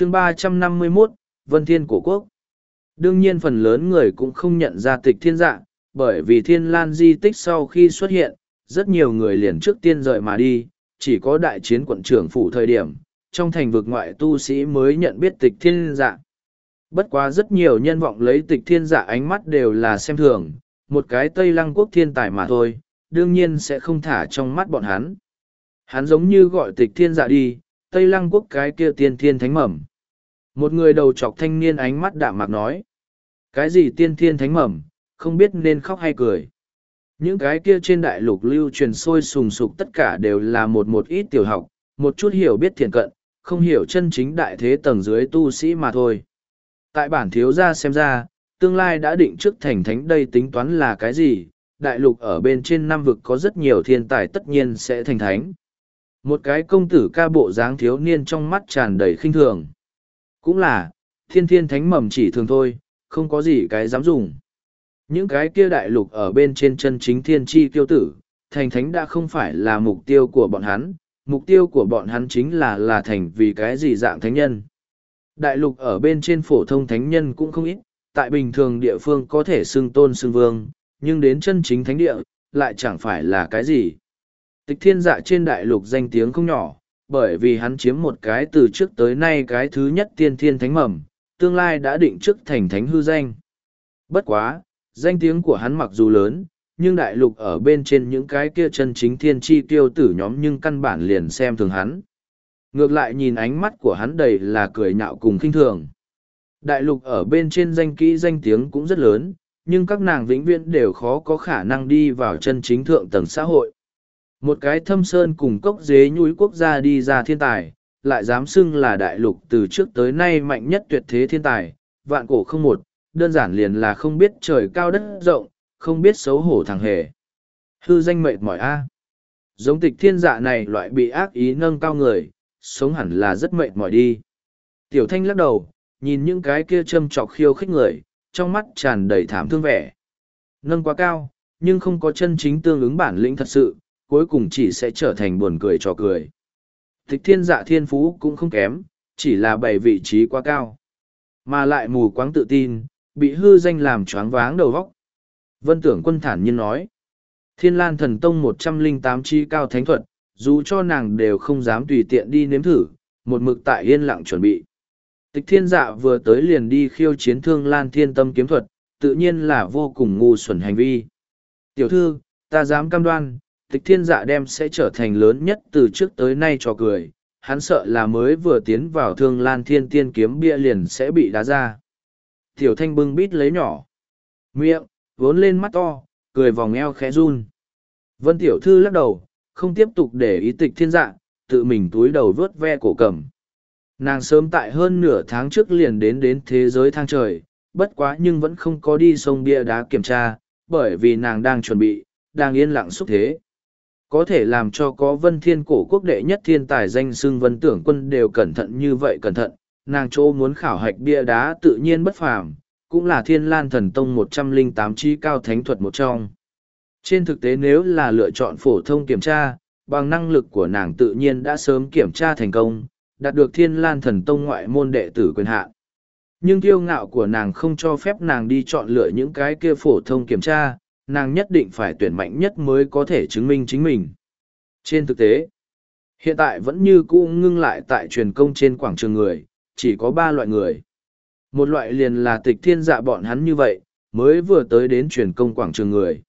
chương ba trăm năm mươi 351, Vân Thiên Cổ Quốc. Đương nhiên phần lớn người cũng không nhận ra tịch thiên dạ, bởi vì thiên lan di tích sau khi xuất hiện, rất nhiều người liền trước tiên rời mà đi, chỉ có đại chiến quận trưởng phủ thời điểm, trong thành vực ngoại tu sĩ mới nhận biết tịch thiên dạ. Bất quá rất nhiều nhân vọng lấy tịch thiên dạ ánh mắt đều là xem thường, một cái Tây Lăng quốc thiên tài mà thôi, đương nhiên sẽ không thả trong mắt bọn hắn. Hắn giống như gọi tịch thiên dạ đi, Tây Lăng quốc cái kia tiên thiên thánh mầm. Một người đầu trọc thanh niên ánh mắt đạm mạc nói. Cái gì tiên thiên thánh mầm, không biết nên khóc hay cười. Những cái kia trên đại lục lưu truyền sôi sùng sục tất cả đều là một một ít tiểu học, một chút hiểu biết thiện cận, không hiểu chân chính đại thế tầng dưới tu sĩ mà thôi. Tại bản thiếu gia xem ra, tương lai đã định trước thành thánh đây tính toán là cái gì, đại lục ở bên trên năm vực có rất nhiều thiên tài tất nhiên sẽ thành thánh. Một cái công tử ca bộ dáng thiếu niên trong mắt tràn đầy khinh thường. Cũng là, thiên thiên thánh mầm chỉ thường thôi, không có gì cái dám dùng. Những cái kia đại lục ở bên trên chân chính thiên tri tiêu tử, thành thánh đã không phải là mục tiêu của bọn hắn, mục tiêu của bọn hắn chính là là thành vì cái gì dạng thánh nhân. Đại lục ở bên trên phổ thông thánh nhân cũng không ít, tại bình thường địa phương có thể xưng tôn xưng vương, nhưng đến chân chính thánh địa, lại chẳng phải là cái gì. Tịch thiên dạ trên đại lục danh tiếng không nhỏ, bởi vì hắn chiếm một cái từ trước tới nay cái thứ nhất tiên thiên thánh mầm, tương lai đã định trước thành thánh hư danh. Bất quá, danh tiếng của hắn mặc dù lớn, nhưng đại lục ở bên trên những cái kia chân chính thiên chi tiêu tử nhóm nhưng căn bản liền xem thường hắn. Ngược lại nhìn ánh mắt của hắn đầy là cười nhạo cùng khinh thường. Đại lục ở bên trên danh kỹ danh tiếng cũng rất lớn, nhưng các nàng vĩnh viễn đều khó có khả năng đi vào chân chính thượng tầng xã hội. Một cái thâm sơn cùng cốc dế nhúi quốc gia đi ra thiên tài, lại dám xưng là đại lục từ trước tới nay mạnh nhất tuyệt thế thiên tài, vạn cổ không một, đơn giản liền là không biết trời cao đất rộng, không biết xấu hổ thằng hề. Hư danh mệt mỏi a. Giống tịch thiên dạ này loại bị ác ý nâng cao người, sống hẳn là rất mệt mỏi đi. Tiểu thanh lắc đầu, nhìn những cái kia châm trọc khiêu khích người, trong mắt tràn đầy thảm thương vẻ. Nâng quá cao, nhưng không có chân chính tương ứng bản lĩnh thật sự, cuối cùng chỉ sẽ trở thành buồn cười trò cười. Tịch thiên dạ thiên phú cũng không kém, chỉ là bảy vị trí quá cao. Mà lại mù quáng tự tin, bị hư danh làm choáng váng đầu vóc. Vân tưởng quân thản nhiên nói. Thiên lan thần tông một trăm linh tám chi cao thánh thuật, dù cho nàng đều không dám tùy tiện đi nếm thử, một mực tại yên lặng chuẩn bị. Tịch thiên dạ vừa tới liền đi khiêu chiến thương lan thiên tâm kiếm thuật, tự nhiên là vô cùng ngu xuẩn hành vi. Tiểu thư, ta dám cam đoan, tịch thiên dạ đem sẽ trở thành lớn nhất từ trước tới nay cho cười, hắn sợ là mới vừa tiến vào thương lan thiên tiên kiếm bia liền sẽ bị đá ra. Tiểu thanh bưng bít lấy nhỏ, miệng, vốn lên mắt to, cười vòng eo khẽ run. Vân tiểu thư lắc đầu, không tiếp tục để ý tịch thiên dạ, tự mình túi đầu vớt ve cổ cầm. Nàng sớm tại hơn nửa tháng trước liền đến đến thế giới thang trời, bất quá nhưng vẫn không có đi sông bia đá kiểm tra, bởi vì nàng đang chuẩn bị, đang yên lặng xúc thế. Có thể làm cho có vân thiên cổ quốc đệ nhất thiên tài danh xưng vân tưởng quân đều cẩn thận như vậy cẩn thận, nàng chỗ muốn khảo hạch bia đá tự nhiên bất phàm, cũng là thiên lan thần tông một trăm linh tám trí cao thánh thuật một trong. Trên thực tế nếu là lựa chọn phổ thông kiểm tra, bằng năng lực của nàng tự nhiên đã sớm kiểm tra thành công, đạt được thiên lan thần tông ngoại môn đệ tử quyền hạn. Nhưng kiêu ngạo của nàng không cho phép nàng đi chọn lựa những cái kia phổ thông kiểm tra, nàng nhất định phải tuyển mạnh nhất mới có thể chứng minh chính mình. Trên thực tế, hiện tại vẫn như cũ ngưng lại tại truyền công trên quảng trường người, chỉ có ba loại người. Một loại liền là tịch thiên dạ bọn hắn như vậy, mới vừa tới đến truyền công quảng trường người.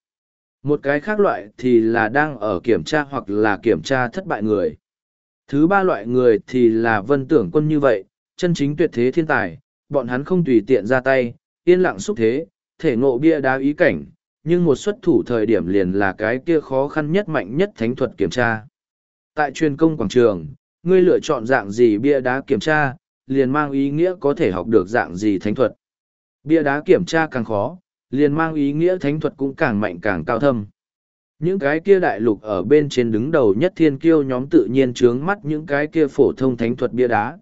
Một cái khác loại thì là đang ở kiểm tra hoặc là kiểm tra thất bại người. Thứ ba loại người thì là vân tưởng quân như vậy, chân chính tuyệt thế thiên tài, bọn hắn không tùy tiện ra tay, yên lặng xúc thế, thể ngộ bia đá ý cảnh, nhưng một xuất thủ thời điểm liền là cái kia khó khăn nhất mạnh nhất thánh thuật kiểm tra. Tại truyền công quảng trường, ngươi lựa chọn dạng gì bia đá kiểm tra, liền mang ý nghĩa có thể học được dạng gì thánh thuật. Bia đá kiểm tra càng khó, liền mang ý nghĩa thánh thuật cũng càng mạnh càng cao thâm. Những cái kia đại lục ở bên trên đứng đầu nhất thiên kiêu nhóm tự nhiên trướng mắt những cái kia phổ thông thánh thuật bia đá.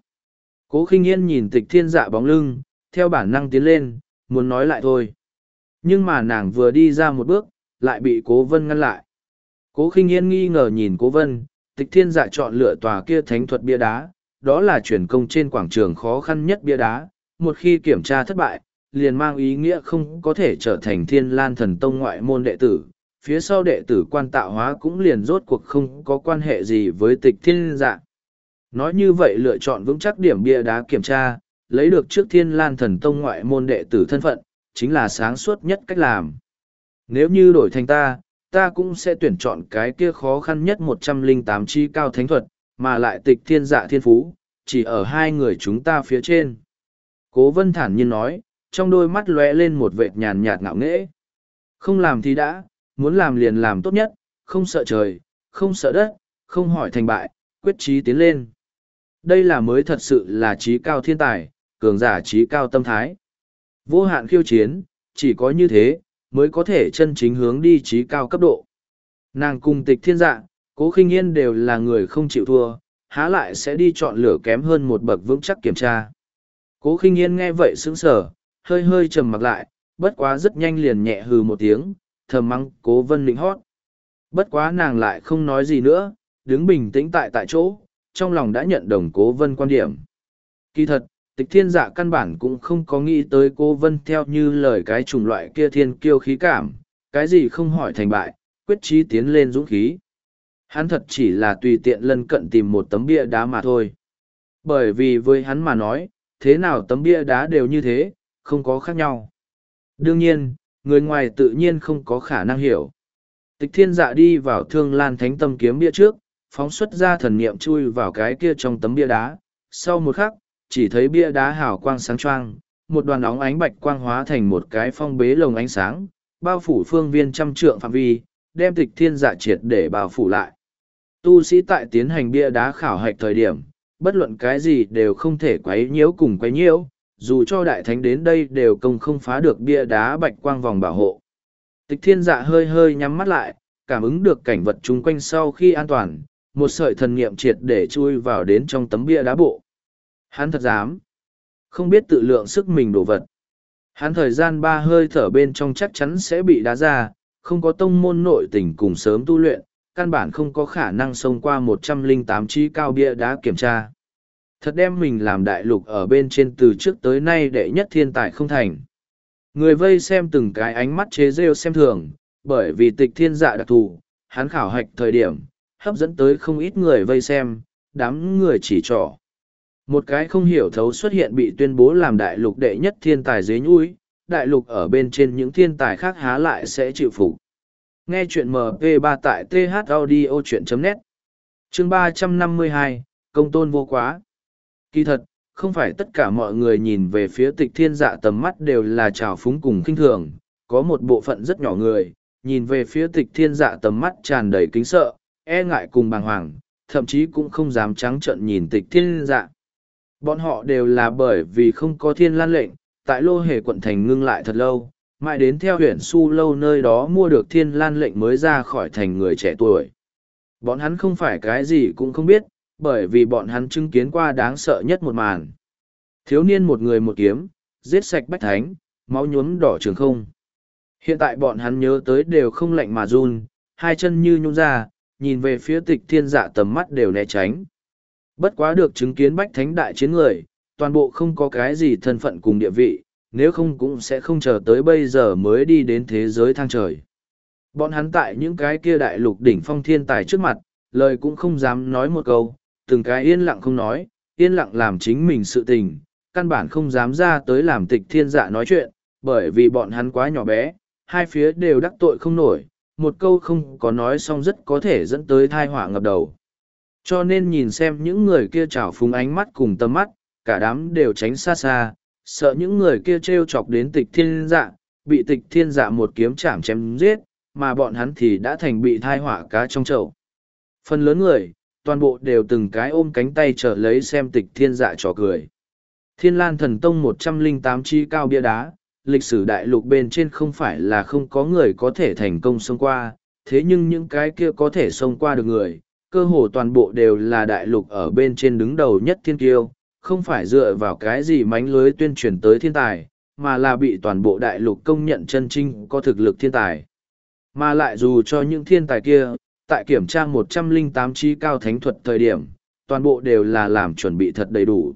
Cố khinh yên nhìn tịch thiên dạ bóng lưng, theo bản năng tiến lên, muốn nói lại thôi. Nhưng mà nàng vừa đi ra một bước, lại bị cố vân ngăn lại. Cố khinh yên nghi ngờ nhìn cố vân, tịch thiên dạ chọn lựa tòa kia thánh thuật bia đá, đó là chuyển công trên quảng trường khó khăn nhất bia đá, một khi kiểm tra thất bại, liền mang ý nghĩa không có thể trở thành thiên lan thần tông ngoại môn đệ tử. Phía sau đệ tử quan tạo hóa cũng liền rốt cuộc không có quan hệ gì với tịch thiên dạ. Nói như vậy lựa chọn vững chắc điểm bia đá kiểm tra, lấy được trước thiên lan thần tông ngoại môn đệ tử thân phận, chính là sáng suốt nhất cách làm. Nếu như đổi thành ta, ta cũng sẽ tuyển chọn cái kia khó khăn nhất một trăm linh tám chi cao thánh thuật, mà lại tịch thiên dạ thiên phú, chỉ ở hai người chúng ta phía trên. Cố vân thản nhiên nói, trong đôi mắt lóe lên một vệt nhàn nhạt ngạo nghễ. Không làm thì đã, muốn làm liền làm tốt nhất, không sợ trời, không sợ đất, không hỏi thành bại, quyết trí tiến lên. Đây là mới thật sự là trí cao thiên tài, cường giả trí cao tâm thái. Vô hạn khiêu chiến, chỉ có như thế, mới có thể chân chính hướng đi trí cao cấp độ. Nàng cùng tịch thiên dạ, cố khinh yên đều là người không chịu thua, há lại sẽ đi chọn lửa kém hơn một bậc vững chắc kiểm tra. Cố khinh yên nghe vậy sững sờ, hơi hơi trầm mặc lại, bất quá rất nhanh liền nhẹ hừ một tiếng, thầm mắng cố vân lĩnh hót. Bất quá nàng lại không nói gì nữa, đứng bình tĩnh tại tại chỗ, trong lòng đã nhận đồng cố vân quan điểm. Kỳ thật, tịch thiên dạ căn bản cũng không có nghĩ tới cô vân theo như lời cái chủng loại kia thiên kiêu khí cảm, cái gì không hỏi thành bại, quyết chí tiến lên dũng khí. Hắn thật chỉ là tùy tiện lân cận tìm một tấm bia đá mà thôi. Bởi vì với hắn mà nói, thế nào tấm bia đá đều như thế, không có khác nhau. Đương nhiên, người ngoài tự nhiên không có khả năng hiểu. Tịch thiên dạ đi vào thương lan thánh tâm kiếm bia trước, phóng xuất ra thần niệm chui vào cái kia trong tấm bia đá. Sau một khắc, chỉ thấy bia đá hào quang sáng choang, một đoàn óng ánh bạch quang hóa thành một cái phong bế lồng ánh sáng, bao phủ phương viên trăm trượng phạm vi, đem tịch thiên dạ triệt để bao phủ lại. Tu sĩ tại tiến hành bia đá khảo hạch thời điểm, bất luận cái gì đều không thể quấy nhiễu cùng quấy nhiễu, dù cho đại thánh đến đây đều công không phá được bia đá bạch quang vòng bảo hộ. Tịch thiên dạ hơi hơi nhắm mắt lại, cảm ứng được cảnh vật chung quanh sau khi an toàn, một sợi thần niệm triệt để chui vào đến trong tấm bia đá bộ. Hắn thật dám. Không biết tự lượng sức mình đổ vật. Hắn thời gian ba hơi thở bên trong chắc chắn sẽ bị đá ra, không có tông môn nội tình cùng sớm tu luyện, căn bản không có khả năng xông qua một trăm linh tám trí cao bia đá kiểm tra. Thật đem mình làm đại lục ở bên trên từ trước tới nay đệ nhất thiên tài không thành. Người vây xem từng cái ánh mắt chế rêu xem thường, bởi vì tịch thiên dạ đặc thù, hắn khảo hạch thời điểm, hấp dẫn tới không ít người vây xem, đám người chỉ trỏ. Một cái không hiểu thấu xuất hiện bị tuyên bố làm đại lục đệ nhất thiên tài dế nhũi, đại lục ở bên trên những thiên tài khác há lại sẽ chịu phục. Nghe chuyện mp 3 tại th audio chuyện net. Chương ba trăm năm mươi hai công tôn vô quá. Kỳ thật không phải tất cả mọi người nhìn về phía tịch thiên dạ tầm mắt đều là trào phúng cùng khinh thường có một bộ phận rất nhỏ người nhìn về phía tịch thiên dạ tầm mắt tràn đầy kính sợ e ngại cùng bàng hoàng thậm chí cũng không dám trắng trợn nhìn tịch thiên dạ bọn họ đều là bởi vì không có thiên lan lệnh, tại lô hề quận thành ngưng lại thật lâu, mãi đến theo huyện su lâu nơi đó mua được thiên lan lệnh mới ra khỏi thành người trẻ tuổi. Bọn hắn không phải cái gì cũng không biết, bởi vì bọn hắn chứng kiến qua đáng sợ nhất một màn. Thiếu niên một người một kiếm, giết sạch bách thánh, máu nhuốm đỏ trường không. Hiện tại bọn hắn nhớ tới đều không lạnh mà run, hai chân như nhung ra, nhìn về phía tịch thiên dạ tầm mắt đều né tránh bất quá được chứng kiến bách thánh đại chiến người toàn bộ không có cái gì thân phận cùng địa vị nếu không cũng sẽ không chờ tới bây giờ mới đi đến thế giới thang trời. Bọn hắn tại những cái kia đại lục đỉnh phong thiên tài trước mặt, lời cũng không dám nói một câu, từng cái yên lặng không nói, yên lặng làm chính mình sự tình, căn bản không dám ra tới làm tịch thiên dạ nói chuyện, bởi vì bọn hắn quá nhỏ bé, hai phía đều đắc tội không nổi, một câu không có nói xong rất có thể dẫn tới thai họa ngập đầu. Cho nên nhìn xem những người kia trào phúng ánh mắt cùng tâm mắt, cả đám đều tránh xa xa, sợ những người kia t r e o chọc đến tịch thiên dạ bị tịch thiên dạ một kiếm chạm chém giết mà bọn hắn thì đã thành bị thai hỏa cá trong chậu. Phần lớn người toàn bộ đều từng cái ôm cánh tay trở lấy xem tịch thiên dạ trò cười. Thiên lan thần tông một trăm lẻ tám chi cao bia đá lịch sử đại lục bên trên không phải là không có người có thể thành công xông qua thế nhưng những cái kia có thể xông qua được người cơ hồ toàn bộ đều là đại lục ở bên trên đứng đầu nhất thiên kiêu không phải dựa vào cái gì mánh lưới tuyên truyền tới thiên tài, mà là bị toàn bộ đại lục công nhận chân trinh có thực lực thiên tài. Mà lại dù cho những thiên tài kia, tại kiểm tra 108 chi cao thánh thuật thời điểm, toàn bộ đều là làm chuẩn bị thật đầy đủ.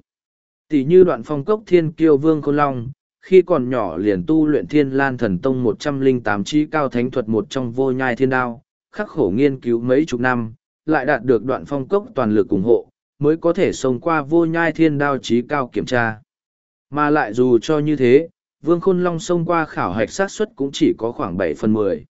Tỷ như đoạn phong cốc thiên kiêu vương khôn long, khi còn nhỏ liền tu luyện thiên lan thần tông một trăm linh tám cao thánh thuật một trong vô nhai thiên đao, khắc khổ nghiên cứu mấy chục năm, lại đạt được đoạn phong cốc toàn lực ủng hộ, mới có thể xông qua vô nhai thiên đao trí cao kiểm tra. Mà lại dù cho như thế, Vương Khôn Long xông qua khảo hạch xác suất cũng chỉ có khoảng bảy phần mười.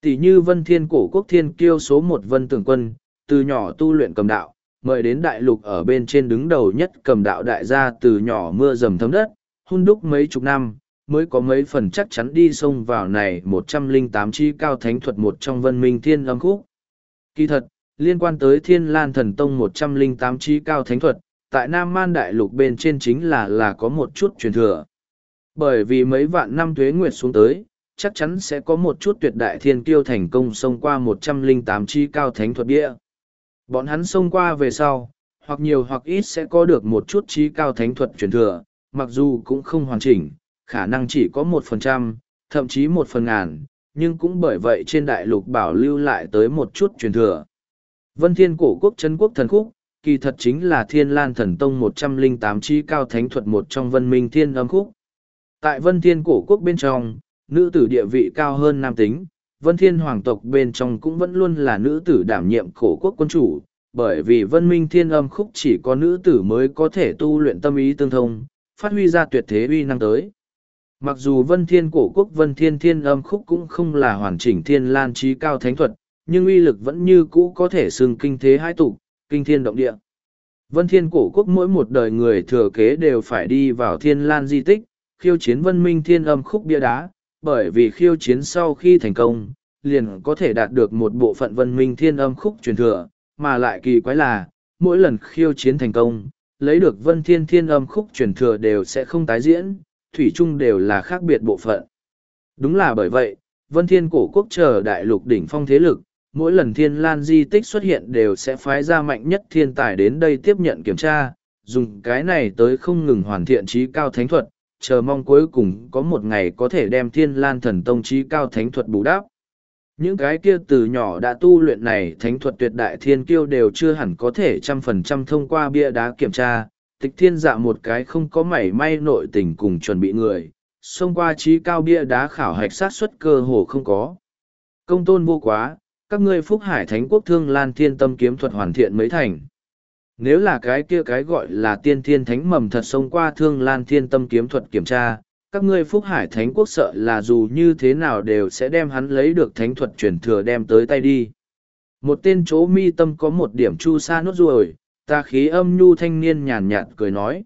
Tỷ như Vân Thiên Cổ Quốc Thiên Kiêu số một Vân Tường Quân, từ nhỏ tu luyện cầm đạo, mời đến đại lục ở bên trên đứng đầu nhất cầm đạo đại gia từ nhỏ mưa dầm thấm đất, hun đúc mấy chục năm, mới có mấy phần chắc chắn đi xông vào này một trăm linh tám chi cao thánh thuật một trong vân minh thiên âm khúc. Kỳ thật, liên quan tới thiên lan thần tông một trăm linh tám chi cao thánh thuật, tại Nam Man Đại Lục bên trên chính là là có một chút truyền thừa. Bởi vì mấy vạn năm thuế nguyệt xuống tới, chắc chắn sẽ có một chút tuyệt đại thiên kiêu thành công xông qua một trăm linh tám chi cao thánh thuật địa. Bọn hắn xông qua về sau, hoặc nhiều hoặc ít sẽ có được một chút trí cao thánh thuật truyền thừa, mặc dù cũng không hoàn chỉnh, khả năng chỉ có một phần trăm, thậm chí một phần ngàn, nhưng cũng bởi vậy trên đại lục bảo lưu lại tới một chút truyền thừa. Vân Thiên Cổ Quốc Trấn Quốc Thần Khúc, kỳ thật chính là Thiên Lan Thần Tông một trăm linh tám cao thánh thuật một trong Vân Minh Thiên âm khúc. Tại Vân Thiên Cổ Quốc bên trong, nữ tử địa vị cao hơn nam tính, Vân Thiên Hoàng tộc bên trong cũng vẫn luôn là nữ tử đảm nhiệm cổ quốc quân chủ, bởi vì Vân Minh Thiên âm khúc chỉ có nữ tử mới có thể tu luyện tâm ý tương thông, phát huy ra tuyệt thế uy năng tới. Mặc dù Vân Thiên cổ quốc Vân Thiên Thiên âm khúc cũng không là hoàn chỉnh thiên lan trí cao thánh thuật, nhưng uy lực vẫn như cũ có thể xưng kinh thế hai tục, kinh thiên động địa. Vân Thiên cổ quốc mỗi một đời người thừa kế đều phải đi vào thiên lan di tích, khiêu chiến vân minh thiên âm khúc bia đá, bởi vì khiêu chiến sau khi thành công, liền có thể đạt được một bộ phận vân minh thiên âm khúc truyền thừa, mà lại kỳ quái là, mỗi lần khiêu chiến thành công, lấy được vân thiên thiên âm khúc truyền thừa đều sẽ không tái diễn, thủy chung đều là khác biệt bộ phận. Đúng là bởi vậy, vân thiên cổ quốc chờ đại lục đỉnh phong thế lực, mỗi lần thiên lan di tích xuất hiện đều sẽ phái ra mạnh nhất thiên tài đến đây tiếp nhận kiểm tra, dùng cái này tới không ngừng hoàn thiện trí cao thánh thuật, chờ mong cuối cùng có một ngày có thể đem thiên lan thần tông trí cao thánh thuật bù đắp. Những cái kia từ nhỏ đã tu luyện này thánh thuật tuyệt đại thiên kiêu đều chưa hẳn có thể trăm phần trăm thông qua bia đá kiểm tra, tịch thiên dạ một cái không có mảy may nội tình cùng chuẩn bị người, xông qua trí cao bia đá khảo hạch sát xuất cơ hồ không có. Công tôn vô quá, các ngươi phúc hải thánh quốc thương lan thiên tâm kiếm thuật hoàn thiện mấy thành. Nếu là cái kia cái gọi là tiên thiên thánh mầm thật xông qua thương lan thiên tâm kiếm thuật kiểm tra, các ngươi phúc hải thánh quốc sợ là dù như thế nào đều sẽ đem hắn lấy được thánh thuật truyền thừa đem tới tay đi. Một tên chỗ mi tâm có một điểm chu sa nốt ruồi, ta khí âm nhu thanh niên nhàn nhạt cười nói.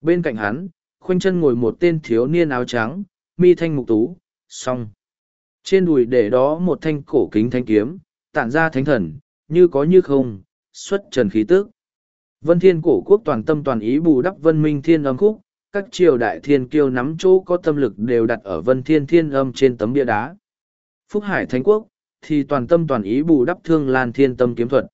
Bên cạnh hắn, khoanh chân ngồi một tên thiếu niên áo trắng, mi thanh mục tú, song. Trên đùi để đó một thanh cổ kính thanh kiếm, tản ra thánh thần, như có như không, xuất trần khí tức. Vân Thiên cổ quốc toàn tâm toàn ý bù đắp vân minh thiên âm khúc, các triều đại thiên kiêu nắm chỗ có tâm lực đều đặt ở vân thiên thiên âm trên tấm bia đá. Phúc Hải Thánh Quốc, thì toàn tâm toàn ý bù đắp thương lan thiên tâm kiếm thuật.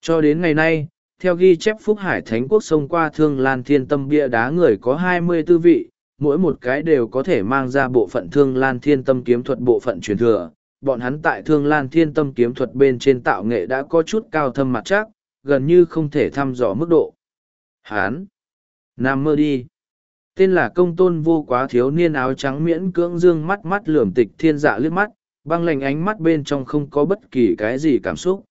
Cho đến ngày nay, theo ghi chép Phúc Hải Thánh Quốc xông qua thương lan thiên tâm bia đá người có hai mươi tư vị, mỗi một cái đều có thể mang ra bộ phận thương lan thiên tâm kiếm thuật bộ phận truyền thừa. Bọn hắn tại thương lan thiên tâm kiếm thuật bên trên tạo nghệ đã có chút cao thâm mặt chắc, gần như không thể thăm dò mức độ. Hán! Nam mơ đi! Tên là công tôn vô quá thiếu niên áo trắng miễn cưỡng dương mắt mắt lườm tịch thiên dạ liếc mắt, băng lạnh ánh mắt bên trong không có bất kỳ cái gì cảm xúc.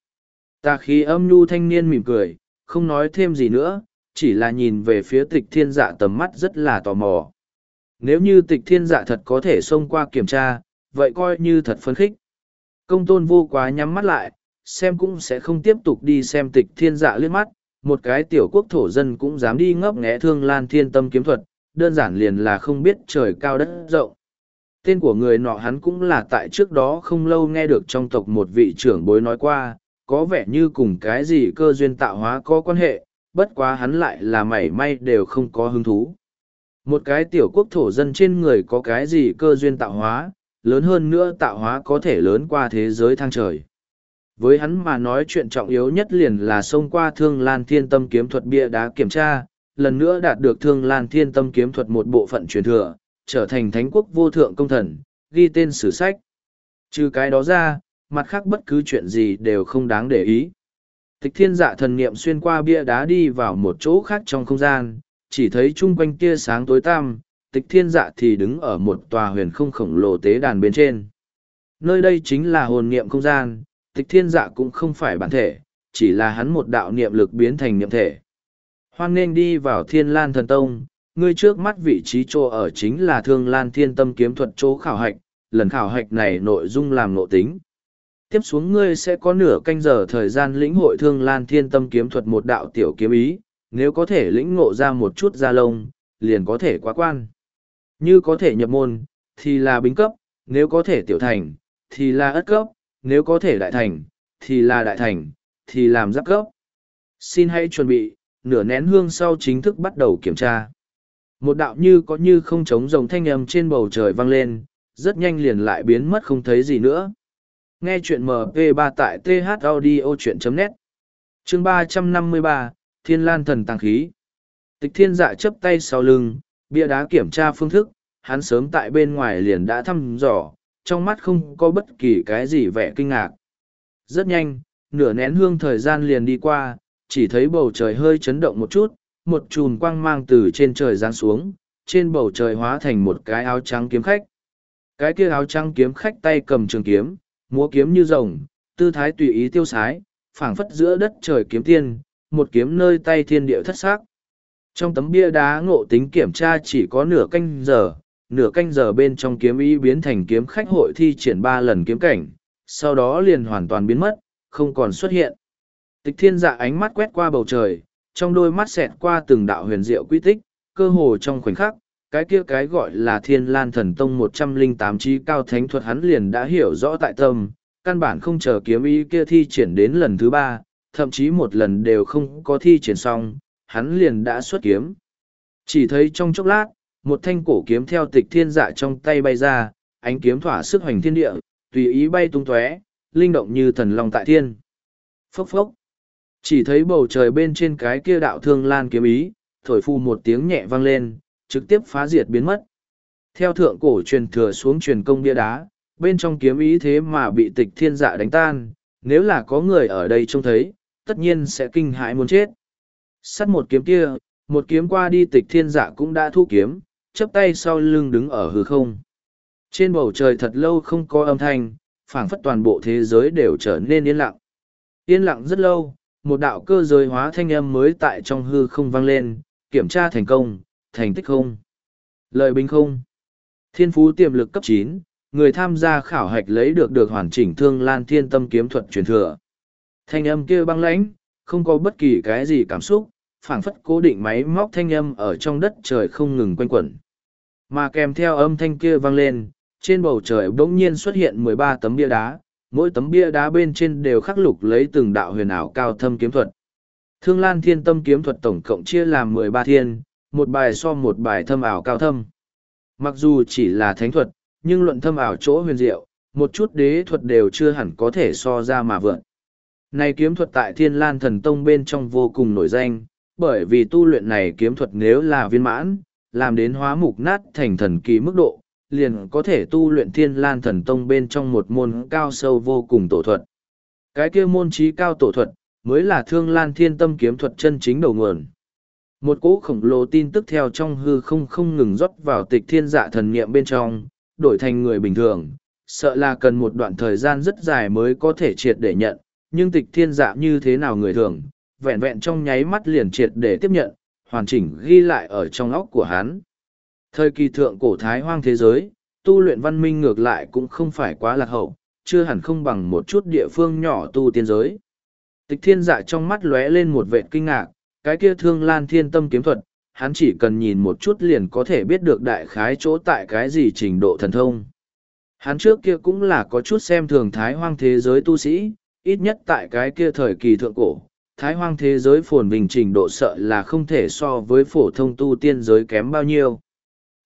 Tà khí âm nhu thanh niên mỉm cười, không nói thêm gì nữa, chỉ là nhìn về phía tịch thiên dạ tầm mắt rất là tò mò. Nếu như tịch thiên dạ thật có thể xông qua kiểm tra, vậy coi như thật phấn khích. Công tôn vô quá nhắm mắt lại, xem cũng sẽ không tiếp tục đi xem tịch thiên dạ liếc mắt, một cái tiểu quốc thổ dân cũng dám đi ngấp nghẽ thương lan thiên tâm kiếm thuật, đơn giản liền là không biết trời cao đất rộng. Tên của người nọ hắn cũng là tại trước đó không lâu nghe được trong tộc một vị trưởng bối nói qua, có vẻ như cùng cái gì cơ duyên tạo hóa có quan hệ, bất quá hắn lại là mảy may đều không có hứng thú. Một cái tiểu quốc thổ dân trên người có cái gì cơ duyên tạo hóa, lớn hơn nữa tạo hóa có thể lớn qua thế giới thang trời. Với hắn mà nói chuyện trọng yếu nhất liền là xông qua thương lan thiên tâm kiếm thuật bia đá kiểm tra, lần nữa đạt được thương lan thiên tâm kiếm thuật một bộ phận truyền thừa, trở thành thánh quốc vô thượng công thần, ghi tên sử sách. Trừ cái đó ra, mặt khác bất cứ chuyện gì đều không đáng để ý. Tịch thiên dạ thần niệm xuyên qua bia đá đi vào một chỗ khác trong không gian, chỉ thấy chung quanh tia sáng tối tăm, tịch thiên dạ thì đứng ở một tòa huyền không khổng lồ tế đàn bên trên. Nơi đây chính là hồn niệm không gian, tịch thiên dạ cũng không phải bản thể, chỉ là hắn một đạo niệm lực biến thành niệm thể. Hoan nên đi vào thiên lan thần tông, ngươi trước mắt vị trí chỗ ở chính là thương lan thiên tâm kiếm thuật chỗ khảo hạch, lần khảo hạch này nội dung làm nội tính. Tiếp xuống ngươi sẽ có nửa canh giờ thời gian lĩnh hội thương lan thiên tâm kiếm thuật một đạo tiểu kiếm ý, nếu có thể lĩnh ngộ ra một chút da lông, liền có thể quá quan. Như có thể nhập môn, thì là bính cấp, nếu có thể tiểu thành, thì là ất cấp, nếu có thể đại thành, thì là đại thành, thì làm giáp cấp. Xin hãy chuẩn bị, nửa nén hương sau chính thức bắt đầu kiểm tra. Một đạo như có như không trống rồng thanh âm trên bầu trời vang lên, rất nhanh liền lại biến mất không thấy gì nữa. Nghe chuyện MP3 tại thaudio.net Chương 353, Thiên Lan Thần Tàng Khí Tịch thiên dạ chấp tay sau lưng, bia đá kiểm tra phương thức, hắn sớm tại bên ngoài liền đã thăm dò, trong mắt không có bất kỳ cái gì vẻ kinh ngạc. Rất nhanh, nửa nén hương thời gian liền đi qua, chỉ thấy bầu trời hơi chấn động một chút, một chùm quang mang từ trên trời giáng xuống, trên bầu trời hóa thành một cái áo trắng kiếm khách. Cái kia áo trắng kiếm khách tay cầm trường kiếm, múa kiếm như rồng, tư thái tùy ý tiêu sái, phảng phất giữa đất trời kiếm tiên, một kiếm nơi tay thiên địa thất xác. Trong tấm bia đá ngộ tính kiểm tra chỉ có nửa canh giờ, nửa canh giờ bên trong kiếm ý biến thành kiếm khách hội thi triển ba lần kiếm cảnh, sau đó liền hoàn toàn biến mất, không còn xuất hiện. Tịch thiên dạ ánh mắt quét qua bầu trời, trong đôi mắt xẹt qua từng đạo huyền diệu quy tích, cơ hồ trong khoảnh khắc, cái kia cái gọi là thiên lan thần tông một trăm linh tám trí cao thánh thuật hắn liền đã hiểu rõ tại tâm, căn bản không chờ kiếm ý kia thi triển đến lần thứ ba, thậm chí một lần đều không có thi triển xong, hắn liền đã xuất kiếm. Chỉ thấy trong chốc lát, một thanh cổ kiếm theo tịch thiên dạ trong tay bay ra, ánh kiếm thỏa sức hoành thiên địa, tùy ý bay tung tóe, linh động như thần long tại thiên. Phốc phốc. Chỉ thấy bầu trời bên trên cái kia đạo thương lan kiếm ý, thổi phu một tiếng nhẹ vang lên, trực tiếp phá diệt biến mất. Theo thượng cổ truyền thừa xuống truyền công bia đá, bên trong kiếm ý thế mà bị tịch thiên dạ đánh tan, nếu là có người ở đây trông thấy, tất nhiên sẽ kinh hãi muốn chết. Sắt một kiếm kia, một kiếm qua đi tịch thiên dạ cũng đã thu kiếm, chấp tay sau lưng đứng ở hư không. Trên bầu trời thật lâu không có âm thanh, phảng phất toàn bộ thế giới đều trở nên yên lặng. Yên lặng rất lâu, một đạo cơ giới hóa thanh âm mới tại trong hư không vang lên, kiểm tra thành công, thành tích không. Lợi bình không. Thiên phú tiềm lực cấp chín, người tham gia khảo hạch lấy được được hoàn chỉnh thương lan thiên tâm kiếm thuật truyền thừa. Thanh âm kia băng lãnh, không có bất kỳ cái gì cảm xúc, phảng phất cố định máy móc thanh âm ở trong đất trời không ngừng quanh quẩn. Mà kèm theo âm thanh kia vang lên, trên bầu trời bỗng nhiên xuất hiện mười ba tấm bia đá, mỗi tấm bia đá bên trên đều khắc lục lấy từng đạo huyền ảo cao thâm kiếm thuật. Thương Lan Thiên Tâm kiếm thuật tổng cộng chia làm mười ba thiên, một bài so một bài thâm ảo cao thâm. Mặc dù chỉ là thánh thuật, nhưng luận thâm ảo chỗ huyền diệu, một chút đế thuật đều chưa hẳn có thể so ra mà vượn. Này kiếm thuật tại Thiên Lan Thần Tông bên trong vô cùng nổi danh, bởi vì tu luyện này kiếm thuật nếu là viên mãn, làm đến hóa mục nát thành thần kỳ mức độ, liền có thể tu luyện Thiên Lan Thần Tông bên trong một môn cao sâu vô cùng tổ thuật. Cái kia môn trí cao tổ thuật, mới là Thương Lan Thiên Tâm kiếm thuật chân chính đầu nguồn. Một cỗ khổng lồ tin tức theo trong hư không không ngừng rót vào tịch thiên dạ thần niệm bên trong, đổi thành người bình thường, sợ là cần một đoạn thời gian rất dài mới có thể triệt để nhận, nhưng tịch thiên dạ như thế nào người thường, vẹn vẹn trong nháy mắt liền triệt để tiếp nhận, hoàn chỉnh ghi lại ở trong óc của hắn. Thời kỳ thượng cổ thái hoang thế giới, tu luyện văn minh ngược lại cũng không phải quá lạc hậu, chưa hẳn không bằng một chút địa phương nhỏ tu tiên giới. Tịch thiên dạ trong mắt lóe lên một vệ kinh ngạc, cái kia thương lan thiên tâm kiếm thuật, hắn chỉ cần nhìn một chút liền có thể biết được đại khái chỗ tại cái gì trình độ thần thông. Hắn trước kia cũng là có chút xem thường thái hoang thế giới tu sĩ, ít nhất tại cái kia thời kỳ thượng cổ, thái hoang thế giới phồn bình trình độ sợ là không thể so với phổ thông tu tiên giới kém bao nhiêu.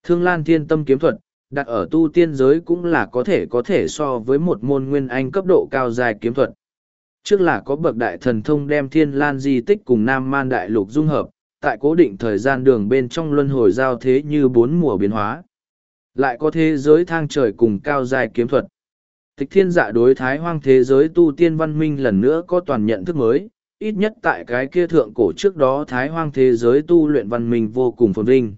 Thương Lan Thiên Tâm kiếm thuật, đặt ở tu tiên giới cũng là có thể có thể so với một môn nguyên anh cấp độ cao dài kiếm thuật. Trước là có bậc đại thần thông đem Thiên Lan di tích cùng Nam Man Đại Lục dung hợp, tại cố định thời gian đường bên trong luân hồi giao thế như bốn mùa biến hóa. Lại có thế giới thang trời cùng cao dài kiếm thuật. Tịch thiên dạ đối thái hoang thế giới tu tiên văn minh lần nữa có toàn nhận thức mới, ít nhất tại cái kia thượng cổ trước đó thái hoang thế giới tu luyện văn minh vô cùng phồn vinh.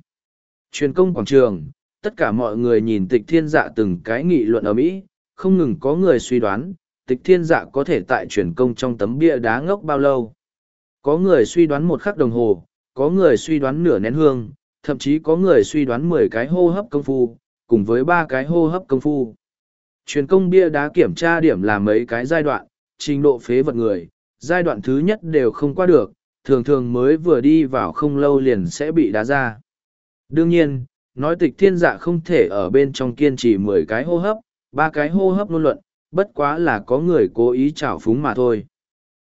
Truyền công quảng trường, tất cả mọi người nhìn tịch thiên dạ từng cái nghị luận ở Mỹ, không ngừng có người suy đoán, tịch thiên dạ có thể tại truyền công trong tấm bia đá ngốc bao lâu. Có người suy đoán một khắc đồng hồ, có người suy đoán nửa nén hương, thậm chí có người suy đoán mười cái hô hấp công phu, cùng với ba cái hô hấp công phu. Truyền công bia đá kiểm tra điểm là mấy cái giai đoạn, trình độ phế vật người, giai đoạn thứ nhất đều không qua được, thường thường mới vừa đi vào không lâu liền sẽ bị đá ra. Đương nhiên, nói tịch thiên dạ không thể ở bên trong kiên trì mười cái hô hấp, ba cái hô hấp ngôn luận, bất quá là có người cố ý trào phúng mà thôi.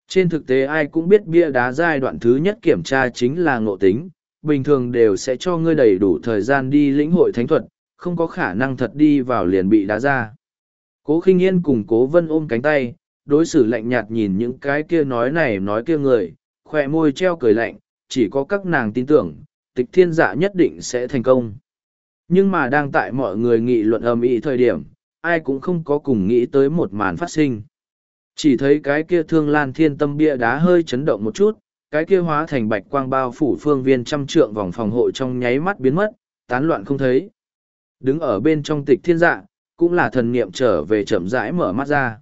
Trên thực tế ai cũng biết bia đá giai đoạn thứ nhất kiểm tra chính là ngộ tính, bình thường đều sẽ cho ngươi đầy đủ thời gian đi lĩnh hội thánh thuật, không có khả năng thật đi vào liền bị đá ra. Cố khinh yên cùng cố vân ôm cánh tay, đối xử lạnh nhạt nhìn những cái kia nói này nói kia người, khỏe môi treo cười lạnh, chỉ có các nàng tin tưởng, tịch thiên dạ nhất định sẽ thành công. Nhưng mà đang tại mọi người nghị luận ầm ĩ thời điểm, ai cũng không có cùng nghĩ tới một màn phát sinh. Chỉ thấy cái kia thương lan thiên tâm bia đá hơi chấn động một chút, cái kia hóa thành bạch quang bao phủ phương viên trăm trượng vòng phòng hộ trong nháy mắt biến mất, tán loạn không thấy. Đứng ở bên trong tịch thiên dạ, cũng là thần niệm trở về chậm rãi mở mắt ra.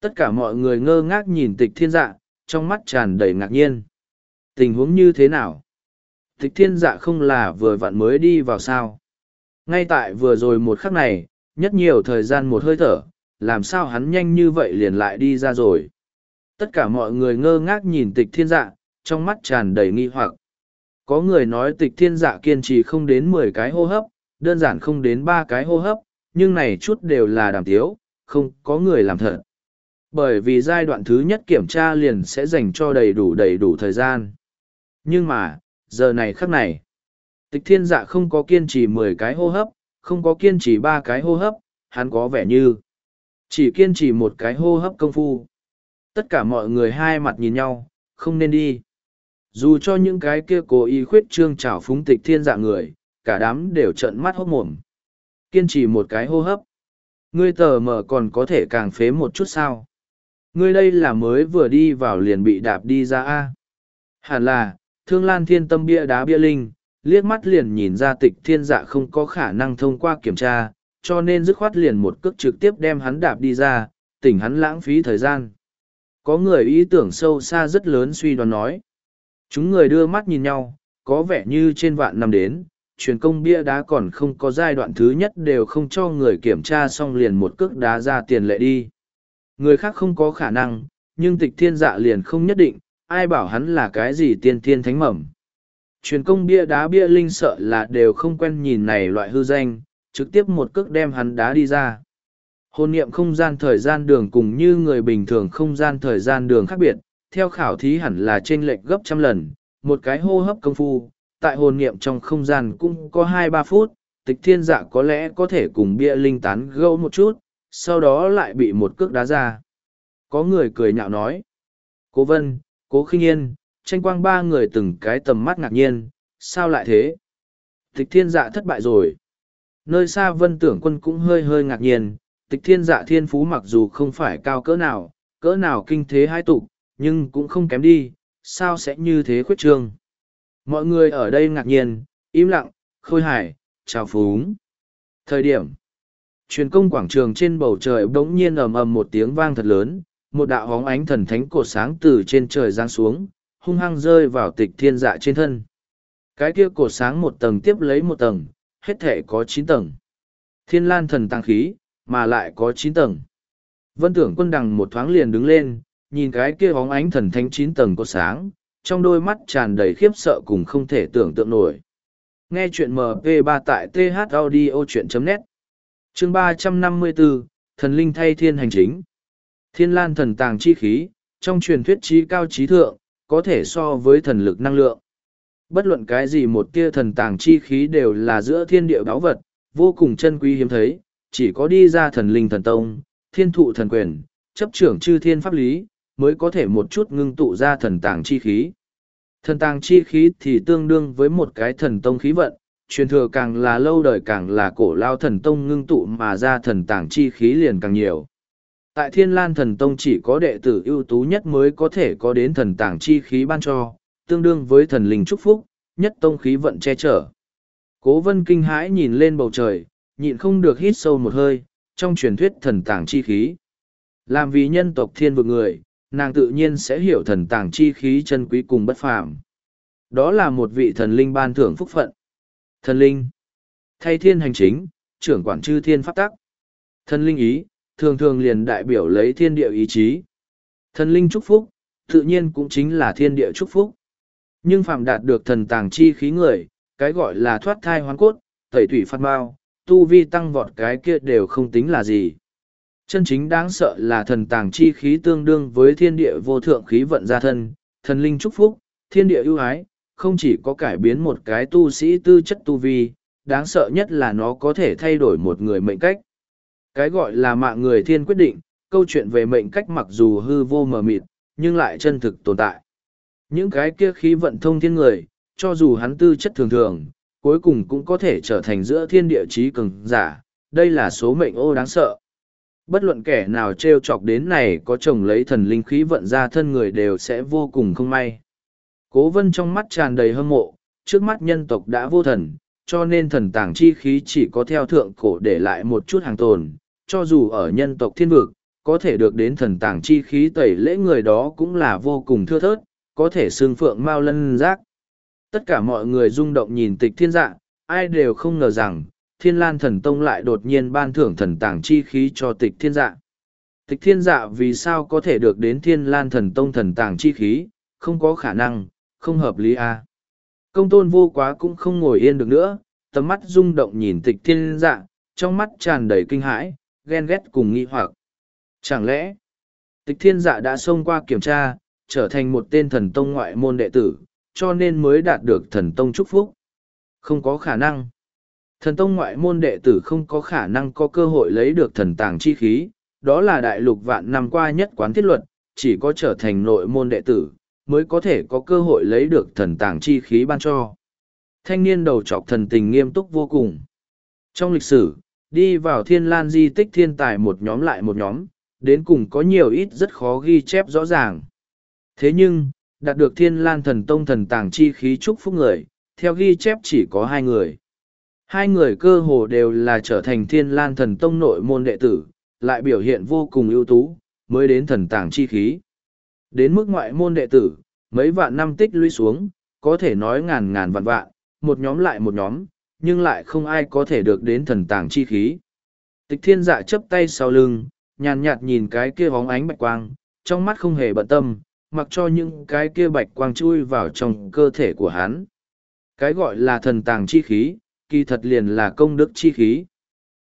Tất cả mọi người ngơ ngác nhìn tịch thiên dạ, trong mắt tràn đầy ngạc nhiên. Tình huống như thế nào? Tịch thiên dạ không là vừa vặn mới đi vào sao? Ngay tại vừa rồi một khắc này, nhất nhiều thời gian một hơi thở, làm sao hắn nhanh như vậy liền lại đi ra rồi. Tất cả mọi người ngơ ngác nhìn tịch thiên dạ, trong mắt tràn đầy nghi hoặc. Có người nói tịch thiên dạ kiên trì không đến mười cái hô hấp, đơn giản không đến ba cái hô hấp, nhưng này chút đều là đàm tiếu, không có người làm thật. Bởi vì giai đoạn thứ nhất kiểm tra liền sẽ dành cho đầy đủ đầy đủ thời gian. Nhưng mà, giờ này khắc này, tịch thiên dạ không có kiên trì mười cái hô hấp, không có kiên trì ba cái hô hấp, hắn có vẻ như chỉ kiên trì một cái hô hấp công phu. Tất cả mọi người hai mặt nhìn nhau, không nên đi. Dù cho những cái kia cố ý khuyết trương trào phúng tịch thiên dạ người, cả đám đều trợn mắt hốt mồm. Kiên trì một cái hô hấp. Ngươi tờ mờ còn có thể càng phế một chút sao. Ngươi đây là mới vừa đi vào liền bị đạp đi ra a Hẳn là, thương lan thiên tâm bia đá bia linh, liếc mắt liền nhìn ra tịch thiên dạ không có khả năng thông qua kiểm tra, cho nên dứt khoát liền một cước trực tiếp đem hắn đạp đi ra, tỉnh hắn lãng phí thời gian. Có người ý tưởng sâu xa rất lớn suy đoán nói. Chúng người đưa mắt nhìn nhau, có vẻ như trên vạn năm đến, truyền công bia đá còn không có giai đoạn thứ nhất đều không cho người kiểm tra xong liền một cước đá ra tiền lệ đi. Người khác không có khả năng, nhưng tịch thiên dạ liền không nhất định, ai bảo hắn là cái gì tiên thiên thánh mẩm. Truyền công bia đá bia linh sợ là đều không quen nhìn này loại hư danh, trực tiếp một cước đem hắn đá đi ra. Hôn niệm không gian thời gian đường cùng như người bình thường không gian thời gian đường khác biệt, theo khảo thí hẳn là trên lệch gấp trăm lần, một cái hô hấp công phu, tại hồn niệm trong không gian cũng có hai ba phút, tịch thiên dạ có lẽ có thể cùng bia linh tán gâu một chút, sau đó lại bị một cước đá ra. Có người cười nhạo nói. Cố vân, cố khinh yên, tranh quang ba người từng cái tầm mắt ngạc nhiên, sao lại thế? Tịch thiên dạ thất bại rồi. Nơi xa vân tưởng quân cũng hơi hơi ngạc nhiên, tịch thiên dạ thiên phú mặc dù không phải cao cỡ nào, cỡ nào kinh thế hai tục, nhưng cũng không kém đi, sao sẽ như thế khuyết trương. Mọi người ở đây ngạc nhiên, im lặng, khôi hài, chào phúng. Thời điểm truyền công quảng trường trên bầu trời bỗng nhiên ầm ầm một tiếng vang thật lớn, một đạo hóng ánh thần thánh cột sáng từ trên trời giáng xuống, hung hăng rơi vào tịch thiên dạ trên thân. Cái kia cột sáng một tầng tiếp lấy một tầng, hết thể có chín tầng. Thiên lan thần tăng khí, mà lại có chín tầng. Vân tưởng quân đằng một thoáng liền đứng lên, nhìn cái kia hóng ánh thần thánh chín tầng cột sáng, trong đôi mắt tràn đầy khiếp sợ cùng không thể tưởng tượng nổi. Nghe chuyện MP3 tại thaudio.net chương ba trăm năm mươi bốn thần linh thay thiên hành chính. Thiên lan thần tàng chi khí, trong truyền thuyết trí cao trí thượng, có thể so với thần lực năng lượng. Bất luận cái gì một tia thần tàng chi khí đều là giữa thiên địa báo vật, vô cùng chân quý hiếm thấy, chỉ có đi ra thần linh thần tông, thiên thụ thần quyền, chấp trưởng chư thiên pháp lý mới có thể một chút ngưng tụ ra thần tàng chi khí thần tàng chi khí thì tương đương với một cái thần tông khí vận truyền thừa càng là lâu đời càng là cổ lao thần tông ngưng tụ mà ra thần tàng chi khí liền càng nhiều. Tại Thiên Lan Thần Tông chỉ có đệ tử ưu tú nhất mới có thể có đến thần tàng chi khí ban cho, tương đương với thần linh chúc phúc, nhất tông khí vận che chở. Cố vân kinh hãi nhìn lên bầu trời, nhịn không được hít sâu một hơi, trong truyền thuyết thần tàng chi khí. Làm vì nhân tộc thiên vực người, nàng tự nhiên sẽ hiểu thần tàng chi khí chân quý cùng bất phàm. Đó là một vị thần linh ban thưởng phúc phận. Thần linh, thay thiên hành chính, trưởng quản chư thiên pháp tắc. Thần linh ý, thường thường liền đại biểu lấy thiên địa ý chí. Thần linh chúc phúc, tự nhiên cũng chính là thiên địa chúc phúc. Nhưng phạm đạt được thần tàng chi khí người, cái gọi là thoát thai hoán cốt, tẩy thủy phát bao, tu vi tăng vọt cái kia đều không tính là gì. Chân chính đáng sợ là thần tàng chi khí tương đương với thiên địa vô thượng khí vận gia thân, thần linh chúc phúc, thiên địa ưu ái, không chỉ có cải biến một cái tu sĩ tư chất tu vi, đáng sợ nhất là nó có thể thay đổi một người mệnh cách. Cái gọi là mạng người thiên quyết định, câu chuyện về mệnh cách mặc dù hư vô mờ mịt, nhưng lại chân thực tồn tại. Những cái kia khí vận thông thiên người, cho dù hắn tư chất thường thường, cuối cùng cũng có thể trở thành giữa thiên địa trí cường giả, đây là số mệnh ô đáng sợ. Bất luận kẻ nào treo chọc đến này có chồng lấy thần linh khí vận ra thân người đều sẽ vô cùng không may. Cố vân trong mắt tràn đầy hâm mộ, trước mắt nhân tộc đã vô thần, cho nên thần tàng chi khí chỉ có theo thượng cổ để lại một chút hàng tồn, cho dù ở nhân tộc thiên vực, có thể được đến thần tàng chi khí tẩy lễ người đó cũng là vô cùng thưa thớt, có thể xương phượng mau lân rác. Tất cả mọi người rung động nhìn tịch thiên dạ, ai đều không ngờ rằng, thiên lan thần tông lại đột nhiên ban thưởng thần tàng chi khí cho tịch thiên dạ. Tịch thiên dạ vì sao có thể được đến thiên lan thần tông thần tàng chi khí, không có khả năng, không hợp lý à. Công tôn vô quá cũng không ngồi yên được nữa, tầm mắt rung động nhìn tịch thiên dạ, trong mắt tràn đầy kinh hãi, ghen ghét cùng nghi hoặc. Chẳng lẽ, tịch thiên dạ đã xông qua kiểm tra, trở thành một tên thần tông ngoại môn đệ tử, cho nên mới đạt được thần tông chúc phúc. Không có khả năng. Thần tông ngoại môn đệ tử không có khả năng có cơ hội lấy được thần tàng chi khí, đó là đại lục vạn năm qua nhất quán thiết luật, chỉ có trở thành nội môn đệ tử, mới có thể có cơ hội lấy được thần tàng chi khí ban cho. Thanh niên đầu trọc thần tình nghiêm túc vô cùng. Trong lịch sử, đi vào thiên lan di tích thiên tài một nhóm lại một nhóm, đến cùng có nhiều ít rất khó ghi chép rõ ràng. Thế nhưng, đạt được thiên lan thần tông thần tàng chi khí chúc phúc người, theo ghi chép chỉ có hai người. Hai người cơ hồ đều là trở thành thiên lan thần tông nội môn đệ tử, lại biểu hiện vô cùng ưu tú, mới đến thần tàng chi khí. Đến mức ngoại môn đệ tử, mấy vạn năm tích lũy xuống, có thể nói ngàn ngàn vạn vạn, một nhóm lại một nhóm, nhưng lại không ai có thể được đến thần tàng chi khí. Tịch thiên dạ chấp tay sau lưng, nhàn nhạt nhìn cái kia bóng ánh bạch quang, trong mắt không hề bận tâm, mặc cho những cái kia bạch quang chui vào trong cơ thể của hắn. Cái gọi là thần tàng chi khí, kỳ thật liền là công đức chi khí.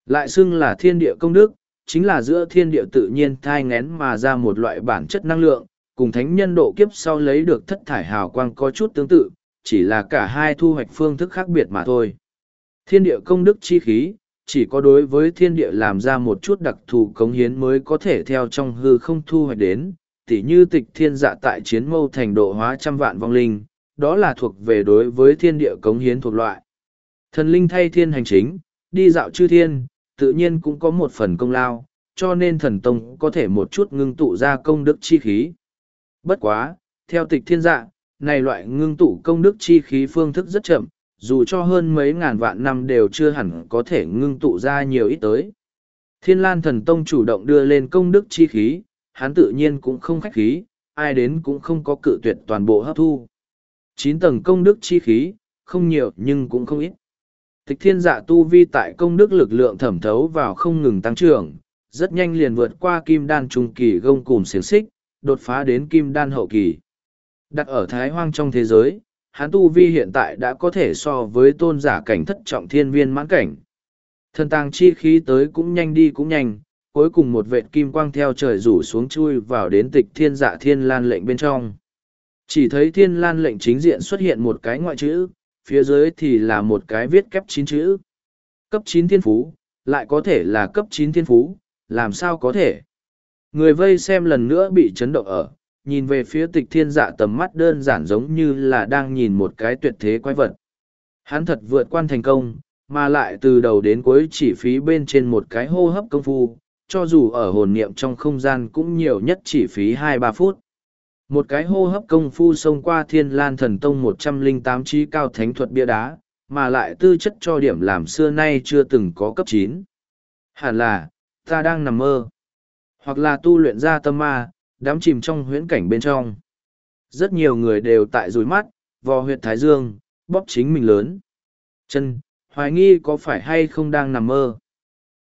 Lại xưng là thiên địa công đức, chính là giữa thiên địa tự nhiên thai ngén mà ra một loại bản chất năng lượng, cùng thánh nhân độ kiếp sau lấy được thất thải hào quang có chút tương tự, chỉ là cả hai thu hoạch phương thức khác biệt mà thôi. Thiên địa công đức chi khí, chỉ có đối với thiên địa làm ra một chút đặc thù cống hiến mới có thể theo trong hư không thu hoạch đến, tỉ như tịch thiên dạ tại chiến mâu thành độ hóa trăm vạn vong linh, đó là thuộc về đối với thiên địa cống hiến thuộc loại. Thần linh thay thiên hành chính, đi dạo chư thiên, tự nhiên cũng có một phần công lao, cho nên thần tông có thể một chút ngưng tụ ra công đức chi khí. Bất quá, theo tịch thiên dạ, này loại ngưng tụ công đức chi khí phương thức rất chậm, dù cho hơn mấy ngàn vạn năm đều chưa hẳn có thể ngưng tụ ra nhiều ít tới. Thiên lan thần tông chủ động đưa lên công đức chi khí, hắn tự nhiên cũng không khách khí, ai đến cũng không có cự tuyệt toàn bộ hấp thu. Chín tầng công đức chi khí, không nhiều nhưng cũng không ít. Tịch thiên dạ tu vi tại công đức lực lượng thẩm thấu vào không ngừng tăng trưởng, rất nhanh liền vượt qua kim đan trung kỳ gông cùm xiềng xích, đột phá đến kim đan hậu kỳ. Đặt ở thái hoang trong thế giới, hắn tu vi hiện tại đã có thể so với tôn giả cảnh thất trọng thiên viên mãn cảnh. Thần tàng chi khí tới cũng nhanh đi cũng nhanh, cuối cùng một vệt kim quang theo trời rủ xuống chui vào đến tịch thiên dạ thiên lan lệnh bên trong. Chỉ thấy thiên lan lệnh chính diện xuất hiện một cái ngoại chữ, phía dưới thì là một cái viết kép chín chữ. Cấp chín thiên phú, lại có thể là cấp chín thiên phú, làm sao có thể? Người vây xem lần nữa bị chấn động ở, nhìn về phía tịch thiên dạ tầm mắt đơn giản giống như là đang nhìn một cái tuyệt thế quái vật. Hắn thật vượt quan thành công, mà lại từ đầu đến cuối chỉ phí bên trên một cái hô hấp công phu, cho dù ở hồn niệm trong không gian cũng nhiều nhất chỉ phí hai ba phút. Một cái hô hấp công phu xông qua thiên lan thần tông một trăm linh tám trí cao thánh thuật bia đá, mà lại tư chất cho điểm làm xưa nay chưa từng có cấp chín. Hẳn là, ta đang nằm mơ. Hoặc là tu luyện ra tâm ma, đám chìm trong huyễn cảnh bên trong. Rất nhiều người đều tại rối mắt, vò huyệt thái dương, bóp chính mình lớn. Chân, hoài nghi có phải hay không đang nằm mơ.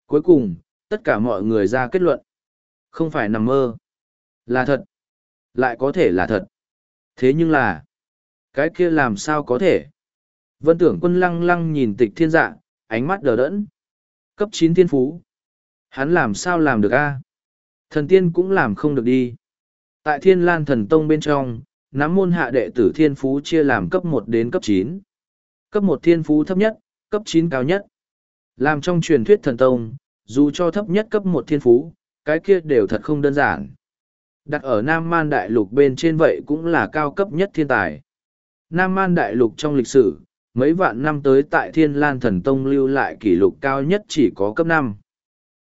Cuối cùng, tất cả mọi người ra kết luận. Không phải nằm mơ. Là thật. Lại có thể là thật. Thế nhưng là, cái kia làm sao có thể? Vân tưởng quân lăng lăng nhìn tịch thiên dạ, ánh mắt đờ đẫn. Cấp chín thiên phú. Hắn làm sao làm được a? Thần tiên cũng làm không được đi. Tại thiên lan thần tông bên trong, nắm môn hạ đệ tử thiên phú chia làm cấp một đến cấp chín. Cấp một thiên phú thấp nhất, cấp chín cao nhất. Làm trong truyền thuyết thần tông, dù cho thấp nhất cấp một thiên phú, cái kia đều thật không đơn giản. Đặt ở Nam Man Đại Lục bên trên vậy cũng là cao cấp nhất thiên tài. Nam Man Đại Lục trong lịch sử, mấy vạn năm tới tại Thiên Lan Thần Tông lưu lại kỷ lục cao nhất chỉ có cấp năm.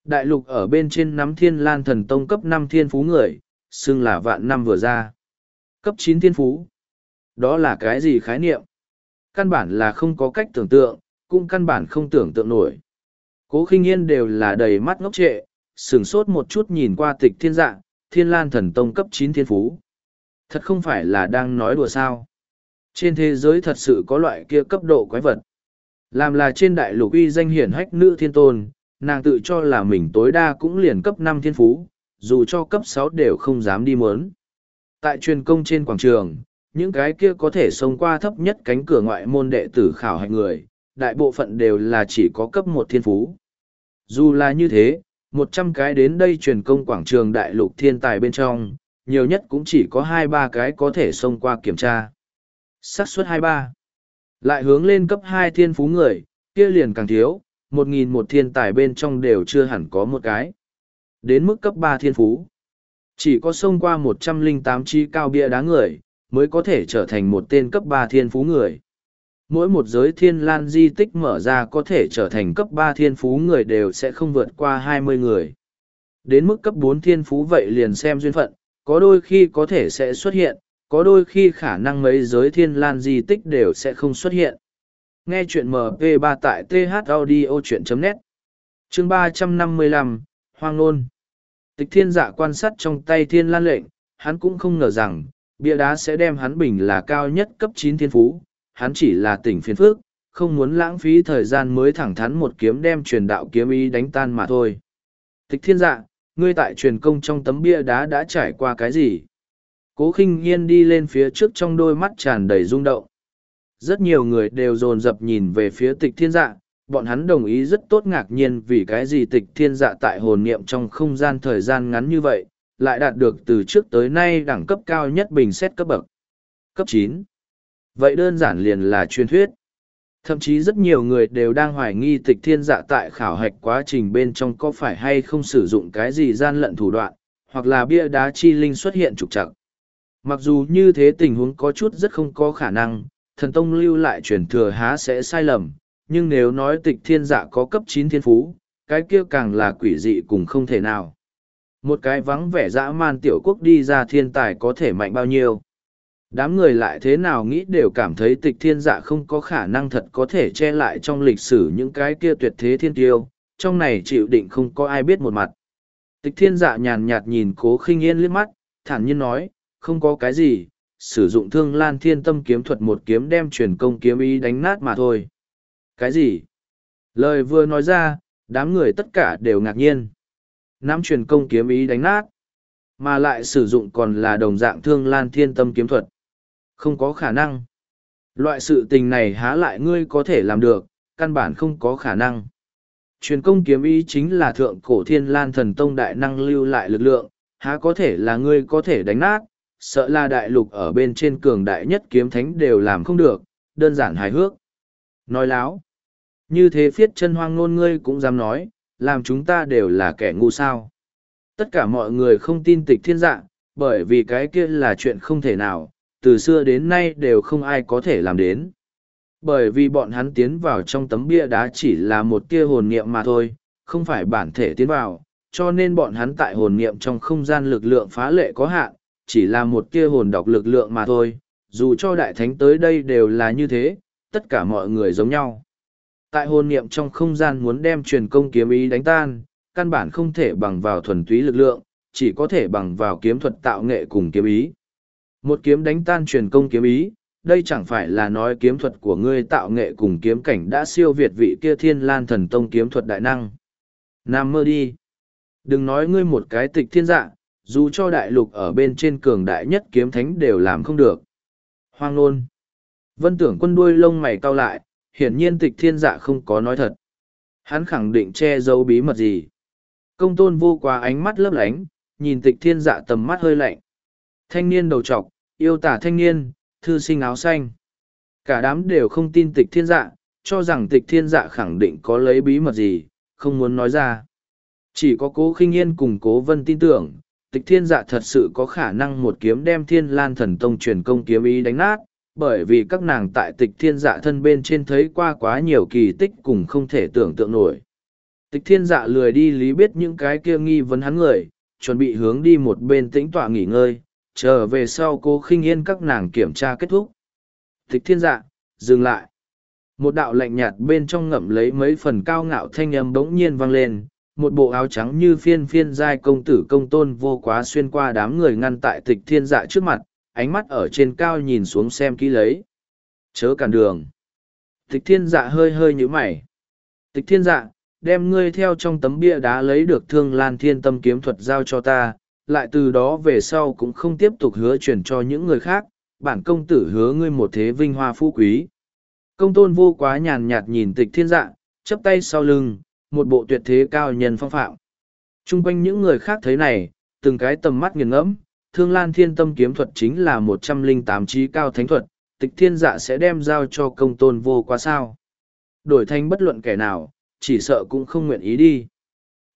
Đại lục ở bên trên nắm Thiên Lan Thần Tông cấp năm thiên phú người, xưng là vạn năm vừa ra. Cấp chín thiên phú. Đó là cái gì khái niệm? Căn bản là không có cách tưởng tượng, cũng căn bản không tưởng tượng nổi. Cố khinh yên đều là đầy mắt ngốc trệ, sửng sốt một chút nhìn qua tịch thiên dạng thiên lan thần tông cấp chín thiên phú. Thật không phải là đang nói đùa sao. Trên thế giới thật sự có loại kia cấp độ quái vật. Làm là trên đại lục uy danh hiển hách nữ thiên tôn, nàng tự cho là mình tối đa cũng liền cấp năm thiên phú, dù cho cấp sáu đều không dám đi mớn. Tại truyền công trên quảng trường, những cái kia có thể xông qua thấp nhất cánh cửa ngoại môn đệ tử khảo hạch người, đại bộ phận đều là chỉ có cấp một thiên phú. Dù là như thế, một trăm cái đến đây truyền công quảng trường đại lục thiên tài bên trong, nhiều nhất cũng chỉ có hai ba cái có thể xông qua kiểm tra. xác suất hai ba Lại hướng lên cấp hai thiên phú người, kia liền càng thiếu, một nghìn một thiên tài bên trong đều chưa hẳn có một cái. Đến mức cấp ba thiên phú, chỉ có xông qua một trăm linh tám chi cao bia đá người, mới có thể trở thành một tên cấp ba thiên phú người. Mỗi một giới thiên lan di tích mở ra có thể trở thành cấp ba thiên phú người đều sẽ không vượt qua hai mươi người. Đến mức cấp bốn thiên phú vậy liền xem duyên phận, có đôi khi có thể sẽ xuất hiện, có đôi khi khả năng mấy giới thiên lan di tích đều sẽ không xuất hiện. Nghe chuyện MP3 tại thaudio.net Chương ba trăm năm mươi lăm Hoang Nôn Tịch thiên dạ quan sát trong tay thiên lan lệnh, hắn cũng không ngờ rằng, bia đá sẽ đem hắn bình là cao nhất cấp chín thiên phú, hắn chỉ là tỉnh phiền phước, không muốn lãng phí thời gian mới thẳng thắn một kiếm đem truyền đạo kiếm ý đánh tan mà thôi. Tịch thiên dạ, ngươi tại truyền công trong tấm bia đá đã trải qua cái gì? Cố khinh yên đi lên phía trước trong đôi mắt tràn đầy rung động. Rất nhiều người đều dồn dập nhìn về phía tịch thiên dạ, bọn hắn đồng ý rất tốt ngạc nhiên vì cái gì tịch thiên dạ tại hồn niệm trong không gian thời gian ngắn như vậy, lại đạt được từ trước tới nay đẳng cấp cao nhất bình xét cấp bậc. Cấp chín Vậy đơn giản liền là truyền thuyết. Thậm chí rất nhiều người đều đang hoài nghi tịch thiên dạ tại khảo hạch quá trình bên trong có phải hay không sử dụng cái gì gian lận thủ đoạn, hoặc là bia đá chi linh xuất hiện trục trặc. Mặc dù như thế tình huống có chút rất không có khả năng, thần tông lưu lại truyền thừa há sẽ sai lầm, nhưng nếu nói tịch thiên dạ có cấp chín thiên phú, cái kia càng là quỷ dị cùng không thể nào. Một cái vắng vẻ dã man tiểu quốc đi ra thiên tài có thể mạnh bao nhiêu. Đám người lại thế nào nghĩ đều cảm thấy tịch thiên dạ không có khả năng thật có thể che lại trong lịch sử những cái kia tuyệt thế thiên tiêu, trong này chịu định không có ai biết một mặt. Tịch thiên dạ nhàn nhạt nhìn cố khinh yên liếc mắt, thản nhiên nói, không có cái gì, sử dụng thương lan thiên tâm kiếm thuật một kiếm đem truyền công kiếm ý đánh nát mà thôi. Cái gì? Lời vừa nói ra, đám người tất cả đều ngạc nhiên. Nắm truyền công kiếm ý đánh nát, mà lại sử dụng còn là đồng dạng thương lan thiên tâm kiếm thuật. Không có khả năng. Loại sự tình này há lại ngươi có thể làm được, căn bản không có khả năng. Truyền công kiếm ý chính là thượng cổ thiên lan thần tông đại năng lưu lại lực lượng, há có thể là ngươi có thể đánh nát, sợ là đại lục ở bên trên cường đại nhất kiếm thánh đều làm không được, đơn giản hài hước. Nói láo. Như thế phiết chân hoang ngôn ngươi cũng dám nói, làm chúng ta đều là kẻ ngu sao. Tất cả mọi người không tin tịch thiên dạng, bởi vì cái kia là chuyện không thể nào, từ xưa đến nay đều không ai có thể làm đến. Bởi vì bọn hắn tiến vào trong tấm bia đá chỉ là một tia hồn niệm mà thôi, không phải bản thể tiến vào, cho nên bọn hắn tại hồn niệm trong không gian lực lượng phá lệ có hạn, chỉ là một tia hồn đọc lực lượng mà thôi, dù cho đại thánh tới đây đều là như thế, tất cả mọi người giống nhau. Tại hồn niệm trong không gian muốn đem truyền công kiếm ý đánh tan, căn bản không thể bằng vào thuần túy lực lượng, chỉ có thể bằng vào kiếm thuật tạo nghệ cùng kiếm ý. Một kiếm đánh tan truyền công kiếm ý, đây chẳng phải là nói kiếm thuật của ngươi tạo nghệ cùng kiếm cảnh đã siêu việt vị kia thiên lan thần tông kiếm thuật đại năng. Nam mơ đi. Đừng nói ngươi một cái tịch thiên dạ, dù cho đại lục ở bên trên cường đại nhất kiếm thánh đều làm không được. Hoang nôn. Vân tưởng quân đuôi lông mày cau lại, hiển nhiên tịch thiên dạ không có nói thật. Hắn khẳng định che giấu bí mật gì. Công tôn vô quá ánh mắt lấp lánh, nhìn tịch thiên dạ tầm mắt hơi lạnh. Thanh niên đầu trọc, yêu tả thanh niên, thư sinh áo xanh. Cả đám đều không tin tịch thiên dạ, cho rằng tịch thiên dạ khẳng định có lấy bí mật gì, không muốn nói ra. Chỉ có cố khinh yên cùng cố vân tin tưởng, tịch thiên dạ thật sự có khả năng một kiếm đem thiên lan thần tông truyền công kiếm ý đánh nát, bởi vì các nàng tại tịch thiên dạ thân bên trên thấy qua quá nhiều kỳ tích cùng không thể tưởng tượng nổi. Tịch thiên dạ lười đi lý biết những cái kia nghi vấn hắn người, chuẩn bị hướng đi một bên tĩnh tọa nghỉ ngơi, chờ về sau cô khinh yên các nàng kiểm tra kết thúc. Tịch thiên dạ, dừng lại. Một đạo lạnh nhạt bên trong ngậm lấy mấy phần cao ngạo thanh âm bỗng nhiên vang lên, một bộ áo trắng như phiên phiên giai công tử công tôn vô quá xuyên qua đám người ngăn tại tịch thiên dạ trước mặt, ánh mắt ở trên cao nhìn xuống xem kỹ lấy. Chớ cản đường. Tịch thiên dạ hơi hơi nhũ mày. Tịch thiên dạ, đem ngươi theo trong tấm bia đá lấy được thương lan thiên tâm kiếm thuật giao cho ta, lại từ đó về sau cũng không tiếp tục hứa truyền cho những người khác, bản công tử hứa ngươi một thế vinh hoa phú quý. Công tôn vô quá nhàn nhạt nhìn tịch thiên dạ, chấp tay sau lưng, một bộ tuyệt thế cao nhân phong phạm. Trung quanh những người khác thấy này, từng cái tầm mắt nghiền ngẫm, thương lan thiên tâm kiếm thuật chính là một trăm linh tám trí cao thánh thuật, tịch thiên dạ sẽ đem giao cho công tôn vô quá sao. Đổi thành bất luận kẻ nào, chỉ sợ cũng không nguyện ý đi.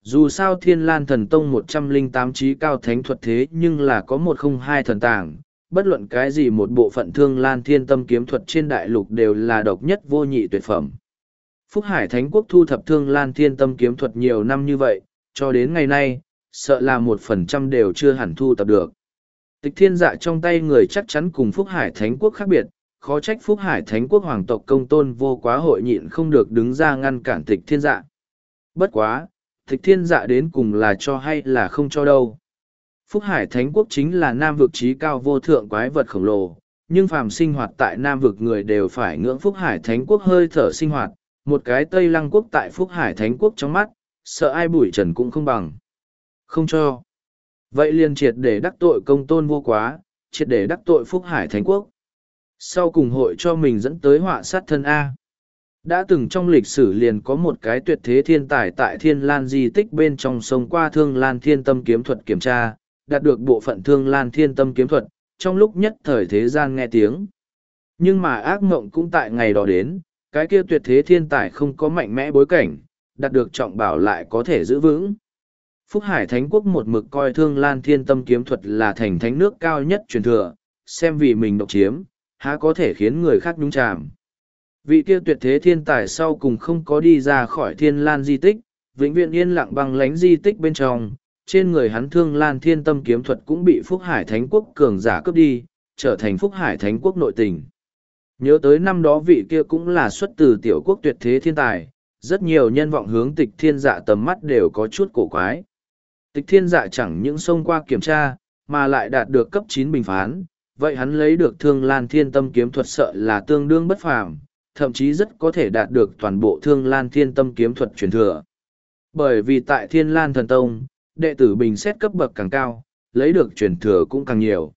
Dù sao thiên lan thần tông một trăm linh tám trí cao thánh thuật thế nhưng là có một không hai thần tàng, bất luận cái gì một bộ phận thương lan thiên tâm kiếm thuật trên đại lục đều là độc nhất vô nhị tuyệt phẩm. Phúc Hải Thánh Quốc thu thập thương lan thiên tâm kiếm thuật nhiều năm như vậy, cho đến ngày nay, sợ là một phần trăm đều chưa hẳn thu tập được. Tịch thiên dạ trong tay người chắc chắn cùng Phúc Hải Thánh Quốc khác biệt, khó trách Phúc Hải Thánh Quốc hoàng tộc công tôn vô quá hội nhịn không được đứng ra ngăn cản tịch thiên dạ. Bất quá, tịch thiên dạ đến cùng là cho hay là không cho đâu. Phúc Hải Thánh Quốc chính là nam vực trí cao vô thượng quái vật khổng lồ, nhưng phàm sinh hoạt tại nam vực người đều phải ngưỡng Phúc Hải Thánh Quốc hơi thở sinh hoạt, một cái Tây Lăng Quốc tại Phúc Hải Thánh Quốc trong mắt, sợ ai bụi trần cũng không bằng. Không cho. Vậy liền triệt để đắc tội công tôn vô quá, triệt để đắc tội Phúc Hải Thánh Quốc. Sau cùng hội cho mình dẫn tới họa sát thân A. Đã từng trong lịch sử liền có một cái tuyệt thế thiên tài tại thiên lan di tích bên trong sông qua thương lan thiên tâm kiếm thuật kiểm tra, đạt được bộ phận thương lan thiên tâm kiếm thuật, trong lúc nhất thời thế gian nghe tiếng. Nhưng mà ác mộng cũng tại ngày đó đến, cái kia tuyệt thế thiên tài không có mạnh mẽ bối cảnh, đạt được trọng bảo lại có thể giữ vững. Phúc Hải Thánh Quốc một mực coi thương lan thiên tâm kiếm thuật là thành thánh nước cao nhất truyền thừa, xem vì mình độc chiếm, há có thể khiến người khác nhúng chàm. Vị kia tuyệt thế thiên tài sau cùng không có đi ra khỏi thiên lan di tích, vĩnh viễn yên lặng băng lánh di tích bên trong, trên người hắn thương lan thiên tâm kiếm thuật cũng bị Phúc Hải Thánh Quốc cường giả cướp đi, trở thành Phúc Hải Thánh Quốc nội tình. Nhớ tới năm đó vị kia cũng là xuất từ tiểu quốc tuyệt thế thiên tài, rất nhiều nhân vọng hướng tịch thiên dạ tầm mắt đều có chút cổ quái. Tịch thiên dạ chẳng những xông qua kiểm tra, mà lại đạt được cấp chín bình phán, vậy hắn lấy được thương lan thiên tâm kiếm thuật sợ là tương đương bất phàm, thậm chí rất có thể đạt được toàn bộ thương lan thiên tâm kiếm thuật truyền thừa. Bởi vì tại thiên lan thần tông, đệ tử bình xét cấp bậc càng cao, lấy được truyền thừa cũng càng nhiều.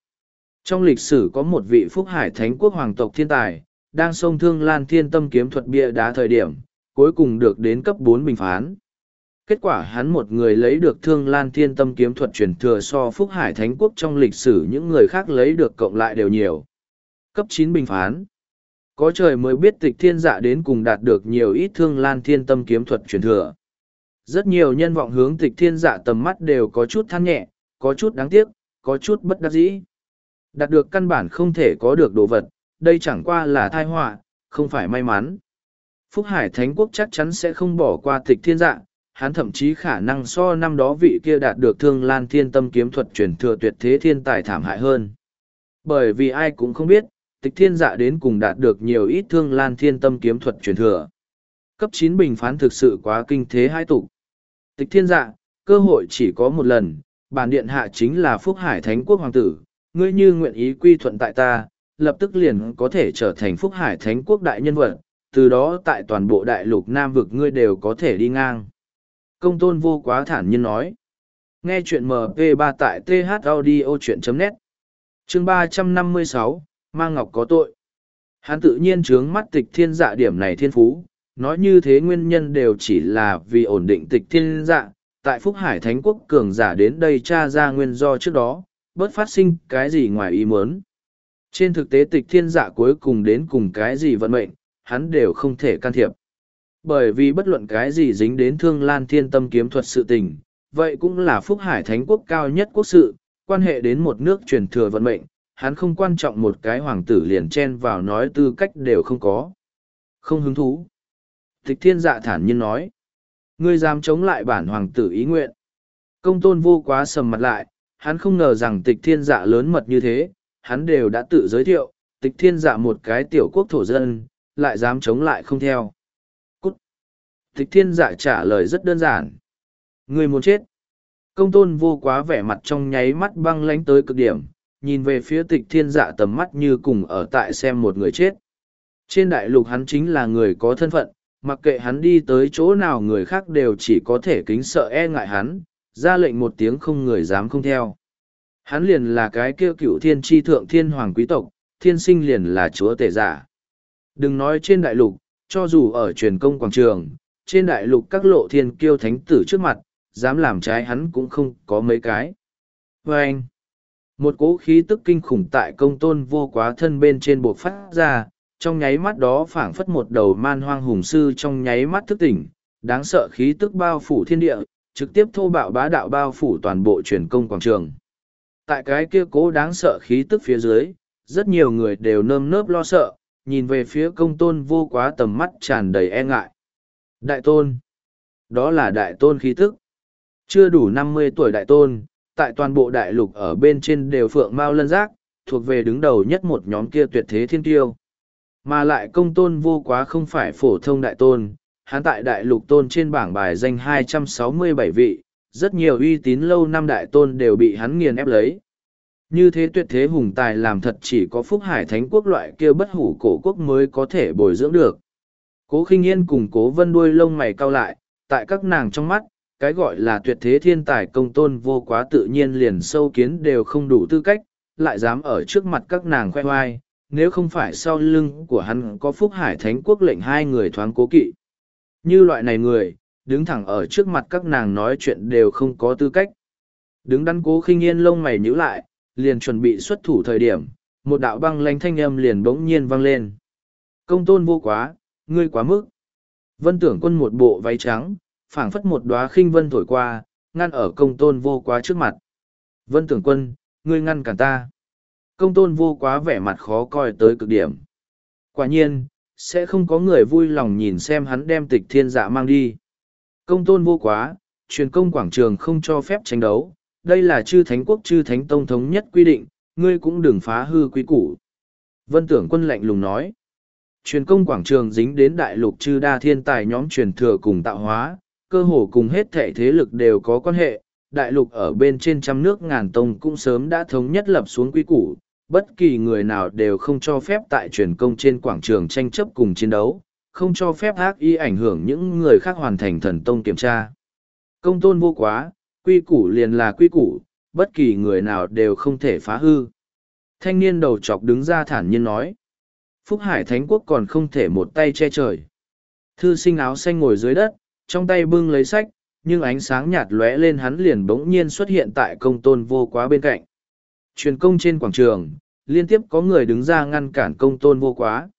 Trong lịch sử có một vị phúc hải thánh quốc hoàng tộc thiên tài, đang sông thương lan thiên tâm kiếm thuật bia đá thời điểm, cuối cùng được đến cấp bốn bình phán. Kết quả hắn một người lấy được thương lan thiên tâm kiếm thuật truyền thừa so phúc hải thánh quốc trong lịch sử những người khác lấy được cộng lại đều nhiều. Cấp chín bình phán. Có trời mới biết tịch thiên dạ đến cùng đạt được nhiều ít thương lan thiên tâm kiếm thuật truyền thừa. Rất nhiều nhân vọng hướng tịch thiên dạ tầm mắt đều có chút than nhẹ, có chút đáng tiếc, có chút bất đắc dĩ. Đạt được căn bản không thể có được đồ vật, đây chẳng qua là thai họa, không phải may mắn. Phúc Hải Thánh Quốc chắc chắn sẽ không bỏ qua tịch thiên dạ, hắn thậm chí khả năng so năm đó vị kia đạt được thương lan thiên tâm kiếm thuật truyền thừa tuyệt thế thiên tài thảm hại hơn. Bởi vì ai cũng không biết, tịch thiên dạ đến cùng đạt được nhiều ít thương lan thiên tâm kiếm thuật truyền thừa. Cấp chín bình phán thực sự quá kinh thế hai tục. Tịch thiên dạ, cơ hội chỉ có một lần, bản điện hạ chính là Phúc Hải Thánh Quốc Hoàng tử, ngươi như nguyện ý quy thuận tại ta, lập tức liền có thể trở thành Phúc Hải Thánh Quốc đại nhân vật, từ đó tại toàn bộ đại lục Nam vực ngươi đều có thể đi ngang. Công tôn vô quá thản nhiên nói. Nghe chuyện MP3 tại thaudio.net Chương ba trăm năm mươi sáu Mang Ngọc có tội. Hắn tự nhiên trướng mắt tịch thiên dạ điểm này thiên phú, nói như thế nguyên nhân đều chỉ là vì ổn định tịch thiên dạ, tại Phúc Hải Thánh Quốc cường giả đến đây tra ra nguyên do trước đó, bớt phát sinh cái gì ngoài ý muốn. Trên thực tế tịch thiên dạ cuối cùng đến cùng cái gì vận mệnh, hắn đều không thể can thiệp. Bởi vì bất luận cái gì dính đến thương lan thiên tâm kiếm thuật sự tình, vậy cũng là Phúc Hải Thánh Quốc cao nhất quốc sự, quan hệ đến một nước truyền thừa vận mệnh, hắn không quan trọng một cái hoàng tử liền chen vào nói tư cách đều không có. Không hứng thú. Tịch thiên dạ thản nhiên nói. Ngươi dám chống lại bản hoàng tử ý nguyện. Công tôn vô quá sầm mặt lại, hắn không ngờ rằng tịch thiên dạ lớn mật như thế, hắn đều đã tự giới thiệu, tịch thiên dạ một cái tiểu quốc thổ dân, lại dám chống lại không theo. Cút! Tịch thiên dạ trả lời rất đơn giản. Ngươi muốn chết. Công tôn vô quá vẻ mặt trong nháy mắt băng lánh tới cực điểm, nhìn về phía tịch thiên dạ tầm mắt như cùng ở tại xem một người chết. Trên đại lục hắn chính là người có thân phận, mặc kệ hắn đi tới chỗ nào người khác đều chỉ có thể kính sợ e ngại hắn, ra lệnh một tiếng không người dám không theo. Hắn liền là cái kêu cựu thiên tri thượng thiên hoàng quý tộc, thiên sinh liền là chúa tể giả. Đừng nói trên đại lục, cho dù ở truyền công quảng trường, trên đại lục các lộ thiên kiêu thánh tử trước mặt, dám làm trái hắn cũng không có mấy cái. Và anh, một cỗ khí tức kinh khủng tại công tôn vô quá thân bên trên buộc phát ra, trong nháy mắt đó phảng phất một đầu man hoang hùng sư trong nháy mắt thức tỉnh, đáng sợ khí tức bao phủ thiên địa, trực tiếp thô bạo bá đạo bao phủ toàn bộ truyền công quảng trường. Tại cái kia cố đáng sợ khí tức phía dưới, rất nhiều người đều nơm nớp lo sợ, nhìn về phía công tôn vô quá tầm mắt tràn đầy e ngại. Đại tôn. Đó là đại tôn khí tức. Chưa đủ năm mươi tuổi đại tôn, tại toàn bộ đại lục ở bên trên đều phượng mao lân giác, thuộc về đứng đầu nhất một nhóm kia tuyệt thế thiên tiêu. Mà lại công tôn vô quá không phải phổ thông đại tôn, hắn tại đại lục tôn trên bảng bài danh 267 vị, rất nhiều uy tín lâu năm đại tôn đều bị hắn nghiền ép lấy. Như thế tuyệt thế hùng tài làm thật chỉ có phúc hải thánh quốc loại kia bất hủ cổ quốc mới có thể bồi dưỡng được. Cố khinh yên cùng cố vân đuôi lông mày cau lại, tại các nàng trong mắt, cái gọi là tuyệt thế thiên tài công tôn vô quá tự nhiên liền sâu kiến đều không đủ tư cách, lại dám ở trước mặt các nàng khoe hoai, nếu không phải sau lưng của hắn có phúc hải thánh quốc lệnh hai người thoáng cố kỵ. Như loại này người, đứng thẳng ở trước mặt các nàng nói chuyện đều không có tư cách. Đứng đắn cố khinh yên lông mày nhíu lại, liền chuẩn bị xuất thủ thời điểm, một đạo băng lanh thanh âm liền bỗng nhiên vang lên. Công tôn vô quá, ngươi quá mức. Vân tưởng quân một bộ váy trắng, phảng phất một đóa khinh vân thổi qua, ngăn ở công tôn vô quá trước mặt. Vân tưởng quân, ngươi ngăn cản ta. Công tôn vô quá vẻ mặt khó coi tới cực điểm. Quả nhiên, sẽ không có người vui lòng nhìn xem hắn đem tịch thiên dạ mang đi. Công tôn vô quá, truyền công quảng trường không cho phép tranh đấu, đây là chư thánh quốc chư thánh tông thống nhất quy định, ngươi cũng đừng phá hư quý củ. Vân tưởng quân lạnh lùng nói. Truyền công quảng trường dính đến đại lục chư đa thiên tài nhóm truyền thừa cùng tạo hóa, cơ hồ cùng hết thể thế lực đều có quan hệ. Đại lục ở bên trên trăm nước ngàn tông cũng sớm đã thống nhất lập xuống quy củ, bất kỳ người nào đều không cho phép tại truyền công trên quảng trường tranh chấp cùng chiến đấu, không cho phép ác y ảnh hưởng những người khác hoàn thành thần tông kiểm tra. Công tôn vô quá, quy củ liền là quy củ, bất kỳ người nào đều không thể phá hư. Thanh niên đầu chọc đứng ra thản nhiên nói. Phúc Hải Thánh Quốc còn không thể một tay che trời. Thư sinh áo xanh ngồi dưới đất, trong tay bưng lấy sách, nhưng ánh sáng nhạt lóe lên hắn liền bỗng nhiên xuất hiện tại công tôn vô quá bên cạnh. Truyền công trên quảng trường, liên tiếp có người đứng ra ngăn cản công tôn vô quá.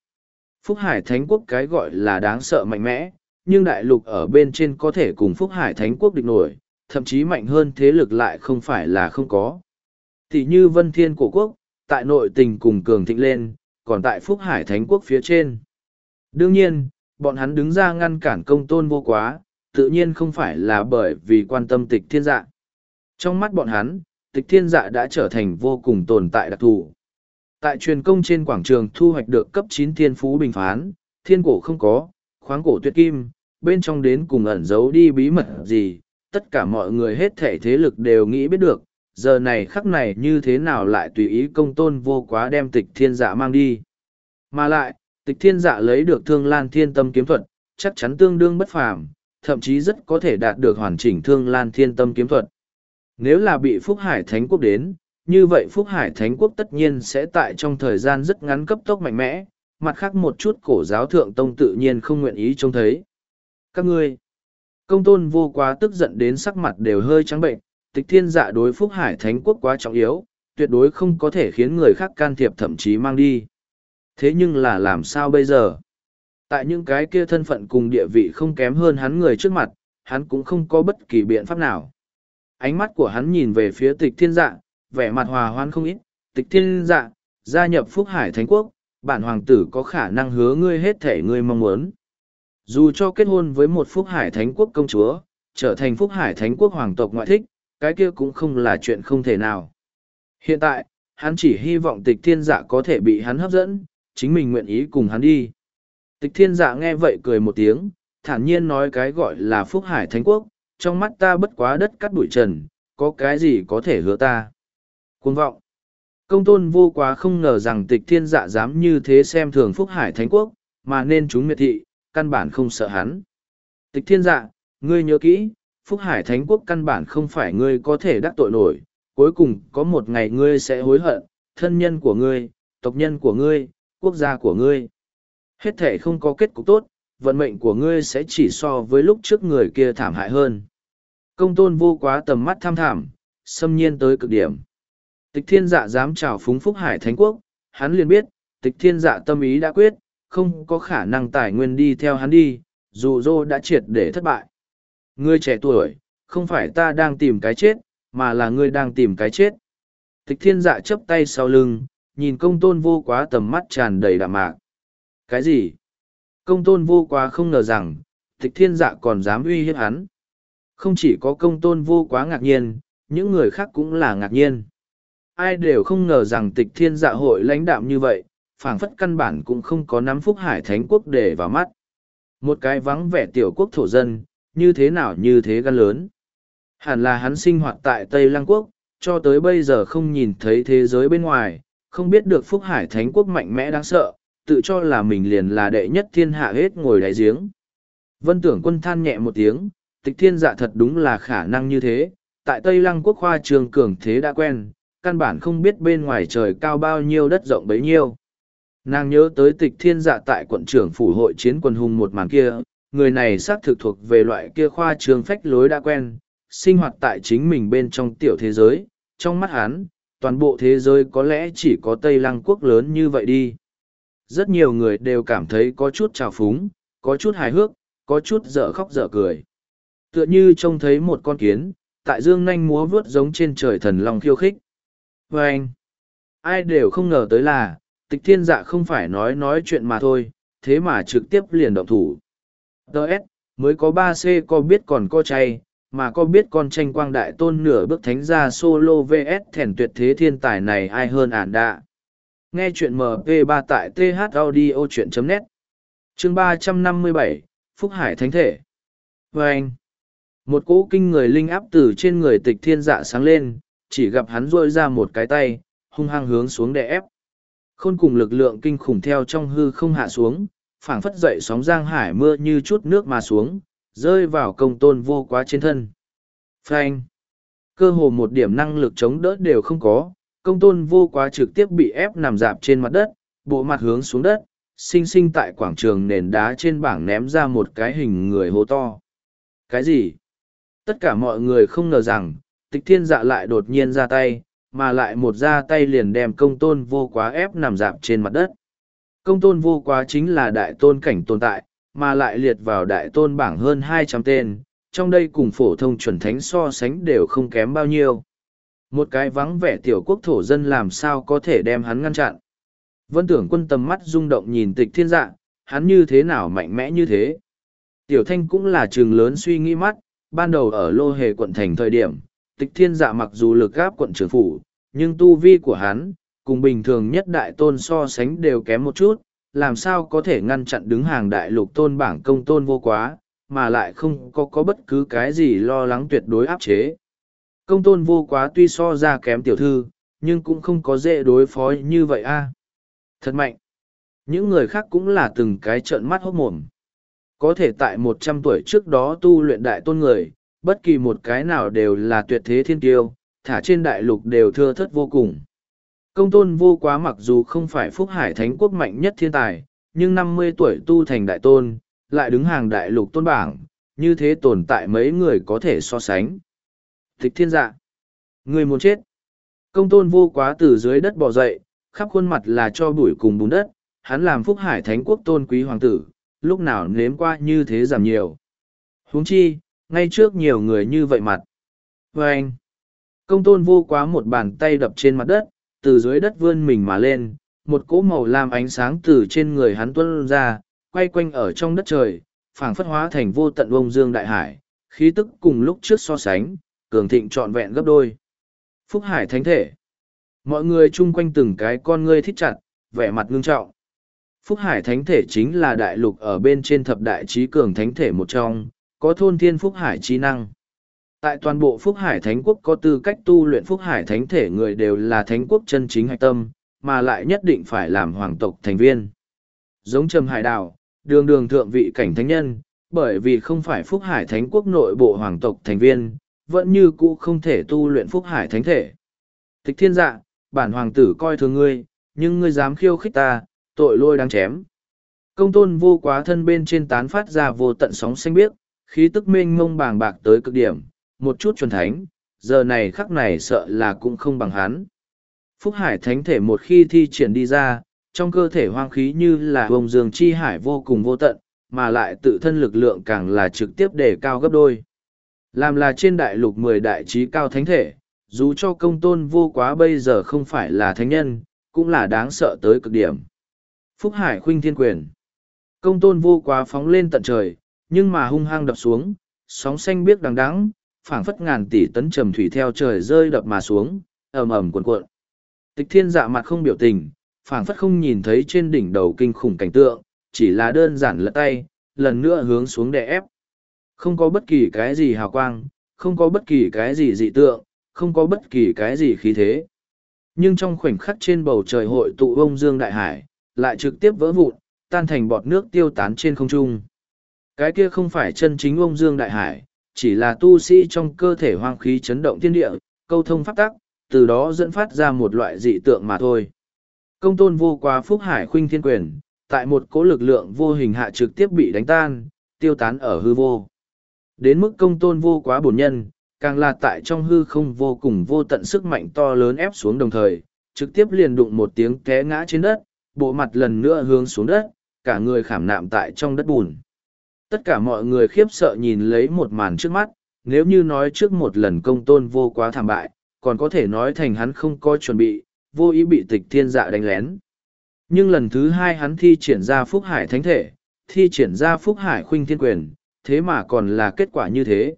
Phúc Hải Thánh Quốc cái gọi là đáng sợ mạnh mẽ, nhưng đại lục ở bên trên có thể cùng Phúc Hải Thánh Quốc địch nổi, thậm chí mạnh hơn thế lực lại không phải là không có. Tỷ như Vân Thiên Cổ Quốc, tại nội tình cùng cường thịnh lên, còn tại Phúc Hải Thánh Quốc phía trên. Đương nhiên, bọn hắn đứng ra ngăn cản công tôn vô quá, tự nhiên không phải là bởi vì quan tâm tịch thiên dạ. Trong mắt bọn hắn, tịch thiên dạ đã trở thành vô cùng tồn tại đặc thù. Tại truyền công trên quảng trường thu hoạch được cấp chín thiên phú bình phán, thiên cổ không có, khoáng cổ tuyệt kim, bên trong đến cùng ẩn giấu đi bí mật gì, tất cả mọi người hết thể thế lực đều nghĩ biết được, giờ này khắc này như thế nào lại tùy ý công tôn vô quá đem tịch thiên dạ mang đi. Mà lại, tịch thiên dạ lấy được thương lan thiên tâm kiếm thuật, chắc chắn tương đương bất phàm, thậm chí rất có thể đạt được hoàn chỉnh thương lan thiên tâm kiếm thuật. Nếu là bị Phúc Hải Thánh Quốc đến, như vậy Phúc Hải Thánh Quốc tất nhiên sẽ tại trong thời gian rất ngắn cấp tốc mạnh mẽ, mặt khác một chút cổ giáo thượng tông tự nhiên không nguyện ý trông thấy. Các ngươi, công tôn vô quá tức giận đến sắc mặt đều hơi trắng bệnh, tịch thiên dạ đối Phúc Hải Thánh Quốc quá trọng yếu, tuyệt đối không có thể khiến người khác can thiệp thậm chí mang đi. Thế nhưng là làm sao bây giờ? Tại những cái kia thân phận cùng địa vị không kém hơn hắn người trước mặt, hắn cũng không có bất kỳ biện pháp nào. Ánh mắt của hắn nhìn về phía tịch thiên dạ, vẻ mặt hòa hoan không ít, tịch thiên dạ, gia nhập Phúc Hải Thánh Quốc, bản hoàng tử có khả năng hứa ngươi hết thể ngươi mong muốn. Dù cho kết hôn với một Phúc Hải Thánh Quốc công chúa, trở thành Phúc Hải Thánh Quốc hoàng tộc ngoại thích, cái kia cũng không là chuyện không thể nào. Hiện tại, hắn chỉ hy vọng tịch thiên dạ có thể bị hắn hấp dẫn, chính mình nguyện ý cùng hắn đi. Tịch thiên dạ nghe vậy cười một tiếng, thản nhiên nói cái gọi là Phúc Hải Thánh Quốc, trong mắt ta bất quá đất cắt bụi trần, có cái gì có thể hứa ta. Cuồng vọng. Công tôn vô quá không ngờ rằng tịch thiên dạ dám như thế xem thường Phúc Hải Thánh Quốc, mà nên chúng miệt thị, căn bản không sợ hắn. Tịch thiên dạ, ngươi nhớ kỹ, Phúc Hải Thánh Quốc căn bản không phải ngươi có thể đắc tội nổi, cuối cùng có một ngày ngươi sẽ hối hận, thân nhân của ngươi, tộc nhân của ngươi, quốc gia của ngươi. Hết thể không có kết cục tốt, vận mệnh của ngươi sẽ chỉ so với lúc trước người kia thảm hại hơn. Công tôn vô quá tầm mắt tham thảm, xâm nhiên tới cực điểm. Tịch thiên dạ dám chào phúng phúc hải thánh quốc, hắn liền biết, tịch thiên dạ tâm ý đã quyết, không có khả năng tài nguyên đi theo hắn đi, dù dô đã triệt để thất bại. Ngươi trẻ tuổi, không phải ta đang tìm cái chết, mà là ngươi đang tìm cái chết. Tịch thiên dạ chấp tay sau lưng, nhìn công tôn vô quá tầm mắt tràn đầy đạm mạc. Cái gì? Công tôn vô quá không ngờ rằng, tịch thiên dạ còn dám uy hiếp hắn. Không chỉ có công tôn vô quá ngạc nhiên, những người khác cũng là ngạc nhiên. Ai đều không ngờ rằng tịch thiên dạ hội lãnh đạm như vậy, phảng phất căn bản cũng không có nắm phúc hải thánh quốc để vào mắt. Một cái vắng vẻ tiểu quốc thổ dân, như thế nào như thế gan lớn. Hẳn là hắn sinh hoạt tại Tây Lăng Quốc, cho tới bây giờ không nhìn thấy thế giới bên ngoài, không biết được phúc hải thánh quốc mạnh mẽ đáng sợ, tự cho là mình liền là đệ nhất thiên hạ hết ngồi đáy giếng. Vân tưởng quân than nhẹ một tiếng, tịch thiên dạ thật đúng là khả năng như thế, tại Tây Lăng quốc khoa trường cường thế đã quen, căn bản không biết bên ngoài trời cao bao nhiêu đất rộng bấy nhiêu. Nàng nhớ tới tịch thiên dạ tại quận trưởng phủ hội chiến quân hùng một màn kia, người này xác thực thuộc về loại kia khoa trường phách lối đã quen, sinh hoạt tại chính mình bên trong tiểu thế giới, trong mắt hắn, toàn bộ thế giới có lẽ chỉ có Tây Lăng quốc lớn như vậy đi. Rất nhiều người đều cảm thấy có chút trào phúng, có chút hài hước, có chút dở khóc dở cười. Tựa như trông thấy một con kiến, tại dương nanh múa vướt giống trên trời thần long khiêu khích. Và anh, ai đều không ngờ tới là, tịch thiên dạ không phải nói nói chuyện mà thôi, thế mà trực tiếp liền động thủ. Đợt, mới có ba c có biết còn có chay, mà có biết con tranh quang đại tôn nửa bước thánh gia solo vs thẻn tuyệt thế thiên tài này ai hơn ản đạ. Nghe chuyện MP3 tại thaudio chuyện.net Chương 357, Phúc Hải Thánh Thể vê anh, một cỗ kinh người linh áp từ trên người tịch thiên dạ sáng lên, chỉ gặp hắn dôi ra một cái tay, hung hăng hướng xuống để ép. Khôn cùng lực lượng kinh khủng theo trong hư không hạ xuống, phảng phất dậy sóng giang hải mưa như chút nước mà xuống, rơi vào công tôn vô quá trên thân. Frank! Cơ hồ một điểm năng lực chống đỡ đều không có, công tôn vô quá trực tiếp bị ép nằm dạp trên mặt đất, bộ mặt hướng xuống đất, sinh sinh tại quảng trường nền đá trên bảng ném ra một cái hình người hố to. Cái gì? Tất cả mọi người không ngờ rằng, tịch thiên dạ lại đột nhiên ra tay, mà lại một ra tay liền đem công tôn vô quá ép nằm dạp trên mặt đất. Công tôn vô quá chính là đại tôn cảnh tồn tại, mà lại liệt vào đại tôn bảng hơn hai trăm tên, trong đây cùng phổ thông chuẩn thánh so sánh đều không kém bao nhiêu. Một cái vắng vẻ tiểu quốc thổ dân làm sao có thể đem hắn ngăn chặn. Vân tưởng quân tầm mắt rung động nhìn tịch thiên dạ, hắn như thế nào mạnh mẽ như thế. Tiểu thanh cũng là trường lớn suy nghĩ mắt, ban đầu ở lô hề quận thành thời điểm, tịch thiên dạ mặc dù lực gáp quận trưởng phủ, nhưng tu vi của hắn, cùng bình thường nhất đại tôn so sánh đều kém một chút, làm sao có thể ngăn chặn đứng hàng đại lục tôn bảng công tôn vô quá, mà lại không có có bất cứ cái gì lo lắng tuyệt đối áp chế. Công tôn vô quá tuy so ra kém tiểu thư, nhưng cũng không có dễ đối phó như vậy a. Thật mạnh. Những người khác cũng là từng cái trợn mắt hốt mồm. Có thể tại một trăm tuổi trước đó tu luyện đại tôn người, bất kỳ một cái nào đều là tuyệt thế thiên tiêu, thả trên đại lục đều thưa thất vô cùng. Công tôn vô quá mặc dù không phải phúc hải thánh quốc mạnh nhất thiên tài, nhưng năm mươi tuổi tu thành đại tôn, lại đứng hàng đại lục tôn bảng, như thế tồn tại mấy người có thể so sánh. Thích thiên dạ. Người muốn chết. Công tôn vô quá từ dưới đất bò dậy, khắp khuôn mặt là cho bụi cùng bùn đất, hắn làm phúc hải thánh quốc tôn quý hoàng tử, lúc nào nếm qua như thế giảm nhiều. huống chi, ngay trước nhiều người như vậy mặt. vê anh, công tôn vô quá một bàn tay đập trên mặt đất, từ dưới đất vươn mình mà lên, một cỗ màu lam ánh sáng từ trên người hắn tuân ra, quay quanh ở trong đất trời, phảng phất hóa thành vô tận bông dương đại hải, khí tức cùng lúc trước so sánh, cường thịnh trọn vẹn gấp đôi. Phúc Hải Thánh Thể Mọi người chung quanh từng cái con ngươi thích chặt, vẻ mặt ngưng trọng. Phúc Hải Thánh Thể chính là đại lục ở bên trên thập đại trí cường Thánh Thể một trong, có thôn thiên Phúc Hải trí năng. Tại toàn bộ Phúc Hải Thánh Quốc có tư cách tu luyện Phúc Hải Thánh Thể người đều là Thánh Quốc chân chính hạch tâm, mà lại nhất định phải làm hoàng tộc thành viên. Giống Trầm Hải Đào, đường đường thượng vị cảnh thánh nhân, bởi vì không phải Phúc Hải Thánh Quốc nội bộ hoàng tộc thành viên, vẫn như cũ không thể tu luyện Phúc Hải Thánh Thể. Tịch thiên dạ, bản hoàng tử coi thường ngươi, nhưng ngươi dám khiêu khích ta, tội lôi đáng chém. Công tôn vô quá thân bên trên tán phát ra vô tận sóng xanh biếc, khí tức mênh mông bàng bạc tới cực điểm, một chút chuẩn thánh, giờ này khắc này sợ là cũng không bằng hắn. Phúc Hải thánh thể một khi thi triển đi ra, trong cơ thể hoang khí như là bồng dương chi hải vô cùng vô tận, mà lại tự thân lực lượng càng là trực tiếp đề cao gấp đôi. Làm là trên đại lục mười đại trí cao thánh thể, dù cho công tôn vô quá bây giờ không phải là thánh nhân, cũng là đáng sợ tới cực điểm. Phúc Hải khuynh thiên quyền. Công tôn vô quá phóng lên tận trời, nhưng mà hung hăng đập xuống, sóng xanh biếc đằng đắng, phảng phất ngàn tỷ tấn trầm thủy theo trời rơi đập mà xuống, ầm ầm cuộn cuộn. Tịch thiên dạ mặt không biểu tình, phảng phất không nhìn thấy trên đỉnh đầu kinh khủng cảnh tượng, chỉ là đơn giản lật tay, lần nữa hướng xuống đè ép. Không có bất kỳ cái gì hào quang, không có bất kỳ cái gì dị tượng, không có bất kỳ cái gì khí thế. Nhưng trong khoảnh khắc trên bầu trời hội tụ ông Dương Đại Hải, lại trực tiếp vỡ vụn, tan thành bọt nước tiêu tán trên không trung. Cái kia không phải chân chính ông Dương Đại Hải, chỉ là tu sĩ trong cơ thể hoang khí chấn động thiên địa, câu thông pháp tắc, từ đó dẫn phát ra một loại dị tượng mà thôi. Công tôn vô quá phúc hải khuynh thiên quyền, tại một cỗ lực lượng vô hình hạ trực tiếp bị đánh tan, tiêu tán ở hư vô. Đến mức công tôn vô quá bổn nhân, càng là tại trong hư không vô cùng vô tận sức mạnh to lớn ép xuống đồng thời, trực tiếp liền đụng một tiếng té ngã trên đất, bộ mặt lần nữa hướng xuống đất, cả người khảm nạm tại trong đất bùn. Tất cả mọi người khiếp sợ nhìn lấy một màn trước mắt, nếu như nói trước một lần công tôn vô quá thảm bại, còn có thể nói thành hắn không có chuẩn bị, vô ý bị tịch thiên dạ đánh lén. Nhưng lần thứ hai hắn thi triển ra phúc hải thánh thể, thi triển ra phúc hải khuynh thiên quyền, thế mà còn là kết quả như thế.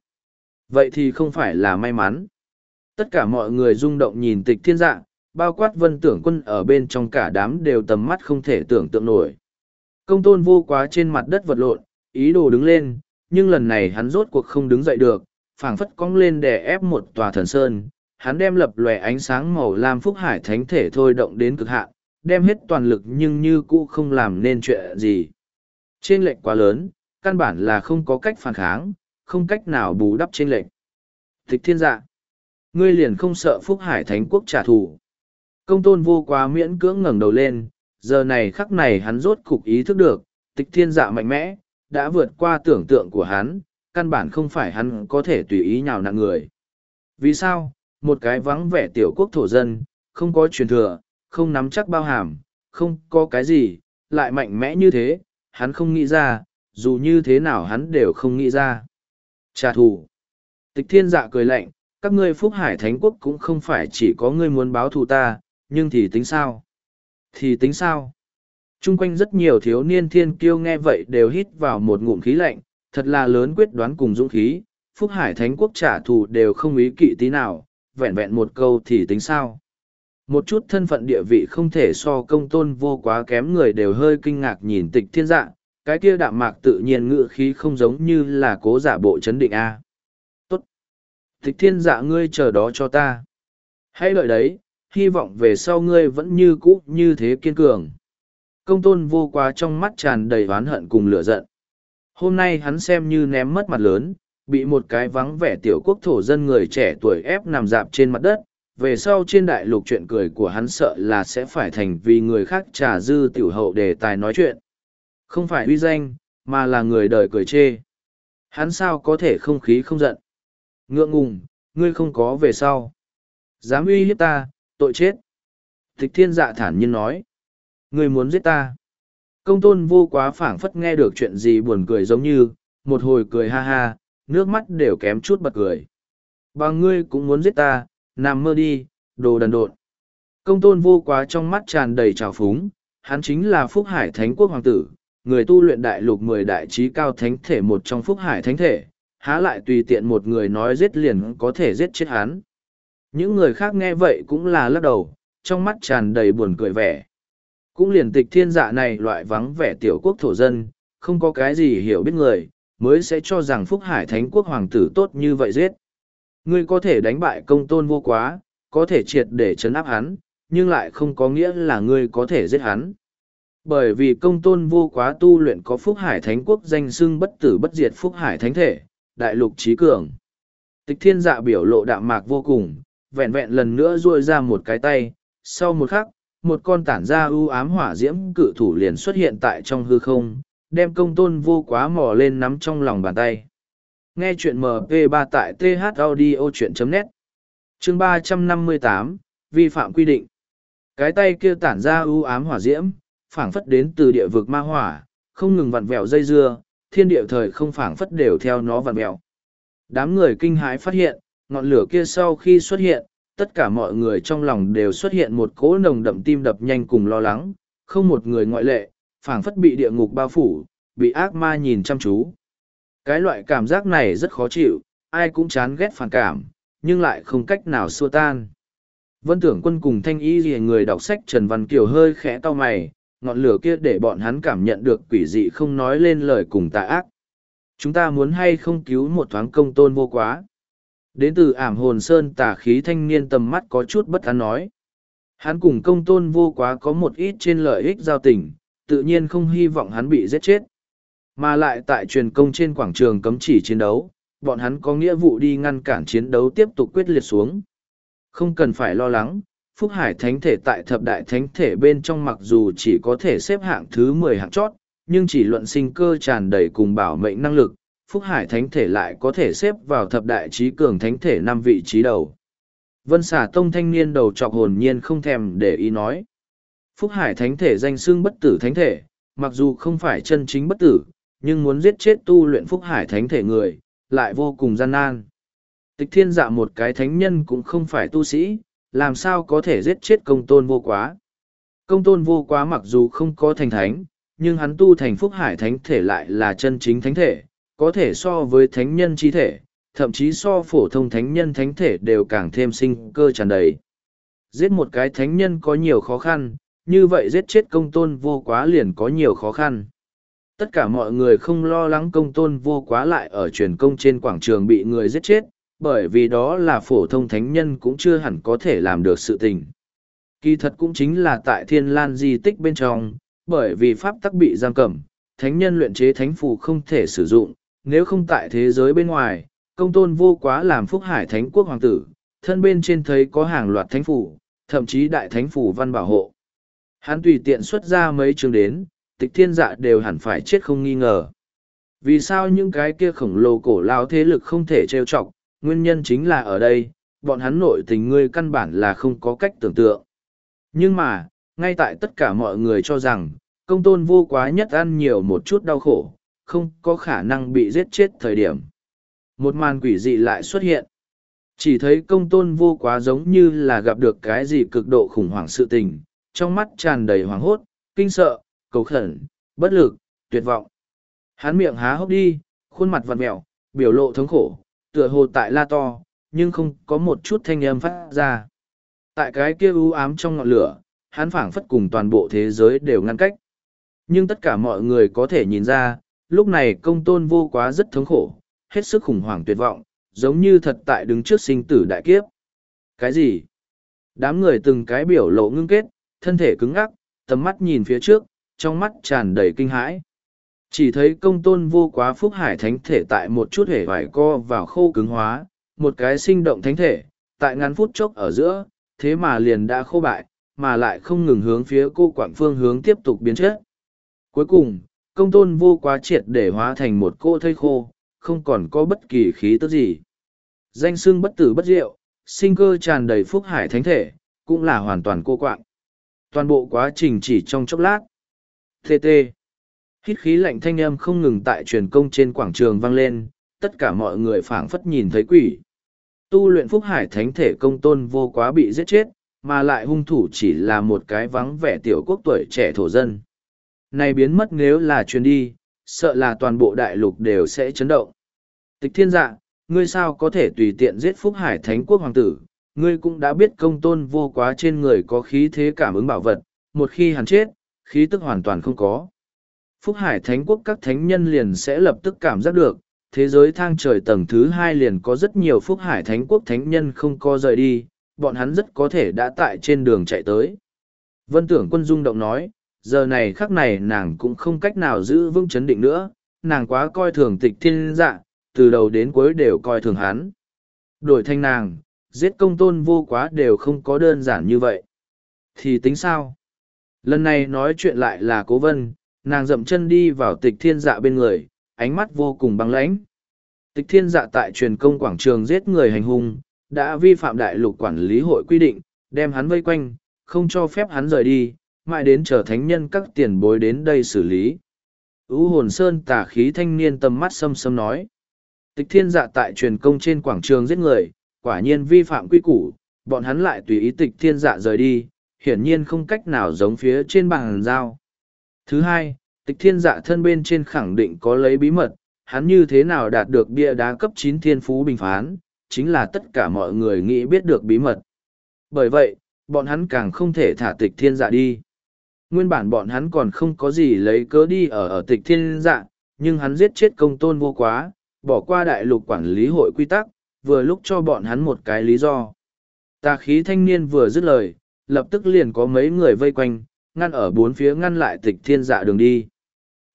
Vậy thì không phải là may mắn. Tất cả mọi người rung động nhìn tịch thiên dạ, bao quát vân tưởng quân ở bên trong cả đám đều tầm mắt không thể tưởng tượng nổi. Công tôn vô quá trên mặt đất vật lộn, ý đồ đứng lên, nhưng lần này hắn rốt cuộc không đứng dậy được, phảng phất cong lên để ép một tòa thần sơn. Hắn đem lập lòe ánh sáng màu lam phúc hải thánh thể thôi động đến cực hạn, đem hết toàn lực nhưng như cũ không làm nên chuyện gì. Trên lệnh quá lớn, căn bản là không có cách phản kháng, không cách nào bù đắp trên lệnh. Thích thiên dạ, ngươi liền không sợ phúc hải thánh quốc trả thù. Công tôn vô quá miễn cưỡng ngẩng đầu lên, giờ này khắc này hắn rốt cục ý thức được, tịch thiên dạ mạnh mẽ, đã vượt qua tưởng tượng của hắn, căn bản không phải hắn có thể tùy ý nhào nặng người. Vì sao, một cái vắng vẻ tiểu quốc thổ dân, không có truyền thừa, không nắm chắc bao hàm, không có cái gì, lại mạnh mẽ như thế, hắn không nghĩ ra, dù như thế nào hắn đều không nghĩ ra. Trả thù. Tịch thiên dạ cười lạnh, các ngươi phúc hải thánh quốc cũng không phải chỉ có ngươi muốn báo thù ta, nhưng thì tính sao? Thì tính sao? Trung quanh rất nhiều thiếu niên thiên kiêu nghe vậy đều hít vào một ngụm khí lạnh, thật là lớn quyết đoán cùng dũng khí, Phúc Hải Thánh Quốc trả thù đều không ý kỵ tí nào, vẹn vẹn một câu thì tính sao. Một chút thân phận địa vị không thể so công tôn vô quá kém người đều hơi kinh ngạc nhìn tịch thiên dạ, cái kia đạm mạc tự nhiên ngự khí không giống như là cố giả bộ chấn định A. Tốt! Tịch thiên dạ ngươi chờ đó cho ta. Hãy lợi đấy, hy vọng về sau ngươi vẫn như cũ như thế kiên cường. Công tôn vô quá trong mắt tràn đầy oán hận cùng lửa giận. Hôm nay hắn xem như ném mất mặt lớn, bị một cái vắng vẻ tiểu quốc thổ dân người trẻ tuổi ép nằm dạp trên mặt đất. Về sau trên đại lục chuyện cười của hắn sợ là sẽ phải thành vì người khác trà dư tiểu hậu đề tài nói chuyện. Không phải uy danh, mà là người đời cười chê. Hắn sao có thể không khí không giận. Ngượng ngùng, ngươi không có về sau. Dám uy hiếp ta, tội chết. Tịch thiên dạ thản nhiên nói. Ngươi muốn giết ta. Công tôn vô quá phảng phất nghe được chuyện gì buồn cười giống như, một hồi cười ha ha, nước mắt đều kém chút bật cười. Bằng ngươi cũng muốn giết ta, nằm mơ đi, đồ đần độn. Công tôn vô quá trong mắt tràn đầy trào phúng, hắn chính là Phúc Hải Thánh Quốc Hoàng tử, người tu luyện đại lục mười đại trí cao thánh thể một trong Phúc Hải Thánh thể, há lại tùy tiện một người nói giết liền có thể giết chết hắn. Những người khác nghe vậy cũng là lắc đầu, trong mắt tràn đầy buồn cười vẻ. Cũng liền tịch thiên dạ này loại vắng vẻ tiểu quốc thổ dân, không có cái gì hiểu biết người, mới sẽ cho rằng Phúc Hải Thánh Quốc Hoàng tử tốt như vậy giết. Ngươi có thể đánh bại công tôn vô quá, có thể triệt để chấn áp hắn, nhưng lại không có nghĩa là ngươi có thể giết hắn. Bởi vì công tôn vô quá tu luyện có Phúc Hải Thánh Quốc danh xưng bất tử bất diệt Phúc Hải Thánh Thể, đại lục trí cường. Tịch thiên dạ biểu lộ đạm mạc vô cùng, vẹn vẹn lần nữa ruôi ra một cái tay, sau một khắc, một con tản ra ưu ám hỏa diễm cự thủ liền xuất hiện tại trong hư không, đem công tôn vô quá mò lên nắm trong lòng bàn tay. Nghe chuyện MP3 tại thaudio.net Chương 358, Vi phạm quy định Cái tay kia tản ra ưu ám hỏa diễm, phảng phất đến từ địa vực ma hỏa, không ngừng vặn vẹo dây dưa, thiên địa thời không phảng phất đều theo nó vặn vẹo. Đám người kinh hãi phát hiện, ngọn lửa kia sau khi xuất hiện, tất cả mọi người trong lòng đều xuất hiện một cỗ nồng đậm tim đập nhanh cùng lo lắng, không một người ngoại lệ, phảng phất bị địa ngục bao phủ, bị ác ma nhìn chăm chú. Cái loại cảm giác này rất khó chịu, ai cũng chán ghét phản cảm, nhưng lại không cách nào xua tan. Vân tưởng quân cùng thanh y gì người đọc sách Trần Văn Kiều hơi khẽ to mày, ngọn lửa kia để bọn hắn cảm nhận được quỷ dị không nói lên lời cùng tà ác. Chúng ta muốn hay không cứu một thoáng công tôn vô quá. Đến từ ảm hồn sơn tà khí thanh niên tầm mắt có chút bất an nói. Hắn cùng công tôn vô quá có một ít trên lợi ích giao tình, tự nhiên không hy vọng hắn bị giết chết. Mà lại tại truyền công trên quảng trường cấm chỉ chiến đấu, bọn hắn có nghĩa vụ đi ngăn cản chiến đấu tiếp tục quyết liệt xuống. Không cần phải lo lắng, Phúc Hải Thánh Thể tại thập đại thánh thể bên trong mặc dù chỉ có thể xếp hạng thứ mười hạng chót, nhưng chỉ luận sinh cơ tràn đầy cùng bảo mệnh năng lực, Phúc Hải Thánh Thể lại có thể xếp vào thập đại trí cường thánh thể năm vị trí đầu. Vân xả tông thanh niên đầu trọc hồn nhiên không thèm để ý nói. Phúc Hải Thánh Thể danh xương bất tử thánh thể, mặc dù không phải chân chính bất tử, nhưng muốn giết chết tu luyện Phúc Hải Thánh Thể người, lại vô cùng gian nan. Tịch thiên dạ một cái thánh nhân cũng không phải tu sĩ, làm sao có thể giết chết công tôn vô quá. Công tôn vô quá mặc dù không có thành thánh, nhưng hắn tu thành Phúc Hải Thánh Thể lại là chân chính thánh thể, có thể so với thánh nhân chi thể, thậm chí so phổ thông thánh nhân thánh thể đều càng thêm sinh cơ tràn đầy. Giết một cái thánh nhân có nhiều khó khăn, như vậy giết chết công tôn vô quá liền có nhiều khó khăn. Tất cả mọi người không lo lắng công tôn vô quá lại ở truyền công trên quảng trường bị người giết chết, bởi vì đó là phổ thông thánh nhân cũng chưa hẳn có thể làm được sự tình. Kỳ thật cũng chính là tại thiên lan di tích bên trong, bởi vì pháp tắc bị giam cầm, thánh nhân luyện chế thánh phù không thể sử dụng, nếu không tại thế giới bên ngoài, công tôn vô quá làm phúc hải thánh quốc hoàng tử, thân bên trên thấy có hàng loạt thánh phủ, thậm chí đại thánh phủ văn bảo hộ. Hắn tùy tiện xuất ra mấy chương đến, tịch thiên dạ đều hẳn phải chết không nghi ngờ. Vì sao những cái kia khổng lồ cổ lao thế lực không thể trêu chọc, nguyên nhân chính là ở đây, bọn hắn nội tình ngươi căn bản là không có cách tưởng tượng. Nhưng mà, ngay tại tất cả mọi người cho rằng, công tôn vô quá nhất ăn nhiều một chút đau khổ, không có khả năng bị giết chết thời điểm. Một màn quỷ dị lại xuất hiện. Chỉ thấy công tôn vô quá giống như là gặp được cái gì cực độ khủng hoảng sự tình, trong mắt tràn đầy hoảng hốt, kinh sợ, cầu khẩn, bất lực, tuyệt vọng. Hắn miệng há hốc đi, khuôn mặt vặn mẹo, biểu lộ thống khổ, tựa hồ tại la to, nhưng không có một chút thanh âm phát ra. Tại cái kia u ám trong ngọn lửa, hắn phảng phất cùng toàn bộ thế giới đều ngăn cách. Nhưng tất cả mọi người có thể nhìn ra, lúc này công tôn vô quá rất thống khổ, hết sức khủng hoảng tuyệt vọng, giống như thật tại đứng trước sinh tử đại kiếp. Cái gì? Đám người từng cái biểu lộ ngưng kết, thân thể cứng ngắc, tầm mắt nhìn phía trước, trong mắt tràn đầy kinh hãi. Chỉ thấy công tôn vô quá phúc hải thánh thể tại một chút hể vải co vào khô cứng hóa, một cái sinh động thánh thể, tại ngắn phút chốc ở giữa, thế mà liền đã khô bại, mà lại không ngừng hướng phía cô quảng phương hướng tiếp tục biến chất. Cuối cùng, công tôn vô quá triệt để hóa thành một cô thây khô, không còn có bất kỳ khí tức gì. Danh xương bất tử bất diệu, sinh cơ tràn đầy phúc hải thánh thể, cũng là hoàn toàn cô quạng. Toàn bộ quá trình chỉ trong chốc lát. TT. Hít khí lạnh thanh âm không ngừng tại truyền công trên quảng trường vang lên, tất cả mọi người phảng phất nhìn thấy quỷ. Tu luyện phúc hải thánh thể công tôn vô quá bị giết chết, mà lại hung thủ chỉ là một cái vắng vẻ tiểu quốc tuổi trẻ thổ dân. Này biến mất nếu là truyền đi, sợ là toàn bộ đại lục đều sẽ chấn động. Tịch thiên dạ, ngươi sao có thể tùy tiện giết phúc hải thánh quốc hoàng tử, ngươi cũng đã biết công tôn vô quá trên người có khí thế cảm ứng bảo vật, một khi hắn chết, khí tức hoàn toàn không có. Phúc Hải Thánh Quốc các thánh nhân liền sẽ lập tức cảm giác được, thế giới thang trời tầng thứ hai liền có rất nhiều Phúc Hải Thánh Quốc thánh nhân không có rời đi, bọn hắn rất có thể đã tại trên đường chạy tới. Vân tưởng quân dung động nói, giờ này khắc này nàng cũng không cách nào giữ vững chấn định nữa, nàng quá coi thường tịch thiên dạ, từ đầu đến cuối đều coi thường hắn. Đổi thanh nàng, giết công tôn vô quá đều không có đơn giản như vậy. Thì tính sao? Lần này nói chuyện lại là cố vân, nàng dậm chân đi vào tịch thiên dạ bên người, ánh mắt vô cùng băng lãnh. Tịch thiên dạ tại truyền công quảng trường giết người hành hung, đã vi phạm đại lục quản lý hội quy định, đem hắn vây quanh, không cho phép hắn rời đi, mãi đến chờ thánh nhân các tiền bối đến đây xử lý. Ú hồn sơn tà khí thanh niên tầm mắt xâm xâm nói. Tịch thiên dạ tại truyền công trên quảng trường giết người, quả nhiên vi phạm quy củ, bọn hắn lại tùy ý tịch thiên dạ rời đi, hiển nhiên không cách nào giống phía trên bàn giao. Thứ hai, tịch thiên dạ thân bên trên khẳng định có lấy bí mật, hắn như thế nào đạt được bia đá cấp chín thiên phú bình phán, chính là tất cả mọi người nghĩ biết được bí mật. Bởi vậy, bọn hắn càng không thể thả tịch thiên dạ đi. Nguyên bản bọn hắn còn không có gì lấy cớ đi ở ở tịch thiên dạ, nhưng hắn giết chết công tôn vô quá, bỏ qua đại lục quản lý hội quy tắc, vừa lúc cho bọn hắn một cái lý do. Tà khí thanh niên vừa dứt lời, lập tức liền có mấy người vây quanh, ngăn ở bốn phía ngăn lại tịch thiên dạ đường đi.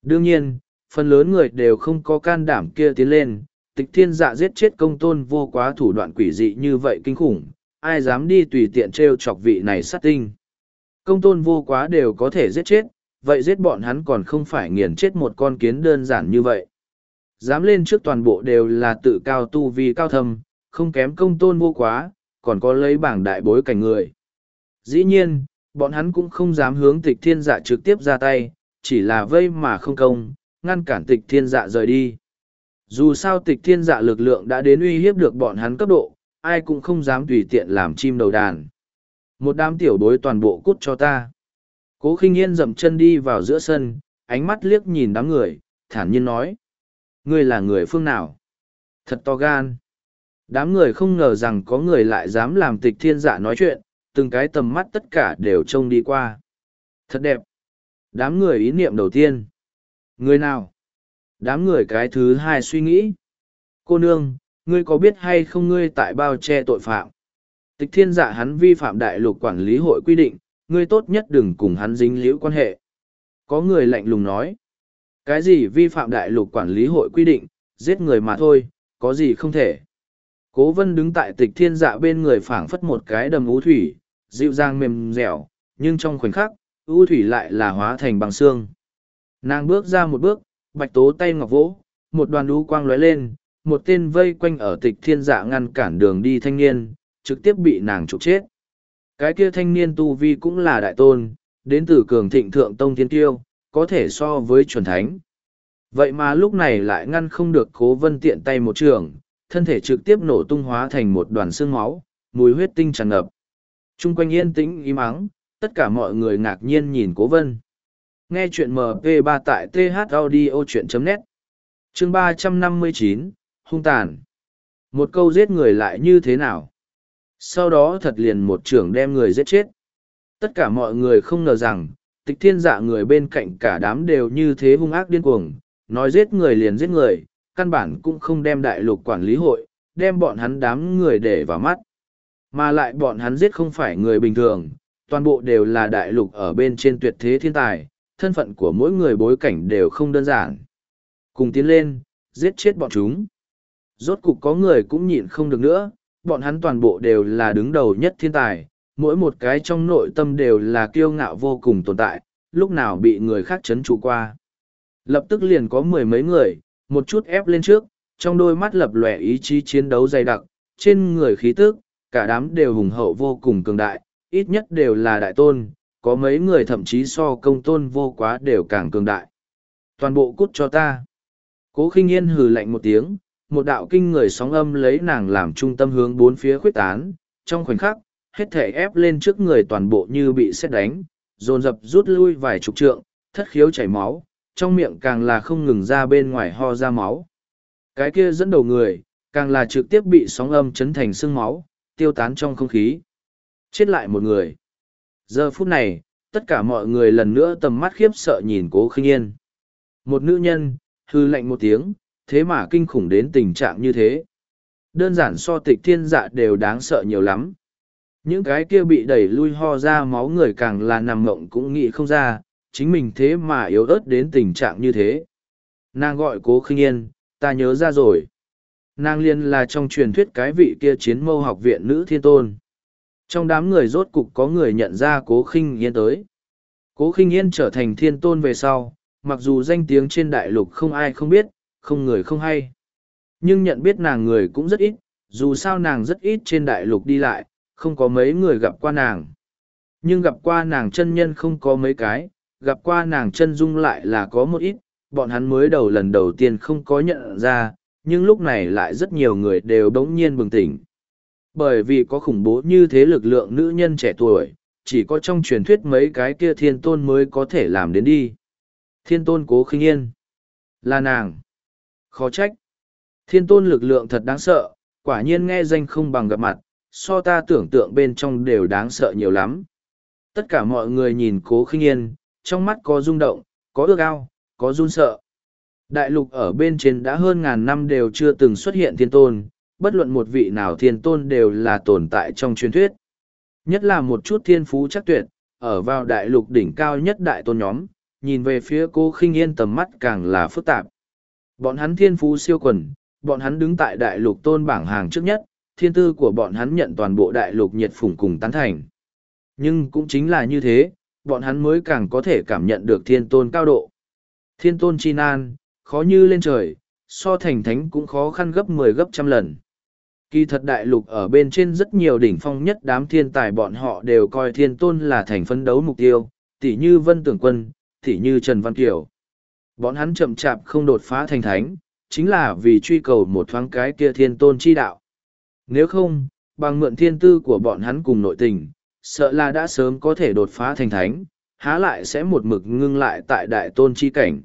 Đương nhiên, phần lớn người đều không có can đảm kia tiến lên, tịch thiên dạ giết chết công tôn vô quá thủ đoạn quỷ dị như vậy kinh khủng, ai dám đi tùy tiện trêu chọc vị này sát tinh. Công tôn vô quá đều có thể giết chết, vậy giết bọn hắn còn không phải nghiền chết một con kiến đơn giản như vậy. Dám lên trước toàn bộ đều là tự cao tu vi cao thâm, không kém công tôn vô quá, còn có lấy bảng đại bối cảnh người. Dĩ nhiên, bọn hắn cũng không dám hướng tịch thiên dạ trực tiếp ra tay, chỉ là vây mà không công, ngăn cản tịch thiên dạ rời đi. Dù sao tịch thiên dạ lực lượng đã đến uy hiếp được bọn hắn cấp độ, ai cũng không dám tùy tiện làm chim đầu đàn. Một đám tiểu bối toàn bộ cút cho ta. Cố khinh yên dậm chân đi vào giữa sân, ánh mắt liếc nhìn đám người, thản nhiên nói. Ngươi là người phương nào? Thật to gan. Đám người không ngờ rằng có người lại dám làm tịch thiên giả nói chuyện, từng cái tầm mắt tất cả đều trông đi qua. Thật đẹp. Đám người ý niệm đầu tiên. Người nào? Đám người cái thứ hai suy nghĩ. Cô nương, ngươi có biết hay không ngươi tại bao che tội phạm? Tịch thiên dạ hắn vi phạm đại lục quản lý hội quy định, ngươi tốt nhất đừng cùng hắn dính liễu quan hệ. Có người lạnh lùng nói. Cái gì vi phạm đại lục quản lý hội quy định, giết người mà thôi, có gì không thể. Cố vân đứng tại tịch thiên dạ bên người phảng phất một cái đầm ú thủy, dịu dàng mềm dẻo, nhưng trong khoảnh khắc, ú thủy lại là hóa thành bằng xương. Nàng bước ra một bước, bạch tố tay ngọc vỗ, một đoàn ú quang lóe lên, một tên vây quanh ở tịch thiên dạ ngăn cản đường đi thanh niên, trực tiếp bị nàng trục chết. Cái kia thanh niên tu vi cũng là đại tôn, đến từ cường thịnh thượng tông thiên tiêu, có thể so với chuẩn thánh. Vậy mà lúc này lại ngăn không được cố vân tiện tay một trường, thân thể trực tiếp nổ tung hóa thành một đoàn xương máu, mùi huyết tinh tràn ngập. Trung quanh yên tĩnh im ắng, tất cả mọi người ngạc nhiên nhìn cố vân. Nghe chuyện MP3 tại thaudio.net chương ba trăm năm mươi chín hung tàn một câu giết người lại như thế nào sau đó thật liền một trưởng đem người giết chết. Tất cả mọi người không ngờ rằng, tịch thiên dạ người bên cạnh cả đám đều như thế hung ác điên cuồng, nói giết người liền giết người, căn bản cũng không đem đại lục quản lý hội, đem bọn hắn đám người để vào mắt. Mà lại bọn hắn giết không phải người bình thường, toàn bộ đều là đại lục ở bên trên tuyệt thế thiên tài, thân phận của mỗi người bối cảnh đều không đơn giản. Cùng tiến lên, giết chết bọn chúng. Rốt cục có người cũng nhịn không được nữa bọn hắn toàn bộ đều là đứng đầu nhất thiên tài mỗi một cái trong nội tâm đều là kiêu ngạo vô cùng tồn tại lúc nào bị người khác chấn trụ qua. Lập tức liền có mười mấy người một chút ép lên trước trong đôi mắt lập lòe ý chí chiến đấu dày đặc trên người khí tức, cả đám đều hùng hậu vô cùng cường đại ít nhất đều là đại tôn có mấy người thậm chí so công tôn vô quá đều càng cường đại. Toàn bộ cút cho ta. Cố khinh yên hừ lạnh một tiếng một đạo kinh người sóng âm lấy nàng làm trung tâm hướng bốn phía khuyết tán, trong khoảnh khắc, hết thể ép lên trước người toàn bộ như bị xét đánh, dồn dập rút lui vài chục trượng, thất khiếu chảy máu, trong miệng càng là không ngừng ra bên ngoài ho ra máu. Cái kia dẫn đầu người, càng là trực tiếp bị sóng âm chấn thành sương máu, tiêu tán trong không khí. Chết lại một người. Giờ phút này, tất cả mọi người lần nữa tầm mắt khiếp sợ nhìn cố khinh yên. Một nữ nhân, hư lạnh một tiếng thế mà kinh khủng đến tình trạng như thế. Đơn giản so tịch thiên dạ đều đáng sợ nhiều lắm. Những cái kia bị đẩy lui ho ra máu người càng là nằm mộng cũng nghĩ không ra, chính mình thế mà yếu ớt đến tình trạng như thế. Nàng gọi cố khinh yên, ta nhớ ra rồi. Nàng liên là trong truyền thuyết cái vị kia chiến mâu học viện nữ thiên tôn. Trong đám người rốt cục có người nhận ra cố khinh yên tới. Cố khinh yên trở thành thiên tôn về sau, mặc dù danh tiếng trên đại lục không ai không biết không người không hay. Nhưng nhận biết nàng người cũng rất ít, dù sao nàng rất ít trên đại lục đi lại, không có mấy người gặp qua nàng. Nhưng gặp qua nàng chân nhân không có mấy cái, gặp qua nàng chân dung lại là có một ít, bọn hắn mới đầu lần đầu tiên không có nhận ra, nhưng lúc này lại rất nhiều người đều đống nhiên bừng tỉnh. Bởi vì có khủng bố như thế lực lượng nữ nhân trẻ tuổi, chỉ có trong truyền thuyết mấy cái kia thiên tôn mới có thể làm đến đi. Thiên tôn cố khinh yên. Là nàng khó trách. Thiên tôn lực lượng thật đáng sợ, quả nhiên nghe danh không bằng gặp mặt, so ta tưởng tượng bên trong đều đáng sợ nhiều lắm. Tất cả mọi người nhìn cố khinh yên, trong mắt có rung động, có ước ao, có run sợ. Đại lục ở bên trên đã hơn ngàn năm đều chưa từng xuất hiện thiên tôn, bất luận một vị nào thiên tôn đều là tồn tại trong truyền thuyết. Nhất là một chút thiên phú chắc tuyệt, ở vào đại lục đỉnh cao nhất đại tôn nhóm, nhìn về phía cô khinh yên tầm mắt càng là phức tạp bọn hắn thiên phú siêu quần bọn hắn đứng tại đại lục tôn bảng hàng trước nhất thiên tư của bọn hắn nhận toàn bộ đại lục nhiệt phủng cùng tán thành. Nhưng cũng chính là như thế, bọn hắn mới càng có thể cảm nhận được thiên tôn cao độ. Thiên tôn chi nan, khó như lên trời, so thành thánh cũng khó khăn gấp mười gấp trăm lần. Kỳ thật đại lục ở bên trên rất nhiều đỉnh phong nhất đám thiên tài bọn họ đều coi thiên tôn là thành phấn đấu mục tiêu, tỉ như Vân Tưởng Quân, tỉ như Trần Văn Kiều. Bọn hắn chậm chạp không đột phá thành thánh, chính là vì truy cầu một thoáng cái kia thiên tôn chi đạo. Nếu không, bằng mượn thiên tư của bọn hắn cùng nội tình, sợ là đã sớm có thể đột phá thành thánh, há lại sẽ một mực ngưng lại tại đại tôn chi cảnh.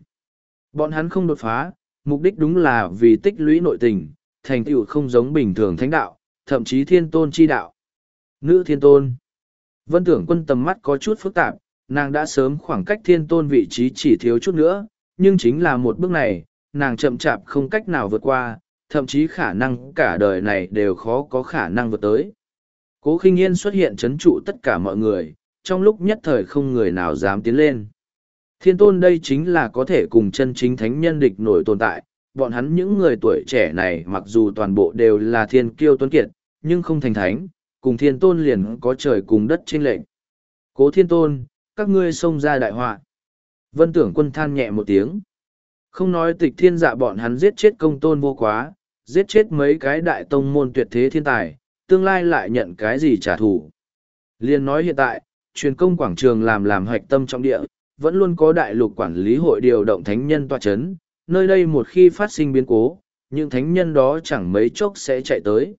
Bọn hắn không đột phá, mục đích đúng là vì tích lũy nội tình, thành tựu không giống bình thường thánh đạo, thậm chí thiên tôn chi đạo. Nữ thiên tôn Vân tưởng quân tầm mắt có chút phức tạp, nàng đã sớm khoảng cách thiên tôn vị trí chỉ thiếu chút nữa, nhưng chính là một bước này, nàng chậm chạp không cách nào vượt qua, thậm chí khả năng cả đời này đều khó có khả năng vượt tới. Cố khinh yên xuất hiện chấn trụ tất cả mọi người, trong lúc nhất thời không người nào dám tiến lên. Thiên tôn đây chính là có thể cùng chân chính thánh nhân địch nổi tồn tại, bọn hắn những người tuổi trẻ này mặc dù toàn bộ đều là thiên kiêu tuấn kiệt, nhưng không thành thánh, cùng thiên tôn liền có trời cùng đất trên lệnh. Cố thiên tôn, các ngươi xông ra đại họa. Vân tưởng quân than nhẹ một tiếng. Không nói tịch thiên dạ bọn hắn giết chết công tôn vô quá, giết chết mấy cái đại tông môn tuyệt thế thiên tài, tương lai lại nhận cái gì trả thù. Liên nói hiện tại, truyền công quảng trường làm làm hoạch tâm trong địa, vẫn luôn có đại lục quản lý hội điều động thánh nhân tòa chấn, nơi đây một khi phát sinh biến cố, những thánh nhân đó chẳng mấy chốc sẽ chạy tới.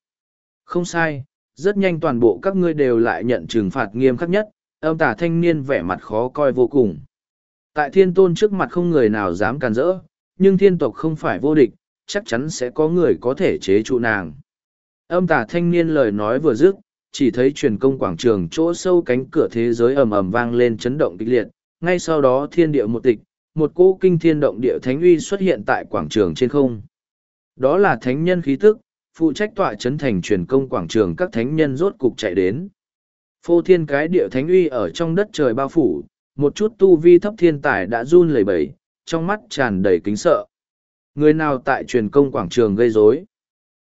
Không sai, rất nhanh toàn bộ các ngươi đều lại nhận trừng phạt nghiêm khắc nhất, âm tả thanh niên vẻ mặt khó coi vô cùng. Tại thiên tôn trước mặt không người nào dám càn rỡ, nhưng thiên tộc không phải vô địch, chắc chắn sẽ có người có thể chế trụ nàng. Âm tà thanh niên lời nói vừa dứt, chỉ thấy truyền công quảng trường chỗ sâu cánh cửa thế giới ầm ầm vang lên chấn động kịch liệt, ngay sau đó thiên địa một tịch, một cỗ kinh thiên động địa thánh uy xuất hiện tại quảng trường trên không. Đó là thánh nhân khí tức, phụ trách tọa chấn thành truyền công quảng trường các thánh nhân rốt cục chạy đến. Phô thiên cái địa thánh uy ở trong đất trời bao phủ, một chút tu vi thấp thiên tài đã run lẩy bẩy, trong mắt tràn đầy kính sợ. Người nào tại truyền công quảng trường gây rối?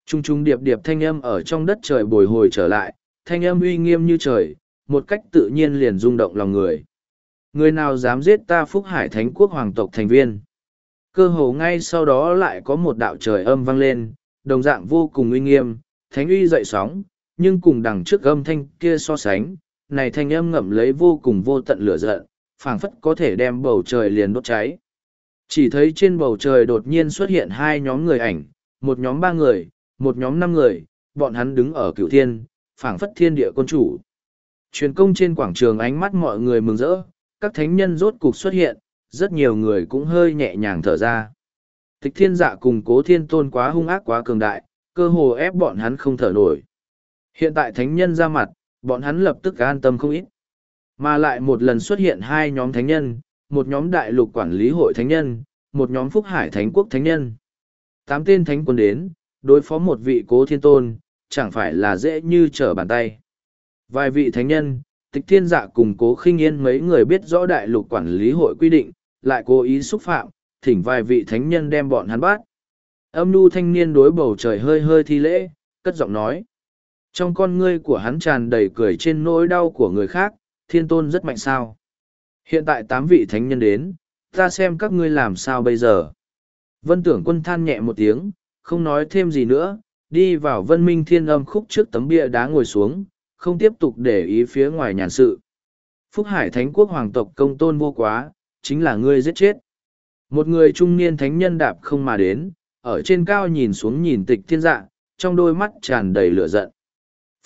Trung trung điệp điệp thanh âm ở trong đất trời bồi hồi trở lại, thanh âm uy nghiêm như trời, một cách tự nhiên liền rung động lòng người. Người nào dám giết ta Phúc Hải Thánh Quốc Hoàng tộc thành viên? Cơ hồ ngay sau đó lại có một đạo trời âm vang lên, đồng dạng vô cùng uy nghiêm, thánh uy dậy sóng, nhưng cùng đằng trước âm thanh kia so sánh, này thanh âm ngậm lấy vô cùng vô tận lửa giận, phảng phất có thể đem bầu trời liền đốt cháy. Chỉ thấy trên bầu trời đột nhiên xuất hiện hai nhóm người ảnh, một nhóm ba người, một nhóm năm người, bọn hắn đứng ở cựu thiên, phảng phất thiên địa quân chủ. Truyền công trên quảng trường ánh mắt mọi người mừng rỡ, các thánh nhân rốt cục xuất hiện, rất nhiều người cũng hơi nhẹ nhàng thở ra. Tịch thiên dạ cùng cố thiên tôn quá hung ác quá cường đại, cơ hồ ép bọn hắn không thở nổi. Hiện tại thánh nhân ra mặt, bọn hắn lập tức an tâm không ít. Mà lại một lần xuất hiện hai nhóm thánh nhân, một nhóm đại lục quản lý hội thánh nhân, một nhóm phúc hải thánh quốc thánh nhân. Tám tên thánh quân đến, đối phó một vị cố thiên tôn, chẳng phải là dễ như trở bàn tay. Vài vị thánh nhân, tịch thiên dạ cùng cố khinh yên mấy người biết rõ đại lục quản lý hội quy định, lại cố ý xúc phạm, thỉnh vài vị thánh nhân đem bọn hắn bắt. Âm nu thanh niên đối bầu trời hơi hơi thi lễ, cất giọng nói. Trong con ngươi của hắn tràn đầy cười trên nỗi đau của người khác, thiên tôn rất mạnh sao. Hiện tại tám vị thánh nhân đến, ta xem các ngươi làm sao bây giờ. Vân tưởng quân than nhẹ một tiếng, không nói thêm gì nữa, đi vào vân minh thiên âm khúc trước tấm bia đá ngồi xuống, không tiếp tục để ý phía ngoài nhàn sự. Phúc Hải Thánh quốc hoàng tộc công tôn vô quá, chính là ngươi giết chết. Một người trung niên thánh nhân đạp không mà đến, ở trên cao nhìn xuống nhìn tịch thiên dạ, trong đôi mắt tràn đầy lửa giận.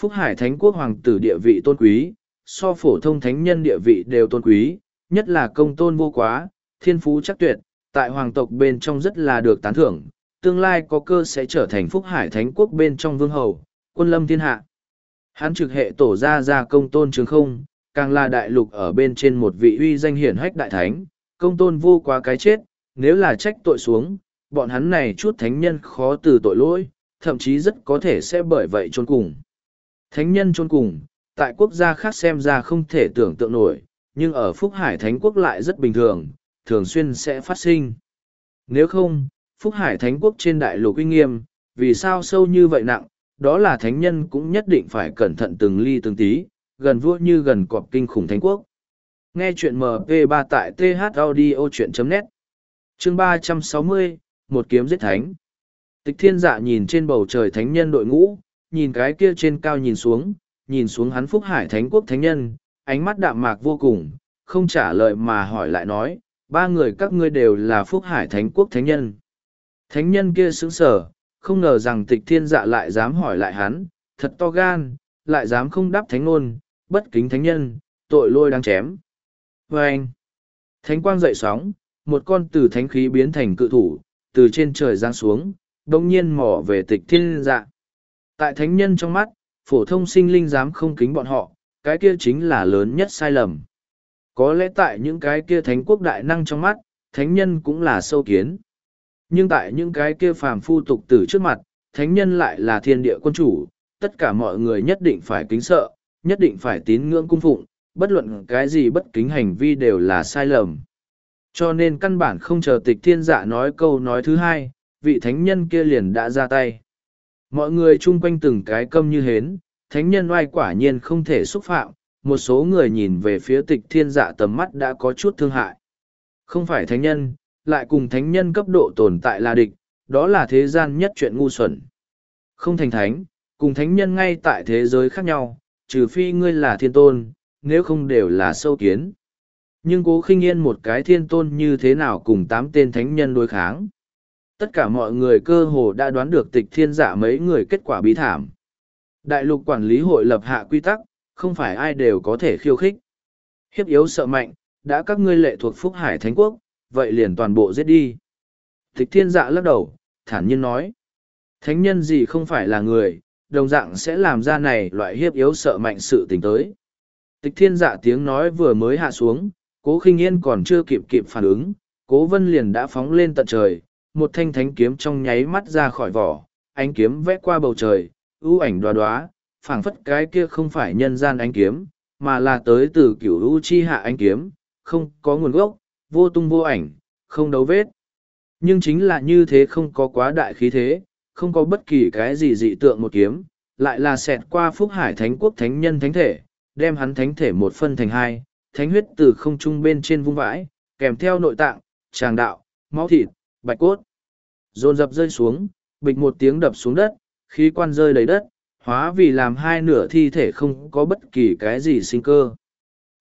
Phúc Hải Thánh quốc hoàng tử địa vị tôn quý, so phổ thông thánh nhân địa vị đều tôn quý, nhất là công tôn vô quá, thiên phú chắc tuyệt, tại hoàng tộc bên trong rất là được tán thưởng, tương lai có cơ sẽ trở thành Phúc Hải Thánh quốc bên trong vương hầu, quân lâm thiên hạ. Hắn trực hệ tổ ra ra công tôn trường không, càng là đại lục ở bên trên một vị uy danh hiển hách đại thánh, công tôn vô quá cái chết, nếu là trách tội xuống, bọn hắn này chút thánh nhân khó từ tội lỗi, thậm chí rất có thể sẽ bởi vậy trốn cùng. Thánh nhân trốn cùng, tại quốc gia khác xem ra không thể tưởng tượng nổi, nhưng ở Phúc Hải Thánh Quốc lại rất bình thường, thường xuyên sẽ phát sinh. Nếu không, Phúc Hải Thánh Quốc trên đại lục uy nghiêm, vì sao sâu như vậy nặng, đó là thánh nhân cũng nhất định phải cẩn thận từng ly từng tí, gần vua như gần cọp kinh khủng thánh quốc. Nghe chuyện MP3 tại thaudio.net Chương 360, Một kiếm giết thánh Tịch thiên dạ nhìn trên bầu trời thánh nhân đội ngũ, nhìn cái kia trên cao nhìn xuống, nhìn xuống hắn phúc hải thánh quốc thánh nhân, ánh mắt đạm mạc vô cùng, không trả lời mà hỏi lại nói, ba người các ngươi đều là phúc hải thánh quốc thánh nhân. Thánh nhân kia sững sờ, không ngờ rằng tịch thiên dạ lại dám hỏi lại hắn, thật to gan, lại dám không đáp thánh ngôn, bất kính thánh nhân, tội lôi đang chém. Và anh, thánh quang dậy sóng, một con từ thánh khí biến thành cự thủ, từ trên trời giáng xuống, đông nhiên mỏ về tịch thiên dạ. Tại thánh nhân trong mắt, phổ thông sinh linh dám không kính bọn họ, cái kia chính là lớn nhất sai lầm. Có lẽ tại những cái kia thánh quốc đại năng trong mắt, thánh nhân cũng là sâu kiến. Nhưng tại những cái kia phàm phu tục tử trước mặt, thánh nhân lại là thiên địa quân chủ, tất cả mọi người nhất định phải kính sợ, nhất định phải tín ngưỡng cung phụng, bất luận cái gì bất kính hành vi đều là sai lầm. Cho nên căn bản không chờ tịch thiên giả nói câu nói thứ hai, vị thánh nhân kia liền đã ra tay. Mọi người chung quanh từng cái câm như hến, thánh nhân oai quả nhiên không thể xúc phạm, một số người nhìn về phía tịch thiên dạ tầm mắt đã có chút thương hại. Không phải thánh nhân, lại cùng thánh nhân cấp độ tồn tại là địch, đó là thế gian nhất chuyện ngu xuẩn. Không thành thánh, cùng thánh nhân ngay tại thế giới khác nhau, trừ phi ngươi là thiên tôn, nếu không đều là sâu kiến. Nhưng cố khinh yên một cái thiên tôn như thế nào cùng tám tên thánh nhân đối kháng. Tất cả mọi người cơ hồ đã đoán được tịch thiên giả mấy người kết quả bí thảm. Đại lục quản lý hội lập hạ quy tắc, không phải ai đều có thể khiêu khích. Hiếp yếu sợ mạnh, đã các ngươi lệ thuộc Phúc Hải Thánh Quốc, vậy liền toàn bộ giết đi. Tịch thiên dạ lắc đầu, thản nhiên nói. Thánh nhân gì không phải là người, đồng dạng sẽ làm ra này loại hiếp yếu sợ mạnh sự tình tới. Tịch thiên dạ tiếng nói vừa mới hạ xuống, cố khinh yên còn chưa kịp kịp phản ứng, cố vân liền đã phóng lên tận trời, một thanh thánh kiếm trong nháy mắt ra khỏi vỏ, ánh kiếm vẽ qua bầu trời, ưu ảnh đoá đoá, phảng phất cái kia không phải nhân gian ánh kiếm, mà là tới từ kiểu ưu chi hạ ánh kiếm, không có nguồn gốc, vô tung vô ảnh, không đấu vết. Nhưng chính là như thế không có quá đại khí thế, không có bất kỳ cái gì dị tượng một kiếm, lại là xẹt qua phúc hải thánh quốc thánh nhân thánh thể, đem hắn thánh thể một phân thành hai, thánh huyết từ không trung bên trên vung vãi, kèm theo nội tạng, tràng đạo, máu thịt, bạch cốt. Dồn dập rơi xuống, bịch một tiếng đập xuống đất, khí quan rơi đầy đất, hóa vì làm hai nửa thi thể không có bất kỳ cái gì sinh cơ.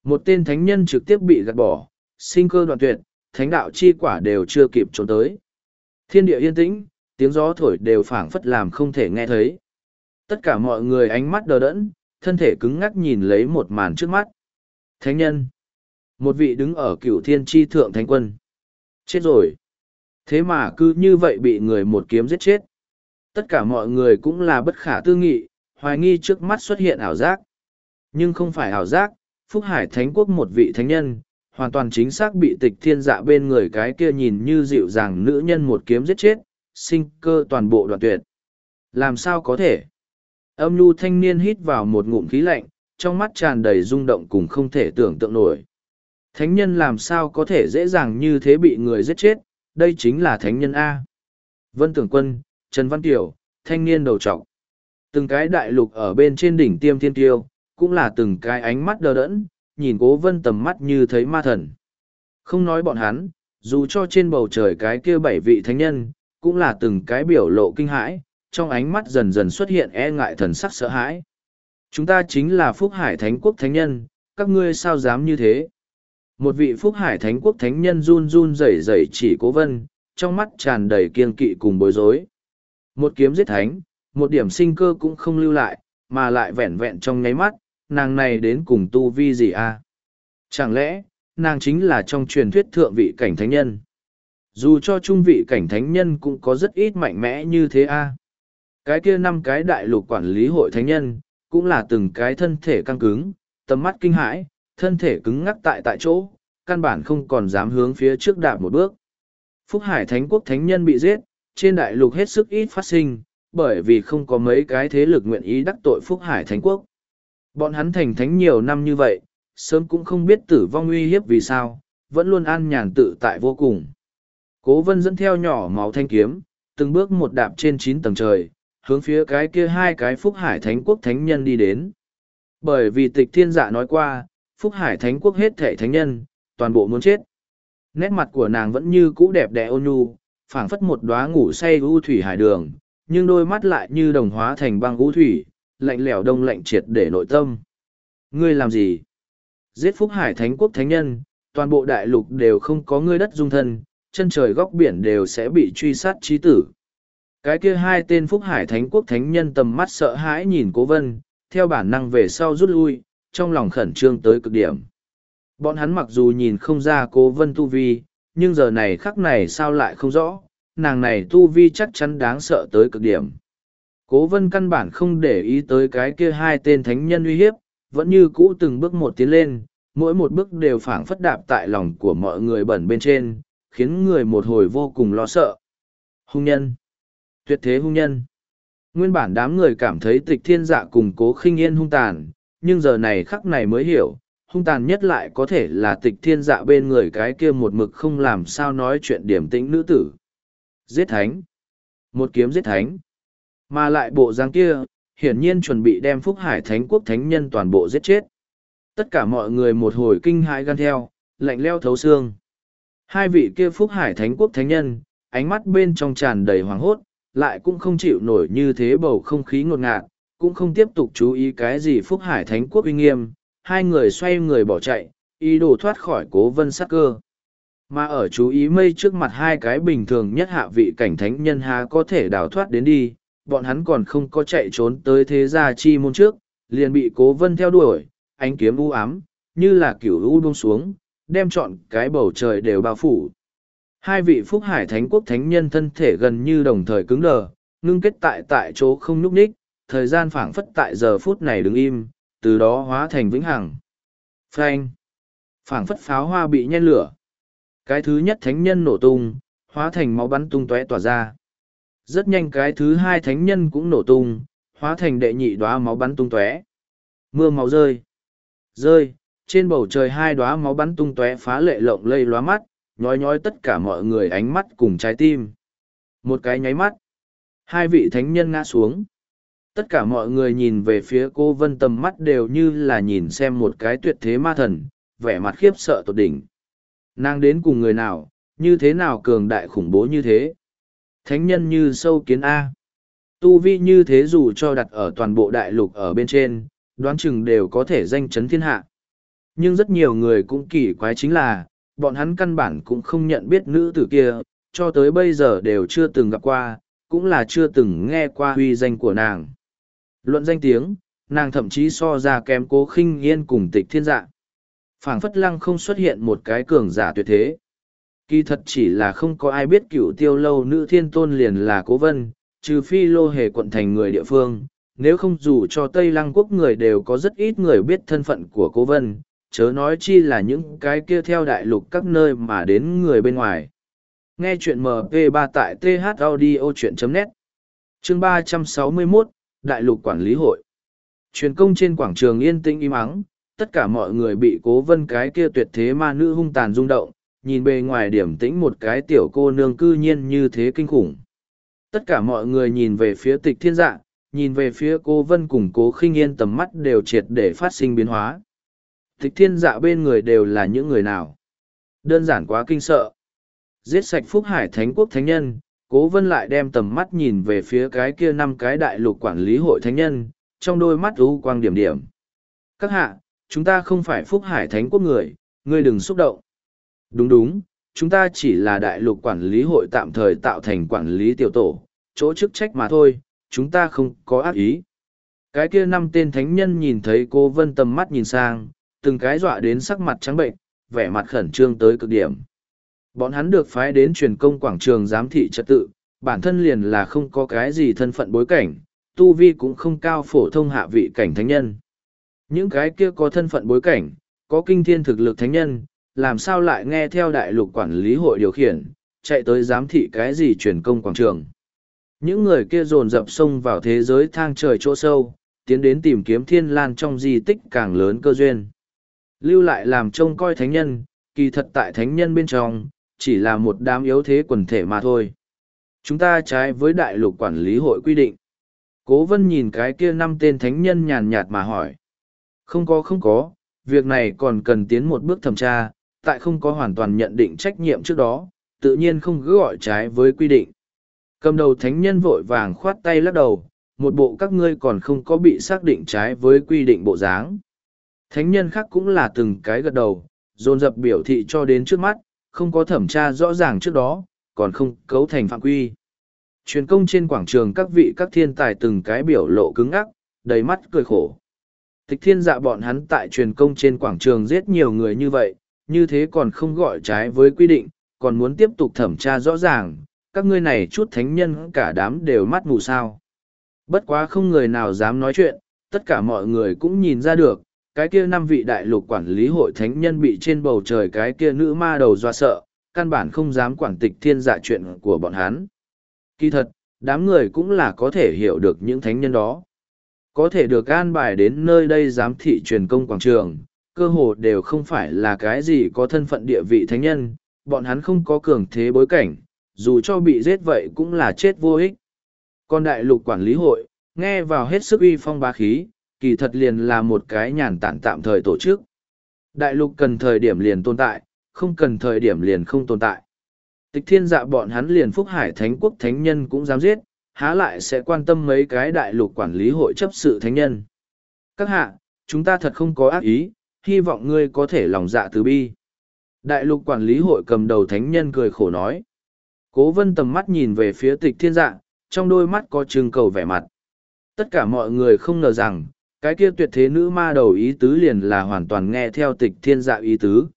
Một tên thánh nhân trực tiếp bị gạt bỏ, sinh cơ đoạn tuyệt, thánh đạo chi quả đều chưa kịp trốn tới. Thiên địa yên tĩnh, tiếng gió thổi đều phảng phất làm không thể nghe thấy. Tất cả mọi người ánh mắt đờ đẫn, thân thể cứng ngắc nhìn lấy một màn trước mắt. Thánh nhân. Một vị đứng ở cựu thiên tri thượng thánh quân. Chết rồi. Thế mà cứ như vậy bị người một kiếm giết chết. Tất cả mọi người cũng là bất khả tư nghị, hoài nghi trước mắt xuất hiện ảo giác. Nhưng không phải ảo giác, Phúc Hải Thánh Quốc một vị thánh nhân, hoàn toàn chính xác bị tịch thiên dạ bên người cái kia nhìn như dịu dàng nữ nhân một kiếm giết chết, sinh cơ toàn bộ đoạn tuyệt. Làm sao có thể? Âm nhu thanh niên hít vào một ngụm khí lạnh, trong mắt tràn đầy rung động cùng không thể tưởng tượng nổi. Thánh nhân làm sao có thể dễ dàng như thế bị người giết chết, đây chính là thánh nhân A. Vân Tưởng Quân, Trần Văn Kiều, thanh niên đầu trọc. Từng cái đại lục ở bên trên đỉnh tiêm thiên tiêu, cũng là từng cái ánh mắt đờ đẫn, nhìn cố vân tầm mắt như thấy ma thần. Không nói bọn hắn, dù cho trên bầu trời cái kia bảy vị thánh nhân, cũng là từng cái biểu lộ kinh hãi, trong ánh mắt dần dần xuất hiện e ngại thần sắc sợ hãi. Chúng ta chính là Phúc Hải Thánh Quốc Thánh Nhân, các ngươi sao dám như thế? Một vị Phúc Hải Thánh Quốc Thánh Nhân run run rẩy rẩy chỉ cố vân, trong mắt tràn đầy kiên kỵ cùng bối rối. Một kiếm giết thánh, một điểm sinh cơ cũng không lưu lại, mà lại vẹn vẹn trong nháy mắt, nàng này đến cùng tu vi gì a? À? Chẳng lẽ, nàng chính là trong truyền thuyết thượng vị cảnh thánh nhân? Dù cho trung vị cảnh thánh nhân cũng có rất ít mạnh mẽ như thế a. À? Cái kia năm cái đại lục quản lý hội thánh nhân, cũng là từng cái thân thể căng cứng, tầm mắt kinh hãi, thân thể cứng ngắc tại tại chỗ, căn bản không còn dám hướng phía trước đạp một bước. Phúc Hải Thánh Quốc Thánh Nhân bị giết, trên đại lục hết sức ít phát sinh, bởi vì không có mấy cái thế lực nguyện ý đắc tội Phúc Hải Thánh Quốc. Bọn hắn thành thánh nhiều năm như vậy, sớm cũng không biết tử vong uy hiếp vì sao, vẫn luôn an nhàn tự tại vô cùng. Cố vân dẫn theo nhỏ máu thanh kiếm, từng bước một đạp trên chín tầng trời, hướng phía cái kia hai cái Phúc Hải Thánh Quốc Thánh Nhân đi đến. Bởi vì tịch thiên dạ nói qua, Phúc Hải Thánh Quốc hết thể Thánh Nhân, toàn bộ muốn chết. Nét mặt của nàng vẫn như cũ đẹp đẽ ôn nhu, phảng phất một đóa ngủ say u thủy hải đường, nhưng đôi mắt lại như đồng hóa thành băng u thủy, lạnh lẽo đông lạnh triệt để nội tâm. Ngươi làm gì? Giết Phúc Hải Thánh Quốc Thánh Nhân, toàn bộ đại lục đều không có ngươi đất dung thân, chân trời góc biển đều sẽ bị truy sát trí tử. Cái kia hai tên Phúc Hải Thánh Quốc Thánh Nhân tầm mắt sợ hãi nhìn Cố Vân, theo bản năng về sau rút lui, trong lòng khẩn trương tới cực điểm. Bọn hắn mặc dù nhìn không ra Cố Vân tu vi, nhưng giờ này khắc này sao lại không rõ, nàng này tu vi chắc chắn đáng sợ tới cực điểm. Cố Vân căn bản không để ý tới cái kia hai tên thánh nhân uy hiếp, vẫn như cũ từng bước một tiến lên, mỗi một bước đều phảng phất đạp tại lòng của mọi người bẩn bên trên, khiến người một hồi vô cùng lo sợ. Hung nhân tuyệt thế hung nhân. Nguyên bản đám người cảm thấy tịch thiên dạ cùng cố khinh yên hung tàn, nhưng giờ này khắc này mới hiểu, hung tàn nhất lại có thể là tịch thiên dạ bên người cái kia một mực không làm sao nói chuyện điểm tĩnh nữ tử. Giết thánh. Một kiếm giết thánh. Mà lại bộ dáng kia, hiển nhiên chuẩn bị đem Phúc Hải Thánh Quốc Thánh Nhân toàn bộ giết chết. Tất cả mọi người một hồi kinh hãi gan theo, lạnh leo thấu xương. Hai vị kia Phúc Hải Thánh Quốc Thánh Nhân, ánh mắt bên trong tràn đầy hoàng hốt, lại cũng không chịu nổi như thế bầu không khí ngột ngạt, cũng không tiếp tục chú ý cái gì Phúc Hải Thánh Quốc uy nghiêm, hai người xoay người bỏ chạy, ý đồ thoát khỏi cố vân sắc cơ. Mà ở chú ý mây trước mặt hai cái bình thường nhất hạ vị cảnh thánh nhân há có thể đào thoát đến đi, bọn hắn còn không có chạy trốn tới thế gia chi môn trước, liền bị cố vân theo đuổi, ánh kiếm u ám, như là kiểu u buông xuống, đem chọn cái bầu trời đều bao phủ. Hai vị phúc hải thánh quốc thánh nhân thân thể gần như đồng thời cứng đờ, ngưng kết tại tại chỗ không nhúc ních thời gian phảng phất tại giờ phút này đứng im, từ đó hóa thành vĩnh hằng. Phanh! phảng phất pháo hoa bị nhen lửa. Cái thứ nhất thánh nhân nổ tung, hóa thành máu bắn tung tóe tỏa ra. Rất nhanh cái thứ hai thánh nhân cũng nổ tung, hóa thành đệ nhị đóa máu bắn tung tóe. Mưa máu rơi. Rơi, trên bầu trời hai đóa máu bắn tung tóe phá lệ lộng lây lóa mắt, nhói nhói tất cả mọi người ánh mắt cùng trái tim. Một cái nháy mắt, hai vị thánh nhân ngã xuống. Tất cả mọi người nhìn về phía cô Vân tầm mắt đều như là nhìn xem một cái tuyệt thế ma thần, vẻ mặt khiếp sợ tột đỉnh. Nàng đến cùng người nào, như thế nào cường đại khủng bố như thế? Thánh nhân như sâu kiến A. Tu vi như thế dù cho đặt ở toàn bộ đại lục ở bên trên, đoán chừng đều có thể danh chấn thiên hạ. Nhưng rất nhiều người cũng kỳ quái chính là, bọn hắn căn bản cũng không nhận biết nữ tử kia, cho tới bây giờ đều chưa từng gặp qua, cũng là chưa từng nghe qua huy danh của nàng. Luận danh tiếng, nàng thậm chí so ra kém cố khinh yên cùng tịch thiên dạ. phảng phất lăng không xuất hiện một cái cường giả tuyệt thế. Kỳ thật chỉ là không có ai biết cựu tiêu lâu nữ thiên tôn liền là cố vân, trừ phi lô hề quận thành người địa phương. Nếu không dù cho Tây Lăng quốc người đều có rất ít người biết thân phận của cố vân, chớ nói chi là những cái kia theo đại lục các nơi mà đến người bên ngoài. Nghe chuyện MP3 tại thaudio.net Chương 361, Đại lục Quản lý hội Truyền công trên quảng trường yên tĩnh im ắng, tất cả mọi người bị cố vân cái kia tuyệt thế ma nữ hung tàn rung động, nhìn bề ngoài điểm tĩnh một cái tiểu cô nương cư nhiên như thế kinh khủng. Tất cả mọi người nhìn về phía tịch thiên dạ, nhìn về phía cô vân cùng cố khinh yên tầm mắt đều triệt để phát sinh biến hóa. Tịch thiên dạ bên người đều là những người nào? Đơn giản quá kinh sợ. Giết sạch Phúc Hải Thánh Quốc Thánh Nhân, Cố Vân lại đem tầm mắt nhìn về phía cái kia năm cái đại lục quản lý hội Thánh Nhân, trong đôi mắt u quang điểm điểm. Các hạ, chúng ta không phải Phúc Hải Thánh Quốc người, ngươi đừng xúc động. Đúng đúng, chúng ta chỉ là đại lục quản lý hội tạm thời tạo thành quản lý tiểu tổ, chỗ chức trách mà thôi, chúng ta không có ác ý. Cái kia năm tên thánh nhân nhìn thấy cô Vân tầm mắt nhìn sang, từng cái dọa đến sắc mặt trắng bệnh, vẻ mặt khẩn trương tới cực điểm. Bọn hắn được phái đến truyền công quảng trường giám thị trật tự, bản thân liền là không có cái gì thân phận bối cảnh, tu vi cũng không cao phổ thông hạ vị cảnh thánh nhân. Những cái kia có thân phận bối cảnh, có kinh thiên thực lực thánh nhân, làm sao lại nghe theo đại lục quản lý hội điều khiển, chạy tới giám thị cái gì truyền công quảng trường. Những người kia dồn dập xông vào thế giới thang trời chỗ sâu, tiến đến tìm kiếm thiên lan trong di tích càng lớn cơ duyên. Lưu lại làm trông coi thánh nhân, kỳ thật tại thánh nhân bên trong, chỉ là một đám yếu thế quần thể mà thôi. Chúng ta trái với đại lục quản lý hội quy định. Cố vân nhìn cái kia năm tên thánh nhân nhàn nhạt mà hỏi. Không có không có, việc này còn cần tiến một bước thẩm tra, tại không có hoàn toàn nhận định trách nhiệm trước đó, tự nhiên không cứ gọi trái với quy định. Cầm đầu thánh nhân vội vàng khoát tay lắc đầu, một bộ các ngươi còn không có bị xác định trái với quy định bộ dáng. Thánh nhân khác cũng là từng cái gật đầu, dồn dập biểu thị cho đến trước mắt, không có thẩm tra rõ ràng trước đó, còn không cấu thành phạm quy. Truyền công trên quảng trường các vị các thiên tài từng cái biểu lộ cứng ắc, đầy mắt cười khổ. Tịch thiên dạ bọn hắn tại truyền công trên quảng trường giết nhiều người như vậy, như thế còn không gọi trái với quy định, còn muốn tiếp tục thẩm tra rõ ràng, các ngươi này chút thánh nhân cả đám đều mắt mù sao. Bất quá không người nào dám nói chuyện, tất cả mọi người cũng nhìn ra được, cái kia năm vị đại lục quản lý hội thánh nhân bị trên bầu trời cái kia nữ ma đầu do sợ, căn bản không dám quản tịch thiên dạ chuyện của bọn hắn. Kỳ thật, đám người cũng là có thể hiểu được những thánh nhân đó. Có thể được an bài đến nơi đây giám thị truyền công quảng trường, cơ hồ đều không phải là cái gì có thân phận địa vị thánh nhân, bọn hắn không có cường thế bối cảnh, dù cho bị giết vậy cũng là chết vô ích. Còn đại lục quản lý hội, nghe vào hết sức uy phong bá khí, kỳ thật liền là một cái nhàn tản tạm thời tổ chức. Đại lục cần thời điểm liền tồn tại, không cần thời điểm liền không tồn tại. Tịch thiên dạ bọn hắn liền phúc hải thánh quốc thánh nhân cũng dám giết, há lại sẽ quan tâm mấy cái đại lục quản lý hội chấp sự thánh nhân. Các hạ, chúng ta thật không có ác ý, hy vọng ngươi có thể lòng dạ từ bi. Đại lục quản lý hội cầm đầu thánh nhân cười khổ nói. Cố vân tầm mắt nhìn về phía tịch thiên dạ, trong đôi mắt có trừng cầu vẻ mặt. Tất cả mọi người không ngờ rằng, cái kia tuyệt thế nữ ma đầu ý tứ liền là hoàn toàn nghe theo tịch thiên dạ ý tứ.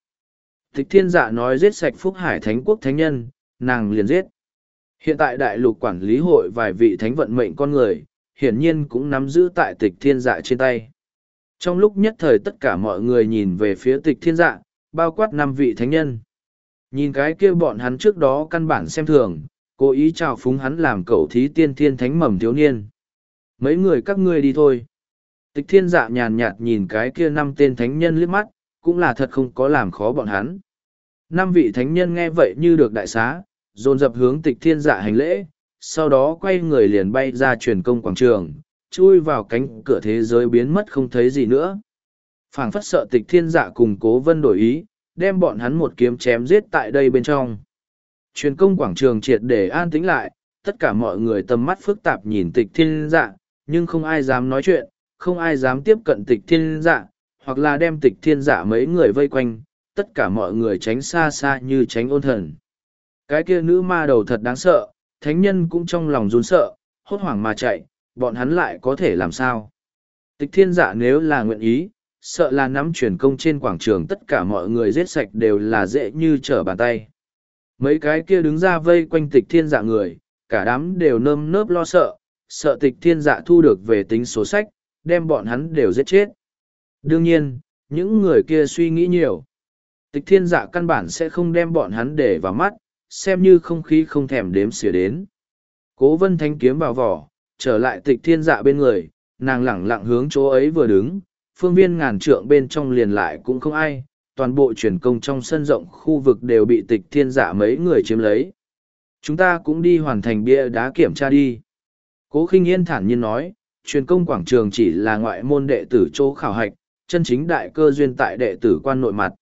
Tịch thiên dạ nói giết sạch Phúc Hải Thánh Quốc Thánh Nhân, nàng liền giết. Hiện tại đại lục quản lý hội vài vị thánh vận mệnh con người, hiển nhiên cũng nắm giữ tại tịch thiên dạ trên tay. Trong lúc nhất thời tất cả mọi người nhìn về phía tịch thiên dạ, bao quát năm vị thánh nhân. Nhìn cái kia bọn hắn trước đó căn bản xem thường, cố ý chào phúng hắn làm cậu thí tiên thiên thánh mầm thiếu niên. Mấy người các ngươi đi thôi. Tịch thiên dạ nhàn nhạt nhìn cái kia năm tên thánh nhân liếc mắt, cũng là thật không có làm khó bọn hắn. Năm vị thánh nhân nghe vậy như được đại xá, dồn dập hướng tịch thiên dạ hành lễ, sau đó quay người liền bay ra truyền công quảng trường, chui vào cánh cửa thế giới biến mất không thấy gì nữa. phảng phất sợ tịch thiên dạ cùng cố vân đổi ý, đem bọn hắn một kiếm chém giết tại đây bên trong. Truyền công quảng trường triệt để an tĩnh lại, tất cả mọi người tầm mắt phức tạp nhìn tịch thiên dạ, nhưng không ai dám nói chuyện, không ai dám tiếp cận tịch thiên dạ, hoặc là đem tịch thiên dạ mấy người vây quanh, tất cả mọi người tránh xa xa như tránh ôn thần. Cái kia nữ ma đầu thật đáng sợ, thánh nhân cũng trong lòng run sợ, hốt hoảng mà chạy, bọn hắn lại có thể làm sao. Tịch thiên dạ nếu là nguyện ý, sợ là nắm truyền công trên quảng trường tất cả mọi người giết sạch đều là dễ như trở bàn tay. Mấy cái kia đứng ra vây quanh tịch thiên dạ người, cả đám đều nơm nớp lo sợ, sợ tịch thiên dạ thu được về tính số sách, đem bọn hắn đều giết chết. Đương nhiên, những người kia suy nghĩ nhiều. Tịch thiên dạ căn bản sẽ không đem bọn hắn để vào mắt, xem như không khí không thèm đếm xỉa đến. Cố vân thanh kiếm vào vỏ, trở lại tịch thiên dạ bên người, nàng lẳng lặng hướng chỗ ấy vừa đứng, phương viên ngàn trượng bên trong liền lại cũng không ai, toàn bộ truyền công trong sân rộng khu vực đều bị tịch thiên dạ mấy người chiếm lấy. Chúng ta cũng đi hoàn thành bia đá kiểm tra đi. Cố khinh yên thản nhiên nói, truyền công quảng trường chỉ là ngoại môn đệ tử chỗ khảo hạch, chân chính đại cơ duyên tại đệ tử quan nội mặt.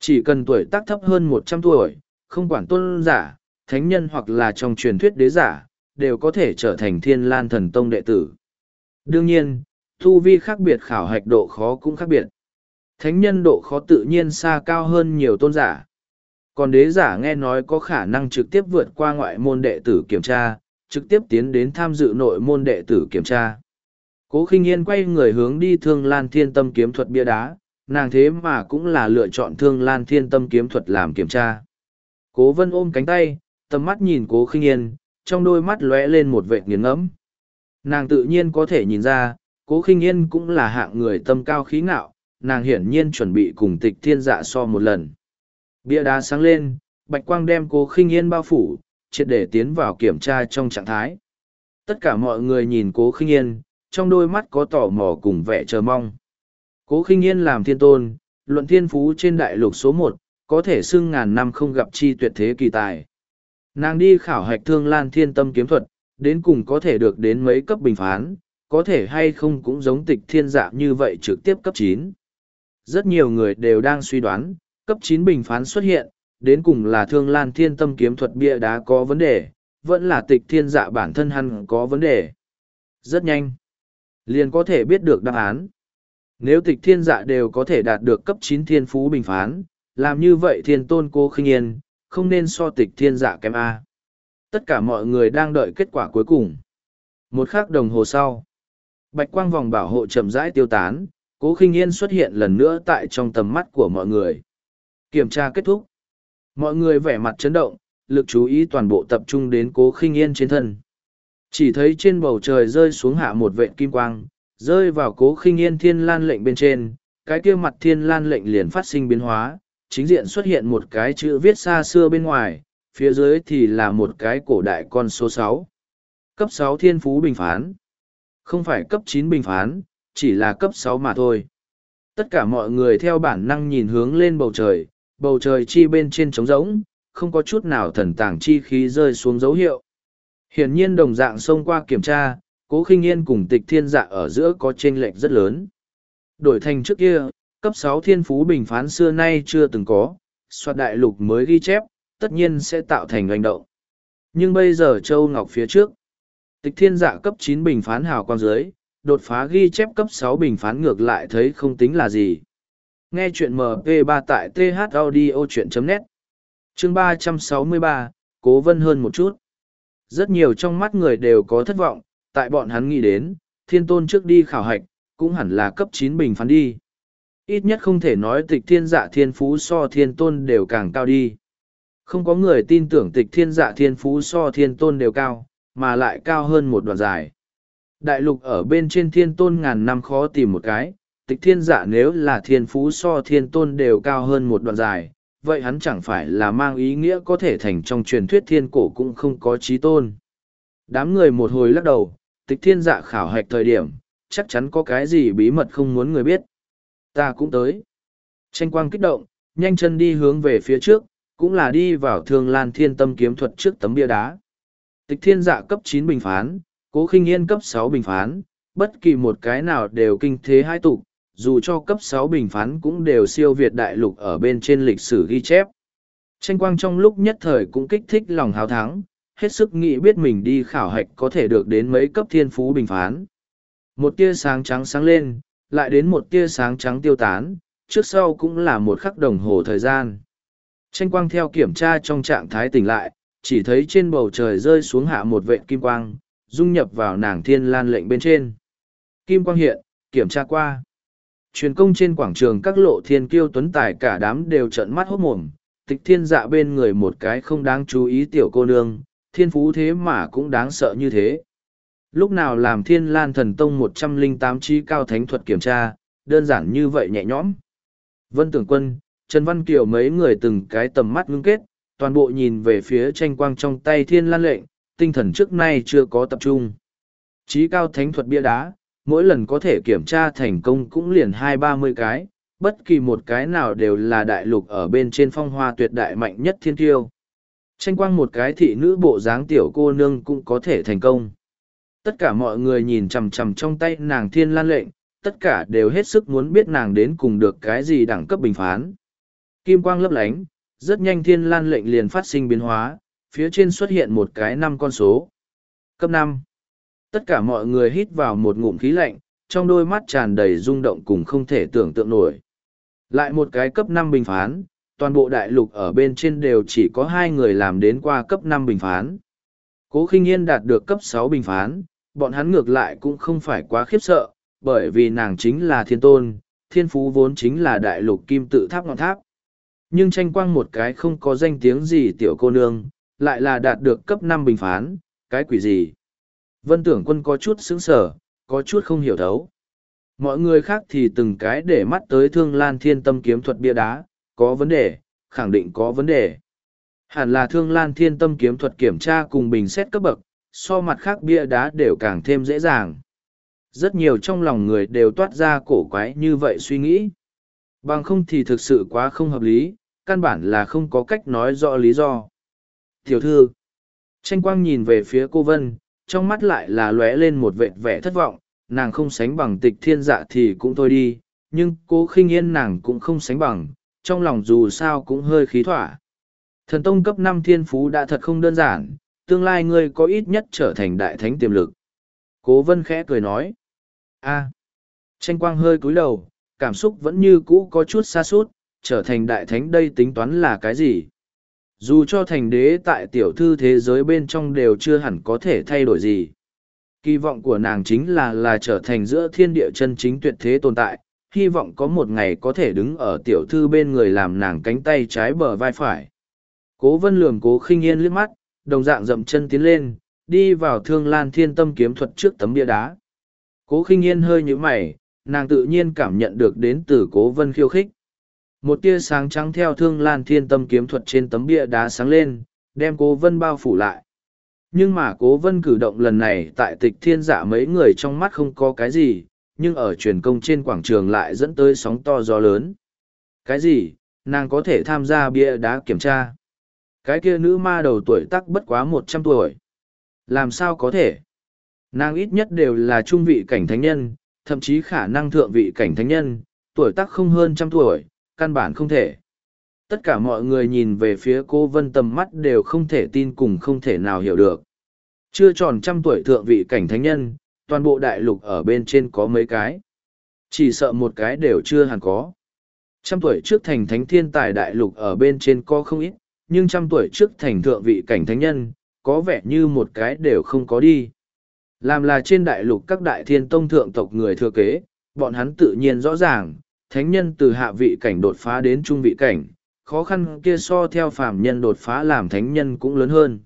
Chỉ cần tuổi tác thấp hơn một trăm tuổi, không quản tôn giả, thánh nhân hoặc là trong truyền thuyết đế giả, đều có thể trở thành thiên lan thần tông đệ tử. Đương nhiên, thu vi khác biệt khảo hạch độ khó cũng khác biệt. Thánh nhân độ khó tự nhiên xa cao hơn nhiều tôn giả. Còn đế giả nghe nói có khả năng trực tiếp vượt qua ngoại môn đệ tử kiểm tra, trực tiếp tiến đến tham dự nội môn đệ tử kiểm tra. Cố khinh yên quay người hướng đi thương lan thiên tâm kiếm thuật bia đá, nàng thế mà cũng là lựa chọn thương lan thiên tâm kiếm thuật làm kiểm tra. Cố vân ôm cánh tay, tầm mắt nhìn cố khinh yên, trong đôi mắt lóe lên một vệ nghiền ngẫm. Nàng tự nhiên có thể nhìn ra, cố khinh yên cũng là hạng người tâm cao khí ngạo, nàng hiển nhiên chuẩn bị cùng tịch thiên dạ so một lần. Bia đá sáng lên, bạch quang đem cố khinh yên bao phủ, triệt để tiến vào kiểm tra trong trạng thái. Tất cả mọi người nhìn cố khinh yên, trong đôi mắt có tò mò cùng vẻ chờ mong. Cố khinh yên làm thiên tôn, luận thiên phú trên đại lục số một, có thể xưng ngàn năm không gặp chi tuyệt thế kỳ tài. Nàng đi khảo hạch thương lan thiên tâm kiếm thuật, đến cùng có thể được đến mấy cấp bình phán, có thể hay không cũng giống tịch thiên dạ như vậy trực tiếp cấp chín. Rất nhiều người đều đang suy đoán, cấp chín bình phán xuất hiện, đến cùng là thương lan thiên tâm kiếm thuật bia đá có vấn đề, vẫn là tịch thiên dạ bản thân hắn có vấn đề. Rất nhanh, liền có thể biết được đáp án. Nếu tịch thiên dạ đều có thể đạt được cấp chín thiên phú bình phán, làm như vậy thiên tôn cô khinh yên, không nên so tịch thiên dạ kém A. Tất cả mọi người đang đợi kết quả cuối cùng. Một khắc đồng hồ sau, bạch quang vòng bảo hộ chậm rãi tiêu tán, cố khinh yên xuất hiện lần nữa tại trong tầm mắt của mọi người. Kiểm tra kết thúc. Mọi người vẻ mặt chấn động, lực chú ý toàn bộ tập trung đến cố khinh yên trên thân. Chỉ thấy trên bầu trời rơi xuống hạ một vệ kim quang, rơi vào cố khinh yên thiên lan lệnh bên trên, cái kia mặt thiên lan lệnh liền phát sinh biến hóa, chính diện xuất hiện một cái chữ viết xa xưa bên ngoài, phía dưới thì là một cái cổ đại con số sáu Cấp sáu thiên phú bình phán. Không phải cấp chín bình phán, chỉ là cấp sáu mà thôi. Tất cả mọi người theo bản năng nhìn hướng lên bầu trời, bầu trời chi bên trên trống rỗng, không có chút nào thần tàng chi khí rơi xuống dấu hiệu. Hiển nhiên đồng dạng xông qua kiểm tra, cố khinh yên cùng tịch thiên dạ ở giữa có chênh lệch rất lớn. Đổi thành trước kia, cấp sáu thiên phú bình phán xưa nay chưa từng có, soạt đại lục mới ghi chép, tất nhiên sẽ tạo thành hành động. Nhưng bây giờ Châu Ngọc phía trước, tịch thiên dạ cấp chín bình phán hào quang dưới, đột phá ghi chép cấp sáu bình phán ngược lại thấy không tính là gì. Nghe chuyện MP3 tại thaudio.net Chương ba trăm sáu mươi ba Cố vân hơn một chút. Rất nhiều trong mắt người đều có thất vọng, tại bọn hắn nghĩ đến, thiên tôn trước đi khảo hạch, cũng hẳn là cấp chín bình phán đi. Ít nhất không thể nói tịch thiên dạ thiên phú so thiên tôn đều càng cao đi. Không có người tin tưởng tịch thiên dạ thiên phú so thiên tôn đều cao, mà lại cao hơn một đoạn dài. Đại lục ở bên trên thiên tôn ngàn năm khó tìm một cái, tịch thiên dạ nếu là thiên phú so thiên tôn đều cao hơn một đoạn dài, vậy hắn chẳng phải là mang ý nghĩa có thể thành trong truyền thuyết thiên cổ cũng không có trí tôn. Đám người một hồi lắc đầu, tịch thiên dạ khảo hạch thời điểm, chắc chắn có cái gì bí mật không muốn người biết. Ta cũng tới. Tranh quang kích động, nhanh chân đi hướng về phía trước, cũng là đi vào thương lan thiên tâm kiếm thuật trước tấm bia đá. Tịch thiên dạ cấp chín bình phán, cố khinh yên cấp sáu bình phán, bất kỳ một cái nào đều kinh thế hai tục, dù cho cấp sáu bình phán cũng đều siêu việt đại lục ở bên trên lịch sử ghi chép. Tranh quang trong lúc nhất thời cũng kích thích lòng hào thắng, hết sức nghĩ biết mình đi khảo hạch có thể được đến mấy cấp thiên phú bình phán. Một tia sáng trắng sáng lên, lại đến một tia sáng trắng tiêu tán, trước sau cũng là một khắc đồng hồ thời gian. Tranh quang theo kiểm tra trong trạng thái tỉnh lại, chỉ thấy trên bầu trời rơi xuống hạ một vệ kim quang, dung nhập vào nàng thiên lan lệnh bên trên. Kim quang hiện, kiểm tra qua. Truyền công trên quảng trường các lộ thiên kiêu tuấn tài cả đám đều trợn mắt hốt mồm, tịch thiên dạ bên người một cái không đáng chú ý tiểu cô nương, thiên phú thế mà cũng đáng sợ như thế. Lúc nào làm thiên lan thần tông một trăm linh tám trí cao thánh thuật kiểm tra, đơn giản như vậy nhẹ nhõm. Vân tưởng quân, Trần Văn Kiều mấy người từng cái tầm mắt ngưng kết, toàn bộ nhìn về phía tranh quang trong tay thiên lan lệnh, tinh thần trước nay chưa có tập trung. Trí cao thánh thuật bia đá, mỗi lần có thể kiểm tra thành công cũng liền hai ba mươi cái, bất kỳ một cái nào đều là đại lục ở bên trên phong hoa tuyệt đại mạnh nhất thiên tiêu. Tranh quang một cái thị nữ bộ dáng tiểu cô nương cũng có thể thành công. Tất cả mọi người nhìn chằm chằm trong tay nàng thiên lan lệnh, tất cả đều hết sức muốn biết nàng đến cùng được cái gì đẳng cấp bình phán. Kim quang lấp lánh, rất nhanh thiên lan lệnh liền phát sinh biến hóa, phía trên xuất hiện một cái năm con số. Cấp năm. Tất cả mọi người hít vào một ngụm khí lạnh, trong đôi mắt tràn đầy rung động cùng không thể tưởng tượng nổi. Lại một cái cấp năm bình phán, toàn bộ đại lục ở bên trên đều chỉ có hai người làm đến qua cấp năm bình phán. Cố khinh yên đạt được cấp sáu bình phán, bọn hắn ngược lại cũng không phải quá khiếp sợ, bởi vì nàng chính là thiên tôn, thiên phú vốn chính là đại lục kim tự tháp ngọn tháp. Nhưng tranh quang một cái không có danh tiếng gì tiểu cô nương, lại là đạt được cấp năm bình phán, cái quỷ gì. Vân tưởng quân có chút sững sở, có chút không hiểu thấu. Mọi người khác thì từng cái để mắt tới thương lan thiên tâm kiếm thuật bia đá, có vấn đề, khẳng định có vấn đề. Hẳn là thương lan thiên tâm kiếm thuật kiểm tra cùng bình xét cấp bậc, so mặt khác bia đá đều càng thêm dễ dàng. Rất nhiều trong lòng người đều toát ra cổ quái như vậy suy nghĩ. Bằng không thì thực sự quá không hợp lý, căn bản là không có cách nói rõ lý do. Tiểu thư, tranh quang nhìn về phía cô Vân, trong mắt lại là lóe lên một vệt vẻ thất vọng, nàng không sánh bằng tịch thiên dạ thì cũng thôi đi, nhưng cô khinh yên nàng cũng không sánh bằng, trong lòng dù sao cũng hơi khí thỏa. Thần tông cấp năm thiên phú đã thật không đơn giản, tương lai ngươi có ít nhất trở thành đại thánh tiềm lực. Cố vân khẽ cười nói. a tranh quang hơi cúi đầu, cảm xúc vẫn như cũ có chút xa suốt, trở thành đại thánh đây tính toán là cái gì? Dù cho thành đế tại tiểu thư thế giới bên trong đều chưa hẳn có thể thay đổi gì. Kỳ vọng của nàng chính là là trở thành giữa thiên địa chân chính tuyệt thế tồn tại, hy vọng có một ngày có thể đứng ở tiểu thư bên người làm nàng cánh tay trái bờ vai phải. Cố vân lường cố khinh yên liếc mắt, đồng dạng dậm chân tiến lên, đi vào thương lan thiên tâm kiếm thuật trước tấm bia đá. Cố khinh yên hơi như mày, nàng tự nhiên cảm nhận được đến từ cố vân khiêu khích. Một tia sáng trắng theo thương lan thiên tâm kiếm thuật trên tấm bia đá sáng lên, đem cố vân bao phủ lại. Nhưng mà cố vân cử động lần này tại tịch thiên giả mấy người trong mắt không có cái gì, nhưng ở truyền công trên quảng trường lại dẫn tới sóng to gió lớn. Cái gì, nàng có thể tham gia bia đá kiểm tra. Cái kia nữ ma đầu tuổi tắc bất quá một trăm tuổi. Làm sao có thể? Nàng ít nhất đều là trung vị cảnh thánh nhân, thậm chí khả năng thượng vị cảnh thánh nhân, tuổi tác không hơn trăm tuổi, căn bản không thể. Tất cả mọi người nhìn về phía cô Vân tầm mắt đều không thể tin cùng không thể nào hiểu được. Chưa tròn trăm tuổi thượng vị cảnh thánh nhân, toàn bộ đại lục ở bên trên có mấy cái. Chỉ sợ một cái đều chưa hẳn có. Trăm tuổi trước thành thánh thiên tài đại lục ở bên trên có không ít, nhưng trăm tuổi trước thành thượng vị cảnh thánh nhân, có vẻ như một cái đều không có đi. Làm là trên đại lục các đại thiên tông thượng tộc người thừa kế, bọn hắn tự nhiên rõ ràng, thánh nhân từ hạ vị cảnh đột phá đến trung vị cảnh, khó khăn kia so theo phàm nhân đột phá làm thánh nhân cũng lớn hơn.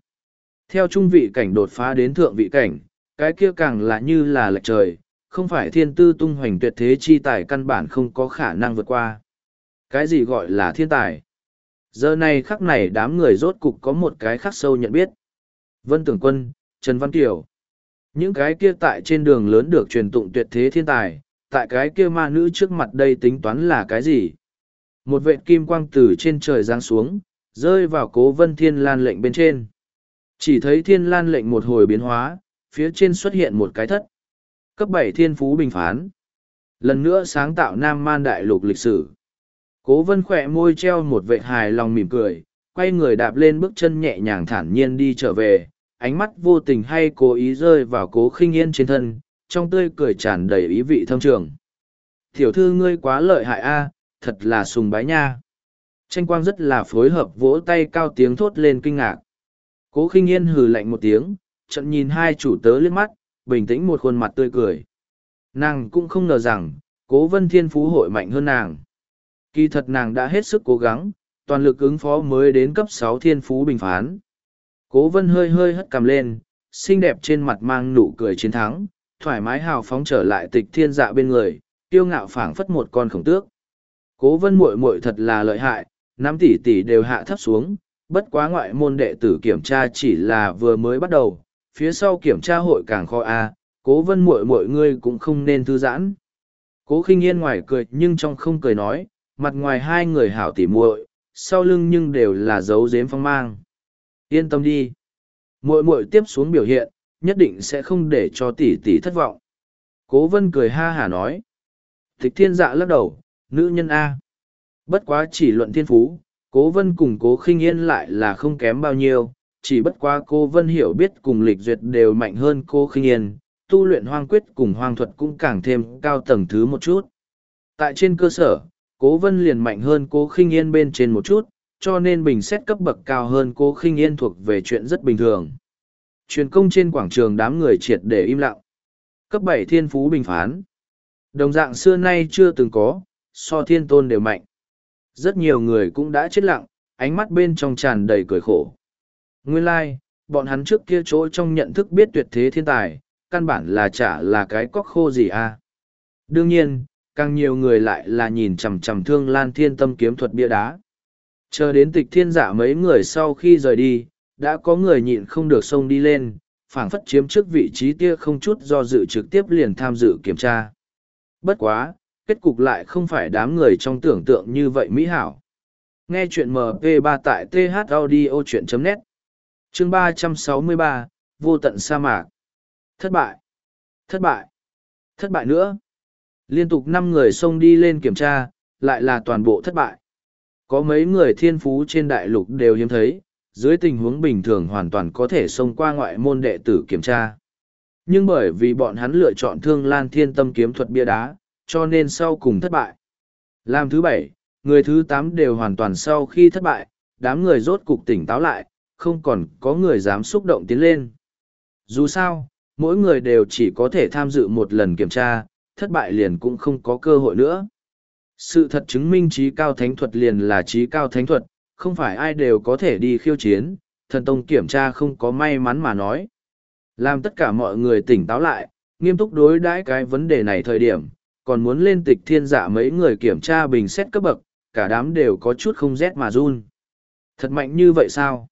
Theo trung vị cảnh đột phá đến thượng vị cảnh, cái kia càng là như là lệch trời, không phải thiên tư tung hoành tuyệt thế chi tài căn bản không có khả năng vượt qua. Cái gì gọi là thiên tài? Giờ này khắc này đám người rốt cục có một cái khắc sâu nhận biết. Vân Tưởng Quân, Trần Văn Kiều. Những cái kia tại trên đường lớn được truyền tụng tuyệt thế thiên tài, tại cái kia ma nữ trước mặt đây tính toán là cái gì? Một vệ kim quang từ trên trời giáng xuống, rơi vào cố vân thiên lan lệnh bên trên. Chỉ thấy thiên lan lệnh một hồi biến hóa, phía trên xuất hiện một cái thất. Cấp bảy thiên phú bình phán. Lần nữa sáng tạo Nam Man Đại Lục lịch sử. Cố vân khỏe môi treo một vệ hài lòng mỉm cười, quay người đạp lên bước chân nhẹ nhàng thản nhiên đi trở về, ánh mắt vô tình hay cố ý rơi vào cố khinh yên trên thân, trong tươi cười tràn đầy ý vị thâm trường. Tiểu thư ngươi quá lợi hại a, thật là sùng bái nha. Tranh quang rất là phối hợp vỗ tay cao tiếng thốt lên kinh ngạc. Cố khinh yên hừ lạnh một tiếng, trận nhìn hai chủ tớ liếc mắt, bình tĩnh một khuôn mặt tươi cười. Nàng cũng không ngờ rằng, cố vân thiên phú hội mạnh hơn nàng. Kỳ thật nàng đã hết sức cố gắng, toàn lực ứng phó mới đến cấp sáu thiên phú bình phán. Cố vân hơi hơi hất cằm lên, xinh đẹp trên mặt mang nụ cười chiến thắng, thoải mái hào phóng trở lại tịch thiên dạ bên người, kiêu ngạo phảng phất một con khổng tước. Cố vân muội muội thật là lợi hại, năm tỷ tỷ đều hạ thấp xuống, bất quá ngoại môn đệ tử kiểm tra chỉ là vừa mới bắt đầu, phía sau kiểm tra hội càng khó a, cố vân muội muội ngươi cũng không nên thư giãn. Cố khinh yên ngoài cười nhưng trong không cười nói, mặt ngoài hai người hảo tỉ muội, sau lưng nhưng đều là dấu dếm phong mang. Yên tâm đi. Muội muội tiếp xuống biểu hiện, nhất định sẽ không để cho tỷ tỷ thất vọng. Cố vân cười ha hả nói. Tịch thiên dạ lắc đầu, nữ nhân A. Bất quá chỉ luận thiên phú, cố vân cùng cố khinh yên lại là không kém bao nhiêu, chỉ bất quá cô vân hiểu biết cùng lịch duyệt đều mạnh hơn cô khinh yên, tu luyện hoang quyết cùng hoang thuật cũng càng thêm cao tầng thứ một chút. Tại trên cơ sở, cố vân liền mạnh hơn cô khinh yên bên trên một chút, cho nên bình xét cấp bậc cao hơn cô khinh yên thuộc về chuyện rất bình thường. Truyền công trên quảng trường đám người triệt để im lặng. Cấp bảy thiên phú bình phán. Đồng dạng xưa nay chưa từng có, so thiên tôn đều mạnh. Rất nhiều người cũng đã chết lặng, ánh mắt bên trong tràn đầy cười khổ. Nguyên lai, like, bọn hắn trước kia chỗ trong nhận thức biết tuyệt thế thiên tài, căn bản là chả là cái cóc khô gì à. Đương nhiên, càng nhiều người lại là nhìn chằm chằm thương lan thiên tâm kiếm thuật bia đá. Chờ đến tịch thiên giả mấy người sau khi rời đi, đã có người nhịn không được xông đi lên, phảng phất chiếm trước vị trí tia không chút do dự trực tiếp liền tham dự kiểm tra. Bất quá, kết cục lại không phải đám người trong tưởng tượng như vậy mỹ hảo. Nghe chuyện MP3 tại thaudio.net Chương 363, Vô tận sa mạc Thất bại Thất bại Thất bại nữa Liên tục năm người xông đi lên kiểm tra, lại là toàn bộ thất bại. Có mấy người thiên phú trên đại lục đều hiếm thấy, dưới tình huống bình thường hoàn toàn có thể xông qua ngoại môn đệ tử kiểm tra. Nhưng bởi vì bọn hắn lựa chọn thương lan thiên tâm kiếm thuật bia đá, cho nên sau cùng thất bại. Làm thứ bảy, người thứ tám đều hoàn toàn sau khi thất bại, đám người rốt cục tỉnh táo lại, không còn có người dám xúc động tiến lên. Dù sao, mỗi người đều chỉ có thể tham dự một lần kiểm tra, thất bại liền cũng không có cơ hội nữa. Sự thật chứng minh trí cao thánh thuật liền là trí cao thánh thuật, không phải ai đều có thể đi khiêu chiến, thần tông kiểm tra không có may mắn mà nói. Làm tất cả mọi người tỉnh táo lại, nghiêm túc đối đãi cái vấn đề này thời điểm, còn muốn lên tịch thiên dạ mấy người kiểm tra bình xét cấp bậc, cả đám đều có chút không rét mà run. Thật mạnh như vậy sao?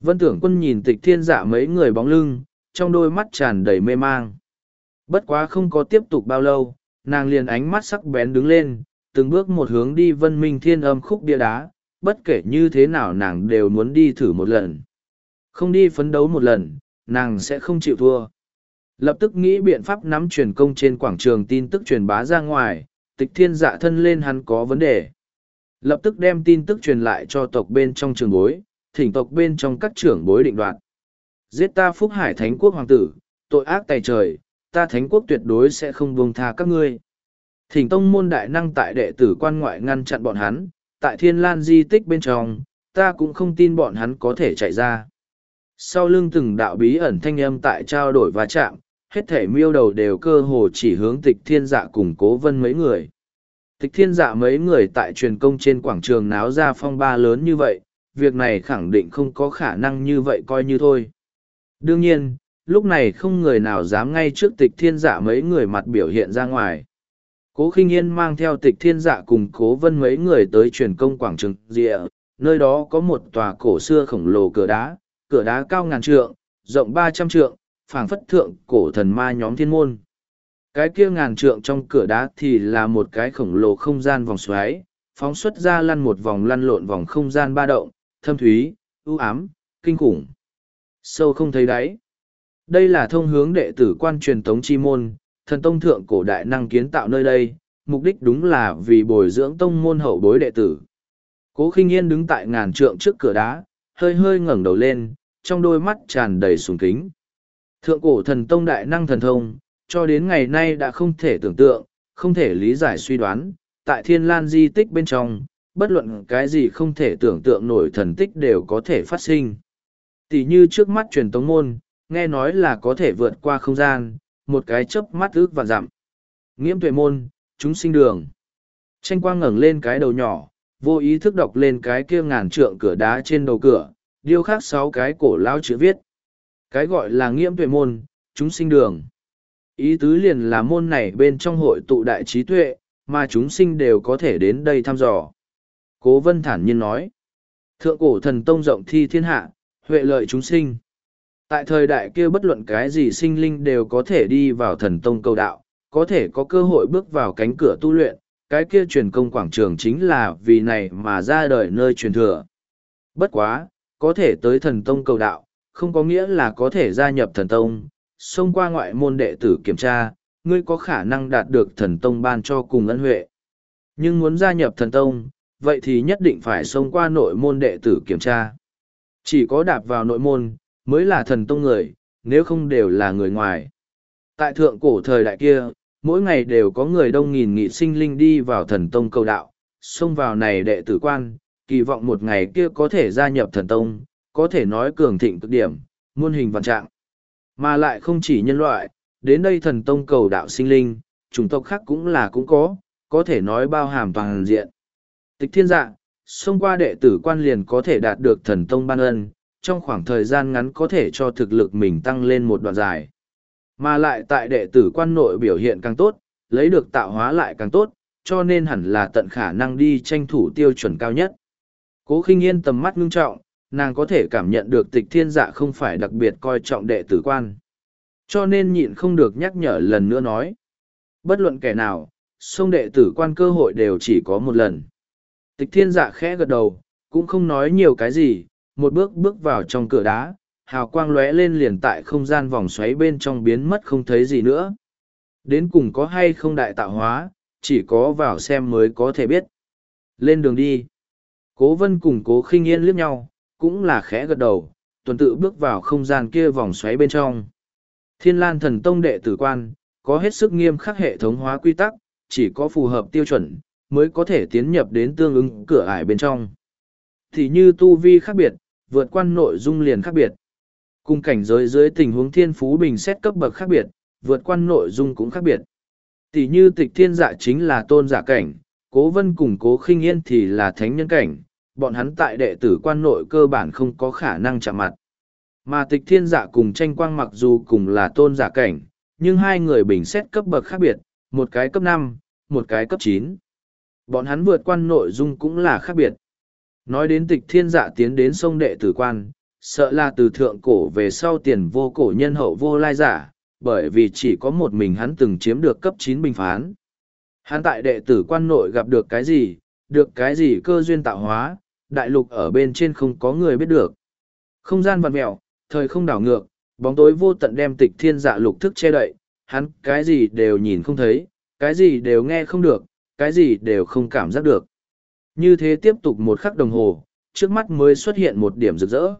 Vân tưởng quân nhìn tịch thiên dạ mấy người bóng lưng, trong đôi mắt tràn đầy mê mang. Bất quá không có tiếp tục bao lâu, nàng liền ánh mắt sắc bén đứng lên, từng bước một hướng đi vân minh thiên âm khúc bia đá, bất kể như thế nào nàng đều muốn đi thử một lần. Không đi phấn đấu một lần, nàng sẽ không chịu thua. Lập tức nghĩ biện pháp nắm truyền công trên quảng trường tin tức truyền bá ra ngoài, tịch thiên dạ thân lên hắn có vấn đề. Lập tức đem tin tức truyền lại cho tộc bên trong trường bối, thỉnh tộc bên trong các trưởng bối định đoạt. Giết ta phúc hải thánh quốc hoàng tử, tội ác tài trời, ta thánh quốc tuyệt đối sẽ không buông tha các ngươi. Thỉnh tông môn đại năng tại đệ tử quan ngoại ngăn chặn bọn hắn, tại thiên lan di tích bên trong, ta cũng không tin bọn hắn có thể chạy ra. Sau lưng từng đạo bí ẩn thanh âm tại trao đổi và chạm, hết thể miêu đầu đều cơ hồ chỉ hướng tịch thiên dạ cùng cố vân mấy người. Tịch thiên dạ mấy người tại truyền công trên quảng trường náo ra phong ba lớn như vậy, việc này khẳng định không có khả năng như vậy coi như thôi. Đương nhiên, lúc này không người nào dám ngay trước tịch thiên dạ mấy người mặt biểu hiện ra ngoài. Cố khinh yên mang theo tịch thiên dạ cùng cố vân mấy người tới truyền công quảng trường rịa, nơi đó có một tòa cổ xưa khổng lồ cửa đá, cửa đá cao ngàn trượng, rộng ba trăm trượng, phảng phất thượng cổ thần ma nhóm thiên môn. Cái kia ngàn trượng trong cửa đá thì là một cái khổng lồ không gian vòng xoáy, phóng xuất ra lăn một vòng lăn lộn vòng không gian ba động, thâm thúy, ưu ám, kinh khủng. Sâu không thấy đáy. Đây là thông hướng đệ tử quan truyền tống chi môn, thần tông thượng cổ đại năng kiến tạo nơi đây, mục đích đúng là vì bồi dưỡng tông môn hậu bối đệ tử. Cố khinh yên đứng tại ngàn trượng trước cửa đá, hơi hơi ngẩng đầu lên, trong đôi mắt tràn đầy sùng kính. Thượng cổ thần tông đại năng thần thông, cho đến ngày nay đã không thể tưởng tượng, không thể lý giải suy đoán, tại thiên lan di tích bên trong, bất luận cái gì không thể tưởng tượng nổi thần tích đều có thể phát sinh. Tỷ như trước mắt truyền tống môn, nghe nói là có thể vượt qua không gian, một cái chớp mắt ước và dặm. Nghiễm tuệ môn, chúng sinh đường. Tranh quang ngẩng lên cái đầu nhỏ, vô ý thức đọc lên cái kia ngàn trượng cửa đá trên đầu cửa, điêu khắc sáu cái cổ lao chữ viết. Cái gọi là nghiễm tuệ môn, chúng sinh đường. Ý tứ liền là môn này bên trong hội tụ đại trí tuệ, mà chúng sinh đều có thể đến đây thăm dò. Cố vân thản nhiên nói. Thượng cổ thần tông rộng thi thiên hạ, huệ lợi chúng sinh. Tại thời đại kia bất luận cái gì sinh linh đều có thể đi vào thần tông cầu đạo, có thể có cơ hội bước vào cánh cửa tu luyện, cái kia truyền công quảng trường chính là vì này mà ra đời nơi truyền thừa. Bất quá, có thể tới thần tông cầu đạo, không có nghĩa là có thể gia nhập thần tông, xông qua ngoại môn đệ tử kiểm tra, ngươi có khả năng đạt được thần tông ban cho cùng ân huệ. Nhưng muốn gia nhập thần tông, vậy thì nhất định phải xông qua nội môn đệ tử kiểm tra. Chỉ có đạp vào nội môn, mới là thần tông người, nếu không đều là người ngoài. Tại thượng cổ thời đại kia, mỗi ngày đều có người đông nghìn nghị sinh linh đi vào thần tông cầu đạo, xông vào này đệ tử quan, kỳ vọng một ngày kia có thể gia nhập thần tông, có thể nói cường thịnh cực điểm, muôn hình vạn trạng. Mà lại không chỉ nhân loại, đến đây thần tông cầu đạo sinh linh, chủng tộc khác cũng là cũng có, có thể nói bao hàm toàn diện. Tịch thiên dạ, xông qua đệ tử quan liền có thể đạt được thần tông ban ân, trong khoảng thời gian ngắn có thể cho thực lực mình tăng lên một đoạn dài. Mà lại tại đệ tử quan nội biểu hiện càng tốt, lấy được tạo hóa lại càng tốt, cho nên hẳn là tận khả năng đi tranh thủ tiêu chuẩn cao nhất. Cố khinh yên tầm mắt ngưng trọng, nàng có thể cảm nhận được tịch thiên dạ không phải đặc biệt coi trọng đệ tử quan. Cho nên nhịn không được nhắc nhở lần nữa nói. Bất luận kẻ nào, sông đệ tử quan cơ hội đều chỉ có một lần. Tịch thiên dạ khẽ gật đầu, cũng không nói nhiều cái gì, một bước bước vào trong cửa đá, hào quang lóe lên liền tại không gian vòng xoáy bên trong biến mất không thấy gì nữa. Đến cùng có hay không đại tạo hóa, chỉ có vào xem mới có thể biết. Lên đường đi. Cố vân cùng cố khinh yên liếc nhau, cũng là khẽ gật đầu, tuần tự bước vào không gian kia vòng xoáy bên trong. Thiên lan thần tông đệ tử quan, có hết sức nghiêm khắc hệ thống hóa quy tắc, chỉ có phù hợp tiêu chuẩn, mới có thể tiến nhập đến tương ứng cửa ải bên trong. Thì như tu vi khác biệt, vượt quan nội dung liền khác biệt. Cùng cảnh giới dưới tình huống thiên phú bình xét cấp bậc khác biệt, vượt quan nội dung cũng khác biệt. Tỷ như tịch thiên dạ chính là tôn giả cảnh, cố vân cùng cố khinh yên thì là thánh nhân cảnh, bọn hắn tại đệ tử quan nội cơ bản không có khả năng chạm mặt. Mà tịch thiên dạ cùng tranh quang mặc dù cùng là tôn giả cảnh, nhưng hai người bình xét cấp bậc khác biệt, một cái cấp năm, một cái cấp chín. Bọn hắn vượt quan nội dung cũng là khác biệt. Nói đến tịch thiên dạ tiến đến sông đệ tử quan, sợ là từ thượng cổ về sau tiền vô cổ nhân hậu vô lai giả, bởi vì chỉ có một mình hắn từng chiếm được cấp chín bình phán. Hắn tại đệ tử quan nội gặp được cái gì, được cái gì cơ duyên tạo hóa, đại lục ở bên trên không có người biết được. Không gian vặn mẹo, thời không đảo ngược, bóng tối vô tận đem tịch thiên dạ lục thức che đậy, hắn cái gì đều nhìn không thấy, cái gì đều nghe không được, cái gì đều không cảm giác được. Như thế tiếp tục một khắc đồng hồ, trước mắt mới xuất hiện một điểm rực rỡ.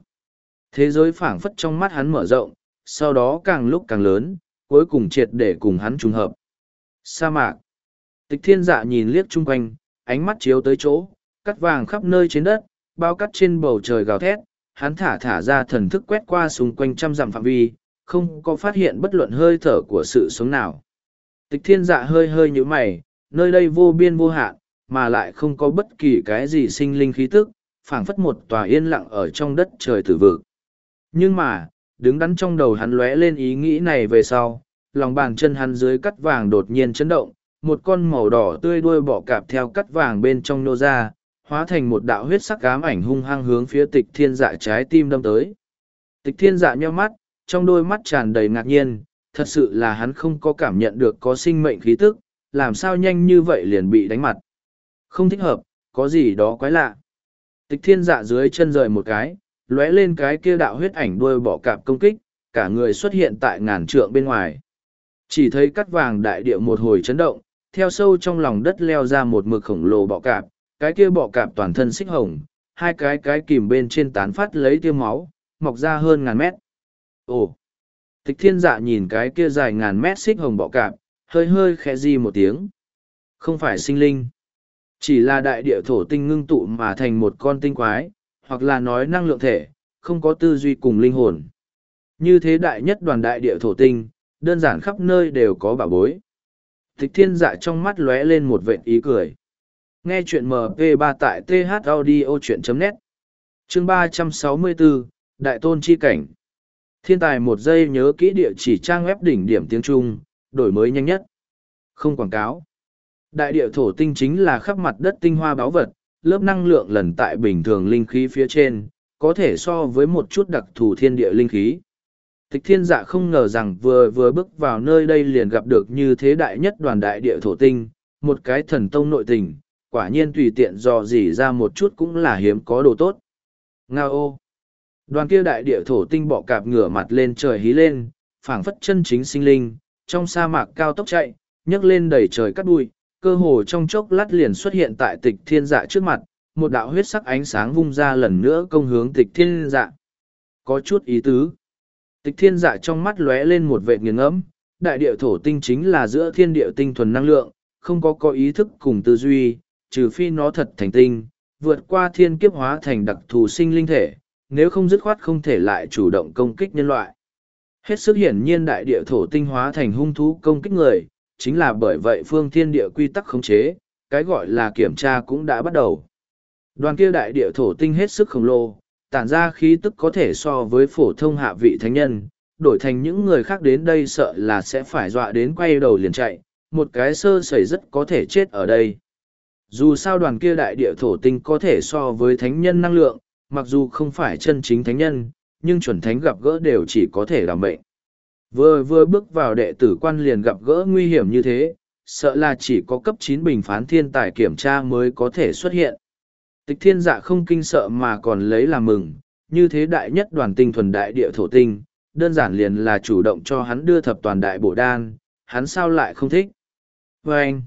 Thế giới phảng phất trong mắt hắn mở rộng, sau đó càng lúc càng lớn, cuối cùng triệt để cùng hắn trùng hợp. Sa mạc. Tịch thiên dạ nhìn liếc chung quanh, ánh mắt chiếu tới chỗ, cắt vàng khắp nơi trên đất, bao cắt trên bầu trời gào thét, hắn thả thả ra thần thức quét qua xung quanh trăm dặm phạm vi, không có phát hiện bất luận hơi thở của sự sống nào. Tịch thiên dạ hơi hơi như mày, nơi đây vô biên vô hạn, mà lại không có bất kỳ cái gì sinh linh khí tức, phảng phất một tòa yên lặng ở trong đất trời tử vực. Nhưng mà, đứng đắn trong đầu hắn lóe lên ý nghĩ này về sau, lòng bàn chân hắn dưới cắt vàng đột nhiên chấn động, một con màu đỏ tươi đuôi bọ cạp theo cắt vàng bên trong nô ra, hóa thành một đạo huyết sắc ám ảnh hung hăng hướng phía tịch thiên dạ trái tim đâm tới. Tịch thiên dạ nheo mắt, trong đôi mắt tràn đầy ngạc nhiên, thật sự là hắn không có cảm nhận được có sinh mệnh khí tức, làm sao nhanh như vậy liền bị đánh mặt. Không thích hợp, có gì đó quái lạ. Tịch thiên dạ dưới chân rời một cái, lóe lên cái kia đạo huyết ảnh đuôi bọ cạp công kích, cả người xuất hiện tại ngàn trượng bên ngoài. Chỉ thấy cắt vàng đại địa một hồi chấn động, theo sâu trong lòng đất leo ra một mực khổng lồ bọ cạp, cái kia bọ cạp toàn thân xích hồng, hai cái cái kìm bên trên tán phát lấy tiêu máu, mọc ra hơn ngàn mét. Ồ! Tịch thiên dạ nhìn cái kia dài ngàn mét xích hồng bọ cạp, hơi hơi khẽ di một tiếng. Không phải sinh linh. Chỉ là đại địa thổ tinh ngưng tụ mà thành một con tinh quái, hoặc là nói năng lượng thể, không có tư duy cùng linh hồn. Như thế đại nhất đoàn đại địa thổ tinh, đơn giản khắp nơi đều có bảo bối. Tịch thiên dạ trong mắt lóe lên một vệt ý cười. Nghe chuyện MP3 tại thaudio.net Chương 364, Đại Tôn Chi Cảnh Thiên tài một giây nhớ kỹ địa chỉ trang web đỉnh điểm tiếng Trung, đổi mới nhanh nhất. Không quảng cáo. Đại địa thổ tinh chính là khắp mặt đất tinh hoa báo vật, lớp năng lượng lần tại bình thường linh khí phía trên, có thể so với một chút đặc thù thiên địa linh khí. Tịch thiên dạ không ngờ rằng vừa vừa bước vào nơi đây liền gặp được như thế đại nhất đoàn đại địa thổ tinh, một cái thần tông nội tình, quả nhiên tùy tiện dò dỉ ra một chút cũng là hiếm có đồ tốt. Nga ô! Đoàn kia đại địa thổ tinh bọ cạp ngửa mặt lên trời hí lên, phảng phất chân chính sinh linh, trong sa mạc cao tốc chạy, nhấc lên đầy trời cắt bụi, cơ hồ trong chốc lát liền xuất hiện tại tịch thiên dạ trước mặt, một đạo huyết sắc ánh sáng vung ra lần nữa công hướng tịch thiên dạ. Có chút ý tứ. Tịch thiên dạ trong mắt lóe lên một vệ nghiền ngẫm, đại địa thổ tinh chính là giữa thiên địa tinh thuần năng lượng, không có có ý thức cùng tư duy, trừ phi nó thật thành tinh, vượt qua thiên kiếp hóa thành đặc thù sinh linh thể, nếu không dứt khoát không thể lại chủ động công kích nhân loại. Hết sức hiển nhiên đại địa thổ tinh hóa thành hung thú công kích người, chính là bởi vậy phương thiên địa quy tắc khống chế, cái gọi là kiểm tra cũng đã bắt đầu. Đoàn kia đại địa thổ tinh hết sức khổng lồ, tản ra khí tức có thể so với phổ thông hạ vị thánh nhân, đổi thành những người khác đến đây sợ là sẽ phải dọa đến quay đầu liền chạy, một cái sơ sẩy rất có thể chết ở đây. Dù sao đoàn kia đại địa thổ tinh có thể so với thánh nhân năng lượng, mặc dù không phải chân chính thánh nhân, nhưng chuẩn thánh gặp gỡ đều chỉ có thể làm bệnh. Vừa vừa bước vào đệ tử quan liền gặp gỡ nguy hiểm như thế, sợ là chỉ có cấp chín bình phán thiên tài kiểm tra mới có thể xuất hiện. Tịch thiên dạ không kinh sợ mà còn lấy làm mừng, như thế đại nhất đoàn tinh thuần đại địa thổ tinh, đơn giản liền là chủ động cho hắn đưa thập toàn đại bổ đan, hắn sao lại không thích. Vâng! anh,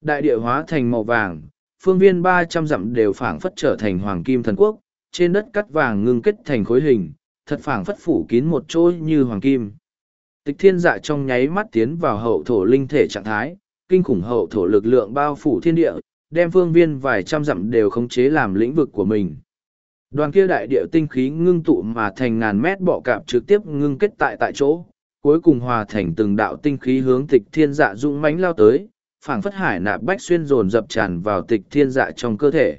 đại địa hóa thành màu vàng, phương viên ba trăm dặm đều phảng phất trở thành hoàng kim thần quốc, trên đất cắt vàng ngưng kết thành khối hình, thật phảng phất phủ kín một chỗ như hoàng kim. Tịch thiên dạ trong nháy mắt tiến vào hậu thổ linh thể trạng thái, kinh khủng hậu thổ lực lượng bao phủ thiên địa, đem phương viên vài trăm dặm đều khống chế làm lĩnh vực của mình. Đoàn kia đại địa tinh khí ngưng tụ mà thành ngàn mét bọ cạp trực tiếp ngưng kết tại tại chỗ, cuối cùng hòa thành từng đạo tinh khí hướng tịch thiên dạ dũng mãnh lao tới, phảng phất hải nạp bách xuyên dồn dập tràn vào tịch thiên dạ trong cơ thể.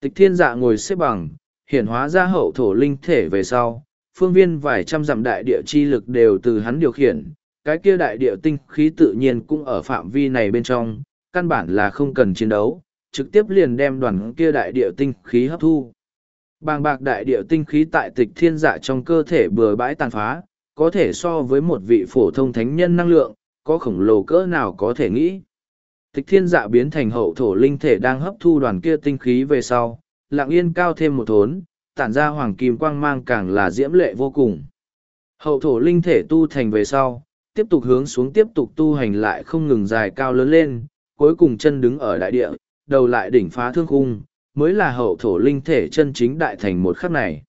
Tịch thiên dạ ngồi xếp bằng, hiển hóa ra hậu thổ linh thể về sau, phương viên vài trăm dặm đại địa chi lực đều từ hắn điều khiển, cái kia đại địa tinh khí tự nhiên cũng ở phạm vi này bên trong, căn bản là không cần chiến đấu, trực tiếp liền đem đoàn kia đại địa tinh khí hấp thu. Bàng bạc đại địa tinh khí tại tịch thiên dạ trong cơ thể bừa bãi tàn phá, có thể so với một vị phổ thông thánh nhân năng lượng, có khổng lồ cỡ nào có thể nghĩ. Tịch thiên dạ biến thành hậu thổ linh thể đang hấp thu đoàn kia tinh khí về sau, lặng yên cao thêm một thốn, tản ra hoàng kim quang mang càng là diễm lệ vô cùng. Hậu thổ linh thể tu thành về sau, tiếp tục hướng xuống tiếp tục tu hành lại không ngừng dài cao lớn lên, cuối cùng chân đứng ở đại địa, đầu lại đỉnh phá thương khung, mới là hậu thổ linh thể chân chính đại thành một khắc này.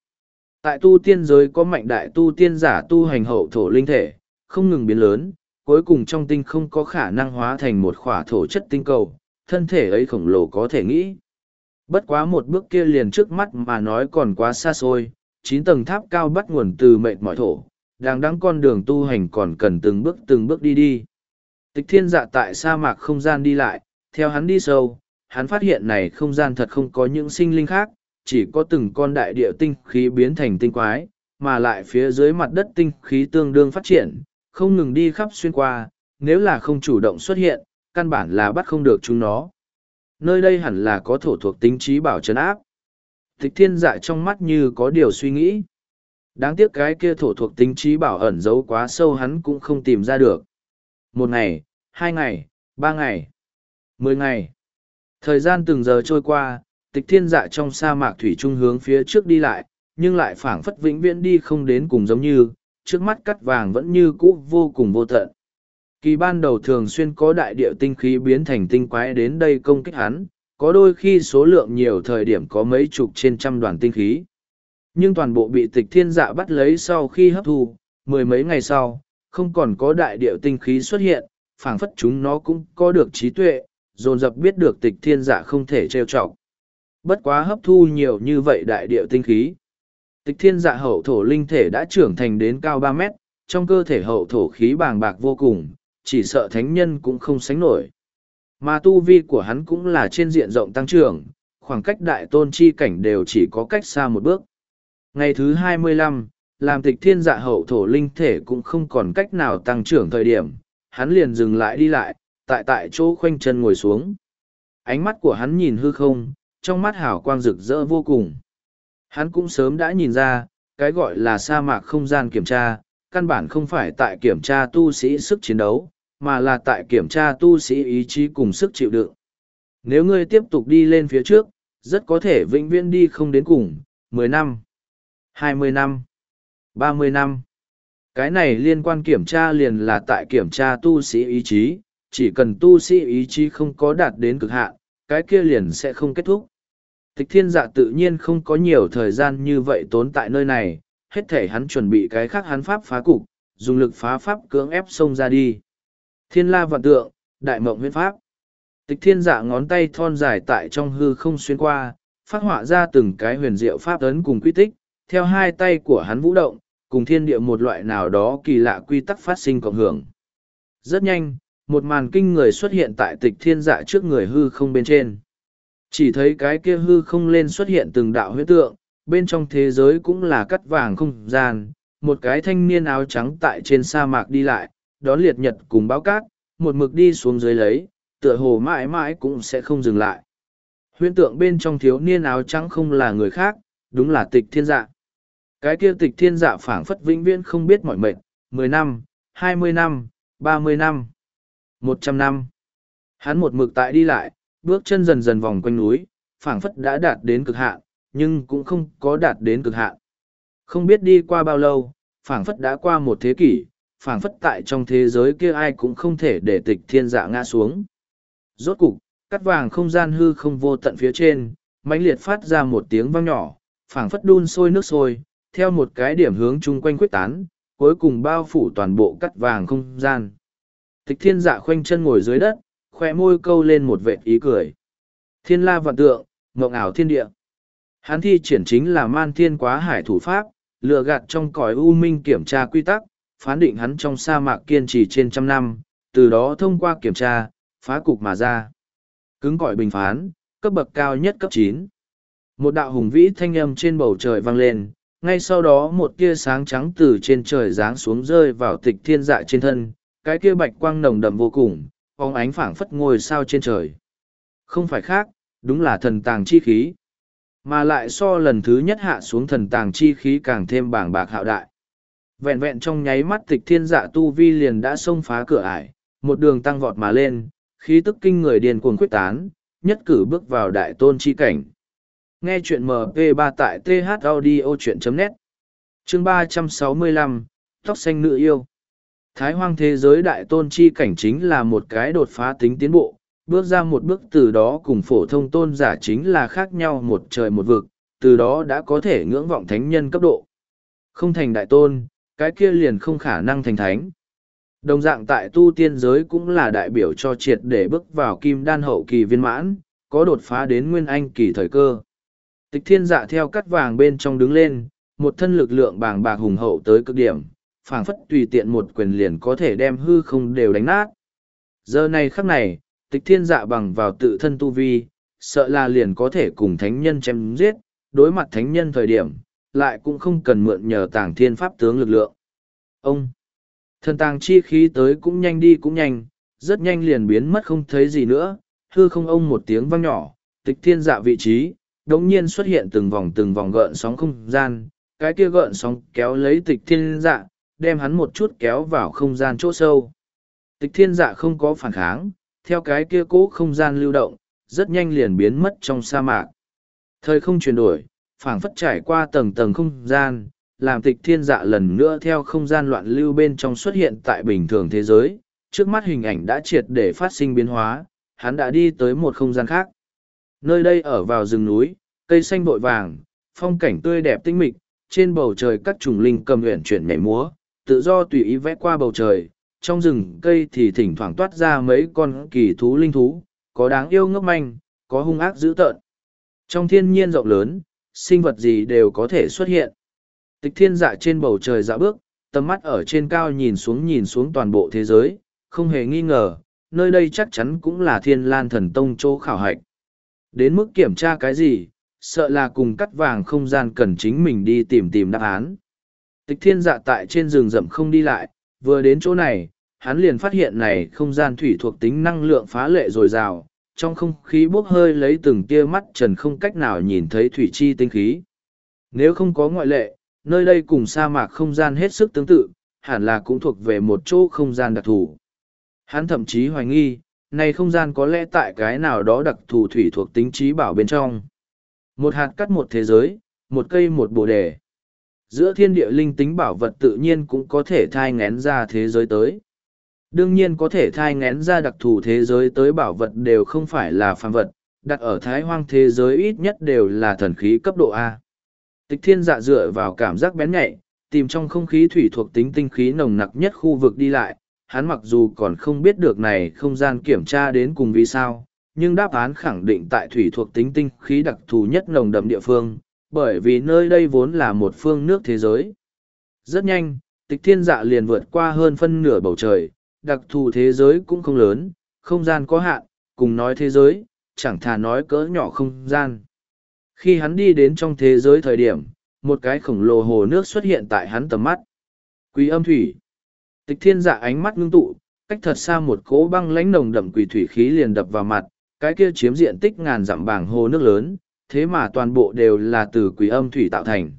Tại tu tiên giới có mạnh đại tu tiên giả tu hành hậu thổ linh thể, không ngừng biến lớn, cuối cùng trong tinh không có khả năng hóa thành một khỏa thổ chất tinh cầu, thân thể ấy khổng lồ có thể nghĩ. Bất quá một bước kia liền trước mắt mà nói còn quá xa xôi, chín tầng tháp cao bắt nguồn từ mệt mỏi thổ, đang đắng con đường tu hành còn cần từng bước từng bước đi đi. Tịch thiên dạ tại sa mạc không gian đi lại, theo hắn đi sâu, hắn phát hiện này không gian thật không có những sinh linh khác, chỉ có từng con đại địa tinh khí biến thành tinh quái, mà lại phía dưới mặt đất tinh khí tương đương phát triển, không ngừng đi khắp xuyên qua, nếu là không chủ động xuất hiện, căn bản là bắt không được chúng nó. Nơi đây hẳn là có thổ thuộc tính trí bảo trấn áp. Tịch thiên dạ trong mắt như có điều suy nghĩ. Đáng tiếc cái kia thổ thuộc tính trí bảo ẩn giấu quá sâu hắn cũng không tìm ra được. Một ngày, hai ngày, ba ngày, mười ngày. Thời gian từng giờ trôi qua, tịch thiên dạ trong sa mạc thủy trung hướng phía trước đi lại, nhưng lại phảng phất vĩnh viễn đi không đến cùng giống như, trước mắt cắt vàng vẫn như cũ vô cùng vô tận. Kỳ ban đầu thường xuyên có đại địa tinh khí biến thành tinh quái đến đây công kích hắn, có đôi khi số lượng nhiều thời điểm có mấy chục trên trăm đoàn tinh khí. Nhưng toàn bộ bị tịch thiên dạ bắt lấy sau khi hấp thu, mười mấy ngày sau, không còn có đại địa tinh khí xuất hiện, phảng phất chúng nó cũng có được trí tuệ, dồn dập biết được tịch thiên dạ không thể trêu chọc. Bất quá hấp thu nhiều như vậy đại địa tinh khí. Tịch thiên dạ hậu thổ linh thể đã trưởng thành đến cao ba mét, trong cơ thể hậu thổ khí bàng bạc vô cùng, chỉ sợ thánh nhân cũng không sánh nổi. Mà tu vi của hắn cũng là trên diện rộng tăng trưởng, khoảng cách đại tôn chi cảnh đều chỉ có cách xa một bước. Ngày thứ hai mươi lăm, làm tịch thiên dạ hậu thổ linh thể cũng không còn cách nào tăng trưởng thời điểm, hắn liền dừng lại đi lại, tại tại chỗ khoanh chân ngồi xuống. Ánh mắt của hắn nhìn hư không, trong mắt hào quang rực rỡ vô cùng. Hắn cũng sớm đã nhìn ra, cái gọi là sa mạc không gian kiểm tra, căn bản không phải tại kiểm tra tu sĩ sức chiến đấu, mà là tại kiểm tra tu sĩ ý chí cùng sức chịu đựng. Nếu ngươi tiếp tục đi lên phía trước, rất có thể vĩnh viễn đi không đến cùng, mười năm, hai mươi năm, ba mươi năm. Cái này liên quan kiểm tra liền là tại kiểm tra tu sĩ ý chí, chỉ cần tu sĩ ý chí không có đạt đến cực hạn, cái kia liền sẽ không kết thúc. Tịch thiên dạ tự nhiên không có nhiều thời gian như vậy tốn tại nơi này, hết thể hắn chuẩn bị cái khác hắn pháp phá cục, dùng lực phá pháp cưỡng ép xông ra đi. Thiên la vạn tượng, đại mộng huyễn pháp. Tịch thiên dạ ngón tay thon dài tại trong hư không xuyên qua, phát họa ra từng cái huyền diệu pháp ấn cùng quy tích, theo hai tay của hắn vũ động, cùng thiên địa một loại nào đó kỳ lạ quy tắc phát sinh cộng hưởng. Rất nhanh, một màn kinh người xuất hiện tại tịch thiên dạ trước người hư không bên trên. Chỉ thấy cái kia hư không lên xuất hiện từng đạo huyễn tượng, bên trong thế giới cũng là cắt vàng không gian, một cái thanh niên áo trắng tại trên sa mạc đi lại, đón liệt nhật cùng báo cát, một mực đi xuống dưới lấy, tựa hồ mãi mãi cũng sẽ không dừng lại. Huyễn tượng bên trong thiếu niên áo trắng không là người khác, đúng là tịch thiên dạ. Cái kia tịch thiên dạ phảng phất vĩnh viễn không biết mọi mệnh, mười năm, hai mươi năm, ba mươi năm, một trăm năm. Hắn một mực tại đi lại, bước chân dần dần vòng quanh núi, phảng phất đã đạt đến cực hạn, nhưng cũng không có đạt đến cực hạn. Không biết đi qua bao lâu, phảng phất đã qua một thế kỷ, phảng phất tại trong thế giới kia ai cũng không thể để tịch thiên dạ ngã xuống. Rốt cục, cắt vàng không gian hư không vô tận phía trên, mãnh liệt phát ra một tiếng vang nhỏ, phảng phất đun sôi nước sôi, theo một cái điểm hướng chung quanh quyết tán, cuối cùng bao phủ toàn bộ cắt vàng không gian. Tịch thiên dạ khoanh chân ngồi dưới đất, khoe môi câu lên một vệt ý cười. Thiên la vạn tượng, mộng ảo thiên địa. Hán thi triển chính là man thiên quá hải thủ pháp, lừa gạt trong cõi u minh kiểm tra quy tắc, phán định hắn trong sa mạc kiên trì trên trăm năm, từ đó thông qua kiểm tra, phá cục mà ra. Cứng cỏi bình phán, cấp bậc cao nhất cấp chín. Một đạo hùng vĩ thanh âm trên bầu trời vang lên, ngay sau đó một tia sáng trắng từ trên trời giáng xuống rơi vào tịch thiên dạ trên thân, cái kia bạch quang nồng đậm vô cùng, phóng ánh phảng phất ngôi sao trên trời. Không phải khác, đúng là thần tàng chi khí. Mà lại so lần thứ nhất hạ xuống thần tàng chi khí càng thêm bảng bạc hạo đại. Vẹn vẹn trong nháy mắt tịch thiên dạ tu vi liền đã xông phá cửa ải, một đường tăng vọt mà lên, khí tức kinh người điền cuồng quyết tán, nhất cử bước vào đại tôn chi cảnh. Nghe chuyện MP3 tại thaudio.net Chương 365, Tóc xanh nữ yêu Thái hoang thế giới đại tôn chi cảnh chính là một cái đột phá tính tiến bộ, bước ra một bước từ đó cùng phổ thông tôn giả chính là khác nhau một trời một vực, từ đó đã có thể ngưỡng vọng thánh nhân cấp độ. Không thành đại tôn, cái kia liền không khả năng thành thánh. Đồng dạng tại tu tiên giới cũng là đại biểu cho triệt để bước vào kim đan hậu kỳ viên mãn, có đột phá đến nguyên anh kỳ thời cơ. Tịch thiên dạ theo cắt vàng bên trong đứng lên, một thân lực lượng bàng bạc hùng hậu tới cực điểm, phảng phất tùy tiện một quyền liền có thể đem hư không đều đánh nát. Giờ này khắc này, tịch thiên dạ bằng vào tự thân tu vi, sợ là liền có thể cùng thánh nhân chém giết, đối mặt thánh nhân thời điểm, lại cũng không cần mượn nhờ tàng thiên pháp tướng lực lượng. Ông, thần tàng chi khí tới cũng nhanh đi cũng nhanh, rất nhanh liền biến mất không thấy gì nữa, hư không ông một tiếng vang nhỏ, tịch thiên dạ vị trí, đống nhiên xuất hiện từng vòng từng vòng gợn sóng không gian, cái kia gợn sóng kéo lấy tịch thiên dạ, đem hắn một chút kéo vào không gian chỗ sâu. Tịch thiên dạ không có phản kháng, theo cái kia cố không gian lưu động, rất nhanh liền biến mất trong sa mạc. Thời không chuyển đổi, phảng phất trải qua tầng tầng không gian, làm tịch thiên dạ lần nữa theo không gian loạn lưu bên trong xuất hiện tại bình thường thế giới. Trước mắt hình ảnh đã triệt để phát sinh biến hóa, hắn đã đi tới một không gian khác. Nơi đây ở vào rừng núi, cây xanh bội vàng, phong cảnh tươi đẹp tinh mịch, trên bầu trời các trùng linh cầm luyện chuyển nhảy múa, tự do tùy ý vẽ qua bầu trời, trong rừng cây thì thỉnh thoảng toát ra mấy con kỳ thú linh thú, có đáng yêu ngốc manh, có hung ác dữ tợn. Trong thiên nhiên rộng lớn, sinh vật gì đều có thể xuất hiện. Tịch thiên dạ trên bầu trời dạo bước, tầm mắt ở trên cao nhìn xuống nhìn xuống toàn bộ thế giới, không hề nghi ngờ, nơi đây chắc chắn cũng là thiên lan thần tông chỗ khảo hạch. Đến mức kiểm tra cái gì, sợ là cùng cắt vàng không gian cần chính mình đi tìm tìm đáp án. Tịch thiên dạ tại trên rừng rậm không đi lại, vừa đến chỗ này, hắn liền phát hiện này không gian thủy thuộc tính năng lượng phá lệ dồi dào, trong không khí bốc hơi lấy từng tia mắt trần không cách nào nhìn thấy thủy chi tinh khí. Nếu không có ngoại lệ, nơi đây cùng sa mạc không gian hết sức tương tự, hẳn là cũng thuộc về một chỗ không gian đặc thù. Hắn thậm chí hoài nghi, này không gian có lẽ tại cái nào đó đặc thù thủy thuộc tính trí bảo bên trong. Một hạt cắt một thế giới, một cây một bồ đề. Giữa thiên địa linh tính bảo vật tự nhiên cũng có thể thai ngén ra thế giới tới. Đương nhiên có thể thai ngén ra đặc thù thế giới tới bảo vật đều không phải là phàm vật, đặt ở thái hoang thế giới ít nhất đều là thần khí cấp độ A. Tịch thiên dạ dựa vào cảm giác bén nhạy, tìm trong không khí thủy thuộc tính tinh khí nồng nặc nhất khu vực đi lại, hắn mặc dù còn không biết được này không gian kiểm tra đến cùng vì sao, nhưng đáp án khẳng định tại thủy thuộc tính tinh khí đặc thù nhất nồng đậm địa phương, bởi vì nơi đây vốn là một phương nước thế giới. Rất nhanh, tịch thiên dạ liền vượt qua hơn phân nửa bầu trời, đặc thù thế giới cũng không lớn, không gian có hạn, cùng nói thế giới, chẳng thà nói cỡ nhỏ không gian. Khi hắn đi đến trong thế giới thời điểm, một cái khổng lồ hồ nước xuất hiện tại hắn tầm mắt. Quý âm thủy. Tịch thiên dạ ánh mắt ngưng tụ, cách thật xa một cỗ băng lãnh nồng đậm quỷ thủy khí liền đập vào mặt, cái kia chiếm diện tích ngàn dặm bảng hồ nước lớn, thế mà toàn bộ đều là từ quỷ âm thủy tạo thành.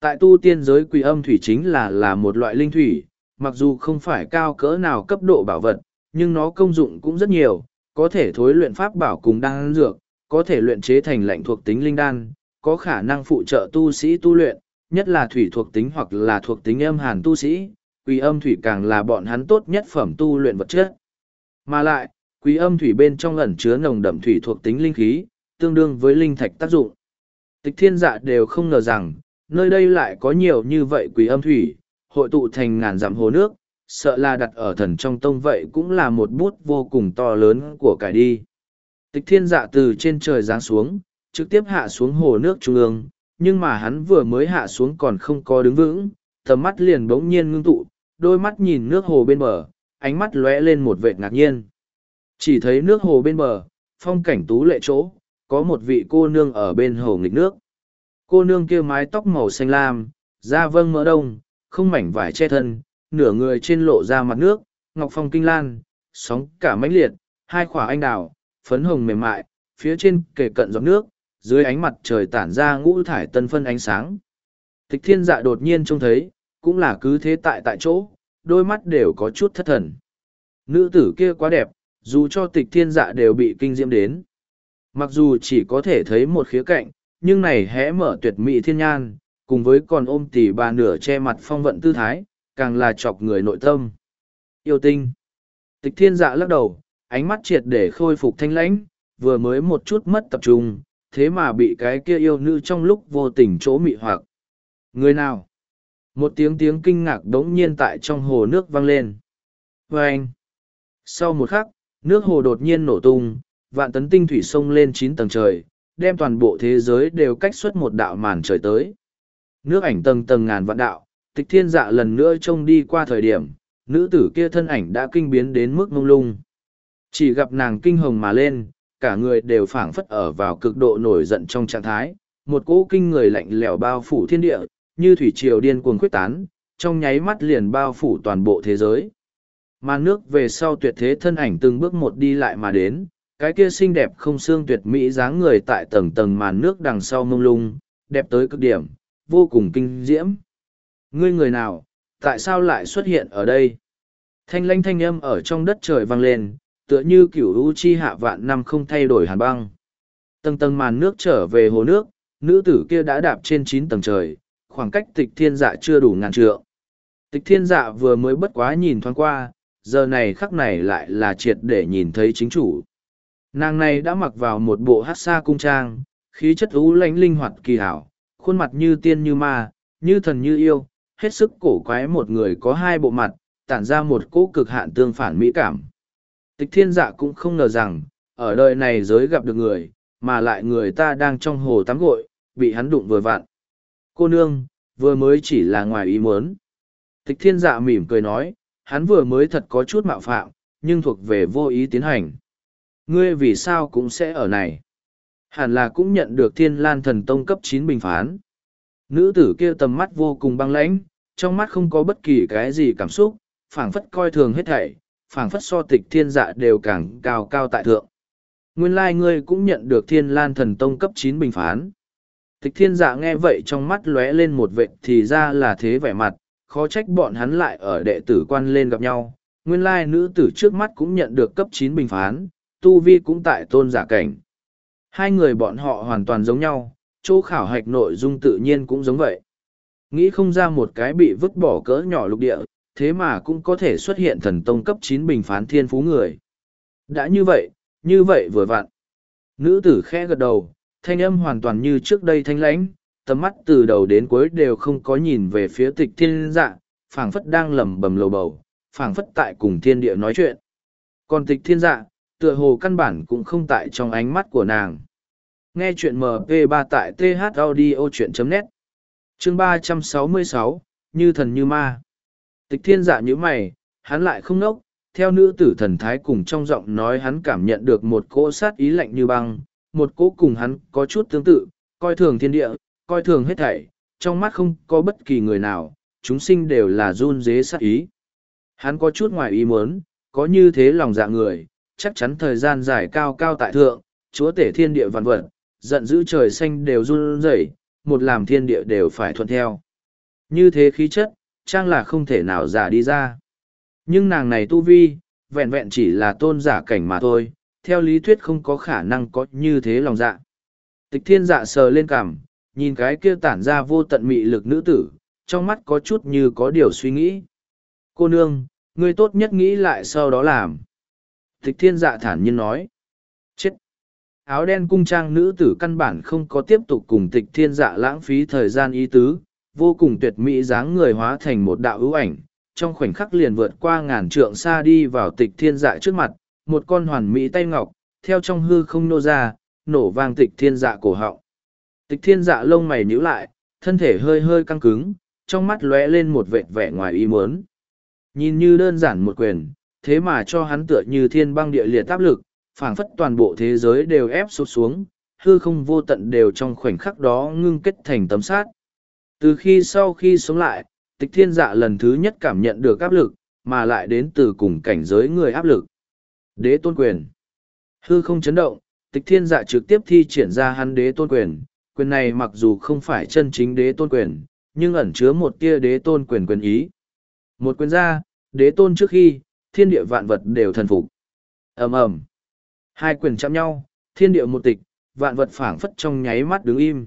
Tại tu tiên giới quỷ âm thủy chính là là một loại linh thủy, mặc dù không phải cao cỡ nào cấp độ bảo vật, nhưng nó công dụng cũng rất nhiều, có thể thối luyện pháp bảo cùng đan dược, có thể luyện chế thành lệnh thuộc tính linh đan, có khả năng phụ trợ tu sĩ tu luyện, nhất là thủy thuộc tính hoặc là thuộc tính âm hàn tu sĩ, quỷ âm thủy càng là bọn hắn tốt nhất phẩm tu luyện vật chất. Mà lại, quý âm thủy bên trong ẩn chứa nồng đậm thủy thuộc tính linh khí, tương đương với linh thạch tác dụng. Tịch thiên dạ đều không ngờ rằng, nơi đây lại có nhiều như vậy quý âm thủy, hội tụ thành ngàn dặm hồ nước, sợ là đặt ở thần trong tông vậy cũng là một bút vô cùng to lớn của cải đi. Tịch thiên dạ từ trên trời giáng xuống, trực tiếp hạ xuống hồ nước trung ương, nhưng mà hắn vừa mới hạ xuống còn không có đứng vững, tầm mắt liền bỗng nhiên ngưng tụ, đôi mắt nhìn nước hồ bên bờ, ánh mắt lóe lên một vệt ngạc nhiên. Chỉ thấy nước hồ bên bờ, phong cảnh tú lệ chỗ, có một vị cô nương ở bên hồ nghịch nước. Cô nương kia mái tóc màu xanh lam, da vâng mỡ đông, không mảnh vải che thân, nửa người trên lộ ra mặt nước, ngọc phong kinh lan, sóng cả mãnh liệt, hai khỏa anh đào, phấn hồng mềm mại, phía trên kề cận giọt nước, dưới ánh mặt trời tản ra ngũ thải tân phân ánh sáng. Tịch thiên dạ đột nhiên trông thấy, cũng là cứ thế tại tại chỗ, đôi mắt đều có chút thất thần. Nữ tử kia quá đẹp, dù cho tịch thiên dạ đều bị kinh diễm đến. Mặc dù chỉ có thể thấy một khía cạnh, nhưng này hẽ mở tuyệt mỹ thiên nhan, cùng với còn ôm tỉ bà nửa che mặt phong vận tư thái, càng là chọc người nội tâm. Yêu tinh. Tịch thiên dạ lắc đầu, ánh mắt triệt để khôi phục thanh lãnh, vừa mới một chút mất tập trung, thế mà bị cái kia yêu nữ trong lúc vô tình chỗ mị hoặc. Người nào? Một tiếng tiếng kinh ngạc đống nhiên tại trong hồ nước vang lên. Và anh. Sau một khắc, nước hồ đột nhiên nổ tung, vạn tấn tinh thủy sông lên chín tầng trời, đem toàn bộ thế giới đều cách xuất một đạo màn trời tới. Nước ảnh tầng tầng ngàn vạn đạo, tịch thiên dạ lần nữa trông đi qua thời điểm, nữ tử kia thân ảnh đã kinh biến đến mức mông lung. Chỉ gặp nàng kinh hồng mà lên, cả người đều phảng phất ở vào cực độ nổi giận trong trạng thái, một cỗ kinh người lạnh lẽo bao phủ thiên địa, như thủy triều điên cuồng quyết tán, trong nháy mắt liền bao phủ toàn bộ thế giới. Màn nước về sau tuyệt thế thân ảnh từng bước một đi lại mà đến, cái kia xinh đẹp không xương tuyệt mỹ dáng người tại tầng tầng màn nước đằng sau mông lung, đẹp tới cực điểm, vô cùng kinh diễm. Ngươi người nào, tại sao lại xuất hiện ở đây? Thanh lanh thanh âm ở trong đất trời vang lên, tựa như kiểu u chi hạ vạn năm không thay đổi hàn băng. Tầng tầng màn nước trở về hồ nước, nữ tử kia đã đạp trên chín tầng trời, khoảng cách tịch thiên dạ chưa đủ ngàn trượng. Tịch thiên dạ vừa mới bất quá nhìn thoáng qua, giờ này khắc này lại là triệt để nhìn thấy chính chủ. Nàng này đã mặc vào một bộ hát xa cung trang, khí chất ú lánh linh hoạt kỳ hảo, khuôn mặt như tiên như ma, như thần như yêu, hết sức cổ quái một người có hai bộ mặt, tản ra một cỗ cực hạn tương phản mỹ cảm. Tịch thiên dạ cũng không ngờ rằng, ở đời này giới gặp được người, mà lại người ta đang trong hồ tắm gội, bị hắn đụng vừa vặn. Cô nương, vừa mới chỉ là ngoài ý muốn. Tịch thiên dạ mỉm cười nói, hắn vừa mới thật có chút mạo phạm, nhưng thuộc về vô ý tiến hành. Ngươi vì sao cũng sẽ ở này? Hẳn là cũng nhận được thiên lan thần tông cấp chín bình phán. Nữ tử kia tầm mắt vô cùng băng lãnh, trong mắt không có bất kỳ cái gì cảm xúc, phảng phất coi thường hết thảy, phảng phất so tịch thiên dạ đều càng cao cao tại thượng. Nguyên lai like ngươi cũng nhận được thiên lan thần tông cấp chín bình phán. Tịch thiên dạ nghe vậy trong mắt lóe lên một vệ thì ra là thế vẻ mặt, khó trách bọn hắn lại ở đệ tử quan lên gặp nhau. Nguyên lai nữ tử trước mắt cũng nhận được cấp chín bình phán, tu vi cũng tại tôn giả cảnh. Hai người bọn họ hoàn toàn giống nhau, chỗ khảo hạch nội dung tự nhiên cũng giống vậy. Nghĩ không ra một cái bị vứt bỏ cỡ nhỏ lục địa, thế mà cũng có thể xuất hiện thần tông cấp chín bình phán thiên phú người. Đã như vậy, như vậy vừa vặn. Nữ tử khẽ gật đầu, thanh âm hoàn toàn như trước đây thanh lãnh, tầm mắt từ đầu đến cuối đều không có nhìn về phía tịch thiên dạ, phảng phất đang lẩm bẩm lầu bầu, phảng phất tại cùng thiên địa nói chuyện. Còn tịch thiên dạ, tựa hồ căn bản cũng không tại trong ánh mắt của nàng. Nghe chuyện MP3 tại thaudio.net Chương 366, Như thần như ma Tịch thiên dạ như mày, hắn lại không nốc, theo nữ tử thần thái cùng trong giọng nói hắn cảm nhận được một cỗ sát ý lạnh như băng, một cỗ cùng hắn có chút tương tự, coi thường thiên địa, coi thường hết thảy, trong mắt không có bất kỳ người nào, chúng sinh đều là run dế sát ý. Hắn có chút ngoài ý muốn, có như thế lòng dạ người, chắc chắn thời gian dài cao cao tại thượng, chúa tể thiên địa vạn vật, giận dữ trời xanh đều run rẩy, một làm thiên địa đều phải thuận theo. Như thế khí chất, trang là không thể nào giả đi ra. Nhưng nàng này tu vi, vẹn vẹn chỉ là tôn giả cảnh mà thôi, theo lý thuyết không có khả năng có như thế lòng dạ. Tịch thiên dạ sờ lên cằm, nhìn cái kia tản ra vô tận mị lực nữ tử, trong mắt có chút như có điều suy nghĩ. Cô nương, ngươi tốt nhất nghĩ lại sau đó làm. Tịch thiên dạ thản nhiên nói. Chết! Áo đen cung trang nữ tử căn bản không có tiếp tục cùng tịch thiên dạ lãng phí thời gian ý tứ, vô cùng tuyệt mỹ dáng người hóa thành một đạo ưu ảnh, trong khoảnh khắc liền vượt qua ngàn trượng xa đi vào tịch thiên dạ trước mặt, một con hoàn mỹ tay ngọc, theo trong hư không nô ra, nổ vang tịch thiên dạ cổ họng. Tịch thiên dạ lông mày nhíu lại, thân thể hơi hơi căng cứng, trong mắt lóe lên một vệt vẻ ngoài ý muốn. Nhìn như đơn giản một quyền, thế mà cho hắn tựa như thiên băng địa liệt áp lực, phảng phất toàn bộ thế giới đều ép sụt xuống, hư không vô tận đều trong khoảnh khắc đó ngưng kết thành tấm sát. Từ khi sau khi sống lại, tịch thiên dạ lần thứ nhất cảm nhận được áp lực, mà lại đến từ cùng cảnh giới người áp lực. Đế tôn quyền. Hư không chấn động, tịch thiên dạ trực tiếp thi triển ra hắn đế tôn quyền. Quyền này mặc dù không phải chân chính đế tôn quyền, nhưng ẩn chứa một tia đế tôn quyền quyền ý. Một quyền ra, đế tôn trước khi, thiên địa vạn vật đều thần phục. ầm ầm Hai quyền chạm nhau, thiên địa một tịch, vạn vật phảng phất trong nháy mắt đứng im.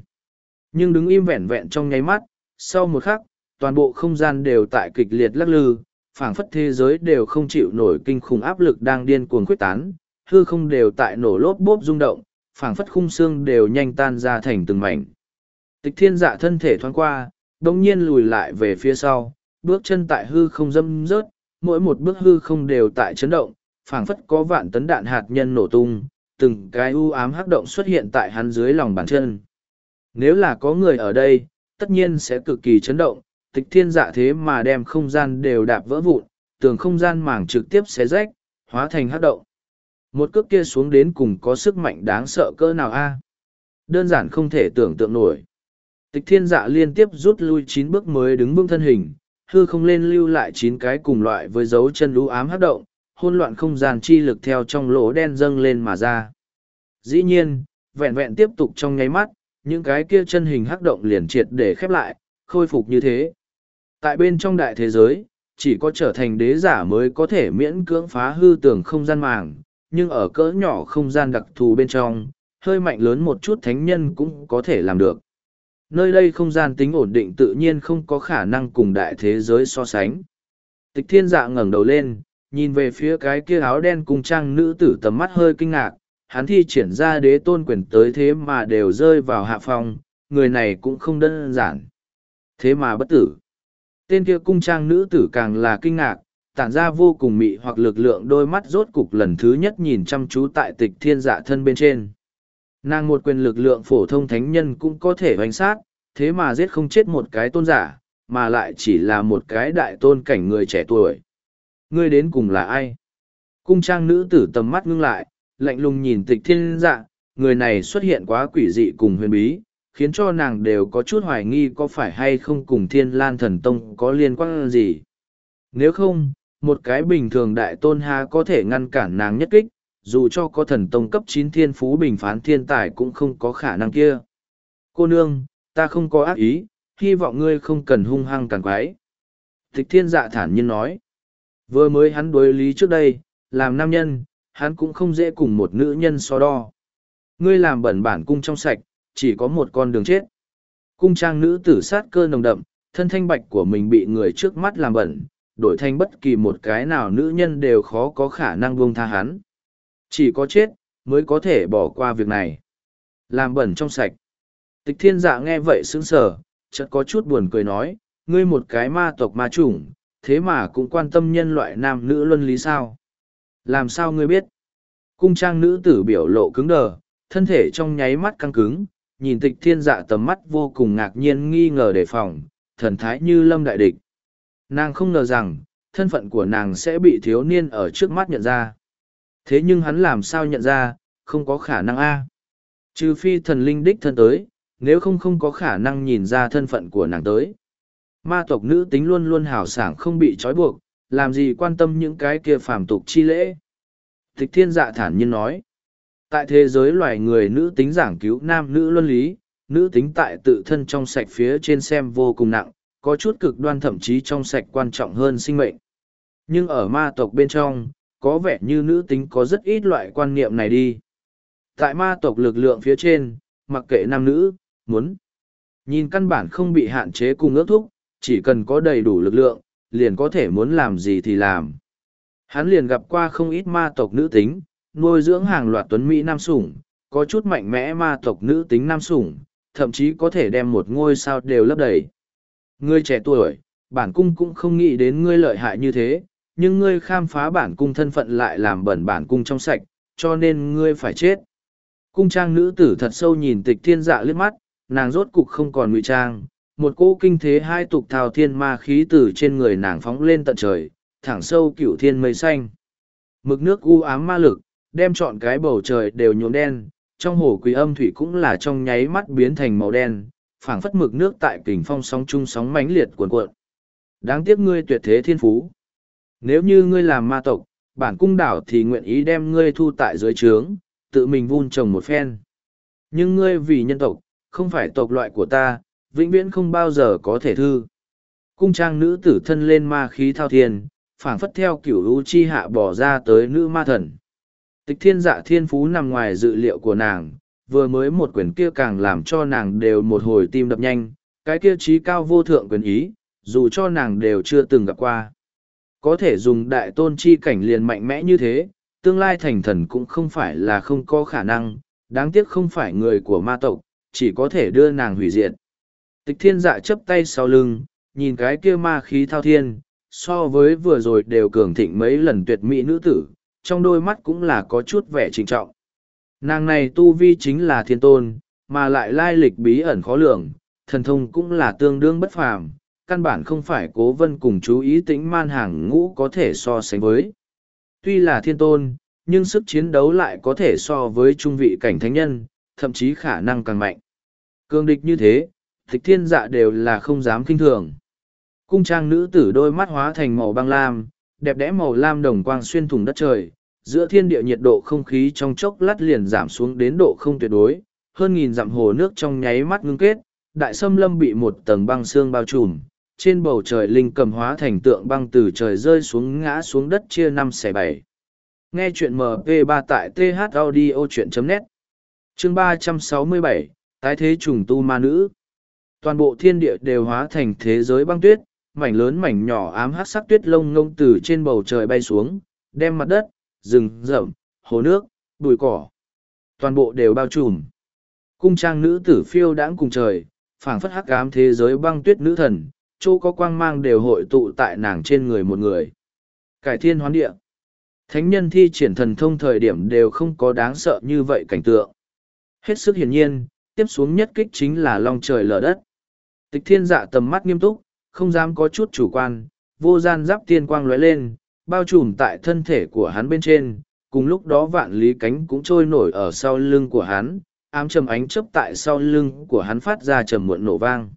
Nhưng đứng im vẹn vẹn trong nháy mắt, sau một khắc, toàn bộ không gian đều tại kịch liệt lắc lư, phảng phất thế giới đều không chịu nổi kinh khủng áp lực đang điên cuồng quyết tán, hư không đều tại nổ lốp bốp rung động, phảng phất khung xương đều nhanh tan ra thành từng mảnh. Tịch thiên dạ thân thể thoáng qua, đồng nhiên lùi lại về phía sau, bước chân tại hư không dâm rớt, mỗi một bước hư không đều tại chấn động, phảng phất có vạn tấn đạn hạt nhân nổ tung, từng cái u ám hắc động xuất hiện tại hắn dưới lòng bàn chân. Nếu là có người ở đây, tất nhiên sẽ cực kỳ chấn động, tịch thiên dạ thế mà đem không gian đều đạp vỡ vụn, tường không gian mảng trực tiếp xé rách, hóa thành hắc động. Một cước kia xuống đến cùng có sức mạnh đáng sợ cỡ nào a? Đơn giản không thể tưởng tượng nổi. Tịch thiên dạ liên tiếp rút lui chín bước mới đứng vững thân hình, hư không lên lưu lại chín cái cùng loại với dấu chân lũ ám hấp động, hôn loạn không gian chi lực theo trong lỗ đen dâng lên mà ra. Dĩ nhiên, vẹn vẹn tiếp tục trong nháy mắt, những cái kia chân hình hắc động liền triệt để khép lại, khôi phục như thế. Tại bên trong đại thế giới, chỉ có trở thành đế giả mới có thể miễn cưỡng phá hư tưởng không gian màng, nhưng ở cỡ nhỏ không gian đặc thù bên trong, hơi mạnh lớn một chút thánh nhân cũng có thể làm được. Nơi đây không gian tính ổn định tự nhiên không có khả năng cùng đại thế giới so sánh. Tịch thiên dạ ngẩng đầu lên, nhìn về phía cái kia áo đen cùng trang nữ tử tầm mắt hơi kinh ngạc, hắn thi triển ra đế tôn quyền tới thế mà đều rơi vào hạ phong, người này cũng không đơn giản. Thế mà bất tử. Tên kia cung trang nữ tử càng là kinh ngạc, tản ra vô cùng mị hoặc lực lượng đôi mắt rốt cục lần thứ nhất nhìn chăm chú tại tịch thiên dạ thân bên trên. Nàng một quyền lực lượng phổ thông thánh nhân cũng có thể hoành sát, thế mà giết không chết một cái tôn giả, mà lại chỉ là một cái đại tôn cảnh người trẻ tuổi. Ngươi đến cùng là ai? Cung trang nữ tử tầm mắt ngưng lại, lạnh lùng nhìn tịch thiên dạ, người này xuất hiện quá quỷ dị cùng huyền bí, khiến cho nàng đều có chút hoài nghi có phải hay không cùng thiên lan thần tông có liên quan gì. Nếu không, một cái bình thường đại tôn ha có thể ngăn cản nàng nhất kích, dù cho có thần tông cấp chín thiên phú bình phán thiên tài cũng không có khả năng kia. Cô nương, ta không có ác ý, hy vọng ngươi không cần hung hăng càng quái. Tịch thiên dạ thản nhiên nói. Vừa mới hắn đối lý trước đây, làm nam nhân, hắn cũng không dễ cùng một nữ nhân so đo. Ngươi làm bẩn bản cung trong sạch, chỉ có một con đường chết. Cung trang nữ tử sát cơ nồng đậm, thân thanh bạch của mình bị người trước mắt làm bẩn, đổi thành bất kỳ một cái nào nữ nhân đều khó có khả năng buông tha hắn. Chỉ có chết, mới có thể bỏ qua việc này. Làm bẩn trong sạch. Tịch thiên dạ nghe vậy sững sờ, chợt có chút buồn cười nói, ngươi một cái ma tộc ma chủng, thế mà cũng quan tâm nhân loại nam nữ luân lý sao. Làm sao ngươi biết? Cung trang nữ tử biểu lộ cứng đờ, thân thể trong nháy mắt căng cứng, nhìn tịch thiên dạ tầm mắt vô cùng ngạc nhiên nghi ngờ đề phòng, thần thái như lâm đại địch. Nàng không ngờ rằng, thân phận của nàng sẽ bị thiếu niên ở trước mắt nhận ra. Thế nhưng hắn làm sao nhận ra, không có khả năng a Trừ phi thần linh đích thân tới, nếu không không có khả năng nhìn ra thân phận của nàng tới. Ma tộc nữ tính luôn luôn hào sảng không bị trói buộc, làm gì quan tâm những cái kia phàm tục chi lễ. Tịch thiên dạ thản nhiên nói, tại thế giới loài người nữ tính giảng cứu nam nữ luân lý, nữ tính tại tự thân trong sạch phía trên xem vô cùng nặng, có chút cực đoan thậm chí trong sạch quan trọng hơn sinh mệnh. Nhưng ở ma tộc bên trong, có vẻ như nữ tính có rất ít loại quan niệm này đi. Tại ma tộc lực lượng phía trên, mặc kệ nam nữ, muốn. Nhìn căn bản không bị hạn chế cùng ước thúc, chỉ cần có đầy đủ lực lượng, liền có thể muốn làm gì thì làm. Hắn liền gặp qua không ít ma tộc nữ tính, nuôi dưỡng hàng loạt tuấn Mỹ nam sủng, có chút mạnh mẽ ma tộc nữ tính nam sủng, thậm chí có thể đem một ngôi sao đều lấp đầy. Ngươi trẻ tuổi, bản cung cũng không nghĩ đến ngươi lợi hại như thế, nhưng ngươi khám phá bản cung thân phận lại làm bẩn bản cung trong sạch, cho nên ngươi phải chết. Cung trang nữ tử thật sâu nhìn tịch thiên dạ liếc mắt, nàng rốt cục không còn ngụy trang, một cỗ kinh thế hai tục thao thiên ma khí từ trên người nàng phóng lên tận trời, thẳng sâu cửu thiên mây xanh. Mực nước u ám ma lực, đem trọn cái bầu trời đều nhuộm đen, trong hồ quỳ âm thủy cũng là trong nháy mắt biến thành màu đen, phảng phất mực nước tại kình phong sóng chung sóng mãnh liệt cuồn cuộn. Đáng tiếc ngươi tuyệt thế thiên phú. Nếu như ngươi làm ma tộc, bản cung đảo thì nguyện ý đem ngươi thu tại dưới trướng, tự mình vun trồng một phen. Nhưng ngươi vì nhân tộc, không phải tộc loại của ta, vĩnh viễn không bao giờ có thể thư. Cung trang nữ tử thân lên ma khí thao thiên, phảng phất theo kiểu u chi hạ bỏ ra tới nữ ma thần. Tịch thiên dạ thiên phú nằm ngoài dự liệu của nàng, vừa mới một quyển kia càng làm cho nàng đều một hồi tim đập nhanh, cái kia trí cao vô thượng quyền ý, dù cho nàng đều chưa từng gặp qua. Có thể dùng đại tôn chi cảnh liền mạnh mẽ như thế, tương lai thành thần cũng không phải là không có khả năng, đáng tiếc không phải người của ma tộc, chỉ có thể đưa nàng hủy diệt. Tịch thiên dạ chấp tay sau lưng, nhìn cái kia ma khí thao thiên, so với vừa rồi đều cường thịnh mấy lần tuyệt mỹ nữ tử, trong đôi mắt cũng là có chút vẻ trịnh trọng. Nàng này tu vi chính là thiên tôn, mà lại lai lịch bí ẩn khó lường, thần thông cũng là tương đương bất phàm, căn bản không phải cố vân cùng chú ý tính man hàng ngũ có thể so sánh với. Tuy là thiên tôn, nhưng sức chiến đấu lại có thể so với trung vị cảnh thánh nhân, thậm chí khả năng càng mạnh. Cương địch như thế, thịch thiên dạ đều là không dám kinh thường. Cung trang nữ tử đôi mắt hóa thành màu băng lam, đẹp đẽ màu lam đồng quang xuyên thủng đất trời, giữa thiên địa nhiệt độ không khí trong chốc lát liền giảm xuống đến độ không tuyệt đối, hơn nghìn dặm hồ nước trong nháy mắt ngưng kết, đại sâm lâm bị một tầng băng xương bao trùm, trên bầu trời linh cầm hóa thành tượng băng từ trời rơi xuống ngã xuống đất chia năm xẻ bảy. Nghe chuyện MP3 tại thaudio.net Chương ba trăm sáu mươi bảy Tái thế trùng tu ma nữ Toàn bộ thiên địa đều hóa thành thế giới băng tuyết, mảnh lớn mảnh nhỏ ám hát sắc tuyết lông ngông từ trên bầu trời bay xuống, đem mặt đất, rừng rậm, hồ nước, bụi cỏ. Toàn bộ đều bao trùm. Cung trang nữ tử phiêu đãng cùng trời, phảng phất hắc ám thế giới băng tuyết nữ thần, chỗ có quang mang đều hội tụ tại nàng trên người một người. Cải thiên hoán địa. Thánh nhân thi triển thần thông thời điểm đều không có đáng sợ như vậy cảnh tượng. Hết sức hiển nhiên, tiếp xuống nhất kích chính là long trời lở đất. Tịch thiên dạ tầm mắt nghiêm túc, không dám có chút chủ quan, vô gian giáp tiên quang lóe lên, bao trùm tại thân thể của hắn bên trên, cùng lúc đó vạn lý cánh cũng trôi nổi ở sau lưng của hắn, ám trầm ánh chớp tại sau lưng của hắn phát ra trầm muộn nổ vang.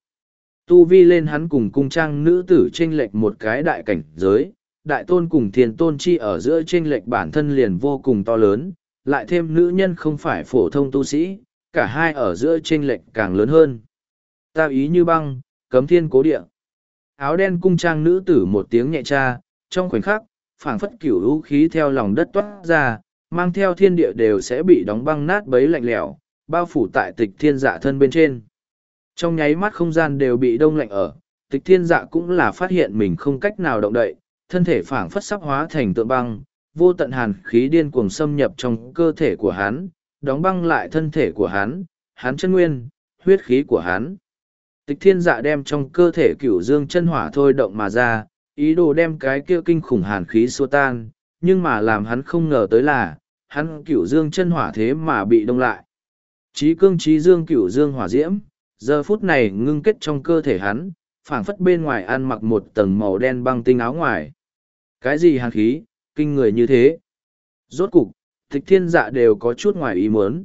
Tu vi lên hắn cùng cung trang nữ tử chênh lệch một cái đại cảnh giới, đại tôn cùng thiền tôn chi ở giữa chênh lệch bản thân liền vô cùng to lớn, lại thêm nữ nhân không phải phổ thông tu sĩ, cả hai ở giữa chênh lệch càng lớn hơn. Ta ý như băng, cấm thiên cố địa. Áo đen cung trang nữ tử một tiếng nhẹ cha, trong khoảnh khắc, phảng phất cửu hữu khí theo lòng đất toát ra, mang theo thiên địa đều sẽ bị đóng băng nát bấy lạnh lẽo, bao phủ tại tịch thiên dạ thân bên trên. Trong nháy mắt không gian đều bị đông lạnh ở, tịch thiên dạ cũng là phát hiện mình không cách nào động đậy, thân thể phảng phất sắp hóa thành tượng băng, vô tận hàn khí điên cuồng xâm nhập trong cơ thể của hắn, đóng băng lại thân thể của hắn, hắn chân nguyên, huyết khí của hắn. Tịch thiên dạ đem trong cơ thể cửu dương chân hỏa thôi động mà ra, ý đồ đem cái kia kinh khủng hàn khí xua tan, nhưng mà làm hắn không ngờ tới là, hắn cửu dương chân hỏa thế mà bị đông lại. Chí cương chí dương cửu dương hỏa diễm, giờ phút này ngưng kết trong cơ thể hắn, phảng phất bên ngoài ăn mặc một tầng màu đen băng tinh áo ngoài. Cái gì hàn khí, kinh người như thế? Rốt cục, tịch thiên dạ đều có chút ngoài ý muốn.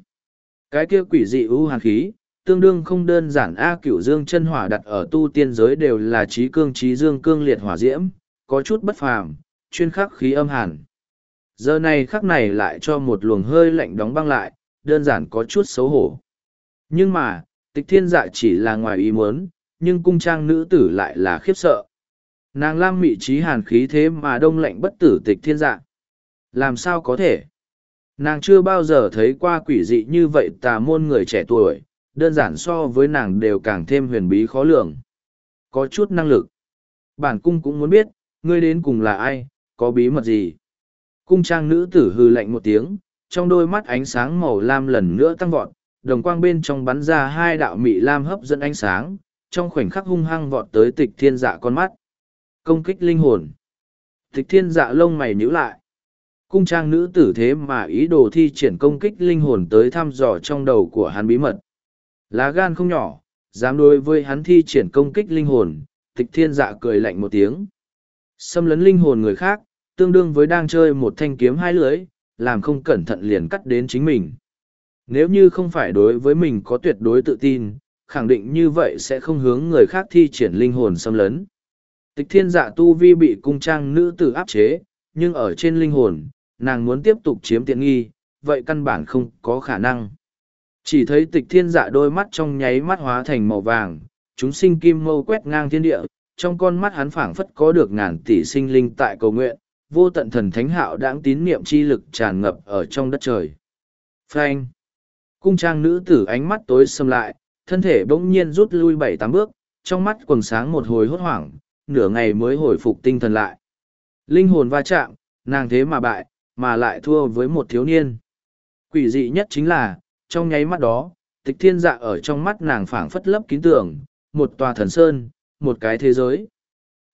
Cái kia quỷ dị ưu hàn khí, tương đương không đơn giản A cửu dương chân hỏa đặt ở tu tiên giới đều là trí cương trí dương cương liệt hỏa diễm, có chút bất phàm, chuyên khắc khí âm hàn. Giờ này khắc này lại cho một luồng hơi lạnh đóng băng lại, đơn giản có chút xấu hổ. Nhưng mà, tịch thiên dạ chỉ là ngoài ý muốn, nhưng cung trang nữ tử lại là khiếp sợ. Nàng lam mị trí hàn khí thế mà đông lạnh bất tử tịch thiên dạ. Làm sao có thể? Nàng chưa bao giờ thấy qua quỷ dị như vậy tà môn người trẻ tuổi, đơn giản so với nàng đều càng thêm huyền bí khó lường. Có chút năng lực. Bản cung cũng muốn biết, ngươi đến cùng là ai, có bí mật gì. Cung trang nữ tử hư lạnh một tiếng, trong đôi mắt ánh sáng màu lam lần nữa tăng vọt, đồng quang bên trong bắn ra hai đạo mị lam hấp dẫn ánh sáng, trong khoảnh khắc hung hăng vọt tới tịch thiên dạ con mắt. Công kích linh hồn. Tịch thiên dạ lông mày nhíu lại. Cung trang nữ tử thế mà ý đồ thi triển công kích linh hồn tới thăm dò trong đầu của hắn bí mật. Lá gan không nhỏ, dám đối với hắn thi triển công kích linh hồn, tịch thiên dạ cười lạnh một tiếng. Xâm lấn linh hồn người khác, tương đương với đang chơi một thanh kiếm hai lưới, làm không cẩn thận liền cắt đến chính mình. Nếu như không phải đối với mình có tuyệt đối tự tin, khẳng định như vậy sẽ không hướng người khác thi triển linh hồn xâm lấn. Tịch thiên dạ tu vi bị cung trang nữ tử áp chế, nhưng ở trên linh hồn, nàng muốn tiếp tục chiếm tiện nghi, vậy căn bản không có khả năng. Chỉ thấy tịch thiên dạ đôi mắt trong nháy mắt hóa thành màu vàng, chúng sinh kim mâu quét ngang thiên địa, trong con mắt hắn phảng phất có được ngàn tỷ sinh linh tại cầu nguyện, vô tận thần thánh hạo đáng tín niệm chi lực tràn ngập ở trong đất trời. Frank Cung trang nữ tử ánh mắt tối xâm lại, thân thể bỗng nhiên rút lui bảy tám bước, trong mắt quần sáng một hồi hốt hoảng, nửa ngày mới hồi phục tinh thần lại. Linh hồn va chạm, nàng thế mà bại, mà lại thua với một thiếu niên. Quỷ dị nhất chính là, trong nháy mắt đó, tịch thiên dạ ở trong mắt nàng phảng phất lấp kín tưởng, một tòa thần sơn, một cái thế giới.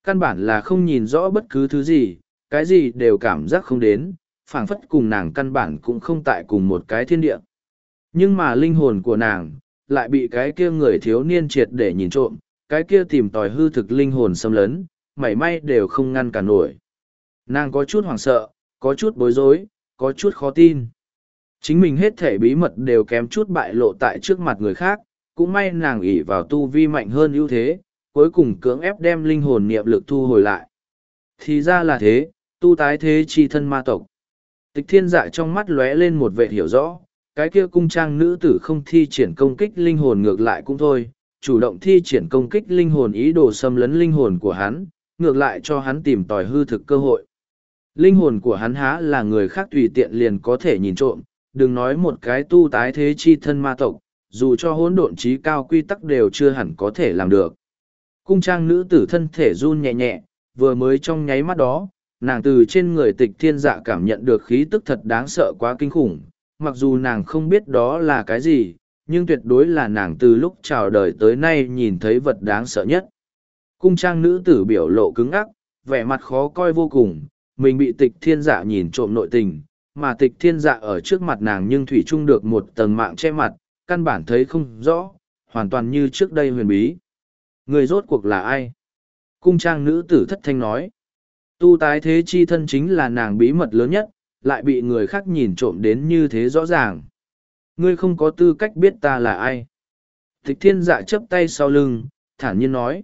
Căn bản là không nhìn rõ bất cứ thứ gì, cái gì đều cảm giác không đến, phảng phất cùng nàng căn bản cũng không tại cùng một cái thiên địa. Nhưng mà linh hồn của nàng, lại bị cái kia người thiếu niên triệt để nhìn trộm, cái kia tìm tòi hư thực linh hồn xâm lấn, mảy may đều không ngăn cản nổi. Nàng có chút hoảng sợ, có chút bối rối, có chút khó tin. Chính mình hết thể bí mật đều kém chút bại lộ tại trước mặt người khác, cũng may nàng ỷ vào tu vi mạnh hơn ưu thế, cuối cùng cưỡng ép đem linh hồn niệm lực thu hồi lại. Thì ra là thế, tu tái thế chi thân ma tộc. Tịch thiên dạ trong mắt lóe lên một vệ hiểu rõ, cái kia cung trang nữ tử không thi triển công kích linh hồn ngược lại cũng thôi, chủ động thi triển công kích linh hồn ý đồ xâm lấn linh hồn của hắn, ngược lại cho hắn tìm tòi hư thực cơ hội. Linh hồn của hắn há là người khác tùy tiện liền có thể nhìn trộm, đừng nói một cái tu tái thế chi thân ma tộc, dù cho hỗn độn trí cao quy tắc đều chưa hẳn có thể làm được. Cung trang nữ tử thân thể run nhẹ nhẹ, vừa mới trong nháy mắt đó, nàng từ trên người tịch thiên dạ cảm nhận được khí tức thật đáng sợ quá kinh khủng, mặc dù nàng không biết đó là cái gì, nhưng tuyệt đối là nàng từ lúc chào đời tới nay nhìn thấy vật đáng sợ nhất. Cung trang nữ tử biểu lộ cứng ắc, vẻ mặt khó coi vô cùng, mình bị tịch thiên dạ nhìn trộm nội tình, mà tịch thiên dạ ở trước mặt nàng nhưng thủy chung được một tầng mạng che mặt, căn bản thấy không rõ, hoàn toàn như trước đây huyền bí. Người rốt cuộc là ai? Cung trang nữ tử thất thanh nói. Tu tái thế chi thân chính là nàng bí mật lớn nhất, lại bị người khác nhìn trộm đến như thế rõ ràng. Ngươi không có tư cách biết ta là ai. Tịch thiên dạ chấp tay sau lưng, thản nhiên nói.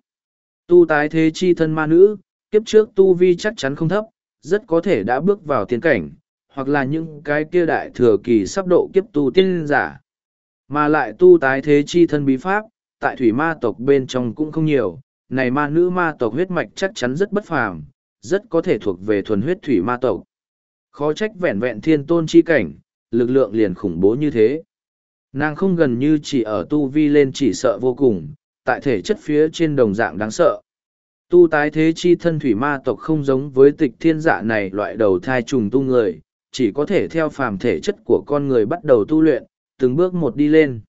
Tu tái thế chi thân ma nữ, kiếp trước tu vi chắc chắn không thấp, rất có thể đã bước vào tiên cảnh, hoặc là những cái kia đại thừa kỳ sắp độ kiếp tu tiên giả. Mà lại tu tái thế chi thân bí pháp, tại thủy ma tộc bên trong cũng không nhiều, này ma nữ ma tộc huyết mạch chắc chắn rất bất phàm, rất có thể thuộc về thuần huyết thủy ma tộc. Khó trách vẹn vẹn thiên tôn chi cảnh, lực lượng liền khủng bố như thế. Nàng không gần như chỉ ở tu vi lên chỉ sợ vô cùng, tại thể chất phía trên đồng dạng đáng sợ. Tu tái thế chi thân thủy ma tộc không giống với tịch thiên dạ này loại đầu thai trùng tu người, chỉ có thể theo phàm thể chất của con người bắt đầu tu luyện, từng bước một đi lên.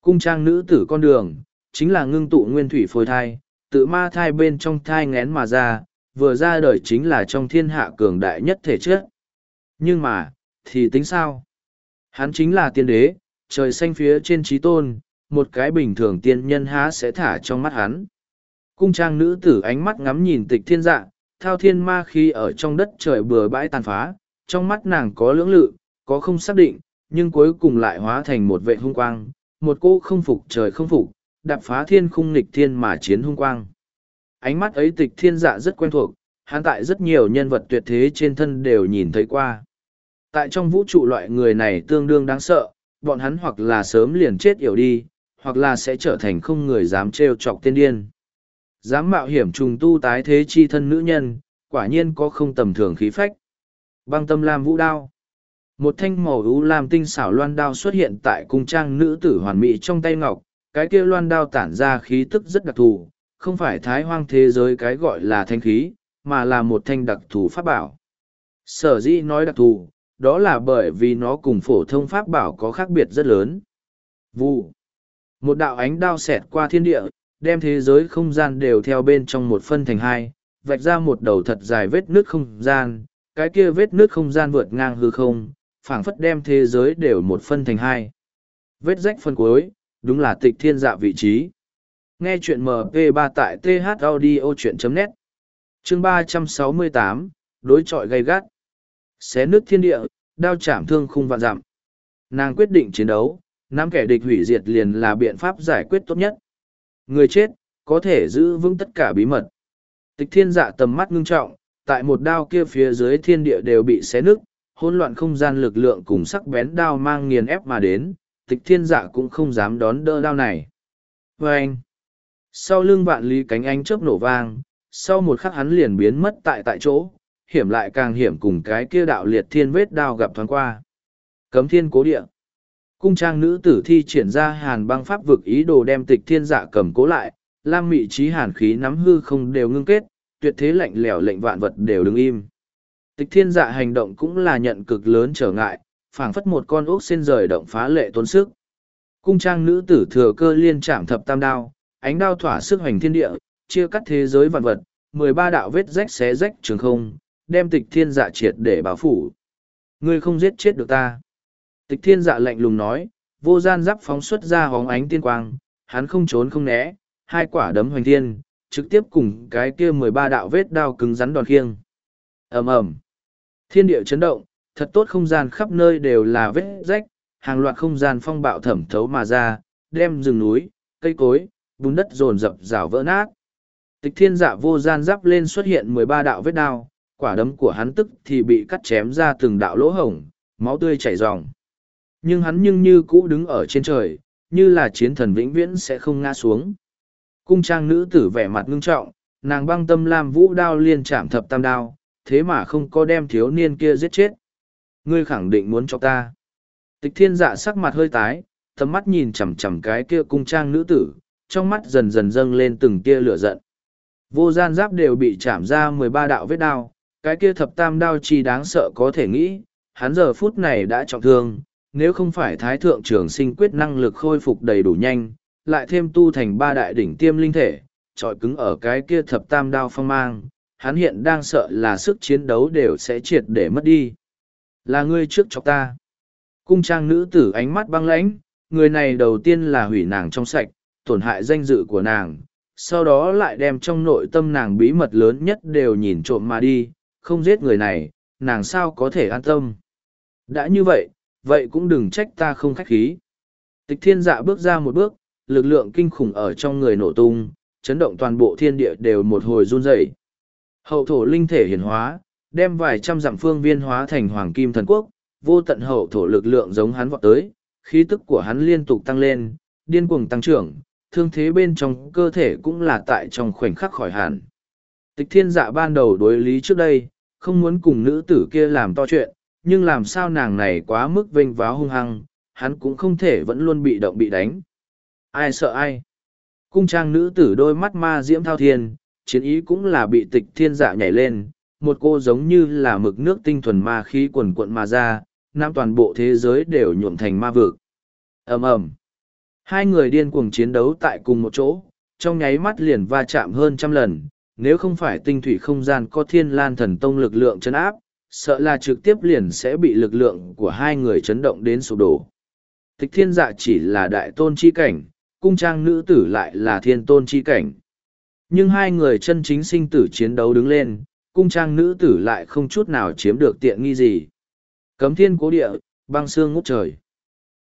Cung trang nữ tử con đường, chính là ngưng tụ nguyên thủy phôi thai, tự ma thai bên trong thai ngén mà ra, vừa ra đời chính là trong thiên hạ cường đại nhất thể chất. Nhưng mà, thì tính sao? Hắn chính là tiên đế, trời xanh phía trên trí tôn, một cái bình thường tiên nhân há sẽ thả trong mắt hắn. Cung trang nữ tử ánh mắt ngắm nhìn tịch thiên dạ, thao thiên ma khi ở trong đất trời bừa bãi tàn phá, trong mắt nàng có lưỡng lự, có không xác định, nhưng cuối cùng lại hóa thành một vệ hung quang, một cô không phục trời không phục, đạp phá thiên khung nghịch thiên mà chiến hung quang. Ánh mắt ấy tịch thiên dạ rất quen thuộc, hắn tại rất nhiều nhân vật tuyệt thế trên thân đều nhìn thấy qua. Tại trong vũ trụ loại người này tương đương đáng sợ, bọn hắn hoặc là sớm liền chết yểu đi, hoặc là sẽ trở thành không người dám trêu chọc tiên điên. Dám mạo hiểm trùng tu tái thế chi thân nữ nhân, quả nhiên có không tầm thường khí phách. Băng tâm lam vũ đao. Một thanh màu u lam tinh xảo loan đao xuất hiện tại cung trang nữ tử hoàn mỹ trong tay ngọc, cái kia loan đao tản ra khí tức rất đặc thù, không phải thái hoang thế giới cái gọi là thanh khí, mà là một thanh đặc thù pháp bảo. Sở dĩ nói đặc thù, đó là bởi vì nó cùng phổ thông pháp bảo có khác biệt rất lớn. Vụ. Một đạo ánh đao xẹt qua thiên địa, đem thế giới không gian đều theo bên trong một phân thành hai, vạch ra một đầu thật dài vết nước không gian, cái kia vết nước không gian vượt ngang hư không, phảng phất đem thế giới đều một phân thành hai. Vết rách phân cuối, đúng là tịch thiên dạ vị trí. Nghe chuyện MP3 tại thaudio.net Chương 368, đối trọi gay gắt. Xé nước thiên địa, đao chạm thương khung vạn dặm. Nàng quyết định chiến đấu, nắm kẻ địch hủy diệt liền là biện pháp giải quyết tốt nhất. Người chết, có thể giữ vững tất cả bí mật. Tịch thiên dạ tầm mắt ngưng trọng, tại một đao kia phía dưới thiên địa đều bị xé nứt, hỗn loạn không gian lực lượng cùng sắc bén đao mang nghiền ép mà đến, tịch thiên dạ cũng không dám đón đỡ đao này. Và anh, sau lưng vạn lý cánh anh chớp nổ vang, sau một khắc hắn liền biến mất tại tại chỗ, hiểm lại càng hiểm cùng cái kia đạo liệt thiên vết đao gặp thoáng qua. Cấm thiên cố địa. Cung trang nữ tử thi triển ra hàn băng pháp vực ý đồ đem tịch thiên dạ cầm cố lại, lam mị trí hàn khí nắm hư không đều ngưng kết, tuyệt thế lạnh lẽo lệnh vạn vật đều đứng im. Tịch thiên dạ hành động cũng là nhận cực lớn trở ngại, phảng phất một con ốc xin rời động phá lệ tốn sức. Cung trang nữ tử thừa cơ liên chạm thập tam đao, ánh đao thỏa sức hoành thiên địa, chia cắt thế giới vạn vật, mười ba đạo vết rách xé rách trường không, đem tịch thiên dạ triệt để báo phủ. Ngươi không giết chết được ta. Tịch thiên dạ lạnh lùng nói, vô gian giáp phóng xuất ra hóng ánh tiên quang, hắn không trốn không né, hai quả đấm hoành thiên, trực tiếp cùng cái kia mười ba đạo vết đao cứng rắn đòn khiêng. ầm ầm Thiên địa chấn động, thật tốt không gian khắp nơi đều là vết rách, hàng loạt không gian phong bạo thẩm thấu mà ra, đem rừng núi, cây cối, bùn đất dồn dập rào vỡ nát. Tịch thiên dạ vô gian giáp lên xuất hiện mười ba đạo vết đao, quả đấm của hắn tức thì bị cắt chém ra từng đạo lỗ hổng, máu tươi chảy ròng. Nhưng hắn nhưng như cũ đứng ở trên trời, như là chiến thần vĩnh viễn sẽ không ngã xuống. Cung trang nữ tử vẻ mặt ngưng trọng, nàng băng tâm làm vũ đao liên chạm thập tam đao, thế mà không có đem thiếu niên kia giết chết. Ngươi khẳng định muốn cho ta. Tịch thiên dạ sắc mặt hơi tái, tầm mắt nhìn chằm chằm cái kia cung trang nữ tử, trong mắt dần dần dâng lên từng tia lửa giận. Vô gian giáp đều bị chạm ra mười ba đạo vết đao, cái kia thập tam đao chi đáng sợ có thể nghĩ, hắn giờ phút này đã trọng thương, nếu không phải thái thượng trưởng sinh quyết năng lực khôi phục đầy đủ nhanh, lại thêm tu thành ba đại đỉnh tiêm linh thể, trọi cứng ở cái kia thập tam đao phong mang, hắn hiện đang sợ là sức chiến đấu đều sẽ triệt để mất đi. Là ngươi trước chọc ta. Cung trang nữ tử ánh mắt băng lãnh, người này đầu tiên là hủy nàng trong sạch, tổn hại danh dự của nàng, sau đó lại đem trong nội tâm nàng bí mật lớn nhất đều nhìn trộm mà đi, không giết người này, nàng sao có thể an tâm. Đã như vậy, vậy cũng đừng trách ta không khách khí. Tịch thiên dạ bước ra một bước, lực lượng kinh khủng ở trong người nổ tung, chấn động toàn bộ thiên địa đều một hồi run rẩy. Hậu thổ linh thể hiển hóa, đem vài trăm dặm phương viên hóa thành hoàng kim thần quốc, vô tận hậu thổ lực lượng giống hắn vọt tới, khí tức của hắn liên tục tăng lên, điên cuồng tăng trưởng, thương thế bên trong cơ thể cũng là tại trong khoảnh khắc khỏi hẳn. Tịch thiên dạ ban đầu đối lý trước đây, không muốn cùng nữ tử kia làm to chuyện, nhưng làm sao nàng này quá mức vênh váo hung hăng, hắn cũng không thể vẫn luôn bị động bị đánh. Ai sợ ai? Cung trang nữ tử đôi mắt ma diễm thao thiên, chiến ý cũng là bị tịch thiên dạ nhảy lên, một cô giống như là mực nước tinh thuần ma khí quần cuộn mà ra, nam toàn bộ thế giới đều nhuộm thành ma vực. ầm ầm Hai người điên cuồng chiến đấu tại cùng một chỗ, trong nháy mắt liền va chạm hơn trăm lần, nếu không phải tinh thủy không gian có thiên lan thần tông lực lượng chấn áp, sợ là trực tiếp liền sẽ bị lực lượng của hai người chấn động đến sụp đổ. Tịch thiên dạ chỉ là đại tôn chi cảnh, cung trang nữ tử lại là thiên tôn chi cảnh. Nhưng hai người chân chính sinh tử chiến đấu đứng lên, cung trang nữ tử lại không chút nào chiếm được tiện nghi gì. Cấm thiên cố địa, băng xương ngút trời.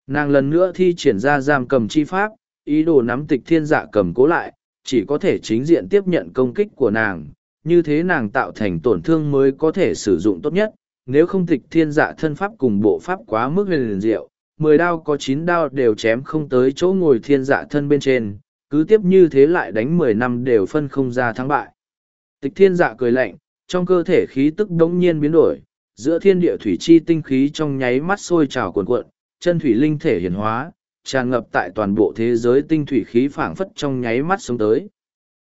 Nàng lần nữa thi triển ra giam cầm chi pháp, ý đồ nắm tịch thiên dạ cầm cố lại, chỉ có thể chính diện tiếp nhận công kích của nàng, như thế nàng tạo thành tổn thương mới có thể sử dụng tốt nhất, nếu không tịch thiên dạ thân pháp cùng bộ pháp quá mức huyền diệu, mười đao có chín đao đều chém không tới chỗ ngồi thiên dạ thân bên trên, cứ tiếp như thế lại đánh mười năm đều phân không ra thắng bại. Tịch thiên dạ cười lạnh, trong cơ thể khí tức đống nhiên biến đổi, giữa thiên địa thủy chi tinh khí trong nháy mắt sôi trào cuồn cuộn, chân thủy linh thể hiển hóa, tràn ngập tại toàn bộ thế giới tinh thủy khí phảng phất trong nháy mắt xuống tới.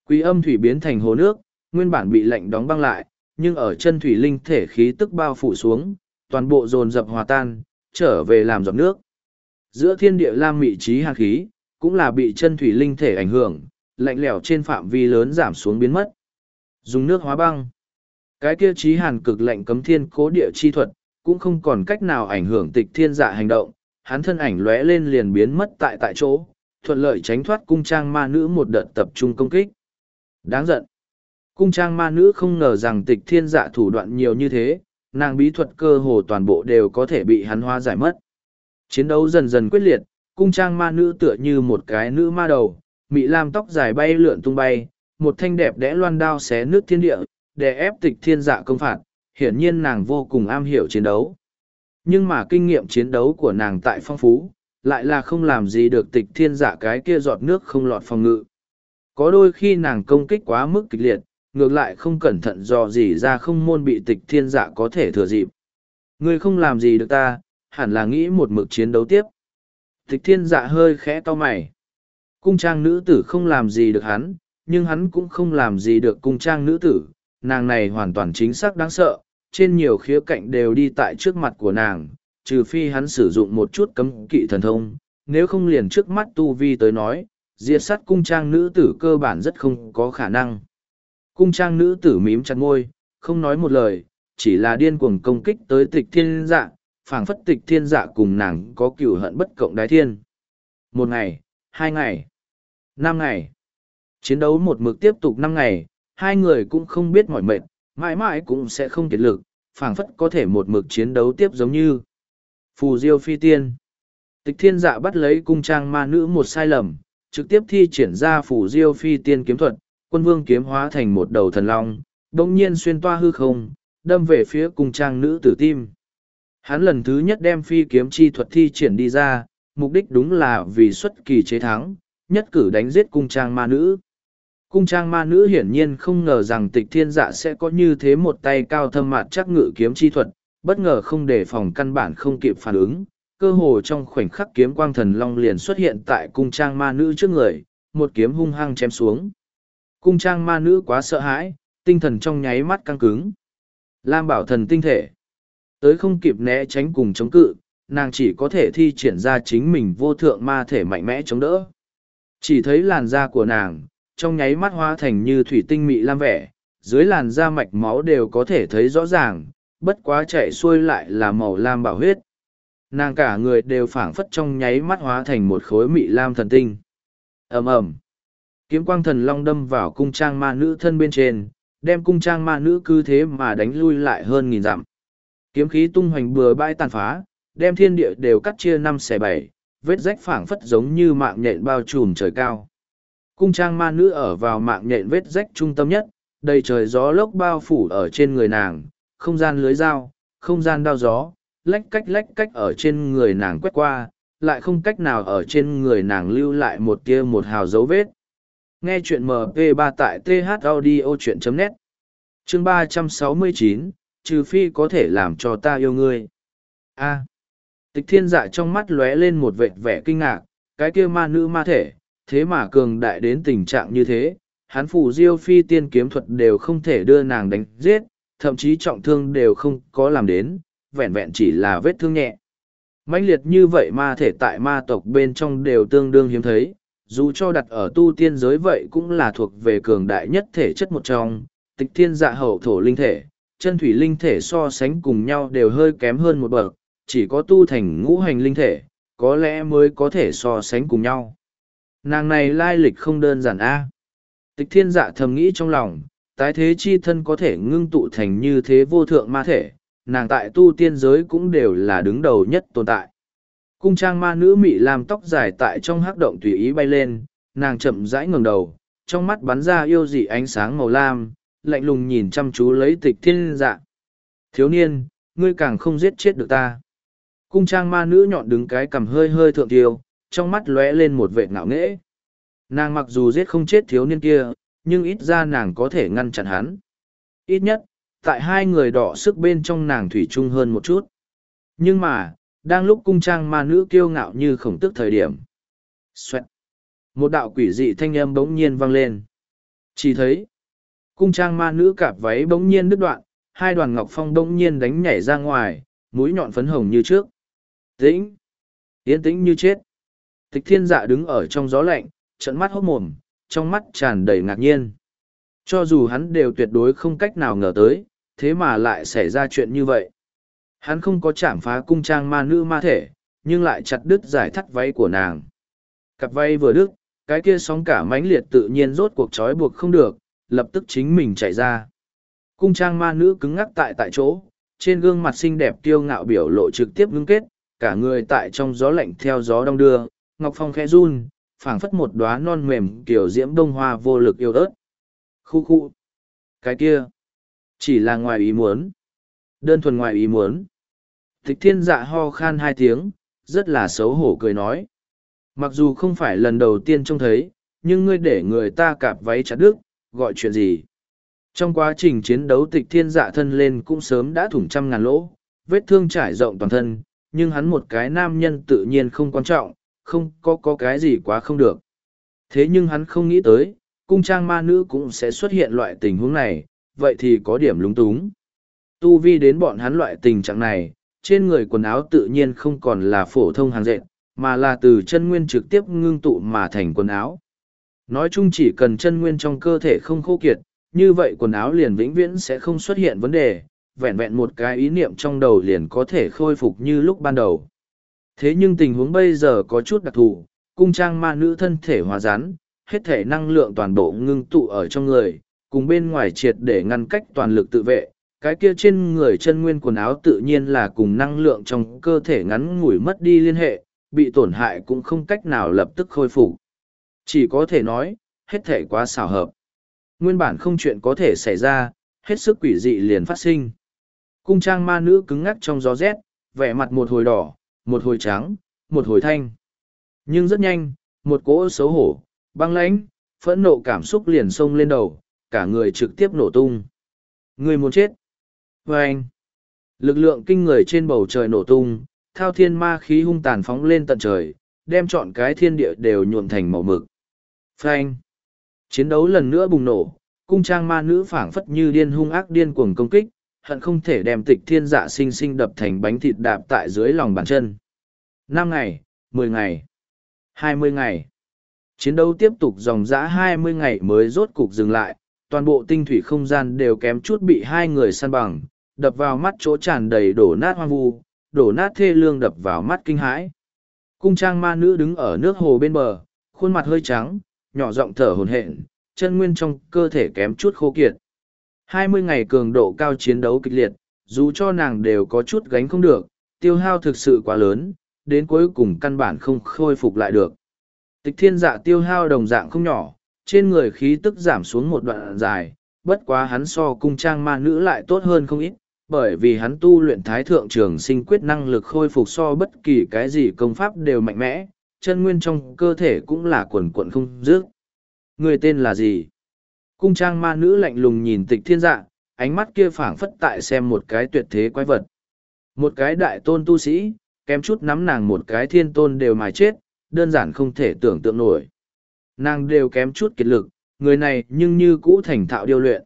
Quý âm thủy biến thành hồ nước, nguyên bản bị lạnh đóng băng lại, nhưng ở chân thủy linh thể khí tức bao phủ xuống, toàn bộ dồn dập hòa tan, trở về làm giọt nước. Giữa thiên địa lam mị trí hạt khí, cũng là bị chân thủy linh thể ảnh hưởng, lạnh lẽo trên phạm vi lớn giảm xuống biến mất. Dùng nước hóa băng. Cái kia trí hàn cực lạnh cấm thiên cố địa chi thuật, cũng không còn cách nào ảnh hưởng tịch thiên dạ hành động, hắn thân ảnh lóe lên liền biến mất tại tại chỗ, thuận lợi tránh thoát cung trang ma nữ một đợt tập trung công kích. Đáng giận. Cung trang ma nữ không ngờ rằng tịch thiên dạ thủ đoạn nhiều như thế, nàng bí thuật cơ hồ toàn bộ đều có thể bị hắn hóa giải mất. Chiến đấu dần dần quyết liệt, cung trang ma nữ tựa như một cái nữ ma đầu, mị lam tóc dài bay lượn tung bay, một thanh đẹp đẽ loan đao xé nước thiên địa, để ép tịch thiên dạ công phạt, hiển nhiên nàng vô cùng am hiểu chiến đấu. Nhưng mà kinh nghiệm chiến đấu của nàng tại phong phú, lại là không làm gì được tịch thiên dạ cái kia giọt nước không lọt phòng ngự. Có đôi khi nàng công kích quá mức kịch liệt, ngược lại không cẩn thận dò gì ra không môn bị tịch thiên dạ có thể thừa dịp. Ngươi không làm gì được ta, hẳn là nghĩ một mực chiến đấu tiếp. Tịch thiên dạ hơi khẽ to mày. Cung trang nữ tử không làm gì được hắn, nhưng hắn cũng không làm gì được cung trang nữ tử. Nàng này hoàn toàn chính xác đáng sợ, trên nhiều khía cạnh đều đi tại trước mặt của nàng, trừ phi hắn sử dụng một chút cấm kỵ thần thông, nếu không liền trước mắt tu vi tới nói, diệt sát cung trang nữ tử cơ bản rất không có khả năng. Cung trang nữ tử mím chặt ngôi, không nói một lời, chỉ là điên cuồng công kích tới tịch thiên dạ, phảng phất tịch thiên dạ cùng nàng có cửu hận bất cộng đái thiên. Một ngày, hai ngày, năm ngày. Chiến đấu một mực tiếp tục năm ngày, hai người cũng không biết mỏi mệt, mãi mãi cũng sẽ không kiệt lực, phảng phất có thể một mực chiến đấu tiếp giống như. Phù diêu phi tiên. Tịch thiên dạ bắt lấy cung trang ma nữ một sai lầm trực tiếp thi triển ra phù diêu phi tiên kiếm thuật quân vương kiếm hóa thành một đầu thần long đồng nhiên xuyên toa hư không đâm về phía cung trang nữ tử tim. Hắn lần thứ nhất đem phi kiếm chi thuật thi triển đi ra mục đích đúng là vì xuất kỳ chế thắng nhất cử đánh giết cung trang ma nữ. Cung trang ma nữ hiển nhiên không ngờ rằng tịch thiên dạ sẽ có như thế một tay cao thâm mạt chắc ngự kiếm chi thuật, bất ngờ không đề phòng căn bản không kịp phản ứng. Cơ hồ trong khoảnh khắc kiếm quang thần long liền xuất hiện tại cung trang ma nữ trước người, một kiếm hung hăng chém xuống. Cung trang ma nữ quá sợ hãi, tinh thần trong nháy mắt căng cứng. Lam bảo thần tinh thể. Tới không kịp né tránh cùng chống cự, nàng chỉ có thể thi triển ra chính mình vô thượng ma thể mạnh mẽ chống đỡ. Chỉ thấy làn da của nàng, trong nháy mắt hóa thành như thủy tinh mị lam vẻ, dưới làn da mạch máu đều có thể thấy rõ ràng, bất quá chạy xuôi lại là màu lam bảo huyết. Nàng cả người đều phảng phất trong nháy mắt hóa thành một khối mị lam thần tinh. ầm ầm Kiếm quang thần long đâm vào cung trang ma nữ thân bên trên, đem cung trang ma nữ cứ thế mà đánh lui lại hơn nghìn dặm. Kiếm khí tung hoành bừa bãi tàn phá, đem thiên địa đều cắt chia năm xẻ bảy, vết rách phảng phất giống như mạng nhện bao trùm trời cao cung trang ma nữ ở vào mạng nhện vết rách trung tâm nhất, đầy trời gió lốc bao phủ ở trên người nàng, không gian lưới dao, không gian đao gió, lách cách lách cách ở trên người nàng quét qua, lại không cách nào ở trên người nàng lưu lại một tia một hào dấu vết. Nghe chuyện mp 3 tại th audio chuyện net. Chương ba trăm sáu mươi chín, trừ phi có thể làm cho ta yêu ngươi. A. Tịch thiên dạ trong mắt lóe lên một vệt vẻ kinh ngạc, cái kia ma nữ ma thể thế mà cường đại đến tình trạng như thế, hắn phủ diêu phi tiên kiếm thuật đều không thể đưa nàng đánh giết, thậm chí trọng thương đều không có làm đến, vẹn vẹn chỉ là vết thương nhẹ. mãnh liệt như vậy ma thể tại ma tộc bên trong đều tương đương hiếm thấy, dù cho đặt ở tu tiên giới vậy cũng là thuộc về cường đại nhất thể chất một trong, tịch thiên dạ hậu thổ linh thể, chân thủy linh thể so sánh cùng nhau đều hơi kém hơn một bậc, chỉ có tu thành ngũ hành linh thể, có lẽ mới có thể so sánh cùng nhau. Nàng này lai lịch không đơn giản a. Tịch thiên dạ thầm nghĩ trong lòng, tái thế chi thân có thể ngưng tụ thành như thế vô thượng ma thể, nàng tại tu tiên giới cũng đều là đứng đầu nhất tồn tại. Cung trang ma nữ mị làm tóc dài tại trong hắc động tùy ý bay lên, nàng chậm rãi ngẩng đầu, trong mắt bắn ra yêu dị ánh sáng màu lam, lạnh lùng nhìn chăm chú lấy tịch thiên dạ. Thiếu niên, ngươi càng không giết chết được ta. Cung trang ma nữ nhọn đứng cái cằm hơi hơi thượng tiêu, trong mắt lóe lên một vệ ngạo nghễ. Nàng mặc dù giết không chết thiếu niên kia, nhưng ít ra nàng có thể ngăn chặn hắn. Ít nhất, tại hai người đỏ sức bên trong nàng thủy chung hơn một chút. Nhưng mà, đang lúc cung trang ma nữ kiêu ngạo như khổng tức thời điểm. Xoẹt. Một đạo quỷ dị thanh âm bỗng nhiên vang lên. Chỉ thấy, cung trang ma nữ cạp váy bỗng nhiên đứt đoạn, hai đoàn ngọc phong bỗng nhiên đánh nhảy ra ngoài, mũi nhọn phấn hồng như trước. Tĩnh. Yên tĩnh như chết. Tịch thiên dạ đứng ở trong gió lạnh, trận mắt hốc mồm, trong mắt tràn đầy ngạc nhiên. Cho dù hắn đều tuyệt đối không cách nào ngờ tới, thế mà lại xảy ra chuyện như vậy. Hắn không có chạm phá cung trang ma nữ ma thể, nhưng lại chặt đứt giải thắt váy của nàng. Cặp váy vừa đứt, cái kia sóng cả mãnh liệt tự nhiên rốt cuộc trói buộc không được, lập tức chính mình chạy ra. Cung trang ma nữ cứng ngắc tại tại chỗ, trên gương mặt xinh đẹp tiêu ngạo biểu lộ trực tiếp ngưng kết, cả người tại trong gió lạnh theo gió đông đưa, ngọc phong khẽ run, phảng phất một đoá non mềm kiểu diễm đông hoa vô lực yêu ớt. Khu khu. Cái kia. Chỉ là ngoài ý muốn. Đơn thuần ngoài ý muốn. Tịch thiên dạ ho khan hai tiếng, rất là xấu hổ cười nói. Mặc dù không phải lần đầu tiên trông thấy, nhưng ngươi để người ta cạp váy chặt đức gọi chuyện gì? Trong quá trình chiến đấu tịch thiên dạ thân lên cũng sớm đã thủng trăm ngàn lỗ, vết thương trải rộng toàn thân, nhưng hắn một cái nam nhân tự nhiên không quan trọng không có có cái gì quá không được. Thế nhưng hắn không nghĩ tới, cung trang ma nữ cũng sẽ xuất hiện loại tình huống này, vậy thì có điểm lúng túng. Tu vi đến bọn hắn loại tình trạng này, trên người quần áo tự nhiên không còn là phổ thông hàng dệt, mà là từ chân nguyên trực tiếp ngưng tụ mà thành quần áo. Nói chung chỉ cần chân nguyên trong cơ thể không khô kiệt, như vậy quần áo liền vĩnh viễn sẽ không xuất hiện vấn đề, vẹn vẹn một cái ý niệm trong đầu liền có thể khôi phục như lúc ban đầu. Thế nhưng tình huống bây giờ có chút đặc thù, cung trang ma nữ thân thể hòa rắn, hết thể năng lượng toàn bộ ngưng tụ ở trong người, cùng bên ngoài triệt để ngăn cách toàn lực tự vệ, cái kia trên người chân nguyên quần áo tự nhiên là cùng năng lượng trong cơ thể ngắn ngủi mất đi liên hệ, bị tổn hại cũng không cách nào lập tức khôi phục. Chỉ có thể nói, hết thể quá xảo hợp. Nguyên bản không chuyện có thể xảy ra, hết sức quỷ dị liền phát sinh. Cung trang ma nữ cứng ngắc trong gió rét, vẻ mặt một hồi đỏ, một hồi trắng, một hồi thanh. Nhưng rất nhanh, một cỗ xấu hổ, băng lãnh, phẫn nộ cảm xúc liền xông lên đầu, cả người trực tiếp nổ tung. Người muốn chết. Và anh, lực lượng kinh người trên bầu trời nổ tung, thao thiên ma khí hung tàn phóng lên tận trời, đem trọn cái thiên địa đều nhuộm thành màu mực. Phanh. Chiến đấu lần nữa bùng nổ, cung trang ma nữ phảng phất như điên hung ác điên cuồng công kích, hận không thể đem tịch thiên dạ sinh sinh đập thành bánh thịt đạp tại dưới lòng bàn chân. Năm ngày, mười ngày, hai mươi ngày. Chiến đấu tiếp tục dòng dã hai mươi ngày mới rốt cục dừng lại, toàn bộ tinh thủy không gian đều kém chút bị hai người săn bằng, đập vào mắt chỗ tràn đầy đổ nát hoang vu, đổ nát thê lương đập vào mắt kinh hãi. Cung trang ma nữ đứng ở nước hồ bên bờ, khuôn mặt hơi trắng, nhỏ giọng thở hồn hển, chân nguyên trong cơ thể kém chút khô kiệt. Hai mươi ngày cường độ cao chiến đấu kịch liệt, dù cho nàng đều có chút gánh không được, tiêu hao thực sự quá lớn, đến cuối cùng căn bản không khôi phục lại được. Tịch thiên dạ tiêu hao đồng dạng không nhỏ, trên người khí tức giảm xuống một đoạn dài, bất quá hắn so cung trang ma nữ lại tốt hơn không ít, bởi vì hắn tu luyện thái thượng trường sinh quyết năng lực khôi phục so bất kỳ cái gì công pháp đều mạnh mẽ, chân nguyên trong cơ thể cũng là quần quận không dứt. Người tên là gì? Cung trang ma nữ lạnh lùng nhìn tịch thiên dạ, ánh mắt kia phảng phất tại xem một cái tuyệt thế quái vật. Một cái đại tôn tu sĩ, kém chút nắm nàng một cái thiên tôn đều mài chết, đơn giản không thể tưởng tượng nổi. Nàng đều kém chút kiệt lực, người này nhưng như cũ thành thạo điêu luyện.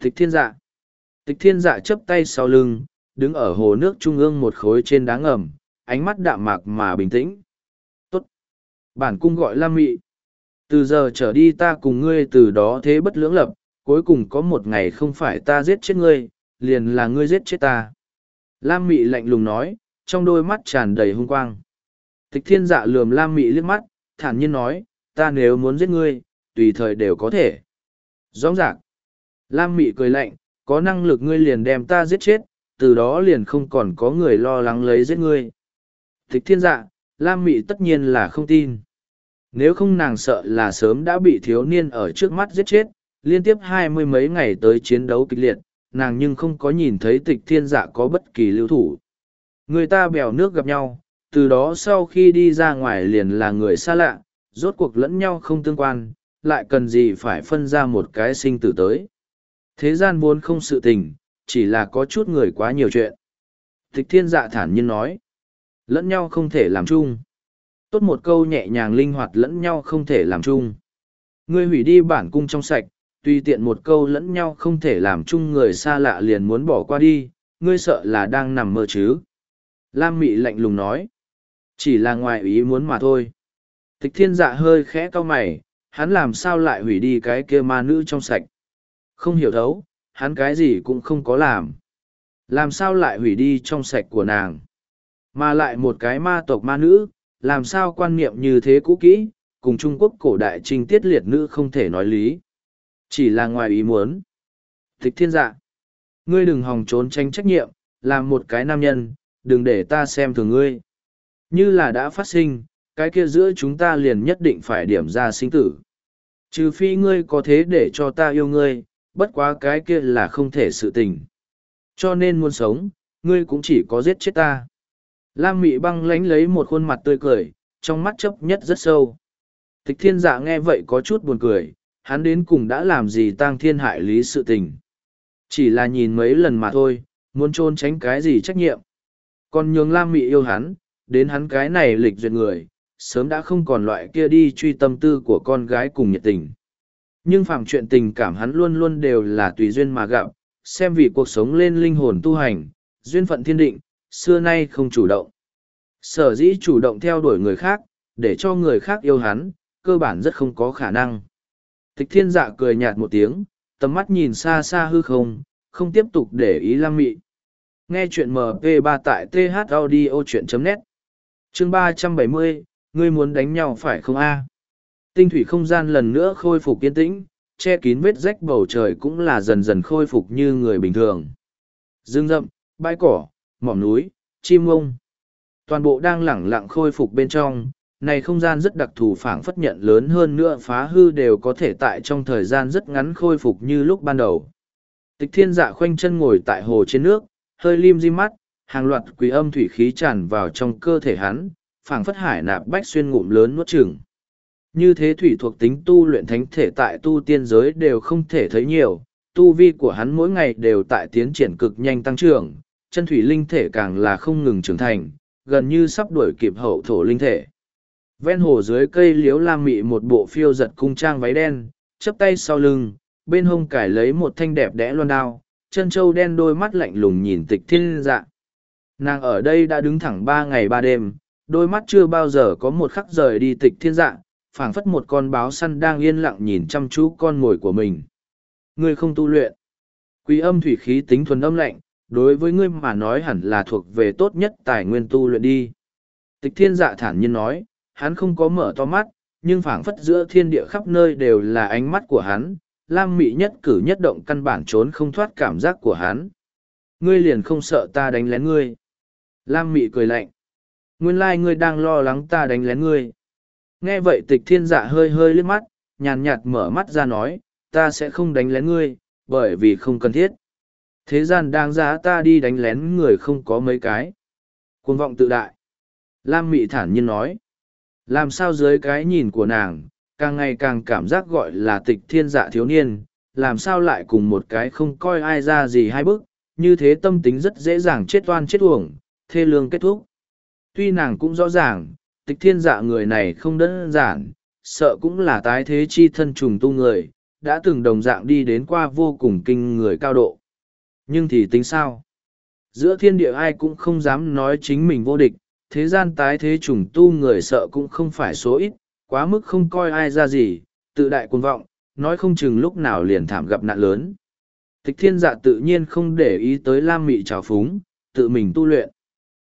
Tịch thiên dạ. Tịch thiên dạ chấp tay sau lưng, đứng ở hồ nước trung ương một khối trên đá ngầm, ánh mắt đạm mạc mà bình tĩnh. Tốt. Bản cung gọi Lam Mị. Từ giờ trở đi ta cùng ngươi từ đó thế bất lưỡng lập, cuối cùng có một ngày không phải ta giết chết ngươi, liền là ngươi giết chết ta. Lam Mị lạnh lùng nói, trong đôi mắt tràn đầy hung quang. Tịch thiên dạ lườm Lam Mị liếc mắt, thản nhiên nói, ta nếu muốn giết ngươi, tùy thời đều có thể. Rõ ràng. Lam Mị cười lạnh, có năng lực ngươi liền đem ta giết chết, từ đó liền không còn có người lo lắng lấy giết ngươi. Tịch thiên dạ, Lam Mị tất nhiên là không tin. Nếu không nàng sợ là sớm đã bị thiếu niên ở trước mắt giết chết, liên tiếp hai mươi mấy ngày tới chiến đấu kịch liệt, nàng nhưng không có nhìn thấy tịch thiên dạ có bất kỳ lưu thủ. Người ta bèo nước gặp nhau, từ đó sau khi đi ra ngoài liền là người xa lạ, rốt cuộc lẫn nhau không tương quan, lại cần gì phải phân ra một cái sinh tử tới. Thế gian vốn không sự tình, chỉ là có chút người quá nhiều chuyện. Tịch thiên dạ thản nhiên nói, lẫn nhau không thể làm chung. Tốt một câu nhẹ nhàng linh hoạt lẫn nhau không thể làm chung. Ngươi hủy đi bản cung trong sạch, tùy tiện một câu lẫn nhau không thể làm chung người xa lạ liền muốn bỏ qua đi, ngươi sợ là đang nằm mơ chứ. Lam Mị lạnh lùng nói, chỉ là ngoài ý muốn mà thôi. Tịch thiên dạ hơi khẽ cau mày, hắn làm sao lại hủy đi cái kia ma nữ trong sạch. Không hiểu thấu, hắn cái gì cũng không có làm. Làm sao lại hủy đi trong sạch của nàng. Mà lại một cái ma tộc ma nữ, làm sao quan niệm như thế cũ kỹ, cùng Trung Quốc cổ đại trinh tiết liệt nữ không thể nói lý. Chỉ là ngoài ý muốn. Thích thiên dạ. Ngươi đừng hòng trốn tránh trách nhiệm, làm một cái nam nhân, đừng để ta xem thường ngươi. Như là đã phát sinh, cái kia giữa chúng ta liền nhất định phải điểm ra sinh tử. Trừ phi ngươi có thế để cho ta yêu ngươi, bất quá cái kia là không thể sự tình. Cho nên muốn sống, ngươi cũng chỉ có giết chết ta. Lam Mị băng lánh lấy một khuôn mặt tươi cười, trong mắt chấp nhất rất sâu. Tịch thiên dạ nghe vậy có chút buồn cười, hắn đến cùng đã làm gì Tang thiên hại lý sự tình. Chỉ là nhìn mấy lần mà thôi, muốn trôn tránh cái gì trách nhiệm. Còn nhường Lam Mị yêu hắn, đến hắn cái này lịch duyệt người, sớm đã không còn loại kia đi truy tâm tư của con gái cùng nhiệt tình. Nhưng phạm chuyện tình cảm hắn luôn luôn đều là tùy duyên mà gặp, xem vì cuộc sống lên linh hồn tu hành, duyên phận thiên định, xưa nay không chủ động. Sở dĩ chủ động theo đuổi người khác, để cho người khác yêu hắn, cơ bản rất không có khả năng. Tịch thiên dạ cười nhạt một tiếng, tầm mắt nhìn xa xa hư không, không tiếp tục để ý Lang mị. Nghe chuyện MP3 tại thaudio.net Chương ba trăm bảy mươi, ngươi muốn đánh nhau phải không a? Tinh thủy không gian lần nữa khôi phục kiên tĩnh, che kín vết rách bầu trời cũng là dần dần khôi phục như người bình thường. Dương rậm, bãi cỏ, mỏm núi, chim ông. Toàn bộ đang lẳng lặng khôi phục bên trong, này không gian rất đặc thù phảng phất nhận lớn hơn nữa phá hư đều có thể tại trong thời gian rất ngắn khôi phục như lúc ban đầu. Tịch thiên dạ khoanh chân ngồi tại hồ trên nước, hơi lim di mắt, hàng loạt quý âm thủy khí tràn vào trong cơ thể hắn, phảng phất hải nạp bách xuyên ngụm lớn nuốt chừng. Như thế thủy thuộc tính tu luyện thánh thể tại tu tiên giới đều không thể thấy nhiều, tu vi của hắn mỗi ngày đều tại tiến triển cực nhanh tăng trưởng, chân thủy linh thể càng là không ngừng trưởng thành, gần như sắp đuổi kịp hậu thổ linh thể. Ven hồ dưới cây liếu lam mị một bộ phiêu giật cung trang váy đen, chấp tay sau lưng, bên hông cải lấy một thanh đẹp đẽ loan đao, chân trâu đen đôi mắt lạnh lùng nhìn tịch thiên dạ. Nàng ở đây đã đứng thẳng ba ngày ba đêm, đôi mắt chưa bao giờ có một khắc rời đi tịch thiên dạ, phảng phất một con báo săn đang yên lặng nhìn chăm chú con mồi của mình. Người không tu luyện. Quý âm thủy khí tính thuần âm lạnh, đối với ngươi mà nói hẳn là thuộc về tốt nhất tài nguyên tu luyện đi. Tịch thiên dạ thản nhiên nói, hắn không có mở to mắt, nhưng phảng phất giữa thiên địa khắp nơi đều là ánh mắt của hắn, lam mị nhất cử nhất động căn bản trốn không thoát cảm giác của hắn. Ngươi liền không sợ ta đánh lén ngươi. Lam mị cười lạnh. Nguyên lai ngươi đang lo lắng ta đánh lén ngươi. Nghe vậy tịch thiên dạ hơi hơi liếc mắt, nhàn nhạt mở mắt ra nói, ta sẽ không đánh lén ngươi, bởi vì không cần thiết. Thế gian đang giá ta đi đánh lén người không có mấy cái. côn vọng tự đại. Lam mị thản nhiên nói. Làm sao dưới cái nhìn của nàng, càng ngày càng cảm giác gọi là tịch thiên dạ thiếu niên, làm sao lại cùng một cái không coi ai ra gì hai bức, như thế tâm tính rất dễ dàng chết toan chết uổng, thê lương kết thúc. Tuy nàng cũng rõ ràng, tịch thiên dạ người này không đơn giản, sợ cũng là tái thế chi thân trùng tu người, đã từng đồng dạng đi đến qua vô cùng kinh người cao độ. Nhưng thì tính sao? Giữa thiên địa ai cũng không dám nói chính mình vô địch, thế gian tái thế trùng tu người sợ cũng không phải số ít, quá mức không coi ai ra gì, tự đại cuồng vọng, nói không chừng lúc nào liền thảm gặp nạn lớn. Tịch thiên dạ tự nhiên không để ý tới Lam Mị trào phúng, tự mình tu luyện.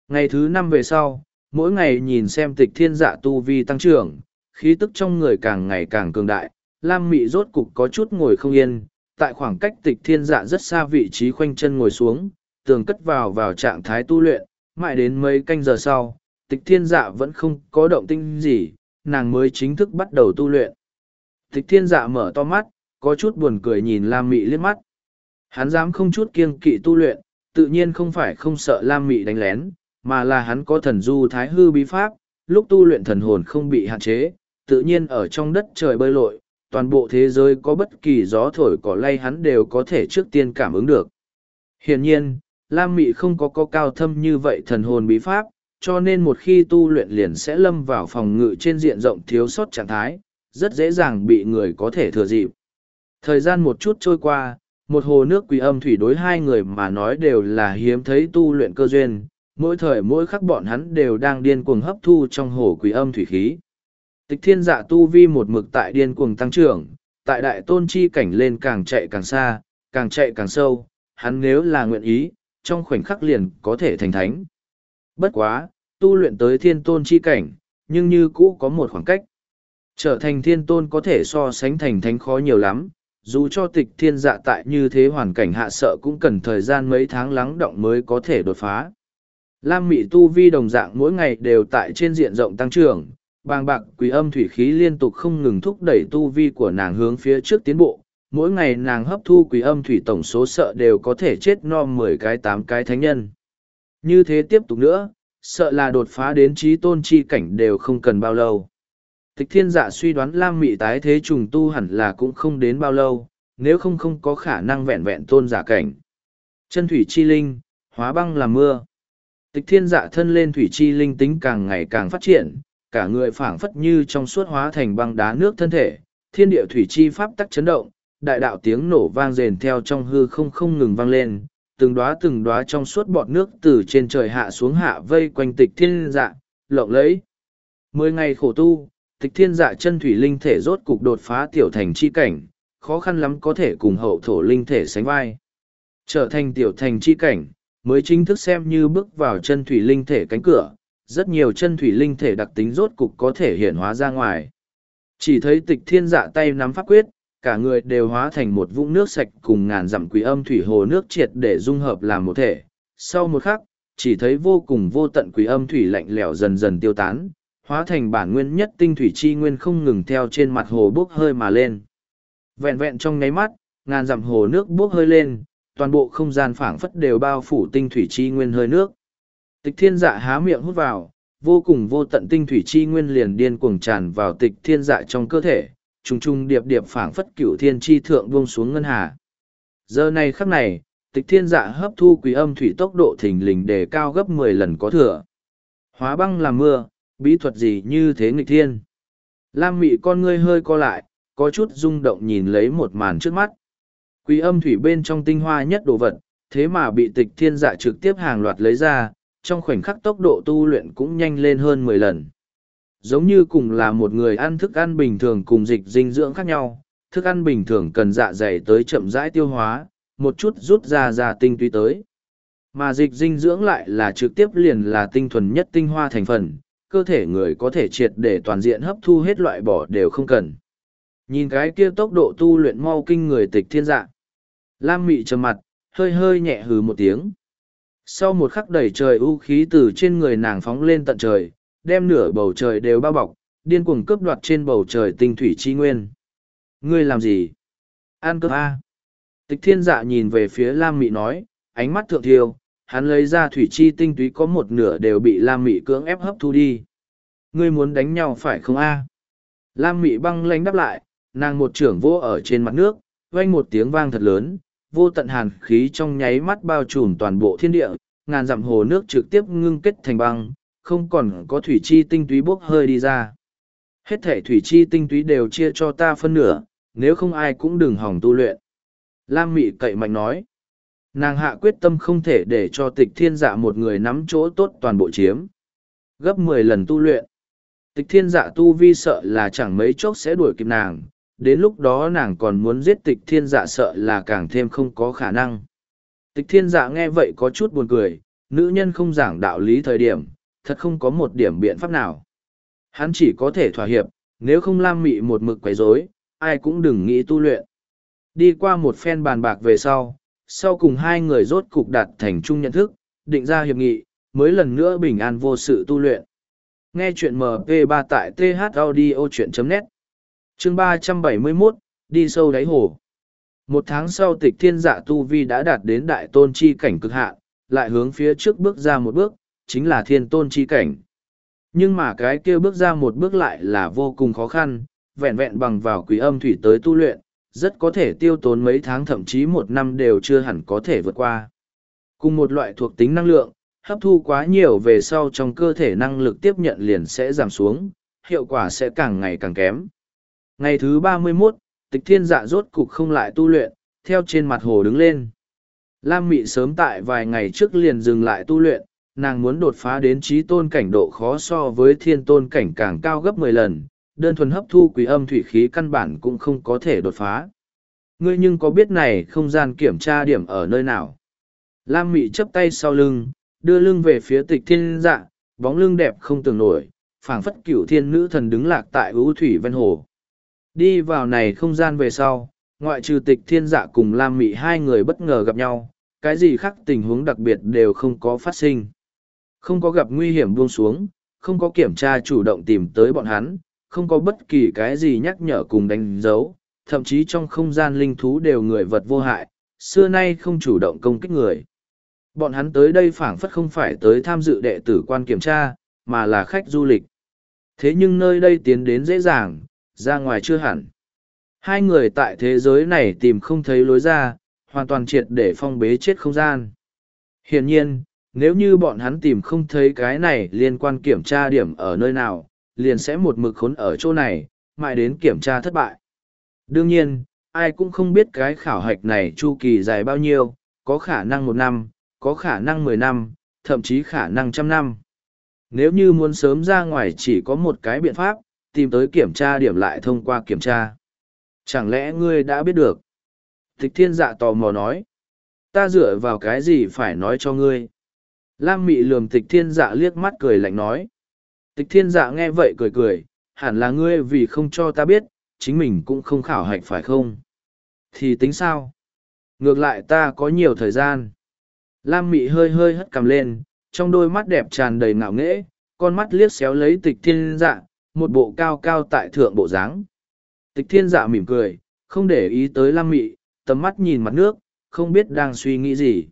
Ngày thứ năm về sau, mỗi ngày nhìn xem tịch thiên dạ tu vi tăng trưởng, khí tức trong người càng ngày càng cường đại, Lam Mị rốt cục có chút ngồi không yên, tại khoảng cách tịch thiên dạ rất xa vị trí khoanh chân ngồi xuống, tường cất vào vào trạng thái tu luyện, mãi đến mấy canh giờ sau, tịch thiên dạ vẫn không có động tinh gì, nàng mới chính thức bắt đầu tu luyện. Tịch thiên dạ mở to mắt, có chút buồn cười nhìn Lam Mị liếc mắt. Hắn dám không chút kiêng kỵ tu luyện, tự nhiên không phải không sợ Lam Mị đánh lén, mà là hắn có thần du thái hư bí pháp, lúc tu luyện thần hồn không bị hạn chế, tự nhiên ở trong đất trời bơi lội, toàn bộ thế giới có bất kỳ gió thổi cỏ lay hắn đều có thể trước tiên cảm ứng được. Hiển nhiên, Lam Mị không có có cao thâm như vậy thần hồn bí pháp, cho nên một khi tu luyện liền sẽ lâm vào phòng ngự trên diện rộng thiếu sót trạng thái, rất dễ dàng bị người có thể thừa dịp. Thời gian một chút trôi qua, một hồ nước quỷ âm thủy đối hai người mà nói đều là hiếm thấy tu luyện cơ duyên, mỗi thời mỗi khắc bọn hắn đều đang điên cuồng hấp thu trong hồ quỷ âm thủy khí. Tịch thiên dạ tu vi một mực tại điên cuồng tăng trưởng, tại đại tôn chi cảnh lên càng chạy càng xa, càng chạy càng sâu, hắn nếu là nguyện ý, trong khoảnh khắc liền có thể thành thánh. Bất quá, tu luyện tới thiên tôn chi cảnh, nhưng như cũ có một khoảng cách. Trở thành thiên tôn có thể so sánh thành thánh khó nhiều lắm, dù cho tịch thiên dạ tại như thế hoàn cảnh hạ sợ cũng cần thời gian mấy tháng lắng động mới có thể đột phá. Lam Mị tu vi đồng dạng mỗi ngày đều tại trên diện rộng tăng trưởng, bàng bạc quý âm thủy khí liên tục không ngừng thúc đẩy tu vi của nàng hướng phía trước tiến bộ. Mỗi ngày nàng hấp thu quý âm thủy tổng số sợ đều có thể chết no mười cái tám cái thánh nhân. Như thế tiếp tục nữa, sợ là đột phá đến trí tôn chi cảnh đều không cần bao lâu. Tịch thiên dạ suy đoán Lam Mị tái thế trùng tu hẳn là cũng không đến bao lâu, nếu không không có khả năng vẹn vẹn tôn giả cảnh. Chân thủy chi linh, hóa băng làm mưa. Tịch thiên dạ thân lên thủy chi linh tính càng ngày càng phát triển, cả người phảng phất như trong suốt hóa thành băng đá nước thân thể, thiên địa thủy chi pháp tắc chấn động, đại đạo tiếng nổ vang rền theo trong hư không không ngừng vang lên, từng đóa từng đóa trong suốt bọt nước từ trên trời hạ xuống hạ vây quanh tịch thiên dạ, lộng lẫy. Mười ngày khổ tu, tịch thiên dạ chân thủy linh thể rốt cục đột phá tiểu thành chi cảnh, khó khăn lắm có thể cùng hậu thổ linh thể sánh vai. Trở thành tiểu thành chi cảnh, mới chính thức xem như bước vào chân thủy linh thể cánh cửa, rất nhiều chân thủy linh thể đặc tính rốt cục có thể hiện hóa ra ngoài. Chỉ thấy tịch thiên dạ tay nắm pháp quyết, cả người đều hóa thành một vũng nước sạch cùng ngàn dặm quý âm thủy hồ nước triệt để dung hợp làm một thể. Sau một khắc, chỉ thấy vô cùng vô tận quý âm thủy lạnh lẽo dần dần tiêu tán, hóa thành bản nguyên nhất tinh thủy chi nguyên không ngừng theo trên mặt hồ bốc hơi mà lên. Vẹn vẹn trong nháy mắt, ngàn dặm hồ nước bốc hơi lên, toàn bộ không gian phảng phất đều bao phủ tinh thủy chi nguyên hơi nước. Tịch thiên dạ há miệng hút vào, vô cùng vô tận tinh thủy chi nguyên liền điên cuồng tràn vào tịch thiên dạ trong cơ thể, trùng trùng điệp điệp phảng phất cửu thiên chi thượng buông xuống ngân hà. Giờ này khắc này, tịch thiên dạ hấp thu quý âm thủy tốc độ thình lình đề cao gấp mười lần có thừa. Hóa băng làm mưa, bí thuật gì như thế nghịch thiên. Lam mị con ngươi hơi co lại, có chút rung động nhìn lấy một màn trước mắt. Quý âm thủy bên trong tinh hoa nhất đồ vật, thế mà bị tịch thiên dạ trực tiếp hàng loạt lấy ra, trong khoảnh khắc tốc độ tu luyện cũng nhanh lên hơn mười lần. Giống như cùng là một người ăn thức ăn bình thường cùng dịch dinh dưỡng khác nhau, thức ăn bình thường cần dạ dày tới chậm rãi tiêu hóa, một chút rút ra ra tinh túy tới. Mà dịch dinh dưỡng lại là trực tiếp liền là tinh thuần nhất tinh hoa thành phần, cơ thể người có thể triệt để toàn diện hấp thu hết loại bỏ đều không cần. Nhìn cái kia tốc độ tu luyện mau kinh người tịch thiên dạ. Lam mị trầm mặt, hơi hơi nhẹ hừ một tiếng. Sau một khắc đẩy trời u khí từ trên người nàng phóng lên tận trời, đem nửa bầu trời đều bao bọc, điên cuồng cướp đoạt trên bầu trời tinh thủy chi nguyên. Ngươi làm gì? An cướp A. Tịch thiên dạ nhìn về phía Lam Mị nói, ánh mắt thượng thiêu, hắn lấy ra thủy chi tinh túy có một nửa đều bị Lam Mị cưỡng ép hấp thu đi. Ngươi muốn đánh nhau phải không A? Lam Mị băng lanh đáp lại, nàng một trưởng vô ở trên mặt nước, vang một tiếng vang thật lớn, vô tận hàn khí trong nháy mắt bao trùm toàn bộ thiên địa, ngàn dặm hồ nước trực tiếp ngưng kết thành băng, không còn có thủy chi tinh túy bốc hơi đi ra. Hết thể thủy chi tinh túy đều chia cho ta phân nửa, nếu không ai cũng đừng hỏng tu luyện. Lam Mị cậy mạnh nói. Nàng hạ quyết tâm không thể để cho tịch thiên dạ một người nắm chỗ tốt toàn bộ chiếm. Gấp mười lần tu luyện. Tịch thiên dạ tu vi sợ là chẳng mấy chốc sẽ đuổi kịp nàng, đến lúc đó nàng còn muốn giết tịch thiên dạ sợ là càng thêm không có khả năng. Tịch thiên dạ nghe vậy có chút buồn cười, nữ nhân không giảng đạo lý thời điểm, thật không có một điểm biện pháp nào. Hắn chỉ có thể thỏa hiệp, nếu không lam mị một mực quấy rối, ai cũng đừng nghĩ tu luyện. Đi qua một phen bàn bạc về sau, sau cùng hai người rốt cục đạt thành chung nhận thức, định ra hiệp nghị, mới lần nữa bình an vô sự tu luyện. Nghe chuyện MP3 tại thaudio.net chương ba trăm bảy mươi 371, đi sâu đáy hồ. Một tháng sau tịch thiên dạ tu vi đã đạt đến đại tôn chi cảnh cực hạn, lại hướng phía trước bước ra một bước, chính là thiên tôn chi cảnh. Nhưng mà cái kia bước ra một bước lại là vô cùng khó khăn, vẹn vẹn bằng vào quý âm thủy tới tu luyện, rất có thể tiêu tốn mấy tháng thậm chí một năm đều chưa hẳn có thể vượt qua. Cùng một loại thuộc tính năng lượng, hấp thu quá nhiều về sau trong cơ thể năng lực tiếp nhận liền sẽ giảm xuống, hiệu quả sẽ càng ngày càng kém. Ngày thứ ba mươi 31, tịch thiên dạ rốt cục không lại tu luyện, theo trên mặt hồ đứng lên. Lam Mị sớm tại vài ngày trước liền dừng lại tu luyện, nàng muốn đột phá đến trí tôn cảnh độ khó so với thiên tôn cảnh càng cao gấp mười lần, đơn thuần hấp thu quý âm thủy khí căn bản cũng không có thể đột phá. Ngươi nhưng có biết này không gian kiểm tra điểm ở nơi nào? Lam Mị chấp tay sau lưng, đưa lưng về phía tịch thiên dạ, bóng lưng đẹp không tưởng nổi, phảng phất cửu thiên nữ thần đứng lạc tại ưu thủy ven hồ. Đi vào này không gian về sau, ngoại trừ tịch thiên dạ cùng Lam Mị hai người bất ngờ gặp nhau, cái gì khác tình huống đặc biệt đều không có phát sinh. Không có gặp nguy hiểm buông xuống, không có kiểm tra chủ động tìm tới bọn hắn, không có bất kỳ cái gì nhắc nhở cùng đánh dấu, thậm chí trong không gian linh thú đều người vật vô hại, xưa nay không chủ động công kích người. Bọn hắn tới đây phảng phất không phải tới tham dự đệ tử quan kiểm tra, mà là khách du lịch. Thế nhưng nơi đây tiến đến dễ dàng, ra ngoài chưa hẳn. Hai người tại thế giới này tìm không thấy lối ra, hoàn toàn triệt để phong bế chết không gian. Hiển nhiên, nếu như bọn hắn tìm không thấy cái này liên quan kiểm tra điểm ở nơi nào, liền sẽ một mực khốn ở chỗ này, mãi đến kiểm tra thất bại. Đương nhiên, ai cũng không biết cái khảo hạch này chu kỳ dài bao nhiêu, có khả năng một năm, có khả năng mười năm, thậm chí khả năng trăm năm. Nếu như muốn sớm ra ngoài chỉ có một cái biện pháp, tìm tới kiểm tra điểm lại thông qua kiểm tra. Chẳng lẽ ngươi đã biết được? Tịch thiên dạ tò mò nói. Ta dựa vào cái gì phải nói cho ngươi? Lam mị lườm tịch thiên dạ liếc mắt cười lạnh nói. Tịch thiên dạ nghe vậy cười cười, hẳn là ngươi vì không cho ta biết, chính mình cũng không khảo hạch phải không? Thì tính sao? Ngược lại ta có nhiều thời gian. Lam Mị hơi hơi hất cằm lên, trong đôi mắt đẹp tràn đầy ngạo nghễ, con mắt liếc xéo lấy tịch thiên dạ, một bộ cao cao tại thượng bộ dáng. Tịch thiên dạ mỉm cười, không để ý tới Lam Mị, tầm mắt nhìn mặt nước, không biết đang suy nghĩ gì.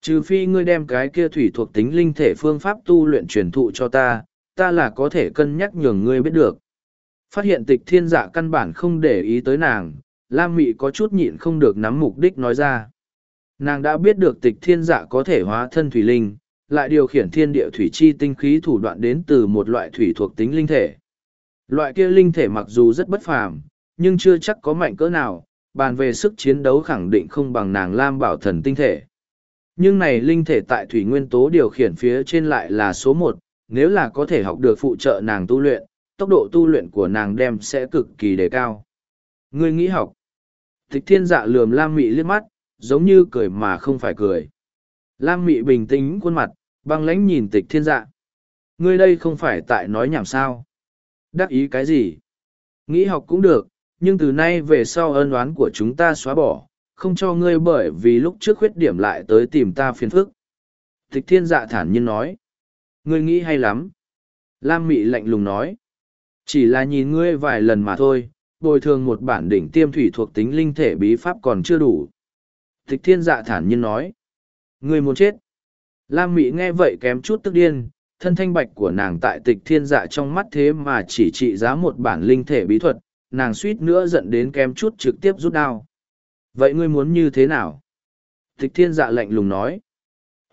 Trừ phi ngươi đem cái kia thủy thuộc tính linh thể phương pháp tu luyện truyền thụ cho ta, ta là có thể cân nhắc nhường ngươi biết được. Phát hiện tịch thiên dạ căn bản không để ý tới nàng, Lam Mị có chút nhịn không được nắm mục đích nói ra. Nàng đã biết được tịch thiên dạ có thể hóa thân thủy linh, lại điều khiển thiên địa thủy chi tinh khí thủ đoạn đến từ một loại thủy thuộc tính linh thể. Loại kia linh thể mặc dù rất bất phàm, nhưng chưa chắc có mạnh cỡ nào, bàn về sức chiến đấu khẳng định không bằng nàng Lam Bảo Thần tinh thể. Nhưng này linh thể tại thủy nguyên tố điều khiển phía trên lại là số một, nếu là có thể học được phụ trợ nàng tu luyện, tốc độ tu luyện của nàng đem sẽ cực kỳ đề cao. Ngươi nghĩ học. Tịch thiên dạ lườm Lam Mị liếc mắt, giống như cười mà không phải cười. Lam Mị bình tĩnh khuôn mặt, băng lãnh nhìn tịch thiên dạ. Ngươi đây không phải tại nói nhảm sao. Đắc ý cái gì? Nghĩ học cũng được, nhưng từ nay về sau ân oán của chúng ta xóa bỏ, không cho ngươi bởi vì lúc trước khuyết điểm lại tới tìm ta phiền phức. Tịch thiên dạ thản nhiên nói. Ngươi nghĩ hay lắm. Lam Mị lạnh lùng nói. Chỉ là nhìn ngươi vài lần mà thôi, bồi thường một bản đỉnh tiêm thủy thuộc tính linh thể bí pháp còn chưa đủ. Tịch thiên dạ thản nhiên nói. Ngươi muốn chết. Lam Mị nghe vậy kém chút tức điên, thân thanh bạch của nàng tại tịch thiên dạ trong mắt thế mà chỉ trị giá một bản linh thể bí thuật, nàng suýt nữa giận đến kém chút trực tiếp rút đao. Vậy ngươi muốn như thế nào? Tịch thiên dạ lạnh lùng nói.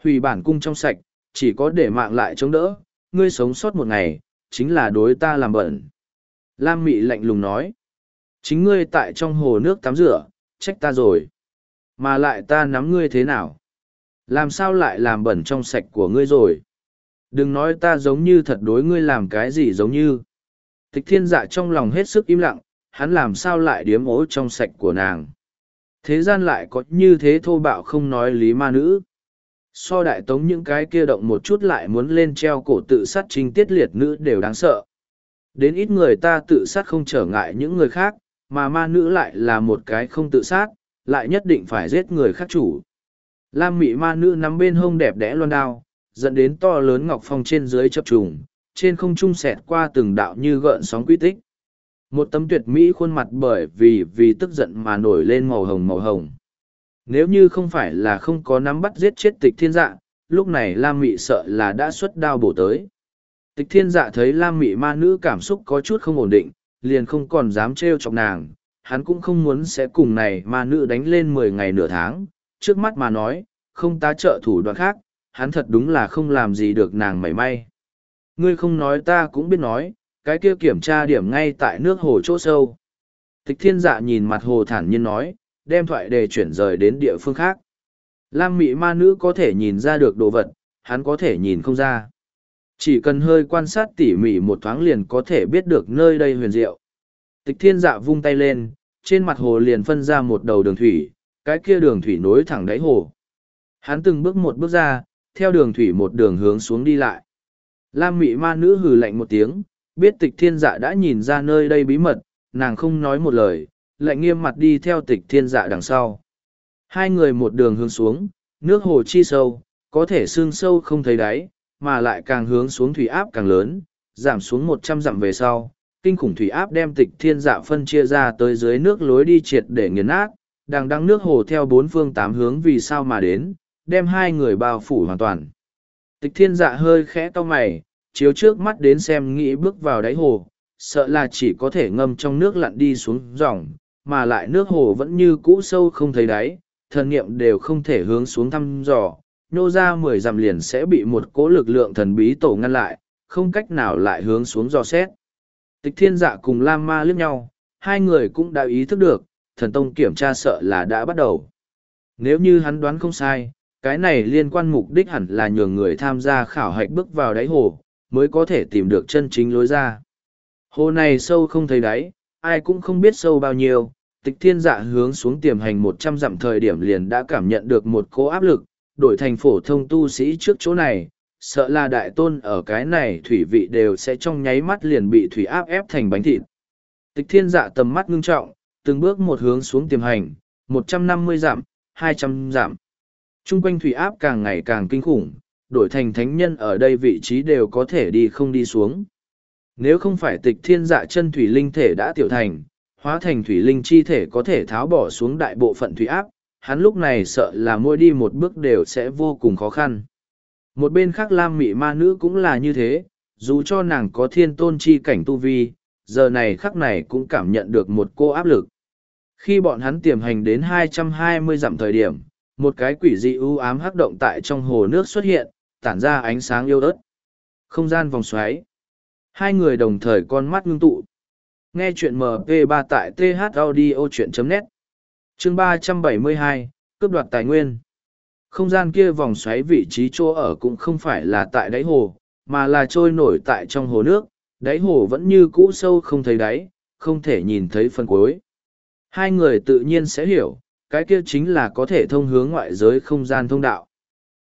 Hủy bản cung trong sạch, chỉ có để mạng lại chống đỡ, ngươi sống sót một ngày, chính là đối ta làm bẩn. Lam Mị lạnh lùng nói. Chính ngươi tại trong hồ nước tắm rửa, trách ta rồi. Mà lại ta nắm ngươi thế nào? Làm sao lại làm bẩn trong sạch của ngươi rồi? Đừng nói ta giống như thật đối ngươi làm cái gì giống như. Tịch thiên dạ trong lòng hết sức im lặng, hắn làm sao lại điếm ố trong sạch của nàng. Thế gian lại có như thế thô bạo không nói lý ma nữ. So đại tống những cái kia động một chút lại muốn lên treo cổ tự sát trinh tiết liệt nữ đều đáng sợ. Đến ít người ta tự sát không trở ngại những người khác, mà ma nữ lại là một cái không tự sát, lại nhất định phải giết người khác chủ. Lam mị ma nữ nắm bên hông đẹp đẽ loan đao, dẫn đến to lớn ngọc phong trên dưới chập trùng, trên không trung xẹt qua từng đạo như gợn sóng quy tích. Một tấm tuyệt mỹ khuôn mặt bởi vì vì tức giận mà nổi lên màu hồng màu hồng. Nếu như không phải là không có nắm bắt giết chết tịch thiên dạ, lúc này Lam Mị sợ là đã xuất đao bổ tới. Tịch thiên dạ thấy Lam Mị ma nữ cảm xúc có chút không ổn định, liền không còn dám trêu chọc nàng. Hắn cũng không muốn sẽ cùng này ma nữ đánh lên mười ngày nửa tháng, trước mắt mà nói, không tá trợ thủ đoạn khác, hắn thật đúng là không làm gì được nàng mảy may. Ngươi không nói ta cũng biết nói, cái kia kiểm tra điểm ngay tại nước hồ chỗ sâu. Tịch thiên dạ nhìn mặt hồ thản nhiên nói, đem thoại đề chuyển rời đến địa phương khác. Lam mị ma nữ có thể nhìn ra được đồ vật, hắn có thể nhìn không ra. Chỉ cần hơi quan sát tỉ mỉ một thoáng liền có thể biết được nơi đây huyền diệu. Tịch thiên dạ vung tay lên, trên mặt hồ liền phân ra một đầu đường thủy, cái kia đường thủy nối thẳng đáy hồ. Hắn từng bước một bước ra, theo đường thủy một đường hướng xuống đi lại. Lam mị ma nữ hừ lạnh một tiếng, biết tịch thiên dạ đã nhìn ra nơi đây bí mật, nàng không nói một lời, lạnh nghiêm mặt đi theo tịch thiên dạ đằng sau. Hai người một đường hướng xuống, nước hồ chi sâu, có thể xương sâu không thấy đáy, mà lại càng hướng xuống thủy áp càng lớn, giảm xuống một trăm dặm về sau. Kinh khủng thủy áp đem tịch thiên dạ phân chia ra tới dưới nước lối đi triệt để nghiền nát, đang đăng nước hồ theo bốn phương tám hướng vì sao mà đến, đem hai người bao phủ hoàn toàn. Tịch thiên dạ hơi khẽ to mày, chiếu trước mắt đến xem nghĩ bước vào đáy hồ, sợ là chỉ có thể ngâm trong nước lặn đi xuống dòng, mà lại nước hồ vẫn như cũ sâu không thấy đáy, thần niệm đều không thể hướng xuống thăm dò, nhô ra mười dặm liền sẽ bị một cỗ lực lượng thần bí tổ ngăn lại, không cách nào lại hướng xuống dò xét. Tịch thiên dạ cùng Lam Ma liếc nhau, hai người cũng đã ý thức được, thần tông kiểm tra sợ là đã bắt đầu. Nếu như hắn đoán không sai, cái này liên quan mục đích hẳn là nhường người tham gia khảo hạch bước vào đáy hồ, mới có thể tìm được chân chính lối ra. Hồ này sâu không thấy đáy, ai cũng không biết sâu bao nhiêu, tịch thiên dạ hướng xuống tiềm hành một trăm dặm thời điểm liền đã cảm nhận được một cố áp lực, đổi thành phổ thông tu sĩ trước chỗ này, sợ là đại tôn ở cái này thủy vị đều sẽ trong nháy mắt liền bị thủy áp ép thành bánh thịt. Tịch thiên dạ tầm mắt ngưng trọng, từng bước một hướng xuống tiềm hành, một trăm năm mươi dặm, hai trăm dặm. Trung quanh thủy áp càng ngày càng kinh khủng, đổi thành thánh nhân ở đây vị trí đều có thể đi không đi xuống. Nếu không phải tịch thiên dạ chân thủy linh thể đã tiểu thành, hóa thành thủy linh chi thể có thể tháo bỏ xuống đại bộ phận thủy áp, hắn lúc này sợ là mỗi đi một bước đều sẽ vô cùng khó khăn. Một bên khác Lam Mị Ma Nữ cũng là như thế, dù cho nàng có thiên tôn chi cảnh tu vi, giờ này khắc này cũng cảm nhận được một cô áp lực. Khi bọn hắn tiềm hành đến 220 dặm thời điểm, một cái quỷ dị u ám hắc động tại trong hồ nước xuất hiện, tản ra ánh sáng yêu ớt. Không gian vòng xoáy. Hai người đồng thời con mắt ngưng tụ. Nghe chuyện MP3 tại thaudio.net Chương 372, cướp đoạt tài nguyên. Không gian kia vòng xoáy vị trí chỗ ở cũng không phải là tại đáy hồ, mà là trôi nổi tại trong hồ nước, đáy hồ vẫn như cũ sâu không thấy đáy, không thể nhìn thấy phần cuối. Hai người tự nhiên sẽ hiểu, cái kia chính là có thể thông hướng ngoại giới không gian thông đạo.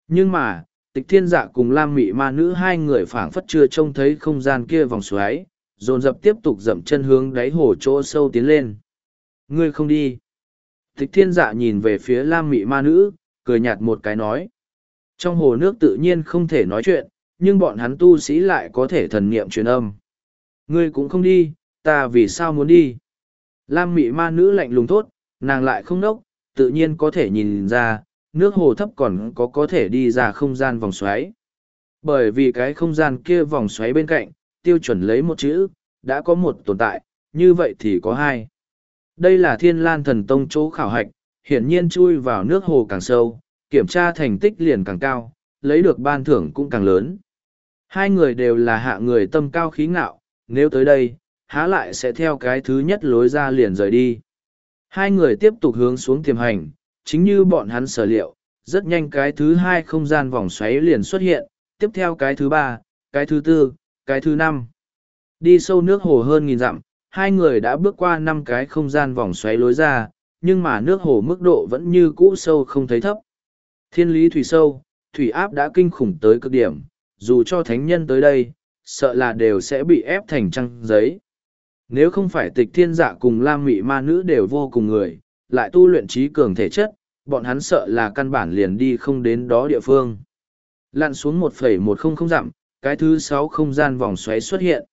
Nhưng mà, tịch thiên dạ cùng lam mị ma nữ hai người phảng phất chưa trông thấy không gian kia vòng xoáy, dồn dập tiếp tục dậm chân hướng đáy hồ chỗ sâu tiến lên. Ngươi không đi. Tịch thiên dạ nhìn về phía lam mị ma nữ, cười nhạt một cái nói. Trong hồ nước tự nhiên không thể nói chuyện, nhưng bọn hắn tu sĩ lại có thể thần niệm truyền âm. Ngươi cũng không đi, ta vì sao muốn đi? Lam mị ma nữ lạnh lùng thốt, nàng lại không nốc, tự nhiên có thể nhìn ra, nước hồ thấp còn có có thể đi ra không gian vòng xoáy. Bởi vì cái không gian kia vòng xoáy bên cạnh, tiêu chuẩn lấy một chữ, đã có một tồn tại, như vậy thì có hai. Đây là thiên lan thần tông chỗ khảo hạch, hiển nhiên chui vào nước hồ càng sâu, kiểm tra thành tích liền càng cao, lấy được ban thưởng cũng càng lớn. Hai người đều là hạ người tâm cao khí ngạo, nếu tới đây, há lại sẽ theo cái thứ nhất lối ra liền rời đi. Hai người tiếp tục hướng xuống tiềm hành, chính như bọn hắn sở liệu, rất nhanh cái thứ hai không gian vòng xoáy liền xuất hiện, tiếp theo cái thứ ba, cái thứ tư, cái thứ năm. Đi sâu nước hồ hơn nghìn dặm, hai người đã bước qua năm cái không gian vòng xoáy lối ra, nhưng mà nước hồ mức độ vẫn như cũ sâu không thấy thấp. Thiên lý thủy sâu, thủy áp đã kinh khủng tới cực điểm, dù cho thánh nhân tới đây, sợ là đều sẽ bị ép thành trăng giấy. Nếu không phải tịch thiên dạ cùng lam mị ma nữ đều vô cùng người, lại tu luyện trí cường thể chất, bọn hắn sợ là căn bản liền đi không đến đó địa phương. Lặn xuống 1,100 dặm, cái thứ sáu không gian vòng xoáy xuất hiện.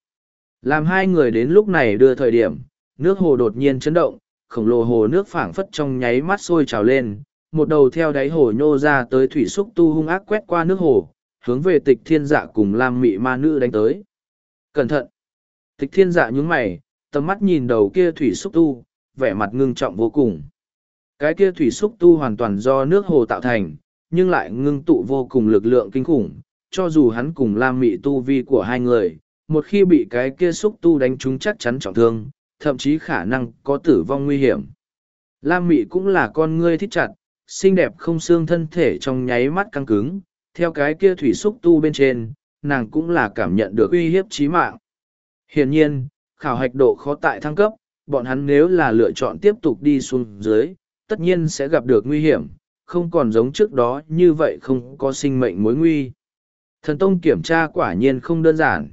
Làm hai người đến lúc này đưa thời điểm, nước hồ đột nhiên chấn động, khổng lồ hồ nước phảng phất trong nháy mắt sôi trào lên, một đầu theo đáy hồ nhô ra tới thủy xúc tu hung ác quét qua nước hồ, hướng về tịch thiên dạ cùng lam mị ma nữ đánh tới. Cẩn thận! Tịch thiên dạ nhúng mày, tầm mắt nhìn đầu kia thủy xúc tu, vẻ mặt ngưng trọng vô cùng. Cái kia thủy xúc tu hoàn toàn do nước hồ tạo thành, nhưng lại ngưng tụ vô cùng lực lượng kinh khủng, cho dù hắn cùng Lam Mị tu vi của hai người, một khi bị cái kia xúc tu đánh trúng chắc chắn trọng thương, thậm chí khả năng có tử vong nguy hiểm. Lam Mị cũng là con ngươi thích chặt, xinh đẹp không xương thân thể trong nháy mắt căng cứng, theo cái kia thủy xúc tu bên trên, nàng cũng là cảm nhận được uy hiếp chí mạng. Hiển nhiên, khảo hạch độ khó tại thăng cấp, bọn hắn nếu là lựa chọn tiếp tục đi xuống dưới, tất nhiên sẽ gặp được nguy hiểm, không còn giống trước đó như vậy không có sinh mệnh mối nguy. Thần Tông kiểm tra quả nhiên không đơn giản.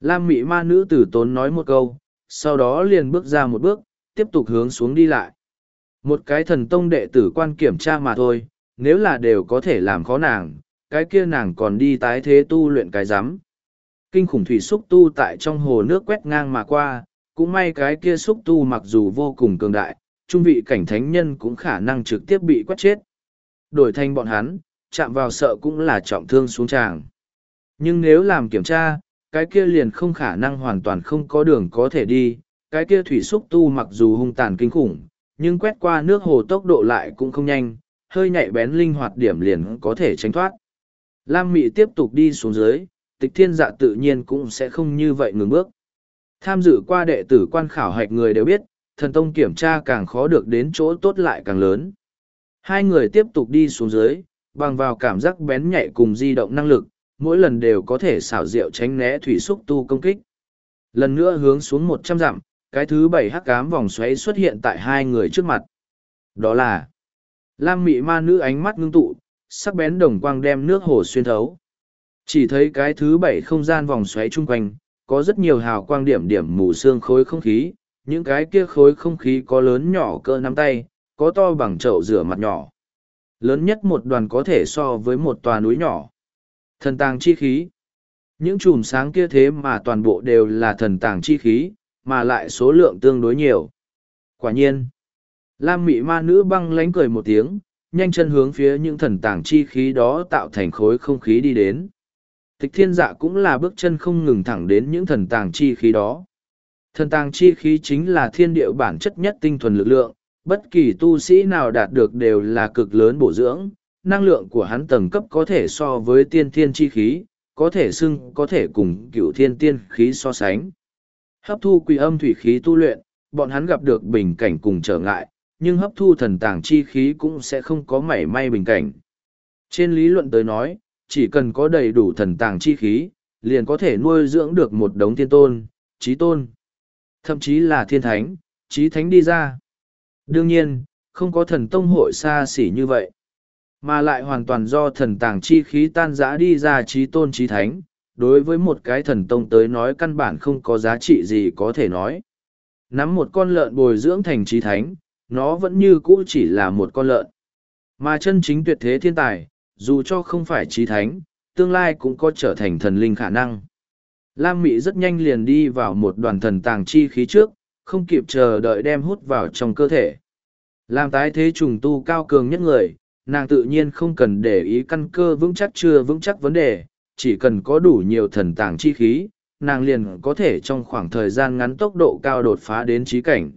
Lam Mị ma nữ tử tốn nói một câu, sau đó liền bước ra một bước, tiếp tục hướng xuống đi lại. Một cái thần tông đệ tử quan kiểm tra mà thôi, nếu là đều có thể làm khó nàng, cái kia nàng còn đi tái thế tu luyện cái giám. Kinh khủng thủy xúc tu tại trong hồ nước quét ngang mà qua, cũng may cái kia xúc tu mặc dù vô cùng cường đại, trung vị cảnh thánh nhân cũng khả năng trực tiếp bị quét chết. Đổi thành bọn hắn, chạm vào sợ cũng là trọng thương xuống tràng. Nhưng nếu làm kiểm tra, cái kia liền không khả năng hoàn toàn không có đường có thể đi, cái kia thủy xúc tu mặc dù hung tàn kinh khủng, nhưng quét qua nước hồ tốc độ lại cũng không nhanh, hơi nhạy bén linh hoạt điểm liền có thể tránh thoát. Lam Mị tiếp tục đi xuống dưới, tịch thiên dạ tự nhiên cũng sẽ không như vậy ngừng bước. Tham dự qua đệ tử quan khảo hạch người đều biết, thần tông kiểm tra càng khó được đến chỗ tốt lại càng lớn. Hai người tiếp tục đi xuống dưới, bằng vào cảm giác bén nhạy cùng di động năng lực, mỗi lần đều có thể xảo diệu tránh né thủy xúc tu công kích. Lần nữa hướng xuống một trăm dặm, cái thứ bảy hắc cám vòng xoáy xuất hiện tại hai người trước mặt. Đó là Lam mị ma nữ ánh mắt ngưng tụ, sắc bén đồng quang đem nước hồ xuyên thấu. Chỉ thấy cái thứ bảy không gian vòng xoáy chung quanh, có rất nhiều hào quang điểm điểm mù xương khối không khí, những cái kia khối không khí có lớn nhỏ cỡ nắm tay, có to bằng chậu rửa mặt nhỏ. Lớn nhất một đoàn có thể so với một tòa núi nhỏ. Thần tàng chi khí. Những chùm sáng kia thế mà toàn bộ đều là thần tàng chi khí, mà lại số lượng tương đối nhiều. Quả nhiên. Lam mị ma nữ băng lánh cười một tiếng, nhanh chân hướng phía những thần tàng chi khí đó tạo thành khối không khí đi đến. Tịch thiên dạ cũng là bước chân không ngừng thẳng đến những thần tàng chi khí đó. Thần tàng chi khí chính là thiên địa bản chất nhất tinh thuần lực lượng, bất kỳ tu sĩ nào đạt được đều là cực lớn bổ dưỡng, năng lượng của hắn tầng cấp có thể so với tiên thiên chi khí, có thể xưng có thể cùng cựu thiên tiên khí so sánh. Hấp thu quỷ âm thủy khí tu luyện, bọn hắn gặp được bình cảnh cùng trở ngại, nhưng hấp thu thần tàng chi khí cũng sẽ không có mảy may bình cảnh. Trên lý luận tới nói, chỉ cần có đầy đủ thần tàng chi khí, liền có thể nuôi dưỡng được một đống thiên tôn, trí tôn, thậm chí là thiên thánh, trí thánh đi ra. Đương nhiên, không có thần tông hội xa xỉ như vậy, mà lại hoàn toàn do thần tàng chi khí tan rã đi ra trí tôn trí thánh. Đối với một cái thần tông tới nói căn bản không có giá trị gì có thể nói. Nắm một con lợn bồi dưỡng thành trí thánh, nó vẫn như cũ chỉ là một con lợn. Mà chân chính tuyệt thế thiên tài, dù cho không phải trí thánh, tương lai cũng có trở thành thần linh khả năng. Lam Mị rất nhanh liền đi vào một đoàn thần tàng chi khí trước, không kịp chờ đợi đem hút vào trong cơ thể. Làm tái thế trùng tu cao cường nhất người, nàng tự nhiên không cần để ý căn cơ vững chắc chưa vững chắc vấn đề, chỉ cần có đủ nhiều thần tàng chi khí, nàng liền có thể trong khoảng thời gian ngắn tốc độ cao đột phá đến trí cảnh.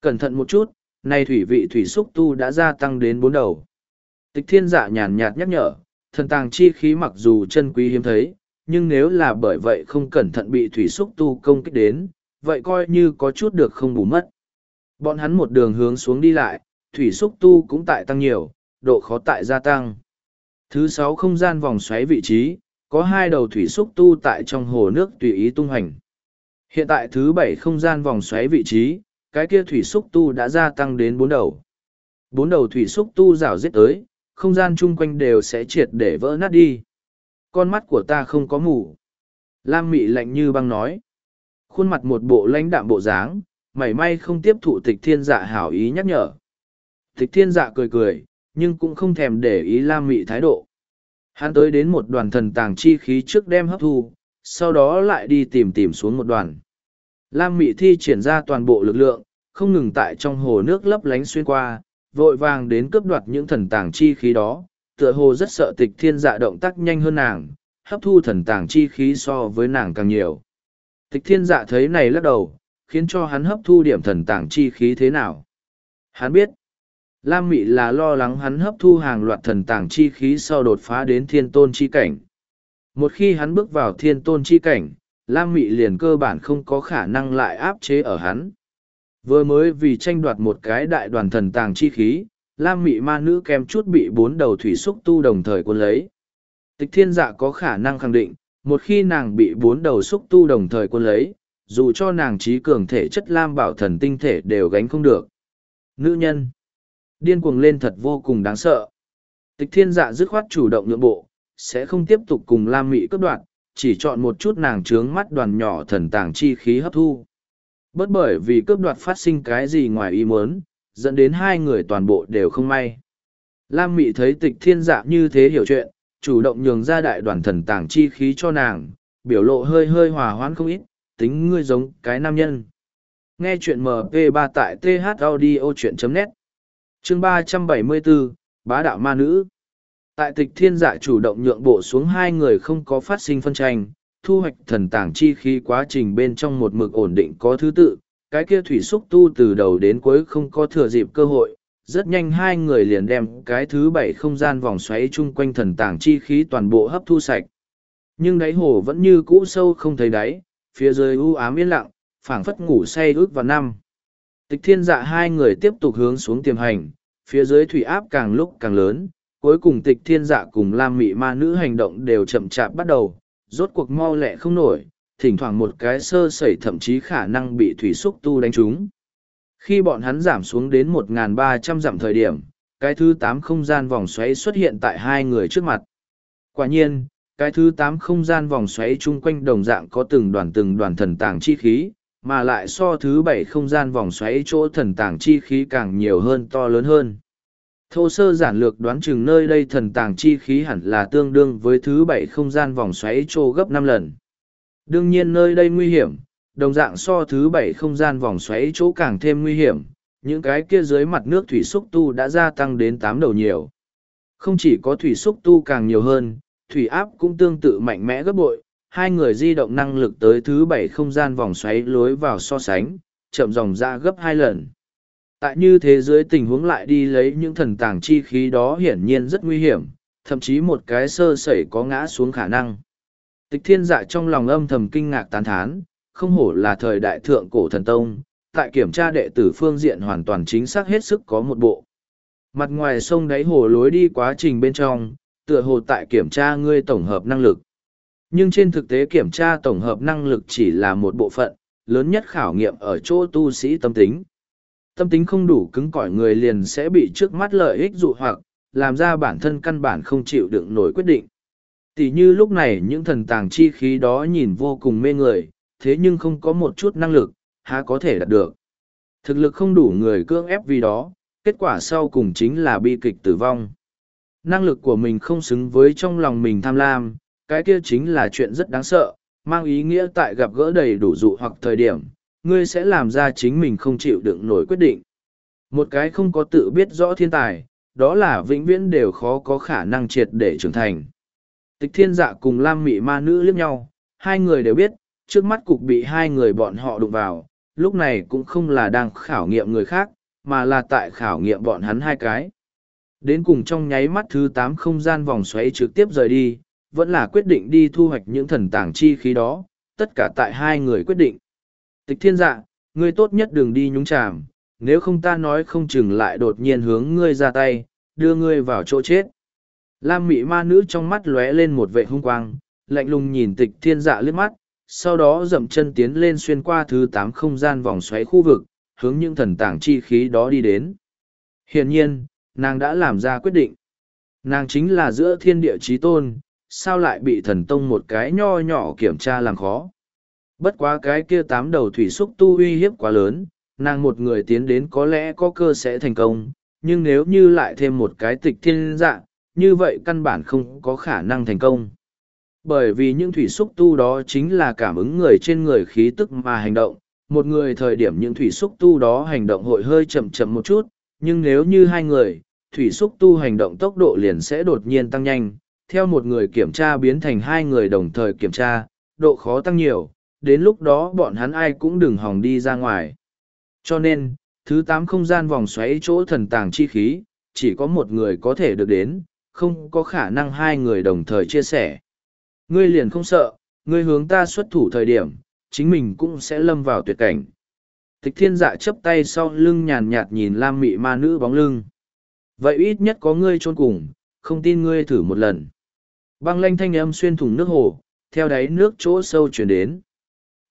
Cẩn thận một chút, nay thủy vị thủy xúc tu đã gia tăng đến bốn đầu. Tịch thiên dạ nhàn nhạt nhắc nhở, thần tàng chi khí mặc dù chân quý hiếm thấy, nhưng nếu là bởi vậy không cẩn thận bị thủy xúc tu công kích đến, vậy coi như có chút được không bù mất. Bọn hắn một đường hướng xuống đi lại, thủy xúc tu cũng tại tăng nhiều, độ khó tại gia tăng. Thứ sáu không gian vòng xoáy vị trí, có hai đầu thủy xúc tu tại trong hồ nước tùy ý tung hành. Hiện tại thứ bảy không gian vòng xoáy vị trí, cái kia thủy xúc tu đã gia tăng đến bốn đầu. Bốn đầu thủy xúc tu rào giết tới, không gian chung quanh đều sẽ triệt để vỡ nát đi. Con mắt của ta không có mù. Lam mị lạnh như băng nói. Khuôn mặt một bộ lãnh đạm bộ dáng, mảy may không tiếp thụ tịch thiên dạ hảo ý nhắc nhở. Tịch thiên dạ cười cười, nhưng cũng không thèm để ý Lam mị thái độ. Hắn tới đến một đoàn thần tàng chi khí trước đem hấp thu, sau đó lại đi tìm tìm xuống một đoàn. Lam mị thi triển ra toàn bộ lực lượng, không ngừng tại trong hồ nước lấp lánh xuyên qua, vội vàng đến cướp đoạt những thần tàng chi khí đó, tựa hồ rất sợ tịch thiên dạ động tác nhanh hơn nàng, hấp thu thần tàng chi khí so với nàng càng nhiều. Tịch thiên dạ thấy này lắc đầu, khiến cho hắn hấp thu điểm thần tàng chi khí thế nào. Hắn biết, Lam Mị là lo lắng hắn hấp thu hàng loạt thần tàng chi khí sau đột phá đến thiên tôn chi cảnh. Một khi hắn bước vào thiên tôn chi cảnh, Lam Mị liền cơ bản không có khả năng lại áp chế ở hắn. Vừa mới vì tranh đoạt một cái đại đoàn thần tàng chi khí, Lam Mị ma nữ kèm chút bị bốn đầu thủy xúc tu đồng thời quân lấy. Tịch thiên dạ có khả năng khẳng định, một khi nàng bị bốn đầu xúc tu đồng thời quân lấy, dù cho nàng trí cường thể chất Lam bảo thần tinh thể đều gánh không được. Nữ nhân điên cuồng lên thật vô cùng đáng sợ. Tịch thiên dạ dứt khoát chủ động nhượng bộ, sẽ không tiếp tục cùng Lam Mị cướp đoạt, chỉ chọn một chút nàng trướng mắt đoàn nhỏ thần tàng chi khí hấp thu. Bất bởi vì cướp đoạt phát sinh cái gì ngoài ý muốn, dẫn đến hai người toàn bộ đều không may. Lam Mị thấy tịch thiên dạ như thế hiểu chuyện, chủ động nhường ra đại đoàn thần tàng chi khí cho nàng, biểu lộ hơi hơi hòa hoãn không ít, tính ngươi giống cái nam nhân. Nghe chuyện MP3 tại thaudio.net Chương 374, Bá đạo ma nữ Tại tịch thiên dạ chủ động nhượng bộ xuống hai người không có phát sinh phân tranh, thu hoạch thần tàng chi khí quá trình bên trong một mực ổn định có thứ tự, cái kia thủy xúc tu từ đầu đến cuối không có thừa dịp cơ hội, rất nhanh hai người liền đem cái thứ bảy không gian vòng xoáy chung quanh thần tàng chi khí toàn bộ hấp thu sạch. Nhưng đáy hồ vẫn như cũ sâu không thấy đáy, phía dưới u ám yên lặng, phảng phất ngủ say ước vào năm. Tịch thiên dạ hai người tiếp tục hướng xuống tiềm hành, phía dưới thủy áp càng lúc càng lớn, cuối cùng tịch thiên dạ cùng lam mị ma nữ hành động đều chậm chạp bắt đầu, rốt cuộc mau lẹ không nổi, thỉnh thoảng một cái sơ sẩy thậm chí khả năng bị thủy xúc tu đánh trúng. Khi bọn hắn giảm xuống đến 1.300 dặm thời điểm, cái thứ tám không gian vòng xoáy xuất hiện tại hai người trước mặt. Quả nhiên, cái thứ tám không gian vòng xoáy chung quanh đồng dạng có từng đoàn từng đoàn thần tàng chi khí, mà lại so thứ bảy không gian vòng xoáy chỗ thần tàng chi khí càng nhiều hơn to lớn hơn. Thô sơ giản lược đoán chừng nơi đây thần tàng chi khí hẳn là tương đương với thứ bảy không gian vòng xoáy chỗ gấp năm lần. Đương nhiên nơi đây nguy hiểm, đồng dạng so thứ bảy không gian vòng xoáy chỗ càng thêm nguy hiểm, những cái kia dưới mặt nước thủy xúc tu đã gia tăng đến tám đầu nhiều. Không chỉ có thủy xúc tu càng nhiều hơn, thủy áp cũng tương tự mạnh mẽ gấp bội, hai người di động năng lực tới thứ bảy không gian vòng xoáy lối vào so sánh, chậm dòng ra gấp hai lần. Tại như thế giới tình huống lại đi lấy những thần tàng chi khí đó hiển nhiên rất nguy hiểm, thậm chí một cái sơ sẩy có ngã xuống khả năng. Tịch thiên dạ trong lòng âm thầm kinh ngạc tán thán, không hổ là thời đại thượng cổ thần tông, tại kiểm tra đệ tử phương diện hoàn toàn chính xác hết sức có một bộ. Mặt ngoài sông đáy hồ lối đi quá trình bên trong, tựa hồ tại kiểm tra ngươi tổng hợp năng lực. Nhưng trên thực tế kiểm tra tổng hợp năng lực chỉ là một bộ phận, lớn nhất khảo nghiệm ở chỗ tu sĩ tâm tính. Tâm tính không đủ cứng cỏi người liền sẽ bị trước mắt lợi ích dụ hoặc, làm ra bản thân căn bản không chịu đựng nổi quyết định. Tỷ như lúc này những thần tàng chi khí đó nhìn vô cùng mê người, thế nhưng không có một chút năng lực, há có thể đạt được. Thực lực không đủ người cưỡng ép vì đó, kết quả sau cùng chính là bi kịch tử vong. Năng lực của mình không xứng với trong lòng mình tham lam, cái kia chính là chuyện rất đáng sợ, mang ý nghĩa tại gặp gỡ đầy đủ dụ hoặc thời điểm, ngươi sẽ làm ra chính mình không chịu đựng nổi quyết định. Một cái không có tự biết rõ thiên tài, đó là vĩnh viễn đều khó có khả năng triệt để trưởng thành. Tịch thiên dạ cùng Lam Mị ma nữ liếc nhau, hai người đều biết, trước mắt cục bị hai người bọn họ đụng vào, lúc này cũng không là đang khảo nghiệm người khác, mà là tại khảo nghiệm bọn hắn hai cái. Đến cùng trong nháy mắt thứ tám không gian vòng xoáy trực tiếp rời đi, vẫn là quyết định đi thu hoạch những thần tàng chi khí đó, tất cả tại hai người quyết định. Tịch thiên dạ, ngươi tốt nhất đừng đi nhúng chàm, nếu không ta nói không chừng lại đột nhiên hướng ngươi ra tay, đưa ngươi vào chỗ chết. Lam mị ma nữ trong mắt lóe lên một vệ hung quang, lạnh lùng nhìn tịch thiên dạ liếc mắt, sau đó dậm chân tiến lên xuyên qua thứ tám không gian vòng xoáy khu vực, hướng những thần tảng chi khí đó đi đến. Hiển nhiên, nàng đã làm ra quyết định. Nàng chính là giữa thiên địa trí tôn, sao lại bị thần tông một cái nho nhỏ kiểm tra làm khó. Bất quá cái kia tám đầu thủy xúc tu uy hiếp quá lớn, nàng một người tiến đến có lẽ có cơ sẽ thành công, nhưng nếu như lại thêm một cái tịch thiên dạng, như vậy căn bản không có khả năng thành công. Bởi vì những thủy xúc tu đó chính là cảm ứng người trên người khí tức mà hành động, một người thời điểm những thủy xúc tu đó hành động hội hơi chậm chậm một chút, nhưng nếu như hai người, thủy xúc tu hành động tốc độ liền sẽ đột nhiên tăng nhanh, theo một người kiểm tra biến thành hai người đồng thời kiểm tra, độ khó tăng nhiều, đến lúc đó bọn hắn ai cũng đừng hòng đi ra ngoài. Cho nên, thứ tám không gian vòng xoáy chỗ thần tàng chi khí, chỉ có một người có thể được đến, không có khả năng hai người đồng thời chia sẻ. Ngươi liền không sợ, ngươi hướng ta xuất thủ thời điểm, chính mình cũng sẽ lâm vào tuyệt cảnh. Tịch thiên dạ chấp tay sau lưng nhàn nhạt nhìn lam mị ma nữ bóng lưng. Vậy ít nhất có ngươi trôn cùng, không tin ngươi thử một lần. Băng lanh thanh âm xuyên thủng nước hồ, theo đáy nước chỗ sâu chuyển đến.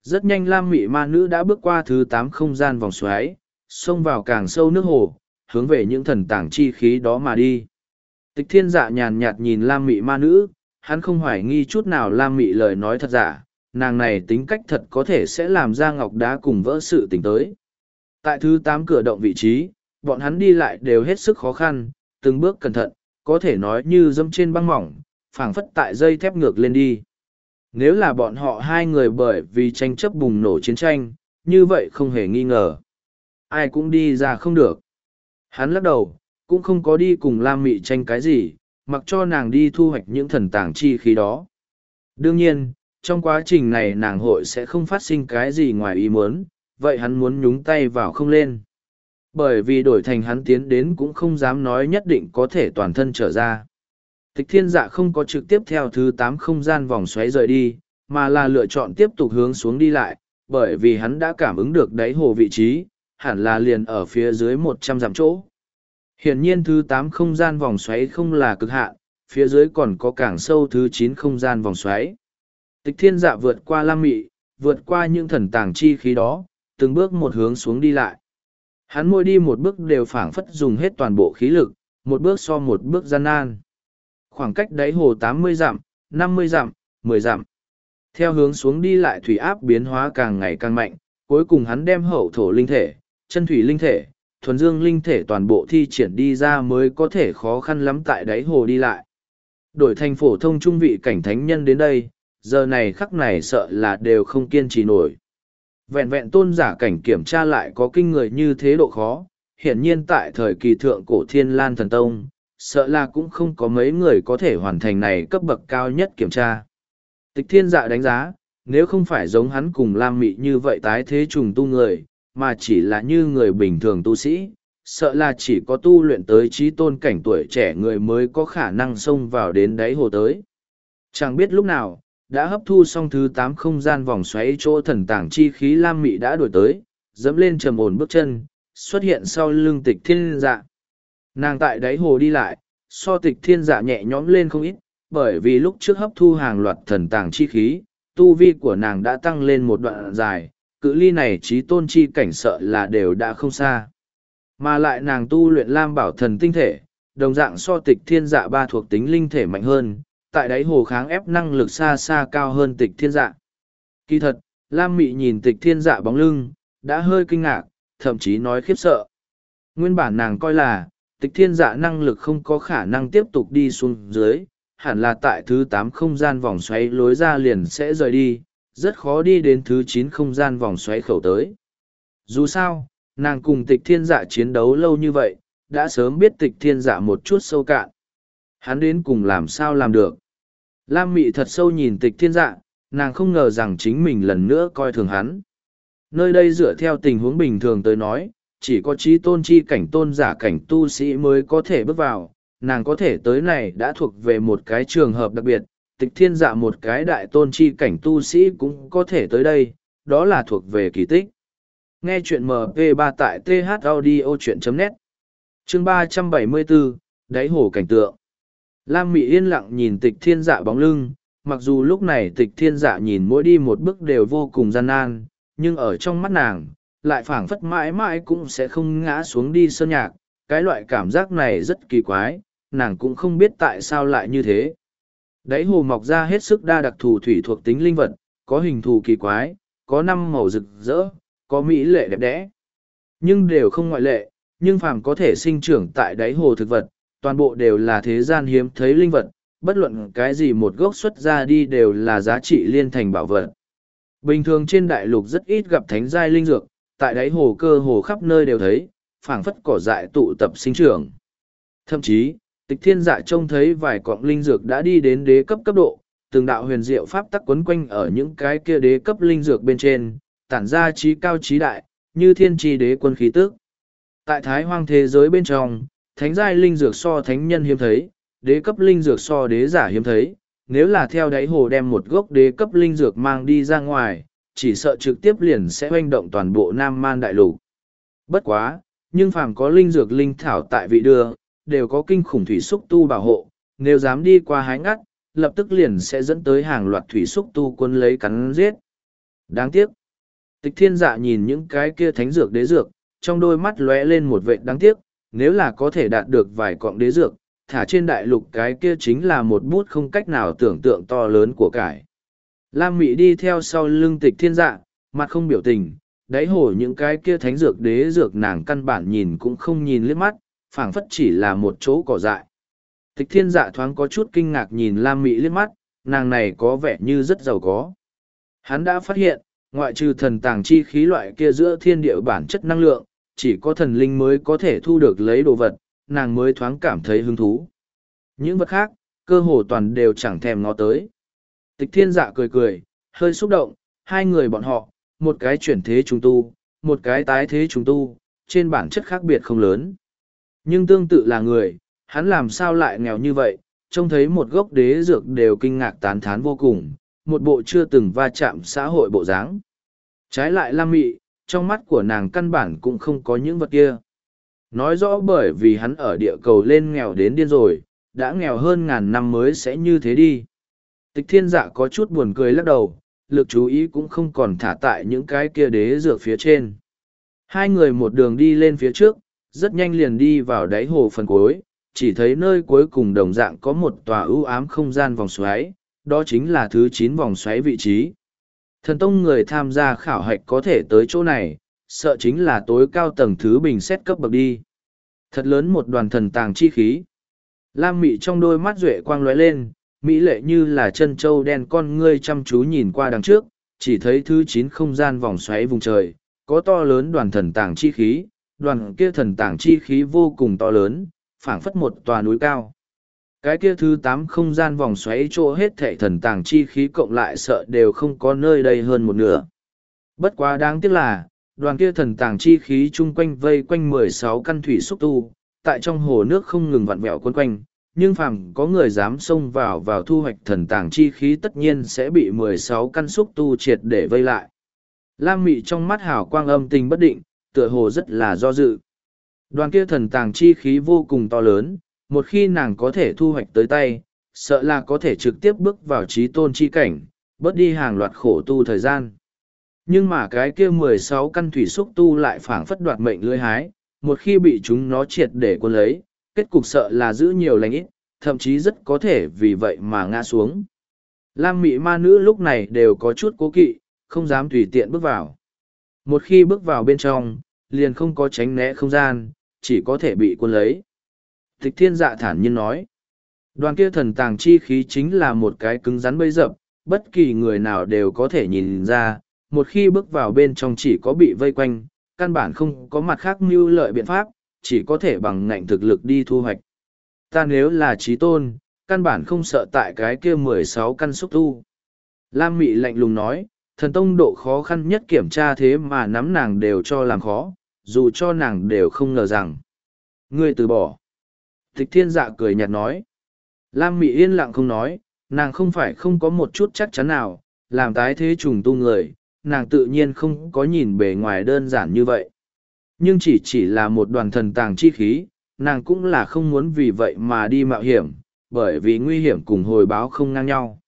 Rất nhanh lam mị ma nữ đã bước qua thứ tám không gian vòng xoáy, xông vào càng sâu nước hồ, hướng về những thần tảng chi khí đó mà đi. Tịch thiên dạ nhàn nhạt nhìn lam mị ma nữ, hắn không hoài nghi chút nào lam mị lời nói thật giả, nàng này tính cách thật có thể sẽ làm ra ngọc đá cùng vỡ sự tình tới. Tại thứ tám cửa động vị trí, bọn hắn đi lại đều hết sức khó khăn, từng bước cẩn thận, có thể nói như dâm trên băng mỏng, phảng phất tại dây thép ngược lên đi. Nếu là bọn họ hai người bởi vì tranh chấp bùng nổ chiến tranh, như vậy không hề nghi ngờ. Ai cũng đi ra không được. Hắn lắc đầu, cũng không có đi cùng Lam Mị tranh cái gì, mặc cho nàng đi thu hoạch những thần tàng chi khí đó. Đương nhiên, trong quá trình này nàng hội sẽ không phát sinh cái gì ngoài ý muốn, vậy hắn muốn nhúng tay vào không lên. Bởi vì đổi thành hắn tiến đến cũng không dám nói nhất định có thể toàn thân trở ra. Tịch thiên dạ không có trực tiếp theo thứ tám không gian vòng xoáy rời đi, mà là lựa chọn tiếp tục hướng xuống đi lại, bởi vì hắn đã cảm ứng được đáy hồ vị trí, hẳn là liền ở phía dưới một trăm dặm chỗ. Hiển nhiên thứ tám không gian vòng xoáy không là cực hạn, phía dưới còn có cảng sâu thứ chín không gian vòng xoáy. Tịch thiên dạ vượt qua lam mị, vượt qua những thần tàng chi khí đó, từng bước một hướng xuống đi lại. Hắn môi đi một bước đều phảng phất dùng hết toàn bộ khí lực, một bước so một bước gian nan. Khoảng cách đáy hồ tám mươi dặm, năm mươi dặm, mười dặm. Theo hướng xuống đi lại thủy áp biến hóa càng ngày càng mạnh, cuối cùng hắn đem hậu thổ linh thể, chân thủy linh thể, thuần dương linh thể toàn bộ thi triển đi ra mới có thể khó khăn lắm tại đáy hồ đi lại. Đổi thành phổ thông trung vị cảnh thánh nhân đến đây, giờ này khắc này sợ là đều không kiên trì nổi. Vẹn vẹn tôn giả cảnh kiểm tra lại có kinh người như thế độ khó, hiển nhiên tại thời kỳ thượng cổ thiên lan thần tông, sợ là cũng không có mấy người có thể hoàn thành này cấp bậc cao nhất kiểm tra. Tịch thiên dạ đánh giá, nếu không phải giống hắn cùng Lam Mị như vậy tái thế trùng tu người, mà chỉ là như người bình thường tu sĩ, sợ là chỉ có tu luyện tới trí tôn cảnh tuổi trẻ người mới có khả năng xông vào đến đáy hồ tới. Chẳng biết lúc nào, đã hấp thu xong thứ tám không gian vòng xoáy chỗ thần tảng chi khí Lam Mị đã đổi tới, dẫm lên trầm ổn bước chân, xuất hiện sau lưng tịch thiên dạ. Nàng tại đáy hồ đi lại, so tịch thiên dạ nhẹ nhõm lên không ít, bởi vì lúc trước hấp thu hàng loạt thần tàng chi khí, tu vi của nàng đã tăng lên một đoạn dài, cự ly này trí tôn chi cảnh sợ là đều đã không xa. Mà lại nàng tu luyện lam bảo thần tinh thể, đồng dạng so tịch thiên dạ ba thuộc tính linh thể mạnh hơn, tại đáy hồ kháng ép năng lực xa xa cao hơn tịch thiên dạ. Kỳ thật, Lam Mị nhìn tịch thiên dạ bóng lưng, đã hơi kinh ngạc, thậm chí nói khiếp sợ. Nguyên bản nàng coi là, tịch thiên dạ năng lực không có khả năng tiếp tục đi xuống dưới, hẳn là tại thứ tám không gian vòng xoáy lối ra liền sẽ rời đi, rất khó đi đến thứ chín không gian vòng xoáy khẩu tới. Dù sao, nàng cùng tịch thiên dạ chiến đấu lâu như vậy, đã sớm biết tịch thiên dạ một chút sâu cạn. Hắn đến cùng làm sao làm được. Lam mị thật sâu nhìn tịch thiên dạ, nàng không ngờ rằng chính mình lần nữa coi thường hắn. Nơi đây dựa theo tình huống bình thường tới nói, chỉ có trí tôn chi cảnh tôn giả cảnh tu sĩ mới có thể bước vào, nàng có thể tới này đã thuộc về một cái trường hợp đặc biệt, tịch thiên dạ một cái đại tôn chi cảnh tu sĩ cũng có thể tới đây, đó là thuộc về kỳ tích. Nghe chuyện MP3 tại thaudio.net Chương 374, Đáy hồ cảnh tượng Lam Mị yên lặng nhìn tịch thiên dạ bóng lưng, mặc dù lúc này tịch thiên dạ nhìn mỗi đi một bước đều vô cùng gian nan, nhưng ở trong mắt nàng, lại phảng phất mãi mãi cũng sẽ không ngã xuống đi sơn nhạc. Cái loại cảm giác này rất kỳ quái, nàng cũng không biết tại sao lại như thế. Đáy hồ mọc ra hết sức đa đặc thù thủy thuộc tính linh vật, có hình thù kỳ quái, có năm màu rực rỡ, có mỹ lệ đẹp đẽ. Nhưng đều không ngoại lệ, nhưng phàm có thể sinh trưởng tại đáy hồ thực vật, toàn bộ đều là thế gian hiếm thấy linh vật, bất luận cái gì một gốc xuất ra đi đều là giá trị liên thành bảo vật. Bình thường trên đại lục rất ít gặp thánh giai linh dược, tại đáy hồ cơ hồ khắp nơi đều thấy, phảng phất cỏ dại tụ tập sinh trưởng. Thậm chí, tịch thiên dạ trông thấy vài cọng linh dược đã đi đến đế cấp cấp độ, từng đạo huyền diệu pháp tắc quấn quanh ở những cái kia đế cấp linh dược bên trên, tản ra trí cao trí đại, như thiên tri đế quân khí tức. Tại thái hoang thế giới bên trong, thánh giai linh dược so thánh nhân hiếm thấy, đế cấp linh dược so đế giả hiếm thấy, nếu là theo đáy hồ đem một gốc đế cấp linh dược mang đi ra ngoài, chỉ sợ trực tiếp liền sẽ hoành động toàn bộ Nam Man Đại Lục. Bất quá, nhưng phàm có linh dược linh thảo tại vị đưa, đều có kinh khủng thủy xúc tu bảo hộ, nếu dám đi qua hái ngắt, lập tức liền sẽ dẫn tới hàng loạt thủy xúc tu quân lấy cắn giết. Đáng tiếc. Tịch thiên dạ nhìn những cái kia thánh dược đế dược, trong đôi mắt lóe lên một vệ đáng tiếc, nếu là có thể đạt được vài cọng đế dược, thả trên đại lục cái kia chính là một bút không cách nào tưởng tượng to lớn của cải. Lam Mị đi theo sau lưng tịch thiên dạ, mặt không biểu tình, đáy hổ những cái kia thánh dược đế dược nàng căn bản nhìn cũng không nhìn liếc mắt, phảng phất chỉ là một chỗ cỏ dại. Tịch thiên dạ thoáng có chút kinh ngạc nhìn Lam Mị liếc mắt, nàng này có vẻ như rất giàu có. Hắn đã phát hiện, ngoại trừ thần tàng chi khí loại kia giữa thiên địa bản chất năng lượng, chỉ có thần linh mới có thể thu được lấy đồ vật, nàng mới thoáng cảm thấy hứng thú. Những vật khác, cơ hồ toàn đều chẳng thèm ngó tới. Tịch thiên dạ cười cười, hơi xúc động, hai người bọn họ, một cái chuyển thế trùng tu, một cái tái thế trùng tu, trên bản chất khác biệt không lớn. Nhưng tương tự là người, hắn làm sao lại nghèo như vậy, trông thấy một gốc đế dược đều kinh ngạc tán thán vô cùng, một bộ chưa từng va chạm xã hội bộ dáng. Trái lại Lam Mị, trong mắt của nàng căn bản cũng không có những vật kia. Nói rõ bởi vì hắn ở địa cầu lên nghèo đến điên rồi, đã nghèo hơn ngàn năm mới sẽ như thế đi. Tịch thiên dạ có chút buồn cười lắc đầu, lực chú ý cũng không còn thả tại những cái kia đế dược phía trên. Hai người một đường đi lên phía trước, rất nhanh liền đi vào đáy hồ phần cuối, chỉ thấy nơi cuối cùng đồng dạng có một tòa ưu ám không gian vòng xoáy, đó chính là thứ chín vòng xoáy vị trí. Thần tông người tham gia khảo hạch có thể tới chỗ này, sợ chính là tối cao tầng thứ bình xét cấp bậc đi. Thật lớn một đoàn thần tàng chi khí. Lam mị trong đôi mắt duệ quang lóe lên, mỹ lệ như là chân trâu đen con ngươi chăm chú nhìn qua đằng trước, chỉ thấy thứ chín không gian vòng xoáy vùng trời, có to lớn đoàn thần tàng chi khí, đoàn kia thần tàng chi khí vô cùng to lớn, phảng phất một tòa núi cao. Cái kia thứ tám không gian vòng xoáy chỗ hết thệ thần tàng chi khí cộng lại sợ đều không có nơi đây hơn một nửa. Bất quá đáng tiếc là, đoàn kia thần tàng chi khí chung quanh vây quanh mười sáu căn thủy xúc tu, tại trong hồ nước không ngừng vặn vẹo quấn quanh, nhưng phàm có người dám xông vào vào thu hoạch thần tàng chi khí tất nhiên sẽ bị mười sáu căn xúc tu triệt để vây lại. Lam mị trong mắt hào quang âm tình bất định, tựa hồ rất là do dự. Đoàn kia thần tàng chi khí vô cùng to lớn, một khi nàng có thể thu hoạch tới tay, sợ là có thể trực tiếp bước vào trí tôn chi cảnh, bớt đi hàng loạt khổ tu thời gian. Nhưng mà cái kia mười sáu căn thủy xúc tu lại phảng phất đoạt mệnh lưới hái, một khi bị chúng nó triệt để quân lấy, kết cục sợ là giữ nhiều lành ít, thậm chí rất có thể vì vậy mà ngã xuống. Lam mị ma nữ lúc này đều có chút cố kỵ, không dám tùy tiện bước vào. Một khi bước vào bên trong, liền không có tránh né không gian, chỉ có thể bị quân lấy. Tịch thiên dạ thản nhiên nói, đoàn kia thần tàng chi khí chính là một cái cứng rắn bấy dập, bất kỳ người nào đều có thể nhìn ra, một khi bước vào bên trong chỉ có bị vây quanh, căn bản không có mặt khác mưu lợi biện pháp, chỉ có thể bằng ngạnh thực lực đi thu hoạch. Ta nếu là trí tôn, căn bản không sợ tại cái kia mười sáu căn xúc tu. Lam Mị lạnh lùng nói, thần tông độ khó khăn nhất kiểm tra thế mà nắm nàng đều cho làm khó, dù cho nàng đều không ngờ rằng. Ngươi từ bỏ. Tịch thiên dạ cười nhạt nói. Lam Mị yên lặng không nói, nàng không phải không có một chút chắc chắn nào, làm tái thế trùng tu người, nàng tự nhiên không có nhìn bề ngoài đơn giản như vậy. Nhưng chỉ chỉ là một đoàn thần tàng chi khí, nàng cũng là không muốn vì vậy mà đi mạo hiểm, bởi vì nguy hiểm cùng hồi báo không ngang nhau.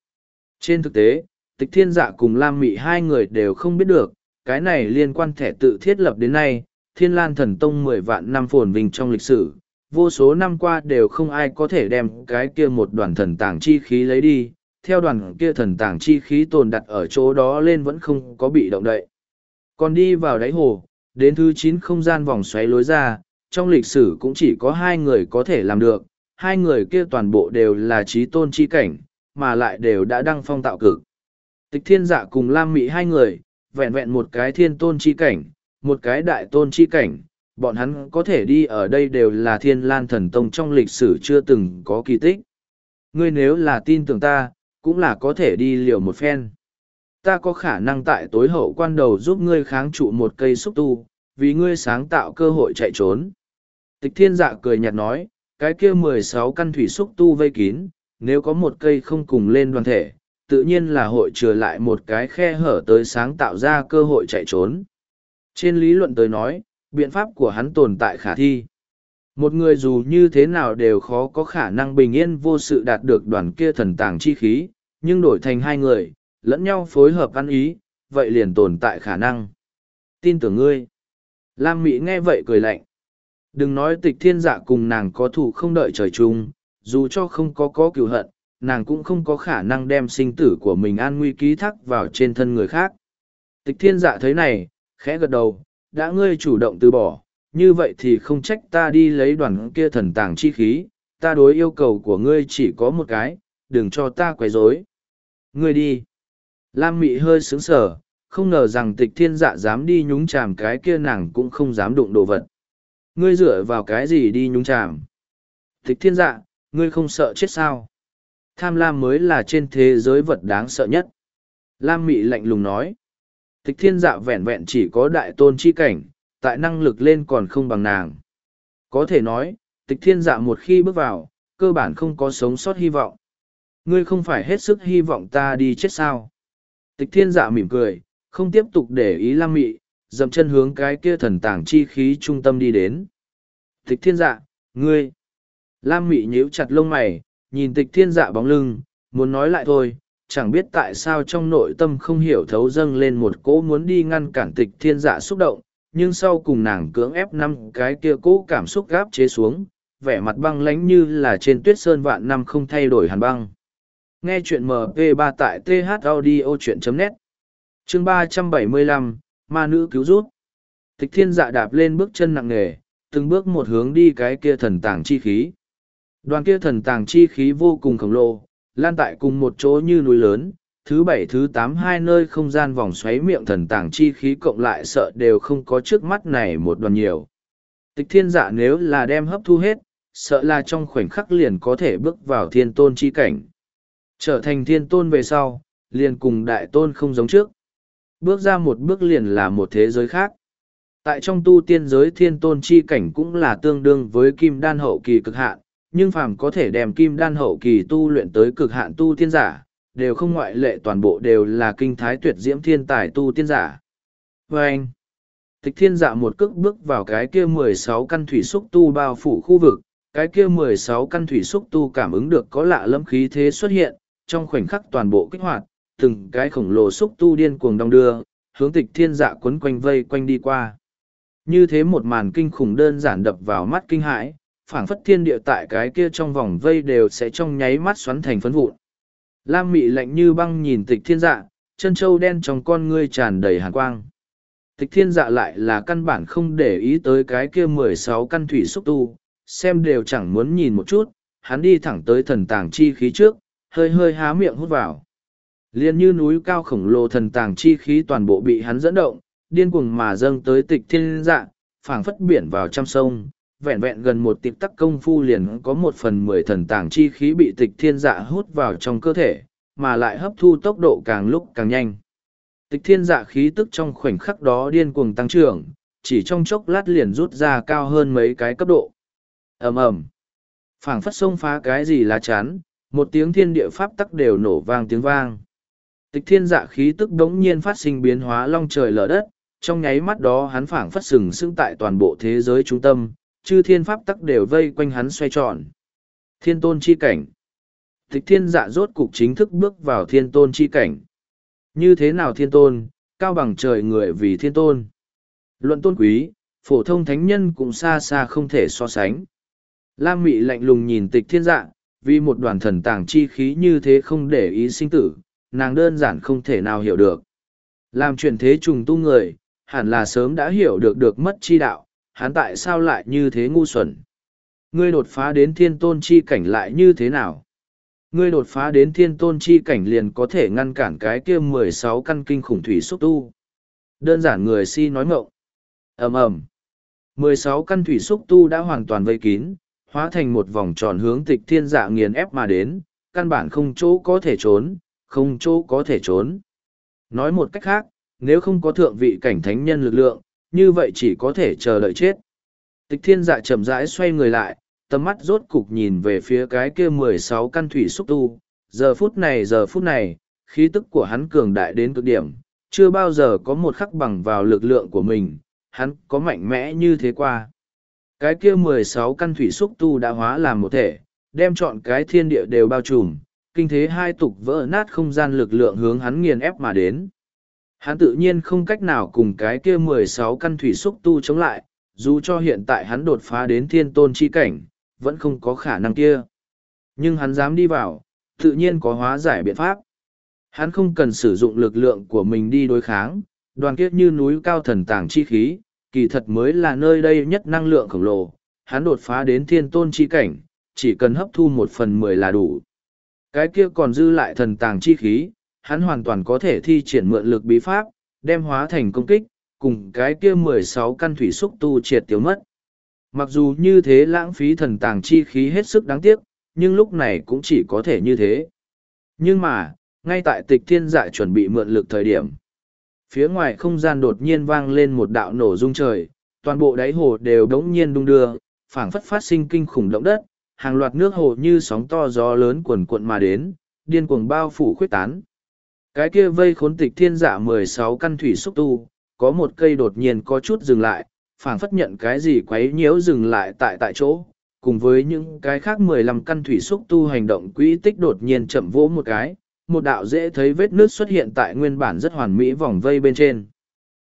Trên thực tế, tịch thiên dạ cùng Lam Mị hai người đều không biết được, cái này liên quan thẻ tự thiết lập đến nay, thiên lan thần tông mười vạn năm phồn vinh trong lịch sử, vô số năm qua đều không ai có thể đem cái kia một đoàn thần tàng chi khí lấy đi, theo đoàn kia thần tàng chi khí tồn đặt ở chỗ đó lên vẫn không có bị động đậy. Còn đi vào đáy hồ, đến thứ chín không gian vòng xoáy lối ra, trong lịch sử cũng chỉ có hai người có thể làm được, hai người kia toàn bộ đều là trí tôn chi cảnh, mà lại đều đã đăng phong tạo cực. Tịch thiên dạ cùng Lam Mỹ hai người, vẹn vẹn một cái thiên tôn chi cảnh, một cái đại tôn chi cảnh, bọn hắn có thể đi ở đây đều là thiên lan thần tông trong lịch sử chưa từng có kỳ tích. Ngươi nếu là tin tưởng ta, cũng là có thể đi liều một phen. Ta có khả năng tại tối hậu quan đầu giúp ngươi kháng trụ một cây xúc tu, vì ngươi sáng tạo cơ hội chạy trốn. Tịch thiên dạ cười nhạt nói, cái kia mười sáu căn thủy xúc tu vây kín, nếu có một cây không cùng lên đoàn thể, tự nhiên là hội trừ lại một cái khe hở tới sáng tạo ra cơ hội chạy trốn. Trên lý luận tới nói, biện pháp của hắn tồn tại khả thi. Một người dù như thế nào đều khó có khả năng bình yên vô sự đạt được đoàn kia thần tàng chi khí, nhưng đổi thành hai người, lẫn nhau phối hợp ăn ý, vậy liền tồn tại khả năng. Tin tưởng ngươi. Lam Mỹ nghe vậy cười lạnh. Đừng nói tịch thiên dạ cùng nàng có thủ không đợi trời chung, dù cho không có có cựu hận, nàng cũng không có khả năng đem sinh tử của mình an nguy ký thác vào trên thân người khác. Tịch thiên dạ thấy này, khẽ gật đầu, đã ngươi chủ động từ bỏ, như vậy thì không trách ta đi lấy đoàn kia thần tàng chi khí, ta đối yêu cầu của ngươi chỉ có một cái, đừng cho ta quấy rối. Ngươi đi. Lam Mị hơi sướng sở, không ngờ rằng tịch thiên dạ dám đi nhúng chàm cái kia nàng cũng không dám đụng đồ vật. Ngươi dựa vào cái gì đi nhúng chàm? Tịch thiên dạ, ngươi không sợ chết sao? Tham lam mới là trên thế giới vật đáng sợ nhất. Lam Mị lạnh lùng nói. Tịch thiên dạ vẹn vẹn chỉ có đại tôn chi cảnh, tại năng lực lên còn không bằng nàng. Có thể nói, tịch thiên dạ một khi bước vào, cơ bản không có sống sót hy vọng. Ngươi không phải hết sức hy vọng ta đi chết sao. Tịch thiên dạ mỉm cười, không tiếp tục để ý lam mị, dậm chân hướng cái kia thần tàng chi khí trung tâm đi đến. Tịch thiên dạ, ngươi. Lam mị nhíu chặt lông mày, nhìn tịch thiên dạ bóng lưng, muốn nói lại thôi, chẳng biết tại sao trong nội tâm không hiểu thấu dâng lên một cỗ muốn đi ngăn cản tịch thiên dạ xúc động, nhưng sau cùng nàng cưỡng ép năm cái kia cỗ cảm xúc gáp chế xuống, vẻ mặt băng lánh như là trên tuyết sơn vạn năm không thay đổi hàn băng. Nghe chuyện MP3 tại thaudio.net chương ba trăm bảy mươi lăm, ma nữ cứu rút. Tịch thiên dạ đạp lên bước chân nặng nề, từng bước một hướng đi cái kia thần tàng chi khí. Đoàn kia thần tàng chi khí vô cùng khổng lồ, lan tại cùng một chỗ như núi lớn, thứ bảy, thứ tám, hai nơi không gian vòng xoáy miệng thần tàng chi khí cộng lại sợ đều không có trước mắt này một đoàn nhiều. Tịch thiên dạ nếu là đem hấp thu hết, sợ là trong khoảnh khắc liền có thể bước vào thiên tôn chi cảnh trở thành thiên tôn về sau, liền cùng đại tôn không giống trước. Bước ra một bước liền là một thế giới khác. Tại trong tu tiên giới thiên tôn chi cảnh cũng là tương đương với kim đan hậu kỳ cực hạn, nhưng phàm có thể đem kim đan hậu kỳ tu luyện tới cực hạn tu tiên giả, đều không ngoại lệ toàn bộ đều là kinh thái tuyệt diễm thiên tài tu tiên giả. Vê anh, tịch thiên dạ một cước bước vào cái kia mười sáu căn thủy xúc tu bao phủ khu vực, cái kia mười sáu căn thủy xúc tu cảm ứng được có lạ lâm khí thế xuất hiện trong khoảnh khắc toàn bộ kích hoạt, từng cái khổng lồ xúc tu điên cuồng đong đưa, hướng tịch thiên dạ quấn quanh vây quanh đi qua. Như thế một màn kinh khủng đơn giản đập vào mắt kinh hãi, phảng phất thiên địa tại cái kia trong vòng vây đều sẽ trong nháy mắt xoắn thành phấn vụn. Lam mị lạnh như băng nhìn tịch thiên dạ chân trâu đen trong con ngươi tràn đầy hàn quang. Tịch thiên dạ lại là căn bản không để ý tới cái kia mười sáu căn thủy xúc tu, xem đều chẳng muốn nhìn một chút, hắn đi thẳng tới thần tàng chi khí trước hơi hơi há miệng hút vào. Liền như núi cao khổng lồ thần tàng chi khí toàn bộ bị hắn dẫn động, điên cuồng mà dâng tới tịch thiên dạ phảng phất biển vào trăm sông, vẹn vẹn gần một tịp tắc công phu liền có một phần mười thần tàng chi khí bị tịch thiên dạ hút vào trong cơ thể, mà lại hấp thu tốc độ càng lúc càng nhanh. Tịch thiên dạ khí tức trong khoảnh khắc đó điên cuồng tăng trưởng, chỉ trong chốc lát liền rút ra cao hơn mấy cái cấp độ. Ầm ầm. Phảng phất xông phá cái gì lá chắn một tiếng thiên địa pháp tắc đều nổ vang tiếng vang. Tịch thiên dạ khí tức đống nhiên phát sinh biến hóa long trời lở đất, trong nháy mắt đó hắn phảng phất sừng sững tại toàn bộ thế giới trung tâm, chư thiên pháp tắc đều vây quanh hắn xoay tròn. Thiên tôn chi cảnh. Tịch thiên dạ rốt cục chính thức bước vào thiên tôn chi cảnh. Như thế nào thiên tôn, cao bằng trời người vì thiên tôn. Luận tôn quý, phổ thông thánh nhân cũng xa xa không thể so sánh. Lam mị lạnh lùng nhìn tịch thiên dạ vì một đoàn thần tàng chi khí như thế không để ý sinh tử, nàng đơn giản không thể nào hiểu được. Làm chuyển thế trùng tu người, hẳn là sớm đã hiểu được được mất chi đạo, hắn tại sao lại như thế ngu xuẩn? Ngươi đột phá đến thiên tôn chi cảnh lại như thế nào? Ngươi đột phá đến thiên tôn chi cảnh liền có thể ngăn cản cái kia mười sáu căn kinh khủng thủy xúc tu. Đơn giản người si nói ngộng ầm ầm. mười sáu căn thủy xúc tu đã hoàn toàn vây kín hóa thành một vòng tròn hướng tịch thiên dạ nghiền ép mà đến căn bản không chỗ có thể trốn không chỗ có thể trốn nói một cách khác nếu không có thượng vị cảnh thánh nhân lực lượng như vậy chỉ có thể chờ đợi chết tịch thiên dạ chậm rãi xoay người lại tầm mắt rốt cục nhìn về phía cái kia mười sáu căn thủy xúc tu. Giờ phút này giờ phút này, khí tức của hắn cường đại đến cực điểm, chưa bao giờ có một khắc bằng vào lực lượng của mình, hắn có mạnh mẽ như thế qua. Cái kia mười sáu căn thủy xúc tu đã hóa làm một thể, đem chọn cái thiên địa đều bao trùm, kinh thế hai tục vỡ nát không gian lực lượng hướng hắn nghiền ép mà đến. Hắn tự nhiên không cách nào cùng cái kia mười sáu căn thủy xúc tu chống lại, dù cho hiện tại hắn đột phá đến thiên tôn chi cảnh, vẫn không có khả năng kia. Nhưng hắn dám đi vào, tự nhiên có hóa giải biện pháp. Hắn không cần sử dụng lực lượng của mình đi đối kháng, đoàn kết như núi cao thần tàng chi khí, kỳ thật mới là nơi đây nhất năng lượng khổng lồ. Hắn đột phá đến thiên tôn chi cảnh, chỉ cần hấp thu một phần mười là đủ. Cái kia còn dư lại thần tàng chi khí, hắn hoàn toàn có thể thi triển mượn lực bí pháp, đem hóa thành công kích, cùng cái kia mười sáu căn thủy xúc tu triệt tiêu mất. Mặc dù như thế lãng phí thần tàng chi khí hết sức đáng tiếc, nhưng lúc này cũng chỉ có thể như thế. Nhưng mà, ngay tại tịch thiên dạ chuẩn bị mượn lực thời điểm. Phía ngoài không gian đột nhiên vang lên một đạo nổ rung trời, toàn bộ đáy hồ đều đống nhiên đung đưa, phảng phất phát sinh kinh khủng động đất, hàng loạt nước hồ như sóng to gió lớn cuồn cuộn mà đến, điên cuồng bao phủ khuyết tán. Cái kia vây khốn tịch thiên giả mười sáu căn thủy xúc tu, có một cây đột nhiên có chút dừng lại, phảng phất nhận cái gì quấy nhiễu dừng lại tại tại chỗ, cùng với những cái khác mười lăm căn thủy xúc tu hành động quỹ tích đột nhiên chậm vỗ một cái, một đạo dễ thấy vết nước xuất hiện tại nguyên bản rất hoàn mỹ vòng vây bên trên.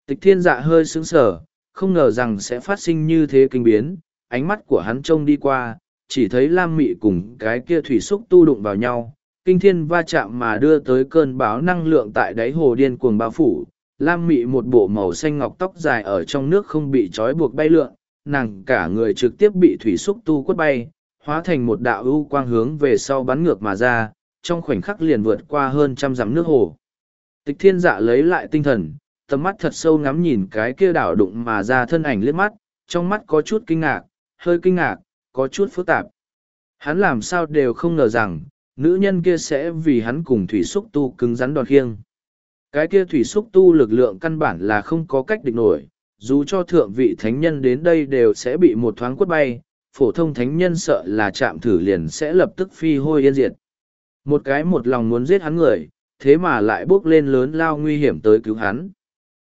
Tịch thiên dạ hơi sững sờ, không ngờ rằng sẽ phát sinh như thế kinh biến, ánh mắt của hắn trông đi qua, chỉ thấy Lam Mị cùng cái kia thủy xúc tu đụng vào nhau, kinh thiên va chạm mà đưa tới cơn bão năng lượng tại đáy hồ điên cuồng bao phủ. Lam mị một bộ màu xanh ngọc tóc dài ở trong nước không bị trói buộc bay lượn nàng cả người trực tiếp bị thủy xúc tu quất bay hóa thành một đạo ưu quang hướng về sau bắn ngược mà ra trong khoảnh khắc liền vượt qua hơn trăm dặm nước hồ. Tịch thiên dạ lấy lại tinh thần, tầm mắt thật sâu ngắm nhìn cái kia đảo đụng mà ra thân ảnh liếc mắt, trong mắt có chút kinh ngạc, hơi kinh ngạc, có chút phức tạp. Hắn làm sao đều không ngờ rằng, nữ nhân kia sẽ vì hắn cùng thủy xúc tu cứng rắn đòn khiêng. Cái kia thủy xúc tu lực lượng căn bản là không có cách địch nổi, dù cho thượng vị thánh nhân đến đây đều sẽ bị một thoáng quất bay, phổ thông thánh nhân sợ là chạm thử liền sẽ lập tức phi hôi yên diệt một cái một lòng muốn giết hắn người, thế mà lại bước lên lớn lao nguy hiểm tới cứu hắn.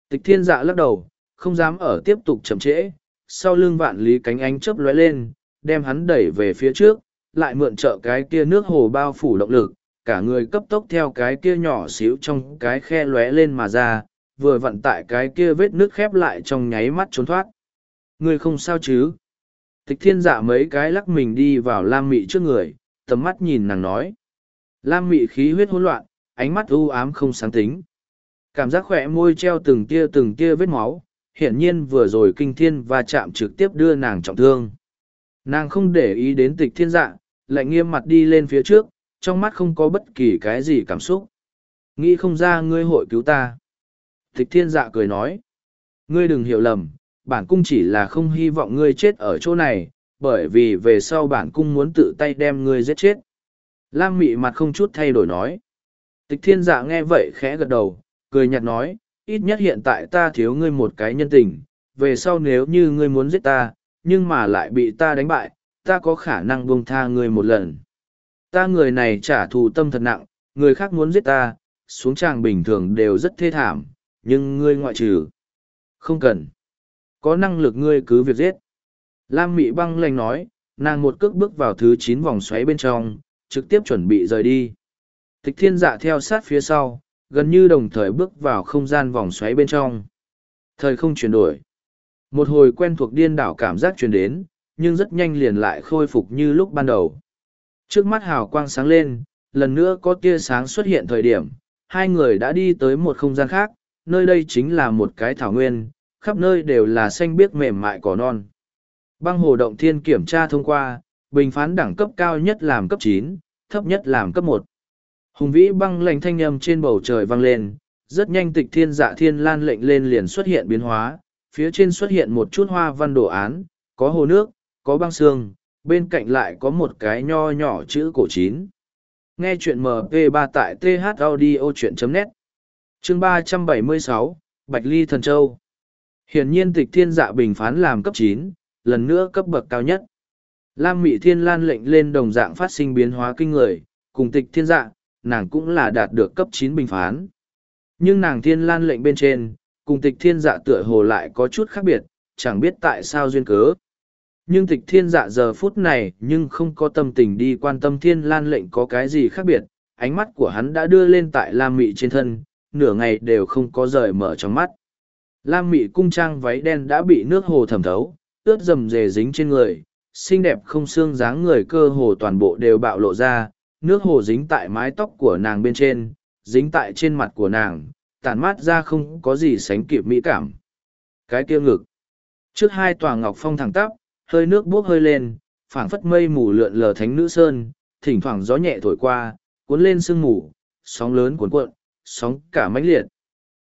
Tịch thiên dạ lắc đầu, không dám ở tiếp tục chậm trễ, sau lưng vạn lý cánh ánh chớp lóe lên, đem hắn đẩy về phía trước, lại mượn trợ cái kia nước hồ bao phủ động lực, cả người cấp tốc theo cái kia nhỏ xíu trong cái khe lóe lên mà ra, vừa vặn tại cái kia vết nước khép lại trong nháy mắt trốn thoát. Ngươi không sao chứ? Tịch thiên dạ mấy cái lắc mình đi vào lam mị trước người, tầm mắt nhìn nàng nói lam mị khí huyết hỗn loạn, ánh mắt u ám không sáng tính. Cảm giác khỏe môi treo từng tia từng tia vết máu, hiển nhiên vừa rồi kinh thiên và chạm trực tiếp đưa nàng trọng thương. Nàng không để ý đến tịch thiên dạ lại nghiêm mặt đi lên phía trước, trong mắt không có bất kỳ cái gì cảm xúc. Nghĩ không ra ngươi hội cứu ta. Tịch thiên dạ cười nói. Ngươi đừng hiểu lầm, bản cung chỉ là không hy vọng ngươi chết ở chỗ này, bởi vì về sau bản cung muốn tự tay đem ngươi giết chết lam mị mặt không chút thay đổi nói. Tịch thiên dạ nghe vậy khẽ gật đầu, cười nhạt nói, ít nhất hiện tại ta thiếu ngươi một cái nhân tình, về sau nếu như ngươi muốn giết ta, nhưng mà lại bị ta đánh bại, ta có khả năng buông tha ngươi một lần. Ta người này trả thù tâm thật nặng, người khác muốn giết ta, xuống tràng bình thường đều rất thê thảm, nhưng ngươi ngoại trừ. Không cần. Có năng lực ngươi cứ việc giết. Lam mị băng lành nói, nàng một cước bước vào thứ chín vòng xoáy bên trong trực tiếp chuẩn bị rời đi. Tịch thiên dạ theo sát phía sau, gần như đồng thời bước vào không gian vòng xoáy bên trong. Thời không chuyển đổi. Một hồi quen thuộc điên đảo cảm giác truyền đến, nhưng rất nhanh liền lại khôi phục như lúc ban đầu. Trước mắt hào quang sáng lên, lần nữa có tia sáng xuất hiện thời điểm, hai người đã đi tới một không gian khác, nơi đây chính là một cái thảo nguyên, khắp nơi đều là xanh biếc mềm mại cỏ non. Băng hồ động thiên kiểm tra thông qua, bình phán đẳng cấp cao nhất làm cấp chín thấp nhất làm cấp một. Hùng vĩ băng lệnh thanh âm trên bầu trời vang lên, rất nhanh tịch thiên dạ thiên lan lệnh lên liền xuất hiện biến hóa, phía trên xuất hiện một chút hoa văn đồ án, có hồ nước, có băng xương, bên cạnh lại có một cái nho nhỏ chữ cổ chín. Nghe chuyện mp 3 tại th audio chuyện net. Chương ba trăm bảy mươi sáu, bạch ly thần châu. Hiển nhiên tịch thiên dạ bình phán làm cấp chín, lần nữa cấp bậc cao nhất lam mị thiên lan lệnh lên đồng dạng phát sinh biến hóa kinh người cùng tịch thiên dạng, nàng cũng là đạt được cấp chín bình phán. Nhưng nàng thiên lan lệnh bên trên cùng tịch thiên dạ tựa hồ lại có chút khác biệt chẳng biết tại sao duyên cớ. Nhưng tịch thiên dạ giờ phút này nhưng không có tâm tình đi quan tâm thiên lan lệnh có cái gì khác biệt ánh mắt của hắn đã đưa lên tại lam mị trên thân nửa ngày đều không có rời mở trong mắt. Lam mị cung trang váy đen đã bị nước hồ thẩm thấu ướt dầm dề dính trên người xinh đẹp không xương dáng người cơ hồ toàn bộ đều bạo lộ ra, nước hồ dính tại mái tóc của nàng bên trên, dính tại trên mặt của nàng, tản mát ra không có gì sánh kịp mỹ cảm. Cái kia ngực. Trước hai tòa ngọc phong thẳng tắp, hơi nước buốc hơi lên, phảng phất mây mù lượn lờ thánh nữ sơn, thỉnh thoảng gió nhẹ thổi qua, cuốn lên sương mù, sóng lớn cuốn cuộn, sóng cả mãnh liệt.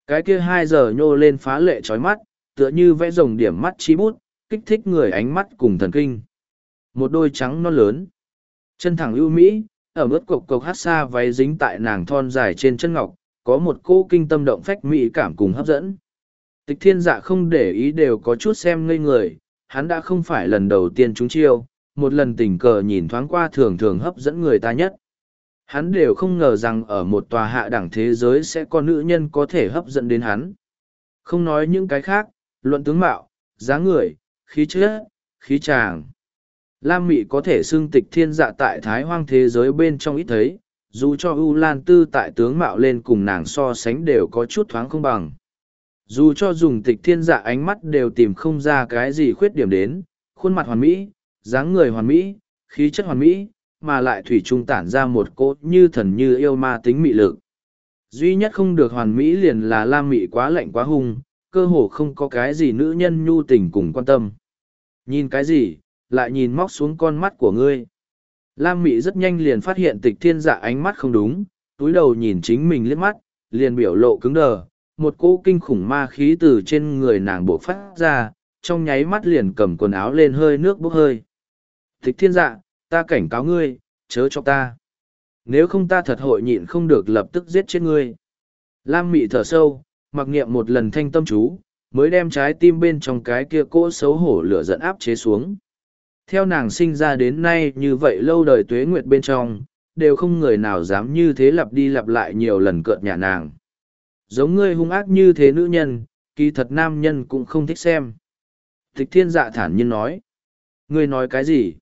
Cái kia hai giờ nhô lên phá lệ trói mắt, tựa như vẽ rồng điểm mắt chi bút, kích thích người ánh mắt cùng thần kinh một đôi trắng non lớn. Chân thẳng ưu mỹ, ở mức cộc cộc hát xa váy dính tại nàng thon dài trên chân ngọc, có một cô kinh tâm động phách mỹ cảm cùng hấp dẫn. Tịch thiên dạ không để ý đều có chút xem ngây người, hắn đã không phải lần đầu tiên chúng chiêu, một lần tình cờ nhìn thoáng qua thường thường hấp dẫn người ta nhất. Hắn đều không ngờ rằng ở một tòa hạ đẳng thế giới sẽ có nữ nhân có thể hấp dẫn đến hắn. Không nói những cái khác, luận tướng mạo, dáng người, khí chất, khí tràng lam mị có thể xưng tịch thiên dạ tại thái hoang thế giới bên trong ít thấy dù cho u lan tư tại tướng mạo lên cùng nàng so sánh đều có chút thoáng không bằng dù cho dùng tịch thiên dạ ánh mắt đều tìm không ra cái gì khuyết điểm đến khuôn mặt hoàn mỹ dáng người hoàn mỹ khí chất hoàn mỹ mà lại thủy trung tản ra một cốt như thần như yêu ma tính mị lực. Duy nhất không được hoàn mỹ liền là Lam Mị quá lạnh quá hung, cơ hồ không có cái gì nữ nhân nhu tình cùng quan tâm. Nhìn cái gì, lại nhìn móc xuống con mắt của ngươi. Lam Mị rất nhanh liền phát hiện tịch thiên dạ ánh mắt không đúng, túi đầu nhìn chính mình liếc mắt, liền biểu lộ cứng đờ, một cỗ kinh khủng ma khí từ trên người nàng bộ phát ra, trong nháy mắt liền cầm quần áo lên hơi nước bốc hơi. Tịch thiên dạ, ta cảnh cáo ngươi, chớ cho ta. Nếu không ta thật hội nhịn không được lập tức giết chết ngươi. Lam mị thở sâu, mặc niệm một lần thanh tâm chú, mới đem trái tim bên trong cái kia cỗ xấu hổ lửa giận áp chế xuống. Theo nàng sinh ra đến nay như vậy lâu đời tuế nguyệt bên trong, đều không người nào dám như thế lặp đi lặp lại nhiều lần cợt nhà nàng. Giống ngươi hung ác như thế nữ nhân, kỳ thật nam nhân cũng không thích xem. Tịch thiên dạ thản nhiên nói. Ngươi nói cái gì?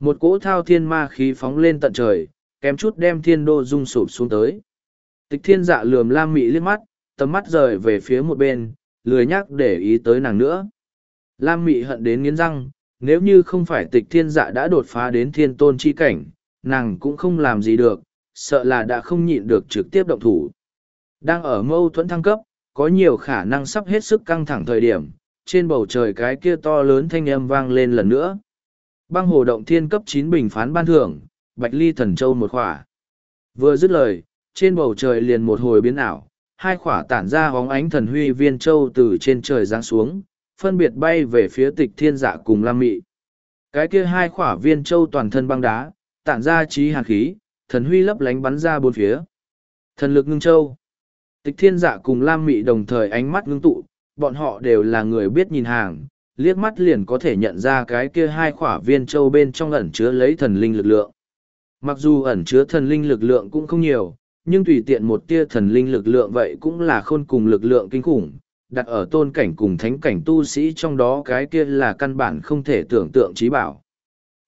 Một cỗ thao thiên ma khí phóng lên tận trời, kém chút đem thiên đô rung sụp xuống tới. Tịch thiên dạ lườm lam mị liếc mắt, tầm mắt rời về phía một bên, lười nhắc để ý tới nàng nữa. Lam mị hận đến nghiến răng, nếu như không phải tịch thiên dạ đã đột phá đến thiên tôn chi cảnh, nàng cũng không làm gì được, sợ là đã không nhịn được trực tiếp động thủ. Đang ở mâu thuẫn thăng cấp, có nhiều khả năng sắp hết sức căng thẳng thời điểm, trên bầu trời cái kia to lớn thanh âm vang lên lần nữa. Băng hồ động thiên cấp chín bình phán ban thưởng, bạch ly thần châu một khỏa. Vừa dứt lời, trên bầu trời liền một hồi biến ảo, hai khỏa tản ra hóng ánh thần huy viên châu từ trên trời giáng xuống, phân biệt bay về phía tịch thiên dạ cùng lam mị. Cái kia hai khỏa viên châu toàn thân băng đá, tản ra trí hàn khí, thần huy lấp lánh bắn ra bốn phía. Thần lực ngưng châu. Tịch thiên dạ cùng lam mị đồng thời ánh mắt ngưng tụ, bọn họ đều là người biết nhìn hàng, liếc mắt liền có thể nhận ra cái kia hai khỏa viên châu bên trong ẩn chứa lấy thần linh lực lượng. Mặc dù ẩn chứa thần linh lực lượng cũng không nhiều, nhưng tùy tiện một tia thần linh lực lượng vậy cũng là khôn cùng lực lượng kinh khủng, đặt ở tôn cảnh cùng thánh cảnh tu sĩ trong đó cái kia là căn bản không thể tưởng tượng trí bảo.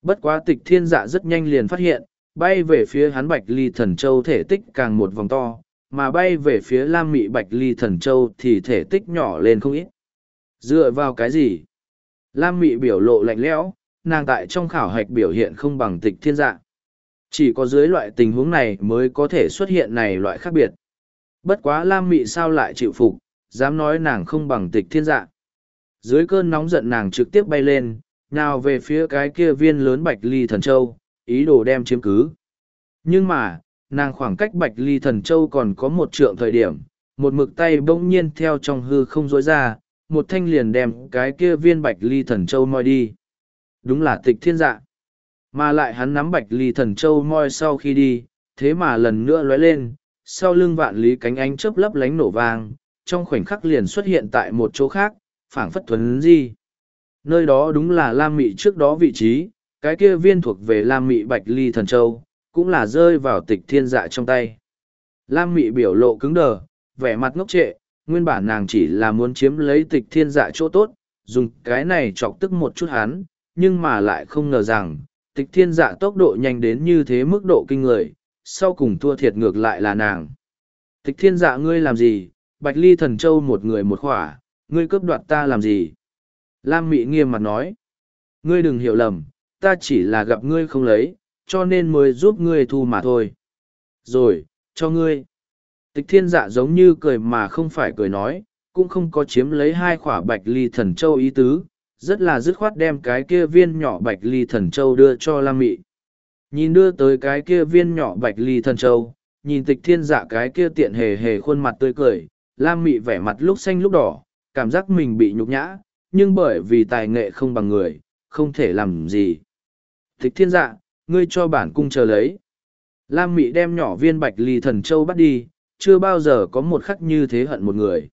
Bất quá tịch thiên dạ rất nhanh liền phát hiện, bay về phía hắn bạch ly thần châu thể tích càng một vòng to, mà bay về phía lam mị bạch ly thần châu thì thể tích nhỏ lên không ít. Dựa vào cái gì? Lam mị biểu lộ lạnh lẽo, nàng tại trong khảo hạch biểu hiện không bằng tịch thiên dạ. Chỉ có dưới loại tình huống này mới có thể xuất hiện này loại khác biệt. Bất quá Lam mị sao lại chịu phục, dám nói nàng không bằng tịch thiên dạ. Dưới cơn nóng giận nàng trực tiếp bay lên, nào về phía cái kia viên lớn bạch ly thần châu, ý đồ đem chiếm cứ. Nhưng mà, nàng khoảng cách bạch ly thần châu còn có một trượng thời điểm, một mực tay bỗng nhiên theo trong hư không dối ra, một thanh liền đem cái kia viên bạch ly thần châu moi đi. Đúng là tịch thiên dạ. Mà lại hắn nắm bạch ly thần châu moi sau khi đi, thế mà lần nữa lóe lên, sau lưng vạn lý cánh ánh chớp lấp lánh nổ vang, trong khoảnh khắc liền xuất hiện tại một chỗ khác, phảng phất thuấn di. Nơi đó đúng là Lam Mị trước đó vị trí, cái kia viên thuộc về Lam Mị Bạch Ly Thần Châu, cũng là rơi vào tịch thiên dạ trong tay. Lam Mị biểu lộ cứng đờ, vẻ mặt ngốc trệ, nguyên bản nàng chỉ là muốn chiếm lấy tịch thiên dạ chỗ tốt, dùng cái này chọc tức một chút hắn, nhưng mà lại không ngờ rằng, tịch thiên dạ tốc độ nhanh đến như thế mức độ kinh người, sau cùng thua thiệt ngược lại là nàng. Tịch thiên dạ ngươi làm gì, bạch ly thần châu một người một khỏa, ngươi cướp đoạt ta làm gì? Lam Mị nghiêm mặt nói, ngươi đừng hiểu lầm, ta chỉ là gặp ngươi không lấy, cho nên mới giúp ngươi thu mà thôi. Rồi, cho ngươi. Tịch thiên dạ giống như cười mà không phải cười nói, cũng không có chiếm lấy hai khỏa bạch ly thần châu ý tứ, rất là dứt khoát đem cái kia viên nhỏ bạch ly thần châu đưa cho Lam Mị. Nhìn đưa tới cái kia viên nhỏ bạch ly thần châu, nhìn tịch thiên dạ cái kia tiện hề hề khuôn mặt tươi cười, Lam Mị vẻ mặt lúc xanh lúc đỏ, cảm giác mình bị nhục nhã, nhưng bởi vì tài nghệ không bằng người, không thể làm gì. Tịch thiên dạ, ngươi cho bản cung chờ lấy. Lam Mị đem nhỏ viên bạch ly thần châu bắt đi, chưa bao giờ có một khắc như thế hận một người.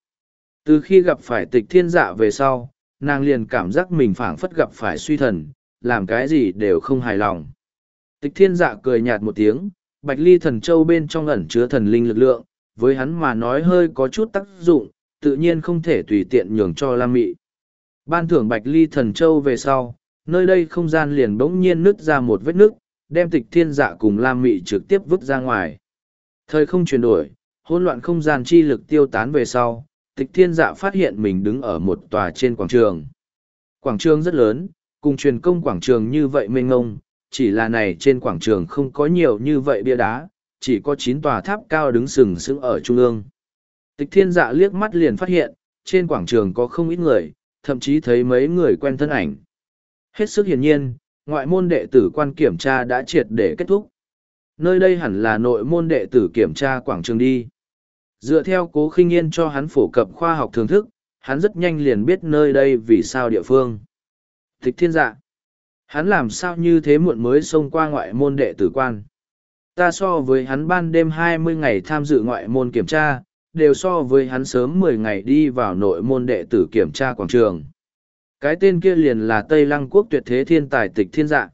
Từ khi gặp phải tịch thiên dạ về sau, nàng liền cảm giác mình phảng phất gặp phải suy thần, làm cái gì đều không hài lòng. Tịch thiên dạ cười nhạt một tiếng, bạch ly thần châu bên trong ẩn chứa thần linh lực lượng, với hắn mà nói hơi có chút tác dụng, tự nhiên không thể tùy tiện nhường cho Lam Mị. Ban thưởng bạch ly thần châu về sau, nơi đây không gian liền bỗng nhiên nứt ra một vết nứt, đem tịch thiên dạ cùng Lam Mị trực tiếp vứt ra ngoài. Thời không chuyển đổi, hỗn loạn không gian chi lực tiêu tán về sau, tịch thiên dạ phát hiện mình đứng ở một tòa trên quảng trường. Quảng trường rất lớn, cùng truyền công quảng trường như vậy mênh ngông, chỉ là này trên quảng trường không có nhiều như vậy bia đá, chỉ có chín tòa tháp cao đứng sừng sững ở trung ương. Tịch thiên dạ liếc mắt liền phát hiện, trên quảng trường có không ít người, thậm chí thấy mấy người quen thân ảnh. Hết sức hiển nhiên, ngoại môn đệ tử quan kiểm tra đã triệt để kết thúc. Nơi đây hẳn là nội môn đệ tử kiểm tra quảng trường đi. Dựa theo cố khinh yên cho hắn phổ cập khoa học thưởng thức, hắn rất nhanh liền biết nơi đây vì sao địa phương. Tịch thiên dạ. Hắn làm sao như thế muộn mới xông qua ngoại môn đệ tử quan. Ta so với hắn ban đêm hai mươi ngày tham dự ngoại môn kiểm tra, đều so với hắn sớm mười ngày đi vào nội môn đệ tử kiểm tra quảng trường. Cái tên kia liền là Tây Lăng quốc tuyệt thế thiên tài tịch thiên dạ.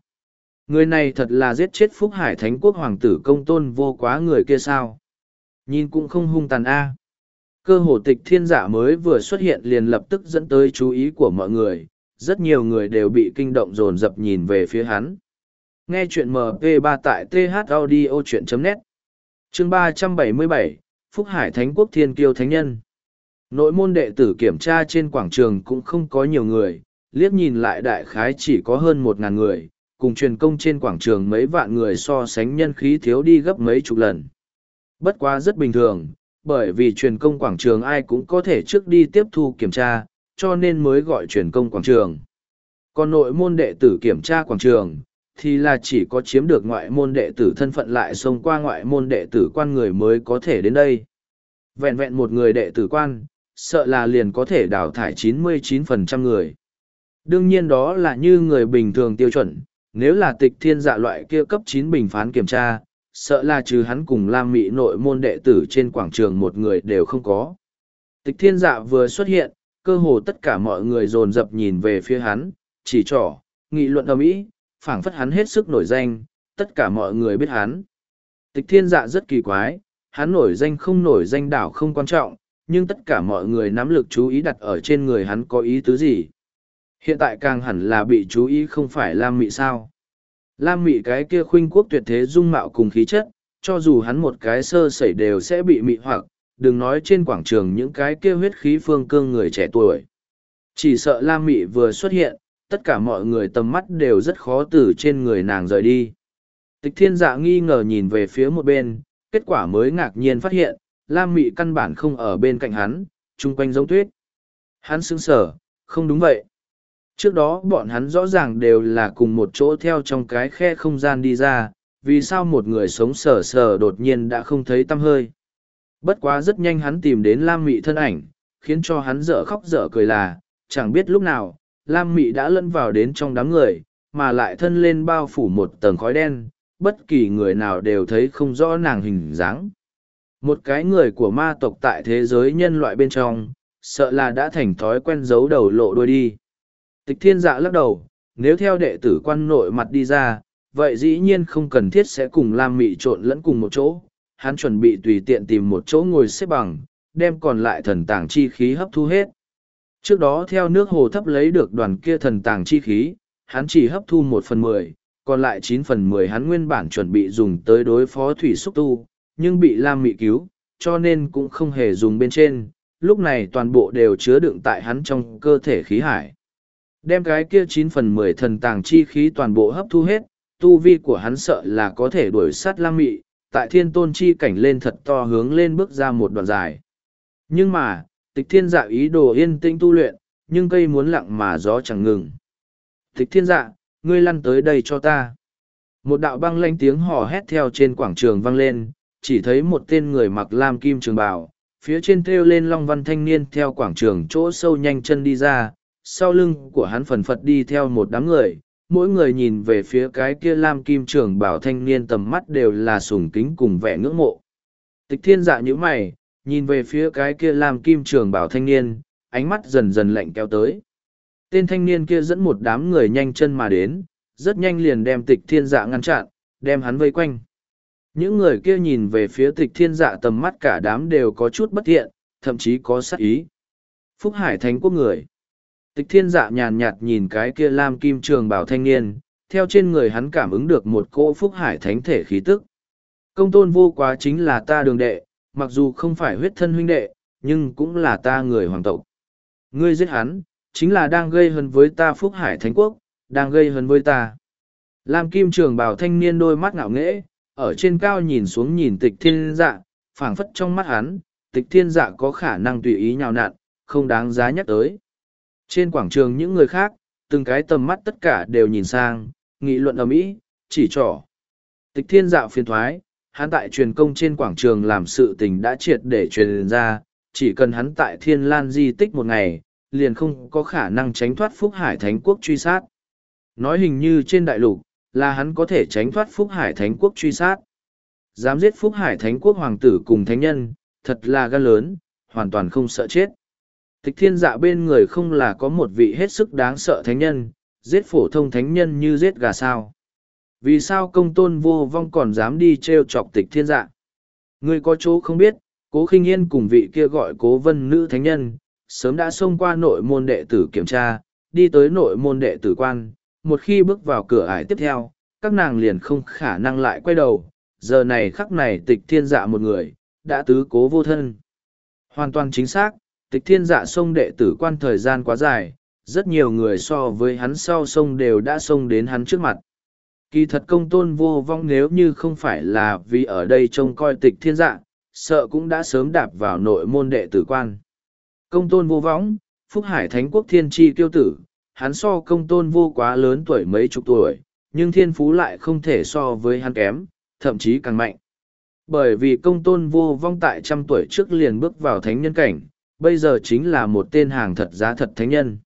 Người này thật là giết chết Phúc Hải Thánh quốc hoàng tử công tôn vô quá người kia sao. Nhìn cũng không hung tàn a. Cơ hồ tịch thiên giả mới vừa xuất hiện liền lập tức dẫn tới chú ý của mọi người, rất nhiều người đều bị kinh động dồn dập nhìn về phía hắn. Nghe chuyện MP3 tại thaudio.net Chương 377, Phúc Hải Thánh Quốc Thiên Kiêu Thánh Nhân Nội môn đệ tử kiểm tra trên quảng trường cũng không có nhiều người, liếc nhìn lại đại khái chỉ có hơn một ngàn người, cùng truyền công trên quảng trường mấy vạn người so sánh nhân khí thiếu đi gấp mấy chục lần. Bất quá rất bình thường, bởi vì truyền công quảng trường ai cũng có thể trước đi tiếp thu kiểm tra, cho nên mới gọi truyền công quảng trường. Còn nội môn đệ tử kiểm tra quảng trường, thì là chỉ có chiếm được ngoại môn đệ tử thân phận lại xông qua ngoại môn đệ tử quan người mới có thể đến đây. Vẹn vẹn một người đệ tử quan, sợ là liền có thể đào thải 99% người. Đương nhiên đó là như người bình thường tiêu chuẩn, nếu là tịch thiên dạ loại kia cấp chín bình phán kiểm tra, sợ là trừ hắn cùng Lam Mị nội môn đệ tử trên quảng trường một người đều không có. Tịch thiên dạ vừa xuất hiện, cơ hồ tất cả mọi người dồn dập nhìn về phía hắn, chỉ trỏ, nghị luận ở mỹ, phảng phất hắn hết sức nổi danh, tất cả mọi người biết hắn. Tịch thiên dạ rất kỳ quái, hắn nổi danh không nổi danh đảo không quan trọng, nhưng tất cả mọi người nắm lực chú ý đặt ở trên người hắn có ý tứ gì. Hiện tại càng hẳn là bị chú ý không phải Lam Mị sao. Lam Mị cái kia khuynh quốc tuyệt thế dung mạo cùng khí chất, cho dù hắn một cái sơ sẩy đều sẽ bị mị hoặc, đừng nói trên quảng trường những cái kia huyết khí phương cương người trẻ tuổi. Chỉ sợ Lam Mị vừa xuất hiện, tất cả mọi người tầm mắt đều rất khó từ trên người nàng rời đi. Tịch thiên dạ nghi ngờ nhìn về phía một bên, kết quả mới ngạc nhiên phát hiện, Lam Mị căn bản không ở bên cạnh hắn, chung quanh giống tuyết. Hắn sững sở, không đúng vậy. Trước đó bọn hắn rõ ràng đều là cùng một chỗ theo trong cái khe không gian đi ra, vì sao một người sống sờ sờ đột nhiên đã không thấy tăm hơi. Bất quá rất nhanh hắn tìm đến Lam Mị thân ảnh, khiến cho hắn dở khóc dở cười là, chẳng biết lúc nào, Lam Mị đã lẫn vào đến trong đám người, mà lại thân lên bao phủ một tầng khói đen, bất kỳ người nào đều thấy không rõ nàng hình dáng. Một cái người của ma tộc tại thế giới nhân loại bên trong, sợ là đã thành thói quen giấu đầu lộ đuôi đi. Tịch thiên dạ lắc đầu, nếu theo đệ tử quan nội mặt đi ra, vậy dĩ nhiên không cần thiết sẽ cùng Lam Mị trộn lẫn cùng một chỗ. Hắn chuẩn bị tùy tiện tìm một chỗ ngồi xếp bằng, đem còn lại thần tàng chi khí hấp thu hết. Trước đó theo nước hồ thấp lấy được đoàn kia thần tàng chi khí, hắn chỉ hấp thu một phần mười, còn lại chín phần mười hắn nguyên bản chuẩn bị dùng tới đối phó thủy xúc tu, nhưng bị Lam Mị cứu, cho nên cũng không hề dùng bên trên, lúc này toàn bộ đều chứa đựng tại hắn trong cơ thể khí hải. Đem cái kia chín phần mười thần tàng chi khí toàn bộ hấp thu hết, tu vi của hắn sợ là có thể đuổi sát Lam Mị, tại thiên tôn chi cảnh lên thật to hướng lên bước ra một đoạn dài. Nhưng mà, tịch thiên dạ ý đồ yên tĩnh tu luyện, nhưng cây muốn lặng mà gió chẳng ngừng. Tịch thiên dạ, ngươi lăn tới đây cho ta. Một đạo băng lanh tiếng hò hét theo trên quảng trường vang lên, chỉ thấy một tên người mặc lam kim trường bào, phía trên thêu lên long văn thanh niên theo quảng trường chỗ sâu nhanh chân đi ra, sau lưng của hắn phần phật đi theo một đám người, mỗi người nhìn về phía cái kia lam kim trường bảo thanh niên tầm mắt đều là sùng kính cùng vẻ ngưỡng mộ. Tịch thiên dạ như mày, nhìn về phía cái kia làm kim trường bảo thanh niên, ánh mắt dần dần lạnh kéo tới. Tên thanh niên kia dẫn một đám người nhanh chân mà đến, rất nhanh liền đem tịch thiên dạ ngăn chặn, đem hắn vây quanh. Những người kia nhìn về phía tịch thiên dạ tầm mắt cả đám đều có chút bất thiện, thậm chí có sát ý. Phúc Hải Thánh quốc người. Tịch thiên dạ nhàn nhạt nhìn cái kia lam kim trường bảo thanh niên, theo trên người hắn cảm ứng được một cỗ Phúc Hải Thánh thể khí tức. Công tôn vô quá chính là ta đường đệ, mặc dù không phải huyết thân huynh đệ, nhưng cũng là ta người hoàng tộc. Ngươi giết hắn, chính là đang gây hấn với ta Phúc Hải Thánh Quốc, đang gây hấn với ta. Lam Kim Trường bảo thanh niên đôi mắt ngạo nghễ, ở trên cao nhìn xuống nhìn tịch thiên dạ, phảng phất trong mắt hắn, tịch thiên dạ có khả năng tùy ý nhào nặn, không đáng giá nhắc tới. Trên quảng trường những người khác, từng cái tầm mắt tất cả đều nhìn sang, nghị luận ở mỹ chỉ trỏ. Tịch thiên dạ phiền thoái, hắn tại truyền công trên quảng trường làm sự tình đã triệt để truyền ra, chỉ cần hắn tại thiên lan di tích một ngày, liền không có khả năng tránh thoát Phúc Hải Thánh Quốc truy sát. Nói hình như trên đại lục, là hắn có thể tránh thoát Phúc Hải Thánh Quốc truy sát. Dám giết Phúc Hải Thánh Quốc Hoàng tử cùng Thánh Nhân, thật là gan lớn, hoàn toàn không sợ chết. Tịch thiên dạ bên người không là có một vị hết sức đáng sợ Thánh Nhân, giết phổ thông Thánh Nhân như giết gà sao. Vì sao công tôn vô vong còn dám đi t r e o chọc tịch thiên dạ? Người có chỗ không biết, cố khinh yên cùng vị kia gọi cố vân nữ thánh nhân, sớm đã xông qua nội môn đệ tử kiểm tra, đi tới nội môn đệ tử quan, một khi bước vào cửa ải tiếp theo, các nàng liền không khả năng lại quay đầu, giờ này khắc này tịch thiên dạ một người, đã tứ cố vô thân. Hoàn toàn chính xác, tịch thiên dạ xông đệ tử quan thời gian quá dài, rất nhiều người so với hắn sau sông đều đã xông đến hắn trước mặt. Kỳ thật công tôn vô vong nếu như không phải là vì ở đây trông coi tịch thiên dạ, sợ cũng đã sớm đạp vào nội môn đệ tử quan. Công tôn vô võng, Phúc Hải Thánh Quốc Thiên Tri tiêu Tử, hắn so công tôn vô quá lớn tuổi mấy chục tuổi, nhưng thiên phú lại không thể so với hắn kém, thậm chí càng mạnh. Bởi vì công tôn vô vong tại trăm tuổi trước liền bước vào thánh nhân cảnh, bây giờ chính là một tên hàng thật giá thật thánh nhân.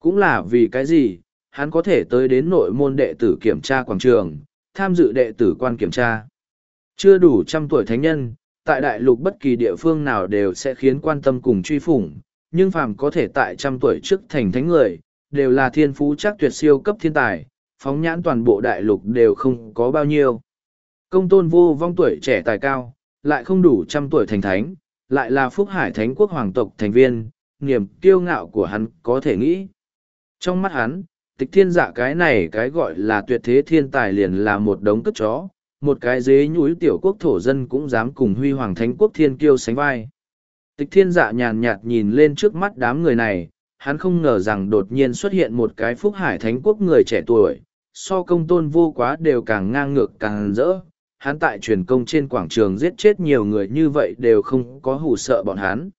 Cũng là vì cái gì, hắn có thể tới đến nội môn đệ tử kiểm tra quảng trường, tham dự đệ tử quan kiểm tra. Chưa đủ trăm tuổi thánh nhân, tại đại lục bất kỳ địa phương nào đều sẽ khiến quan tâm cùng truy phủng, nhưng phàm có thể tại trăm tuổi trước thành thánh người, đều là thiên phú chắc tuyệt siêu cấp thiên tài, phóng nhãn toàn bộ đại lục đều không có bao nhiêu. Công tôn vô vong tuổi trẻ tài cao, lại không đủ trăm tuổi thành thánh, lại là phúc hải thánh quốc hoàng tộc thành viên, niềm kiêu ngạo của hắn có thể nghĩ. Trong mắt hắn, tịch thiên dạ cái này cái gọi là tuyệt thế thiên tài liền là một đống cất chó, một cái dế nhúi tiểu quốc thổ dân cũng dám cùng huy hoàng thánh quốc thiên kiêu sánh vai. Tịch thiên dạ nhàn nhạt nhìn lên trước mắt đám người này, hắn không ngờ rằng đột nhiên xuất hiện một cái phúc hải thánh quốc người trẻ tuổi, so công tôn vô quá đều càng ngang ngược càng rỡ. Hắn tại truyền công trên quảng trường giết chết nhiều người như vậy đều không có hù sợ bọn hắn.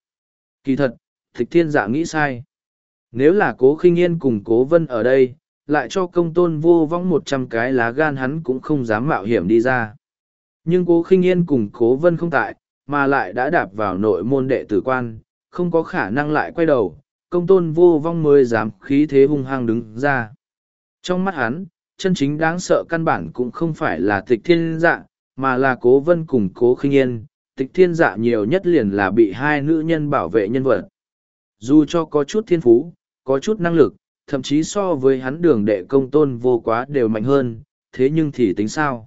Kỳ thật, tịch thiên dạ nghĩ sai. Nếu là cố khinh yên cùng cố vân ở đây, lại cho công tôn vô vong một trăm cái lá gan hắn cũng không dám mạo hiểm đi ra. Nhưng cố khinh yên cùng cố vân không tại, mà lại đã đạp vào nội môn đệ tử quan, không có khả năng lại quay đầu, công tôn vô vong mới dám khí thế hung hăng đứng ra. Trong mắt hắn, chân chính đáng sợ căn bản cũng không phải là tịch thiên dạ, mà là cố vân cùng cố khinh yên, tịch thiên dạ nhiều nhất liền là bị hai nữ nhân bảo vệ nhân vật. Dù cho có chút thiên phú, có chút năng lực, thậm chí so với hắn đường đệ công tôn vô quá đều mạnh hơn, thế nhưng thì tính sao?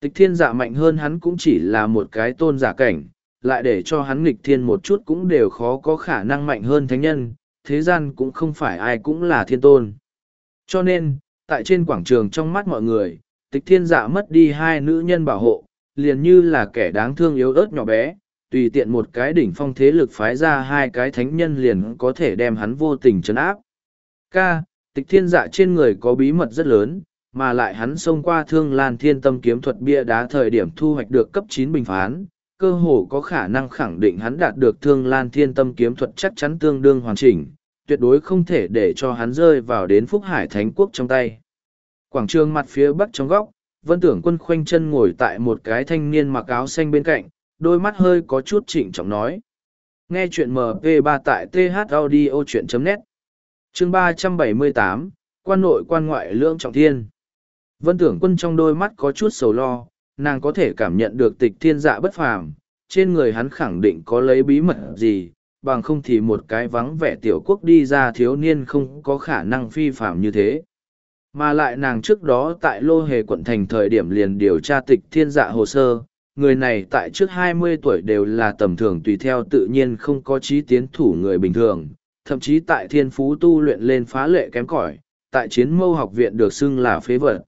Tịch thiên giả mạnh hơn hắn cũng chỉ là một cái tôn giả cảnh, lại để cho hắn nghịch thiên một chút cũng đều khó có khả năng mạnh hơn thánh nhân, thế gian cũng không phải ai cũng là thiên tôn. Cho nên, tại trên quảng trường trong mắt mọi người, tịch thiên giả mất đi hai nữ nhân bảo hộ, liền như là kẻ đáng thương yếu ớt nhỏ bé, tùy tiện một cái đỉnh phong thế lực phái ra hai cái thánh nhân liền có thể đem hắn vô tình chấn áp. Ca, tịch thiên dạ trên người có bí mật rất lớn, mà lại hắn xông qua thương lan thiên tâm kiếm thuật bia đá thời điểm thu hoạch được cấp chín bình phán, cơ hồ có khả năng khẳng định hắn đạt được thương lan thiên tâm kiếm thuật chắc chắn tương đương hoàn chỉnh, tuyệt đối không thể để cho hắn rơi vào đến phúc hải thánh quốc trong tay. Quảng trường mặt phía bắc trong góc, vân tưởng quân khoanh chân ngồi tại một cái thanh niên mặc áo xanh bên cạnh, đôi mắt hơi có chút trịnh trọng nói. Nghe chuyện MP3 tại thaudio.net chương ba trăm bảy mươi tám, quan nội quan ngoại lưỡng trọng thiên. Vân tưởng quân trong đôi mắt có chút sầu lo, nàng có thể cảm nhận được tịch thiên dạ bất phàm, trên người hắn khẳng định có lấy bí mật gì, bằng không thì một cái vắng vẻ tiểu quốc đi ra thiếu niên không có khả năng phi phạm như thế. Mà lại nàng trước đó tại lô hề quận thành thời điểm liền điều tra tịch thiên dạ hồ sơ người này tại trước hai mươi tuổi đều là tầm thường tùy theo tự nhiên không có trí tiến thủ người bình thường thậm chí tại thiên phú tu luyện lên phá lệ kém cỏi tại chiến mâu học viện được xưng là phế vật.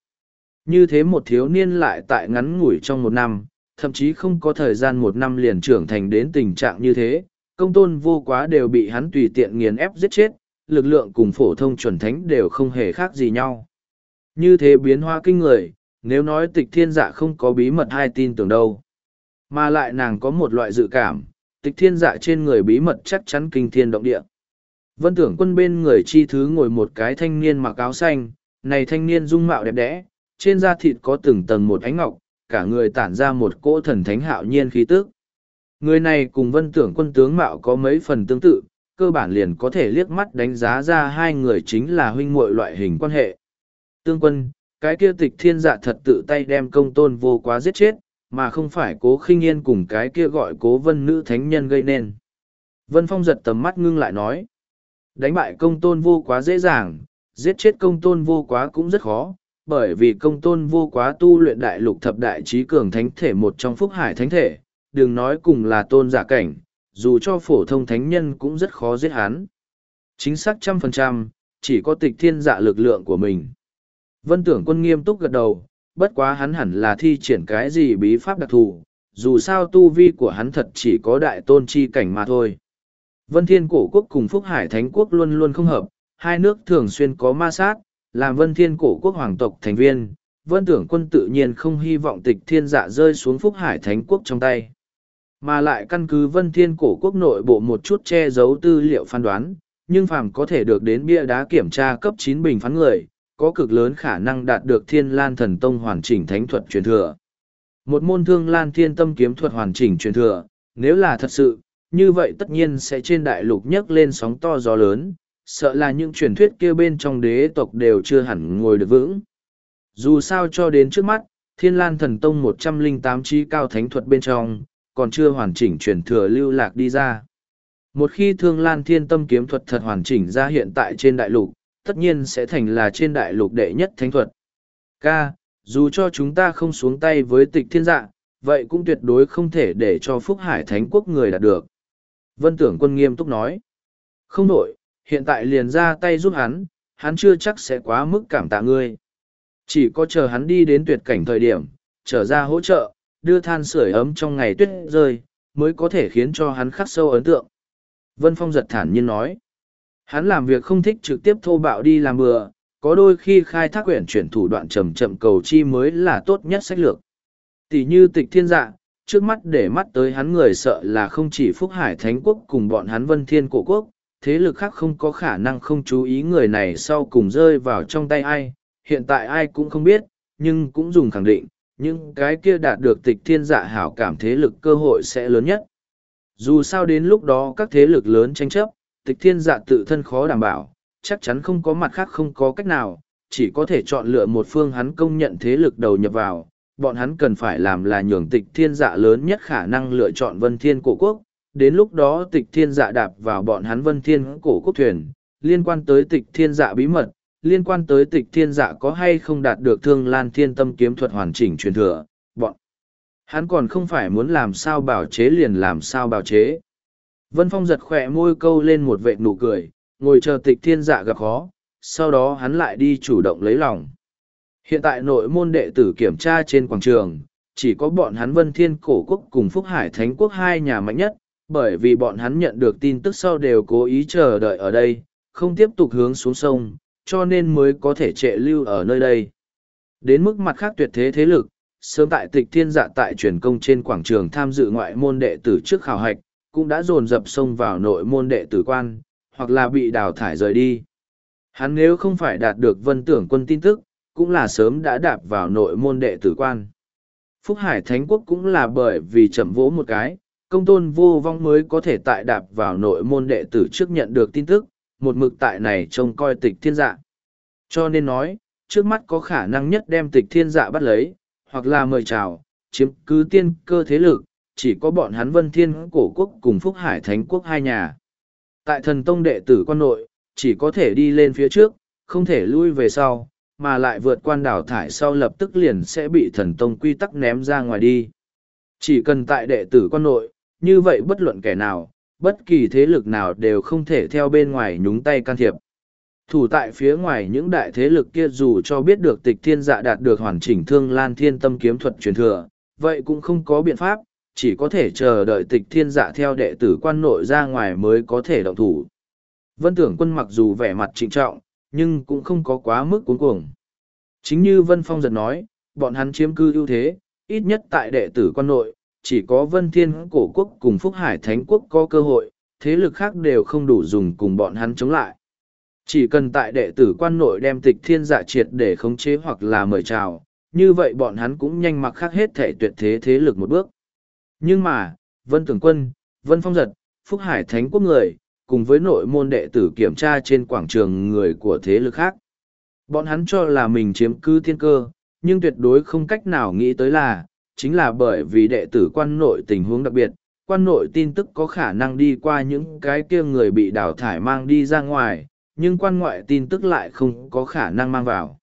Như thế một thiếu niên lại tại ngắn ngủi trong một năm thậm chí không có thời gian một năm liền trưởng thành đến tình trạng như thế công tôn vô quá đều bị hắn tùy tiện nghiền ép giết chết lực lượng cùng phổ thông chuẩn thánh đều không hề khác gì nhau. Như thế biến hoa kinh người, nếu nói tịch thiên dạ không có bí mật hay tin tưởng đâu. Mà lại nàng có một loại dự cảm, tịch thiên dạ trên người bí mật chắc chắn kinh thiên động địa. Vân tưởng quân bên người chi thứ ngồi một cái thanh niên mặc áo xanh, này thanh niên dung mạo đẹp đẽ, trên da thịt có từng tầng một ánh ngọc, cả người tản ra một cỗ thần thánh hạo nhiên khí tức. Người này cùng vân tưởng quân tướng mạo có mấy phần tương tự, cơ bản liền có thể liếc mắt đánh giá ra hai người chính là huynh muội loại hình quan hệ. Tương quân, cái kia tịch thiên dạ thật tự tay đem công tôn vô quá giết chết, mà không phải cố khinh yên cùng cái kia gọi cố vân nữ thánh nhân gây nên. Vân Phong giật tầm mắt ngưng lại nói. Đánh bại công tôn vô quá dễ dàng, giết chết công tôn vô quá cũng rất khó, bởi vì công tôn vô quá tu luyện đại lục thập đại trí cường thánh thể một trong phúc hải thánh thể, đừng nói cùng là tôn giả cảnh, dù cho phổ thông thánh nhân cũng rất khó giết hắn. Chính xác trăm phần trăm, chỉ có tịch thiên dạ lực lượng của mình. Vân tưởng quân nghiêm túc gật đầu, bất quá hắn hẳn là thi triển cái gì bí pháp đặc thù, dù sao tu vi của hắn thật chỉ có đại tôn chi cảnh mà thôi. Vân Thiên Cổ Quốc cùng Phúc Hải Thánh Quốc luôn luôn không hợp, hai nước thường xuyên có ma sát, làm Vân Thiên Cổ Quốc hoàng tộc thành viên, Vân Tưởng Quân tự nhiên không hy vọng tịch thiên dạ rơi xuống Phúc Hải Thánh Quốc trong tay. Mà lại căn cứ Vân Thiên Cổ Quốc nội bộ một chút che giấu tư liệu phán đoán, nhưng phàm có thể được đến bia đá kiểm tra cấp chín bình phán người, có cực lớn khả năng đạt được Thiên Lan Thần Tông hoàn chỉnh thánh thuật truyền thừa. Một môn thương lan thiên tâm kiếm thuật hoàn chỉnh truyền thừa, nếu là thật sự, như vậy tất nhiên sẽ trên đại lục nhấc lên sóng to gió lớn, sợ là những truyền thuyết kia bên trong đế tộc đều chưa hẳn ngồi được vững. Dù sao cho đến trước mắt, Thiên Lan Thần Tông một trăm linh tám trí cao thánh thuật bên trong, còn chưa hoàn chỉnh truyền thừa lưu lạc đi ra. Một khi Thương Lan Thiên Tâm kiếm thuật thật hoàn chỉnh ra hiện tại trên đại lục, tất nhiên sẽ thành là trên đại lục đệ nhất thánh thuật. Ca, dù cho chúng ta không xuống tay với tịch thiên dạ, vậy cũng tuyệt đối không thể để cho Phúc Hải Thánh Quốc người đạt được. Vân tưởng quân nghiêm túc nói. Không nổi, hiện tại liền ra tay giúp hắn, hắn chưa chắc sẽ quá mức cảm tạ ngươi. Chỉ có chờ hắn đi đến tuyệt cảnh thời điểm, trở ra hỗ trợ, đưa than sưởi ấm trong ngày tuyết rơi, mới có thể khiến cho hắn khắc sâu ấn tượng. Vân Phong giật thản nhiên nói. Hắn làm việc không thích trực tiếp thô bạo đi làm bừa, có đôi khi khai thác quyển chuyển thủ đoạn chậm chậm cầu chi mới là tốt nhất sách lược. Tỷ như tịch thiên dạ, trước mắt để mắt tới hắn người sợ là không chỉ Phúc Hải Thánh Quốc cùng bọn hắn Vân Thiên Cổ Quốc, thế lực khác không có khả năng không chú ý người này sau cùng rơi vào trong tay ai, hiện tại ai cũng không biết, nhưng cũng dùng khẳng định, những cái kia đạt được tịch thiên dạ hảo cảm thế lực cơ hội sẽ lớn nhất. Dù sao đến lúc đó các thế lực lớn tranh chấp, tịch thiên dạ tự thân khó đảm bảo, chắc chắn không có mặt khác không có cách nào, chỉ có thể chọn lựa một phương hắn công nhận thế lực đầu nhập vào, bọn hắn cần phải làm là nhường tịch thiên dạ lớn nhất khả năng lựa chọn vân thiên cổ quốc, đến lúc đó tịch thiên dạ đạp vào bọn hắn vân thiên cổ quốc thuyền, liên quan tới tịch thiên dạ bí mật, liên quan tới tịch thiên dạ có hay không đạt được thương lan thiên tâm kiếm thuật hoàn chỉnh truyền thừa, bọn hắn còn không phải muốn làm sao bảo chế liền làm sao bảo chế. Vân Phong giật khỏe môi câu lên một vệ nụ cười, ngồi chờ tịch thiên dạ gặp khó, sau đó hắn lại đi chủ động lấy lòng. Hiện tại nội môn đệ tử kiểm tra trên quảng trường, chỉ có bọn hắn Vân Thiên Cổ Quốc cùng Phúc Hải Thánh Quốc hai nhà mạnh nhất, bởi vì bọn hắn nhận được tin tức sau đều cố ý chờ đợi ở đây, không tiếp tục hướng xuống sông, cho nên mới có thể trệ lưu ở nơi đây. Đến mức mặt khác tuyệt thế thế lực, sớm tại tịch thiên dạ tại truyền công trên quảng trường tham dự ngoại môn đệ tử trước khảo hạch, cũng đã dồn dập xông vào nội môn đệ tử quan, hoặc là bị đào thải rời đi. Hắn nếu không phải đạt được vân tưởng quân tin tức, cũng là sớm đã đạp vào nội môn đệ tử quan. Phúc Hải Thánh Quốc cũng là bởi vì chậm vỗ một cái, công tôn vô vong mới có thể tại đạp vào nội môn đệ tử trước nhận được tin tức, một mực tại này trông coi tịch thiên dạ. Cho nên nói, trước mắt có khả năng nhất đem tịch thiên dạ bắt lấy, hoặc là mời chào, chiếm cứ tiên cơ thế lực, chỉ có bọn hắn vân thiên cổ quốc cùng Phúc Hải Thánh Quốc hai nhà. Tại thần tông đệ tử quan nội, chỉ có thể đi lên phía trước, không thể lui về sau, mà lại vượt quan đảo thải sau lập tức liền sẽ bị thần tông quy tắc ném ra ngoài đi. Chỉ cần tại đệ tử quan nội, như vậy bất luận kẻ nào, bất kỳ thế lực nào đều không thể theo bên ngoài nhúng tay can thiệp. Thủ tại phía ngoài những đại thế lực kia dù cho biết được tịch thiên dạ đạt được hoàn chỉnh thương lan thiên tâm kiếm thuật truyền thừa, vậy cũng không có biện pháp, chỉ có thể chờ đợi tịch thiên dạ theo đệ tử quan nội ra ngoài mới có thể động thủ. Vân tưởng quân mặc dù vẻ mặt trịnh trọng, nhưng cũng không có quá mức cuốn cuồng. Chính như Vân Phong giật nói, bọn hắn chiếm cư ưu thế, ít nhất tại đệ tử quan nội, chỉ có Vân Thiên Cổ Quốc cùng Phúc Hải Thánh Quốc có cơ hội, thế lực khác đều không đủ dùng cùng bọn hắn chống lại. Chỉ cần tại đệ tử quan nội đem tịch thiên dạ triệt để khống chế hoặc là mời chào, như vậy bọn hắn cũng nhanh mặc khác hết thể tuyệt thế thế lực một bước. Nhưng mà, Vân Tưởng Quân, Vân Phong Giật, Phúc Hải Thánh Quốc người, cùng với nội môn đệ tử kiểm tra trên quảng trường người của thế lực khác. Bọn hắn cho là mình chiếm cứ thiên cơ, nhưng tuyệt đối không cách nào nghĩ tới là, chính là bởi vì đệ tử quan nội tình huống đặc biệt, quan nội tin tức có khả năng đi qua những cái kia người bị đào thải mang đi ra ngoài, nhưng quan ngoại tin tức lại không có khả năng mang vào.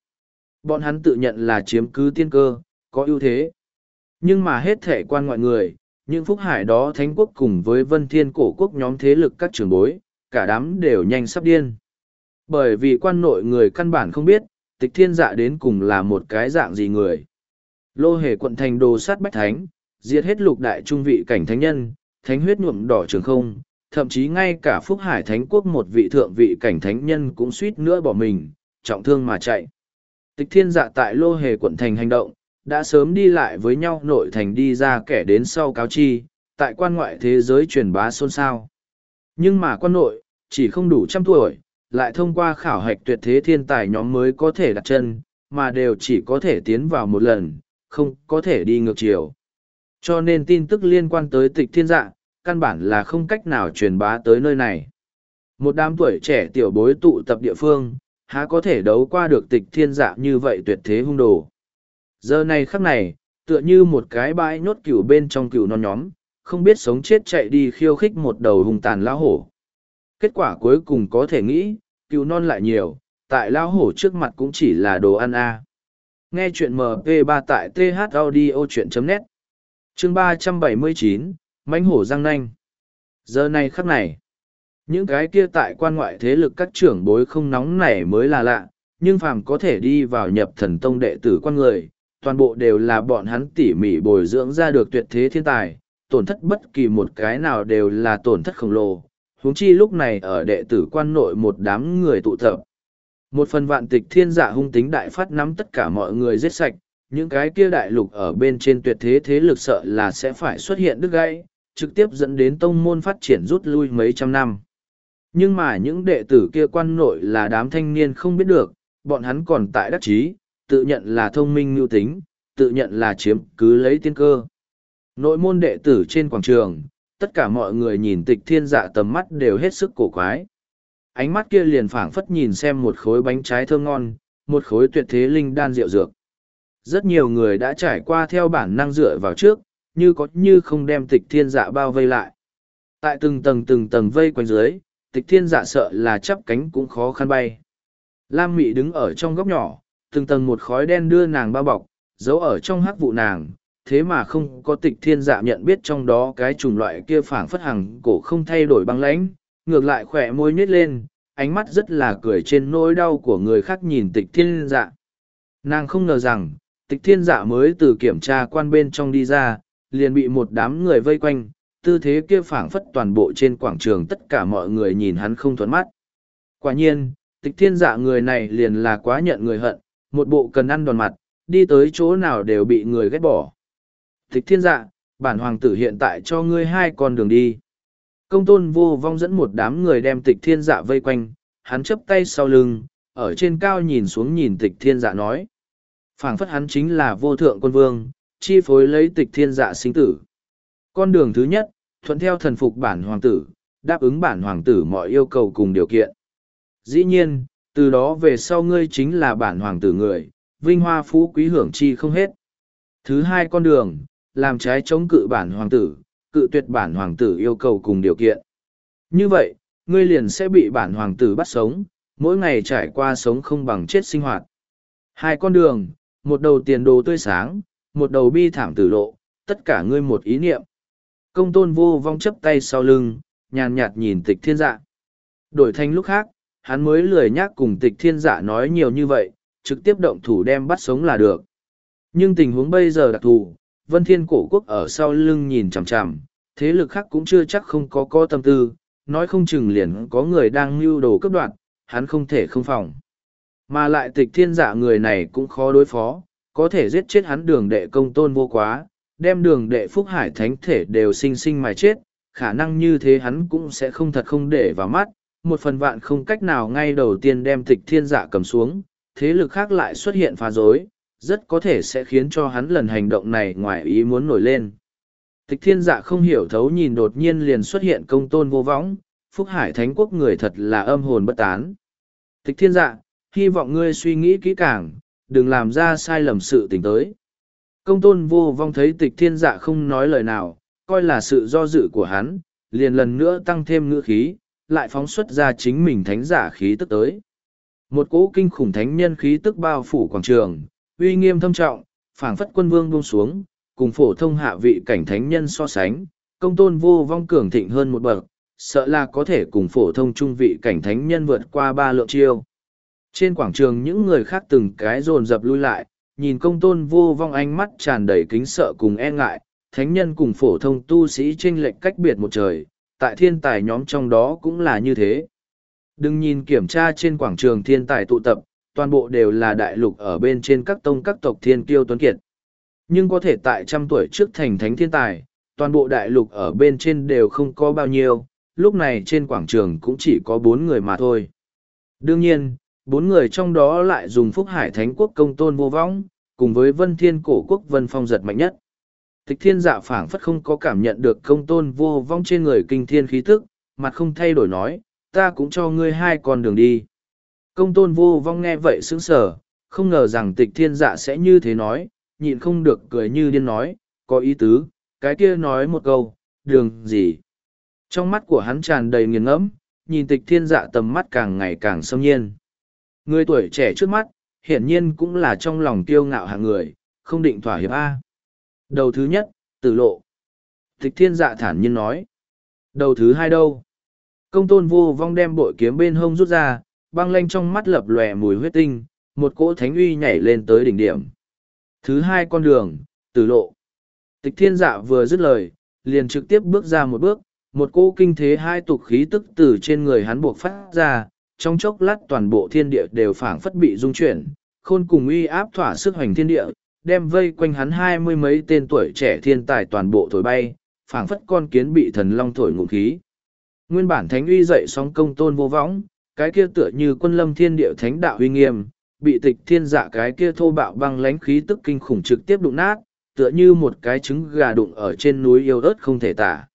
Bọn hắn tự nhận là chiếm cứ tiên cơ, có ưu thế. Nhưng mà hết thể quan ngoại người, những phúc hải đó thánh quốc cùng với vân thiên cổ quốc nhóm thế lực các trường bối, cả đám đều nhanh sắp điên. Bởi vì quan nội người căn bản không biết, tịch thiên dạ đến cùng là một cái dạng gì người. Lô hề quận thành đồ sát bách thánh, diệt hết lục đại trung vị cảnh thánh nhân, thánh huyết nhuộm đỏ trường không, thậm chí ngay cả Phúc Hải Thánh Quốc một vị thượng vị cảnh thánh nhân cũng suýt nữa bỏ mình, trọng thương mà chạy. Tịch thiên dạ tại lô hề quận thành hành động, đã sớm đi lại với nhau nội thành đi ra kẻ đến sau cáo chi, tại quan ngoại thế giới truyền bá xôn xao. Nhưng mà quan nội, chỉ không đủ trăm tuổi, lại thông qua khảo hạch tuyệt thế thiên tài nhóm mới có thể đặt chân, mà đều chỉ có thể tiến vào một lần, không có thể đi ngược chiều. Cho nên tin tức liên quan tới tịch thiên dạ, căn bản là không cách nào truyền bá tới nơi này. Một đám tuổi trẻ tiểu bối tụ tập địa phương, há có thể đấu qua được tịch thiên dạ như vậy tuyệt thế hung đồ. Giờ này khắc này, tựa như một cái bãi nhốt cừu bên trong cừu non nhóm, không biết sống chết chạy đi khiêu khích một đầu hung tàn lão hổ. Kết quả cuối cùng có thể nghĩ, cừu non lại nhiều, tại lão hổ trước mặt cũng chỉ là đồ ăn a. Nghe chuyện MP3 tại thaudio.net Chương ba trăm bảy mươi chín mãnh hổ răng nanh. Giờ này khắc này, những cái kia tại quan ngoại thế lực các trưởng bối không nóng nảy mới là lạ, nhưng phàm có thể đi vào nhập thần tông đệ tử quan người, toàn bộ đều là bọn hắn tỉ mỉ bồi dưỡng ra được tuyệt thế thiên tài, tổn thất bất kỳ một cái nào đều là tổn thất khổng lồ. Huống chi lúc này ở đệ tử quan nội một đám người tụ tập. Một phần vạn tịch thiên giả hung tính đại phát nắm tất cả mọi người giết sạch, những cái kia đại lục ở bên trên tuyệt thế thế lực sợ là sẽ phải xuất hiện đứt gãy, trực tiếp dẫn đến tông môn phát triển rút lui mấy trăm năm. Nhưng mà những đệ tử kia quan nội là đám thanh niên không biết được, bọn hắn còn tại đắc chí, tự nhận là thông minh mưu tính, tự nhận là chiếm cứ lấy tiên cơ. Nội môn đệ tử trên quảng trường, tất cả mọi người nhìn tịch thiên dạ tầm mắt đều hết sức cổ quái. Ánh mắt kia liền phảng phất nhìn xem một khối bánh trái thơm ngon, một khối tuyệt thế linh đan rượu dược. Rất nhiều người đã trải qua theo bản năng dựa vào trước, như có như không đem tịch thiên dạ bao vây lại. Tại từng tầng từng tầng vây quanh dưới, tịch thiên dạ sợ là chắp cánh cũng khó khăn bay. Lam Mị đứng ở trong góc nhỏ, từng tầng một khói đen đưa nàng bao bọc, giấu ở trong hắc vụ nàng, thế mà không có tịch thiên dạ nhận biết trong đó cái chủng loại kia phảng phất hằng cổ không thay đổi băng lãnh, ngược lại khỏe môi nhếch lên, ánh mắt rất là cười trên nỗi đau của người khác nhìn tịch thiên dạ. Nàng không ngờ rằng, tịch thiên dạ mới từ kiểm tra quan bên trong đi ra, liền bị một đám người vây quanh, tư thế kia phảng phất toàn bộ trên quảng trường tất cả mọi người nhìn hắn không thuận mắt. Quả nhiên, tịch thiên dạ người này liền là quá nhận người hận, một bộ cần ăn đòn mặt, đi tới chỗ nào đều bị người ghét bỏ. Tịch thiên dạ, bản hoàng tử hiện tại cho ngươi hai con đường đi. Công tôn vô vong dẫn một đám người đem tịch thiên dạ vây quanh, hắn chấp tay sau lưng, ở trên cao nhìn xuống nhìn tịch thiên dạ nói. phảng phất hắn chính là vô thượng quân vương, chi phối lấy tịch thiên dạ sinh tử. Con đường thứ nhất, thuận theo thần phục bản hoàng tử, đáp ứng bản hoàng tử mọi yêu cầu cùng điều kiện. Dĩ nhiên, từ đó về sau ngươi chính là bản hoàng tử người, vinh hoa phú quý hưởng chi không hết. Thứ hai con đường, làm trái chống cự bản hoàng tử, cự tuyệt bản hoàng tử yêu cầu cùng điều kiện. Như vậy, ngươi liền sẽ bị bản hoàng tử bắt sống, mỗi ngày trải qua sống không bằng chết sinh hoạt. Hai con đường, một đầu tiền đồ tươi sáng, một đầu bi thảm tử lộ, tất cả ngươi một ý niệm. Công tôn vô vong chấp tay sau lưng, nhàn nhạt nhìn tịch thiên dạ. Đổi thành lúc khác, hắn mới lười nhác cùng tịch thiên giả nói nhiều như vậy, trực tiếp động thủ đem bắt sống là được. Nhưng tình huống bây giờ đặc thù, vân thiên cổ quốc ở sau lưng nhìn chằm chằm, thế lực khác cũng chưa chắc không có có tâm tư, nói không chừng liền có người đang mưu đồ cấp đoạn, hắn không thể không phòng. Mà lại tịch thiên giả người này cũng khó đối phó, có thể giết chết hắn đường đệ công tôn vô quá, đem đường đệ phúc hải thánh thể đều sinh sinh mài chết, khả năng như thế hắn cũng sẽ không thật không để vào mắt, một phần vạn không cách nào ngay đầu tiên đem tịch thiên dạ cầm xuống, thế lực khác lại xuất hiện phá rối, rất có thể sẽ khiến cho hắn lần hành động này ngoài ý muốn nổi lên. Tịch thiên dạ không hiểu thấu nhìn đột nhiên liền xuất hiện công tôn vô võng, phúc hải thánh quốc người thật là âm hồn bất tán. Tịch thiên dạ, hy vọng ngươi suy nghĩ kỹ càng, đừng làm ra sai lầm sự tình tới. Công tôn vô vong thấy tịch thiên dạ không nói lời nào, coi là sự do dự của hắn, liền lần nữa tăng thêm ngữ khí, lại phóng xuất ra chính mình thánh giả khí tức tới. Một cỗ kinh khủng thánh nhân khí tức bao phủ quảng trường, uy nghiêm thâm trọng, phảng phất quân vương buông xuống, cùng phổ thông hạ vị cảnh thánh nhân so sánh, công tôn vô vong cường thịnh hơn một bậc, sợ là có thể cùng phổ thông trung vị cảnh thánh nhân vượt qua ba lượng chiêu. Trên quảng trường những người khác từng cái dồn dập lui lại, nhìn công tôn vô vong ánh mắt tràn đầy kính sợ cùng e ngại, thánh nhân cùng phổ thông tu sĩ chênh lệch cách biệt một trời, tại thiên tài nhóm trong đó cũng là như thế. Đừng nhìn kiểm tra trên quảng trường thiên tài tụ tập, toàn bộ đều là đại lục ở bên trên các tông các tộc thiên kiêu tuấn kiệt. Nhưng có thể tại trăm tuổi trước thành thánh thiên tài, toàn bộ đại lục ở bên trên đều không có bao nhiêu, lúc này trên quảng trường cũng chỉ có bốn người mà thôi. Đương nhiên, bốn người trong đó lại dùng phúc hải thánh quốc công tôn vô vong, cùng với vân thiên cổ quốc vân phong giật mạnh nhất. Tịch thiên dạ phảng phất không có cảm nhận được công tôn vô vong trên người kinh thiên khí tức, mặt không thay đổi nói, ta cũng cho ngươi hai con đường đi. Công tôn vô vong nghe vậy sững sờ, không ngờ rằng tịch thiên dạ sẽ như thế nói, nhịn không được cười như điên nói, có ý tứ, cái kia nói một câu, đường gì. Trong mắt của hắn tràn đầy nghiền ngẫm, nhìn tịch thiên dạ tầm mắt càng ngày càng sâm nhiên. Người tuổi trẻ trước mắt, hiển nhiên cũng là trong lòng kiêu ngạo hạng người, không định thỏa hiệp A. Đầu thứ nhất, tử lộ. Tịch thiên dạ thản nhiên nói. Đầu thứ hai đâu? Công tôn vô vong đem bội kiếm bên hông rút ra, băng lanh trong mắt lập lòe mùi huyết tinh, một cỗ thánh uy nhảy lên tới đỉnh điểm. Thứ hai con đường, tử lộ. Tịch thiên dạ vừa dứt lời, liền trực tiếp bước ra một bước, một cỗ kinh thế hai tục khí tức từ trên người hắn buộc phát ra, trong chốc lát toàn bộ thiên địa đều phảng phất bị rung chuyển, khôn cùng uy áp thỏa sức hoành thiên địa, đem vây quanh hắn hai mươi mấy tên tuổi trẻ thiên tài toàn bộ thổi bay, phảng phất con kiến bị thần long thổi ngụm khí. Nguyên bản thánh uy dậy sóng công tôn vô võng, cái kia tựa như quân lâm thiên địa thánh đạo uy nghiêm, bị tịch thiên dạ cái kia thô bạo băng lánh khí tức kinh khủng trực tiếp đụng nát, tựa như một cái trứng gà đụng ở trên núi yêu ớt không thể tả.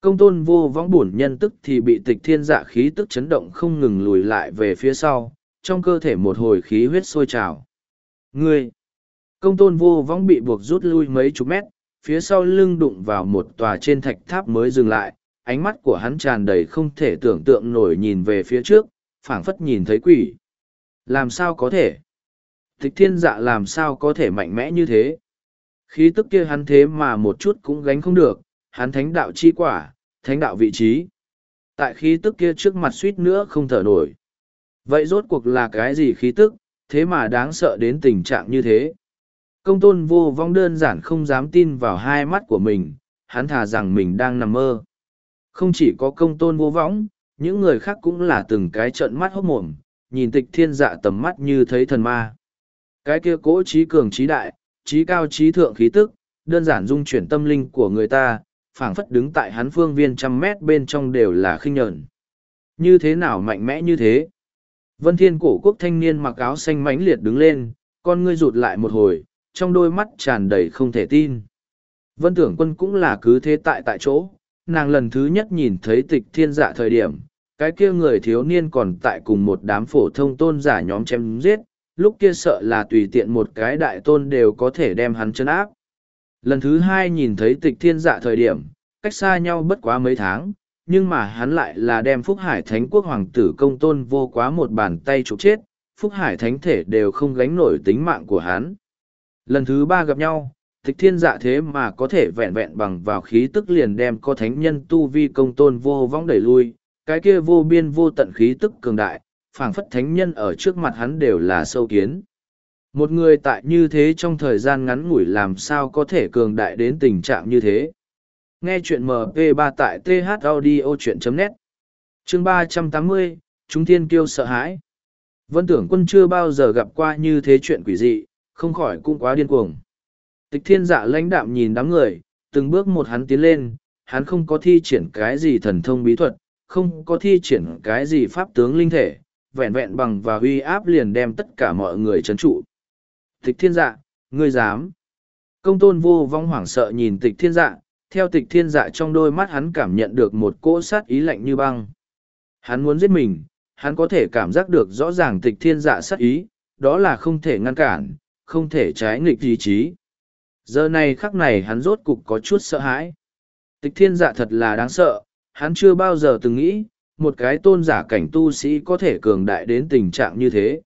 Công tôn vô võng bổn nhân tức thì bị tịch thiên dạ khí tức chấn động không ngừng lùi lại về phía sau, trong cơ thể một hồi khí huyết sôi trào. Ngươi! Công tôn vô võng bị buộc rút lui mấy chục mét, phía sau lưng đụng vào một tòa trên thạch tháp mới dừng lại, ánh mắt của hắn tràn đầy không thể tưởng tượng nổi nhìn về phía trước, phảng phất nhìn thấy quỷ. Làm sao có thể? Tịch thiên dạ làm sao có thể mạnh mẽ như thế? Khí tức kia hắn thế mà một chút cũng gánh không được, hắn thánh đạo chi quả, thánh đạo vị trí. Tại khí tức kia trước mặt suýt nữa không thở nổi. Vậy rốt cuộc là cái gì khí tức, thế mà đáng sợ đến tình trạng như thế? Công tôn vô vong đơn giản không dám tin vào hai mắt của mình, hắn thà rằng mình đang nằm mơ. Không chỉ có công tôn vô vong, những người khác cũng là từng cái trận mắt hốc mồm, nhìn tịch thiên dạ tầm mắt như thấy thần ma. Cái kia cố trí cường trí đại, trí cao trí thượng khí tức, đơn giản dung chuyển tâm linh của người ta, phảng phất đứng tại hắn phương viên trăm mét bên trong đều là khinh nhợn. Như thế nào mạnh mẽ như thế? Vân thiên cổ quốc thanh niên mặc áo xanh mãnh liệt đứng lên, con ngươi rụt lại một hồi, trong đôi mắt tràn đầy không thể tin. Vân tưởng quân cũng là cứ thế tại tại chỗ, nàng lần thứ nhất nhìn thấy tịch thiên dạ thời điểm, cái kia người thiếu niên còn tại cùng một đám phổ thông tôn giả nhóm chém giết, lúc kia sợ là tùy tiện một cái đại tôn đều có thể đem hắn chân áp. Lần thứ hai nhìn thấy tịch thiên dạ thời điểm, cách xa nhau bất quá mấy tháng, nhưng mà hắn lại là đem Phúc Hải Thánh Quốc Hoàng tử công tôn vô quá một bàn tay trục chết, Phúc Hải Thánh thể đều không gánh nổi tính mạng của hắn. Lần thứ ba gặp nhau, tịch thiên dạ thế mà có thể vẹn vẹn bằng vào khí tức liền đem có thánh nhân tu vi công tôn vô vong đẩy lui, cái kia vô biên vô tận khí tức cường đại, phảng phất thánh nhân ở trước mặt hắn đều là sâu kiến. Một người tại như thế trong thời gian ngắn ngủi làm sao có thể cường đại đến tình trạng như thế. Nghe chuyện MP3 tại thaudio.net Chương ba trăm tám mươi chúng thiên kiêu sợ hãi. Vân tưởng quân chưa bao giờ gặp qua như thế chuyện quỷ dị, không khỏi cũng quá điên cuồng. Tịch thiên dạ lãnh đạm nhìn đám người, từng bước một hắn tiến lên, hắn không có thi triển cái gì thần thông bí thuật, không có thi triển cái gì pháp tướng linh thể, vẹn vẹn bằng và uy áp liền đem tất cả mọi người trấn trụ. Tịch thiên dạ, ngươi dám. Công tôn vô vong hoảng sợ nhìn tịch thiên dạ, theo tịch thiên dạ trong đôi mắt hắn cảm nhận được một cỗ sát ý lạnh như băng. Hắn muốn giết mình, hắn có thể cảm giác được rõ ràng tịch thiên dạ sát ý, đó là không thể ngăn cản, không thể trái nghịch ý chí. Giờ này khắc này hắn rốt cục có chút sợ hãi. Tịch thiên dạ thật là đáng sợ, hắn chưa bao giờ từng nghĩ, một cái tôn giả cảnh tu sĩ có thể cường đại đến tình trạng như thế.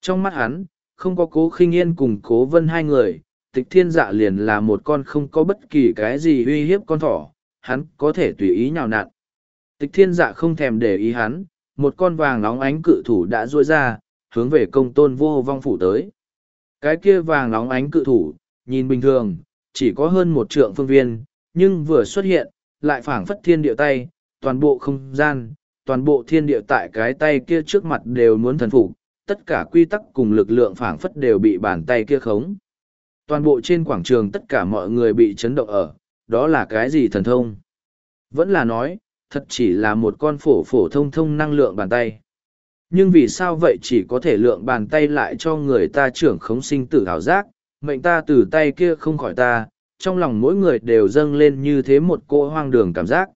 Trong mắt hắn, không có cố khinh yên cùng cố vân hai người, tịch thiên dạ liền là một con không có bất kỳ cái gì uy hiếp con thỏ, hắn có thể tùy ý nhào nặn. Tịch thiên dạ không thèm để ý hắn, một con vàng nóng ánh cự thủ đã ruôi ra, hướng về công tôn vô vong phủ tới. Cái kia vàng nóng ánh cự thủ, nhìn bình thường, chỉ có hơn một trượng phương viên, nhưng vừa xuất hiện, lại phảng phất thiên địa tay, toàn bộ không gian, toàn bộ thiên địa tại cái tay kia trước mặt đều muốn thần phục, tất cả quy tắc cùng lực lượng phảng phất đều bị bàn tay kia khống. Toàn bộ trên quảng trường tất cả mọi người bị chấn động ở, đó là cái gì thần thông? Vẫn là nói, thật chỉ là một con phổ phổ thông thông năng lượng bàn tay. Nhưng vì sao vậy chỉ có thể lượng bàn tay lại cho người ta trưởng khống sinh tử hào giác, mệnh ta từ tay kia không khỏi ta, trong lòng mỗi người đều dâng lên như thế một cỗ hoang đường cảm giác.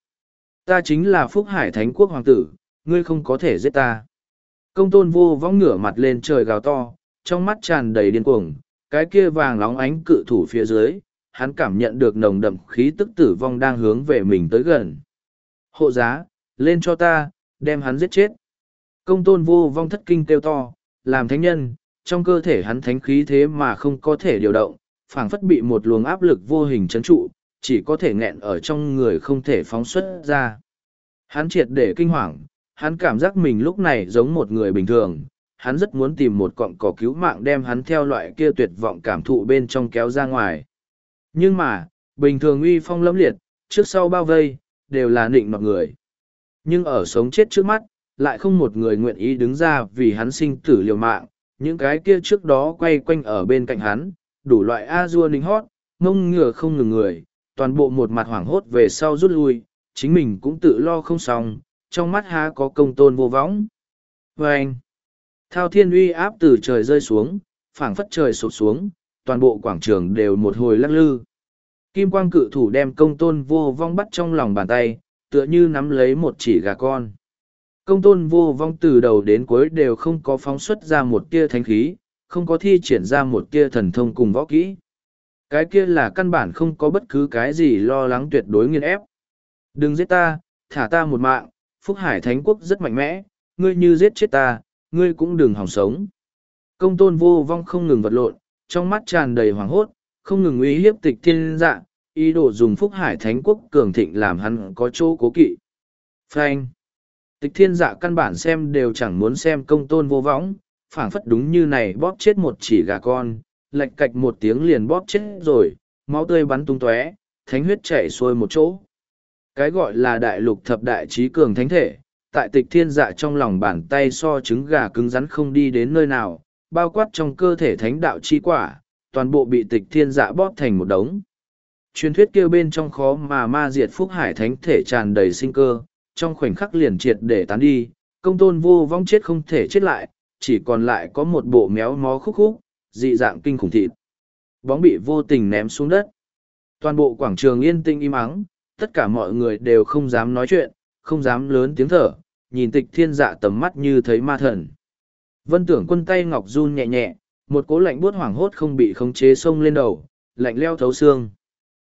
Ta chính là Phúc Hải Thánh Quốc Hoàng tử, ngươi không có thể giết ta. Công tôn vô vong ngửa mặt lên trời gào to, trong mắt tràn đầy điên cuồng, cái kia vàng nóng ánh cự thủ phía dưới, hắn cảm nhận được nồng đậm khí tức tử vong đang hướng về mình tới gần. Hộ giá, lên cho ta, đem hắn giết chết. Công tôn vô vong thất kinh kêu to, làm thánh nhân, trong cơ thể hắn thánh khí thế mà không có thể điều động, phảng phất bị một luồng áp lực vô hình chấn trụ, chỉ có thể nghẹn ở trong người không thể phóng xuất ra. Hắn triệt để kinh hoàng, hắn cảm giác mình lúc này giống một người bình thường, hắn rất muốn tìm một cọng cỏ cứu mạng đem hắn theo loại kia tuyệt vọng cảm thụ bên trong kéo ra ngoài. Nhưng mà, bình thường uy phong lâm liệt, trước sau bao vây, đều là nịnh nọt người. Nhưng ở sống chết trước mắt, lại không một người nguyện ý đứng ra vì hắn sinh tử liều mạng, những cái kia trước đó quay quanh ở bên cạnh hắn, đủ loại a-dua ninh hót, mông ngựa không ngừng người, toàn bộ một mặt hoảng hốt về sau rút lui, chính mình cũng tự lo không xong, trong mắt há có công tôn vô võng. Và anh, thao thiên uy áp từ trời rơi xuống, phảng phất trời sụp xuống, toàn bộ quảng trường đều một hồi lắc lư. Kim quang cự thủ đem công tôn vô vong bắt trong lòng bàn tay, tựa như nắm lấy một chỉ gà con. Công tôn vô vong từ đầu đến cuối đều không có phóng xuất ra một tia thánh khí, không có thi triển ra một tia thần thông cùng võ kỹ. Cái kia là căn bản không có bất cứ cái gì lo lắng tuyệt đối nghiên ép. Đừng giết ta, thả ta một mạng, Phúc Hải Thánh Quốc rất mạnh mẽ, ngươi như giết chết ta, ngươi cũng đừng hòng sống. Công tôn vô vong không ngừng vật lộn, trong mắt tràn đầy hoàng hốt, không ngừng uy hiếp tịch thiên dạ, ý đồ dùng Phúc Hải Thánh Quốc cường thịnh làm hắn có chỗ cố kỵ. Frank! Tịch thiên dạ căn bản xem đều chẳng muốn xem công tôn vô võng, phảng phất đúng như này bóp chết một chỉ gà con, lạch cạch một tiếng liền bóp chết rồi, máu tươi bắn tung tóe, thánh huyết chảy xuôi một chỗ. Cái gọi là đại lục thập đại trí cường thánh thể, tại tịch thiên dạ trong lòng bàn tay so trứng gà cứng rắn không đi đến nơi nào, bao quát trong cơ thể thánh đạo chi quả, toàn bộ bị tịch thiên dạ bóp thành một đống. Truyền thuyết kêu bên trong khó mà ma diệt phúc hải thánh thể tràn đầy sinh cơ, trong khoảnh khắc liền triệt để tán đi, công tôn vô vong chết không thể chết lại, chỉ còn lại có một bộ méo mó khúc khúc, dị dạng kinh khủng thịt. Bóng bị vô tình ném xuống đất. Toàn bộ quảng trường yên tĩnh im ắng, tất cả mọi người đều không dám nói chuyện, không dám lớn tiếng thở, nhìn tịch thiên dạ tầm mắt như thấy ma thần. Vân tưởng quân tay ngọc run nhẹ nhẹ, một cố lạnh buốt hoảng hốt không bị khống chế sông lên đầu, lạnh leo thấu xương.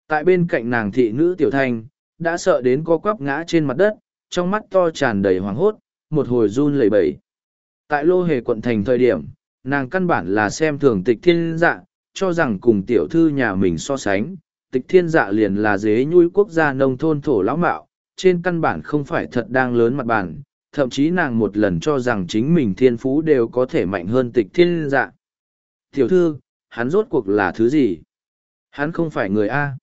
Tại bên cạnh nàng thị nữ tiểu thanh, đã sợ đến co quắp ngã trên mặt đất, trong mắt to tràn đầy hoảng hốt, một hồi run lẩy bẩy. Tại lô hề quận thành thời điểm, nàng căn bản là xem thường tịch thiên dạ, cho rằng cùng tiểu thư nhà mình so sánh, tịch thiên dạ liền là dế nhui quốc gia nông thôn thổ lão mạo, trên căn bản không phải thật đang lớn mặt bản, thậm chí nàng một lần cho rằng chính mình thiên phú đều có thể mạnh hơn tịch thiên dạ. Tiểu thư, hắn rốt cuộc là thứ gì? Hắn không phải người A.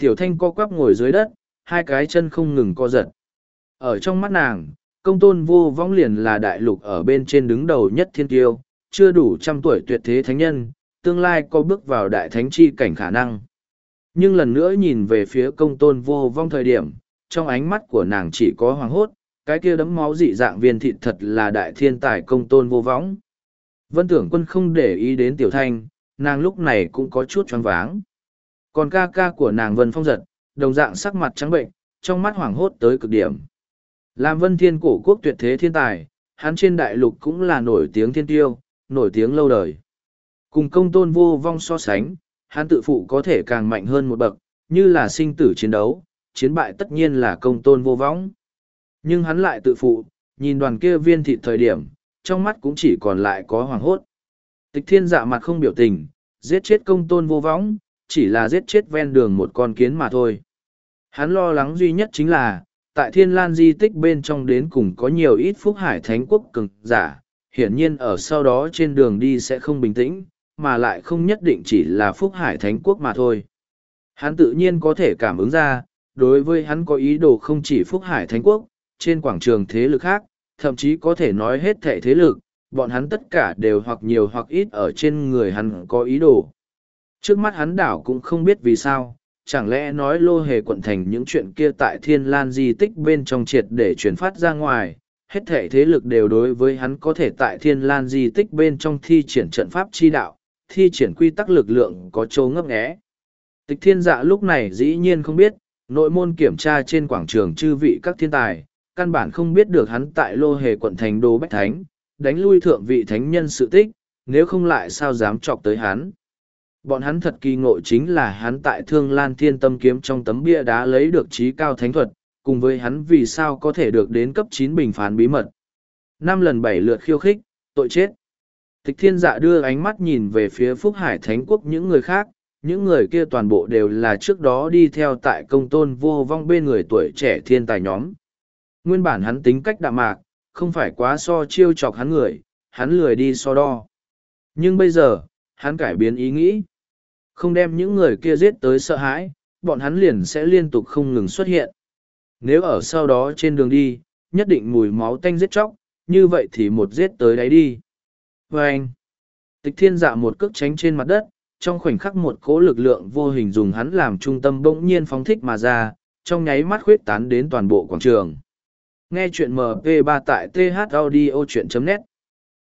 Tiểu thanh co quắp ngồi dưới đất, hai cái chân không ngừng co giật. Ở trong mắt nàng, công tôn vô vong liền là đại lục ở bên trên đứng đầu nhất thiên tiêu, chưa đủ trăm tuổi tuyệt thế thánh nhân, tương lai có bước vào đại thánh chi cảnh khả năng. Nhưng lần nữa nhìn về phía công tôn vô vong thời điểm, trong ánh mắt của nàng chỉ có hoàng hốt, cái kia đấm máu dị dạng viên thịt thật là đại thiên tài công tôn vô vong. Vân tưởng quân không để ý đến tiểu thanh, nàng lúc này cũng có chút choáng váng. Còn ca ca của nàng Vân Phong giật, đồng dạng sắc mặt trắng bệnh, trong mắt hoảng hốt tới cực điểm. Làm vân thiên cổ quốc tuyệt thế thiên tài, hắn trên đại lục cũng là nổi tiếng thiên tiêu, nổi tiếng lâu đời. Cùng công tôn vô vong so sánh, hắn tự phụ có thể càng mạnh hơn một bậc, như là sinh tử chiến đấu, chiến bại tất nhiên là công tôn vô vong. Nhưng hắn lại tự phụ, nhìn đoàn kia viên thịt thời điểm, trong mắt cũng chỉ còn lại có hoàng hốt. Tịch thiên dạ mặt không biểu tình, giết chết công tôn vô vong chỉ là giết chết ven đường một con kiến mà thôi. Hắn lo lắng duy nhất chính là, tại thiên lan di tích bên trong đến cùng có nhiều ít phúc hải thánh quốc cường giả, hiển nhiên ở sau đó trên đường đi sẽ không bình tĩnh, mà lại không nhất định chỉ là phúc hải thánh quốc mà thôi. Hắn tự nhiên có thể cảm ứng ra, đối với hắn có ý đồ không chỉ phúc hải thánh quốc, trên quảng trường thế lực khác, thậm chí có thể nói hết thệ thế lực, bọn hắn tất cả đều hoặc nhiều hoặc ít ở trên người hắn có ý đồ. Trước mắt hắn đảo cũng không biết vì sao, chẳng lẽ nói lô hề quận thành những chuyện kia tại thiên lan di tích bên trong triệt để truyền phát ra ngoài, hết thể thế lực đều đối với hắn có thể tại thiên lan di tích bên trong thi triển trận pháp chi đạo, thi triển quy tắc lực lượng có chỗ ngấp nghé. Tịch thiên dạ lúc này dĩ nhiên không biết, nội môn kiểm tra trên quảng trường chư vị các thiên tài, căn bản không biết được hắn tại lô hề quận thành đô bách thánh, đánh lui thượng vị thánh nhân sự tích, nếu không lại sao dám chọc tới hắn. Bọn hắn thật kỳ ngộ chính là hắn tại thương lan thiên tâm kiếm trong tấm bia đá lấy được trí cao thánh thuật, cùng với hắn vì sao có thể được đến cấp chín bình phán bí mật. Năm lần bảy lượt khiêu khích, tội chết. Tịch thiên dạ đưa ánh mắt nhìn về phía Phúc Hải Thánh Quốc những người khác, những người kia toàn bộ đều là trước đó đi theo tại công tôn vô vong bên người tuổi trẻ thiên tài nhóm. Nguyên bản hắn tính cách đạm mạc, không phải quá so chiêu chọc hắn người, hắn lười đi so đo. Nhưng bây giờ, hắn cải biến ý nghĩ. Không đem những người kia giết tới sợ hãi, bọn hắn liền sẽ liên tục không ngừng xuất hiện. Nếu ở sau đó trên đường đi, nhất định mùi máu tanh giết chóc, như vậy thì một giết tới đấy đi. Và anh, tịch thiên dạ một cước tránh trên mặt đất, trong khoảnh khắc một cỗ lực lượng vô hình dùng hắn làm trung tâm bỗng nhiên phóng thích mà ra, trong nháy mắt khuyết tán đến toàn bộ quảng trường. Nghe chuyện MP3 tại thaudio.net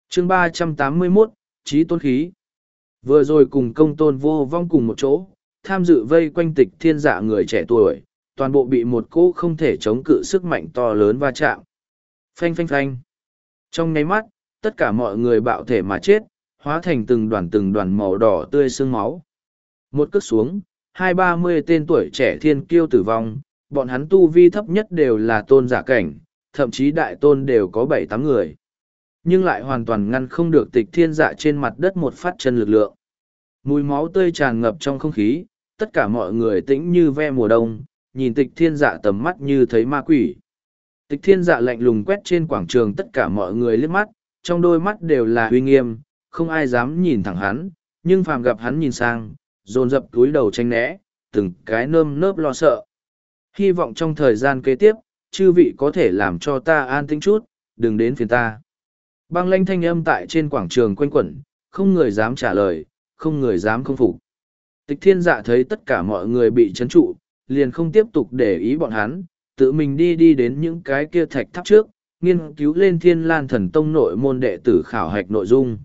Chương 381, Trí Tôn Khí Vừa rồi cùng công tôn vô vong cùng một chỗ, tham dự vây quanh tịch thiên dạ người trẻ tuổi, toàn bộ bị một cỗ không thể chống cự sức mạnh to lớn va chạm. Phanh phanh phanh. Trong nháy mắt, tất cả mọi người bạo thể mà chết, hóa thành từng đoàn từng đoàn màu đỏ tươi sương máu. Một cước xuống, hai ba mươi tên tuổi trẻ thiên kiêu tử vong, bọn hắn tu vi thấp nhất đều là tôn giả cảnh, thậm chí đại tôn đều có bảy tám người. Nhưng lại hoàn toàn ngăn không được tịch thiên dạ trên mặt đất một phát chân lực lượng. Mùi máu tươi tràn ngập trong không khí, tất cả mọi người tĩnh như ve mùa đông, nhìn tịch thiên dạ tầm mắt như thấy ma quỷ. Tịch thiên dạ lạnh lùng quét trên quảng trường tất cả mọi người liếc mắt, trong đôi mắt đều là uy nghiêm, không ai dám nhìn thẳng hắn, nhưng phàm gặp hắn nhìn sang, dồn dập túi đầu tranh né, từng cái nơm nớp lo sợ. Hy vọng trong thời gian kế tiếp, chư vị có thể làm cho ta an tĩnh chút, đừng đến phiền ta. Băng lanh thanh âm tại trên quảng trường quanh quẩn, không người dám trả lời, không người dám không phục. Tịch thiên dạ thấy tất cả mọi người bị chấn trụ, liền không tiếp tục để ý bọn hắn, tự mình đi đi đến những cái kia thạch tháp trước, nghiên cứu lên thiên lan thần tông nội môn đệ tử khảo hạch nội dung.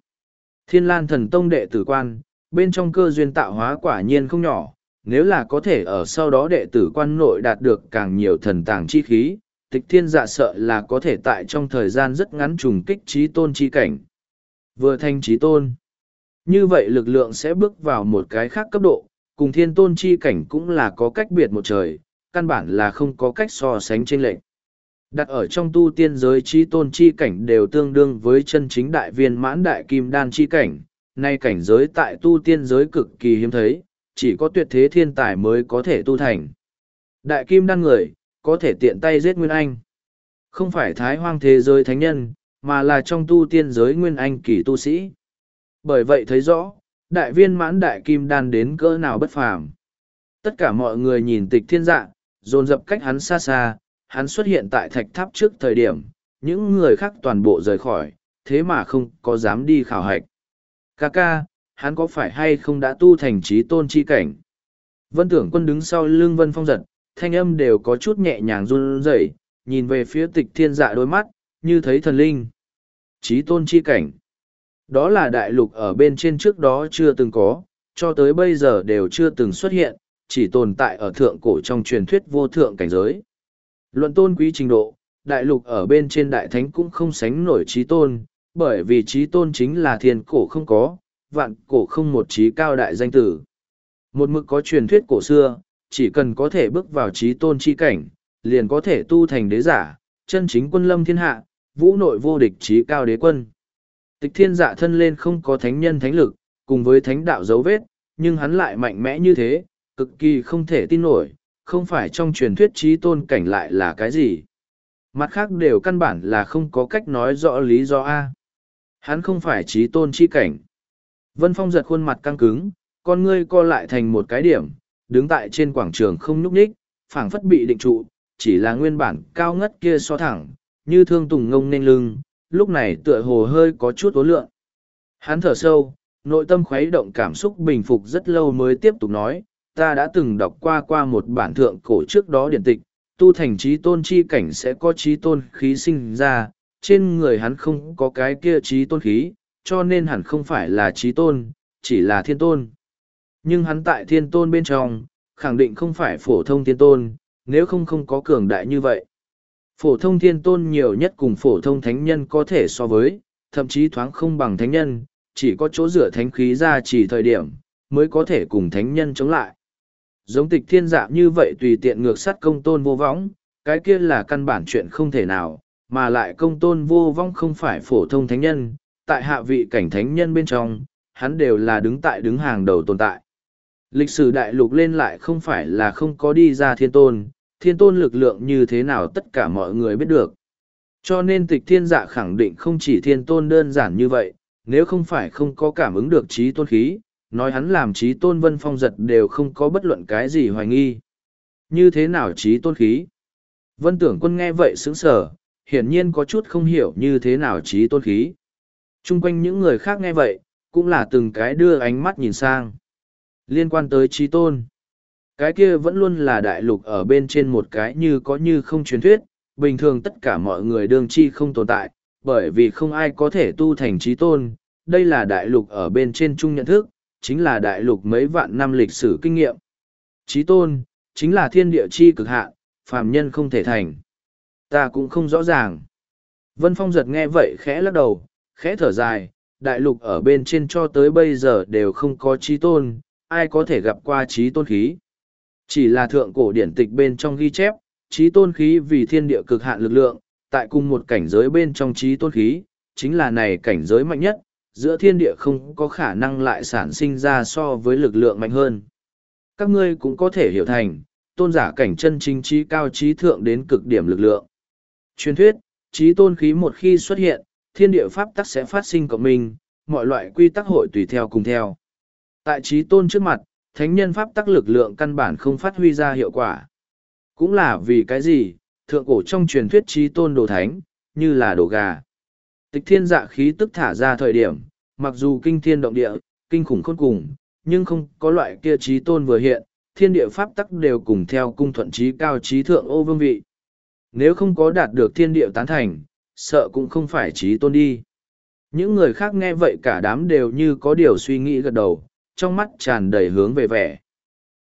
Thiên lan thần tông đệ tử quan, bên trong cơ duyên tạo hóa quả nhiên không nhỏ, nếu là có thể ở sau đó đệ tử quan nội đạt được càng nhiều thần tàng chi khí, tịch thiên dạ sợ là có thể tại trong thời gian rất ngắn trùng kích trí tôn chi cảnh. Vừa thành trí tôn. Như vậy lực lượng sẽ bước vào một cái khác cấp độ, cùng thiên tôn chi cảnh cũng là có cách biệt một trời, căn bản là không có cách so sánh trên lệnh. Đặt ở trong tu tiên giới trí tôn chi cảnh đều tương đương với chân chính đại viên mãn đại kim đan chi cảnh, nay cảnh giới tại tu tiên giới cực kỳ hiếm thấy, chỉ có tuyệt thế thiên tài mới có thể tu thành. Đại kim đan người, có thể tiện tay giết Nguyên Anh. Không phải thái hoang thế giới thánh nhân, mà là trong tu tiên giới Nguyên Anh kỳ tu sĩ. Bởi vậy thấy rõ, đại viên mãn đại kim đan đến cỡ nào bất phàm. Tất cả mọi người nhìn tịch thiên dạ, dồn dập cách hắn xa xa, hắn xuất hiện tại thạch tháp trước thời điểm, những người khác toàn bộ rời khỏi, thế mà không có dám đi khảo hạch. Ca ca, hắn có phải hay không đã tu thành trí tôn chi cảnh? Vân tưởng quân đứng sau lưng vân phong giật, thanh âm đều có chút nhẹ nhàng run rẩy, nhìn về phía tịch thiên dạ đôi mắt, như thấy thần linh. Trí tôn chi cảnh. Đó là đại lục ở bên trên trước đó chưa từng có, cho tới bây giờ đều chưa từng xuất hiện, chỉ tồn tại ở thượng cổ trong truyền thuyết vô thượng cảnh giới. Luận tôn quý trình độ, đại lục ở bên trên đại thánh cũng không sánh nổi trí tôn, bởi vì trí tôn chính là thiên cổ không có, vạn cổ không một trí cao đại danh tử. Một mực có truyền thuyết cổ xưa, chỉ cần có thể bước vào trí tôn chi cảnh, liền có thể tu thành đế giả, chân chính quân lâm thiên hạ, vũ nội vô địch trí cao đế quân. Tịch thiên dạ thân lên không có thánh nhân thánh lực, cùng với thánh đạo dấu vết, nhưng hắn lại mạnh mẽ như thế, cực kỳ không thể tin nổi, không phải trong truyền thuyết trí tôn cảnh lại là cái gì. Mặt khác đều căn bản là không có cách nói rõ lý do A. Hắn không phải trí tôn chi cảnh. Vân Phong giật khuôn mặt căng cứng, con ngươi co lại thành một cái điểm, đứng tại trên quảng trường không nhúc nhích, phảng phất bị định trụ, chỉ là nguyên bản cao ngất kia so thẳng, như thương tùng ngông nên lưng, lúc này tựa hồ hơi có chút ố lượng. Hắn thở sâu, nội tâm khuấy động cảm xúc bình phục rất lâu mới tiếp tục nói, ta đã từng đọc qua qua một bản thượng cổ trước đó điển tịch, tu thành trí tôn chi cảnh sẽ có trí tôn khí sinh ra, trên người hắn không có cái kia trí tôn khí, cho nên hẳn không phải là trí tôn, chỉ là thiên tôn. Nhưng hắn tại thiên tôn bên trong, khẳng định không phải phổ thông thiên tôn, nếu không không có cường đại như vậy. Phổ thông thiên tôn nhiều nhất cùng phổ thông thánh nhân có thể so với, thậm chí thoáng không bằng thánh nhân, chỉ có chỗ rửa thánh khí ra chỉ thời điểm, mới có thể cùng thánh nhân chống lại. Giống tịch thiên dạ như vậy tùy tiện ngược sắt công tôn vô võng, cái kia là căn bản chuyện không thể nào, mà lại công tôn vô vong không phải phổ thông thánh nhân, tại hạ vị cảnh thánh nhân bên trong, hắn đều là đứng tại đứng hàng đầu tồn tại. Lịch sử đại lục lên lại không phải là không có đi ra thiên tôn, thiên tôn lực lượng như thế nào tất cả mọi người biết được. Cho nên tịch thiên dạ khẳng định không chỉ thiên tôn đơn giản như vậy, nếu không phải không có cảm ứng được trí tôn khí, nói hắn làm trí tôn vân phong giật đều không có bất luận cái gì hoài nghi. Như thế nào trí tôn khí? Vân tưởng quân nghe vậy sững sờ, hiển nhiên có chút không hiểu như thế nào trí tôn khí. Trung quanh những người khác nghe vậy, cũng là từng cái đưa ánh mắt nhìn sang. Liên quan tới trí tôn. Cái kia vẫn luôn là đại lục ở bên trên một cái như có như không truyền thuyết, bình thường tất cả mọi người đương chi không tồn tại, bởi vì không ai có thể tu thành trí tôn. Đây là đại lục ở bên trên chung nhận thức, chính là đại lục mấy vạn năm lịch sử kinh nghiệm. Trí tôn, chính là thiên địa chi cực hạn, phàm nhân không thể thành. Ta cũng không rõ ràng. Vân Phong giật nghe vậy khẽ lắc đầu, khẽ thở dài, đại lục ở bên trên cho tới bây giờ đều không có trí tôn, ai có thể gặp qua trí tôn khí. Chỉ là thượng cổ điển tịch bên trong ghi chép, trí tôn khí vì thiên địa cực hạn lực lượng, tại cùng một cảnh giới bên trong trí tôn khí, chính là này cảnh giới mạnh nhất, giữa thiên địa không có khả năng lại sản sinh ra so với lực lượng mạnh hơn. Các ngươi cũng có thể hiểu thành, tôn giả cảnh chân chính trí cao trí thượng đến cực điểm lực lượng. Truyền thuyết, trí tôn khí một khi xuất hiện, thiên địa pháp tắc sẽ phát sinh cộng minh, mọi loại quy tắc hội tùy theo cùng theo. Tại trí tôn trước mặt, thánh nhân pháp tắc lực lượng căn bản không phát huy ra hiệu quả. Cũng là vì cái gì, thượng cổ trong truyền thuyết trí tôn đồ thánh, như là đồ gà. Tịch thiên dạ khí tức thả ra thời điểm, mặc dù kinh thiên động địa, kinh khủng khôn cùng, nhưng không có loại kia trí tôn vừa hiện, thiên địa pháp tắc đều cùng theo cung thuận trí cao trí thượng ô vương vị. Nếu không có đạt được thiên địa tán thành, sợ cũng không phải trí tôn đi. Những người khác nghe vậy cả đám đều như có điều suy nghĩ gật đầu, trong mắt tràn đầy hướng về vẻ.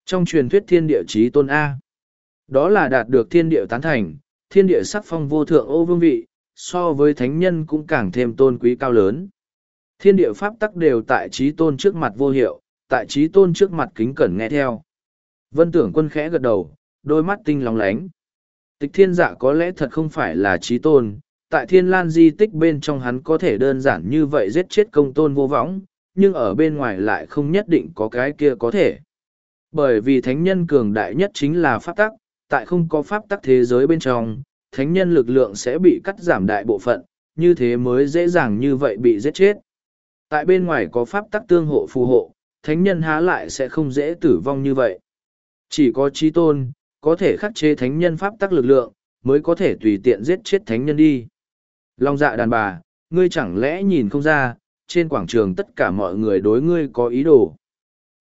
Trong truyền thuyết thiên địa trí tôn A, đó là đạt được thiên địa tán thành, thiên địa sắc phong vô thượng ô vương vị, so với thánh nhân cũng càng thêm tôn quý cao lớn. Thiên địa pháp tắc đều tại trí tôn trước mặt vô hiệu, tại trí tôn trước mặt kính cẩn nghe theo. Vân tưởng quân khẽ gật đầu, đôi mắt tinh lóng lánh. Tịch thiên dạ có lẽ thật không phải là trí tôn, tại thiên lan di tích bên trong hắn có thể đơn giản như vậy giết chết công tôn vô võng, nhưng ở bên ngoài lại không nhất định có cái kia có thể. Bởi vì thánh nhân cường đại nhất chính là pháp tắc, tại không có pháp tắc thế giới bên trong, thánh nhân lực lượng sẽ bị cắt giảm đại bộ phận, như thế mới dễ dàng như vậy bị giết chết. Tại bên ngoài có pháp tắc tương hộ phù hộ, thánh nhân há lại sẽ không dễ tử vong như vậy. Chỉ có trí tôn, có thể khắc chế thánh nhân pháp tắc lực lượng, mới có thể tùy tiện giết chết thánh nhân đi. Long dạ đàn bà, ngươi chẳng lẽ nhìn không ra, trên quảng trường tất cả mọi người đối ngươi có ý đồ.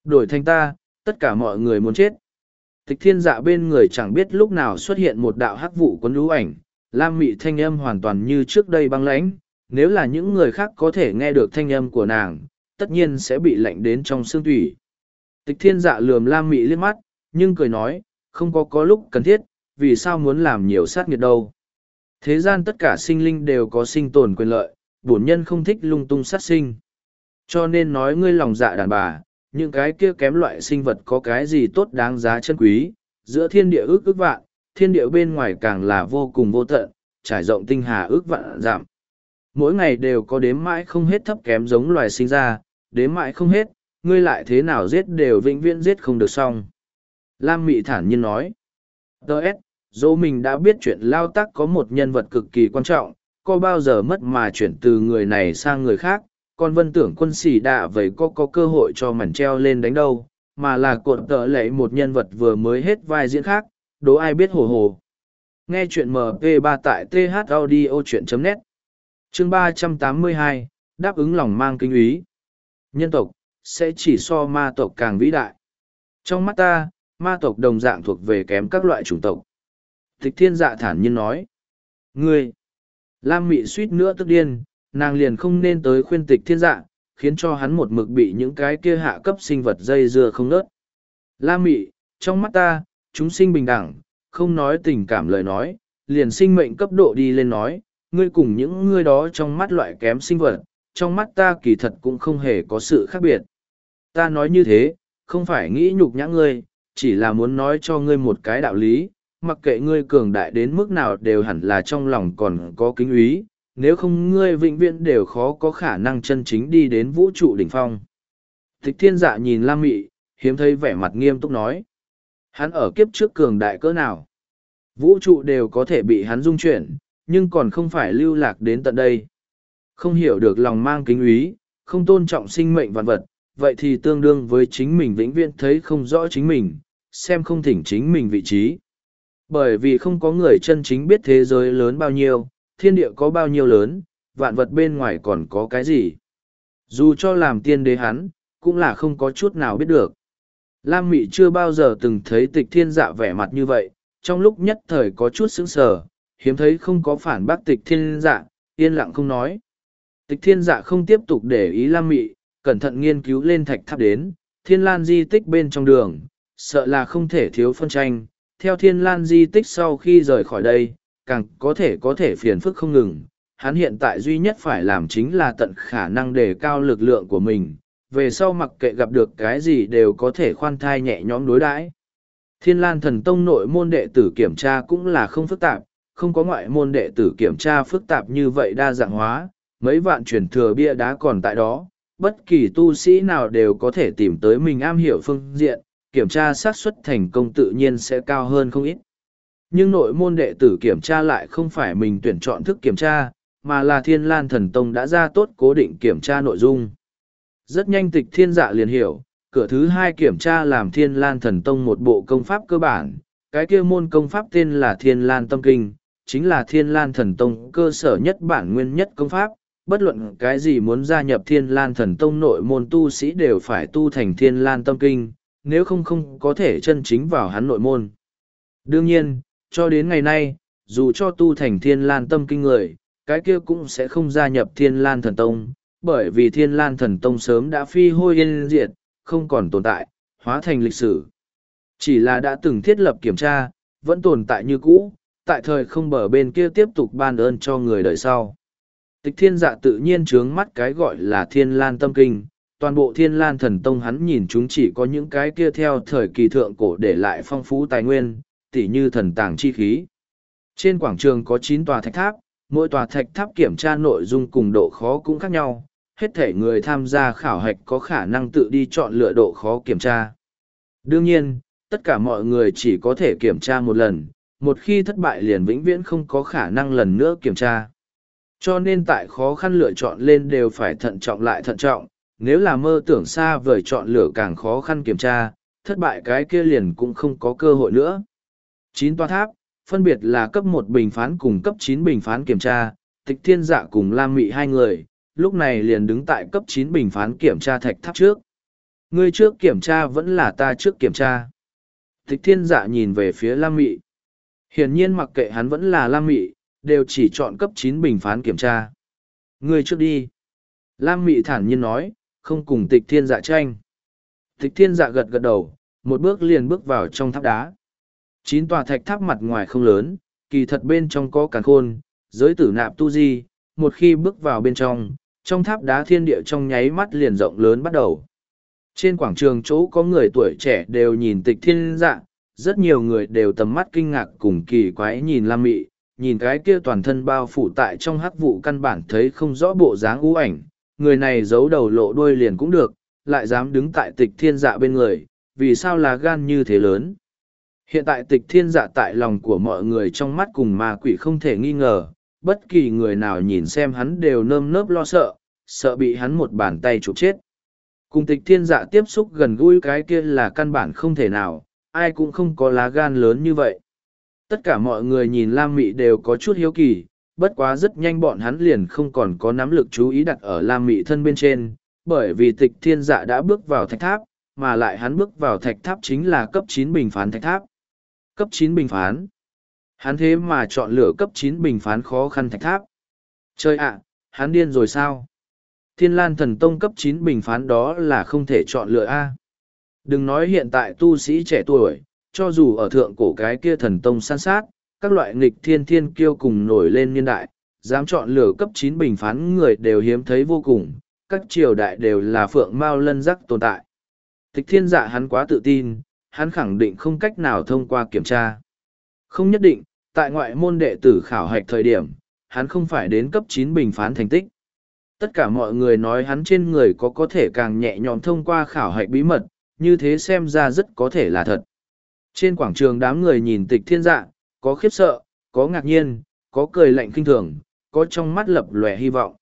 Đổi thành ta, tất cả mọi người muốn chết. Tịch thiên dạ bên người chẳng biết lúc nào xuất hiện một đạo hắc vụ quân lũ ảnh, lam mị thanh âm hoàn toàn như trước đây băng lãnh. Nếu là những người khác có thể nghe được thanh âm của nàng, tất nhiên sẽ bị lạnh đến trong xương thủy. Tịch thiên dạ lườm lam mị liếc mắt, nhưng cười nói, không có có lúc cần thiết, vì sao muốn làm nhiều sát nghiệt đâu. Thế gian tất cả sinh linh đều có sinh tồn quyền lợi, bổn nhân không thích lung tung sát sinh. Cho nên nói ngươi lòng dạ đàn bà, những cái kia kém loại sinh vật có cái gì tốt đáng giá chân quý, giữa thiên địa ước ước vạn, thiên địa bên ngoài càng là vô cùng vô tận, trải rộng tinh hà ước vạn giảm. Mỗi ngày đều có đếm mãi không hết thấp kém giống loài sinh ra, đếm mãi không hết, ngươi lại thế nào giết đều vĩnh viễn giết không được xong. Lam Mị thản nhiên nói. Đợt, dẫu mình đã biết chuyện lao tác có một nhân vật cực kỳ quan trọng, có bao giờ mất mà chuyển từ người này sang người khác, còn vân tưởng quân sĩ đạ vậy có có cơ hội cho mảnh treo lên đánh đâu, mà là cuộn tợ lệ một nhân vật vừa mới hết vai diễn khác, đố ai biết hồ hồ. Nghe chuyện MP3 tại thaudio.net Chương 382, đáp ứng lòng mang kinh ý. Nhân tộc, sẽ chỉ so ma tộc càng vĩ đại. Trong mắt ta, ma tộc đồng dạng thuộc về kém các loại chủng tộc. Tịch thiên dạ thản nhiên nói. Ngươi! Lam mị suýt nữa tức điên, nàng liền không nên tới khuyên tịch thiên dạ, khiến cho hắn một mực bị những cái kia hạ cấp sinh vật dây dưa không nớt. Lam mị, trong mắt ta, chúng sinh bình đẳng, không nói tình cảm lời nói, liền sinh mệnh cấp độ đi lên nói, ngươi cùng những ngươi đó trong mắt loại kém sinh vật, trong mắt ta kỳ thật cũng không hề có sự khác biệt. Ta nói như thế, không phải nghĩ nhục nhã ngươi, chỉ là muốn nói cho ngươi một cái đạo lý, mặc kệ ngươi cường đại đến mức nào đều hẳn là trong lòng còn có kính úy, nếu không ngươi vĩnh viễn đều khó có khả năng chân chính đi đến vũ trụ đỉnh phong. Thích thiên dạ nhìn Lam Mị, hiếm thấy vẻ mặt nghiêm túc nói. Hắn ở kiếp trước cường đại cỡ nào? Vũ trụ đều có thể bị hắn dung chuyển, nhưng còn không phải lưu lạc đến tận đây. Không hiểu được lòng mang kính úy, không tôn trọng sinh mệnh vạn vật, vậy thì tương đương với chính mình vĩnh viễn thấy không rõ chính mình, xem không thỉnh chính mình vị trí. Bởi vì không có người chân chính biết thế giới lớn bao nhiêu, thiên địa có bao nhiêu lớn, vạn vật bên ngoài còn có cái gì. Dù cho làm tiên đế hắn, cũng là không có chút nào biết được. Lam Mị chưa bao giờ từng thấy tịch thiên dạ vẻ mặt như vậy, trong lúc nhất thời có chút sững sờ, hiếm thấy không có phản bác tịch thiên dạ, yên lặng không nói. Tịch thiên dạ không tiếp tục để ý Lam Mị, cẩn thận nghiên cứu lên thạch tháp đến, thiên lan di tích bên trong đường, sợ là không thể thiếu phân tranh. Theo thiên lan di tích sau khi rời khỏi đây, càng có thể có thể phiền phức không ngừng. Hắn hiện tại duy nhất phải làm chính là tận khả năng đề cao lực lượng của mình, về sau mặc kệ gặp được cái gì đều có thể khoan thai nhẹ nhõm đối đãi. Thiên Lan Thần Tông nội môn đệ tử kiểm tra cũng là không phức tạp, không có ngoại môn đệ tử kiểm tra phức tạp như vậy đa dạng hóa, mấy vạn truyền thừa bia đá còn tại đó, bất kỳ tu sĩ nào đều có thể tìm tới mình am hiểu phương diện, kiểm tra xác suất thành công tự nhiên sẽ cao hơn không ít. Nhưng nội môn đệ tử kiểm tra lại không phải mình tuyển chọn thức kiểm tra, mà là Thiên Lan Thần Tông đã ra tốt cố định kiểm tra nội dung. Rất nhanh tịch thiên dạ liền hiểu, cửa thứ hai kiểm tra làm Thiên Lan Thần Tông một bộ công pháp cơ bản, cái kia môn công pháp tên là Thiên Lan Tâm Kinh, chính là Thiên Lan Thần Tông cơ sở nhất bản nguyên nhất công pháp, bất luận cái gì muốn gia nhập Thiên Lan Thần Tông nội môn tu sĩ đều phải tu thành Thiên Lan Tâm Kinh, nếu không không có thể chân chính vào hắn nội môn. Đương nhiên, cho đến ngày nay, dù cho tu thành Thiên Lan Tâm Kinh người, cái kia cũng sẽ không gia nhập Thiên Lan Thần Tông, bởi vì Thiên Lan Thần Tông sớm đã phi hôi yên diệt, không còn tồn tại, hóa thành lịch sử. Chỉ là đã từng thiết lập kiểm tra, vẫn tồn tại như cũ, tại thời không bờ bên kia tiếp tục ban ơn cho người đời sau. Tịch thiên dạ tự nhiên trướng mắt cái gọi là thiên lan tâm kinh, toàn bộ thiên lan thần tông hắn nhìn chúng chỉ có những cái kia theo thời kỳ thượng cổ để lại phong phú tài nguyên, tỉ như thần tàng chi khí. Trên quảng trường có chín tòa thạch tháp, mỗi tòa thạch tháp kiểm tra nội dung cùng độ khó cũng khác nhau, hết thể người tham gia khảo hạch có khả năng tự đi chọn lựa độ khó kiểm tra. Đương nhiên, tất cả mọi người chỉ có thể kiểm tra một lần, một khi thất bại liền vĩnh viễn không có khả năng lần nữa kiểm tra. Cho nên tại khó khăn lựa chọn lên đều phải thận trọng lại thận trọng, nếu là mơ tưởng xa vời chọn lựa càng khó khăn kiểm tra, thất bại cái kia liền cũng không có cơ hội nữa. Chín toa tháp, phân biệt là cấp một bình phán cùng cấp chín bình phán kiểm tra, tịch thiên dạ cùng lam mị hai người lúc này liền đứng tại cấp chín bình phán kiểm tra thạch tháp trước. Ngươi trước kiểm tra vẫn là ta trước kiểm tra. Tịch thiên dạ nhìn về phía lam mị. Hiển nhiên mặc kệ hắn vẫn là lam mị đều chỉ chọn cấp chín bình phán kiểm tra. Ngươi trước đi. Lam mị thản nhiên nói không cùng tịch thiên dạ tranh. Tịch thiên dạ gật gật đầu, một bước liền bước vào trong tháp đá. Chín tòa thạch tháp mặt ngoài không lớn, kỳ thật bên trong có càn khôn, giới tử nạp tu di, một khi bước vào bên trong trong tháp đá thiên địa trong nháy mắt liền rộng lớn bắt đầu. Trên quảng trường chỗ có người tuổi trẻ đều nhìn tịch thiên dạ rất nhiều người đều tầm mắt kinh ngạc cùng kỳ quái nhìn lam mị, nhìn cái kia toàn thân bao phủ tại trong hắc vụ căn bản thấy không rõ bộ dáng ưu ảnh người này giấu đầu lộ đuôi liền cũng được, lại dám đứng tại tịch thiên dạ bên người, vì sao là gan như thế lớn? Hiện tại tịch thiên dạ tại lòng của mọi người trong mắt cùng ma quỷ không thể nghi ngờ, bất kỳ người nào nhìn xem hắn đều nơm nớp lo sợ sợ bị hắn một bàn tay chụp chết. Cùng tịch thiên dạ tiếp xúc gần gũi cái kia là căn bản không thể nào, ai cũng không có lá gan lớn như vậy. Tất cả mọi người nhìn lam mị đều có chút hiếu kỳ bất quá rất nhanh bọn hắn liền không còn có nắm lực chú ý đặt ở lam mị thân bên trên, bởi vì tịch thiên dạ đã bước vào thạch tháp, mà lại hắn bước vào thạch tháp chính là cấp chín bình phán thạch tháp. Cấp chín bình phán. Hắn thế mà chọn lựa cấp chín bình phán khó khăn thạch tháp. Chơi ạ, hắn điên rồi sao? Thiên lan thần tông cấp chín bình phán đó là không thể chọn lựa a. Đừng nói hiện tại tu sĩ trẻ tuổi, cho dù ở thượng cổ cái kia thần tông san sát các loại nghịch thiên thiên kiêu cùng nổi lên niên đại, dám chọn lửa cấp chín bình phán người đều hiếm thấy vô cùng, các triều đại đều là phượng mao lân rắc tồn tại. Tịch thiên dạ hắn quá tự tin, hắn khẳng định không cách nào thông qua kiểm tra. Không nhất định, tại ngoại môn đệ tử khảo hạch thời điểm, hắn không phải đến cấp chín bình phán thành tích. Tất cả mọi người nói hắn trên người có có thể càng nhẹ nhõm thông qua khảo hạch bí mật, như thế xem ra rất có thể là thật. Trên quảng trường đám người nhìn tịch thiên dạ có khiếp sợ có ngạc nhiên có cười lạnh kinh thường có trong mắt lập lòe hy vọng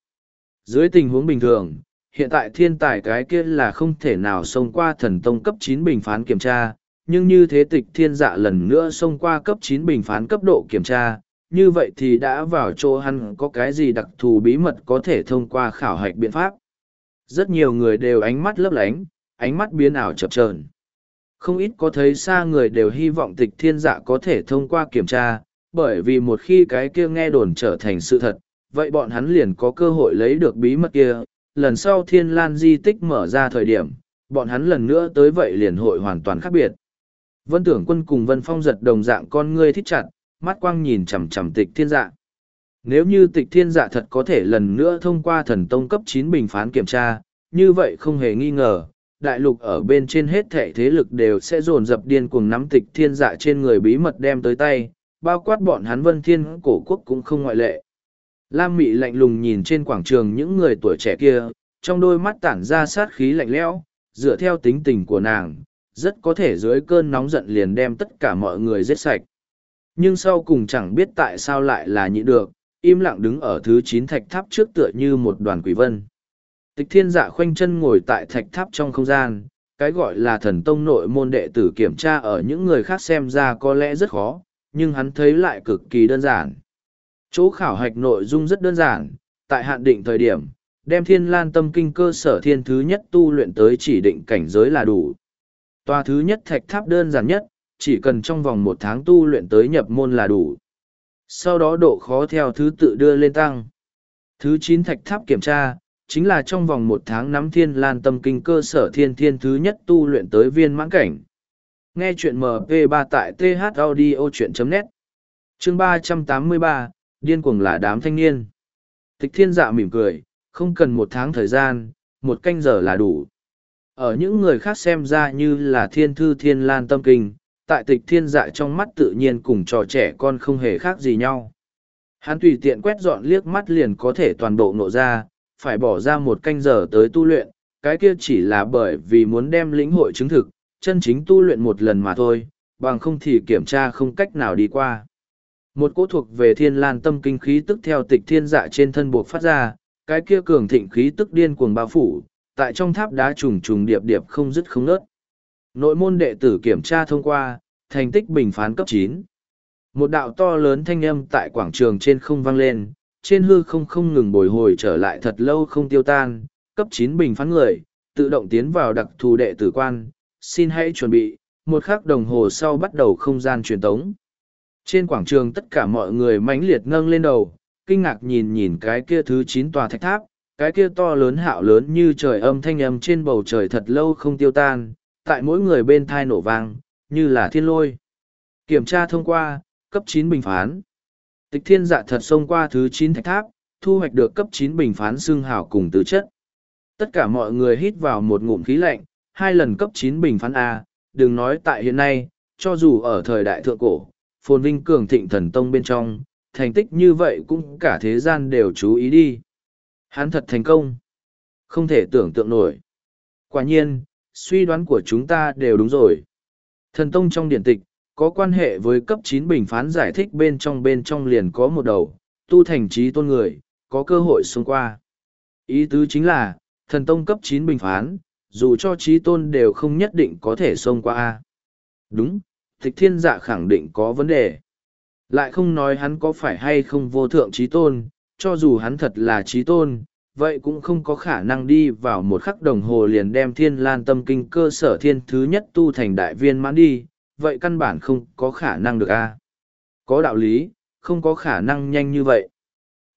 dưới tình huống bình thường hiện tại thiên tài cái kia là không thể nào xông qua thần tông cấp chín bình phán kiểm tra nhưng như thế tịch thiên dạ lần nữa xông qua cấp chín bình phán cấp độ kiểm tra như vậy thì đã vào chỗ hắn có cái gì đặc thù bí mật có thể thông qua khảo hạch biện pháp. Rất nhiều người đều ánh mắt lấp lánh, ánh mắt biến ảo chập chờn. Không ít có thấy xa người đều hy vọng tịch thiên dạ có thể thông qua kiểm tra, bởi vì một khi cái kia nghe đồn trở thành sự thật, vậy bọn hắn liền có cơ hội lấy được bí mật kia. Lần sau thiên lan di tích mở ra thời điểm, bọn hắn lần nữa tới vậy liền hội hoàn toàn khác biệt. Vân tưởng quân cùng Vân Phong giật đồng dạng con ngươi thích chặt, mắt quang nhìn chằm chằm tịch thiên dạ. Nếu như tịch thiên dạ thật có thể lần nữa thông qua thần tông cấp chín bình phán kiểm tra, như vậy không hề nghi ngờ, đại lục ở bên trên hết thể thế lực đều sẽ dồn dập điên cuồng nắm tịch thiên dạ trên người bí mật đem tới tay, bao quát bọn hắn vân thiên cổ quốc cũng không ngoại lệ. Lam Mị lạnh lùng nhìn trên quảng trường những người tuổi trẻ kia, trong đôi mắt tản ra sát khí lạnh lẽo, dựa theo tính tình của nàng, rất có thể dưới cơn nóng giận liền đem tất cả mọi người giết sạch nhưng sau cùng chẳng biết tại sao lại là nhị được im lặng đứng ở thứ chín thạch tháp trước tựa như một đoàn quỷ vân tịch thiên dạ khoanh chân ngồi tại thạch tháp trong không gian cái gọi là thần tông nội môn đệ tử kiểm tra ở những người khác xem ra có lẽ rất khó nhưng hắn thấy lại cực kỳ đơn giản chỗ khảo hạch nội dung rất đơn giản tại hạn định thời điểm đem thiên lan tâm kinh cơ sở thiên thứ nhất tu luyện tới chỉ định cảnh giới là đủ tòa thứ nhất thạch tháp đơn giản nhất chỉ cần trong vòng một tháng tu luyện tới nhập môn là đủ. Sau đó độ khó theo thứ tự đưa lên tăng. Thứ chín thạch tháp kiểm tra, chính là trong vòng một tháng nắm thiên lan tâm kinh cơ sở thiên thiên thứ nhất tu luyện tới viên mãn cảnh. Nghe chuyện MP3 tại thaudio.net Chương ba trăm tám mươi ba điên cuồng là đám thanh niên. Tịch thiên dạ mỉm cười, không cần một tháng thời gian, một canh giờ là đủ. Ở những người khác xem ra như là thiên thư thiên lan tâm kinh, tại tịch thiên dạ trong mắt tự nhiên cùng trò trẻ con không hề khác gì nhau. Hắn tùy tiện quét dọn liếc mắt liền có thể toàn bộ nộ ra, phải bỏ ra một canh giờ tới tu luyện, cái kia chỉ là bởi vì muốn đem lĩnh hội chứng thực, chân chính tu luyện một lần mà thôi, bằng không thì kiểm tra không cách nào đi qua. Một cỗ thuộc về thiên lan tâm kinh khí tức theo tịch thiên dạ trên thân buộc phát ra, cái kia cường thịnh khí tức điên cuồng bao phủ, tại trong tháp đá trùng trùng điệp điệp không dứt không nớt. Nội môn đệ tử kiểm tra thông qua, thành tích bình phán cấp chín. Một đạo to lớn thanh âm tại quảng trường trên không vang lên, trên hư không không ngừng bồi hồi trở lại thật lâu không tiêu tan, cấp chín bình phán người, tự động tiến vào đặc thù đệ tử quan, xin hãy chuẩn bị, một khắc đồng hồ sau bắt đầu không gian truyền tống. Trên quảng trường tất cả mọi người mãnh liệt nâng lên đầu, kinh ngạc nhìn nhìn cái kia thứ chín tòa thạch tháp, cái kia to lớn hạo lớn như trời âm thanh âm trên bầu trời thật lâu không tiêu tan, tại mỗi người bên thai nổ vang, như là thiên lôi. Kiểm tra thông qua, cấp chín bình phán. Tịch thiên dạ thật xông qua thứ chín thạch tháp, thu hoạch được cấp chín bình phán xương hảo cùng tứ chất. Tất cả mọi người hít vào một ngụm khí lạnh, hai lần cấp chín bình phán A, đừng nói tại hiện nay, cho dù ở thời đại thượng cổ, phồn vinh cường thịnh thần tông bên trong, thành tích như vậy cũng cả thế gian đều chú ý đi. Hắn thật thành công. Không thể tưởng tượng nổi. Quả nhiên, suy đoán của chúng ta đều đúng rồi. Thần tông trong điển tịch, có quan hệ với cấp chín bình phán giải thích bên trong bên trong liền có một đầu, tu thành trí tôn người, có cơ hội xông qua. Ý tứ chính là, thần tông cấp chín bình phán, dù cho trí tôn đều không nhất định có thể xông qua. a Đúng, tịch thiên dạ khẳng định có vấn đề. Lại không nói hắn có phải hay không vô thượng trí tôn, cho dù hắn thật là trí tôn, vậy cũng không có khả năng đi vào một khắc đồng hồ liền đem thiên lan tâm kinh cơ sở thiên thứ nhất tu thành đại viên mãn đi, vậy căn bản không có khả năng được a Có đạo lý, không có khả năng nhanh như vậy.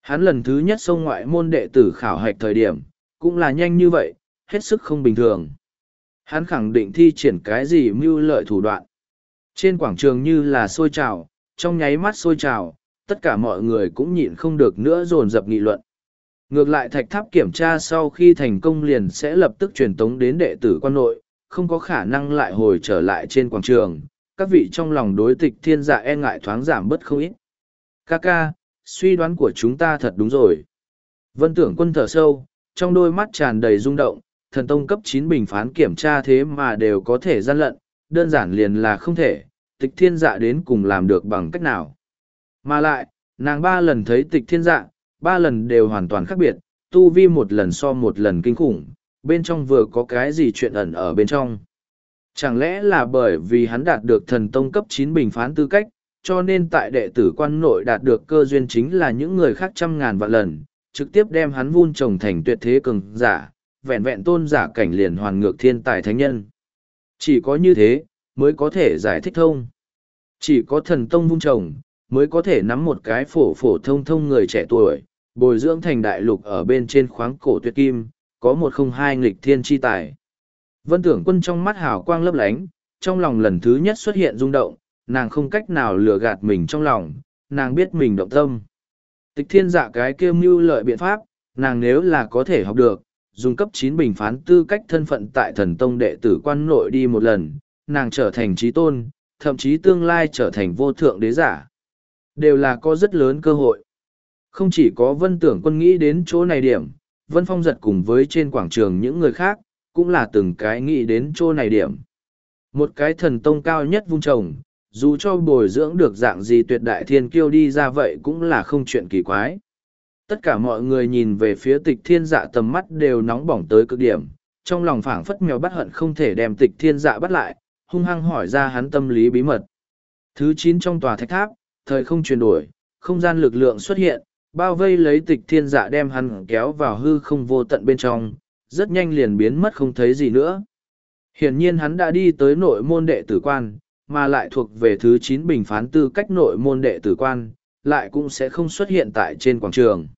Hắn lần thứ nhất xông ngoại môn đệ tử khảo hạch thời điểm, cũng là nhanh như vậy, hết sức không bình thường. Hắn khẳng định thi triển cái gì mưu lợi thủ đoạn. Trên quảng trường như là sôi trào, trong nháy mắt sôi trào, tất cả mọi người cũng nhịn không được nữa dồn dập nghị luận. Ngược lại thạch tháp kiểm tra sau khi thành công liền sẽ lập tức truyền tống đến đệ tử quan nội, không có khả năng lại hồi trở lại trên quảng trường. Các vị trong lòng đối tịch thiên dạ e ngại thoáng giảm bớt không ít. Ca ca, suy đoán của chúng ta thật đúng rồi. Vân tưởng quân thở sâu, trong đôi mắt tràn đầy rung động, thần tông cấp chín bình phán kiểm tra thế mà đều có thể gian lận, đơn giản liền là không thể, tịch thiên dạ đến cùng làm được bằng cách nào. Mà lại, nàng ba lần thấy tịch thiên dạ, ba lần đều hoàn toàn khác biệt, tu vi một lần so một lần kinh khủng, bên trong vừa có cái gì chuyện ẩn ở bên trong. Chẳng lẽ là bởi vì hắn đạt được thần tông cấp chín bình phán tư cách, cho nên tại đệ tử quan nội đạt được cơ duyên chính là những người khác trăm ngàn vạn lần, trực tiếp đem hắn vun trồng thành tuyệt thế cường giả, vẹn vẹn tôn giả cảnh liền hoàn ngược thiên tài thánh nhân. Chỉ có như thế, mới có thể giải thích thông. Chỉ có thần tông vun trồng, mới có thể nắm một cái phổ phổ thông thông người trẻ tuổi, bồi dưỡng thành đại lục ở bên trên khoáng cổ tuyệt kim, có một không hai nghịch thiên chi tài. Vân tưởng quân trong mắt hào quang lấp lánh, trong lòng lần thứ nhất xuất hiện rung động, nàng không cách nào lừa gạt mình trong lòng, nàng biết mình động tâm. Tịch thiên dạ cái kêu mưu lợi biện pháp, nàng nếu là có thể học được, dùng cấp chín bình phán tư cách thân phận tại thần tông đệ tử quan nội đi một lần, nàng trở thành trí tôn, thậm chí tương lai trở thành vô thượng đế giả. Đều là có rất lớn cơ hội. Không chỉ có vân tưởng quân nghĩ đến chỗ này điểm, vân phong giật cùng với trên quảng trường những người khác, cũng là từng cái nghĩ đến chỗ này điểm. Một cái thần tông cao nhất vung trồng, dù cho bồi dưỡng được dạng gì tuyệt đại thiên kiêu đi ra vậy cũng là không chuyện kỳ quái. Tất cả mọi người nhìn về phía tịch thiên dạ tầm mắt đều nóng bỏng tới cực điểm, trong lòng phảng phất mèo bắt hận không thể đem tịch thiên dạ bắt lại, hung hăng hỏi ra hắn tâm lý bí mật. Thứ chín trong tòa thạch tháp, thời không chuyển đổi, không gian lực lượng xuất hiện, bao vây lấy tịch thiên dạ đem hắn kéo vào hư không vô tận bên trong, rất nhanh liền biến mất không thấy gì nữa. Hiển nhiên hắn đã đi tới nội môn đệ tử quan, mà lại thuộc về thứ chín bình phán tư cách nội môn đệ tử quan, lại cũng sẽ không xuất hiện tại trên quảng trường.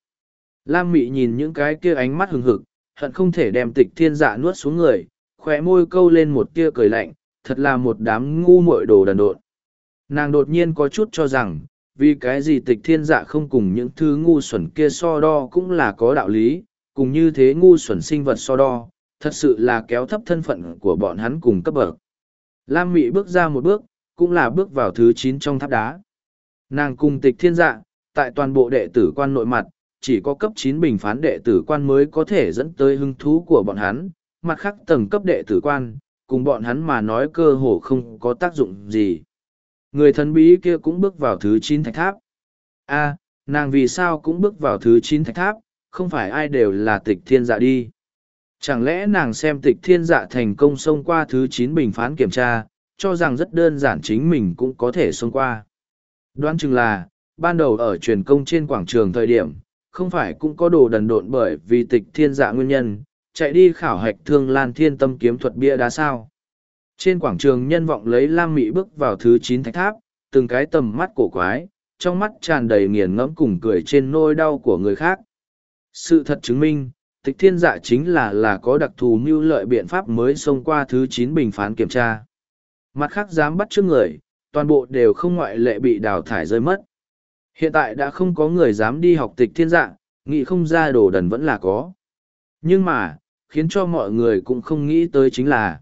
Lam Mị nhìn những cái kia ánh mắt hừng hực, hận không thể đem tịch thiên dạ nuốt xuống người, khỏe môi câu lên một tia cười lạnh, thật là một đám ngu muội đồ đần độn. Nàng đột nhiên có chút cho rằng, vì cái gì tịch thiên dạ không cùng những thứ ngu xuẩn kia so đo cũng là có đạo lý, cùng như thế ngu xuẩn sinh vật so đo, thật sự là kéo thấp thân phận của bọn hắn cùng cấp bậc. Lam Mị bước ra một bước, cũng là bước vào thứ chín trong tháp đá. Nàng cùng tịch thiên dạ, tại toàn bộ đệ tử quan nội mặt, chỉ có cấp chín bình phán đệ tử quan mới có thể dẫn tới hứng thú của bọn hắn, mặt khác tầng cấp đệ tử quan, cùng bọn hắn mà nói cơ hồ không có tác dụng gì. Người thần bí kia cũng bước vào thứ chín thạch tháp. a nàng vì sao cũng bước vào thứ chín thạch tháp, không phải ai đều là tịch thiên dạ đi. Chẳng lẽ nàng xem tịch thiên dạ thành công xông qua thứ chín bình phán kiểm tra, cho rằng rất đơn giản chính mình cũng có thể xông qua. Đoán chừng là, ban đầu ở truyền công trên quảng trường thời điểm, không phải cũng có đồ đần độn bởi vì tịch thiên dạ nguyên nhân, chạy đi khảo hạch thương lan thiên tâm kiếm thuật bia đá sao. Trên quảng trường nhân vọng lấy Lam Mỹ bước vào thứ chín thách tháp, từng cái tầm mắt cổ quái, trong mắt tràn đầy nghiền ngẫm cùng cười trên nôi đau của người khác. Sự thật chứng minh, tịch thiên dạ chính là là có đặc thù mưu lợi biện pháp mới xông qua thứ chín bình phán kiểm tra. Mặt khác dám bắt trước người, toàn bộ đều không ngoại lệ bị đào thải rơi mất. Hiện tại đã không có người dám đi học tịch thiên dạ, nghĩ không ra đồ đần vẫn là có. Nhưng mà, khiến cho mọi người cũng không nghĩ tới chính là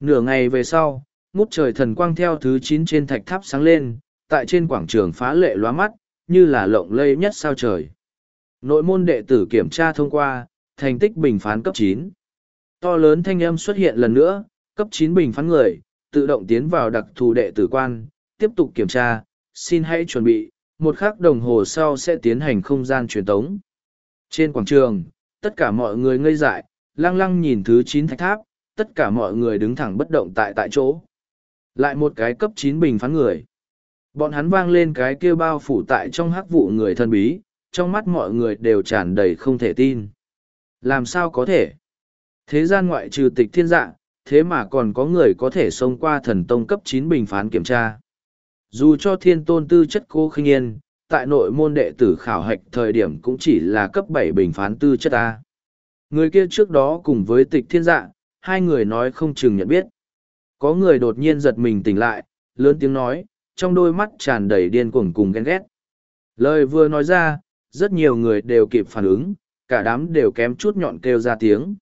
nửa ngày về sau, ngút trời thần quang theo thứ chín trên thạch tháp sáng lên, tại trên quảng trường phá lệ lóa mắt, như là lộng lây nhất sao trời. Nội môn đệ tử kiểm tra thông qua, thành tích bình phán cấp chín To lớn thanh âm xuất hiện lần nữa, cấp chín bình phán người, tự động tiến vào đặc thù đệ tử quan, tiếp tục kiểm tra, xin hãy chuẩn bị, một khắc đồng hồ sau sẽ tiến hành không gian truyền tống. Trên quảng trường, tất cả mọi người ngây dại, lăng lăng nhìn thứ chín thạch tháp, tất cả mọi người đứng thẳng bất động tại tại chỗ. Lại một cái cấp chín bình phán người. Bọn hắn vang lên cái kia bao phủ tại trong hắc vụ người thân bí, trong mắt mọi người đều tràn đầy không thể tin. Làm sao có thể? Thế gian ngoại trừ tịch thiên dạ, thế mà còn có người có thể xông qua thần tông cấp chín bình phán kiểm tra. Dù cho thiên tôn tư chất cô khinh yên, tại nội môn đệ tử khảo hạch thời điểm cũng chỉ là cấp bảy bình phán tư chất A. Người kia trước đó cùng với tịch thiên dạ, hai người nói không chừng nhận biết. Có người đột nhiên giật mình tỉnh lại, lớn tiếng nói, trong đôi mắt tràn đầy điên cuồng cùng ghen ghét. Lời vừa nói ra, rất nhiều người đều kịp phản ứng, cả đám đều kém chút nhọn kêu ra tiếng.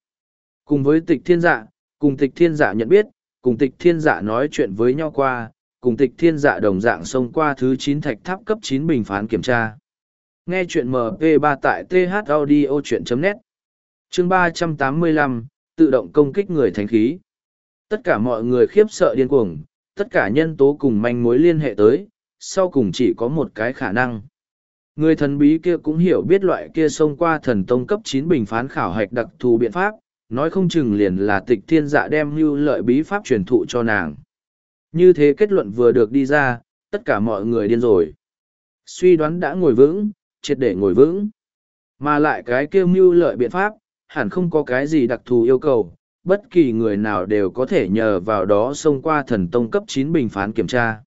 Cùng với tịch thiên dạ, cùng tịch thiên dạ nhận biết, cùng tịch thiên dạ nói chuyện với nhau qua, cùng tịch thiên dạ đồng dạng xông qua thứ chín thạch tháp cấp chín bình phán kiểm tra. Nghe chuyện MP3 tại thaudio.net Chương ba trăm tám mươi lăm tự động công kích người thánh khí. Tất cả mọi người khiếp sợ điên cuồng, tất cả nhân tố cùng manh mối liên hệ tới, sau cùng chỉ có một cái khả năng. Người thần bí kia cũng hiểu biết loại kia xông qua thần tông cấp chín bình phán khảo hạch đặc thù biện pháp, nói không chừng liền là tịch thiên dạ đem mưu lợi bí pháp truyền thụ cho nàng. Như thế kết luận vừa được đi ra, tất cả mọi người điên rồi. Suy đoán đã ngồi vững, triệt để ngồi vững. Mà lại cái kêu mưu lợi biện pháp, hẳn không có cái gì đặc thù yêu cầu, bất kỳ người nào đều có thể nhờ vào đó xông qua thần tông cấp chín bình phán kiểm tra.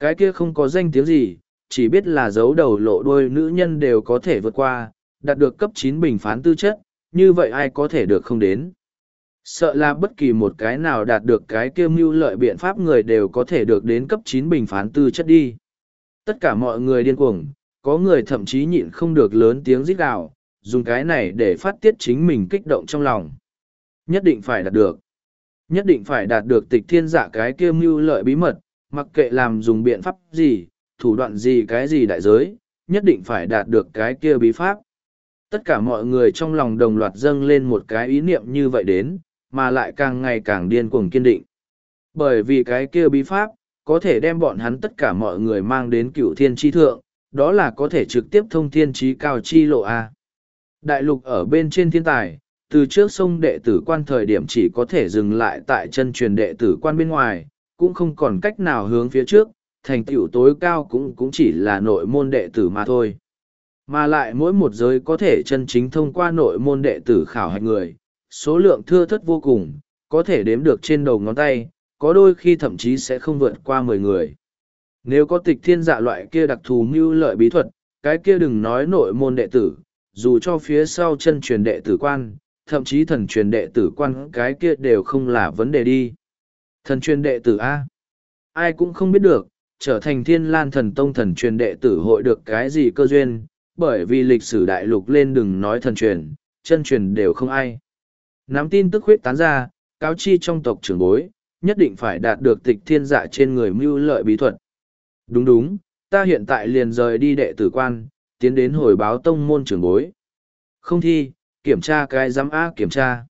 Cái kia không có danh tiếng gì, chỉ biết là dấu đầu lộ đuôi nữ nhân đều có thể vượt qua, đạt được cấp chín bình phán tư chất, như vậy ai có thể được không đến. Sợ là bất kỳ một cái nào đạt được cái kiêm mưu lợi biện pháp người đều có thể được đến cấp chín bình phán tư chất đi. Tất cả mọi người điên cuồng, có người thậm chí nhịn không được lớn tiếng rít gào, dùng cái này để phát tiết chính mình kích động trong lòng. Nhất định phải đạt được. Nhất định phải đạt được tịch thiên giả cái kia mưu lợi bí mật, mặc kệ làm dùng biện pháp gì, thủ đoạn gì cái gì đại giới, nhất định phải đạt được cái kia bí pháp. Tất cả mọi người trong lòng đồng loạt dâng lên một cái ý niệm như vậy đến, mà lại càng ngày càng điên cuồng kiên định. Bởi vì cái kia bí pháp, có thể đem bọn hắn tất cả mọi người mang đến cựu thiên tri thượng, đó là có thể trực tiếp thông thiên trí cao chi lộ A. Đại lục ở bên trên thiên tài, từ trước sông đệ tử quan thời điểm chỉ có thể dừng lại tại chân truyền đệ tử quan bên ngoài, cũng không còn cách nào hướng phía trước, thành tựu tối cao cũng cũng chỉ là nội môn đệ tử mà thôi. Mà lại mỗi một giới có thể chân chính thông qua nội môn đệ tử khảo hạch người, số lượng thưa thất vô cùng, có thể đếm được trên đầu ngón tay, có đôi khi thậm chí sẽ không vượt qua mười người. Nếu có tịch thiên dạ loại kia đặc thù mưu lợi bí thuật, cái kia đừng nói nội môn đệ tử, dù cho phía sau chân truyền đệ tử quan, thậm chí thần truyền đệ tử quan cái kia đều không là vấn đề đi. Thần truyền đệ tử A. Ai cũng không biết được, trở thành thiên lan thần tông thần truyền đệ tử hội được cái gì cơ duyên, bởi vì lịch sử đại lục lên đừng nói thần truyền, chân truyền đều không ai. Nắm tin tức huyết tán ra, cáo chi trong tộc trưởng bối, nhất định phải đạt được tịch thiên dạ trên người mưu lợi bí thuật. Đúng đúng, ta hiện tại liền rời đi đệ tử quan, tiến đến hồi báo tông môn trưởng bối. Không thi, kiểm tra cái giám á kiểm tra.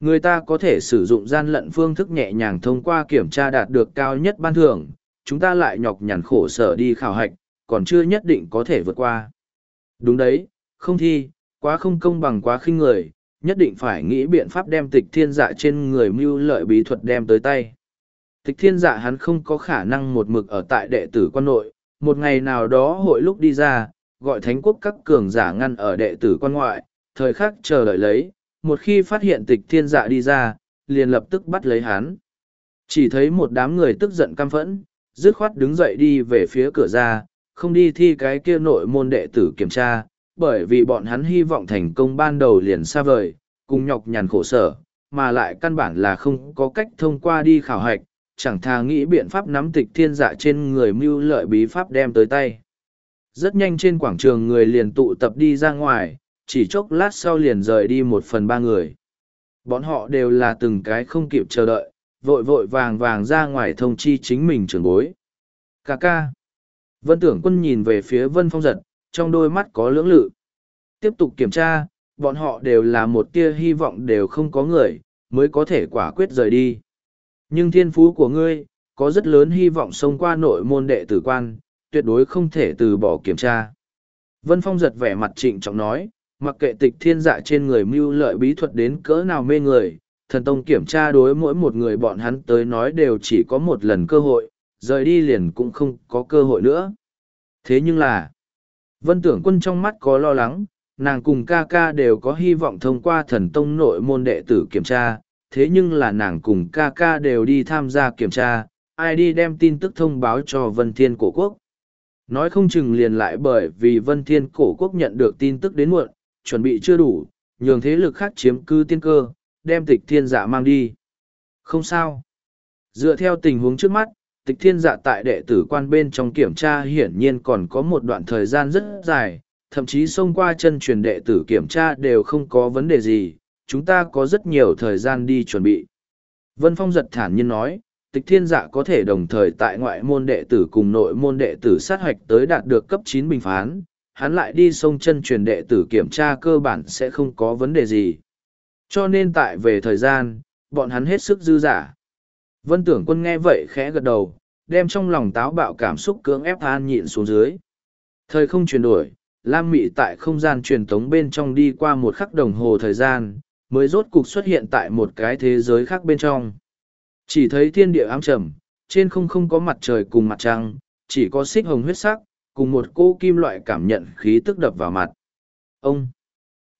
Người ta có thể sử dụng gian lận phương thức nhẹ nhàng thông qua kiểm tra đạt được cao nhất ban thưởng, chúng ta lại nhọc nhằn khổ sở đi khảo hạch, còn chưa nhất định có thể vượt qua. Đúng đấy, không thi, quá không công bằng quá khinh người, nhất định phải nghĩ biện pháp đem tịch thiên dạ trên người mưu lợi bí thuật đem tới tay. Tịch thiên dạ hắn không có khả năng một mực ở tại đệ tử quan nội, một ngày nào đó hội lúc đi ra, gọi thánh quốc các cường giả ngăn ở đệ tử quan ngoại, thời khắc chờ đợi lấy, một khi phát hiện tịch thiên dạ đi ra, liền lập tức bắt lấy hắn. Chỉ thấy một đám người tức giận căm phẫn, dứt khoát đứng dậy đi về phía cửa ra, không đi thi cái kia nội môn đệ tử kiểm tra, bởi vì bọn hắn hy vọng thành công ban đầu liền xa vời, cùng nhọc nhằn khổ sở, mà lại căn bản là không có cách thông qua đi khảo hạch, chẳng thà nghĩ biện pháp nắm tịch thiên dạ trên người mưu lợi bí pháp đem tới tay. Rất nhanh trên quảng trường người liền tụ tập đi ra ngoài, chỉ chốc lát sau liền rời đi một phần ba người. Bọn họ đều là từng cái không kịp chờ đợi, vội vội vàng vàng ra ngoài thông chi chính mình trưởng bối. Cà ca. Vân tưởng quân nhìn về phía vân phong giật, trong đôi mắt có lưỡng lự. Tiếp tục kiểm tra, bọn họ đều là một tia hy vọng đều không có người, mới có thể quả quyết rời đi. Nhưng thiên phú của ngươi, có rất lớn hy vọng xông qua nội môn đệ tử quan, tuyệt đối không thể từ bỏ kiểm tra. Vân Phong giật vẻ mặt trịnh trọng nói, mặc kệ tịch thiên dạ trên người mưu lợi bí thuật đến cỡ nào mê người, thần tông kiểm tra đối mỗi một người bọn hắn tới nói đều chỉ có một lần cơ hội, rời đi liền cũng không có cơ hội nữa. Thế nhưng là, vân tưởng quân trong mắt có lo lắng, nàng cùng ca ca đều có hy vọng thông qua thần tông nội môn đệ tử kiểm tra, thế nhưng là nàng cùng ca ca đều đi tham gia kiểm tra, ai đi đem tin tức thông báo cho Vân Thiên Cổ Quốc. Nói không chừng liền lại bởi vì Vân Thiên Cổ Quốc nhận được tin tức đến muộn, chuẩn bị chưa đủ, nhường thế lực khác chiếm cư tiên cơ, đem tịch thiên dạ mang đi. Không sao. Dựa theo tình huống trước mắt, tịch thiên dạ tại đệ tử quan bên trong kiểm tra hiển nhiên còn có một đoạn thời gian rất dài, thậm chí xông qua chân truyền đệ tử kiểm tra đều không có vấn đề gì, chúng ta có rất nhiều thời gian đi chuẩn bị. Vân Phong giật thản nhiên nói, tịch thiên dạ có thể đồng thời tại ngoại môn đệ tử cùng nội môn đệ tử sát hoạch tới đạt được cấp chín bình phán, hắn lại đi xông chân truyền đệ tử kiểm tra cơ bản sẽ không có vấn đề gì. Cho nên tại về thời gian, bọn hắn hết sức dư giả. Vân tưởng quân nghe vậy khẽ gật đầu, đem trong lòng táo bạo cảm xúc cưỡng ép an nhịn xuống dưới. Thời không chuyển đổi, Lam Mị tại không gian truyền tống bên trong đi qua một khắc đồng hồ thời gian, mới rốt cục xuất hiện tại một cái thế giới khác bên trong. Chỉ thấy thiên địa ám trầm, trên không không có mặt trời cùng mặt trăng, chỉ có xích hồng huyết sắc, cùng một cô kim loại cảm nhận khí tức đập vào mặt. Ông!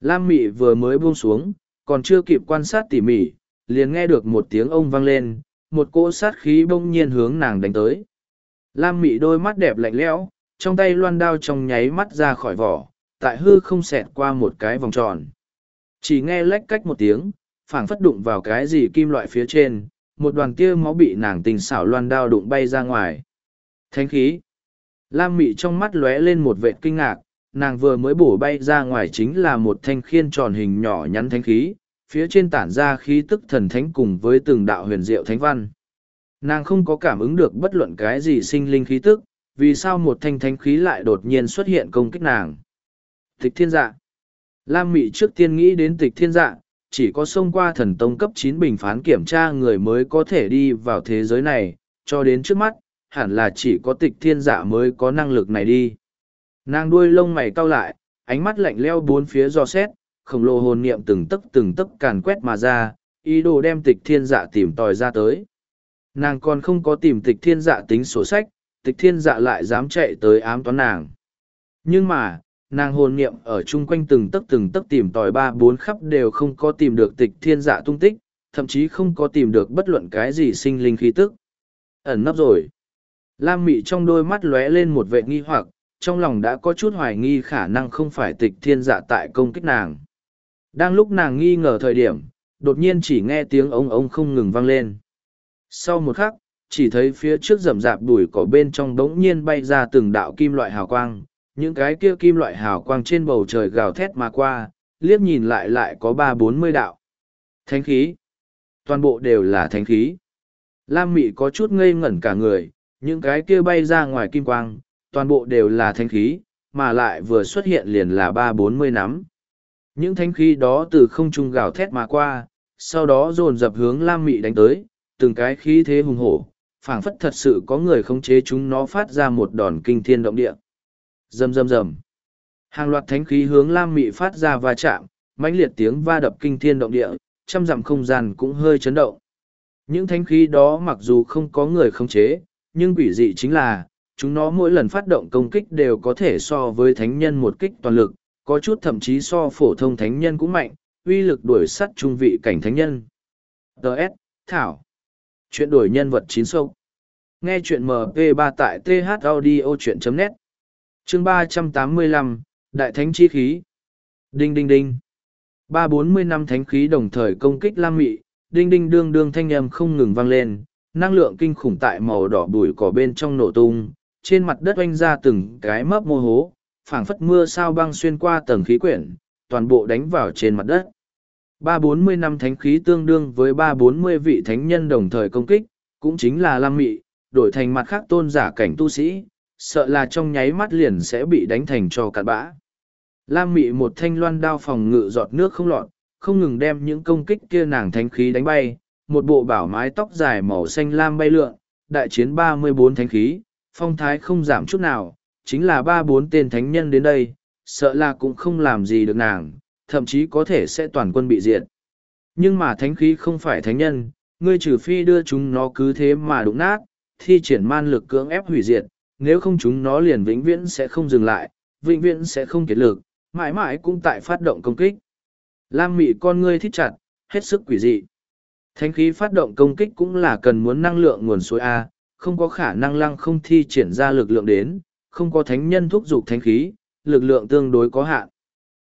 Lam Mị vừa mới buông xuống, còn chưa kịp quan sát tỉ mỉ, liền nghe được một tiếng ông vang lên, một cỗ sát khí bỗng nhiên hướng nàng đánh tới. Lam Mị đôi mắt đẹp lạnh lẽo, trong tay loan đao trong nháy mắt ra khỏi vỏ, tại hư không xẹt qua một cái vòng tròn. Chỉ nghe lách cách một tiếng, phảng phất đụng vào cái gì kim loại phía trên, một đoàn tia máu bị nàng tình xảo loan đao đụng bay ra ngoài. Thánh khí. Lam mị trong mắt lóe lên một vệt kinh ngạc, nàng vừa mới bổ bay ra ngoài chính là một thanh khiên tròn hình nhỏ nhắn thánh khí, phía trên tản ra khí tức thần thánh cùng với từng đạo huyền diệu thánh văn. Nàng không có cảm ứng được bất luận cái gì sinh linh khí tức, vì sao một thanh thánh khí lại đột nhiên xuất hiện công kích nàng. Tịch thiên dạ. Lam Mị trước tiên nghĩ đến tịch thiên dạ, chỉ có xông qua thần tông cấp chín bình phán kiểm tra người mới có thể đi vào thế giới này, cho đến trước mắt, hẳn là chỉ có tịch thiên dạ mới có năng lực này đi. Nàng đuôi lông mày cau lại, ánh mắt lạnh leo bốn phía do xét, khổng lồ hồn niệm từng tấc từng tấc càn quét mà ra, ý đồ đem tịch thiên dạ tìm tòi ra tới. Nàng còn không có tìm tịch thiên dạ tính sổ sách, tịch thiên dạ lại dám chạy tới ám toán nàng. Nhưng mà, nàng hồn niệm ở chung quanh từng tấc từng tấc tìm tòi ba bốn khắp đều không có tìm được tịch thiên dạ tung tích, thậm chí không có tìm được bất luận cái gì sinh linh khí tức. Ẩn nấp rồi. Lam mị trong đôi mắt lóe lên một vệ nghi hoặc, trong lòng đã có chút hoài nghi khả năng không phải tịch thiên dạ tại công kích nàng. Đang lúc nàng nghi ngờ thời điểm, đột nhiên chỉ nghe tiếng ông ông không ngừng vang lên. Sau một khắc, chỉ thấy phía trước rậm rạp đùi cỏ bên trong đống nhiên bay ra từng đạo kim loại hào quang, những cái kia kim loại hào quang trên bầu trời gào thét mà qua, liếc nhìn lại lại có ba bốn mươi đạo. Thánh khí. Toàn bộ đều là thánh khí. Lam Mị có chút ngây ngẩn cả người, những cái kia bay ra ngoài kim quang, toàn bộ đều là thanh khí, mà lại vừa xuất hiện liền là ba bốn mươi nắm. Những thanh khí đó từ không trung gào thét mà qua, sau đó dồn dập hướng Lam Mị đánh tới, từng cái khí thế hùng hổ, phảng phất thật sự có người khống chế chúng nó phát ra một đòn kinh thiên động địa. Rầm rầm rầm. Hàng loạt thánh khí hướng Lam Mị phát ra va chạm, mãnh liệt tiếng va đập kinh thiên động địa, trăm dặm không gian cũng hơi chấn động. Những thánh khí đó mặc dù không có người khống chế, nhưng quỷ dị chính là, chúng nó mỗi lần phát động công kích đều có thể so với thánh nhân một kích toàn lực, có chút thậm chí so phổ thông thánh nhân cũng mạnh, uy lực đuổi sắt trung vị cảnh thánh nhân. TS Thảo. Chuyện đổi nhân vật chín sâu. Nghe chuyện MP3 tại thaudio.net. Chương ba trăm tám mươi lăm Đại Thánh Chi Khí. Đinh đinh đinh. Ba bốn mươi năm thánh khí đồng thời công kích Lam Mị, đinh đinh đương đương thanh âm không ngừng vang lên, năng lượng kinh khủng tại màu đỏ bùi cỏ bên trong nổ tung, trên mặt đất oanh ra từng cái mấp mô hố, phảng phất mưa sao băng xuyên qua tầng khí quyển, toàn bộ đánh vào trên mặt đất. Ba bốn mươi năm thánh khí tương đương với ba bốn mươi vị thánh nhân đồng thời công kích, cũng chính là Lam Mị, đổi thành mặt khác tôn giả cảnh tu sĩ, sợ là trong nháy mắt liền sẽ bị đánh thành cho cạn bã. Lam Mị một thanh loan đao phòng ngự giọt nước không lọt, không ngừng đem những công kích kia nàng thánh khí đánh bay, một bộ bảo mái tóc dài màu xanh lam bay lượn, đại chiến ba mươi bốn thánh khí, phong thái không giảm chút nào, chính là ba bốn tên thánh nhân đến đây, sợ là cũng không làm gì được nàng, thậm chí có thể sẽ toàn quân bị diệt. Nhưng mà thánh khí không phải thánh nhân, ngươi trừ phi đưa chúng nó cứ thế mà đụng nát, thi triển man lực cưỡng ép hủy diệt, nếu không chúng nó liền vĩnh viễn sẽ không dừng lại, vĩnh viễn sẽ không kiệt lực, mãi mãi cũng tại phát động công kích. Lam mị con ngươi thích chặt, hết sức quỷ dị. Thánh khí phát động công kích cũng là cần muốn năng lượng nguồn suối A, không có khả năng lăng không thi triển ra lực lượng đến, không có thánh nhân thúc giục thánh khí, lực lượng tương đối có hạn.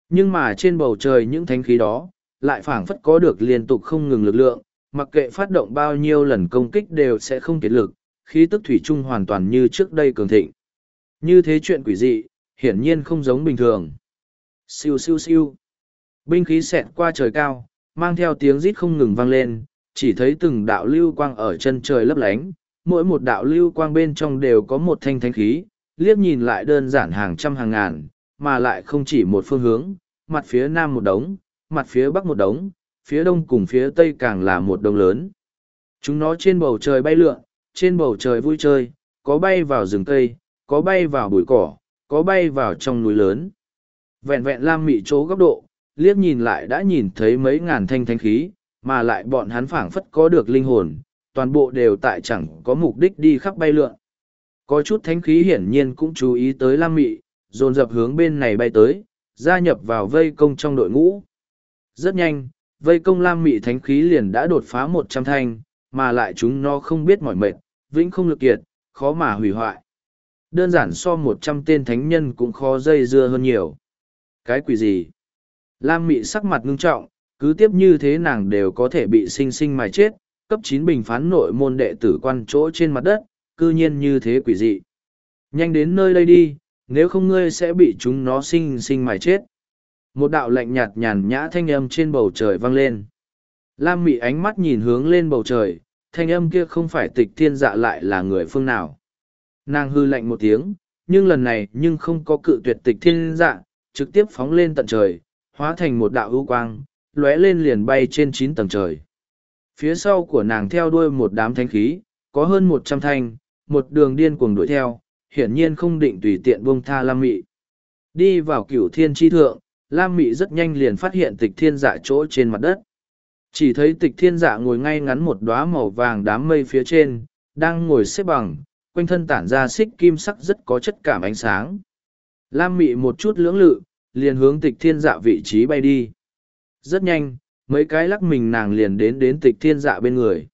Nhưng mà trên bầu trời những thánh khí đó, lại phảng phất có được liên tục không ngừng lực lượng, mặc kệ phát động bao nhiêu lần công kích đều sẽ không kiệt lực, khí tức thủy chung hoàn toàn như trước đây cường thịnh. Như thế chuyện quỷ dị, hiển nhiên không giống bình thường. Siêu siêu siêu. Binh khí xẹt qua trời cao, mang theo tiếng rít không ngừng vang lên, chỉ thấy từng đạo lưu quang ở chân trời lấp lánh, mỗi một đạo lưu quang bên trong đều có một thanh thanh khí, liếc nhìn lại đơn giản hàng trăm hàng ngàn, mà lại không chỉ một phương hướng, mặt phía nam một đống, mặt phía bắc một đống, phía đông cùng phía tây càng là một đống lớn. Chúng nó trên bầu trời bay lượn, trên bầu trời vui chơi, có bay vào rừng cây, có bay vào bụi cỏ, có bay vào trong núi lớn. Vẹn vẹn lam mị chỗ góc độ, liếc nhìn lại đã nhìn thấy mấy ngàn thanh thanh khí, mà lại bọn hắn phảng phất có được linh hồn, toàn bộ đều tại chẳng có mục đích đi khắp bay lượn. Có chút thánh khí hiển nhiên cũng chú ý tới Lam Mị, dồn dập hướng bên này bay tới, gia nhập vào vây công trong đội ngũ. Rất nhanh, vây công Lam Mị thánh khí liền đã đột phá một trăm thanh, mà lại chúng nó không biết mỏi mệt, vĩnh không lực kiệt, khó mà hủy hoại. Đơn giản so một trăm tên thánh nhân cũng khó dây dưa hơn nhiều. Cái quỷ gì? Lam Mị sắc mặt ngưng trọng, cứ tiếp như thế nàng đều có thể bị sinh sinh mài chết, cấp chín bình phán nội môn đệ tử quan chỗ trên mặt đất, cư nhiên như thế quỷ dị. Nhanh đến nơi đây đi, nếu không ngươi sẽ bị chúng nó sinh sinh mài chết. Một đạo lạnh nhạt nhàn nhã thanh âm trên bầu trời vang lên. Lam mị ánh mắt nhìn hướng lên bầu trời, thanh âm kia không phải tịch thiên dạ lại là người phương nào. Nàng hư lạnh một tiếng, nhưng lần này nhưng không có cự tuyệt tịch thiên dạ, trực tiếp phóng lên tận trời, hóa thành một đạo ưu quang, lóe lên liền bay trên chín tầng trời. Phía sau của nàng theo đuôi một đám thanh khí, có hơn một trăm thanh, một đường điên cuồng đuổi theo, hiển nhiên không định tùy tiện buông tha Lam Mị. Đi vào cửu thiên tri thượng, Lam Mị rất nhanh liền phát hiện tịch thiên dạ chỗ trên mặt đất. Chỉ thấy tịch thiên dạ ngồi ngay ngắn một đóa màu vàng đám mây phía trên, đang ngồi xếp bằng, quanh thân tản ra xích kim sắc rất có chất cảm ánh sáng. Lam Mị một chút lưỡng lự, liền hướng tịch thiên dạ vị trí bay đi. Rất nhanh, mấy cái lắc mình nàng liền đến đến tịch thiên dạ bên người.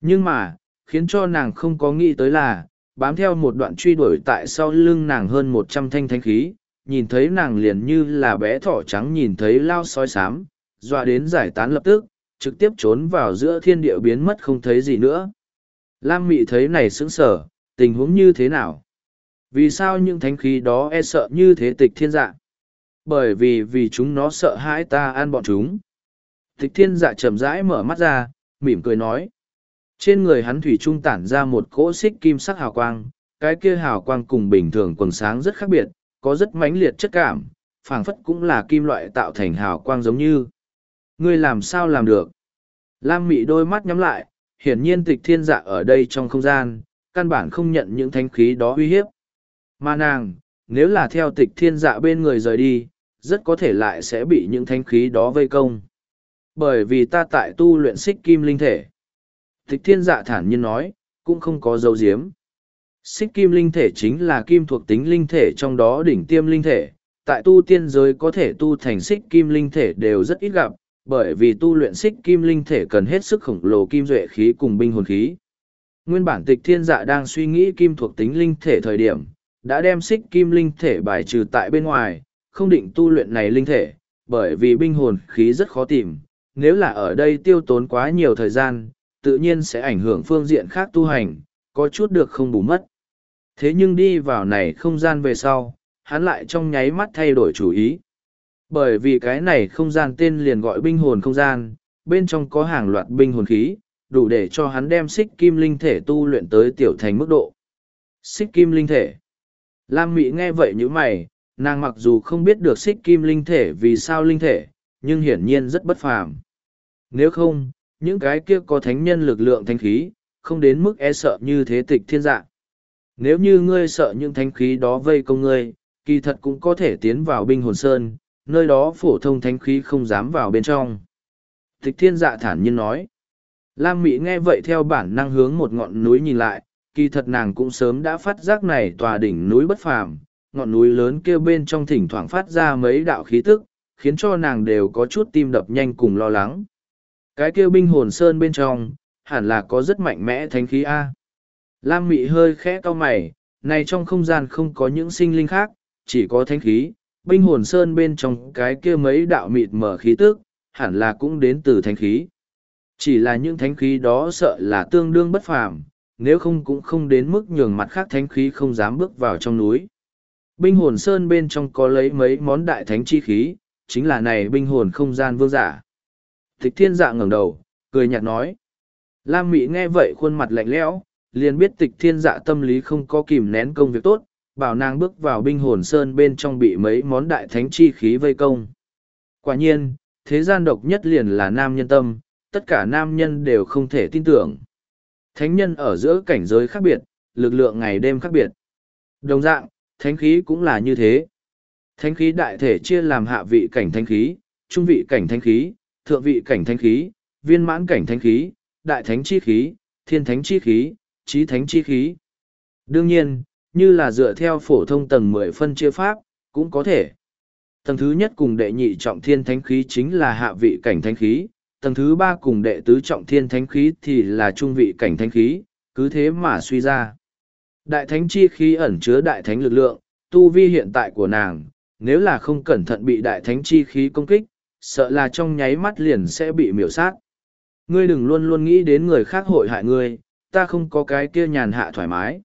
Nhưng mà, khiến cho nàng không có nghĩ tới là, bám theo một đoạn truy đuổi tại sau lưng nàng hơn một trăm thanh thanh khí, nhìn thấy nàng liền như là bé thỏ trắng nhìn thấy lao sói sám, dọa đến giải tán lập tức, trực tiếp trốn vào giữa thiên địa biến mất không thấy gì nữa. Lam Mị thấy này sững sở, tình huống như thế nào? Vì sao những thánh khí đó e sợ như thế tịch thiên dạ? Bởi vì vì chúng nó sợ hãi ta ăn bọn chúng. Tịch thiên dạ chậm rãi mở mắt ra, mỉm cười nói. Trên người hắn thủy trung tản ra một cỗ xích kim sắc hào quang, cái kia hào quang cùng bình thường quần sáng rất khác biệt, có rất mãnh liệt chất cảm, phảng phất cũng là kim loại tạo thành hào quang giống như. Ngươi làm sao làm được? Lam mị đôi mắt nhắm lại, hiển nhiên tịch thiên dạ ở đây trong không gian, căn bản không nhận những thánh khí đó uy hiếp. Mà nàng, nếu là theo tịch thiên dạ bên người rời đi, rất có thể lại sẽ bị những thánh khí đó vây công. Bởi vì ta tại tu luyện xích kim linh thể. Tịch thiên dạ thản nhiên nói, cũng không có dấu diếm. Xích kim linh thể chính là kim thuộc tính linh thể trong đó đỉnh tiêm linh thể, tại tu tiên giới có thể tu thành xích kim linh thể đều rất ít gặp, bởi vì tu luyện xích kim linh thể cần hết sức khổng lồ kim duệ khí cùng binh hồn khí. Nguyên bản tịch thiên dạ đang suy nghĩ kim thuộc tính linh thể thời điểm, đã đem xích kim linh thể bài trừ tại bên ngoài, không định tu luyện này linh thể, bởi vì binh hồn khí rất khó tìm, nếu là ở đây tiêu tốn quá nhiều thời gian, tự nhiên sẽ ảnh hưởng phương diện khác tu hành, có chút được không bù mất. Thế nhưng đi vào này không gian về sau, hắn lại trong nháy mắt thay đổi chủ ý. Bởi vì cái này không gian tên liền gọi binh hồn không gian, bên trong có hàng loạt binh hồn khí, đủ để cho hắn đem xích kim linh thể tu luyện tới tiểu thành mức độ. Xích kim linh thể. Lam Mị nghe vậy như mày, nàng mặc dù không biết được xích kim linh thể vì sao linh thể, nhưng hiển nhiên rất bất phàm. Nếu không, những cái kia có thánh nhân lực lượng thanh khí, không đến mức e sợ như thế tịch thiên dạng. Nếu như ngươi sợ những thánh khí đó vây công ngươi, kỳ thật cũng có thể tiến vào binh hồn sơn, nơi đó phổ thông thánh khí không dám vào bên trong. Tịch thiên dạ thản nhiên nói. Lam Mị nghe vậy theo bản năng hướng một ngọn núi nhìn lại, kỳ thật nàng cũng sớm đã phát giác này tòa đỉnh núi bất phàm, ngọn núi lớn kia bên trong thỉnh thoảng phát ra mấy đạo khí tức, khiến cho nàng đều có chút tim đập nhanh cùng lo lắng. Cái kia binh hồn sơn bên trong, hẳn là có rất mạnh mẽ thánh khí A. Lam Mị hơi khẽ cau mày, này trong không gian không có những sinh linh khác, chỉ có thánh khí, binh hồn sơn bên trong cái kia mấy đạo mịt mở khí tức, hẳn là cũng đến từ thánh khí. Chỉ là những thánh khí đó sợ là tương đương bất phàm, nếu không cũng không đến mức nhường mặt khác thánh khí không dám bước vào trong núi. Binh hồn sơn bên trong có lấy mấy món đại thánh chi khí, chính là này binh hồn không gian vương giả. Thích thiên dạ ngẩng đầu, cười nhạt nói. Lam Mị nghe vậy khuôn mặt lạnh lẽo, liền biết tịch thiên dạ tâm lý không có kìm nén công việc tốt, bảo nàng bước vào binh hồn sơn bên trong bị mấy món đại thánh chi khí vây công. Quả nhiên, thế gian độc nhất liền là nam nhân tâm, tất cả nam nhân đều không thể tin tưởng. Thánh nhân ở giữa cảnh giới khác biệt, lực lượng ngày đêm khác biệt. Đồng dạng, thánh khí cũng là như thế. Thánh khí đại thể chia làm hạ vị cảnh thánh khí, trung vị cảnh thánh khí, thượng vị cảnh thánh khí, viên mãn cảnh thánh khí, đại thánh chi khí, thiên thánh chi khí, trí thánh chi khí. Đương nhiên, như là dựa theo phổ thông tầng mười phân chia pháp, cũng có thể. Tầng thứ nhất cùng đệ nhị trọng thiên thánh khí chính là hạ vị cảnh thánh khí, tầng thứ ba cùng đệ tứ trọng thiên thánh khí thì là trung vị cảnh thánh khí, cứ thế mà suy ra. Đại thánh chi khí ẩn chứa đại thánh lực lượng, tu vi hiện tại của nàng, nếu là không cẩn thận bị đại thánh chi khí công kích, sợ là trong nháy mắt liền sẽ bị miểu sát. Ngươi đừng luôn luôn nghĩ đến người khác hội hại ngươi, ta không có cái kia nhàn hạ thoải mái.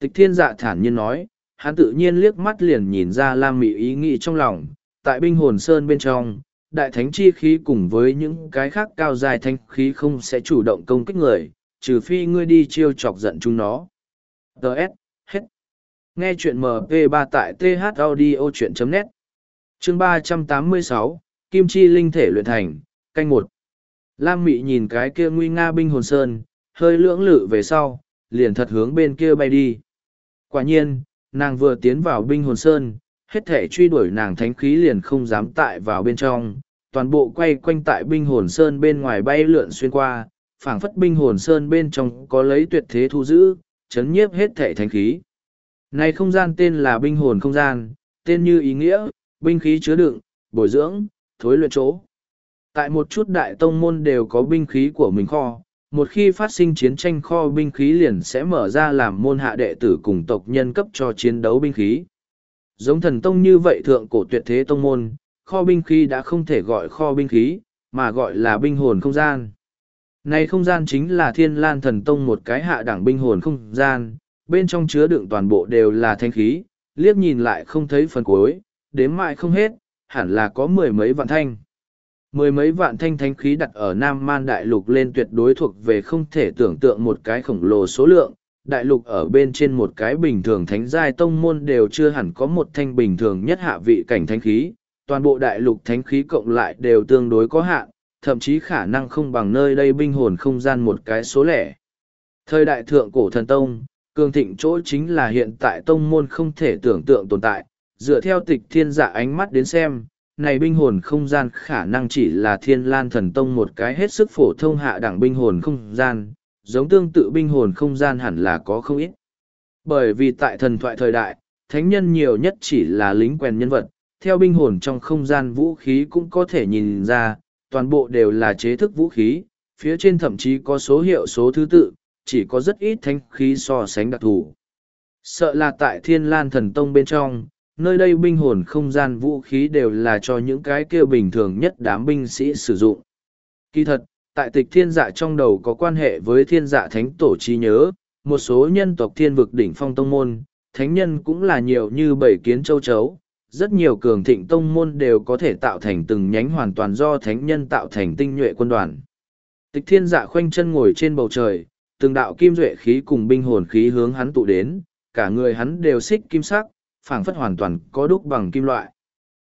Tịch thiên dạ thản nhiên nói, hắn tự nhiên liếc mắt liền nhìn ra Lam Mị ý nghĩ trong lòng, tại binh hồn sơn bên trong, đại thánh chi khí cùng với những cái khác cao dài thanh khí không sẽ chủ động công kích người, trừ phi ngươi đi chiêu chọc giận chúng nó. Đợt, hết. Nghe chuyện MP3 tại thaudio.net Chương ba trăm tám mươi sáu Kim Chi Linh Thể Luyện Thành, canh một Lam Mị nhìn cái kia nguy nga binh hồn sơn, hơi lưỡng lự về sau, liền thật hướng bên kia bay đi. Quả nhiên, nàng vừa tiến vào binh hồn sơn, hết thể truy đuổi nàng thánh khí liền không dám tại vào bên trong, toàn bộ quay quanh tại binh hồn sơn bên ngoài bay lượn xuyên qua, phảng phất binh hồn sơn bên trong có lấy tuyệt thế thu giữ, chấn nhiếp hết thể thánh khí. Này không gian tên là binh hồn không gian, tên như ý nghĩa, binh khí chứa đựng, bồi dưỡng, thối luyện chỗ. Tại một chút đại tông môn đều có binh khí của mình kho, một khi phát sinh chiến tranh kho binh khí liền sẽ mở ra làm môn hạ đệ tử cùng tộc nhân cấp cho chiến đấu binh khí. Giống thần tông như vậy thượng cổ tuyệt thế tông môn, kho binh khí đã không thể gọi kho binh khí, mà gọi là binh hồn không gian. Này không gian chính là thiên lan thần tông một cái hạ đẳng binh hồn không gian, bên trong chứa đựng toàn bộ đều là thanh khí, liếc nhìn lại không thấy phần cuối, đếm mãi không hết, hẳn là có mười mấy vạn thanh. Mười mấy vạn thanh thánh khí đặt ở Nam Man Đại Lục lên tuyệt đối thuộc về không thể tưởng tượng một cái khổng lồ số lượng. Đại lục ở bên trên một cái bình thường thánh giai tông môn đều chưa hẳn có một thanh bình thường nhất hạ vị cảnh thánh khí. Toàn bộ đại lục thánh khí cộng lại đều tương đối có hạn, thậm chí khả năng không bằng nơi đây binh hồn không gian một cái số lẻ. Thời đại thượng cổ thần tông, cường thịnh chỗ chính là hiện tại tông môn không thể tưởng tượng tồn tại, dựa theo tịch thiên dạ ánh mắt đến xem, này binh hồn không gian khả năng chỉ là thiên lan thần tông một cái hết sức phổ thông hạ đẳng binh hồn không gian, giống tương tự binh hồn không gian hẳn là có không ít. Bởi vì tại thần thoại thời đại, thánh nhân nhiều nhất chỉ là lính quèn nhân vật, theo binh hồn trong không gian vũ khí cũng có thể nhìn ra, toàn bộ đều là chế thức vũ khí, phía trên thậm chí có số hiệu số thứ tự, chỉ có rất ít thanh khí so sánh đặc thù. Sợ là tại thiên lan thần tông bên trong, nơi đây binh hồn không gian vũ khí đều là cho những cái kia bình thường nhất đám binh sĩ sử dụng. Kỳ thật, tại tịch thiên dạ trong đầu có quan hệ với thiên dạ thánh tổ trí nhớ, một số nhân tộc thiên vực đỉnh phong tông môn, thánh nhân cũng là nhiều như bảy kiến châu chấu. Rất nhiều cường thịnh tông môn đều có thể tạo thành từng nhánh hoàn toàn do thánh nhân tạo thành tinh nhuệ quân đoàn. Tịch thiên dạ khoanh chân ngồi trên bầu trời, từng đạo kim duệ khí cùng binh hồn khí hướng hắn tụ đến, cả người hắn đều xích kim sắc, phảng phất hoàn toàn có đúc bằng kim loại.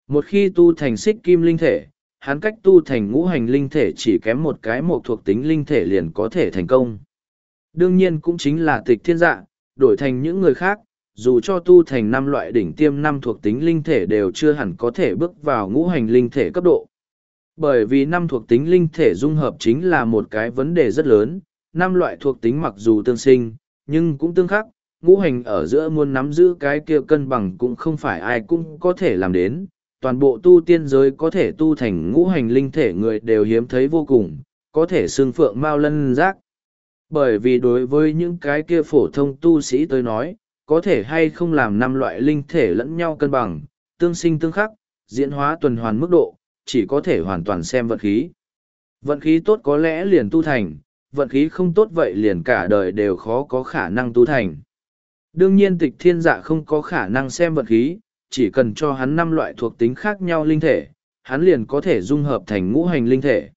Một khi tu thành xích kim linh thể, hắn cách tu thành ngũ hành linh thể chỉ kém một cái một thuộc tính linh thể liền có thể thành công. Đương nhiên cũng chính là tịch thiên dạ, đổi thành những người khác, dù cho tu thành năm loại đỉnh tiêm năm thuộc tính linh thể đều chưa hẳn có thể bước vào ngũ hành linh thể cấp độ. Bởi vì năm thuộc tính linh thể dung hợp chính là một cái vấn đề rất lớn, năm loại thuộc tính mặc dù tương sinh, nhưng cũng tương khắc, ngũ hành ở giữa muốn nắm giữ cái kia cân bằng cũng không phải ai cũng có thể làm đến. Toàn bộ tu tiên giới có thể tu thành ngũ hành linh thể người đều hiếm thấy vô cùng, có thể xương phượng mao lân giác. Bởi vì đối với những cái kia phổ thông tu sĩ tới nói, có thể hay không làm năm loại linh thể lẫn nhau cân bằng, tương sinh tương khắc, diễn hóa tuần hoàn mức độ, chỉ có thể hoàn toàn xem vận khí. Vận khí tốt có lẽ liền tu thành, vận khí không tốt vậy liền cả đời đều khó có khả năng tu thành. Đương nhiên tịch thiên dạ không có khả năng xem vận khí, chỉ cần cho hắn năm loại thuộc tính khác nhau linh thể, hắn liền có thể dung hợp thành ngũ hành linh thể.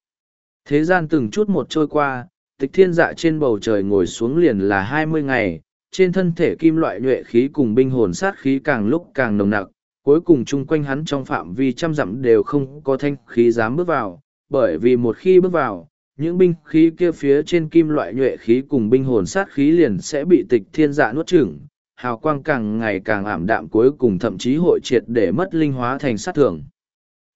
Thế gian từng chút một trôi qua, tịch thiên dạ trên bầu trời ngồi xuống liền là hai mươi ngày, trên thân thể kim loại nhuệ khí cùng binh hồn sát khí càng lúc càng nồng nặc, cuối cùng chung quanh hắn trong phạm vi trăm dặm đều không có thanh khí dám bước vào, bởi vì một khi bước vào, những binh khí kia phía trên kim loại nhuệ khí cùng binh hồn sát khí liền sẽ bị tịch thiên dạ nuốt chửng, hào quang càng ngày càng ảm đạm cuối cùng thậm chí hội triệt để mất linh hóa thành sát thường.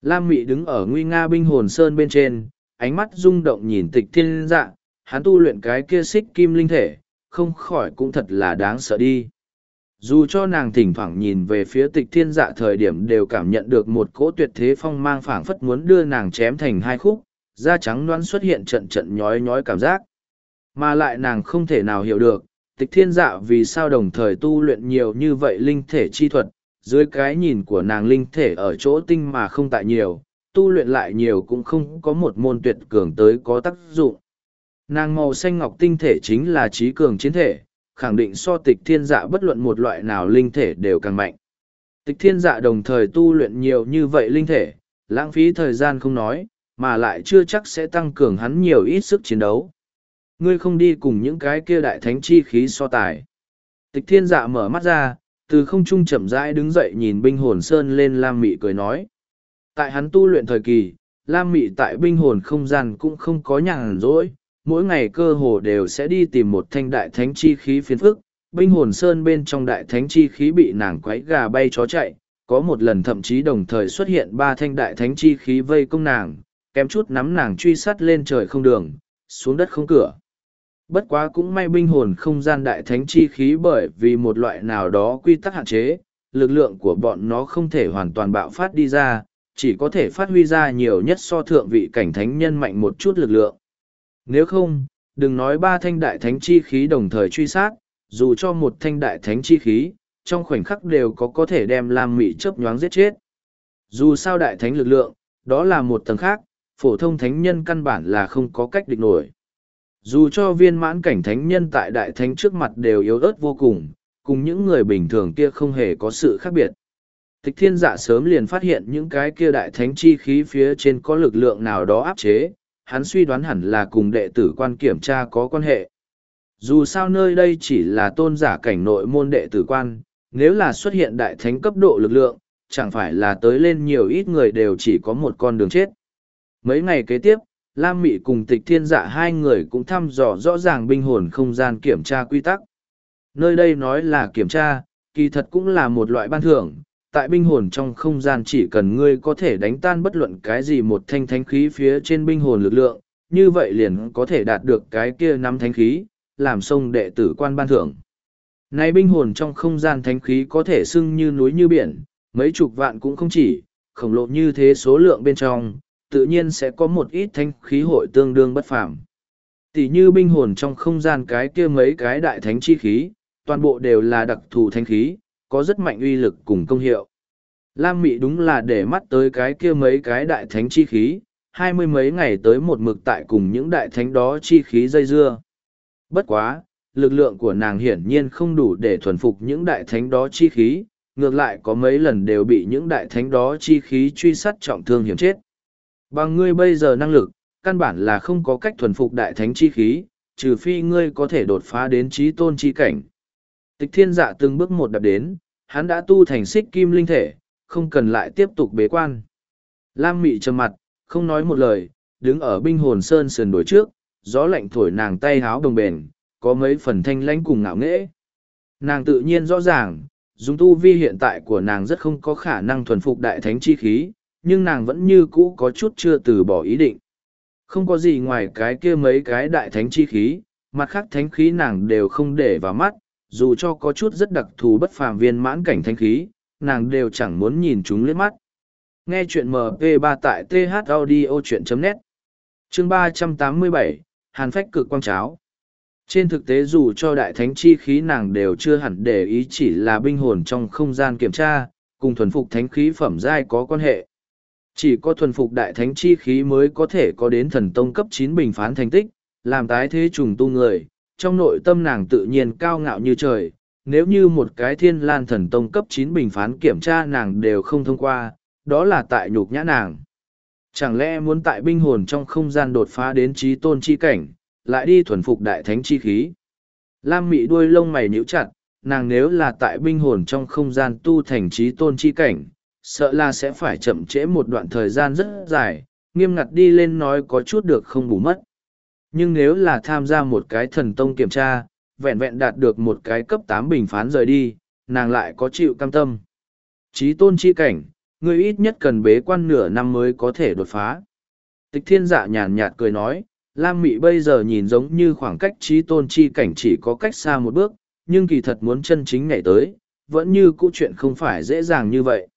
Lam Mị đứng ở nguy nga binh hồn sơn bên trên, ánh mắt rung động nhìn tịch thiên dạ, hắn tu luyện cái kia xích kim linh thể, không khỏi cũng thật là đáng sợ đi. Dù cho nàng thỉnh thoảng nhìn về phía tịch thiên dạ thời điểm đều cảm nhận được một cỗ tuyệt thế phong mang phảng phất muốn đưa nàng chém thành hai khúc, da trắng đoán xuất hiện trận trận nhói nhói cảm giác. Mà lại nàng không thể nào hiểu được, tịch thiên dạ vì sao đồng thời tu luyện nhiều như vậy linh thể chi thuật, dưới cái nhìn của nàng linh thể ở chỗ tinh mà không tại nhiều, tu luyện lại nhiều cũng không có một môn tuyệt cường tới có tác dụng. Nàng màu xanh ngọc tinh thể chính là trí cường chiến thể, khẳng định so tịch thiên dạ bất luận một loại nào linh thể đều càng mạnh. Tịch thiên dạ đồng thời tu luyện nhiều như vậy linh thể, lãng phí thời gian không nói, mà lại chưa chắc sẽ tăng cường hắn nhiều ít sức chiến đấu. Ngươi không đi cùng những cái kia đại thánh chi khí so tài. Tịch thiên dạ mở mắt ra, từ không trung chậm rãi đứng dậy nhìn binh hồn sơn lên Lam Mị cười nói. Tại hắn tu luyện thời kỳ, Lam Mị tại binh hồn không gian cũng không có nhàn rỗi, mỗi ngày cơ hồ đều sẽ đi tìm một thanh đại thánh chi khí phiền phức. Binh hồn sơn bên trong đại thánh chi khí bị nàng quấy gà bay chó chạy, có một lần thậm chí đồng thời xuất hiện ba thanh đại thánh chi khí vây công nàng, kém chút nắm nàng truy sát lên trời không đường, xuống đất không cửa. Bất quá cũng may binh hồn không gian đại thánh chi khí bởi vì một loại nào đó quy tắc hạn chế, lực lượng của bọn nó không thể hoàn toàn bạo phát đi ra, chỉ có thể phát huy ra nhiều nhất so thượng vị cảnh thánh nhân mạnh một chút lực lượng. Nếu không, đừng nói ba thanh đại thánh chi khí đồng thời truy sát, dù cho một thanh đại thánh chi khí, trong khoảnh khắc đều có có thể đem Lam Mị chớp nhoáng giết chết. Dù sao đại thánh lực lượng, đó là một tầng khác, phổ thông thánh nhân căn bản là không có cách địch nổi. Dù cho viên mãn cảnh thánh nhân tại đại thánh trước mặt đều yếu ớt vô cùng, cùng những người bình thường kia không hề có sự khác biệt. Tịch thiên dạ sớm liền phát hiện những cái kia đại thánh chi khí phía trên có lực lượng nào đó áp chế, hắn suy đoán hẳn là cùng đệ tử quan kiểm tra có quan hệ. Dù sao nơi đây chỉ là tôn giả cảnh nội môn đệ tử quan, nếu là xuất hiện đại thánh cấp độ lực lượng, chẳng phải là tới lên nhiều ít người đều chỉ có một con đường chết. Mấy ngày kế tiếp, Lam Mị cùng tịch thiên dạ hai người cũng thăm dò rõ ràng binh hồn không gian kiểm tra quy tắc. Nơi đây nói là kiểm tra, kỳ thật cũng là một loại ban thưởng. Tại binh hồn trong không gian chỉ cần ngươi có thể đánh tan bất luận cái gì một thanh thánh khí phía trên binh hồn lực lượng, như vậy liền có thể đạt được cái kia năm thánh khí, làm sông đệ tử quan ban thưởng. nay binh hồn trong không gian thánh khí có thể sưng như núi như biển, mấy chục vạn cũng không chỉ, khổng lồ như thế số lượng bên trong, tự nhiên sẽ có một ít thanh khí hội tương đương bất phàm. Tỷ như binh hồn trong không gian cái kia mấy cái đại thánh chi khí, toàn bộ đều là đặc thù thanh khí, có rất mạnh uy lực cùng công hiệu. Lam Mị đúng là để mắt tới cái kia mấy cái đại thánh chi khí, hai mươi mấy ngày tới một mực tại cùng những đại thánh đó chi khí dây dưa. Bất quá, lực lượng của nàng hiển nhiên không đủ để thuần phục những đại thánh đó chi khí, ngược lại có mấy lần đều bị những đại thánh đó chi khí truy sát trọng thương hiểm chết. Bằng ngươi bây giờ năng lực, căn bản là không có cách thuần phục đại thánh chi khí, trừ phi ngươi có thể đột phá đến trí tôn chi cảnh. Tịch thiên dạ từng bước một đạp đến, hắn đã tu thành xích kim linh thể, không cần lại tiếp tục bế quan. Lam mị trầm mặt, không nói một lời, đứng ở binh hồn sơn sườn đối trước, gió lạnh thổi nàng tay háo đồng bền, có mấy phần thanh lãnh cùng ngạo nghễ. Nàng tự nhiên rõ ràng, dùng tu vi hiện tại của nàng rất không có khả năng thuần phục đại thánh chi khí, nhưng nàng vẫn như cũ có chút chưa từ bỏ ý định. Không có gì ngoài cái kia mấy cái đại thánh chi khí, mặt khác thánh khí nàng đều không để vào mắt, dù cho có chút rất đặc thù bất phàm viên mãn cảnh thánh khí, nàng đều chẳng muốn nhìn chúng liếc mắt. Nghe chuyện MP3 tại thaudio.net Chương 387, Hàn Phách cực quang cháo Trên thực tế dù cho đại thánh chi khí nàng đều chưa hẳn để ý chỉ là binh hồn trong không gian kiểm tra, cùng thuần phục thánh khí phẩm giai có quan hệ. Chỉ có thuần phục đại thánh chi khí mới có thể có đến thần tông cấp chín bình phán thành tích, làm tái thế trùng tu người, trong nội tâm nàng tự nhiên cao ngạo như trời. Nếu như một cái thiên lan thần tông cấp chín bình phán kiểm tra nàng đều không thông qua, đó là tại nhục nhã nàng. Chẳng lẽ muốn tại binh hồn trong không gian đột phá đến trí tôn chi cảnh, lại đi thuần phục đại thánh chi khí. Lam mị đuôi lông mày nhíu chặt, nàng nếu là tại binh hồn trong không gian tu thành trí tôn chi cảnh, sợ là sẽ phải chậm trễ một đoạn thời gian rất dài, nghiêm ngặt đi lên nói có chút được không bù mất. Nhưng nếu là tham gia một cái thần tông kiểm tra, vẹn vẹn đạt được một cái cấp tám bình phán rời đi, nàng lại có chịu cam tâm. Chí tôn chi cảnh, người ít nhất cần bế quan nửa năm mới có thể đột phá. Tịch thiên dạ nhàn nhạt cười nói, Lam Mị bây giờ nhìn giống như khoảng cách trí tôn chi cảnh chỉ có cách xa một bước, nhưng kỳ thật muốn chân chính nhảy tới, vẫn như cũ chuyện không phải dễ dàng như vậy.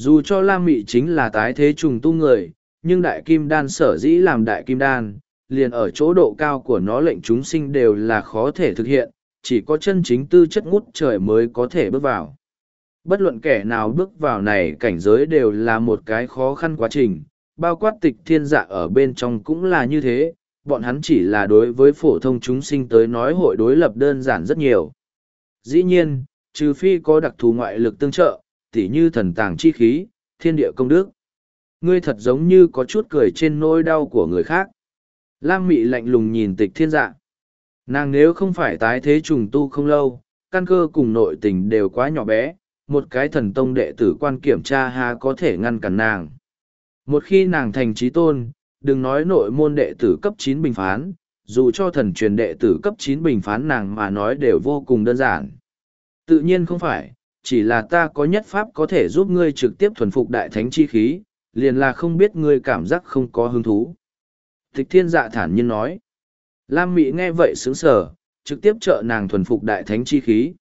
Dù cho Lam Mị chính là tái thế trùng tu người, nhưng đại kim đan sở dĩ làm đại kim đan, liền ở chỗ độ cao của nó lệnh chúng sinh đều là khó thể thực hiện, chỉ có chân chính tư chất ngút trời mới có thể bước vào. Bất luận kẻ nào bước vào này cảnh giới đều là một cái khó khăn quá trình, bao quát tịch thiên dạ ở bên trong cũng là như thế, bọn hắn chỉ là đối với phổ thông chúng sinh tới nói hội đối lập đơn giản rất nhiều. Dĩ nhiên, trừ phi có đặc thù ngoại lực tương trợ, tỉ như thần tàng chi khí, thiên địa công đức. Ngươi thật giống như có chút cười trên nỗi đau của người khác. Lam mị lạnh lùng nhìn tịch thiên dạ. Nàng nếu không phải tái thế trùng tu không lâu, căn cơ cùng nội tình đều quá nhỏ bé, một cái thần tông đệ tử quan kiểm tra ha có thể ngăn cản nàng. Một khi nàng thành trí tôn, đừng nói nội môn đệ tử cấp chín bình phán, dù cho thần truyền đệ tử cấp chín bình phán nàng mà nói đều vô cùng đơn giản. Tự nhiên không phải, chỉ là ta có nhất pháp có thể giúp ngươi trực tiếp thuần phục đại thánh chi khí, liền là không biết ngươi cảm giác không có hứng thú. Tịch thiên dạ thản nhiên nói. Lam Mị nghe vậy sướng sở, trực tiếp trợ nàng thuần phục đại thánh chi khí.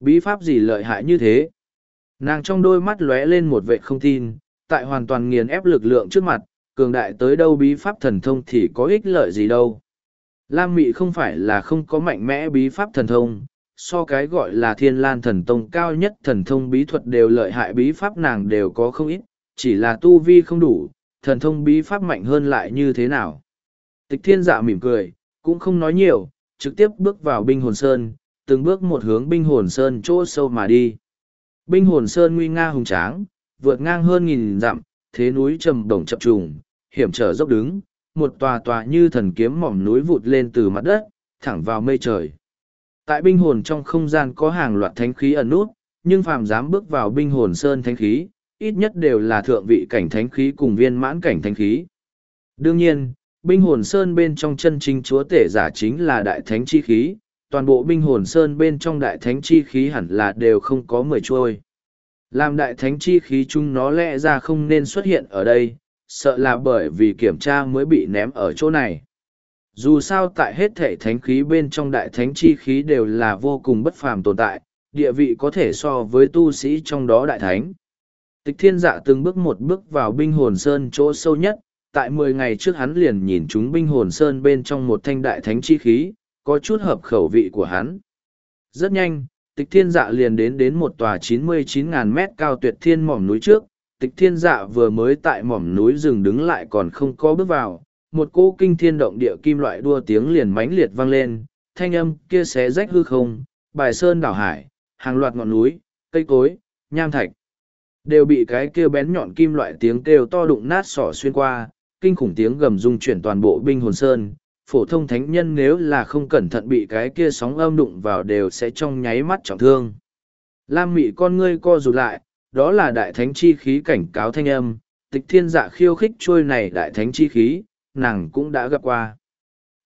Bí pháp gì lợi hại như thế? Nàng trong đôi mắt lóe lên một vệ không tin, tại hoàn toàn nghiền ép lực lượng trước mặt, cường đại tới đâu bí pháp thần thông thì có ích lợi gì đâu. Lam Mị không phải là không có mạnh mẽ bí pháp thần thông, so cái gọi là thiên lan thần tông cao nhất thần thông bí thuật đều lợi hại bí pháp nàng đều có không ít, chỉ là tu vi không đủ, thần thông bí pháp mạnh hơn lại như thế nào. Tịch thiên dạ mỉm cười, cũng không nói nhiều, trực tiếp bước vào binh hồn sơn, từng bước một hướng binh hồn sơn chỗ sâu mà đi. Binh hồn sơn nguy nga hùng tráng, vượt ngang hơn nghìn dặm, thế núi trầm đồng chập trùng, hiểm trở dốc đứng, một tòa tòa như thần kiếm mỏm núi vụt lên từ mặt đất, thẳng vào mây trời. Tại binh hồn trong không gian có hàng loạt thánh khí ẩn nút, nhưng phàm dám bước vào binh hồn sơn thánh khí, ít nhất đều là thượng vị cảnh thánh khí cùng viên mãn cảnh thánh khí. Đương nhiên, binh hồn sơn bên trong chân chính chúa tể giả chính là đại thánh chi khí, toàn bộ binh hồn sơn bên trong đại thánh chi khí hẳn là đều không có mười trôi. Làm đại thánh chi khí chúng nó lẽ ra không nên xuất hiện ở đây, sợ là bởi vì kiểm tra mới bị ném ở chỗ này. Dù sao tại hết thể thánh khí bên trong đại thánh chi khí đều là vô cùng bất phàm tồn tại, địa vị có thể so với tu sĩ trong đó đại thánh. Tịch thiên dạ từng bước một bước vào binh hồn sơn chỗ sâu nhất, tại mười ngày trước hắn liền nhìn chúng binh hồn sơn bên trong một thanh đại thánh chi khí, có chút hợp khẩu vị của hắn. Rất nhanh, tịch thiên dạ liền đến đến một tòa 99.000 mét cao tuyệt thiên mỏm núi trước, tịch thiên dạ vừa mới tại mỏm núi rừng đứng lại còn không có bước vào, một cỗ kinh thiên động địa kim loại đua tiếng liền mãnh liệt vang lên, thanh âm kia xé rách hư không, bài sơn đảo hải, hàng loạt ngọn núi, cây cối, nham thạch, đều bị cái kia bén nhọn kim loại tiếng kêu to đụng nát sỏ xuyên qua, kinh khủng tiếng gầm rung chuyển toàn bộ binh hồn sơn. Phổ thông thánh nhân nếu là không cẩn thận bị cái kia sóng âm đụng vào đều sẽ trong nháy mắt trọng thương. Lam mị con ngươi co rụt lại, đó là đại thánh chi khí cảnh cáo thanh âm, tịch thiên dạ khiêu khích trôi này đại thánh chi khí, nàng cũng đã gặp qua.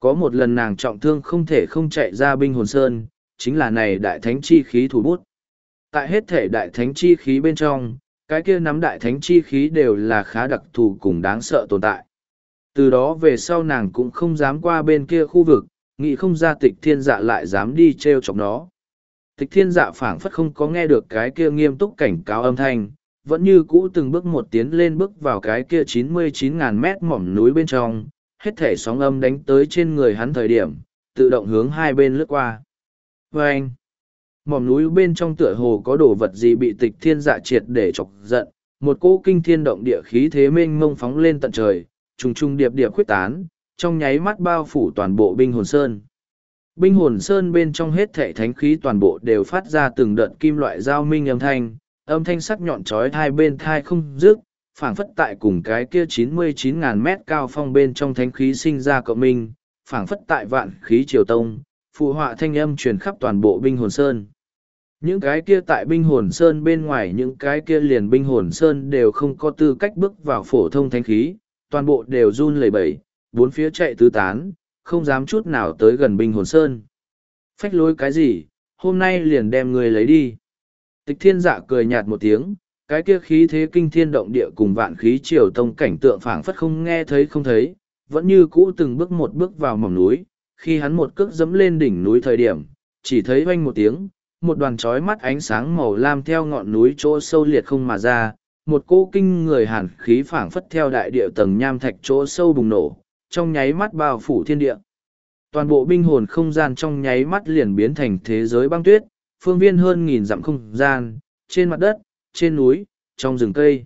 Có một lần nàng trọng thương không thể không chạy ra binh hồn sơn, chính là này đại thánh chi khí thủ bút. Tại hết thể đại thánh chi khí bên trong, cái kia nắm đại thánh chi khí đều là khá đặc thù cùng đáng sợ tồn tại. Từ đó về sau nàng cũng không dám qua bên kia khu vực, nghĩ không ra tịch thiên dạ lại dám đi t r e o chọc nó. Tịch thiên dạ phảng phất không có nghe được cái kia nghiêm túc cảnh cáo âm thanh, vẫn như cũ từng bước một tiến lên bước vào cái kia chín mươi chín ngàn mét mỏm núi bên trong, hết thể sóng âm đánh tới trên người hắn thời điểm, tự động hướng hai bên lướt qua. Và anh, mỏm núi bên trong tựa hồ có đồ vật gì bị tịch thiên dạ triệt để chọc giận, một cỗ kinh thiên động địa khí thế mênh mông phóng lên tận trời, trùng trùng điệp điệp khuyết tán, trong nháy mắt bao phủ toàn bộ binh hồn sơn. Binh hồn sơn bên trong hết thể thánh khí toàn bộ đều phát ra từng đợt kim loại giao minh âm thanh, âm thanh sắc nhọn trói hai bên thai không dứt, phảng phất tại cùng cái kia 99.000 mét cao phong bên trong thánh khí sinh ra cộng minh, phảng phất tại vạn khí triều tông, phụ họa thanh âm truyền khắp toàn bộ binh hồn sơn. Những cái kia tại binh hồn sơn bên ngoài những cái kia liền binh hồn sơn đều không có tư cách bước vào phổ thông thánh khí, toàn bộ đều run lẩy bẩy, bốn phía chạy tứ tán, không dám chút nào tới gần binh hồn sơn. Phách lối cái gì, hôm nay liền đem người lấy đi. Tịch thiên dạ cười nhạt một tiếng, cái kia khí thế kinh thiên động địa cùng vạn khí triều tông cảnh tượng phảng phất không nghe thấy không thấy, vẫn như cũ từng bước một bước vào mỏm núi, khi hắn một cước dẫm lên đỉnh núi thời điểm, chỉ thấy oanh một tiếng, một đoàn trói mắt ánh sáng màu lam theo ngọn núi chỗ sâu liệt không mà ra, một cô kinh người hàn khí phảng phất theo đại địa tầng nham thạch chỗ sâu bùng nổ, trong nháy mắt bao phủ thiên địa. Toàn bộ binh hồn không gian trong nháy mắt liền biến thành thế giới băng tuyết, phương viên hơn nghìn dặm không gian, trên mặt đất, trên núi, trong rừng cây.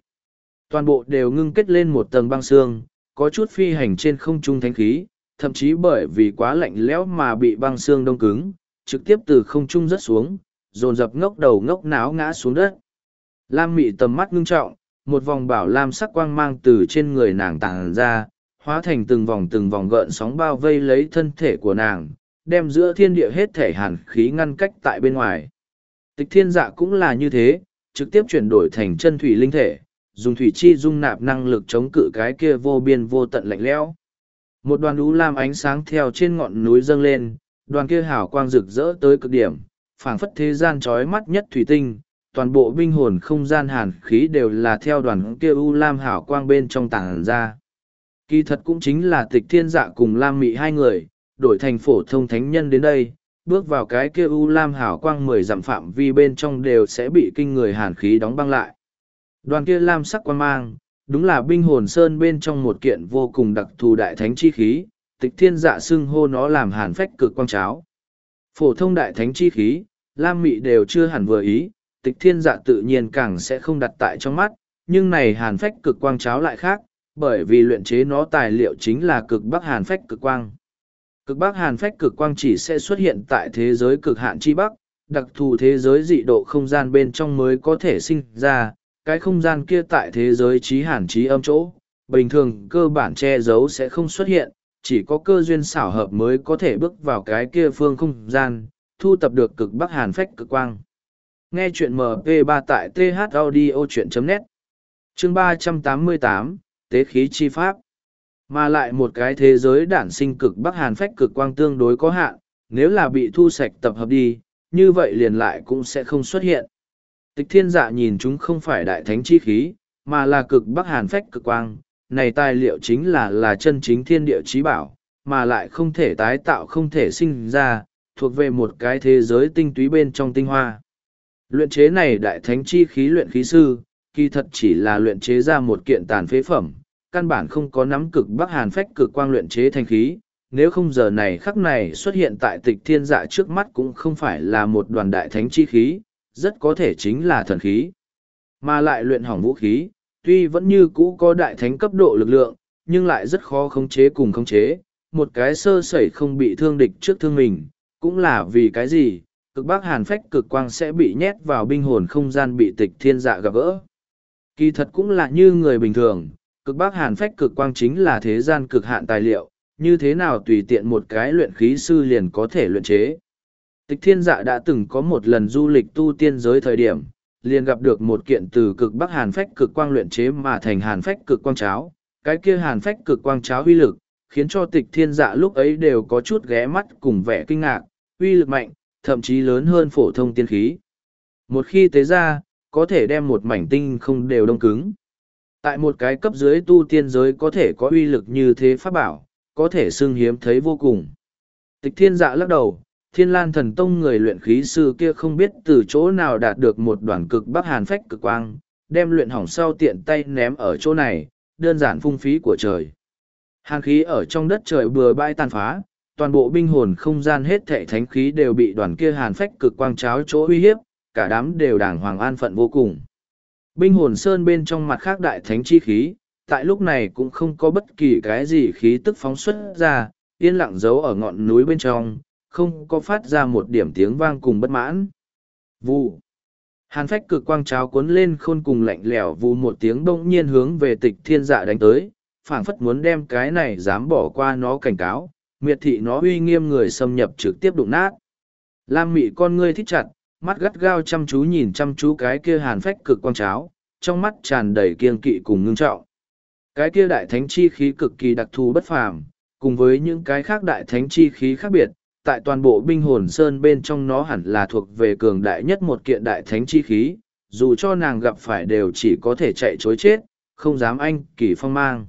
Toàn bộ đều ngưng kết lên một tầng băng xương, có chút phi hành trên không trung thánh khí, thậm chí bởi vì quá lạnh lẽo mà bị băng xương đông cứng, trực tiếp từ không trung rớt xuống, dồn dập ngốc đầu ngốc náo ngã xuống đất. Lam mị tầm mắt ngưng trọng, một vòng bảo lam sắc quang mang từ trên người nàng tàng ra, hóa thành từng vòng từng vòng gợn sóng bao vây lấy thân thể của nàng, đem giữa thiên địa hết thể hàn khí ngăn cách tại bên ngoài. Tịch thiên dạ cũng là như thế, trực tiếp chuyển đổi thành chân thủy linh thể, dùng thủy chi dung nạp năng lực chống cự cái kia vô biên vô tận lạnh lẽo. Một đoàn đú lam ánh sáng theo trên ngọn núi dâng lên, đoàn kia hào quang rực rỡ tới cực điểm, phảng phất thế gian trói mắt nhất thủy tinh, toàn bộ binh hồn không gian hàn khí đều là theo đoàn kia u lam hào quang bên trong tảng ra. Kỳ thật cũng chính là tịch thiên dạ cùng lam mị hai người, đổi thành phổ thông thánh nhân đến đây, bước vào cái kia u lam hảo quang mười dặm phạm vi bên trong đều sẽ bị kinh người hàn khí đóng băng lại. Đoàn kia lam sắc quan mang, đúng là binh hồn sơn bên trong một kiện vô cùng đặc thù đại thánh chi khí, tịch thiên dạ xưng hô nó làm hàn phách cực quang cháo. Phổ thông đại thánh chi khí, lam mị đều chưa hẳn vừa ý, tịch thiên dạ tự nhiên càng sẽ không đặt tại trong mắt, nhưng này hàn phách cực quang cháo lại khác, bởi vì luyện chế nó tài liệu chính là cực bắc hàn phách cực quang. Cực bắc hàn phách cực quang chỉ sẽ xuất hiện tại thế giới cực hạn chi bắc, đặc thù thế giới dị độ không gian bên trong mới có thể sinh ra, cái không gian kia tại thế giới trí hàn trí âm chỗ, bình thường cơ bản che giấu sẽ không xuất hiện, chỉ có cơ duyên xảo hợp mới có thể bước vào cái kia phương không gian, thu tập được cực bắc hàn phách cực quang. Nghe chuyện MP3 tại thaudio.net Chương 388, Tế khí chi pháp mà lại một cái thế giới đản sinh cực bắc hàn phách cực quang tương đối có hạn, nếu là bị thu sạch tập hợp đi, như vậy liền lại cũng sẽ không xuất hiện. Tịch thiên dạ nhìn chúng không phải đại thánh chi khí, mà là cực bắc hàn phách cực quang, này tài liệu chính là là chân chính thiên địa trí bảo, mà lại không thể tái tạo không thể sinh ra, thuộc về một cái thế giới tinh túy bên trong tinh hoa. Luyện chế này đại thánh chi khí luyện khí sư, kỳ thật chỉ là luyện chế ra một kiện tàn phế phẩm, căn bản không có nắm cực bắc hàn phách cực quang luyện chế thành khí, nếu không giờ này khắc này xuất hiện tại tịch thiên dạ trước mắt cũng không phải là một đoàn đại thánh chi khí, rất có thể chính là thần khí. Mà lại luyện hỏng vũ khí, tuy vẫn như cũ có đại thánh cấp độ lực lượng, nhưng lại rất khó khống chế cùng khống chế, một cái sơ sẩy không bị thương địch trước thương mình, cũng là vì cái gì, cực bắc hàn phách cực quang sẽ bị nhét vào binh hồn không gian bị tịch thiên dạ gặp gỡ. Kỳ thật cũng là như người bình thường, cực bắc hàn phách cực quang chính là thế gian cực hạn tài liệu, như thế nào tùy tiện một cái luyện khí sư liền có thể luyện chế. Tịch thiên dạ đã từng có một lần du lịch tu tiên giới thời điểm, liền gặp được một kiện từ cực bắc hàn phách cực quang luyện chế mà thành hàn phách cực quang cháo. Cái kia hàn phách cực quang cháo uy lực, khiến cho tịch thiên dạ lúc ấy đều có chút ghé mắt cùng vẻ kinh ngạc, uy lực mạnh, thậm chí lớn hơn phổ thông tiên khí. Một khi tế ra, có thể đem một mảnh tinh không đều đông cứng. Tại một cái cấp dưới tu tiên giới có thể có uy lực như thế pháp bảo, có thể xưng hiếm thấy vô cùng. Tịch thiên dạ lắc đầu, thiên lan thần tông người luyện khí sư kia không biết từ chỗ nào đạt được một đoàn cực bắc hàn phách cực quang, đem luyện hỏng sau tiện tay ném ở chỗ này, đơn giản phung phí của trời. Hàn khí ở trong đất trời bừa bãi tàn phá, toàn bộ binh hồn không gian hết thệ thánh khí đều bị đoàn kia hàn phách cực quang cháo chỗ uy hiếp, cả đám đều đàng hoàng an phận vô cùng. Binh hồn sơn bên trong mặt khác đại thánh chi khí, tại lúc này cũng không có bất kỳ cái gì khí tức phóng xuất ra, yên lặng giấu ở ngọn núi bên trong, không có phát ra một điểm tiếng vang cùng bất mãn. Vụ. Hàn phách cực quang cháo cuốn lên khôn cùng lạnh lẽo vụ một tiếng bỗng nhiên hướng về tịch thiên dạ đánh tới, phảng phất muốn đem cái này dám bỏ qua nó cảnh cáo, miệt thị nó uy nghiêm người xâm nhập trực tiếp đụng nát. Lam mị con ngươi thích chặt, mắt gắt gao chăm chú nhìn chăm chú cái kia hàn phách cực quang cháo, trong mắt tràn đầy kiên kỵ cùng ngưng trọng. Cái kia đại thánh chi khí cực kỳ đặc thù bất phàm, cùng với những cái khác đại thánh chi khí khác biệt, tại toàn bộ binh hồn sơn bên trong nó hẳn là thuộc về cường đại nhất một kiện đại thánh chi khí, dù cho nàng gặp phải đều chỉ có thể chạy chối chết, không dám anh kỳ phong mang.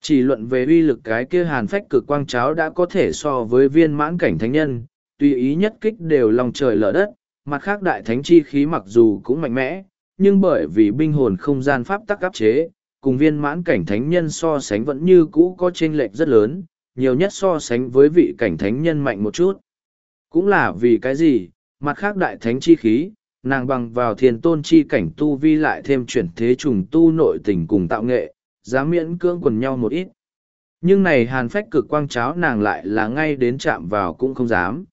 Chỉ luận về uy lực cái kia hàn phách cực quang cháo đã có thể so với viên mãn cảnh thánh nhân, tùy ý nhất kích đều lòng trời lở đất, mặt khác đại thánh chi khí mặc dù cũng mạnh mẽ, nhưng bởi vì binh hồn không gian pháp tắc áp chế, cùng viên mãn cảnh thánh nhân so sánh vẫn như cũ có chênh lệch rất lớn, nhiều nhất so sánh với vị cảnh thánh nhân mạnh một chút. Cũng là vì cái gì, mặt khác đại thánh chi khí, nàng bằng vào thiền tôn chi cảnh tu vi lại thêm chuyển thế trùng tu nội tình cùng tạo nghệ, dám miễn cưỡng quần nhau một ít. Nhưng này hàn phách cực quang cháo nàng lại là ngay đến chạm vào cũng không dám.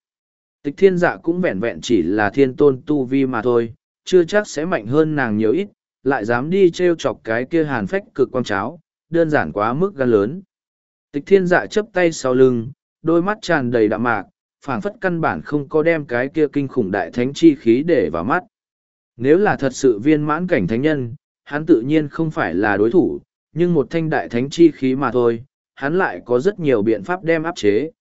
Tịch thiên dạ cũng vẹn vẹn chỉ là thiên tôn tu vi mà thôi, chưa chắc sẽ mạnh hơn nàng nhiều ít, lại dám đi treo chọc cái kia hàn phách cực quang cháo, đơn giản quá mức gan lớn. Tịch thiên dạ chấp tay sau lưng, đôi mắt tràn đầy đạm mạc, phảng phất căn bản không có đem cái kia kinh khủng đại thánh chi khí để vào mắt. Nếu là thật sự viên mãn cảnh thánh nhân, hắn tự nhiên không phải là đối thủ, nhưng một thanh đại thánh chi khí mà thôi, hắn lại có rất nhiều biện pháp đem áp chế.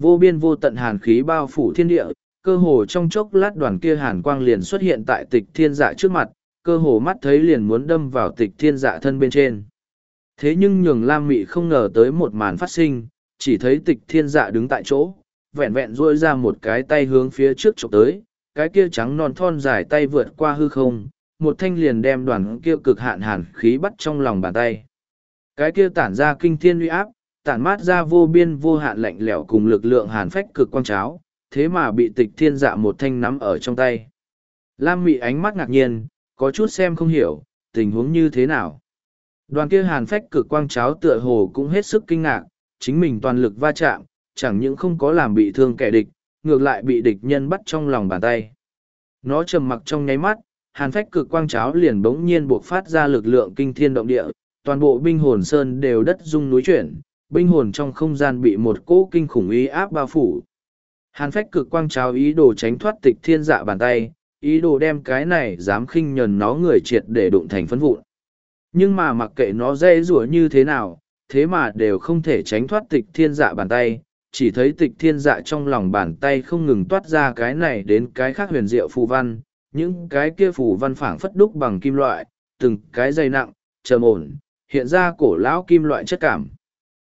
Vô biên vô tận hàn khí bao phủ thiên địa, cơ hồ trong chốc lát đoàn kia hàn quang liền xuất hiện tại tịch thiên dạ trước mặt, cơ hồ mắt thấy liền muốn đâm vào tịch thiên dạ thân bên trên. Thế nhưng nhường Lam Mị không ngờ tới một màn phát sinh, chỉ thấy tịch thiên dạ đứng tại chỗ, vẹn vẹn duỗi ra một cái tay hướng phía trước chụp tới, cái kia trắng non thon dài tay vượt qua hư không, một thanh liền đem đoàn kia cực hạn hàn khí bắt trong lòng bàn tay. Cái kia tản ra kinh thiên uy áp, tản mát ra vô biên vô hạn lạnh lẽo cùng lực lượng hàn phách cực quang cháo, thế mà bị tịch thiên dạ một thanh nắm ở trong tay. Lam mị ánh mắt ngạc nhiên, có chút xem không hiểu, tình huống như thế nào. Đoàn kia hàn phách cực quang cháo tựa hồ cũng hết sức kinh ngạc, chính mình toàn lực va chạm, chẳng những không có làm bị thương kẻ địch, ngược lại bị địch nhân bắt trong lòng bàn tay. Nó trầm mặc trong nháy mắt, hàn phách cực quang cháo liền bỗng nhiên buộc phát ra lực lượng kinh thiên động địa, toàn bộ binh hồn sơn đều đất rung núi chuyển, binh hồn trong không gian bị một cỗ kinh khủng ý áp bao phủ. Hàn phách cực quang trào ý đồ tránh thoát tịch thiên dạ bàn tay, ý đồ đem cái này dám khinh nhần nó người triệt để đụng thành phấn vụn. Nhưng mà mặc kệ nó dễ rủa như thế nào, thế mà đều không thể tránh thoát tịch thiên dạ bàn tay, chỉ thấy tịch thiên dạ trong lòng bàn tay không ngừng toát ra cái này đến cái khác huyền diệu phù văn, những cái kia phù văn phảng phất đúc bằng kim loại, từng cái dây nặng, trầm ổn, hiện ra cổ lão kim loại chất cảm.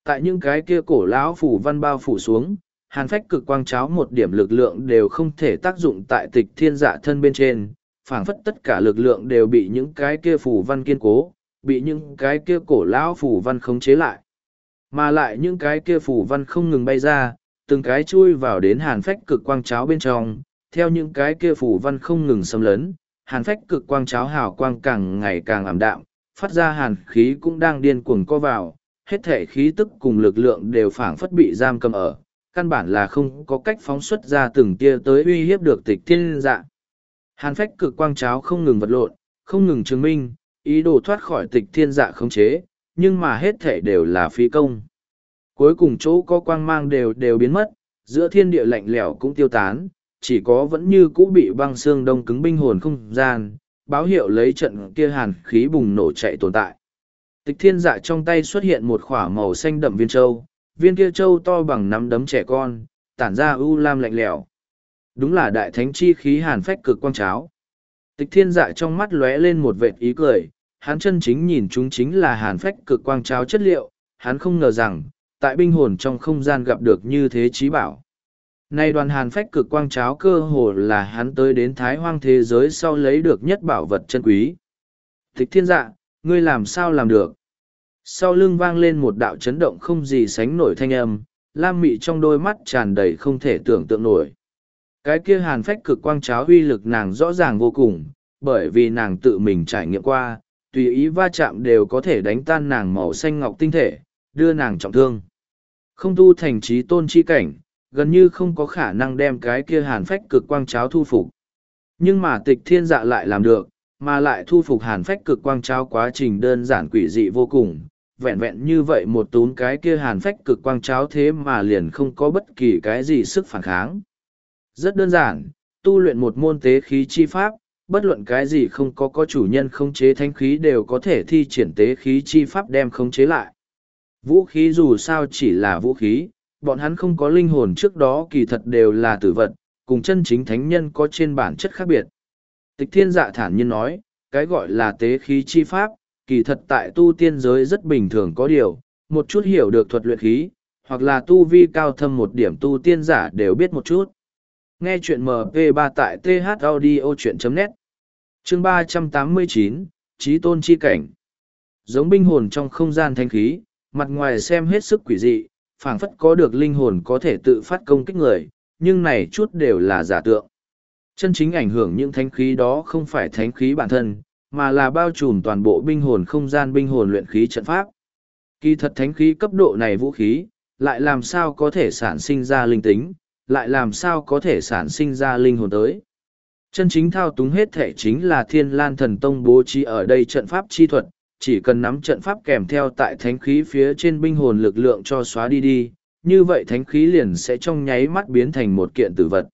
Tại những cái kia cổ lão phủ văn bao phủ xuống, hàn phách cực quang cháo một điểm lực lượng đều không thể tác dụng tại tịch thiên dạ thân bên trên, phảng phất tất cả lực lượng đều bị những cái kia phủ văn kiên cố, bị những cái kia cổ lão phủ văn khống chế lại. Mà lại những cái kia phủ văn không ngừng bay ra, từng cái chui vào đến hàn phách cực quang cháo bên trong, theo những cái kia phủ văn không ngừng xâm lấn, hàn phách cực quang cháo hào quang càng ngày càng ảm đạm, phát ra hàn khí cũng đang điên cuồng co vào, hết thể khí tức cùng lực lượng đều phảng phất bị giam cầm ở, căn bản là không có cách phóng xuất ra từng tia tới uy hiếp được tịch thiên dạ. Hàn phách cực quang cháo không ngừng vật lộn, không ngừng chứng minh, ý đồ thoát khỏi tịch thiên dạ khống chế, nhưng mà hết thể đều là phí công. Cuối cùng chỗ có quang mang đều đều biến mất, giữa thiên địa lạnh lẽo cũng tiêu tán, chỉ có vẫn như cũ bị băng xương đông cứng binh hồn không gian, báo hiệu lấy trận kia hàn khí bùng nổ chạy tồn tại. Tịch thiên dạ trong tay xuất hiện một khỏa màu xanh đậm viên châu, viên kia châu to bằng nắm đấm trẻ con, tản ra u lam lạnh lẽo. Đúng là đại thánh chi khí hàn phách cực quang cháo. Tịch thiên dạ trong mắt lóe lên một vệt ý cười, hắn chân chính nhìn chúng chính là hàn phách cực quang cháo chất liệu, hắn không ngờ rằng, tại binh hồn trong không gian gặp được như thế trí bảo. Nay đoàn hàn phách cực quang cháo cơ hồ là hắn tới đến thái hoang thế giới sau lấy được nhất bảo vật chân quý. Tịch thiên dạ, ngươi làm sao làm được? Sau lưng vang lên một đạo chấn động không gì sánh nổi thanh âm, lam mị trong đôi mắt tràn đầy không thể tưởng tượng nổi. Cái kia hàn phách cực quang cháo uy lực nàng rõ ràng vô cùng, bởi vì nàng tự mình trải nghiệm qua, tùy ý va chạm đều có thể đánh tan nàng màu xanh ngọc tinh thể, đưa nàng trọng thương. Không tu thành trí tôn chi cảnh, gần như không có khả năng đem cái kia hàn phách cực quang cháo thu phục. Nhưng mà tịch thiên dạ lại làm được, mà lại thu phục hàn phách cực quang cháo quá trình đơn giản quỷ dị vô cùng. Vẹn vẹn như vậy một tún cái kia hàn phách cực quang cháo thế mà liền không có bất kỳ cái gì sức phản kháng. Rất đơn giản, tu luyện một môn tế khí chi pháp, bất luận cái gì không có có chủ nhân khống chế thanh khí đều có thể thi triển tế khí chi pháp đem khống chế lại. Vũ khí dù sao chỉ là vũ khí, bọn hắn không có linh hồn trước đó kỳ thật đều là tử vật, cùng chân chính thánh nhân có trên bản chất khác biệt. Tịch thiên dạ thản nhiên nói, cái gọi là tế khí chi pháp, kỳ thật tại tu tiên giới rất bình thường có điều, một chút hiểu được thuật luyện khí, hoặc là tu vi cao thâm một điểm tu tiên giả đều biết một chút. Nghe chuyện MP3 tại thaudio.net Chương 389, Trí Tôn Chi Cảnh Giống binh hồn trong không gian thanh khí, mặt ngoài xem hết sức quỷ dị, phảng phất có được linh hồn có thể tự phát công kích người, nhưng này chút đều là giả tượng. Chân chính ảnh hưởng những thánh khí đó không phải thánh khí bản thân, mà là bao trùm toàn bộ binh hồn không gian binh hồn luyện khí trận pháp. Kỳ thật thánh khí cấp độ này vũ khí, lại làm sao có thể sản sinh ra linh tính, lại làm sao có thể sản sinh ra linh hồn tới. Chân chính thao túng hết thể chính là thiên lan thần tông bố trí ở đây trận pháp chi thuật, chỉ cần nắm trận pháp kèm theo tại thánh khí phía trên binh hồn lực lượng cho xóa đi đi, như vậy thánh khí liền sẽ trong nháy mắt biến thành một kiện tử vật.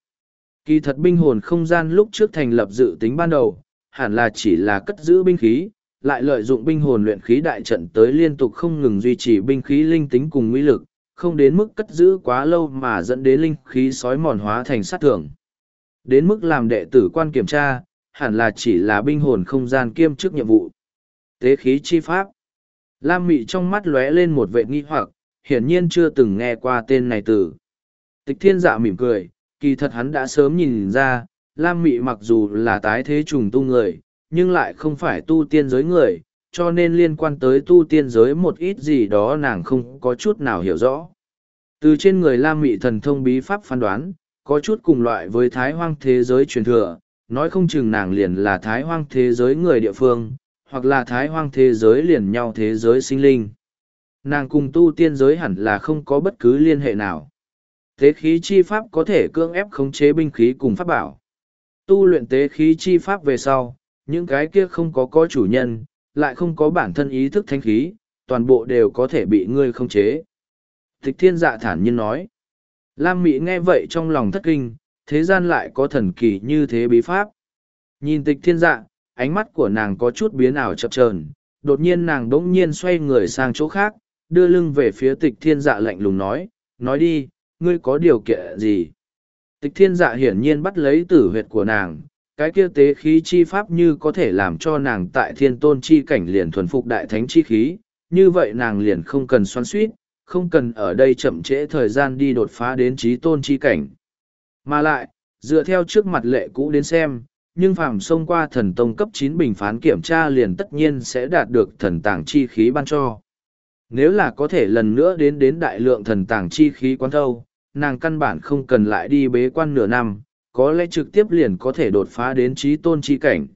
Kỳ thật binh hồn không gian lúc trước thành lập dự tính ban đầu, hẳn là chỉ là cất giữ binh khí, lại lợi dụng binh hồn luyện khí đại trận tới liên tục không ngừng duy trì binh khí linh tính cùng nguy lực, không đến mức cất giữ quá lâu mà dẫn đến linh khí sói mòn hóa thành sát thường. Đến mức làm đệ tử quan kiểm tra, hẳn là chỉ là binh hồn không gian kiêm chức nhiệm vụ. Tế khí chi pháp. Lam Mị trong mắt lóe lên một vệ nghi hoặc, hiển nhiên chưa từng nghe qua tên này từ. Tịch thiên dạ mỉm cười, kỳ thật hắn đã sớm nhìn ra, Lam Mị mặc dù là tái thế trùng tu người, nhưng lại không phải tu tiên giới người, cho nên liên quan tới tu tiên giới một ít gì đó nàng không có chút nào hiểu rõ. Từ trên người Lam Mị thần thông bí pháp phán đoán, có chút cùng loại với thái hoang thế giới truyền thừa, nói không chừng nàng liền là thái hoang thế giới người địa phương, hoặc là thái hoang thế giới liền nhau thế giới sinh linh. Nàng cùng tu tiên giới hẳn là không có bất cứ liên hệ nào. Tế khí chi pháp có thể cưỡng ép khống chế binh khí cùng pháp bảo. Tu luyện tế khí chi pháp về sau, những cái kia không có có chủ nhân, lại không có bản thân ý thức thanh khí, toàn bộ đều có thể bị ngươi khống chế. Tịch thiên dạ thản nhiên nói. Lam Mị nghe vậy trong lòng thất kinh, thế gian lại có thần kỳ như thế bí pháp. Nhìn tịch thiên dạ, ánh mắt của nàng có chút biến ảo chập trờn đột nhiên nàng đ ỗ n g nhiên xoay người sang chỗ khác đưa lưng về phía tịch thiên dạ lạnh lùng nói nói đi ngươi có điều kiện gì tịch thiên dạ hiển nhiên bắt lấy tử huyệt của nàng cái kia tế khí chi pháp như có thể làm cho nàng tại thiên tôn chi cảnh liền thuần phục đại thánh chi khí như vậy nàng liền không cần xoắn suýt không cần ở đây chậm trễ thời gian đi đột phá đến trí tôn chi cảnh. Mà lại, dựa theo trước mặt lệ cũ đến xem, nhưng phàm xông qua thần tông cấp chín bình phán kiểm tra liền tất nhiên sẽ đạt được thần tàng chi khí ban cho. Nếu là có thể lần nữa đến đến đại lượng thần tàng chi khí quán thâu, nàng căn bản không cần lại đi bế quan nửa năm, có lẽ trực tiếp liền có thể đột phá đến trí tôn chi cảnh.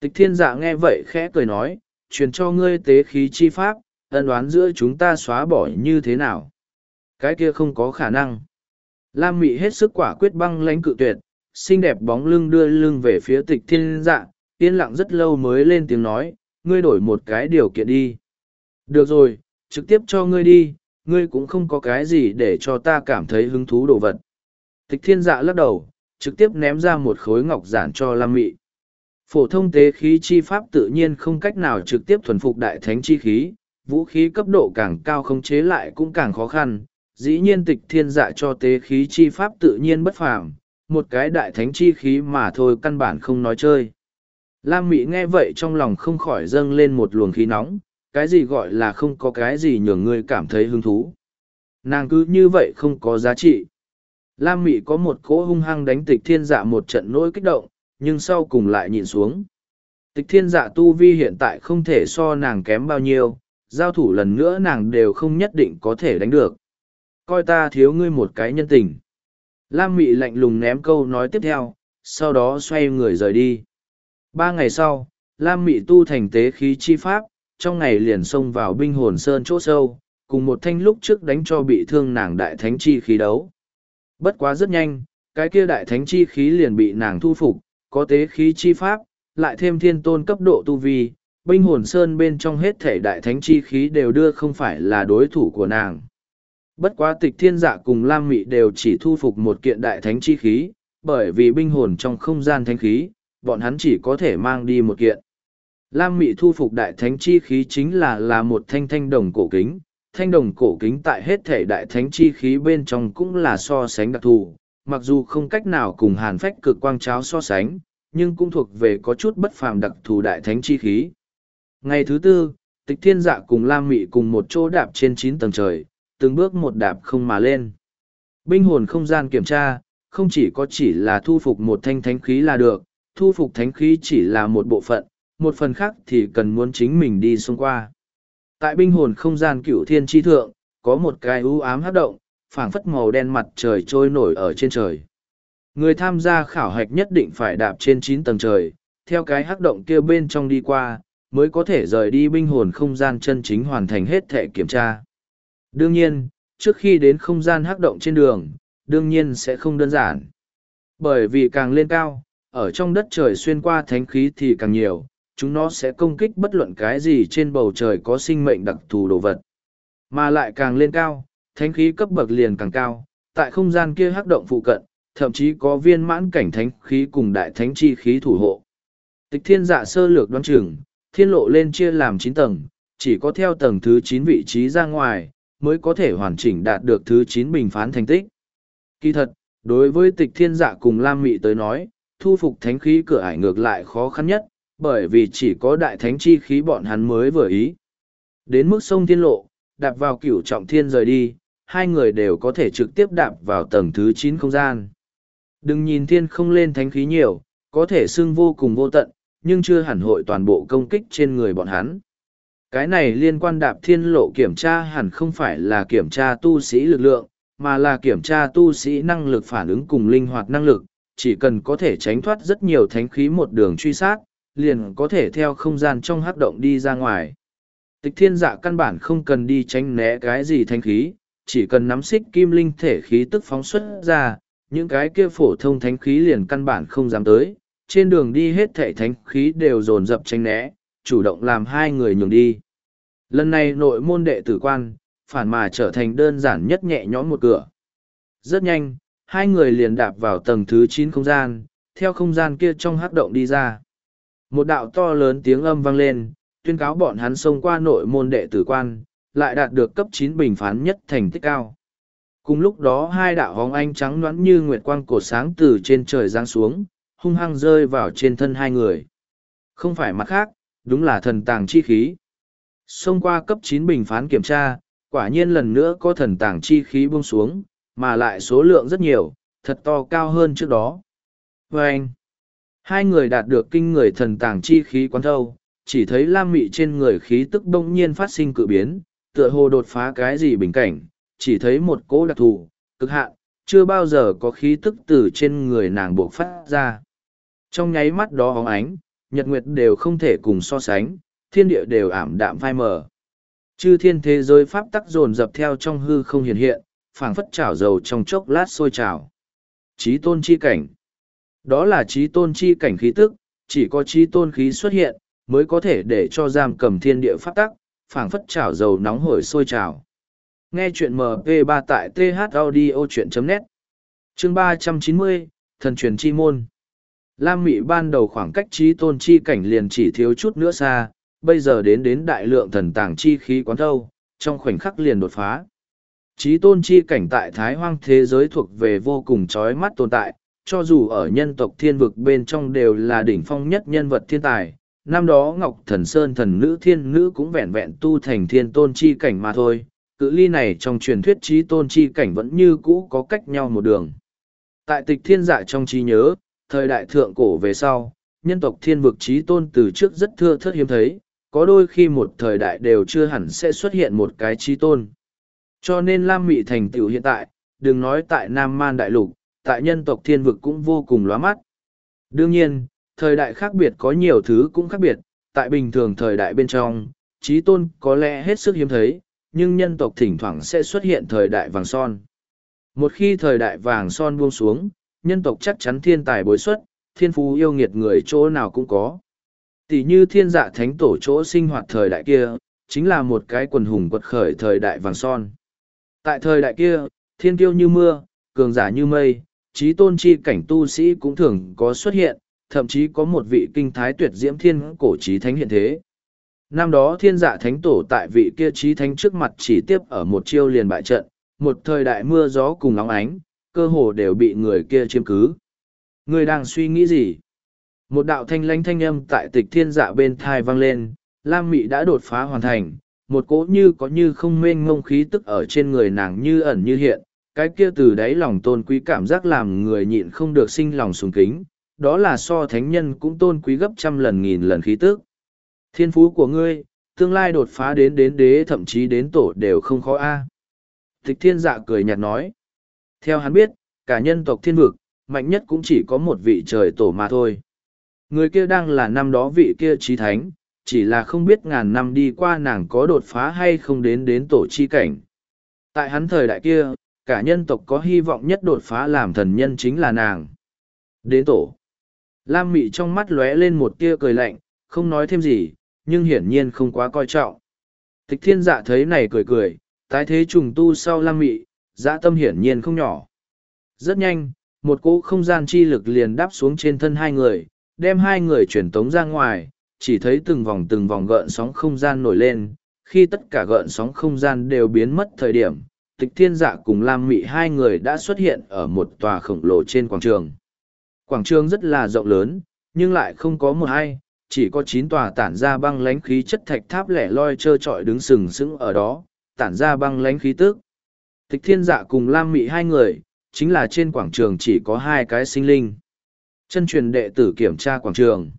Tịch thiên dạ nghe vậy khẽ cười nói, truyền cho ngươi tế khí chi pháp, ân đoán giữa chúng ta xóa bỏ như thế nào. Cái kia không có khả năng. Lam mị hết sức quả quyết băng lãnh cự tuyệt, xinh đẹp bóng lưng đưa lưng về phía tịch thiên dạ, yên lặng rất lâu mới lên tiếng nói, ngươi đổi một cái điều kiện đi. Được rồi, trực tiếp cho ngươi đi, ngươi cũng không có cái gì để cho ta cảm thấy hứng thú đồ vật. Tịch thiên dạ lắc đầu, trực tiếp ném ra một khối ngọc giản cho Lam Mị. Phổ thông tế khí chi pháp tự nhiên không cách nào trực tiếp thuần phục đại thánh chi khí, vũ khí cấp độ càng cao không chế lại cũng càng khó khăn. Dĩ nhiên tịch thiên dạ cho tế khí chi pháp tự nhiên bất phàm, một cái đại thánh chi khí mà thôi căn bản không nói chơi. Lam Mị nghe vậy trong lòng không khỏi dâng lên một luồng khí nóng, cái gì gọi là không có cái gì nhường ngươi cảm thấy hứng thú. Nàng cứ như vậy không có giá trị. Lam Mị có một cỗ hung hăng đánh tịch thiên dạ một trận nỗi kích động, nhưng sau cùng lại nhìn xuống. Tịch thiên dạ tu vi hiện tại không thể so nàng kém bao nhiêu, giao thủ lần nữa nàng đều không nhất định có thể đánh được. Coi ta thiếu ngươi một cái nhân tình. Lam Mị lạnh lùng ném câu nói tiếp theo, sau đó xoay người rời đi. Ba ngày sau, Lam Mị tu thành tế khí chi pháp, trong ngày liền xông vào binh hồn sơn chỗ sâu, cùng một thanh lúc trước đánh cho bị thương nàng đại thánh chi khí đấu. Bất quá rất nhanh, cái kia đại thánh chi khí liền bị nàng thu phục, có tế khí chi pháp, lại thêm thiên tôn cấp độ tu vi, binh hồn sơn bên trong hết thể đại thánh chi khí đều đưa không phải là đối thủ của nàng. Bất quá tịch thiên dạ cùng Lam Mị đều chỉ thu phục một kiện đại thánh chi khí, bởi vì binh hồn trong không gian thánh khí, bọn hắn chỉ có thể mang đi một kiện. Lam Mị thu phục đại thánh chi khí chính là là một thanh thanh đồng cổ kính, thanh đồng cổ kính tại hết thể đại thánh chi khí bên trong cũng là so sánh đặc thù, mặc dù không cách nào cùng hàn phách cực quang cháo so sánh, nhưng cũng thuộc về có chút bất phàm đặc thù đại thánh chi khí. Ngày thứ tư, tịch thiên dạ cùng Lam Mị cùng một chỗ đạp trên chín tầng trời, từng bước một đạp không mà lên. Binh hồn không gian kiểm tra, không chỉ có chỉ là thu phục một thanh thánh khí là được, thu phục thánh khí chỉ là một bộ phận, một phần khác thì cần muốn chính mình đi xông qua. Tại binh hồn không gian cửu thiên tri thượng, có một cái u ám hát động, phảng phất màu đen mặt trời trôi nổi ở trên trời. Người tham gia khảo hạch nhất định phải đạp trên chín tầng trời, theo cái hắc động kia bên trong đi qua, mới có thể rời đi binh hồn không gian chân chính hoàn thành hết thể kiểm tra. Đương nhiên, trước khi đến không gian hắc động trên đường, đương nhiên sẽ không đơn giản. Bởi vì càng lên cao, ở trong đất trời xuyên qua thánh khí thì càng nhiều, chúng nó sẽ công kích bất luận cái gì trên bầu trời có sinh mệnh đặc thù đồ vật. Mà lại càng lên cao, thánh khí cấp bậc liền càng cao, tại không gian kia hắc động phụ cận, thậm chí có viên mãn cảnh thánh khí cùng đại thánh chi khí thủ hộ. Tịch thiên dạ sơ lược đoán chừng, thiên lộ lên chia làm chín tầng, chỉ có theo tầng thứ chín vị trí ra ngoài, mới có thể hoàn chỉnh đạt được thứ chín bình phán thành tích. Kỳ thật, đối với tịch thiên dạ cùng Lam Mị tới nói, thu phục thánh khí cửa ải ngược lại khó khăn nhất, bởi vì chỉ có đại thánh chi khí bọn hắn mới vừa ý. Đến mức sông thiên lộ, đạp vào cửu trọng thiên rời đi, hai người đều có thể trực tiếp đạp vào tầng thứ chín không gian. Đừng nhìn thiên không lên thánh khí nhiều, có thể xưng vô cùng vô tận, nhưng chưa hẳn hội toàn bộ công kích trên người bọn hắn. Cái này liên quan đạp thiên lộ kiểm tra hẳn không phải là kiểm tra tu sĩ lực lượng, mà là kiểm tra tu sĩ năng lực phản ứng cùng linh hoạt năng lực, chỉ cần có thể tránh thoát rất nhiều thánh khí một đường truy sát, liền có thể theo không gian trong hắc động đi ra ngoài. Tịch thiên dạ căn bản không cần đi tránh né cái gì thánh khí, chỉ cần nắm xích kim linh thể khí tức phóng xuất ra, những cái kia phổ thông thánh khí liền căn bản không dám tới, trên đường đi hết thể thánh khí đều dồn dập tránh né, chủ động làm hai người nhường đi. Lần này nội môn đệ tử quan, phản mà trở thành đơn giản nhất nhẹ nhõm một cửa. Rất nhanh, hai người liền đạp vào tầng thứ chín không gian, theo không gian kia trong hắc động đi ra. Một đạo to lớn tiếng âm vang lên, tuyên cáo bọn hắn xông qua nội môn đệ tử quan, lại đạt được cấp chín bình phán nhất thành tích cao. Cùng lúc đó hai đạo hóng ánh trắng nõn như nguyệt quang cổ sáng từ trên trời giáng xuống, hung hăng rơi vào trên thân hai người. Không phải mặt khác, đúng là thần tàng chi khí. Xông qua cấp chín bình phán kiểm tra, Quả nhiên lần nữa có thần tàng chi khí buông xuống, mà lại số lượng rất nhiều, thật to cao hơn trước đó. Và anh, hai người đạt được kinh người thần tàng chi khí quán thâu, chỉ thấy lam mị trên người khí tức bỗng nhiên phát sinh cự biến, tựa hồ đột phá cái gì bình cảnh, chỉ thấy một cỗ đặc thù, cực hạn, chưa bao giờ có khí tức từ trên người nàng buộc phát ra. Trong nháy mắt đó hóng ánh, nhật nguyệt đều không thể cùng so sánh, thiên địa đều ảm đạm phai mờ. Chư thiên thế giới pháp tắc dồn dập theo trong hư không hiện hiện, phảng phất chảo dầu trong chốc lát sôi trào. Chí tôn chi cảnh. Đó là trí tôn chi cảnh khí tức, chỉ có trí tôn khí xuất hiện, mới có thể để cho giam cầm thiên địa phát tắc, phảng phất chảo dầu nóng hổi sôi trào. Nghe chuyện MP3 tại thaudio.net Chương 390, Thần truyền chi môn Lam Mị ban đầu khoảng cách trí tôn chi cảnh liền chỉ thiếu chút nữa xa, bây giờ đến đến đại lượng thần tàng chi khí quán thâu, trong khoảnh khắc liền đột phá. Trí tôn chi cảnh tại thái hoang thế giới thuộc về vô cùng chói mắt tồn tại, cho dù ở nhân tộc thiên vực bên trong đều là đỉnh phong nhất nhân vật thiên tài. Năm đó Ngọc Thần Sơn thần nữ thiên nữ cũng vẹn vẹn tu thành thiên tôn chi cảnh mà thôi, cự ly này trong truyền thuyết trí tôn chi cảnh vẫn như cũ có cách nhau một đường. Tại tịch thiên dạ trong trí nhớ, thời đại thượng cổ về sau, nhân tộc thiên vực trí tôn từ trước rất thưa thớt hiếm thấy, có đôi khi một thời đại đều chưa hẳn sẽ xuất hiện một cái trí tôn. Cho nên Lam Mị thành tựu hiện tại, đừng nói tại Nam Man Đại Lục, tại nhân tộc thiên vực cũng vô cùng lóa mắt. Đương nhiên, thời đại khác biệt có nhiều thứ cũng khác biệt, tại bình thường thời đại bên trong, trí tôn có lẽ hết sức hiếm thấy, nhưng nhân tộc thỉnh thoảng sẽ xuất hiện thời đại vàng son. Một khi thời đại vàng son buông xuống, nhân tộc chắc chắn thiên tài bối xuất, thiên phú yêu nghiệt người chỗ nào cũng có. Tỷ như thiên dạ thánh tổ chỗ sinh hoạt thời đại kia, chính là một cái quần hùng quật khởi thời đại vàng son. Tại thời đại kia, thiên kiêu như mưa, cường giả như mây, trí tôn chi cảnh tu sĩ cũng thường có xuất hiện, thậm chí có một vị kinh thái tuyệt diễm thiên cổ trí thánh hiện thế. Năm đó thiên dạ thánh tổ tại vị kia trí thánh trước mặt chỉ tiếp ở một chiêu liền bại trận, một thời đại mưa gió cùng nóng ánh, cơ hồ đều bị người kia chiếm cứ. Người đang suy nghĩ gì? Một đạo thanh lãnh thanh âm tại tịch thiên dạ bên thai vang lên, Lam Mị đã đột phá hoàn thành, một cỗ như có như không mênh ngông khí tức ở trên người nàng như ẩn như hiện, cái kia từ đáy lòng tôn quý cảm giác làm người nhịn không được sinh lòng sùng kính, đó là so thánh nhân cũng tôn quý gấp trăm lần nghìn lần khí tức. Thiên phú của ngươi, tương lai đột phá đến đến đế thậm chí đến tổ đều không khó a. Tịch thiên dạ cười nhạt nói. Theo hắn biết, cả nhân tộc thiên vực, mạnh nhất cũng chỉ có một vị trời tổ mà thôi. Người kia đang là năm đó vị kia trí thánh, chỉ là không biết ngàn năm đi qua nàng có đột phá hay không đến đến tổ chi cảnh. Tại hắn thời đại kia, cả nhân tộc có hy vọng nhất đột phá làm thần nhân chính là nàng. Đến tổ. Lam mị trong mắt lóe lên một tia cười lạnh, không nói thêm gì, nhưng hiển nhiên không quá coi trọng. Tịch thiên dạ thấy này cười cười, tái thế trùng tu sau Lam mị, dạ tâm hiển nhiên không nhỏ. Rất nhanh, một cỗ không gian chi lực liền đáp xuống trên thân hai người, đem hai người chuyển tống ra ngoài, chỉ thấy từng vòng từng vòng gợn sóng không gian nổi lên, khi tất cả gợn sóng không gian đều biến mất thời điểm, tịch thiên dạ cùng Lam Mị hai người đã xuất hiện ở một tòa khổng lồ trên quảng trường. Quảng trường rất là rộng lớn, nhưng lại không có một ai, chỉ có chín tòa tản ra băng lánh khí chất thạch tháp lẻ loi trơ trọi đứng sừng sững ở đó, tản ra băng lánh khí tức. Tịch thiên dạ cùng Lam Mị hai người, chính là trên quảng trường chỉ có hai cái sinh linh. Chân truyền đệ tử kiểm tra quảng trường.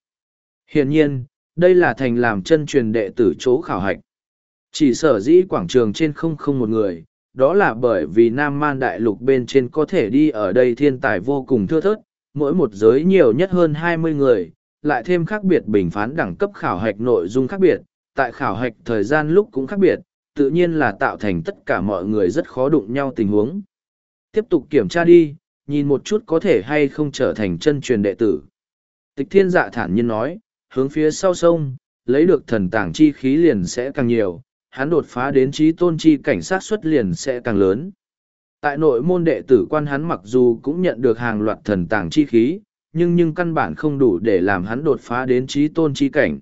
Hiển nhiên, đây là thành làm chân truyền đệ tử chỗ khảo hạch. Chỉ sở dĩ quảng trường trên không không một người, đó là bởi vì Nam Man Đại Lục bên trên có thể đi ở đây thiên tài vô cùng thưa thớt, mỗi một giới nhiều nhất hơn hai mươi người, lại thêm khác biệt bình phán đẳng cấp khảo hạch nội dung khác biệt, tại khảo hạch thời gian lúc cũng khác biệt, tự nhiên là tạo thành tất cả mọi người rất khó đụng nhau tình huống. Tiếp tục kiểm tra đi, nhìn một chút có thể hay không trở thành chân truyền đệ tử. Tịch thiên dạ thản nhiên nói, hướng phía sau sông, lấy được thần tảng chi khí liền sẽ càng nhiều, hắn đột phá đến trí tôn chi cảnh sát xuất liền sẽ càng lớn. Tại nội môn đệ tử quan hắn mặc dù cũng nhận được hàng loạt thần tàng chi khí, nhưng nhưng căn bản không đủ để làm hắn đột phá đến trí tôn chi cảnh.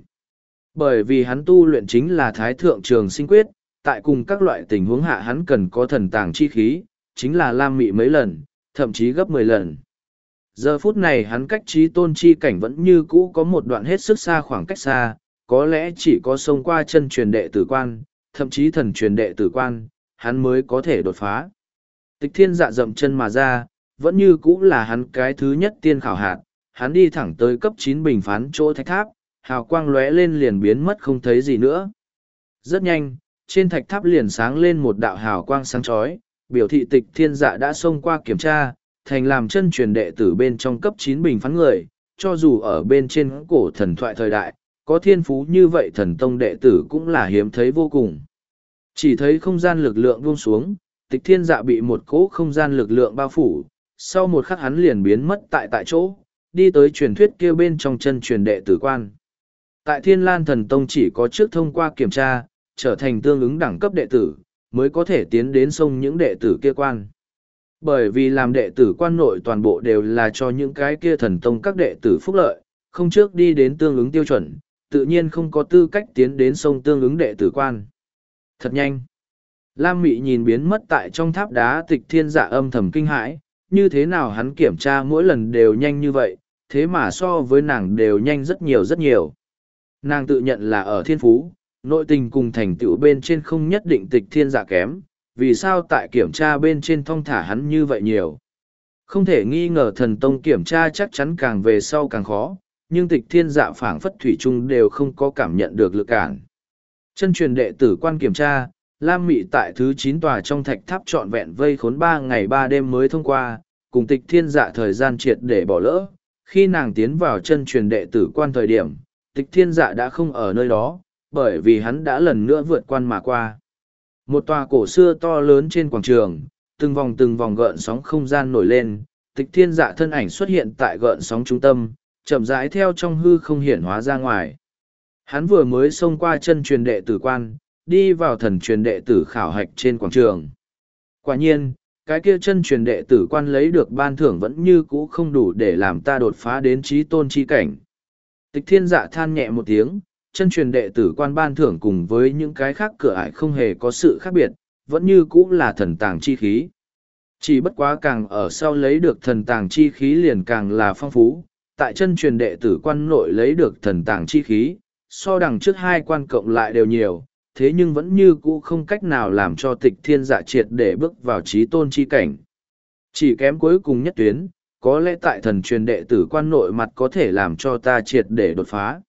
Bởi vì hắn tu luyện chính là thái thượng trường sinh quyết, tại cùng các loại tình huống hạ hắn cần có thần tàng chi khí, chính là lam mị mấy lần, thậm chí gấp mười lần. Giờ phút này hắn cách trí tôn chi cảnh vẫn như cũ có một đoạn hết sức xa khoảng cách xa, có lẽ chỉ có sông qua chân truyền đệ tử quan, thậm chí thần truyền đệ tử quan, hắn mới có thể đột phá. Tịch thiên dạ dậm chân mà ra, vẫn như cũ là hắn cái thứ nhất tiên khảo hạt, hắn đi thẳng tới cấp chín bình phán chỗ thạch tháp, hào quang lóe lên liền biến mất không thấy gì nữa. Rất nhanh, trên thạch tháp liền sáng lên một đạo hào quang sáng chói, biểu thị tịch thiên dạ đã xông qua kiểm tra, thành làm chân truyền đệ tử bên trong cấp chín bình phán người, cho dù ở bên trên cổ thần thoại thời đại, có thiên phú như vậy thần tông đệ tử cũng là hiếm thấy vô cùng. Chỉ thấy không gian lực lượng buông xuống, tịch thiên dạ bị một cỗ không gian lực lượng bao phủ, sau một khắc hắn liền biến mất tại tại chỗ, đi tới truyền thuyết kia bên trong chân truyền đệ tử quan. Tại Thiên Lan Thần Tông chỉ có trước thông qua kiểm tra, trở thành tương ứng đẳng cấp đệ tử, mới có thể tiến đến sông những đệ tử kia quan. Bởi vì làm đệ tử quan nội toàn bộ đều là cho những cái kia thần tông các đệ tử phúc lợi, không trước đi đến tương ứng tiêu chuẩn, tự nhiên không có tư cách tiến đến sông tương ứng đệ tử quan. Thật nhanh. Lam Mị nhìn biến mất tại trong tháp đá tịch thiên dạ âm thầm kinh hãi, như thế nào hắn kiểm tra mỗi lần đều nhanh như vậy, thế mà so với nàng đều nhanh rất nhiều rất nhiều. Nàng tự nhận là ở thiên phú, nội tình cùng thành tựu bên trên không nhất định tịch thiên dạ kém, vì sao tại kiểm tra bên trên thong thả hắn như vậy nhiều. Không thể nghi ngờ thần tông kiểm tra chắc chắn càng về sau càng khó, nhưng tịch thiên dạ phảng phất thủy chung đều không có cảm nhận được lực cản. Chân truyền đệ tử quan kiểm tra, Lam Mị tại thứ chín tòa trong thạch tháp trọn vẹn vây khốn ba ngày ba đêm mới thông qua, cùng tịch thiên dạ thời gian triệt để bỏ lỡ. Khi nàng tiến vào chân truyền đệ tử quan thời điểm, tịch thiên dạ đã không ở nơi đó, bởi vì hắn đã lần nữa vượt quan mà qua. Một tòa cổ xưa to lớn trên quảng trường, từng vòng từng vòng gợn sóng không gian nổi lên, tịch thiên dạ thân ảnh xuất hiện tại gợn sóng trung tâm, chậm rãi theo trong hư không hiển hóa ra ngoài. Hắn vừa mới xông qua chân truyền đệ tử quan, đi vào thần truyền đệ tử khảo hạch trên quảng trường. Quả nhiên, cái kia chân truyền đệ tử quan lấy được ban thưởng vẫn như cũ không đủ để làm ta đột phá đến trí tôn chi cảnh. Tịch thiên dạ than nhẹ một tiếng, chân truyền đệ tử quan ban thưởng cùng với những cái khác cửa ải không hề có sự khác biệt, vẫn như cũ là thần tàng chi khí. Chỉ bất quá càng ở sau lấy được thần tàng chi khí liền càng là phong phú, tại chân truyền đệ tử quan nội lấy được thần tàng chi khí, so đằng trước hai quan cộng lại đều nhiều, thế nhưng vẫn như cũ không cách nào làm cho tịch thiên dạ triệt để bước vào trí tôn chi cảnh. Chỉ kém cuối cùng nhất tuyến, có lẽ tại thần truyền đệ tử quan nội mặt có thể làm cho ta triệt để đột phá.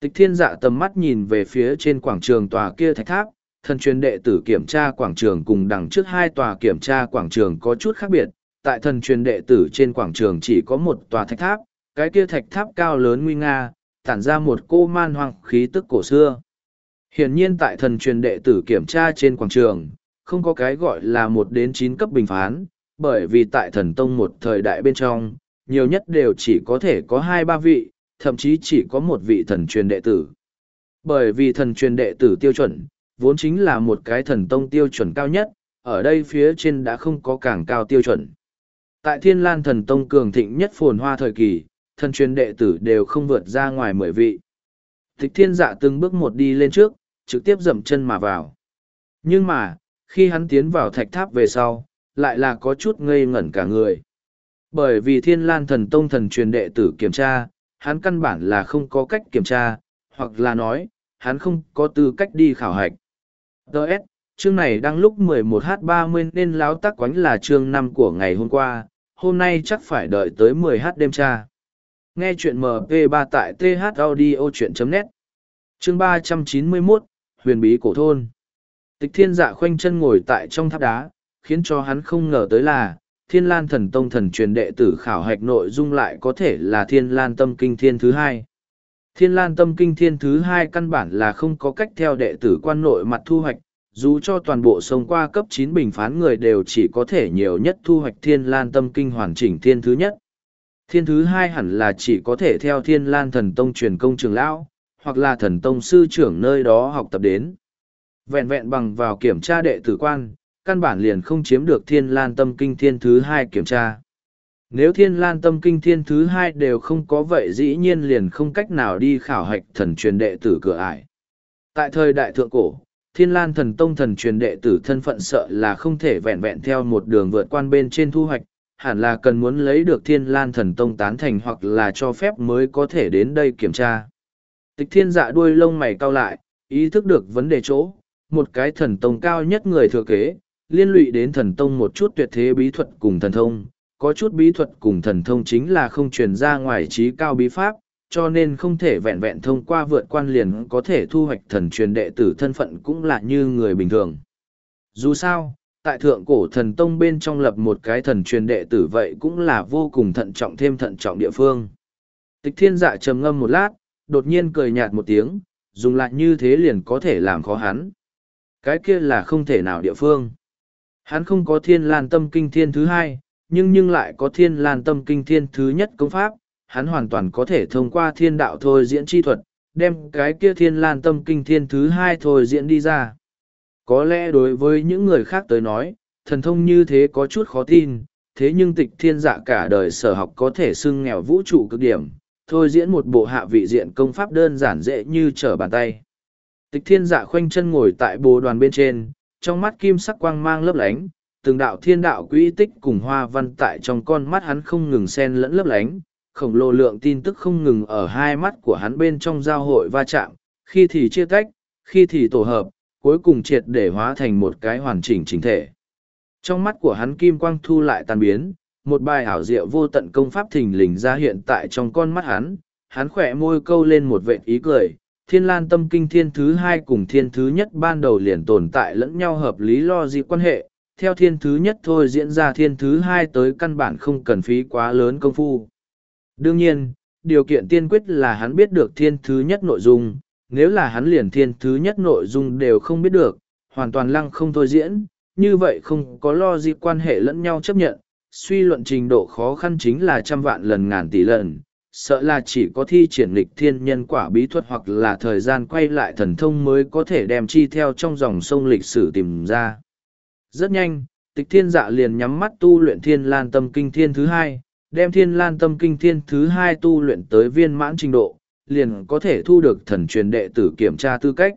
Tịch thiên dạ tầm mắt nhìn về phía trên quảng trường tòa kia thạch tháp, thần truyền đệ tử kiểm tra quảng trường cùng đằng trước hai tòa kiểm tra quảng trường có chút khác biệt. Tại thần truyền đệ tử trên quảng trường chỉ có một tòa thạch tháp, cái kia thạch tháp cao lớn nguy nga, tản ra một cô man hoang khí tức cổ xưa. Hiển nhiên tại thần truyền đệ tử kiểm tra trên quảng trường, không có cái gọi là một đến chín cấp bình phán, bởi vì tại thần tông một thời đại bên trong, nhiều nhất đều chỉ có thể có hai ba vị, thậm chí chỉ có một vị thần truyền đệ tử. Bởi vì thần truyền đệ tử tiêu chuẩn, vốn chính là một cái thần tông tiêu chuẩn cao nhất, ở đây phía trên đã không có càng cao tiêu chuẩn. Tại thiên lan thần tông cường thịnh nhất phồn hoa thời kỳ, thần truyền đệ tử đều không vượt ra ngoài mười vị. Thích thiên dạ từng bước một đi lên trước, trực tiếp dậm chân mà vào. Nhưng mà, khi hắn tiến vào thạch tháp về sau, lại là có chút ngây ngẩn cả người. Bởi vì thiên lan thần tông thần truyền đệ tử kiểm tra, hắn căn bản là không có cách kiểm tra, hoặc là nói, hắn không có tư cách đi khảo hạch. Đợt, chương này đang lúc 11h30 nên láo tắc quánh là chương năm của ngày hôm qua, hôm nay chắc phải đợi tới 10h đêm tra. Nghe chuyện MP3 tại thaudio.net Chương 391, Huyền bí cổ thôn Tịch thiên dạ khoanh chân ngồi tại trong tháp đá, khiến cho hắn không ngờ tới là, thiên lan thần tông thần truyền đệ tử khảo hạch nội dung lại có thể là thiên lan tâm kinh thiên thứ hai. Thiên lan tâm kinh thiên thứ hai căn bản là không có cách theo đệ tử quan nội mặt thu hoạch, dù cho toàn bộ sông qua cấp chín bình phán người đều chỉ có thể nhiều nhất thu hoạch thiên lan tâm kinh hoàn chỉnh thiên thứ nhất. Thiên thứ hai hẳn là chỉ có thể theo thiên lan thần tông truyền công trường lão, hoặc là thần tông sư trưởng nơi đó học tập đến. Vẹn vẹn bằng vào kiểm tra đệ tử quan, căn bản liền không chiếm được thiên lan tâm kinh thiên thứ hai kiểm tra. Nếu thiên lan tâm kinh thiên thứ hai đều không có vậy dĩ nhiên liền không cách nào đi khảo hạch thần truyền đệ tử cửa ải. Tại thời đại thượng cổ, thiên lan thần tông thần truyền đệ tử thân phận sợ là không thể vẹn vẹn theo một đường vượt quan bên trên thu hoạch, hẳn là cần muốn lấy được thiên lan thần tông tán thành hoặc là cho phép mới có thể đến đây kiểm tra. Tịch thiên dạ đuôi lông mày cau lại, ý thức được vấn đề chỗ, một cái thần tông cao nhất người thừa kế, liên lụy đến thần tông một chút tuyệt thế bí thuật cùng thần thông, có chút bí thuật cùng thần thông chính là không truyền ra ngoài trí cao bí pháp, cho nên không thể vẹn vẹn thông qua vượt quan liền có thể thu hoạch thần truyền đệ tử thân phận cũng là như người bình thường. Dù sao, tại thượng cổ thần tông bên trong lập một cái thần truyền đệ tử vậy cũng là vô cùng thận trọng thêm thận trọng địa phương. Tịch thiên dạ trầm ngâm một lát, đột nhiên cười nhạt một tiếng, dùng lại như thế liền có thể làm khó hắn. Cái kia là không thể nào địa phương. Hắn không có thiên lan tâm kinh thiên thứ hai, nhưng nhưng lại có thiên lan tâm kinh thiên thứ nhất công pháp, hắn hoàn toàn có thể thông qua thiên đạo thôi diễn chi thuật, đem cái kia thiên lan tâm kinh thiên thứ hai thôi diễn đi ra. Có lẽ đối với những người khác tới nói, thần thông như thế có chút khó tin, thế nhưng tịch thiên dạ cả đời sở học có thể xưng nghèo vũ trụ cực điểm, thôi diễn một bộ hạ vị diện công pháp đơn giản dễ như trở bàn tay. Tịch thiên dạ khoanh chân ngồi tại bồ đoàn bên trên, trong mắt kim sắc quang mang lấp lánh, từng đạo thiên đạo quỹ tích cùng hoa văn tại trong con mắt hắn không ngừng xen lẫn lấp lánh, khổng lồ lượng tin tức không ngừng ở hai mắt của hắn bên trong giao hội va chạm, khi thì chia tách, khi thì tổ hợp, cuối cùng triệt để hóa thành một cái hoàn chỉnh chính thể. Trong mắt của hắn kim quang thu lại tan biến, một bài ảo diệu vô tận công pháp thình lình ra hiện tại trong con mắt hắn, hắn khỏe môi câu lên một vệt ý cười. Thiên lan tâm kinh thiên thứ hai cùng thiên thứ nhất ban đầu liền tồn tại lẫn nhau hợp lý lo gì quan hệ, theo thiên thứ nhất thôi diễn ra thiên thứ hai tới căn bản không cần phí quá lớn công phu. Đương nhiên, điều kiện tiên quyết là hắn biết được thiên thứ nhất nội dung, nếu là hắn liền thiên thứ nhất nội dung đều không biết được, hoàn toàn lăng không thôi diễn, như vậy không có lo gì quan hệ lẫn nhau chấp nhận, suy luận trình độ khó khăn chính là trăm vạn lần ngàn tỷ lần, sợ là chỉ có thi triển lịch thiên nhân quả bí thuật hoặc là thời gian quay lại thần thông mới có thể đem chi theo trong dòng sông lịch sử tìm ra. Rất nhanh, tịch thiên dạ liền nhắm mắt tu luyện thiên lan tâm kinh thiên thứ hai, đem thiên lan tâm kinh thiên thứ hai tu luyện tới viên mãn trình độ, liền có thể thu được thần truyền đệ tử kiểm tra tư cách.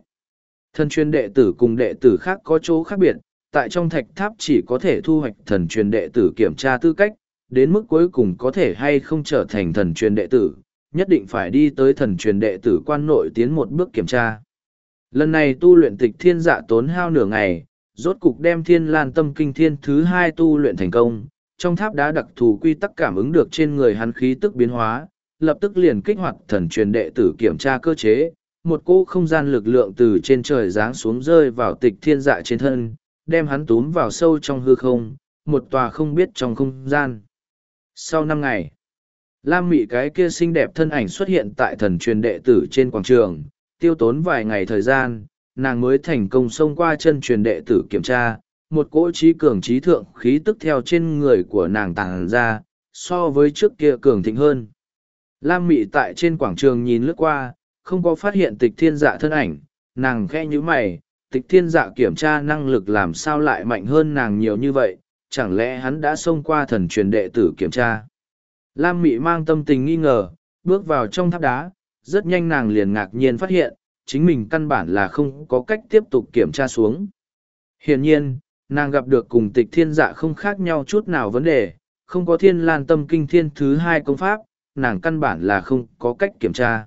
Thần truyền đệ tử cùng đệ tử khác có chỗ khác biệt, tại trong thạch tháp chỉ có thể thu hoạch thần truyền đệ tử kiểm tra tư cách, đến mức cuối cùng có thể hay không trở thành thần truyền đệ tử, nhất định phải đi tới thần truyền đệ tử quan nội tiến một bước kiểm tra. Lần này tu luyện tịch thiên dạ tốn hao nửa ngày, rốt cục đem thiên lan tâm kinh thiên thứ hai tu luyện thành công, trong tháp đá đặc thù quy tắc cảm ứng được trên người hắn khí tức biến hóa, lập tức liền kích hoạt thần truyền đệ tử kiểm tra cơ chế, một cỗ không gian lực lượng từ trên trời giáng xuống rơi vào tịch thiên dạ trên thân, đem hắn túm vào sâu trong hư không, một tòa không biết trong không gian. Sau năm ngày, Lam Mị cái kia xinh đẹp thân ảnh xuất hiện tại thần truyền đệ tử trên quảng trường, tiêu tốn vài ngày thời gian, nàng mới thành công xông qua chân truyền đệ tử kiểm tra, một cỗ trí cường trí thượng khí tức theo trên người của nàng tàng ra, so với trước kia cường thịnh hơn. Lam Mị tại trên quảng trường nhìn lướt qua, không có phát hiện tịch thiên dạ thân ảnh, nàng khẽ như mày, tịch thiên dạ kiểm tra năng lực làm sao lại mạnh hơn nàng nhiều như vậy, chẳng lẽ hắn đã xông qua thần truyền đệ tử kiểm tra. Lam Mị mang tâm tình nghi ngờ, bước vào trong tháp đá, rất nhanh nàng liền ngạc nhiên phát hiện, chính mình căn bản là không có cách tiếp tục kiểm tra xuống. Hiển nhiên, nàng gặp được cùng tịch thiên dạ không khác nhau chút nào vấn đề, không có thiên lan tâm kinh thiên thứ hai công pháp, nàng căn bản là không có cách kiểm tra.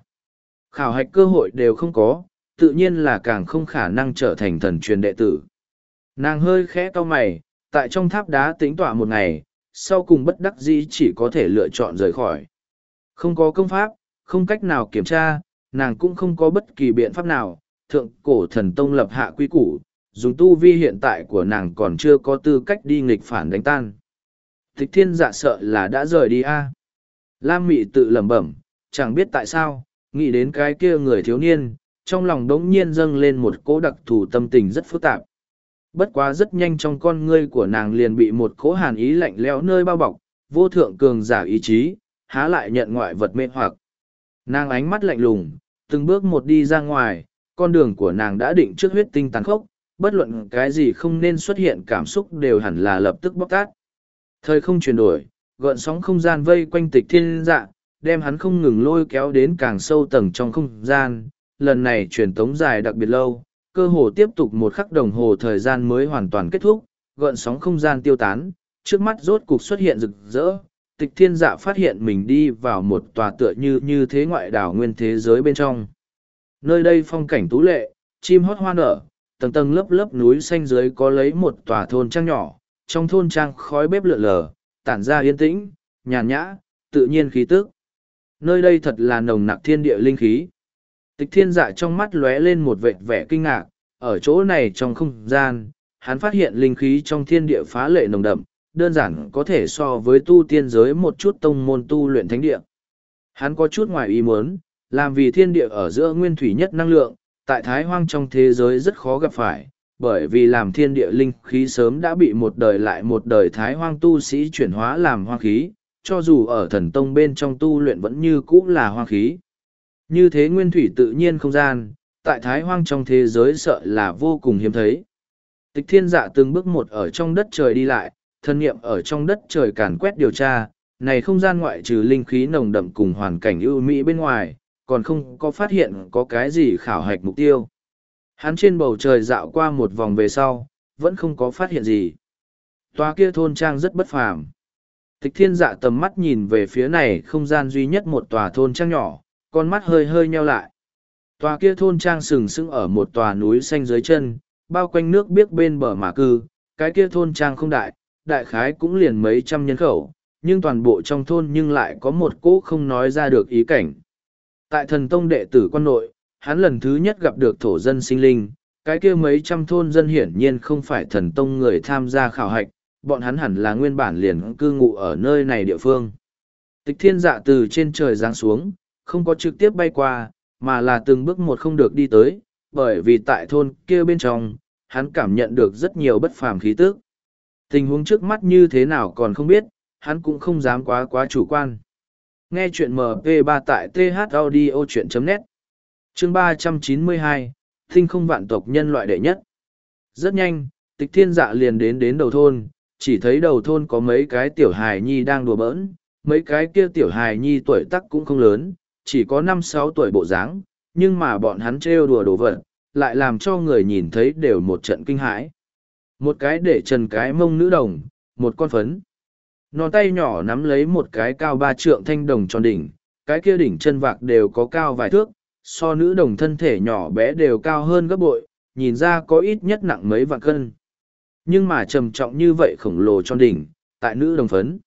Khảo hạch cơ hội đều không có, tự nhiên là càng không khả năng trở thành thần truyền đệ tử. Nàng hơi khẽ to mày, tại trong tháp đá tính tỏa một ngày, sau cùng bất đắc dĩ chỉ có thể lựa chọn rời khỏi. Không có công pháp, không cách nào kiểm tra, nàng cũng không có bất kỳ biện pháp nào, thượng cổ thần tông lập hạ quy củ, dùng tu vi hiện tại của nàng còn chưa có tư cách đi nghịch phản đánh tan. Thích thiên dạ sợ là đã rời đi a Lam Mị tự lẩm bẩm, chẳng biết tại sao, nghĩ đến cái kia người thiếu niên, trong lòng đống nhiên dâng lên một cỗ đặc thù tâm tình rất phức tạp. Bất quá rất nhanh trong con ngươi của nàng liền bị một cỗ hàn ý lạnh lẽo nơi bao bọc, vô thượng cường giả ý chí, há lại nhận ngoại vật mê hoặc. Nàng ánh mắt lạnh lùng, từng bước một đi ra ngoài, con đường của nàng đã định trước huyết tinh tàn khốc, bất luận cái gì không nên xuất hiện cảm xúc đều hẳn là lập tức bóc tát. Thời không chuyển đổi, gợn sóng không gian vây quanh tịch thiên dạ, đem hắn không ngừng lôi kéo đến càng sâu tầng trong không gian. Lần này truyền tống dài đặc biệt lâu, cơ hồ tiếp tục một khắc đồng hồ thời gian mới hoàn toàn kết thúc, gợn sóng không gian tiêu tán, trước mắt rốt cục xuất hiện rực rỡ. Tịch thiên dạ phát hiện mình đi vào một tòa tựa như như thế ngoại đảo nguyên thế giới bên trong. Nơi đây phong cảnh tú lệ, chim hót hoa nở, tầng tầng lớp lớp núi xanh dưới có lấy một tòa thôn trang nhỏ, trong thôn trang khói bếp lượn lờ, tản ra yên tĩnh, nhàn nhã, tự nhiên khí tức. Nơi đây thật là nồng nặc thiên địa linh khí. Tịch thiên dạ trong mắt lóe lên một vệt vẻ kinh ngạc, ở chỗ này trong không gian, hắn phát hiện linh khí trong thiên địa phá lệ nồng đậm, đơn giản có thể so với tu tiên giới một chút tông môn tu luyện thánh địa. Hắn có chút ngoài ý muốn, làm vì thiên địa ở giữa nguyên thủy nhất năng lượng, tại thái hoang trong thế giới rất khó gặp phải, bởi vì làm thiên địa linh khí sớm đã bị một đời lại một đời thái hoang tu sĩ chuyển hóa làm hoang khí, cho dù ở thần tông bên trong tu luyện vẫn như cũ là hoang khí. Như thế nguyên thủy tự nhiên không gian, tại thái hoang trong thế giới sợ là vô cùng hiếm thấy. Tịch thiên dạ từng bước một ở trong đất trời đi lại, thân nghiệm ở trong đất trời càn quét điều tra, này không gian ngoại trừ linh khí nồng đậm cùng hoàn cảnh ưu mỹ bên ngoài, còn không có phát hiện có cái gì khảo hạch mục tiêu. Hắn trên bầu trời dạo qua một vòng về sau, vẫn không có phát hiện gì. Tòa kia thôn trang rất bất phàm. Tịch thiên dạ tầm mắt nhìn về phía này không gian duy nhất một tòa thôn trang nhỏ, con mắt hơi hơi nheo lại. Tòa kia thôn trang sừng sững ở một tòa núi xanh dưới chân, bao quanh nước biếc bên bờ mà cư, cái kia thôn trang không đại, đại khái cũng liền mấy trăm nhân khẩu, nhưng toàn bộ trong thôn nhưng lại có một cỗ không nói ra được ý cảnh. Tại thần tông đệ tử quan nội, hắn lần thứ nhất gặp được thổ dân sinh linh, cái kia mấy trăm thôn dân hiển nhiên không phải thần tông người tham gia khảo hạch, bọn hắn hẳn là nguyên bản liền cư ngụ ở nơi này địa phương. Tịch thiên dạ từ trên trời giáng xuống, không có trực tiếp bay qua, mà là từng bước một không được đi tới, bởi vì tại thôn kia bên trong, hắn cảm nhận được rất nhiều bất phàm khí tức. Tình huống trước mắt như thế nào còn không biết, hắn cũng không dám quá quá chủ quan. Nghe chuyện MP3 tại thaudio.net Chương ba trăm chín mươi hai, Thinh không vạn tộc nhân loại đệ nhất. Rất nhanh, tịch thiên dạ liền đến đến đầu thôn, chỉ thấy đầu thôn có mấy cái tiểu hài nhi đang đùa bỡn, mấy cái kia tiểu hài nhi tuổi tắc cũng không lớn, chỉ có năm sáu tuổi bộ dáng, nhưng mà bọn hắn trêu đùa đồ vật, lại làm cho người nhìn thấy đều một trận kinh hãi. Một cái để trần cái mông nữ đồng, một con phấn. Non tay nhỏ nắm lấy một cái cao ba trượng thanh đồng tròn đỉnh, cái kia đỉnh chân vạc đều có cao vài thước, so nữ đồng thân thể nhỏ bé đều cao hơn gấp bội, nhìn ra có ít nhất nặng mấy vạn cân. Nhưng mà trầm trọng như vậy khổng lồ tròn đỉnh, tại nữ đồng phấn.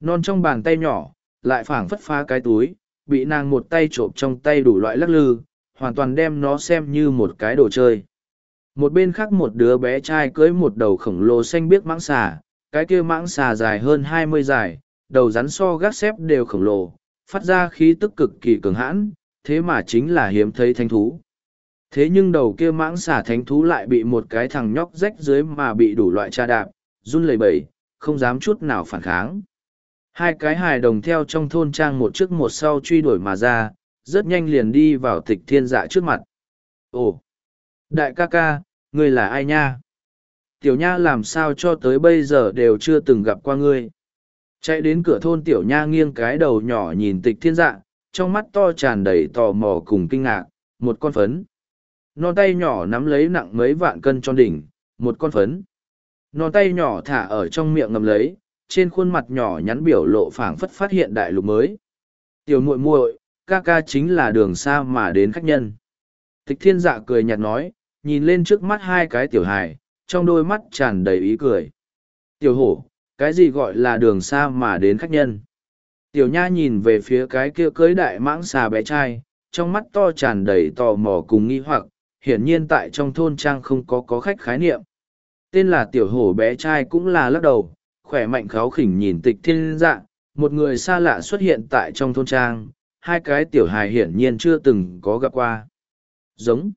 Non trong bàn tay nhỏ, lại phảng phất phá cái túi, bị nàng một tay trộm trong tay đủ loại lắc lư, hoàn toàn đem nó xem như một cái đồ chơi. Một bên khác một đứa bé trai cưới một đầu khổng lồ xanh biếc mãng xà, cái kia mãng xà dài hơn hai mươi dài, đầu rắn so gác xếp đều khổng lồ, phát ra khí tức cực kỳ cường hãn, thế mà chính là hiếm thấy thánh thú. Thế nhưng đầu kia mãng xà thánh thú lại bị một cái thằng nhóc rách dưới mà bị đủ loại tra đạp, run lẩy bẩy, không dám chút nào phản kháng. Hai cái hài đồng theo trong thôn trang một trước một sau truy đuổi mà ra, rất nhanh liền đi vào tịch thiên dạ trước mặt. Ồ! Đại ca ca, ngươi là ai nha? Tiểu nha làm sao cho tới bây giờ đều chưa từng gặp qua ngươi. Chạy đến cửa thôn tiểu nha nghiêng cái đầu nhỏ nhìn tịch thiên dạ, trong mắt to tràn đầy tò mò cùng kinh ngạc, một con phấn. Non tay nhỏ nắm lấy nặng mấy vạn cân cho đỉnh, một con phấn. Non tay nhỏ thả ở trong miệng ngầm lấy, trên khuôn mặt nhỏ nhắn biểu lộ phảng phất phát hiện đại lục mới. Tiểu muội muội, ca ca chính là đường xa mà đến khách nhân. Tịch thiên dạ cười nhạt nói, nhìn lên trước mắt hai cái tiểu hài, trong đôi mắt tràn đầy ý cười. Tiểu hổ, cái gì gọi là đường xa mà đến khách nhân? Tiểu nha nhìn về phía cái kia cưới đại mãng xà bé trai, trong mắt to tràn đầy tò mò cùng nghi hoặc, hiển nhiên tại trong thôn trang không có có khách khái niệm. Tên là tiểu hổ bé trai cũng là lắc đầu, khỏe mạnh kháo khỉnh nhìn tịch thiên dạ, một người xa lạ xuất hiện tại trong thôn trang, hai cái tiểu hài hiển nhiên chưa từng có gặp qua. Giống.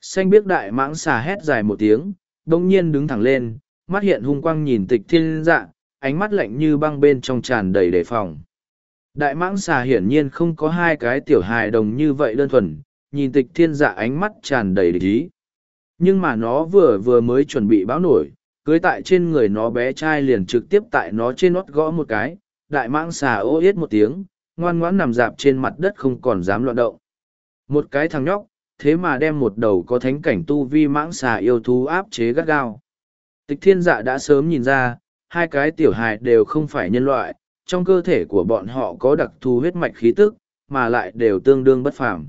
Xanh biếc đại mãng xà hét dài một tiếng, đông nhiên đứng thẳng lên, mắt hiện hung quang nhìn tịch thiên dạ, ánh mắt lạnh như băng bên trong tràn đầy đề phòng. Đại mãng xà hiển nhiên không có hai cái tiểu hài đồng như vậy đơn thuần, nhìn tịch thiên dạ ánh mắt tràn đầy địch ý. Nhưng mà nó vừa vừa mới chuẩn bị báo nổi, cưới tại trên người nó bé trai liền trực tiếp tại nó trên nót gõ một cái, đại mãng xà ô yết một tiếng, ngoan ngoãn nằm dạp trên mặt đất không còn dám loạn động. Một cái thằng nhóc, thế mà đem một đầu có thánh cảnh tu vi mãng xà yêu thú áp chế gắt gao. Tịch thiên dạ đã sớm nhìn ra, hai cái tiểu hài đều không phải nhân loại, trong cơ thể của bọn họ có đặc thù huyết mạch khí tức, mà lại đều tương đương bất phàm.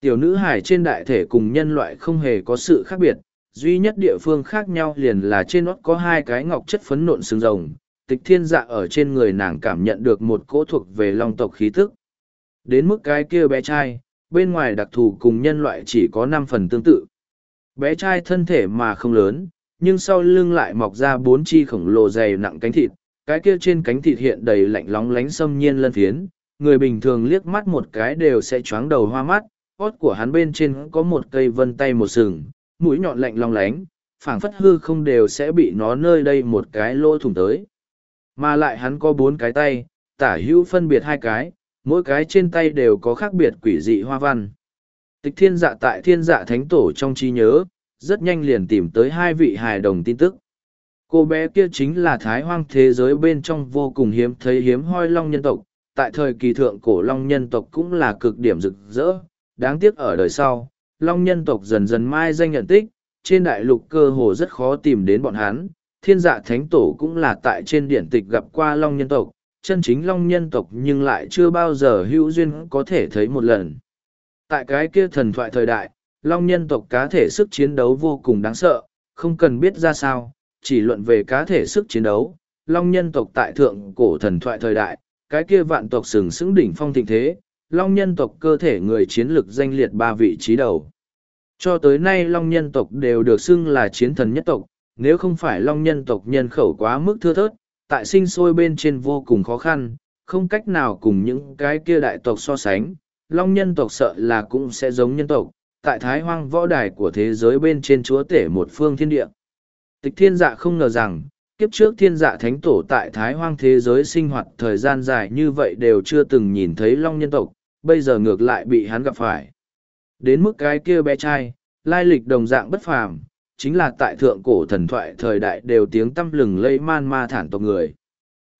Tiểu nữ hải trên đại thể cùng nhân loại không hề có sự khác biệt, duy nhất địa phương khác nhau liền là trên nót có hai cái ngọc chất phấn nộn xương rồng, tịch thiên dạ ở trên người nàng cảm nhận được một cỗ thuộc về long tộc khí tức Đến mức cái kia bé trai, bên ngoài đặc thù cùng nhân loại chỉ có năm phần tương tự. Bé trai thân thể mà không lớn, nhưng sau lưng lại mọc ra bốn chi khổng lồ dày nặng cánh thịt, cái kia trên cánh thịt hiện đầy lạnh lóng lánh xâm nhiên lân phiến, người bình thường liếc mắt một cái đều sẽ choáng đầu hoa mắt, ót của hắn bên trên có một cây vân tay một sừng, mũi nhọn lạnh long lánh, phảng phất hư không đều sẽ bị nó nơi đây một cái lỗ thủng tới. Mà lại hắn có bốn cái tay, tả hữu phân biệt hai cái, mỗi cái trên tay đều có khác biệt quỷ dị hoa văn. Tịch thiên dạ tại thiên dạ thánh tổ trong trí nhớ, rất nhanh liền tìm tới hai vị hài đồng tin tức. Cô bé kia chính là thái hoang thế giới bên trong vô cùng hiếm thấy hiếm hoi long nhân tộc, tại thời kỳ thượng cổ long nhân tộc cũng là cực điểm rực rỡ, đáng tiếc ở đời sau, long nhân tộc dần dần mai danh nhận tích, trên đại lục cơ hồ rất khó tìm đến bọn hắn, thiên dạ thánh tổ cũng là tại trên điển tịch gặp qua long nhân tộc, chân chính long nhân tộc nhưng lại chưa bao giờ hữu duyên có thể thấy một lần. Tại cái kia thần thoại thời đại, long nhân tộc cá thể sức chiến đấu vô cùng đáng sợ, không cần biết ra sao, chỉ luận về cá thể sức chiến đấu, long nhân tộc tại thượng cổ thần thoại thời đại, cái kia vạn tộc sừng sững đỉnh phong thịnh thế, long nhân tộc cơ thể người chiến lực danh liệt ba vị trí đầu. Cho tới nay long nhân tộc đều được xưng là chiến thần nhất tộc, nếu không phải long nhân tộc nhân khẩu quá mức thưa thớt, tại sinh sôi bên trên vô cùng khó khăn, không cách nào cùng những cái kia đại tộc so sánh, long nhân tộc sợ là cũng sẽ giống nhân tộc, tại thái hoang võ đài của thế giới bên trên chúa tể một phương thiên địa. Tịch thiên dạ không ngờ rằng, kiếp trước thiên dạ thánh tổ tại thái hoang thế giới sinh hoạt thời gian dài như vậy đều chưa từng nhìn thấy long nhân tộc, bây giờ ngược lại bị hắn gặp phải. Đến mức cái kia bé trai, lai lịch đồng dạng bất phàm, chính là tại thượng cổ thần thoại thời đại đều tiếng tăm lừng lây man ma thản tộc người.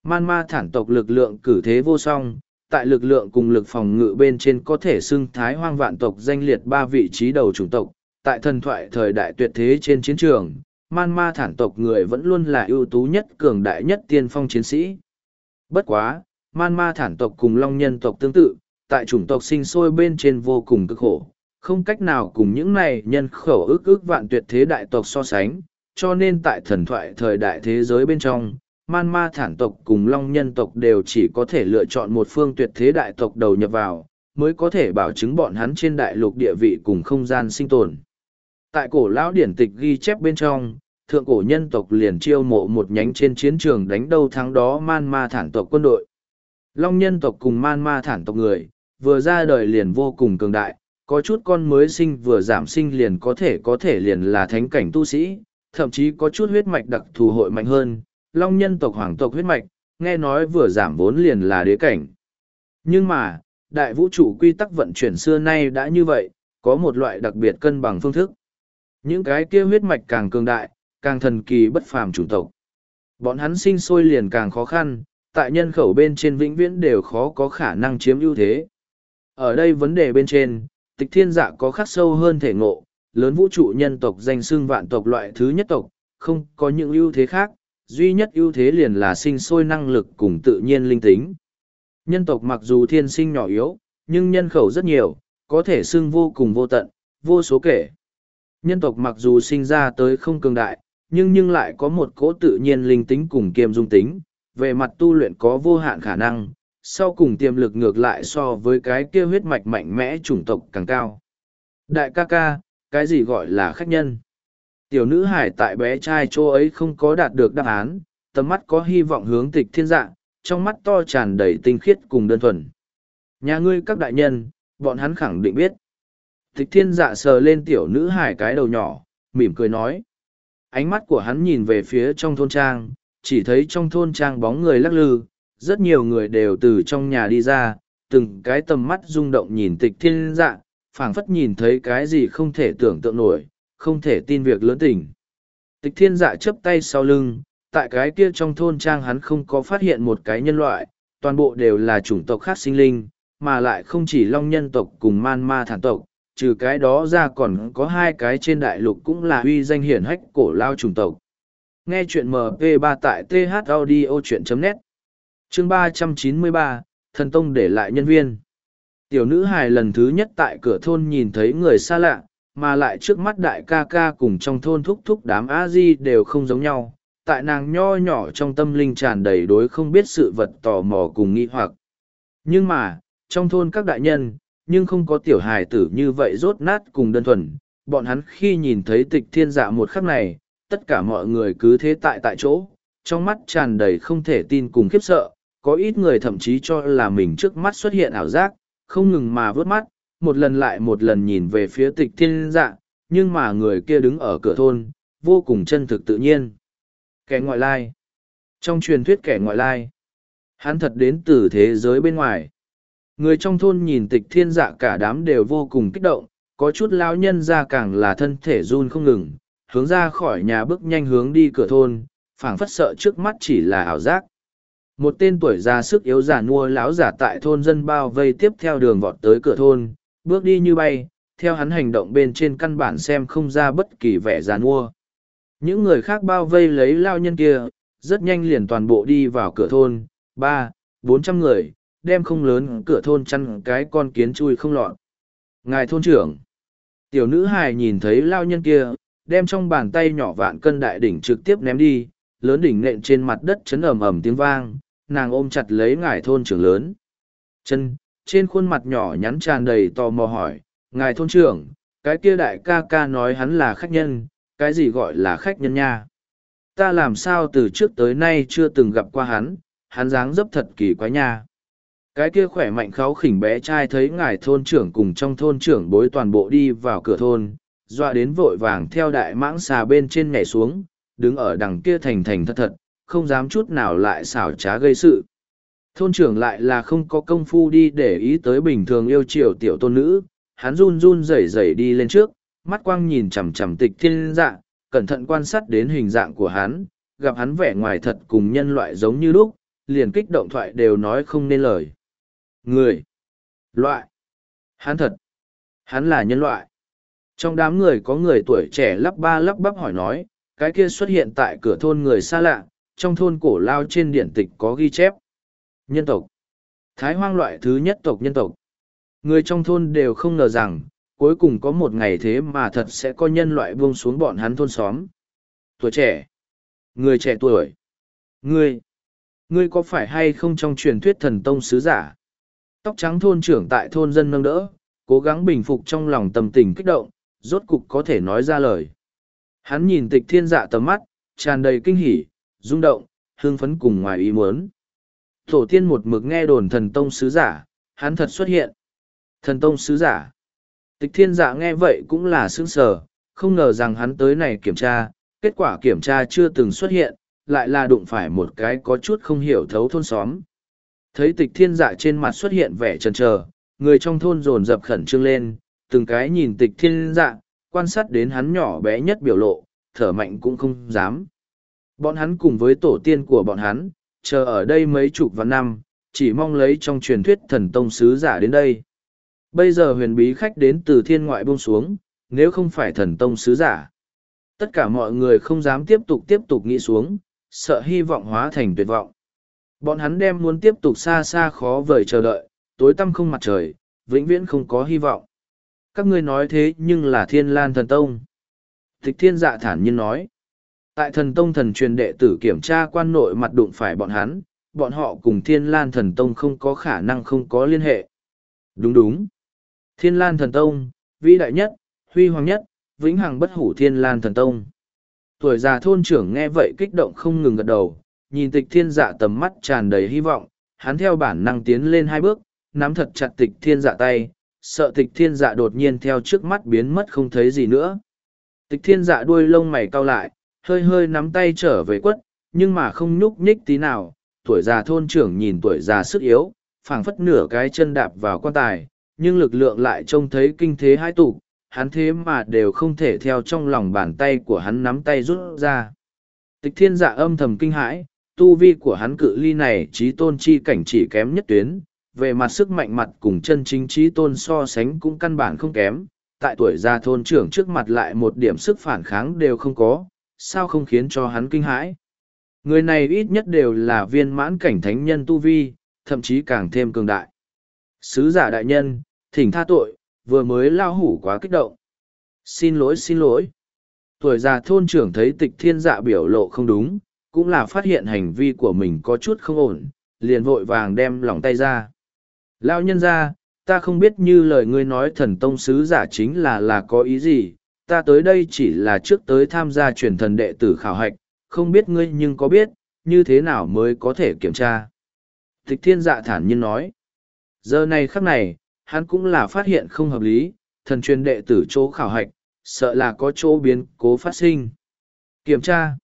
Man ma thản tộc lực lượng cử thế vô song, tại lực lượng cùng lực phòng ngự bên trên có thể xưng thái hoang vạn tộc danh liệt ba vị trí đầu chủng tộc, tại thần thoại thời đại tuyệt thế trên chiến trường, man ma thản tộc người vẫn luôn là ưu tú nhất cường đại nhất tiên phong chiến sĩ. Bất quá, man ma thản tộc cùng long nhân tộc tương tự, tại chủng tộc sinh sôi bên trên vô cùng cực khổ, không cách nào cùng những này nhân khẩu ước ước vạn tuyệt thế đại tộc so sánh, cho nên tại thần thoại thời đại thế giới bên trong, man ma thản tộc cùng long nhân tộc đều chỉ có thể lựa chọn một phương tuyệt thế đại tộc đầu nhập vào, mới có thể bảo chứng bọn hắn trên đại lục địa vị cùng không gian sinh tồn. Tại cổ lão điển tịch ghi chép bên trong, thượng cổ nhân tộc liền chiêu mộ một nhánh trên chiến trường đánh đâu thắng đó man ma thản tộc quân đội. Long nhân tộc cùng man ma thản tộc người, vừa ra đời liền vô cùng cường đại, có chút con mới sinh vừa giảm sinh liền có thể có thể liền là thánh cảnh tu sĩ, thậm chí có chút huyết mạch đặc thù hội mạnh hơn, long nhân tộc hoàng tộc huyết mạch, nghe nói vừa giảm vốn liền là đế cảnh. Nhưng mà, đại vũ trụ quy tắc vận chuyển xưa nay đã như vậy, có một loại đặc biệt cân bằng phương thức. Những cái kia huyết mạch càng cường đại, càng thần kỳ bất phàm chủng tộc. Bọn hắn sinh sôi liền càng khó khăn, tại nhân khẩu bên trên vĩnh viễn đều khó có khả năng chiếm ưu thế. Ở đây vấn đề bên trên, tịch thiên dạ có khắc sâu hơn thể ngộ, lớn vũ trụ nhân tộc danh xưng vạn tộc loại thứ nhất tộc, không có những ưu thế khác, duy nhất ưu thế liền là sinh sôi năng lực cùng tự nhiên linh tính. Nhân tộc mặc dù thiên sinh nhỏ yếu, nhưng nhân khẩu rất nhiều, có thể xưng vô cùng vô tận, vô số kể. Nhân tộc mặc dù sinh ra tới không cường đại, nhưng nhưng lại có một cỗ tự nhiên linh tính cùng kiêm dung tính, về mặt tu luyện có vô hạn khả năng, sau cùng tiềm lực ngược lại so với cái kia huyết mạch mạnh mẽ chủng tộc càng cao. Đại ca ca, cái gì gọi là khách nhân? Tiểu nữ hải tại bé trai chỗ ấy không có đạt được đáp án, tầm mắt có hy vọng hướng tịch thiên dạng trong mắt to tràn đầy tinh khiết cùng đơn thuần. Nhà ngươi các đại nhân, bọn hắn khẳng định biết. Tịch thiên dạ sờ lên tiểu nữ hải cái đầu nhỏ, mỉm cười nói. Ánh mắt của hắn nhìn về phía trong thôn trang, chỉ thấy trong thôn trang bóng người lắc lư, rất nhiều người đều từ trong nhà đi ra, từng cái tầm mắt rung động nhìn tịch thiên dạ, phảng phất nhìn thấy cái gì không thể tưởng tượng nổi, không thể tin việc lớn tình. Tịch thiên dạ chấp tay sau lưng, tại cái kia trong thôn trang hắn không có phát hiện một cái nhân loại, toàn bộ đều là chủng tộc khác sinh linh, mà lại không chỉ long nhân tộc cùng man ma thản tộc, trừ cái đó ra còn có hai cái trên đại lục cũng là uy danh hiển hách cổ lao trùng tộc. Nghe chuyện MP3 tại thaudio.net Chương 393, Thần Tông để lại nhân viên. Tiểu nữ hài lần thứ nhất tại cửa thôn nhìn thấy người xa lạ, mà lại trước mắt đại ca ca cùng trong thôn thúc thúc đám a di đều không giống nhau tại nàng nho nhỏ trong tâm linh tràn đầy đối không biết sự vật tò mò cùng nghĩ hoặc nhưng mà trong thôn các đại nhân nhưng không có tiểu hài tử như vậy rốt nát cùng đơn thuần. Bọn hắn khi nhìn thấy tịch thiên dạ một khắc này, tất cả mọi người cứ thế tại tại chỗ, trong mắt tràn đầy không thể tin cùng khiếp sợ, có ít người thậm chí cho là mình trước mắt xuất hiện ảo giác, không ngừng mà vớt mắt, một lần lại một lần nhìn về phía tịch thiên dạ nhưng mà người kia đứng ở cửa thôn, vô cùng chân thực tự nhiên. Kẻ ngoại lai. Trong truyền thuyết kẻ ngoại lai, hắn thật đến từ thế giới bên ngoài người trong thôn nhìn tịch thiên dạ cả đám đều vô cùng kích động, có chút lão nhân ra càng là thân thể run không ngừng, hướng ra khỏi nhà bước nhanh hướng đi cửa thôn, phảng phất sợ trước mắt chỉ là ảo giác. Một tên tuổi già sức yếu giả nua lão giả tại thôn dân bao vây tiếp theo đường vọt tới cửa thôn, bước đi như bay, theo hắn hành động bên trên căn bản xem không ra bất kỳ vẻ già nua. Những người khác bao vây lấy lao nhân kia, rất nhanh liền toàn bộ đi vào cửa thôn, ba, bốn trăm người đem không lớn cửa thôn chăn cái con kiến chui không lọt. Ngài thôn trưởng. Tiểu nữ hài nhìn thấy lao nhân kia, đem trong bàn tay nhỏ vạn cân đại đỉnh trực tiếp ném đi, lớn đỉnh nện trên mặt đất chấn ầm ầm tiếng vang, nàng ôm chặt lấy ngài thôn trưởng lớn. Chân, trên khuôn mặt nhỏ nhắn tràn đầy tò mò hỏi, ngài thôn trưởng, cái kia đại ca ca nói hắn là khách nhân, cái gì gọi là khách nhân nha? Ta làm sao từ trước tới nay chưa từng gặp qua hắn hắn dáng dấp thật kỳ quái nha cái kia khỏe mạnh kháo khỉnh bé trai thấy ngài thôn trưởng cùng trong thôn trưởng bối toàn bộ đi vào cửa thôn, dọa đến vội vàng theo đại mãng xà bên trên nhảy xuống, đứng ở đằng kia thành thành thật thật, không dám chút nào lại xảo trá gây sự. Thôn trưởng lại là không có công phu đi để ý tới bình thường yêu chiều tiểu tôn nữ, hắn run run rẩy rẩy đi lên trước, mắt quang nhìn chằm chằm tịch thiên dạ cẩn thận quan sát đến hình dạng của hắn, gặp hắn vẻ ngoài thật cùng nhân loại giống như lúc, liền kích động thoại đều nói không nên lời người. Loại. Hắn thật. Hắn là nhân loại. Trong đám người có người tuổi trẻ lắp ba lắp bắp hỏi nói, cái kia xuất hiện tại cửa thôn người xa lạ, trong thôn cổ lao trên điện tịch có ghi chép. Nhân tộc. Thái hoang loại thứ nhất tộc nhân tộc. Người trong thôn đều không ngờ rằng, cuối cùng có một ngày thế mà thật sẽ có nhân loại buông xuống bọn hắn thôn xóm. Tuổi trẻ. Người trẻ tuổi. Ngươi. Ngươi có phải hay không trong truyền thuyết thần tông sứ giả? Tóc trắng thôn trưởng tại thôn dân nâng đỡ, cố gắng bình phục trong lòng tâm tình kích động, rốt cục có thể nói ra lời. Hắn nhìn tịch thiên dạ tầm mắt, tràn đầy kinh hỉ, rung động hương phấn cùng ngoài ý muốn. Tổ tiên một mực nghe đồn thần tông sứ giả, hắn thật xuất hiện. Thần tông sứ giả. Tịch thiên dạ nghe vậy cũng là sững sờ, không ngờ rằng hắn tới này kiểm tra, kết quả kiểm tra chưa từng xuất hiện, lại là đụng phải một cái có chút không hiểu thấu thôn xóm thấy tịch thiên dạ trên mặt xuất hiện vẻ chần trờ, người trong thôn dồn dập khẩn trương lên từng cái nhìn tịch thiên dạ quan sát đến hắn nhỏ bé nhất biểu lộ thở mạnh cũng không dám. Bọn hắn cùng với tổ tiên của bọn hắn chờ ở đây mấy chục vạn năm chỉ mong lấy trong truyền thuyết thần tông sứ giả đến đây. Bây giờ huyền bí khách đến từ thiên ngoại bông xuống nếu không phải thần tông sứ giả. Tất cả mọi người không dám tiếp tục tiếp tục nghĩ xuống sợ hy vọng hóa thành tuyệt vọng. Bọn hắn đem muốn tiếp tục xa xa khó vời chờ đợi, tối tăm không mặt trời, vĩnh viễn không có hy vọng. Các ngươi nói thế nhưng là thiên lan thần tông. Tịch thiên dạ thản nhiên nói. Tại thần tông thần truyền đệ tử kiểm tra quan nội mặt đụng phải bọn hắn, bọn họ cùng thiên lan thần tông không có khả năng không có liên hệ. Đúng đúng. Thiên lan thần tông, vĩ đại nhất, huy hoàng nhất, vĩnh hằng bất hủ thiên lan thần tông. Tuổi già thôn trưởng nghe vậy kích động không ngừng gật đầu, nhìn tịch thiên dạ tầm mắt tràn đầy hy vọng, hắn theo bản năng tiến lên hai bước, nắm thật chặt tịch thiên dạ tay, sợ tịch thiên dạ đột nhiên theo trước mắt biến mất không thấy gì nữa. Tịch thiên dạ đuôi lông mày cau lại, hơi hơi nắm tay trở về quất, nhưng mà không nhúc nhích tí nào, tuổi già thôn trưởng nhìn tuổi già sức yếu, phảng phất nửa cái chân đạp vào quan tài, nhưng lực lượng lại trông thấy kinh thế hai tụ, hắn thế mà đều không thể theo trong lòng bàn tay của hắn nắm tay rút ra. Tịch thiên dạ âm thầm kinh hãi, tu vi của hắn cự ly này trí tôn chi cảnh chỉ kém nhất tuyến, về mặt sức mạnh mặt cùng chân chính trí tôn so sánh cũng căn bản không kém, tại tuổi già thôn trưởng trước mặt lại một điểm sức phản kháng đều không có, sao không khiến cho hắn kinh hãi. Người này ít nhất đều là viên mãn cảnh thánh nhân tu vi, thậm chí càng thêm cường đại. Sứ giả đại nhân, thỉnh tha tội, vừa mới lao hủ quá kích động. Xin lỗi xin lỗi. Tuổi già thôn trưởng thấy tịch thiên dạ biểu lộ không đúng, cũng là phát hiện hành vi của mình có chút không ổn, liền vội vàng đem lòng tay ra. Lao nhân ra, ta không biết như lời ngươi nói thần tông sứ giả chính là là có ý gì, ta tới đây chỉ là trước tới tham gia truyền thần đệ tử khảo hạch, không biết ngươi nhưng có biết, như thế nào mới có thể kiểm tra. Tịch thiên dạ thản nhiên nói. Giờ này khắc này, hắn cũng là phát hiện không hợp lý, thần truyền đệ tử chỗ khảo hạch, sợ là có chỗ biến cố phát sinh. Kiểm tra.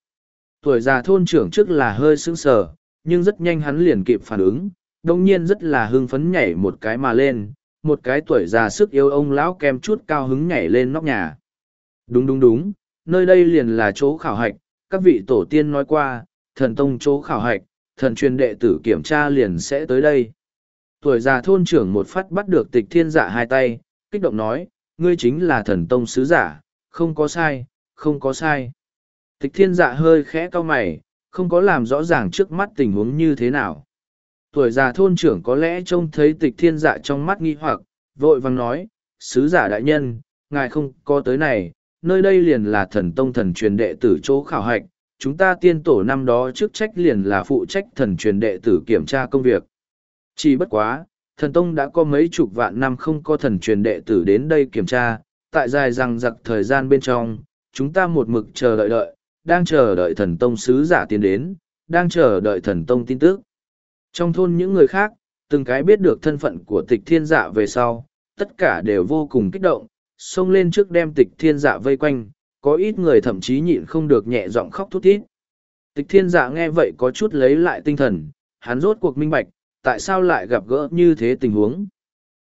Tuổi già thôn trưởng trước là hơi sững sờ, nhưng rất nhanh hắn liền kịp phản ứng, đồng nhiên rất là hưng phấn nhảy một cái mà lên, một cái tuổi già sức yêu ông lão kem chút cao hứng nhảy lên nóc nhà. Đúng đúng đúng, nơi đây liền là chỗ khảo hạch, các vị tổ tiên nói qua, thần tông chỗ khảo hạch, thần truyền đệ tử kiểm tra liền sẽ tới đây. Tuổi già thôn trưởng một phát bắt được tịch thiên giả hai tay, kích động nói, ngươi chính là thần tông sứ giả, không có sai, không có sai. Tịch thiên dạ hơi khẽ cau mày, không có làm rõ ràng trước mắt tình huống như thế nào. Tuổi già thôn trưởng có lẽ trông thấy tịch thiên dạ trong mắt nghi hoặc, vội vàng nói, sứ giả đại nhân, ngài không có tới này, nơi đây liền là thần tông thần truyền đệ tử chỗ khảo hạch, chúng ta tiên tổ năm đó chức trách liền là phụ trách thần truyền đệ tử kiểm tra công việc. Chỉ bất quá, thần tông đã có mấy chục vạn năm không có thần truyền đệ tử đến đây kiểm tra, tại dài rằng giặc thời gian bên trong, chúng ta một mực chờ đợi đợi, đang chờ đợi thần tông sứ giả tiến đến, đang chờ đợi thần tông tin tức. Trong thôn những người khác, từng cái biết được thân phận của tịch thiên dạ về sau, tất cả đều vô cùng kích động, xông lên trước đem tịch thiên dạ vây quanh, có ít người thậm chí nhịn không được nhẹ giọng khóc thút thít. Tịch thiên dạ nghe vậy có chút lấy lại tinh thần, hắn rốt cuộc minh bạch, tại sao lại gặp gỡ như thế tình huống.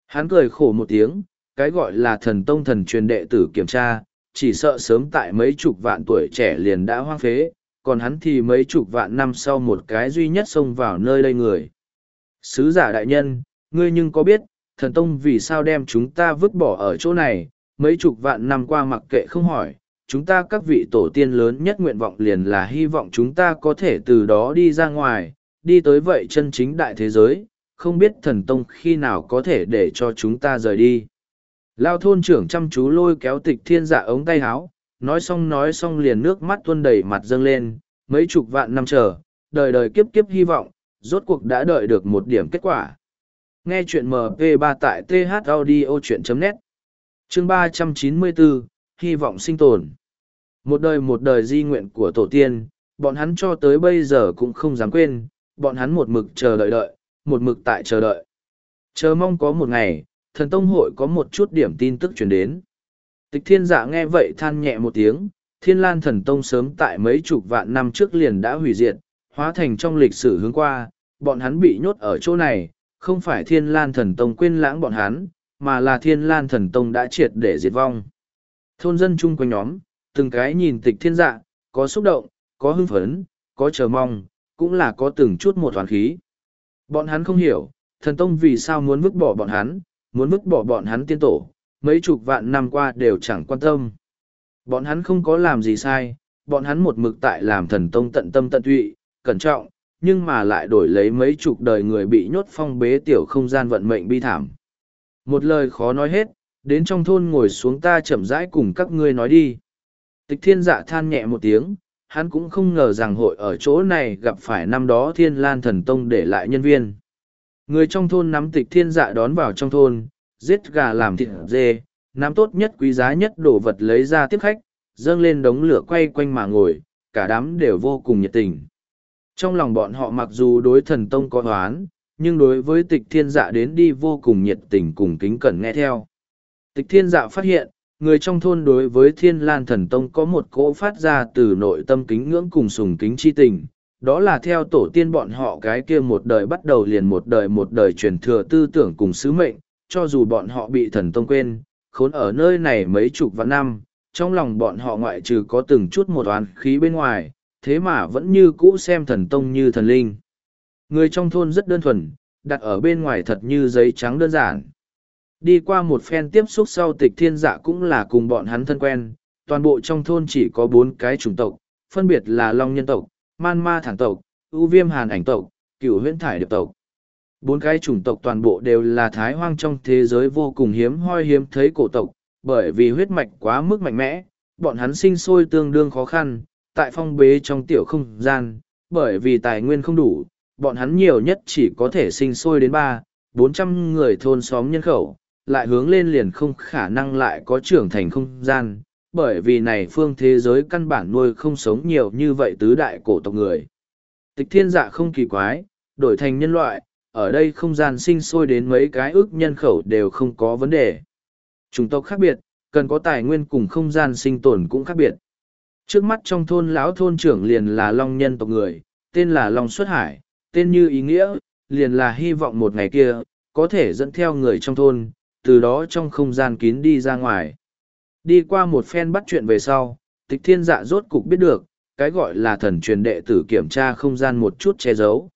Hắn cười khổ một tiếng, cái gọi là thần tông thần truyền đệ tử kiểm tra, chỉ sợ sớm tại mấy chục vạn tuổi trẻ liền đã hoang phế, còn hắn thì mấy chục vạn năm sau một cái duy nhất xông vào nơi đây người. Sứ giả đại nhân, ngươi nhưng có biết, thần tông vì sao đem chúng ta vứt bỏ ở chỗ này, mấy chục vạn năm qua mặc kệ không hỏi, chúng ta các vị tổ tiên lớn nhất nguyện vọng liền là hy vọng chúng ta có thể từ đó đi ra ngoài, đi tới vậy chân chính đại thế giới, không biết thần tông khi nào có thể để cho chúng ta rời đi. Lao thôn trưởng chăm chú lôi kéo tịch thiên dạ ống tay háo, nói xong nói xong liền nước mắt tuôn đầy mặt dâng lên, mấy chục vạn năm chờ, đời đời kiếp kiếp hy vọng, rốt cuộc đã đợi được một điểm kết quả. Nghe chuyện MP3 tại thaudio.net Chương 394, Hy vọng sinh tồn Một đời một đời di nguyện của tổ tiên, bọn hắn cho tới bây giờ cũng không dám quên, bọn hắn một mực chờ đợi đợi, một mực tại chờ đợi. Chờ mong có một ngày, thần tông hội có một chút điểm tin tức truyền đến. Tịch thiên dạ nghe vậy than nhẹ một tiếng, thiên lan thần tông sớm tại mấy chục vạn năm trước liền đã hủy diệt, hóa thành trong lịch sử hướng qua, bọn hắn bị nhốt ở chỗ này, không phải thiên lan thần tông quên lãng bọn hắn, mà là thiên lan thần tông đã triệt để diệt vong. Thôn dân chung quanh nhóm, từng cái nhìn tịch thiên dạ, có xúc động, có hưng phấn, có chờ mong, cũng là có từng chút một hoàn khí. Bọn hắn không hiểu, thần tông vì sao muốn vứt bỏ bọn hắn, muốn vứt bỏ bọn hắn tiên tổ, mấy chục vạn năm qua đều chẳng quan tâm. Bọn hắn không có làm gì sai, bọn hắn một mực tại làm thần tông tận tâm tận tụy, cẩn trọng, nhưng mà lại đổi lấy mấy chục đời người bị nhốt phong bế tiểu không gian vận mệnh bi thảm. Một lời khó nói hết, đến trong thôn ngồi xuống ta chậm rãi cùng các ngươi nói đi. Tịch thiên dạ than nhẹ một tiếng, hắn cũng không ngờ rằng hội ở chỗ này gặp phải năm đó thiên lan thần tông để lại nhân viên. Người trong thôn nắm tịch thiên dạ đón vào trong thôn, giết gà làm thịt dê, nắm tốt nhất quý giá nhất đồ vật lấy ra tiếp khách, dâng lên đống lửa quay quanh mà ngồi, cả đám đều vô cùng nhiệt tình. Trong lòng bọn họ mặc dù đối thần tông có hoán, nhưng đối với tịch thiên dạ đến đi vô cùng nhiệt tình cùng kính cẩn nghe theo. Tịch thiên dạ phát hiện, người trong thôn đối với thiên lan thần tông có một cỗ phát ra từ nội tâm kính ngưỡng cùng sùng kính chi tình. Đó là theo tổ tiên bọn họ cái kia một đời bắt đầu liền một đời một đời truyền thừa tư tưởng cùng sứ mệnh, cho dù bọn họ bị thần tông quên, khốn ở nơi này mấy chục vạn năm, trong lòng bọn họ ngoại trừ có từng chút một oán khí bên ngoài, thế mà vẫn như cũ xem thần tông như thần linh. Người trong thôn rất đơn thuần, đặt ở bên ngoài thật như giấy trắng đơn giản. Đi qua một phen tiếp xúc sau tịch thiên dạ cũng là cùng bọn hắn thân quen, toàn bộ trong thôn chỉ có bốn cái chủng tộc, phân biệt là Long nhân tộc, Man ma thẳng tộc, ưu viêm hàn ảnh tộc, cửu huyễn thải điệp tộc. Bốn cái chủng tộc toàn bộ đều là thái hoang trong thế giới vô cùng hiếm hoi hiếm thấy cổ tộc, Bởi vì huyết mạch quá mức mạnh mẽ, bọn hắn sinh sôi tương đương khó khăn, tại phong bế trong tiểu không gian, bởi vì tài nguyên không đủ, bọn hắn nhiều nhất chỉ có thể sinh sôi đến ba, bốn trăm người thôn xóm nhân khẩu, lại hướng lên liền không khả năng lại có trưởng thành không gian, bởi vì này phương thế giới căn bản nuôi không sống nhiều như vậy tứ đại cổ tộc người. Tịch thiên dạ không kỳ quái, đổi thành nhân loại, ở đây không gian sinh sôi đến mấy cái ước nhân khẩu đều không có vấn đề. Chủng tộc khác biệt, cần có tài nguyên cùng không gian sinh tồn cũng khác biệt. Trước mắt trong thôn lão thôn trưởng liền là Long nhân tộc người, tên là Long Xuất Hải, tên như ý nghĩa, liền là hy vọng một ngày kia, có thể dẫn theo người trong thôn, từ đó trong không gian kín đi ra ngoài. Đi qua một phen bắt chuyện về sau, tịch thiên dạ rốt cục biết được, cái gọi là thần truyền đệ tử kiểm tra không gian một chút che giấu.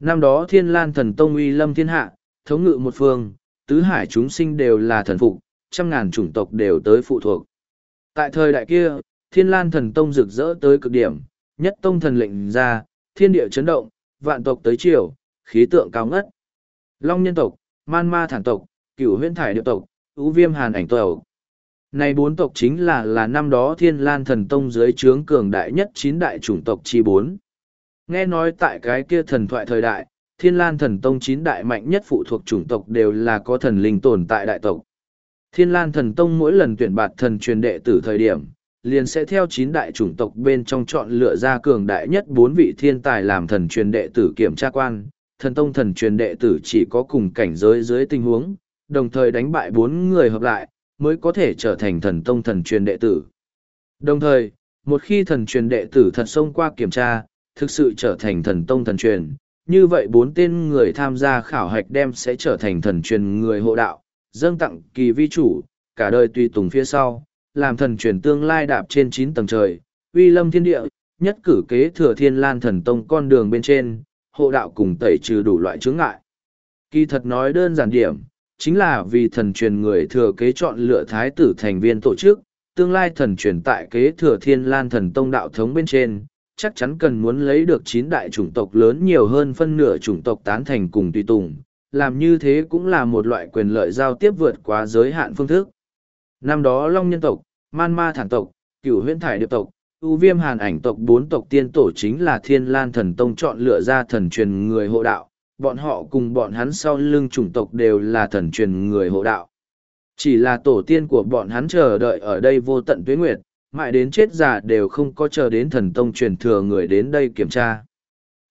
Năm đó thiên lan thần tông uy lâm thiên hạ, thống ngự một phương, tứ hải chúng sinh đều là thần phục, trăm ngàn chủng tộc đều tới phụ thuộc. Tại thời đại kia, thiên lan thần tông rực rỡ tới cực điểm, nhất tông thần lệnh ra, thiên địa chấn động, vạn tộc tới triều, khí tượng cao ngất. Long nhân tộc, man ma thản tộc, cửu huyễn thải điệu tộc, ưu viêm hàn ảnh tộc. Này bốn tộc chính là là năm đó thiên lan thần tông dưới trướng cường đại nhất chín đại chủng tộc chi bốn. Nghe nói tại cái kia thần thoại thời đại, thiên lan thần tông chín đại mạnh nhất phụ thuộc chủng tộc đều là có thần linh tồn tại đại tộc. Thiên lan thần tông mỗi lần tuyển bạt thần truyền đệ tử thời điểm, liền sẽ theo chín đại chủng tộc bên trong chọn lựa ra cường đại nhất bốn vị thiên tài làm thần truyền đệ tử kiểm tra quan. Thần tông thần truyền đệ tử chỉ có cùng cảnh giới dưới tình huống, đồng thời đánh bại bốn người hợp lại, mới có thể trở thành thần tông thần truyền đệ tử. Đồng thời, một khi thần truyền đệ tử thật xông qua kiểm tra, thực sự trở thành thần tông thần truyền, như vậy bốn tên người tham gia khảo hạch đem sẽ trở thành thần truyền người hộ đạo, dâng tặng kỳ vi chủ, cả đời tùy tùng phía sau, làm thần truyền tương lai đạp trên chín tầng trời, uy lâm thiên địa, nhất cử kế thừa thiên lan thần tông con đường bên trên, hộ đạo cùng tẩy trừ đủ loại chướng ngại. Kỳ thật nói đơn giản điểm, chính là vì thần truyền người thừa kế chọn lựa thái tử thành viên tổ chức, tương lai thần truyền tại kế thừa thiên lan thần tông đạo thống bên trên, chắc chắn cần muốn lấy được chín đại chủng tộc lớn nhiều hơn phân nửa chủng tộc tán thành cùng tùy tùng, làm như thế cũng là một loại quyền lợi giao tiếp vượt quá giới hạn phương thức. Năm đó Long nhân tộc, Man Ma thản tộc, Cửu Huyễn Thải Điệp tộc, ưu viêm hàn ảnh tộc bốn tộc tiên tổ chính là thiên lan thần tông chọn lựa ra thần truyền người hộ đạo bọn họ cùng bọn hắn sau lưng chủng tộc đều là thần truyền người hộ đạo. Chỉ là tổ tiên của bọn hắn chờ đợi ở đây vô tận tuế nguyệt, mãi đến chết già đều không có chờ đến thần tông truyền thừa người đến đây kiểm tra.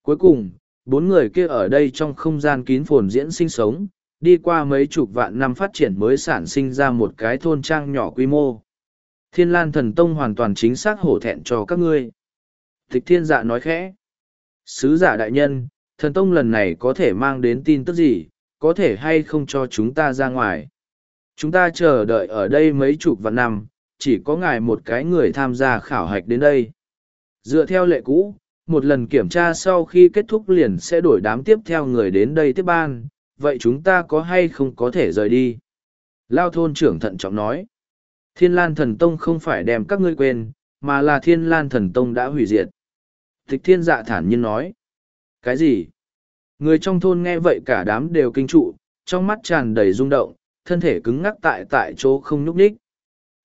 Cuối cùng, bốn người kia ở đây trong không gian kín phồn diễn sinh sống, đi qua mấy chục vạn năm phát triển mới sản sinh ra một cái thôn trang nhỏ quy mô. Thiên lan thần tông hoàn toàn chính xác hổ thẹn cho các ngươi. Tịch thiên dạ nói khẽ. Sứ giả đại nhân thần tông lần này có thể mang đến tin tức gì, có thể hay không cho chúng ta ra ngoài. Chúng ta chờ đợi ở đây mấy chục vạn năm, chỉ có ngài một cái người tham gia khảo hạch đến đây. Dựa theo lệ cũ, một lần kiểm tra sau khi kết thúc liền sẽ đổi đám tiếp theo người đến đây tiếp ban, vậy chúng ta có hay không có thể rời đi? Lao thôn trưởng thận trọng nói. Thiên lan thần tông không phải đem các ngươi quên, mà là thiên lan thần tông đã hủy diệt. Tịch thiên dạ thản nhiên nói cái gì? Người trong thôn nghe vậy cả đám đều kinh trụ, trong mắt tràn đầy rung động, thân thể cứng ngắc tại tại chỗ không nhúc ních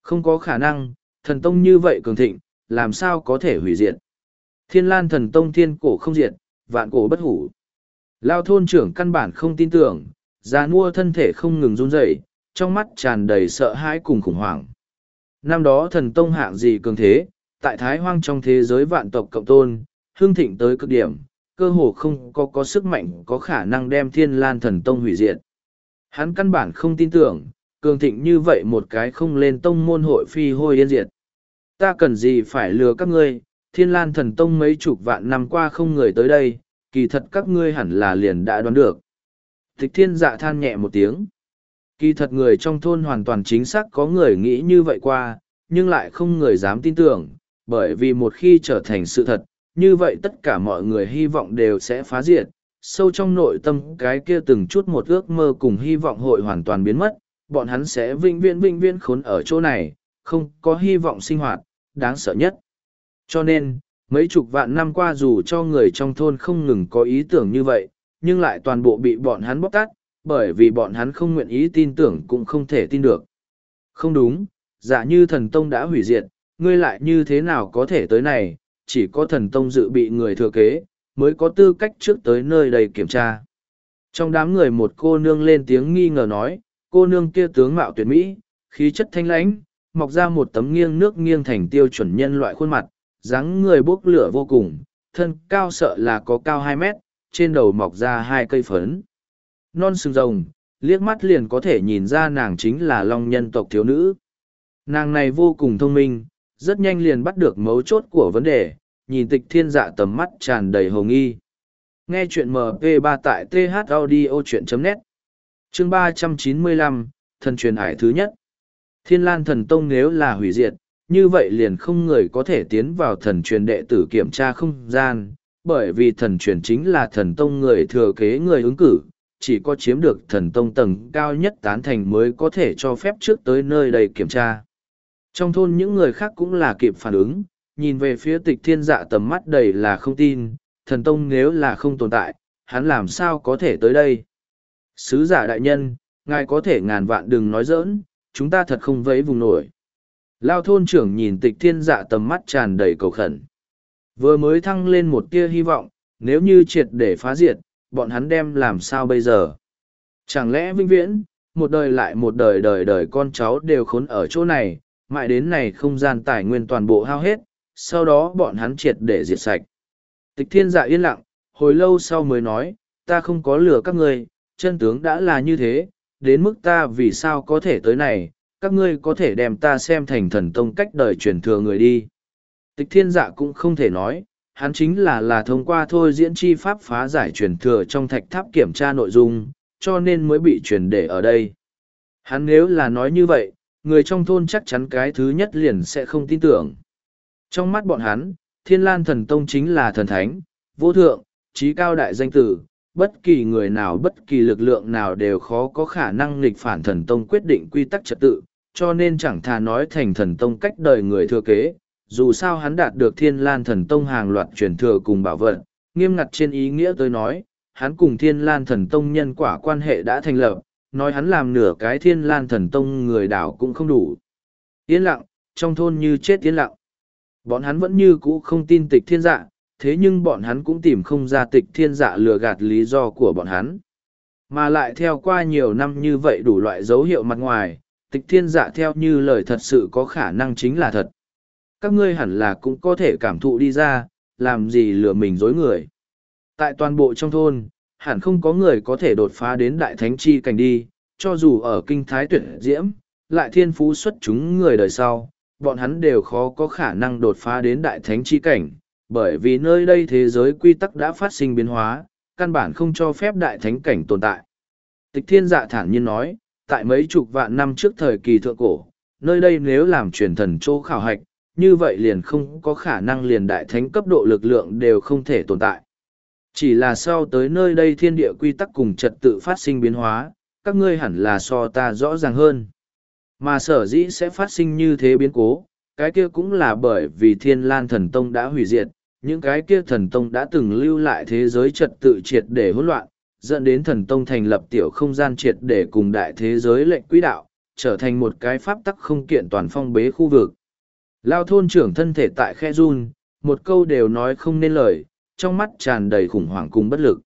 không có khả năng, thần tông như vậy cường thịnh, làm sao có thể hủy diệt? Thiên lan thần tông thiên cổ không diệt, vạn cổ bất hủ. Lao thôn trưởng căn bản không tin tưởng, già nua thân thể không ngừng run rẩy, trong mắt tràn đầy sợ hãi cùng khủng hoảng. Năm đó thần tông hạng gì cường thế, tại thái hoang trong thế giới vạn tộc cộng tôn hương thịnh tới cực điểm cơ hồ không có có sức mạnh có khả năng đem thiên lan thần tông hủy diệt. Hắn căn bản không tin tưởng, cường thịnh như vậy một cái không lên tông môn hội phi hôi yên diệt. Ta cần gì phải lừa các ngươi, thiên lan thần tông mấy chục vạn năm qua không người tới đây, kỳ thật các ngươi hẳn là liền đã đoán được. Tịch thiên dạ than nhẹ một tiếng. Kỳ thật người trong thôn hoàn toàn chính xác có người nghĩ như vậy qua, nhưng lại không người dám tin tưởng, bởi vì một khi trở thành sự thật, như vậy tất cả mọi người hy vọng đều sẽ phá diệt, sâu trong nội tâm cái kia từng chút một ước mơ cùng hy vọng hội hoàn toàn biến mất, bọn hắn sẽ vinh viễn vinh viễn khốn ở chỗ này, không có hy vọng sinh hoạt, đáng sợ nhất. Cho nên, mấy chục vạn năm qua dù cho người trong thôn không ngừng có ý tưởng như vậy, nhưng lại toàn bộ bị bọn hắn bóc tát, bởi vì bọn hắn không nguyện ý tin tưởng cũng không thể tin được. Không đúng, giả như thần tông đã hủy diệt, ngươi lại như thế nào có thể tới này, chỉ có thần tông dự bị người thừa kế, mới có tư cách trước tới nơi đây kiểm tra. Trong đám người một cô nương lên tiếng nghi ngờ nói, cô nương kia tướng mạo tuyệt mỹ, khí chất thanh lãnh, mọc ra một tấm nghiêng nước nghiêng thành tiêu chuẩn nhân loại khuôn mặt, dáng người bốc lửa vô cùng, thân cao sợ là có cao hai mét, trên đầu mọc ra hai cây phấn. Non sừng rồng, liếc mắt liền có thể nhìn ra nàng chính là long nhân tộc thiếu nữ. Nàng này vô cùng thông minh, rất nhanh liền bắt được mấu chốt của vấn đề, nhìn tịch thiên dạ tầm mắt tràn đầy hồng nghi. Nghe chuyện MP3 tại thaudio.net Chương ba trăm chín mươi lăm Thần truyền hải thứ nhất Thiên lan thần tông nếu là hủy diệt, như vậy liền không người có thể tiến vào thần truyền đệ tử kiểm tra không gian, bởi vì thần truyền chính là thần tông người thừa kế người ứng cử, chỉ có chiếm được thần tông tầng cao nhất tán thành mới có thể cho phép trước tới nơi đây kiểm tra. Trong thôn những người khác cũng là kịp phản ứng, nhìn về phía tịch thiên dạ tầm mắt đầy là không tin, thần tông nếu là không tồn tại, hắn làm sao có thể tới đây. Sứ giả đại nhân, ngài có thể ngàn vạn đừng nói giỡn, chúng ta thật không vấy vùng nổi. Lao thôn trưởng nhìn tịch thiên dạ tầm mắt tràn đầy cầu khẩn. Vừa mới thăng lên một tia hy vọng, nếu như triệt để phá diệt, bọn hắn đem làm sao bây giờ? Chẳng lẽ vinh viễn, một đời lại một đời đời đời con cháu đều khốn ở chỗ này, mãi đến này không gian tài nguyên toàn bộ hao hết, sau đó bọn hắn triệt để diệt sạch. Tịch thiên dạ yên lặng, hồi lâu sau mới nói, ta không có lừa các ngươi, chân tướng đã là như thế, đến mức ta vì sao có thể tới này, các ngươi có thể đem ta xem thành thần tông cách đời truyền thừa người đi. Tịch thiên dạ cũng không thể nói, hắn chính là là thông qua thôi diễn chi pháp phá giải truyền thừa trong thạch tháp kiểm tra nội dung, cho nên mới bị truyền để ở đây. Hắn nếu là nói như vậy, người trong thôn chắc chắn cái thứ nhất liền sẽ không tin tưởng. Trong mắt bọn hắn, thiên lan thần tông chính là thần thánh, vô thượng, trí cao đại danh tử, bất kỳ người nào bất kỳ lực lượng nào đều khó có khả năng nghịch phản thần tông quyết định quy tắc trật tự, cho nên chẳng thà nói thành thần tông cách đời người thừa kế, dù sao hắn đạt được thiên lan thần tông hàng loạt truyền thừa cùng bảo vật, nghiêm ngặt trên ý nghĩa tôi nói, hắn cùng thiên lan thần tông nhân quả quan hệ đã thành lập, nói hắn làm nửa cái thiên lan thần tông người đảo cũng không đủ. Yên lặng, trong thôn như chết yên lặng. Bọn hắn vẫn như cũ không tin tịch thiên dạ, thế nhưng bọn hắn cũng tìm không ra tịch thiên dạ lừa gạt lý do của bọn hắn. Mà lại theo qua nhiều năm như vậy đủ loại dấu hiệu mặt ngoài, tịch thiên dạ theo như lời thật sự có khả năng chính là thật. Các ngươi hẳn là cũng có thể cảm thụ đi ra, làm gì lừa mình dối người. Tại toàn bộ trong thôn, hẳn không có người có thể đột phá đến đại thánh chi cảnh đi, cho dù ở kinh thái tuyệt diễm, lại thiên phú xuất chúng người đời sau, bọn hắn đều khó có khả năng đột phá đến đại thánh chi cảnh, bởi vì nơi đây thế giới quy tắc đã phát sinh biến hóa, căn bản không cho phép đại thánh cảnh tồn tại. Tịch thiên dạ thản nhiên nói, tại mấy chục vạn năm trước thời kỳ thượng cổ, nơi đây nếu làm truyền thần chỗ khảo hạch, như vậy liền không có khả năng liền đại thánh cấp độ lực lượng đều không thể tồn tại. Chỉ là sau tới nơi đây thiên địa quy tắc cùng trật tự phát sinh biến hóa, các ngươi hẳn là so ta rõ ràng hơn. Mà sở dĩ sẽ phát sinh như thế biến cố, cái kia cũng là bởi vì thiên lan thần tông đã hủy diệt, những cái kia thần tông đã từng lưu lại thế giới trật tự triệt để hỗn loạn, dẫn đến thần tông thành lập tiểu không gian triệt để cùng đại thế giới lệnh quỹ đạo, trở thành một cái pháp tắc không kiện toàn phong bế khu vực. Lao thôn trưởng thân thể tại khe run, một câu đều nói không nên lời, trong mắt tràn đầy khủng hoảng cùng bất lực.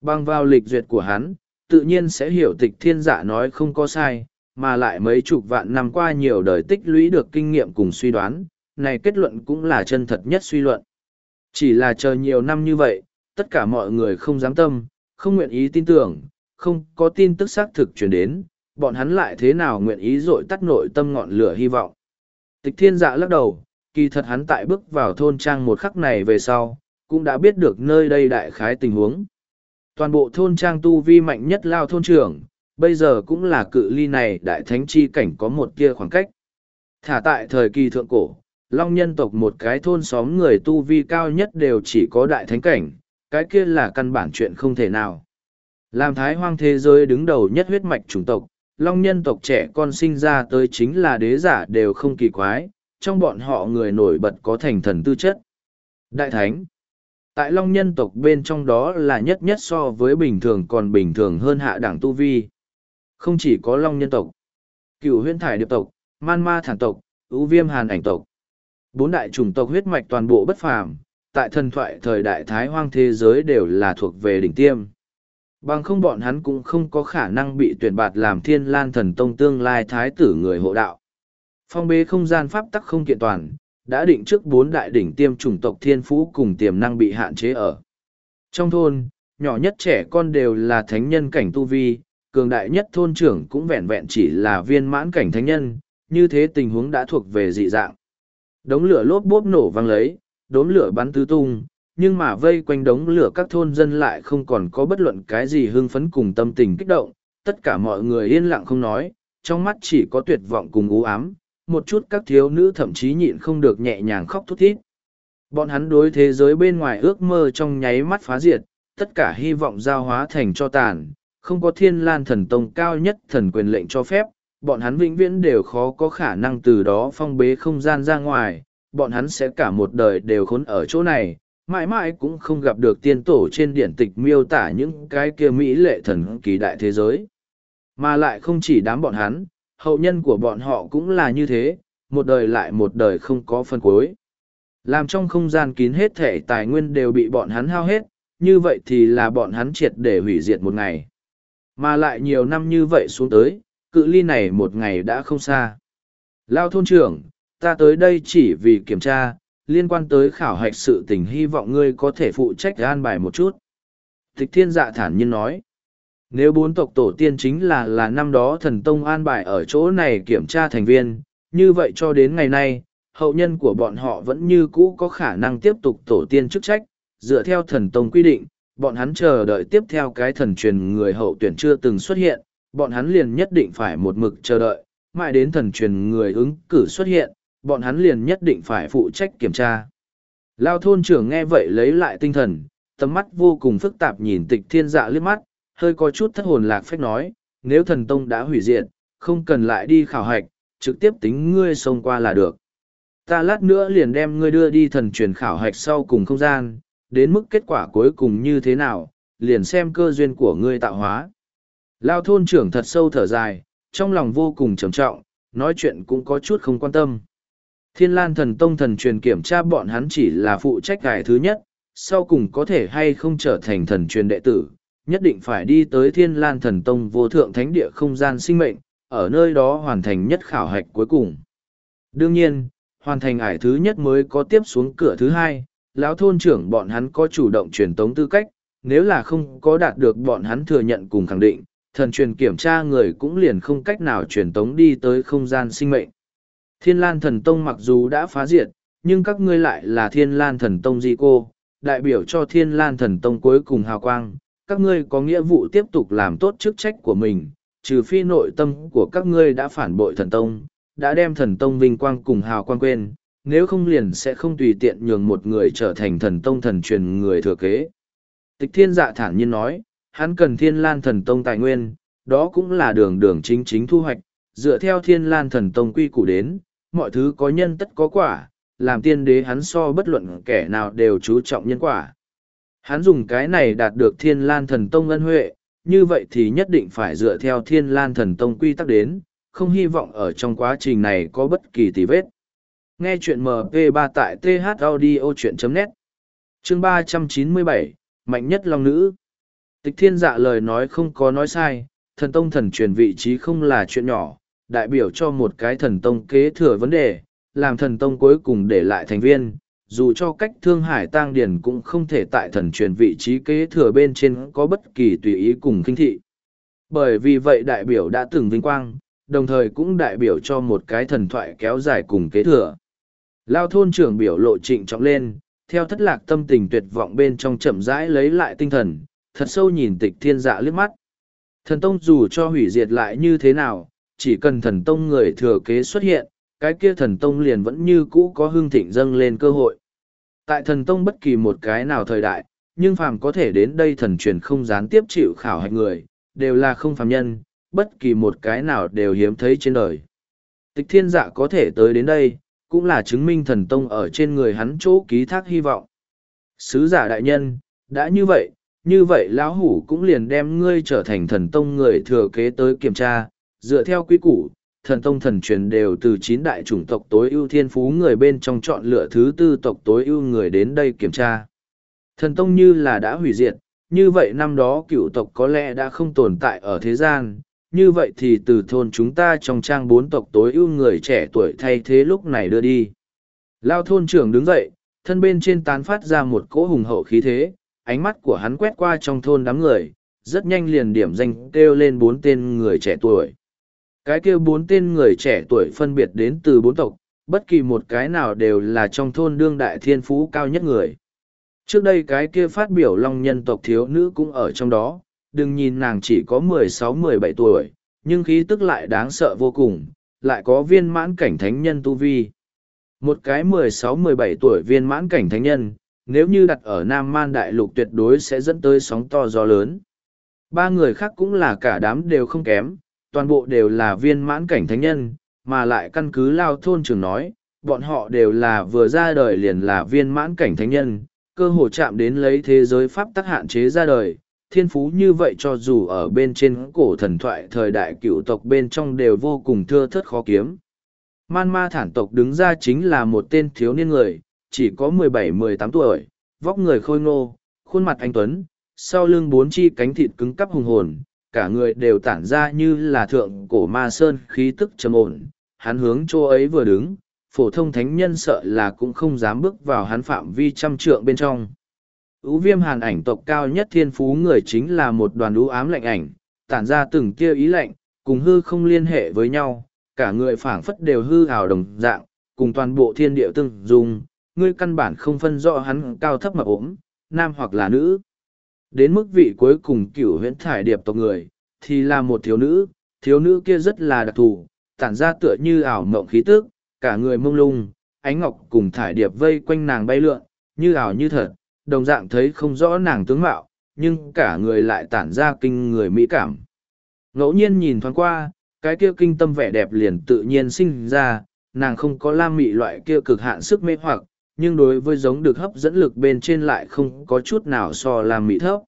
Bằng vào lịch duyệt của hắn, tự nhiên sẽ hiểu tịch thiên giả nói không có sai, mà lại mấy chục vạn năm qua nhiều đời tích lũy được kinh nghiệm cùng suy đoán, này kết luận cũng là chân thật nhất suy luận. Chỉ là chờ nhiều năm như vậy, tất cả mọi người không dám tâm, không nguyện ý tin tưởng, không có tin tức xác thực truyền đến, bọn hắn lại thế nào nguyện ý dội tắt nội tâm ngọn lửa hy vọng. Tịch thiên dạ lắc đầu, kỳ thật hắn tại bước vào thôn trang một khắc này về sau, cũng đã biết được nơi đây đại khái tình huống. Toàn bộ thôn trang tu vi mạnh nhất lao thôn trưởng, bây giờ cũng là cự ly này đại thánh chi cảnh có một kia khoảng cách. Thả tại thời kỳ thượng cổ, long nhân tộc một cái thôn xóm người tu vi cao nhất đều chỉ có đại thánh cảnh, cái kia là căn bản chuyện không thể nào. Làm thái hoang thế giới đứng đầu nhất huyết mạch chủng tộc, long nhân tộc trẻ con sinh ra tới chính là đế giả đều không kỳ quái, trong bọn họ người nổi bật có thành thần tư chất. Đại thánh Tại long nhân tộc bên trong đó là nhất nhất so với bình thường còn bình thường hơn hạ đẳng tu vi. Không chỉ có long nhân tộc. cựu huyễn thải điệp tộc, man ma thản tộc, ưu viêm hàn ảnh tộc. Bốn đại chủng tộc huyết mạch toàn bộ bất phàm, tại thần thoại thời đại thái hoang thế giới đều là thuộc về đỉnh tiêm. Bằng không bọn hắn cũng không có khả năng bị tuyển bạt làm thiên lan thần tông tương lai thái tử người hộ đạo. Phong bế không gian pháp tắc không kiện toàn, đã định trước bốn đại đỉnh tiêm chủng tộc thiên phú cùng tiềm năng bị hạn chế ở. Trong thôn, nhỏ nhất trẻ con đều là thánh nhân cảnh tu vi, cường đại nhất thôn trưởng cũng vẹn vẹn chỉ là viên mãn cảnh thánh nhân, như thế tình huống đã thuộc về dị dạng. Đống lửa lốp bốp nổ vang lấy, đốm lửa bắn tứ tung, nhưng mà vây quanh đống lửa các thôn dân lại không còn có bất luận cái gì hưng phấn cùng tâm tình kích động, tất cả mọi người yên lặng không nói, trong mắt chỉ có tuyệt vọng cùng u ám, một chút các thiếu nữ thậm chí nhịn không được nhẹ nhàng khóc thút thít. Bọn hắn đối thế giới bên ngoài ước mơ trong nháy mắt phá diệt, tất cả hy vọng giao hóa thành cho tàn, không có thiên lan thần tông cao nhất thần quyền lệnh cho phép, bọn hắn vĩnh viễn đều khó có khả năng từ đó phong bế không gian ra ngoài, bọn hắn sẽ cả một đời đều khốn ở chỗ này, mãi mãi cũng không gặp được tiên tổ trên điển tịch miêu tả những cái kia mỹ lệ thần kỳ đại thế giới. Mà lại không chỉ đám bọn hắn, hậu nhân của bọn họ cũng là như thế, một đời lại một đời không có phân cuối. Làm trong không gian kín hết thể tài nguyên đều bị bọn hắn hao hết, như vậy thì là bọn hắn triệt để hủy diệt một ngày. Mà lại nhiều năm như vậy xuống tới, cự ly này một ngày đã không xa. Lao thôn trưởng, ta tới đây chỉ vì kiểm tra, liên quan tới khảo hạch sự tình hy vọng ngươi có thể phụ trách an bài một chút. Tịch thiên dạ thản nhiên nói, nếu bốn tộc tổ tiên chính là là năm đó thần tông an bài ở chỗ này kiểm tra thành viên, như vậy cho đến ngày nay, hậu nhân của bọn họ vẫn như cũ có khả năng tiếp tục tổ tiên chức trách, dựa theo thần tông quy định, bọn hắn chờ đợi tiếp theo cái thần truyền người hậu tuyển chưa từng xuất hiện, bọn hắn liền nhất định phải một mực chờ đợi, mãi đến thần truyền người ứng cử xuất hiện, bọn hắn liền nhất định phải phụ trách kiểm tra. Lao thôn trưởng nghe vậy lấy lại tinh thần, tầm mắt vô cùng phức tạp nhìn tịch thiên dạ liếc mắt, hơi có chút thất hồn lạc phách nói, nếu thần tông đã hủy diệt, không cần lại đi khảo hạch, trực tiếp tính ngươi xông qua là được. Ta lát nữa liền đem ngươi đưa đi thần truyền khảo hạch sau cùng không gian, đến mức kết quả cuối cùng như thế nào, liền xem cơ duyên của ngươi tạo hóa. Lao thôn trưởng thật sâu thở dài, trong lòng vô cùng trầm trọng, nói chuyện cũng có chút không quan tâm. Thiên lan thần tông thần truyền kiểm tra bọn hắn chỉ là phụ trách gài thứ nhất, sau cùng có thể hay không trở thành thần truyền đệ tử, nhất định phải đi tới thiên lan thần tông vô thượng thánh địa không gian sinh mệnh, ở nơi đó hoàn thành nhất khảo hạch cuối cùng. Đương nhiên, hoàn thành ải thứ nhất mới có tiếp xuống cửa thứ hai, lão thôn trưởng bọn hắn có chủ động truyền tống tư cách, nếu là không có đạt được bọn hắn thừa nhận cùng khẳng định, thần truyền kiểm tra người cũng liền không cách nào truyền tống đi tới không gian sinh mệnh. Thiên Lan Thần Tông mặc dù đã phá diệt, nhưng các ngươi lại là Thiên Lan Thần Tông di cô, đại biểu cho Thiên Lan Thần Tông cuối cùng hào quang, các ngươi có nghĩa vụ tiếp tục làm tốt chức trách của mình, trừ phi nội tâm của các ngươi đã phản bội thần tông, đã đem thần tông vinh quang cùng hào quang quên, nếu không liền sẽ không tùy tiện nhường một người trở thành thần tông thần truyền người thừa kế. Tịch thiên dạ thản nhiên nói, hắn cần thiên lan thần tông tài nguyên, đó cũng là đường đường chính chính thu hoạch, dựa theo thiên lan thần tông quy củ đến, mọi thứ có nhân tất có quả, làm tiên đế hắn so bất luận kẻ nào đều chú trọng nhân quả. Hắn dùng cái này đạt được thiên lan thần tông ân huệ, như vậy thì nhất định phải dựa theo thiên lan thần tông quy tắc đến, không hy vọng ở trong quá trình này có bất kỳ tì vết. Nghe chuyện MP3 tại thaudio.net Chương 397, Mạnh nhất Long Nữ Tịch thiên dạ lời nói không có nói sai, thần tông thần truyền vị trí không là chuyện nhỏ, đại biểu cho một cái thần tông kế thừa vấn đề, làm thần tông cuối cùng để lại thành viên, dù cho cách thương hải tăng Điền cũng không thể tại thần truyền vị trí kế thừa bên trên có bất kỳ tùy ý cùng kinh thị. Bởi vì vậy đại biểu đã từng vinh quang, đồng thời cũng đại biểu cho một cái thần thoại kéo dài cùng kế thừa. Lao thôn trưởng biểu lộ trịnh trọng lên, theo thất lạc tâm tình tuyệt vọng bên trong chậm rãi lấy lại tinh thần, thật sâu nhìn tịch thiên dạ liếc mắt. Thần tông dù cho hủy diệt lại như thế nào, chỉ cần thần tông người thừa kế xuất hiện, cái kia thần tông liền vẫn như cũ có hương thịnh dâng lên cơ hội. Tại thần tông bất kỳ một cái nào thời đại, nhưng phàm có thể đến đây thần truyền không gián tiếp chịu khảo hạch người, đều là không phàm nhân, bất kỳ một cái nào đều hiếm thấy trên đời. Tịch thiên dạ có thể tới đến đây, cũng là chứng minh thần tông ở trên người hắn chỗ ký thác hy vọng. Sứ giả đại nhân, đã như vậy, như vậy lão hủ cũng liền đem ngươi trở thành thần tông người thừa kế tới kiểm tra, dựa theo quy củ, thần tông thần truyền đều từ chín đại chủng tộc tối ưu thiên phú người bên trong chọn lựa thứ tư tộc tối ưu người đến đây kiểm tra. Thần tông như là đã hủy diệt, như vậy năm đó cựu tộc có lẽ đã không tồn tại ở thế gian, như vậy thì từ thôn chúng ta trong trang bốn tộc tối ưu người trẻ tuổi thay thế lúc này đưa đi. Lao thôn trưởng đứng dậy, thân bên trên tán phát ra một cỗ hùng hậu khí thế, ánh mắt của hắn quét qua trong thôn đám người, rất nhanh liền điểm danh kêu lên bốn tên người trẻ tuổi. Cái kia bốn tên người trẻ tuổi phân biệt đến từ bốn tộc, bất kỳ một cái nào đều là trong thôn đương đại thiên phú cao nhất người. Trước đây cái kia phát biểu long nhân tộc thiếu nữ cũng ở trong đó, đừng nhìn nàng chỉ có mười sáu mười bảy tuổi, nhưng khí tức lại đáng sợ vô cùng, lại có viên mãn cảnh thánh nhân tu vi. Một cái mười sáu mười bảy tuổi viên mãn cảnh thánh nhân, nếu như đặt ở Nam Man Đại Lục tuyệt đối sẽ dẫn tới sóng to gió lớn. Ba người khác cũng là cả đám đều không kém, toàn bộ đều là viên mãn cảnh thánh nhân, mà lại căn cứ lao thôn trường nói, bọn họ đều là vừa ra đời liền là viên mãn cảnh thánh nhân, cơ hội chạm đến lấy thế giới pháp tắc hạn chế ra đời. Thiên phú như vậy cho dù ở bên trên cổ thần thoại thời đại cựu tộc bên trong đều vô cùng thưa thớt khó kiếm. Man ma thản tộc đứng ra chính là một tên thiếu niên người, chỉ có mười bảy mười tám tuổi, vóc người khôi ngô, khuôn mặt anh Tuấn, sau lưng bốn chi cánh thịt cứng cắp hùng hồn, cả người đều tản ra như là thượng cổ ma sơn khí tức trầm ổn. Hắn hướng chỗ ấy vừa đứng, phổ thông thánh nhân sợ là cũng không dám bước vào hắn phạm vi trăm trượng bên trong. ưu viêm hàn ảnh tộc cao nhất thiên phú người chính là một đoàn ưu ám lạnh ảnh, tản ra từng tia ý lạnh, cùng hư không liên hệ với nhau, cả người phảng phất đều hư hào đồng dạng, cùng toàn bộ thiên địa tương dung, ngươi căn bản không phân rõ hắn cao thấp mập ốm, nam hoặc là nữ. Đến mức vị cuối cùng cửu huyễn thải điệp tộc người, thì là một thiếu nữ, thiếu nữ kia rất là đặc thù, tản ra tựa như ảo mộng khí tức, cả người mông lung, ánh ngọc cùng thải điệp vây quanh nàng bay lượn, như ảo như thật, đồng dạng thấy không rõ nàng tướng mạo, nhưng cả người lại tản ra kinh người mỹ cảm. Ngẫu nhiên nhìn thoáng qua, cái kia kinh tâm vẻ đẹp liền tự nhiên sinh ra, nàng không có lam mị loại kia cực hạn sức mê hoặc, nhưng đối với giống được hấp dẫn lực bên trên lại không có chút nào so làm mỹ thấp.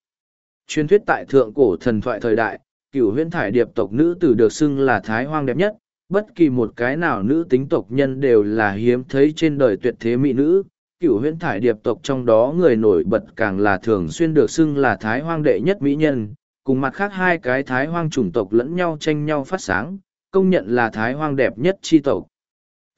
Truyền thuyết tại thượng cổ thần thoại thời đại, cửu huyễn thải điệp tộc nữ tử được xưng là thái hoang đẹp nhất, bất kỳ một cái nào nữ tính tộc nhân đều là hiếm thấy trên đời tuyệt thế mỹ nữ. Cửu huyễn thải điệp tộc trong đó người nổi bật càng là thường xuyên được xưng là thái hoang đệ nhất mỹ nhân, cùng mặt khác hai cái thái hoang chủng tộc lẫn nhau tranh nhau phát sáng, công nhận là thái hoang đẹp nhất chi tộc.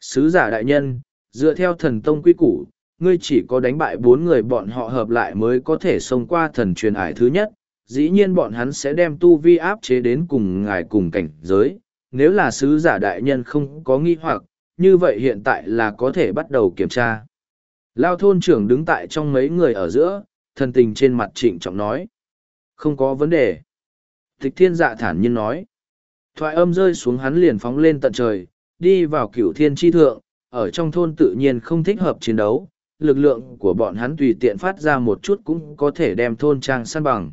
Sứ giả đại nhân, dựa theo thần tông quy củ, ngươi chỉ có đánh bại bốn người bọn họ hợp lại mới có thể xông qua thần truyền ải thứ nhất, dĩ nhiên bọn hắn sẽ đem tu vi áp chế đến cùng ngài cùng cảnh giới, nếu là sứ giả đại nhân không có nghi hoặc, như vậy hiện tại là có thể bắt đầu kiểm tra. Lao thôn trưởng đứng tại trong mấy người ở giữa, thần tình trên mặt trịnh trọng nói. Không có vấn đề. Tịch thiên dạ thản nhiên nói. Thoại âm rơi xuống hắn liền phóng lên tận trời, đi vào cửu thiên tri thượng, ở trong thôn tự nhiên không thích hợp chiến đấu, lực lượng của bọn hắn tùy tiện phát ra một chút cũng có thể đem thôn trang săn bằng.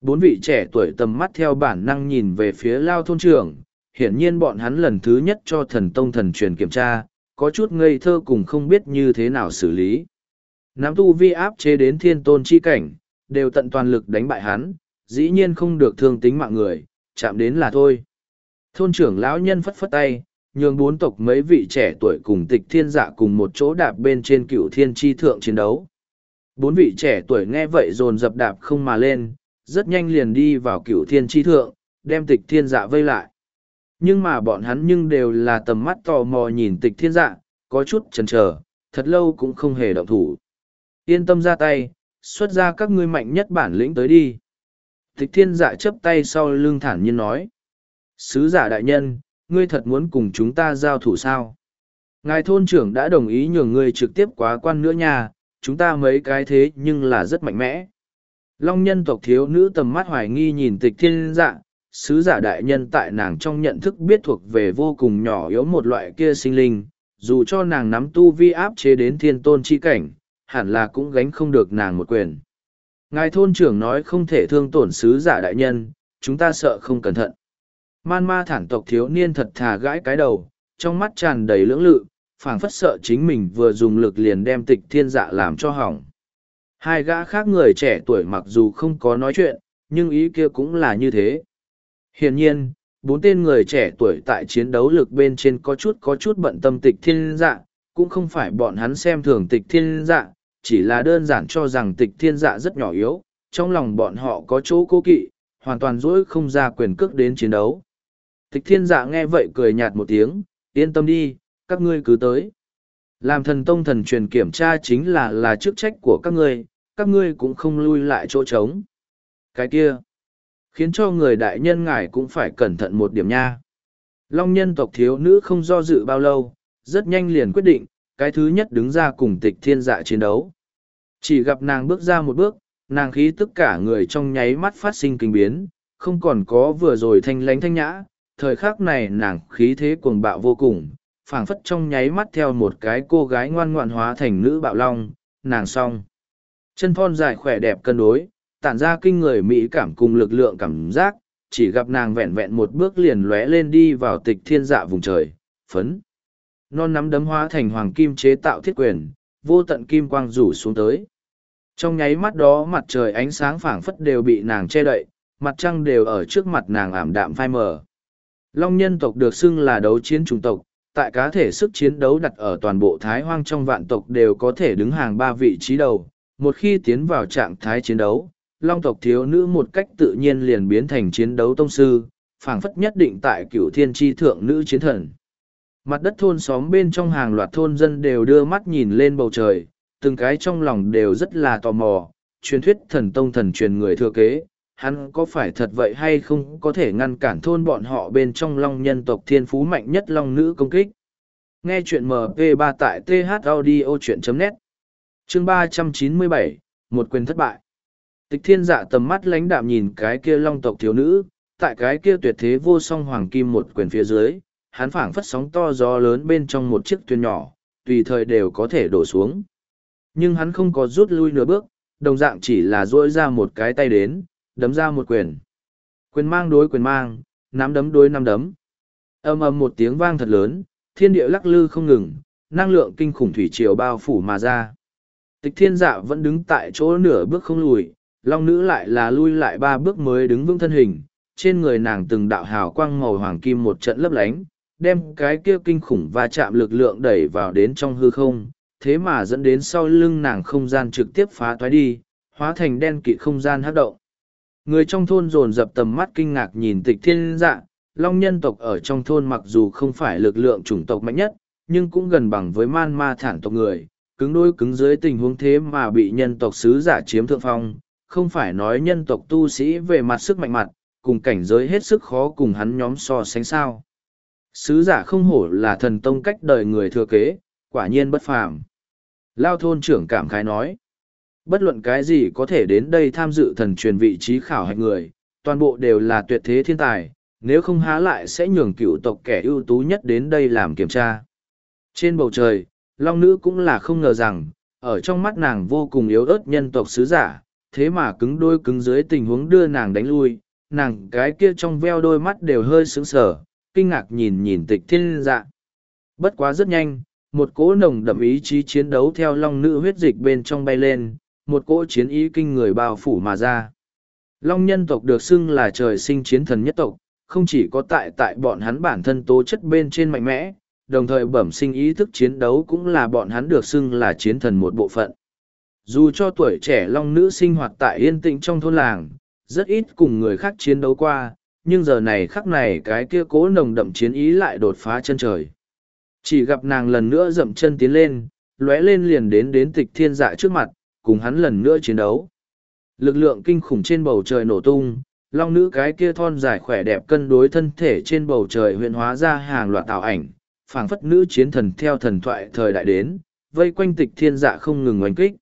Bốn vị trẻ tuổi tầm mắt theo bản năng nhìn về phía lao thôn trưởng, hiển nhiên bọn hắn lần thứ nhất cho thần tông thần truyền kiểm tra, có chút ngây thơ cùng không biết như thế nào xử lý. Nắm tu vi áp chế đến thiên tôn chi cảnh, đều tận toàn lực đánh bại hắn, dĩ nhiên không được thương tính mạng người, chạm đến là thôi. Thôn trưởng lão nhân phất phất tay, nhường bốn tộc mấy vị trẻ tuổi cùng tịch thiên dạ cùng một chỗ đạp bên trên cựu thiên tri thượng chiến đấu. Bốn vị trẻ tuổi nghe vậy dồn dập đạp không mà lên, rất nhanh liền đi vào cựu thiên tri thượng, đem tịch thiên dạ vây lại. Nhưng mà bọn hắn nhưng đều là tầm mắt tò mò nhìn tịch thiên dạ, có chút chần chờ, thật lâu cũng không hề động thủ. Yên tâm ra tay, xuất ra các ngươi mạnh nhất bản lĩnh tới đi. Tịch thiên dạ chấp tay sau lưng thản nhiên nói. Sứ giả đại nhân, ngươi thật muốn cùng chúng ta giao thủ sao? Ngài thôn trưởng đã đồng ý nhường ngươi trực tiếp quá quan nữa nha, chúng ta mấy cái thế nhưng là rất mạnh mẽ. Long nhân tộc thiếu nữ tầm mắt hoài nghi nhìn tịch thiên dạ, sứ giả đại nhân tại nàng trong nhận thức biết thuộc về vô cùng nhỏ yếu một loại kia sinh linh, dù cho nàng nắm tu vi áp chế đến thiên tôn chi cảnh, hẳn là cũng gánh không được nàng một quyền. Ngài thôn trưởng nói không thể thương tổn sứ giả đại nhân, chúng ta sợ không cẩn thận. Man ma thản tộc thiếu niên thật thà gãi cái đầu, trong mắt tràn đầy lưỡng lự, phảng phất sợ chính mình vừa dùng lực liền đem tịch thiên dạ làm cho hỏng. Hai gã khác người trẻ tuổi mặc dù không có nói chuyện, nhưng ý kia cũng là như thế. Hiển nhiên, bốn tên người trẻ tuổi tại chiến đấu lực bên trên có chút có chút bận tâm tịch thiên dạ, cũng không phải bọn hắn xem thường tịch thiên dạ, chỉ là đơn giản cho rằng tịch thiên dạ rất nhỏ yếu, trong lòng bọn họ có chỗ cố kỵ, hoàn toàn dỗi không ra quyền cước đến chiến đấu. Tịch thiên dạ nghe vậy cười nhạt một tiếng, yên tâm đi, các ngươi cứ tới. Làm thần tông thần truyền kiểm tra chính là là chức trách của các ngươi, các ngươi cũng không lui lại chỗ trống. Cái kia, khiến cho người đại nhân ngài cũng phải cẩn thận một điểm nha. Long nhân tộc thiếu nữ không do dự bao lâu, rất nhanh liền quyết định, cái thứ nhất đứng ra cùng tịch thiên dạ chiến đấu. Chỉ gặp nàng bước ra một bước, nàng khí tất cả người trong nháy mắt phát sinh kinh biến, không còn có vừa rồi thanh lánh thanh nhã, thời khắc này nàng khí thế cuồng bạo vô cùng, phảng phất trong nháy mắt theo một cái cô gái ngoan ngoạn hóa thành nữ bạo long, nàng song. Chân thon dài khỏe đẹp cân đối, tản ra kinh người mỹ cảm cùng lực lượng cảm giác, chỉ gặp nàng vẹn vẹn một bước liền lóe lên đi vào tịch thiên dạ vùng trời, phấn. Non nắm đấm hóa thành hoàng kim chế tạo thiết quyền, vô tận kim quang rủ xuống tới. Trong nháy mắt đó mặt trời ánh sáng phảng phất đều bị nàng che đậy, mặt trăng đều ở trước mặt nàng ảm đạm phai mờ. Long nhân tộc được xưng là đấu chiến chủng tộc, tại cá thể sức chiến đấu đặt ở toàn bộ thái hoang trong vạn tộc đều có thể đứng hàng ba vị trí đầu. Một khi tiến vào trạng thái chiến đấu, long tộc thiếu nữ một cách tự nhiên liền biến thành chiến đấu tông sư, phảng phất nhất định tại cửu thiên tri thượng nữ chiến thần. Mặt đất thôn xóm bên trong hàng loạt thôn dân đều đưa mắt nhìn lên bầu trời, từng cái trong lòng đều rất là tò mò, truyền thuyết thần tông thần truyền người thừa kế, hắn có phải thật vậy hay không có thể ngăn cản thôn bọn họ bên trong long nhân tộc thiên phú mạnh nhất long nữ công kích. Nghe chuyện MP3 tại thaudio.net Chương 397, một quyền thất bại. Tịch thiên dạ tầm mắt lãnh đạm nhìn cái kia long tộc thiếu nữ, tại cái kia tuyệt thế vô song hoàng kim một quyền phía dưới, hắn phảng phất sóng to gió lớn bên trong một chiếc thuyền nhỏ, tùy thời đều có thể đổ xuống. Nhưng hắn không có rút lui nửa bước, đồng dạng chỉ là duỗi ra một cái tay đến, đấm ra một quyền. Quyền mang đối quyền mang, nắm đấm đối nắm đấm. Âm ầm một tiếng vang thật lớn, thiên địa lắc lư không ngừng, năng lượng kinh khủng thủy triều bao phủ mà ra. Tịch thiên dạ vẫn đứng tại chỗ nửa bước không lùi, long nữ lại là lui lại ba bước mới đứng vững thân hình, trên người nàng từng đạo hào quang màu hoàng kim một trận lấp lánh, đem cái kia kinh khủng va chạm lực lượng đẩy vào đến trong hư không, thế mà dẫn đến sau lưng nàng không gian trực tiếp phá toái đi, hóa thành đen kịt không gian hấp động. Người trong thôn dồn dập tầm mắt kinh ngạc nhìn tịch thiên dạ, long nhân tộc ở trong thôn mặc dù không phải lực lượng chủng tộc mạnh nhất, nhưng cũng gần bằng với man ma thản tộc người, cứng đôi cứng dưới tình huống thế mà bị nhân tộc sứ giả chiếm thượng phong, không phải nói nhân tộc tu sĩ về mặt sức mạnh mặt, cùng cảnh giới hết sức khó cùng hắn nhóm so sánh sao. Sứ giả không hổ là thần tông cách đời người thừa kế, quả nhiên bất phàm. Lao thôn trưởng cảm khái nói. Bất luận cái gì có thể đến đây tham dự thần truyền vị trí khảo hạch người, toàn bộ đều là tuyệt thế thiên tài, nếu không há lại sẽ nhường cựu tộc kẻ ưu tú nhất đến đây làm kiểm tra. Trên bầu trời, Long Nữ cũng là không ngờ rằng, ở trong mắt nàng vô cùng yếu ớt nhân tộc sứ giả, thế mà cứng đôi cứng dưới tình huống đưa nàng đánh lui, nàng cái kia trong veo đôi mắt đều hơi sững sờ, kinh ngạc nhìn nhìn tịch thiên dạ. Bất quá rất nhanh, một cỗ nồng đậm ý chí chiến đấu theo long nữ huyết dịch bên trong bay lên, một cỗ chiến ý kinh người bao phủ mà ra. Long nhân tộc được xưng là trời sinh chiến thần nhất tộc, không chỉ có tại tại bọn hắn bản thân tố chất bên trên mạnh mẽ, đồng thời bẩm sinh ý thức chiến đấu cũng là bọn hắn được xưng là chiến thần một bộ phận. Dù cho tuổi trẻ long nữ sinh hoạt tại yên tĩnh trong thôn làng, rất ít cùng người khác chiến đấu qua, nhưng giờ này khắc này cái kia cố nồng đậm chiến ý lại đột phá chân trời. Chỉ gặp nàng lần nữa dậm chân tiến lên, lóe lên liền đến đến tịch thiên dạ trước mặt, cùng hắn lần nữa chiến đấu. Lực lượng kinh khủng trên bầu trời nổ tung, long nữ cái kia thon dài khỏe đẹp cân đối thân thể trên bầu trời huyện hóa ra hàng loạt tạo ảnh, phảng phất nữ chiến thần theo thần thoại thời đại đến, vây quanh tịch thiên dạ không ngừng oanh kích.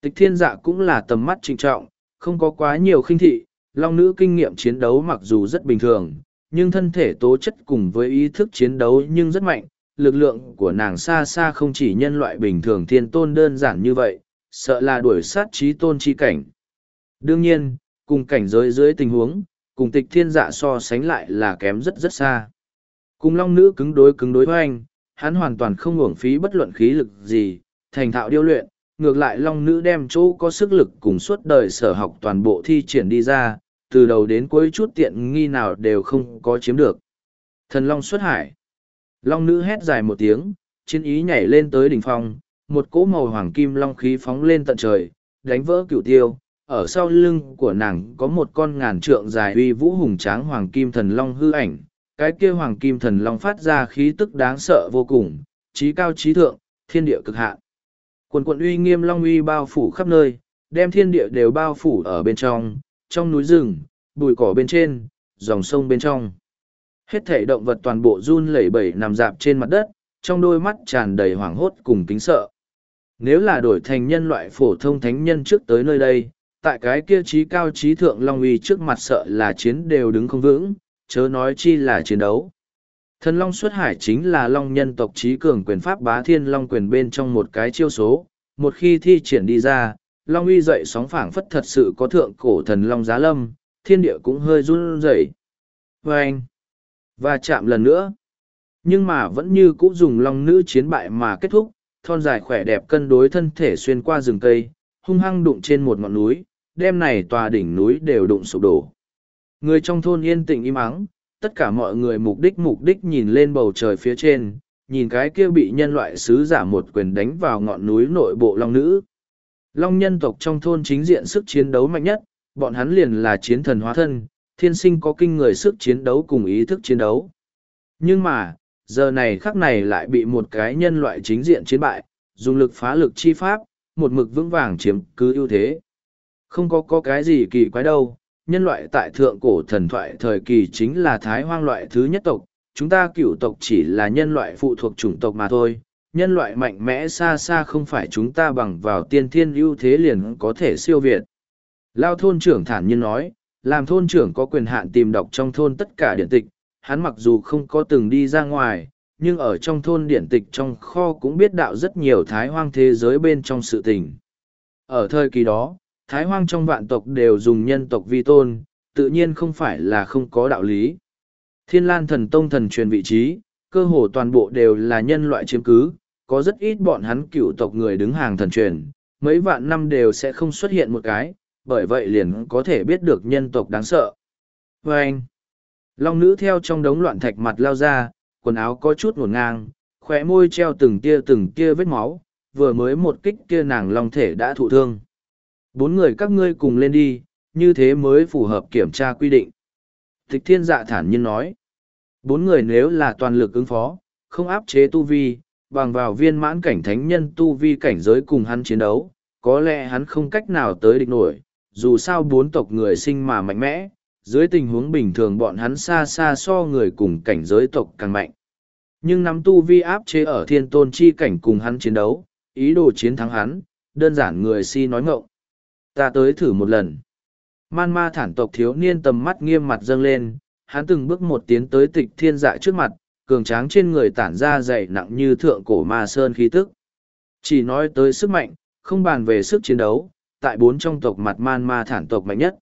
Tịch thiên dạ cũng là tầm mắt trinh trọng, không có quá nhiều khinh thị, long nữ kinh nghiệm chiến đấu mặc dù rất bình thường, nhưng thân thể tố chất cùng với ý thức chiến đấu nhưng rất mạnh, lực lượng của nàng xa xa không chỉ nhân loại bình thường thiên tôn đơn giản như vậy, sợ là đuổi sát trí tôn chi cảnh. Đương nhiên, cùng cảnh giới dưới tình huống, cùng tịch thiên dạ so sánh lại là kém rất rất xa. Cùng long nữ cứng đối cứng đối với anh, hắn hoàn toàn không uổng phí bất luận khí lực gì, thành thạo điêu luyện, ngược lại long nữ đem chỗ có sức lực cùng suốt đời sở học toàn bộ thi triển đi ra, từ đầu đến cuối chút tiện nghi nào đều không có chiếm được. Thần Long xuất hải. Long nữ hét dài một tiếng, chiến ý nhảy lên tới đỉnh phong, một cỗ màu hoàng kim long khí phóng lên tận trời, đánh vỡ cửu tiêu. Ở sau lưng của nàng có một con ngàn trượng dài uy vũ hùng tráng hoàng kim thần long hư ảnh. Cái kia hoàng kim thần long phát ra khí tức đáng sợ vô cùng, trí cao trí thượng, thiên địa cực hạn. Quần quận uy nghiêm long uy bao phủ khắp nơi, đem thiên địa đều bao phủ ở bên trong, trong núi rừng, bụi cỏ bên trên, dòng sông bên trong. Hết thể động vật toàn bộ run lẩy bẩy nằm dạp trên mặt đất, trong đôi mắt tràn đầy hoảng hốt cùng kính sợ. Nếu là đổi thành nhân loại phổ thông thánh nhân trước tới nơi đây, tại cái kia trí cao trí thượng Long uy trước mặt sợ là chiến đều đứng không vững, chớ nói chi là chiến đấu. Thần Long xuất hải chính là Long nhân tộc trí cường quyền pháp bá thiên Long quyền bên trong một cái chiêu số, một khi thi triển đi ra, Long uy dậy sóng phảng phất thật sự có thượng cổ thần Long giá lâm, thiên địa cũng hơi run rẩy. Và anh, và chạm lần nữa. Nhưng mà vẫn như cũ dùng Long nữ chiến bại mà kết thúc, thon dài khỏe đẹp cân đối thân thể xuyên qua rừng cây, hung hăng đụng trên một ngọn núi, đêm này tòa đỉnh núi đều đụng sụp đổ. Người trong thôn yên tĩnh im ắng, tất cả mọi người mục đích mục đích nhìn lên bầu trời phía trên, nhìn cái kia bị nhân loại sứ giả một quyền đánh vào ngọn núi nội bộ long nữ. Long nhân tộc trong thôn chính diện sức chiến đấu mạnh nhất, bọn hắn liền là chiến thần hóa thân, thiên sinh có kinh người sức chiến đấu cùng ý thức chiến đấu. Nhưng mà, giờ này khắc này lại bị một cái nhân loại chính diện chiến bại, dùng lực phá lực chi pháp, một mực vững vàng chiếm cứ ưu thế. Không có có cái gì kỳ quái đâu, nhân loại tại thượng cổ thần thoại thời kỳ chính là thái hoang loại thứ nhất tộc, chúng ta cựu tộc chỉ là nhân loại phụ thuộc chủng tộc mà thôi. Nhân loại mạnh mẽ xa xa không phải chúng ta bằng vào tiên thiên ưu thế liền có thể siêu việt. Lao thôn trưởng thản nhiên nói, làm thôn trưởng có quyền hạn tìm đọc trong thôn tất cả điện tịch, hắn mặc dù không có từng đi ra ngoài, nhưng ở trong thôn điển tịch trong kho cũng biết đạo rất nhiều thái hoang thế giới bên trong sự tình. Ở thời kỳ đó, thái hoang trong vạn tộc đều dùng nhân tộc vi tôn, tự nhiên không phải là không có đạo lý. Thiên lan thần tông thần truyền vị trí, cơ hồ toàn bộ đều là nhân loại chiếm cứ, có rất ít bọn hắn cựu tộc người đứng hàng thần truyền, mấy vạn năm đều sẽ không xuất hiện một cái, bởi vậy liền có thể biết được nhân tộc đáng sợ. Và anh, Long nữ theo trong đống loạn thạch mặt lao ra, quần áo có chút ngổn ngang, khóe môi treo từng tia từng tia vết máu, vừa mới một kích kia nàng long thể đã thụ thương. Bốn người các ngươi cùng lên đi, như thế mới phù hợp kiểm tra quy định. Tịch thiên dạ thản nhiên nói. Bốn người nếu là toàn lực ứng phó, không áp chế tu vi, bằng vào viên mãn cảnh thánh nhân tu vi cảnh giới cùng hắn chiến đấu, có lẽ hắn không cách nào tới địch nổi, dù sao bốn tộc người sinh mà mạnh mẽ, dưới tình huống bình thường bọn hắn xa xa so người cùng cảnh giới tộc càng mạnh. Nhưng nắm tu vi áp chế ở thiên tôn chi cảnh cùng hắn chiến đấu, ý đồ chiến thắng hắn, đơn giản người si nói ngộng. Ta tới thử một lần. Man ma thản tộc thiếu niên tầm mắt nghiêm mặt dâng lên, hắn từng bước một tiến tới tịch thiên dạ trước mặt, cường tráng trên người tản ra dày nặng như thượng cổ ma sơn khí tức. Chỉ nói tới sức mạnh, không bàn về sức chiến đấu, tại bốn trong tộc mặt man ma thản tộc mạnh nhất.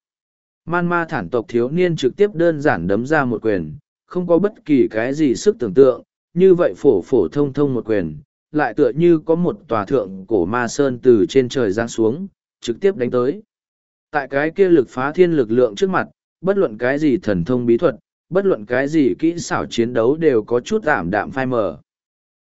Man ma thản tộc thiếu niên trực tiếp đơn giản đấm ra một quyền, không có bất kỳ cái gì sức tưởng tượng, như vậy phổ phổ thông thông một quyền, lại tựa như có một tòa thượng cổ ma sơn từ trên trời giáng xuống, trực tiếp đánh tới. Tại cái kia lực phá thiên lực lượng trước mặt, bất luận cái gì thần thông bí thuật, bất luận cái gì kỹ xảo chiến đấu đều có chút ảm đạm phai mờ.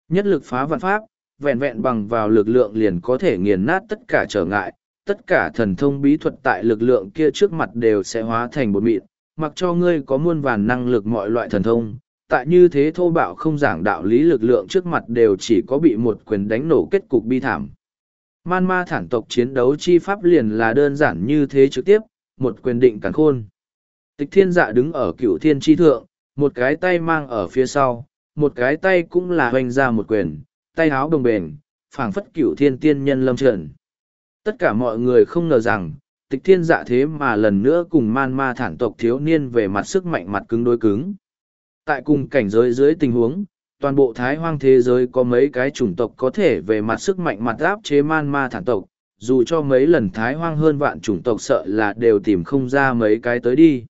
Nhất lực phá vạn pháp, vẹn vẹn bằng vào lực lượng liền có thể nghiền nát tất cả trở ngại, tất cả thần thông bí thuật tại lực lượng kia trước mặt đều sẽ hóa thành bột mịn, mặc cho ngươi có muôn vàn năng lực mọi loại thần thông, tại như thế thô bạo không giảng đạo lý lực lượng trước mặt đều chỉ có bị một quyền đánh nổ kết cục bi thảm. Man ma thản tộc chiến đấu chi pháp liền là đơn giản như thế trực tiếp, một quyền định cản khôn. Tịch thiên dạ đứng ở cựu thiên tri thượng, một cái tay mang ở phía sau, một cái tay cũng là hoành ra một quyền, tay háo đồng bền, phảng phất cựu thiên tiên nhân lâm trần. Tất cả mọi người không ngờ rằng, tịch thiên dạ thế mà lần nữa cùng man ma thản tộc thiếu niên về mặt sức mạnh mặt cứng đối cứng. Tại cùng cảnh giới dưới tình huống, toàn bộ thái hoang thế giới có mấy cái chủng tộc có thể về mặt sức mạnh mặt áp chế man ma thản tộc, dù cho mấy lần thái hoang hơn vạn chủng tộc sợ là đều tìm không ra mấy cái tới đi.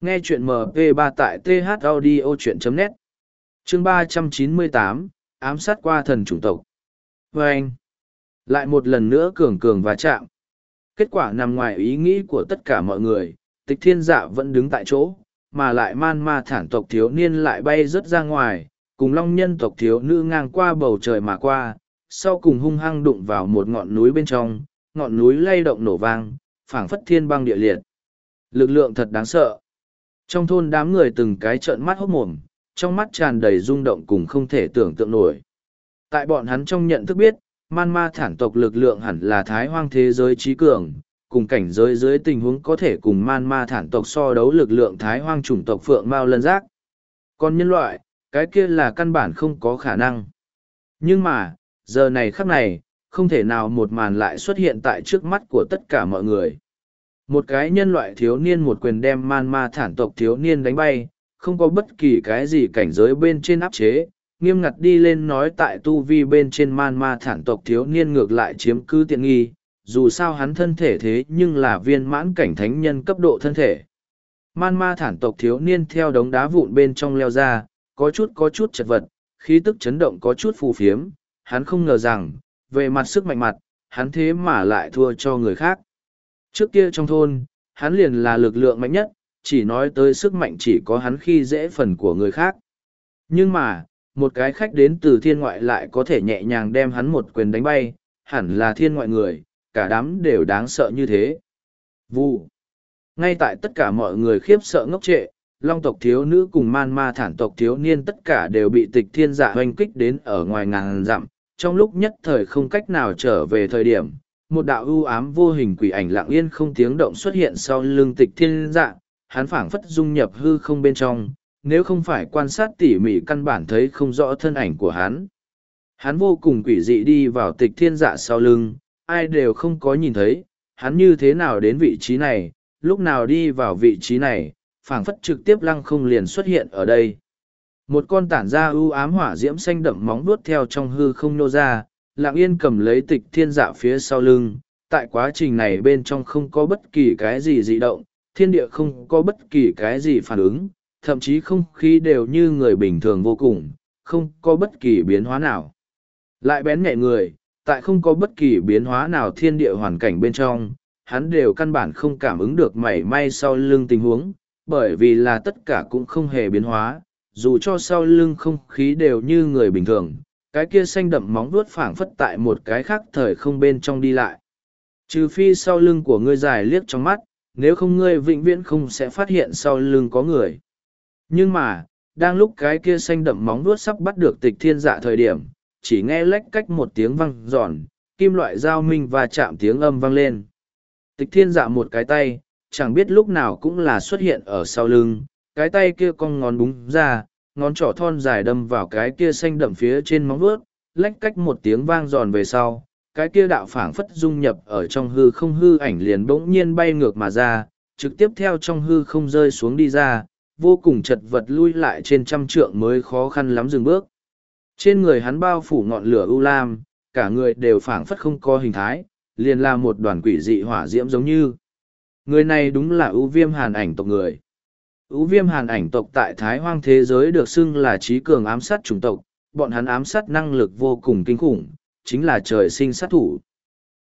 Nghe chuyện MP3 tại th audio chuyện net Chương 398, ám sát qua thần chủng tộc. vê anh, lại một lần nữa cường cường và chạm. Kết quả nằm ngoài ý nghĩ của tất cả mọi người, tịch thiên dạ vẫn đứng tại chỗ, mà lại man ma thản tộc thiếu niên lại bay rớt ra ngoài, cùng long nhân tộc thiếu nữ ngang qua bầu trời mà qua, sau cùng hung hăng đụng vào một ngọn núi bên trong, ngọn núi lay động nổ vang, phảng phất thiên băng địa liệt. Lực lượng thật đáng sợ. Trong thôn đám người từng cái trợn mắt hốc mồm, trong mắt tràn đầy rung động cùng không thể tưởng tượng nổi. Tại bọn hắn trong nhận thức biết, man ma thản tộc lực lượng hẳn là thái hoang thế giới trí cường, cùng cảnh giới dưới tình huống có thể cùng man ma thản tộc so đấu lực lượng thái hoang chủng tộc phượng mao lân giác. Còn nhân loại, cái kia là căn bản không có khả năng. Nhưng mà, giờ này khắc này, không thể nào một màn lại xuất hiện tại trước mắt của tất cả mọi người. Một cái nhân loại thiếu niên một quyền đem man ma thản tộc thiếu niên đánh bay, không có bất kỳ cái gì cảnh giới bên trên áp chế, nghiêm ngặt đi lên nói tại tu vi bên trên man ma thản tộc thiếu niên ngược lại chiếm cứ tiện nghi, dù sao hắn thân thể thế nhưng là viên mãn cảnh thánh nhân cấp độ thân thể. Man ma thản tộc thiếu niên theo đống đá vụn bên trong leo ra, có chút có chút chật vật, khí tức chấn động có chút phù phiếm, hắn không ngờ rằng, về mặt sức mạnh mặt, hắn thế mà lại thua cho người khác. Trước kia trong thôn, hắn liền là lực lượng mạnh nhất, chỉ nói tới sức mạnh chỉ có hắn khi dễ phần của người khác. Nhưng mà, một cái khách đến từ thiên ngoại lại có thể nhẹ nhàng đem hắn một quyền đánh bay, hẳn là thiên ngoại người, cả đám đều đáng sợ như thế. Vu. Ngay tại tất cả mọi người khiếp sợ ngốc trệ, long tộc thiếu nữ cùng man ma thản tộc thiếu niên tất cả đều bị tịch thiên dạ hoành kích đến ở ngoài ngàn dặm, trong lúc nhất thời không cách nào trở về thời điểm. Một đạo ưu ám vô hình quỷ ảnh lặng yên không tiếng động xuất hiện sau lưng tịch thiên dạ, hắn phảng phất dung nhập hư không bên trong, nếu không phải quan sát tỉ mỉ căn bản thấy không rõ thân ảnh của hắn. Hắn vô cùng quỷ dị đi vào tịch thiên dạ sau lưng, ai đều không có nhìn thấy, hắn như thế nào đến vị trí này, lúc nào đi vào vị trí này, phảng phất trực tiếp lăng không liền xuất hiện ở đây. Một con tản ra ưu ám hỏa diễm xanh đậm móng vuốt theo trong hư không nô ra, lạng yên cầm lấy tịch thiên dạ phía sau lưng, tại quá trình này bên trong không có bất kỳ cái gì dị động, thiên địa không có bất kỳ cái gì phản ứng, thậm chí không khí đều như người bình thường vô cùng, không có bất kỳ biến hóa nào. Lại bén nhẹ người, tại không có bất kỳ biến hóa nào thiên địa hoàn cảnh bên trong, hắn đều căn bản không cảm ứng được mảy may sau lưng tình huống, bởi vì là tất cả cũng không hề biến hóa, dù cho sau lưng không khí đều như người bình thường, cái kia xanh đậm móng vuốt phảng phất tại một cái khác thời không bên trong đi lại. Trừ phi sau lưng của ngươi dài liếc trong mắt, nếu không ngươi vĩnh viễn không sẽ phát hiện sau lưng có người. Nhưng mà, đang lúc cái kia xanh đậm móng vuốt sắp bắt được tịch thiên dạ thời điểm, chỉ nghe lách cách một tiếng văng giòn, kim loại dao minh và chạm tiếng âm vang lên. Tịch thiên dạ một cái tay, chẳng biết lúc nào cũng là xuất hiện ở sau lưng, cái tay kia cong ngón búng ra, ngón trỏ thon dài đâm vào cái kia xanh đậm phía trên móng vuốt, lách cách một tiếng vang giòn về sau, cái kia đạo phảng phất dung nhập ở trong hư không hư ảnh liền bỗng nhiên bay ngược mà ra, trực tiếp theo trong hư không rơi xuống đi ra, vô cùng chật vật lui lại trên trăm trượng mới khó khăn lắm dừng bước. Trên người hắn bao phủ ngọn lửa u lam, cả người đều phảng phất không có hình thái, liền là một đoàn quỷ dị hỏa diễm giống như. Người này đúng là ưu viêm hàn ảnh tộc người. Ưu viêm hàn ảnh tộc tại Thái Hoang thế giới được xưng là trí cường ám sát chủng tộc, bọn hắn ám sát năng lực vô cùng kinh khủng, chính là trời sinh sát thủ.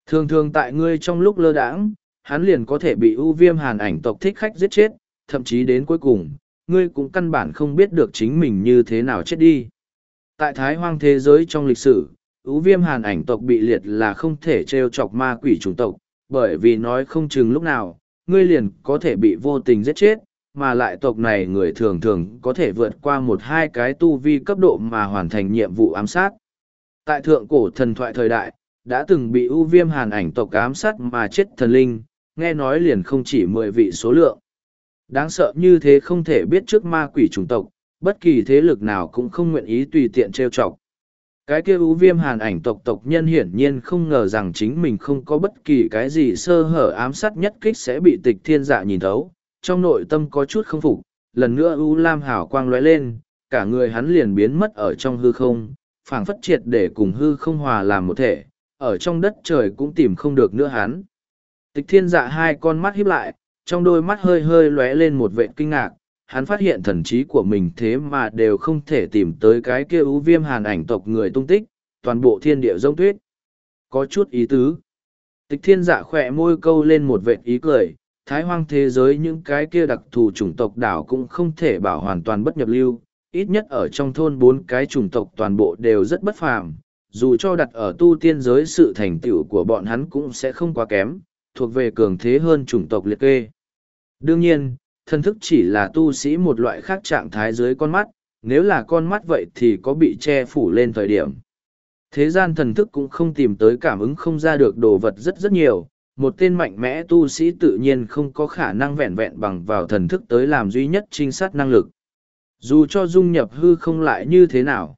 Thường thường tại ngươi trong lúc lơ đãng, hắn liền có thể bị ưu viêm hàn ảnh tộc thích khách giết chết, thậm chí đến cuối cùng, ngươi cũng căn bản không biết được chính mình như thế nào chết đi. Tại Thái Hoang thế giới trong lịch sử, ưu viêm hàn ảnh tộc bị liệt là không thể trêu chọc ma quỷ chủng tộc, bởi vì nói không chừng lúc nào, ngươi liền có thể bị vô tình giết chết, mà lại tộc này người thường thường có thể vượt qua một hai cái tu vi cấp độ mà hoàn thành nhiệm vụ ám sát. Tại thượng cổ thần thoại thời đại, đã từng bị ưu viêm hàn ảnh tộc ám sát mà chết thần linh, nghe nói liền không chỉ mười vị số lượng. Đáng sợ như thế không thể biết trước ma quỷ chủng tộc, bất kỳ thế lực nào cũng không nguyện ý tùy tiện trêu chọc. Cái kia ưu viêm hàn ảnh tộc tộc nhân hiển nhiên không ngờ rằng chính mình không có bất kỳ cái gì sơ hở ám sát nhất kích sẽ bị tịch thiên dạ nhìn thấu, trong nội tâm có chút không phục, lần nữa ưu lam hào quang lóe lên, cả người hắn liền biến mất ở trong hư không, phảng phất triệt để cùng hư không hòa làm một thể, ở trong đất trời cũng tìm không được nữa hắn. Tịch thiên dạ hai con mắt híp lại, trong đôi mắt hơi hơi lóe lên một vệ kinh ngạc, hắn phát hiện thần trí của mình thế mà đều không thể tìm tới cái kia ưu viêm hàn ảnh tộc người tung tích, toàn bộ thiên địa rông tuyết. Có chút ý tứ. Tịch thiên dạ khỏe môi câu lên một vệ ý cười, thái hoang thế giới những cái kia đặc thù chủng tộc đảo cũng không thể bảo hoàn toàn bất nhập lưu, ít nhất ở trong thôn bốn cái chủng tộc toàn bộ đều rất bất phàm, dù cho đặt ở tu tiên giới sự thành tựu của bọn hắn cũng sẽ không quá kém, thuộc về cường thế hơn chủng tộc liệt kê. Đương nhiên, thân thức chỉ là tu sĩ một loại khác trạng thái dưới con mắt, nếu là con mắt vậy thì có bị che phủ lên thời điểm. Thế gian thần thức cũng không tìm tới cảm ứng không ra được đồ vật rất rất nhiều, một tên mạnh mẽ tu sĩ tự nhiên không có khả năng vẹn vẹn bằng vào thần thức tới làm duy nhất trinh sát năng lực. Dù cho dung nhập hư không lại như thế nào.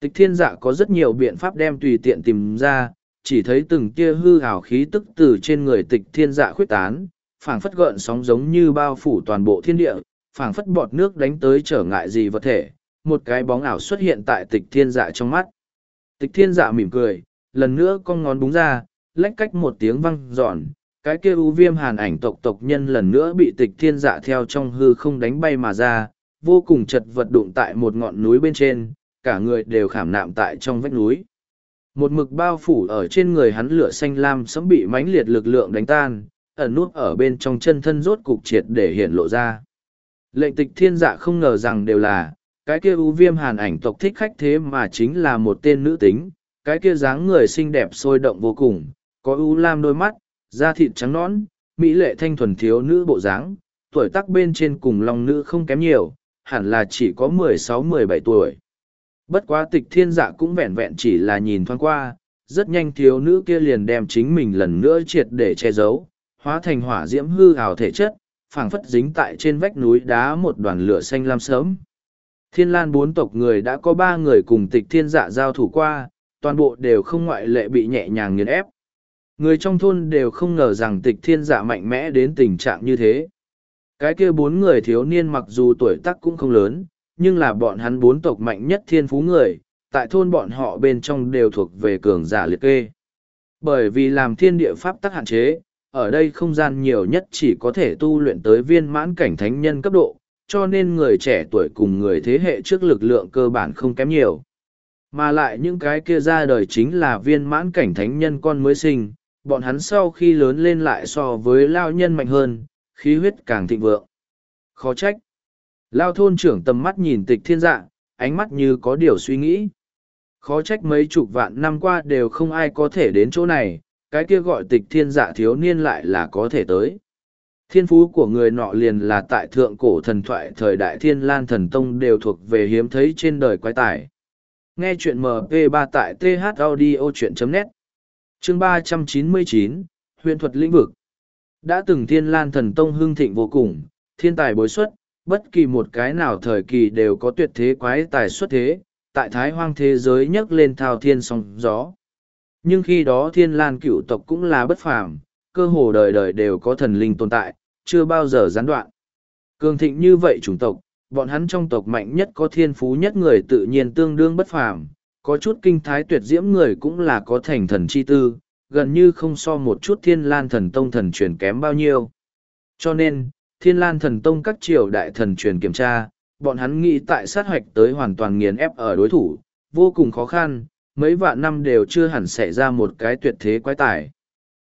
Tịch thiên dạ có rất nhiều biện pháp đem tùy tiện tìm ra, chỉ thấy từng tia hư hào khí tức từ trên người tịch thiên dạ khuyết tán, phảng phất gợn sóng giống như bao phủ toàn bộ thiên địa, phảng phất bọt nước đánh tới trở ngại gì vật thể, một cái bóng ảo xuất hiện tại tịch thiên dạ trong mắt. Tịch thiên dạ mỉm cười, lần nữa con ngón búng ra, lách cách một tiếng văng giòn, cái kia u viêm hàn ảnh tộc tộc nhân lần nữa bị tịch thiên dạ theo trong hư không đánh bay mà ra, vô cùng chật vật đụng tại một ngọn núi bên trên, cả người đều khảm nạm tại trong vách núi. Một mực bao phủ ở trên người hắn lửa xanh lam sấm bị mãnh liệt lực lượng đánh tan, ẩn nút ở bên trong chân thân rốt cục triệt để hiện lộ ra. Lệnh tịch thiên dạ không ngờ rằng đều là, cái kia ưu viêm hàn ảnh tộc thích khách thế mà chính là một tên nữ tính, cái kia dáng người xinh đẹp sôi động vô cùng, có ưu lam đôi mắt, da thịt trắng nõn, mỹ lệ thanh thuần thiếu nữ bộ dáng, tuổi tác bên trên cùng lòng nữ không kém nhiều, hẳn là chỉ có mười sáu mười bảy tuổi. Bất quá tịch thiên dạ cũng vẹn vẹn chỉ là nhìn thoáng qua, rất nhanh thiếu nữ kia liền đem chính mình lần nữa triệt để che giấu, hóa thành hỏa diễm hư ảo thể chất, phảng phất dính tại trên vách núi đá một đoàn lửa xanh lam sớm. Thiên lan bốn tộc người đã có ba người cùng tịch thiên dạ giao thủ qua, toàn bộ đều không ngoại lệ bị nhẹ nhàng nghiền ép. Người trong thôn đều không ngờ rằng tịch thiên dạ mạnh mẽ đến tình trạng như thế. Cái kia bốn người thiếu niên mặc dù tuổi tác cũng không lớn, nhưng là bọn hắn bốn tộc mạnh nhất thiên phú người, tại thôn bọn họ bên trong đều thuộc về cường giả liệt kê. Bởi vì làm thiên địa pháp tắc hạn chế, ở đây không gian nhiều nhất chỉ có thể tu luyện tới viên mãn cảnh thánh nhân cấp độ, cho nên người trẻ tuổi cùng người thế hệ trước lực lượng cơ bản không kém nhiều. Mà lại những cái kia ra đời chính là viên mãn cảnh thánh nhân con mới sinh, bọn hắn sau khi lớn lên lại so với lao nhân mạnh hơn, khí huyết càng thịnh vượng. Khó trách. Lao thôn trưởng tầm mắt nhìn tịch thiên dạ, ánh mắt như có điều suy nghĩ. Khó trách mấy chục vạn năm qua đều không ai có thể đến chỗ này, cái kia gọi tịch thiên dạ thiếu niên lại là có thể tới. Thiên phú của người nọ liền là tại thượng cổ thần thoại thời đại thiên lan thần tông đều thuộc về hiếm thấy trên đời quái tài. Nghe chuyện MP3 tại thaudio.net Chương 399, huyện thuật lĩnh vực Đã từng thiên lan thần tông hưng thịnh vô cùng, thiên tài bối xuất, bất kỳ một cái nào thời kỳ đều có tuyệt thế quái tài xuất thế, tại thái hoang thế giới nhấc lên thao thiên song gió. Nhưng khi đó thiên lan cựu tộc cũng là bất phàm, cơ hồ đời đời đều có thần linh tồn tại, chưa bao giờ gián đoạn. Cường thịnh như vậy chủng tộc, bọn hắn trong tộc mạnh nhất có thiên phú nhất người tự nhiên tương đương bất phàm, có chút kinh thái tuyệt diễm người cũng là có thành thần chi tư, gần như không so một chút thiên lan thần tông thần truyền kém bao nhiêu. Cho nên, thiên lan thần tông các triều đại thần truyền kiểm tra, bọn hắn nghĩ tại sát hoạch tới hoàn toàn nghiền ép ở đối thủ, vô cùng khó khăn, mấy vạn năm đều chưa hẳn xảy ra một cái tuyệt thế quái tài.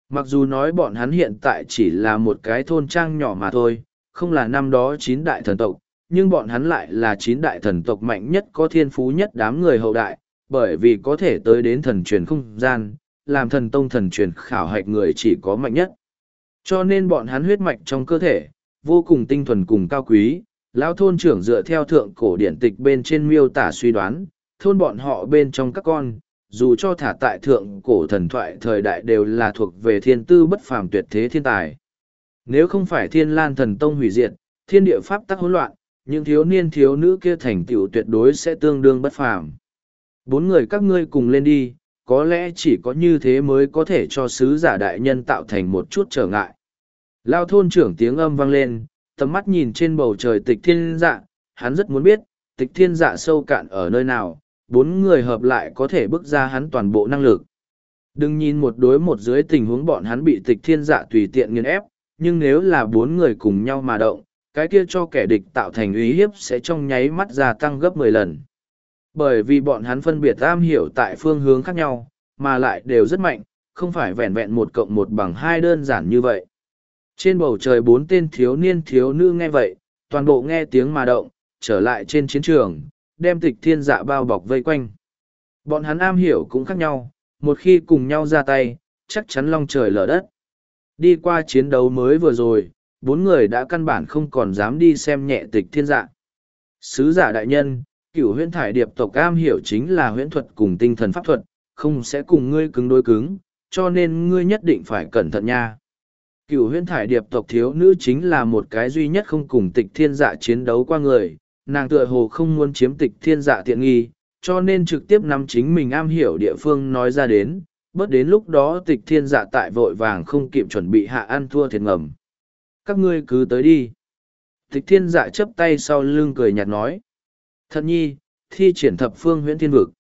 Mặc dù nói bọn hắn hiện tại chỉ là một cái thôn trang nhỏ mà thôi, không là năm đó chín đại thần tộc, nhưng bọn hắn lại là chín đại thần tộc mạnh nhất có thiên phú nhất đám người hậu đại, bởi vì có thể tới đến thần truyền không gian, làm thần tông thần truyền khảo hạch người chỉ có mạnh nhất. Cho nên bọn hắn huyết mạch trong cơ thể, vô cùng tinh thuần cùng cao quý, lão thôn trưởng dựa theo thượng cổ điển tịch bên trên miêu tả suy đoán, thôn bọn họ bên trong các con, dù cho thả tại thượng cổ thần thoại thời đại đều là thuộc về thiên tư bất phàm tuyệt thế thiên tài. Nếu không phải thiên lan thần tông hủy diệt, thiên địa pháp tắc hỗn loạn, những thiếu niên thiếu nữ kia thành tựu tuyệt đối sẽ tương đương bất phàm. Bốn người các ngươi cùng lên đi, có lẽ chỉ có như thế mới có thể cho sứ giả đại nhân tạo thành một chút trở ngại. Lao thôn trưởng tiếng âm vang lên, tầm mắt nhìn trên bầu trời tịch thiên dạ, hắn rất muốn biết, tịch thiên dạ sâu cạn ở nơi nào, bốn người hợp lại có thể bước ra hắn toàn bộ năng lực. Đừng nhìn một đối một dưới tình huống bọn hắn bị tịch thiên dạ tùy tiện nghiền ép, nhưng nếu là bốn người cùng nhau mà động, cái kia cho kẻ địch tạo thành uy hiếp sẽ trong nháy mắt gia tăng gấp mười lần. Bởi vì bọn hắn phân biệt am hiểu tại phương hướng khác nhau, mà lại đều rất mạnh, không phải vẹn vẹn một cộng một bằng hai đơn giản như vậy. Trên bầu trời bốn tên thiếu niên thiếu nữ nghe vậy, toàn bộ nghe tiếng mà động, trở lại trên chiến trường, đem tịch thiên dạ bao bọc vây quanh. Bọn hắn am hiểu cũng khác nhau, một khi cùng nhau ra tay, chắc chắn long trời lở đất. Đi qua chiến đấu mới vừa rồi, bốn người đã căn bản không còn dám đi xem nhẹ tịch thiên dạ. Sứ giả đại nhân, cửu huyễn thải điệp tộc am hiểu chính là huyễn thuật cùng tinh thần pháp thuật, không sẽ cùng ngươi cứng đối cứng, cho nên ngươi nhất định phải cẩn thận nha. Cựu huyễn thải điệp tộc thiếu nữ chính là một cái duy nhất không cùng tịch thiên dạ chiến đấu qua người, nàng tựa hồ không muốn chiếm tịch thiên dạ tiện nghi, cho nên trực tiếp nắm chính mình am hiểu địa phương nói ra đến, bớt đến lúc đó tịch thiên dạ tại vội vàng không kịp chuẩn bị hạ ăn thua thiệt ngầm. Các ngươi cứ tới đi. Tịch thiên dạ chấp tay sau lưng cười nhạt nói. Thật nhi, thi triển thập phương huyễn thiên vực.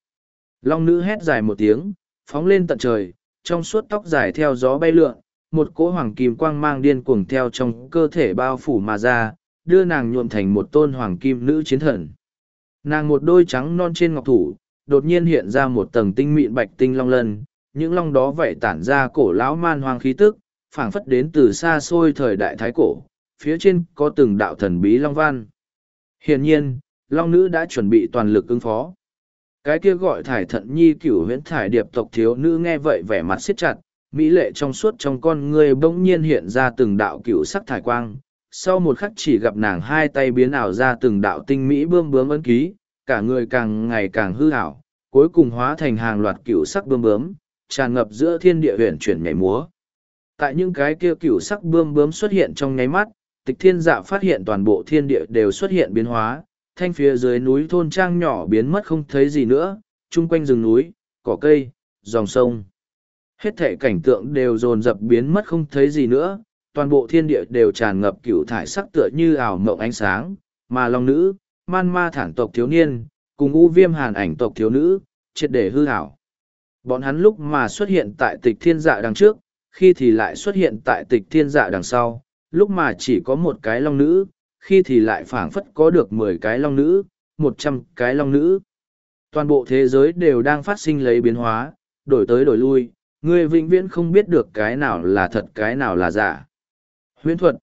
Long nữ hét dài một tiếng, phóng lên tận trời, trong suốt tóc dài theo gió bay lượn, một cỗ hoàng kim quang mang điên cuồng theo trong cơ thể bao phủ mà ra, đưa nàng nhuộm thành một tôn hoàng kim nữ chiến thần. Nàng một đôi trắng non trên ngọc thủ, đột nhiên hiện ra một tầng tinh mịn bạch tinh long lân, những long đó vậy tản ra cổ lão man hoang khí tức, phảng phất đến từ xa xôi thời đại thái cổ, phía trên có từng đạo thần bí long văn. Hiển nhiên, long nữ đã chuẩn bị toàn lực ứng phó. Cái kia gọi thải thận nhi cửu huyễn thải điệp tộc thiếu nữ nghe vậy vẻ mặt siết chặt, mỹ lệ trong suốt trong con người bỗng nhiên hiện ra từng đạo cựu sắc thải quang. Sau một khắc chỉ gặp nàng hai tay biến ảo ra từng đạo tinh mỹ bươm bướm ấn ký, cả người càng ngày càng hư ảo, cuối cùng hóa thành hàng loạt cựu sắc bươm bướm, tràn ngập giữa thiên địa huyền chuyển nhảy múa. Tại những cái kia cựu sắc bươm bướm xuất hiện trong nháy mắt, tịch thiên dạ phát hiện toàn bộ thiên địa đều xuất hiện biến hóa, thanh phía dưới núi thôn trang nhỏ biến mất không thấy gì nữa, chung quanh rừng núi, cỏ cây, dòng sông. Hết thể cảnh tượng đều dồn dập biến mất không thấy gì nữa, toàn bộ thiên địa đều tràn ngập cửu thải sắc tựa như ảo mộng ánh sáng, mà long nữ, man ma thản tộc thiếu niên, cùng u viêm hàn ảnh tộc thiếu nữ, triệt để hư hảo Bọn hắn lúc mà xuất hiện tại tịch thiên dạ đằng trước, khi thì lại xuất hiện tại tịch thiên dạ đằng sau, lúc mà chỉ có một cái long nữ, khi thì lại phảng phất có được mười cái long nữ, một trăm cái long nữ. Toàn bộ thế giới đều đang phát sinh lấy biến hóa, đổi tới đổi lui, người vĩnh viễn không biết được cái nào là thật cái nào là giả. Huyễn thuật.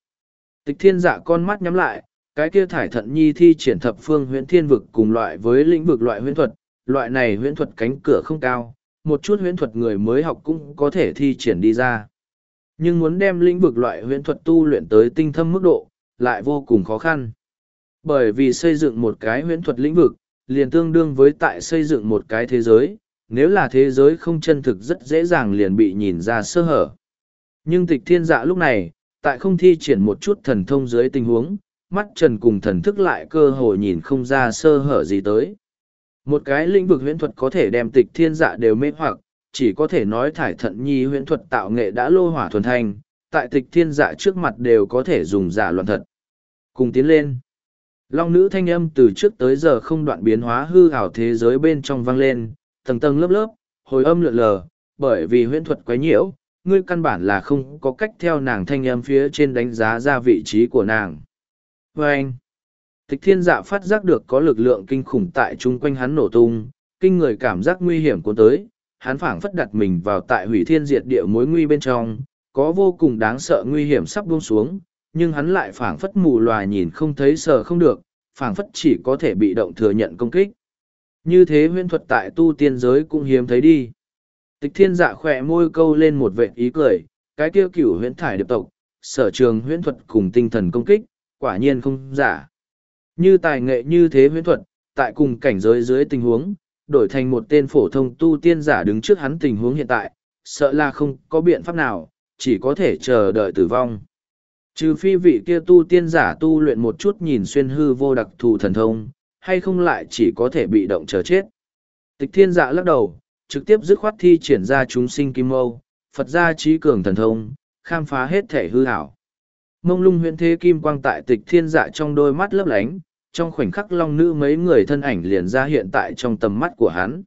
Tịch thiên dạ con mắt nhắm lại, cái kia thải thận nhi thi triển thập phương huyễn thiên vực cùng loại với lĩnh vực loại huyễn thuật, loại này huyễn thuật cánh cửa không cao, một chút huyễn thuật người mới học cũng có thể thi triển đi ra. Nhưng muốn đem lĩnh vực loại huyễn thuật tu luyện tới tinh thâm mức độ, lại vô cùng khó khăn. Bởi vì xây dựng một cái huyễn thuật lĩnh vực, liền tương đương với tại xây dựng một cái thế giới, nếu là thế giới không chân thực rất dễ dàng liền bị nhìn ra sơ hở. Nhưng tịch thiên dạ lúc này, tại không thi triển một chút thần thông dưới tình huống, mắt trần cùng thần thức lại cơ hội nhìn không ra sơ hở gì tới. Một cái lĩnh vực huyễn thuật có thể đem tịch thiên dạ đều mê hoặc, chỉ có thể nói thải thận nhi huyễn thuật tạo nghệ đã lô hỏa thuần thành, tại tịch thiên dạ trước mặt đều có thể dùng giả loạn thật. Cùng tiến lên. Long nữ thanh âm từ trước tới giờ không đoạn biến hóa hư ảo thế giới bên trong vang lên, tầng tầng lớp lớp, hồi âm lượn lờ, bởi vì huyễn thuật quấy nhiễu, ngươi căn bản là không có cách theo nàng thanh âm phía trên đánh giá ra vị trí của nàng. Và anh, tịch thiên dạ phát giác được có lực lượng kinh khủng tại chung quanh hắn nổ tung, kinh người cảm giác nguy hiểm cuốn tới, hắn phảng phất đặt mình vào tại hủy thiên diệt địa mối nguy bên trong, có vô cùng đáng sợ nguy hiểm sắp buông xuống, nhưng hắn lại phảng phất mù loà nhìn không thấy sợ không được, phảng phất chỉ có thể bị động thừa nhận công kích. Như thế huyễn thuật tại tu tiên giới cũng hiếm thấy đi. Tịch thiên dạ khỏe môi câu lên một vệ ý cười, cái kia cửu huyễn thải điệp tộc, sở trường huyễn thuật cùng tinh thần công kích, quả nhiên không giả. Như tài nghệ như thế huyễn thuật, tại cùng cảnh giới dưới tình huống, đổi thành một tên phổ thông tu tiên giả đứng trước hắn tình huống hiện tại, sợ là không có biện pháp nào, chỉ có thể chờ đợi tử vong. Trừ phi vị kia tu tiên giả tu luyện một chút nhìn xuyên hư vô đặc thù thần thông, hay không lại chỉ có thể bị động chờ chết. Tịch thiên dạ lắc đầu, trực tiếp dứt khoát thi triển ra chúng sinh kim mâu, Phật gia trí cường thần thông, khám phá hết thể hư hảo. Mông lung huyện thế kim quang tại tịch thiên dạ trong đôi mắt lấp lánh, trong khoảnh khắc long nữ mấy người thân ảnh liền ra hiện tại trong tầm mắt của hắn.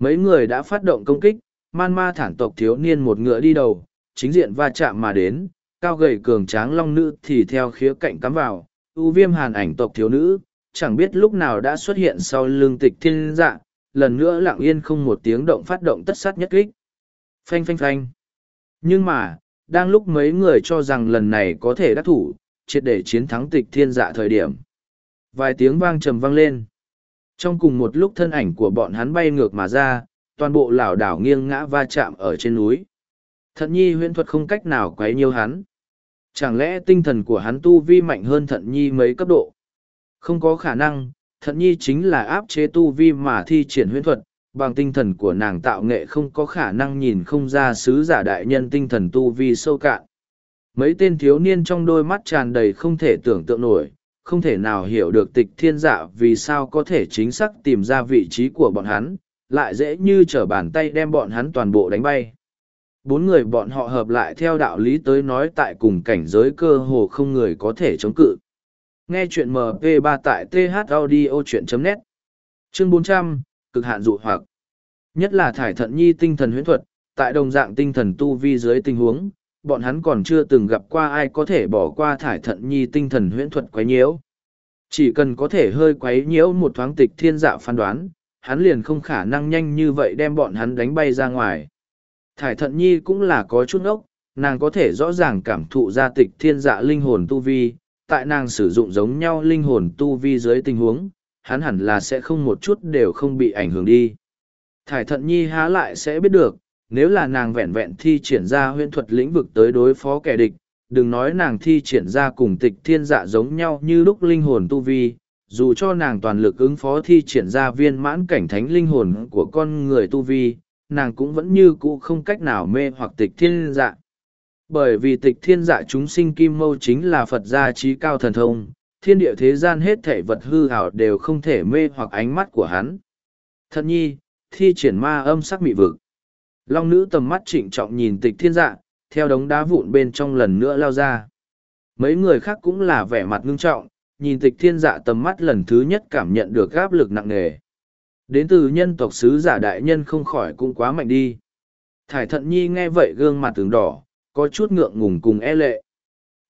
Mấy người đã phát động công kích, man ma thản tộc thiếu niên một ngựa đi đầu, chính diện va chạm mà đến, cao gầy cường tráng long nữ thì theo khía cạnh cắm vào, ưu viêm hàn ảnh tộc thiếu nữ, chẳng biết lúc nào đã xuất hiện sau lưng tịch thiên dạ, lần nữa lặng yên không một tiếng động phát động tất sát nhất kích. Phanh phanh phanh. Nhưng mà, đang lúc mấy người cho rằng lần này có thể đắc thủ, triệt để chiến thắng tịch thiên dạ thời điểm. Vài tiếng vang trầm vang lên. Trong cùng một lúc thân ảnh của bọn hắn bay ngược mà ra, toàn bộ lảo đảo nghiêng ngã va chạm ở trên núi. Thận nhi huyễn thuật không cách nào quấy nhiêu hắn. Chẳng lẽ tinh thần của hắn tu vi mạnh hơn thận nhi mấy cấp độ? Không có khả năng, thận nhi chính là áp chế tu vi mà thi triển huyễn thuật, bằng tinh thần của nàng tạo nghệ không có khả năng nhìn không ra sứ giả đại nhân tinh thần tu vi sâu cạn. Mấy tên thiếu niên trong đôi mắt tràn đầy không thể tưởng tượng nổi, không thể nào hiểu được tịch thiên dạ vì sao có thể chính xác tìm ra vị trí của bọn hắn, lại dễ như trở bàn tay đem bọn hắn toàn bộ đánh bay. Bốn người bọn họ hợp lại theo đạo lý tới nói tại cùng cảnh giới cơ hồ không người có thể chống cự. Nghe chuyện MP3 tại thaudio.net Chương 400, cực hạn dụ hoặc. Nhất là thải thận nhi tinh thần huyễn thuật, tại đồng dạng tinh thần tu vi dưới tình huống, bọn hắn còn chưa từng gặp qua ai có thể bỏ qua thải thận nhi tinh thần huyễn thuật quấy nhiễu. Chỉ cần có thể hơi quấy nhiễu một thoáng tịch thiên dạ phán đoán, hắn liền không khả năng nhanh như vậy đem bọn hắn đánh bay ra ngoài. Thải thận nhi cũng là có chút ốc, nàng có thể rõ ràng cảm thụ ra tịch thiên dạ linh hồn tu vi, tại nàng sử dụng giống nhau linh hồn tu vi dưới tình huống, hắn hẳn là sẽ không một chút đều không bị ảnh hưởng đi. Thải thận nhi há lại sẽ biết được, nếu là nàng vẹn vẹn thi triển ra huyễn thuật lĩnh vực tới đối phó kẻ địch, đừng nói nàng thi triển ra cùng tịch thiên dạ giống nhau như lúc linh hồn tu vi, dù cho nàng toàn lực ứng phó thi triển ra viên mãn cảnh thánh linh hồn của con người tu vi, nàng cũng vẫn như cũ không cách nào mê hoặc tịch thiên dạ. Bởi vì tịch thiên dạ chúng sinh kim mâu chính là Phật gia trí cao thần thông, thiên địa thế gian hết thể vật hư hảo đều không thể mê hoặc ánh mắt của hắn. Thật nhi, thi triển ma âm sắc mị vực. Long nữ tầm mắt trịnh trọng nhìn tịch thiên dạ, theo đống đá vụn bên trong lần nữa lao ra. Mấy người khác cũng là vẻ mặt ngưng trọng, nhìn tịch thiên dạ tầm mắt lần thứ nhất cảm nhận được áp lực nặng nề. Đến từ nhân tộc sứ giả đại nhân không khỏi cũng quá mạnh đi. Thải thận nhi nghe vậy gương mặt tường đỏ, có chút ngượng ngùng cùng e lệ.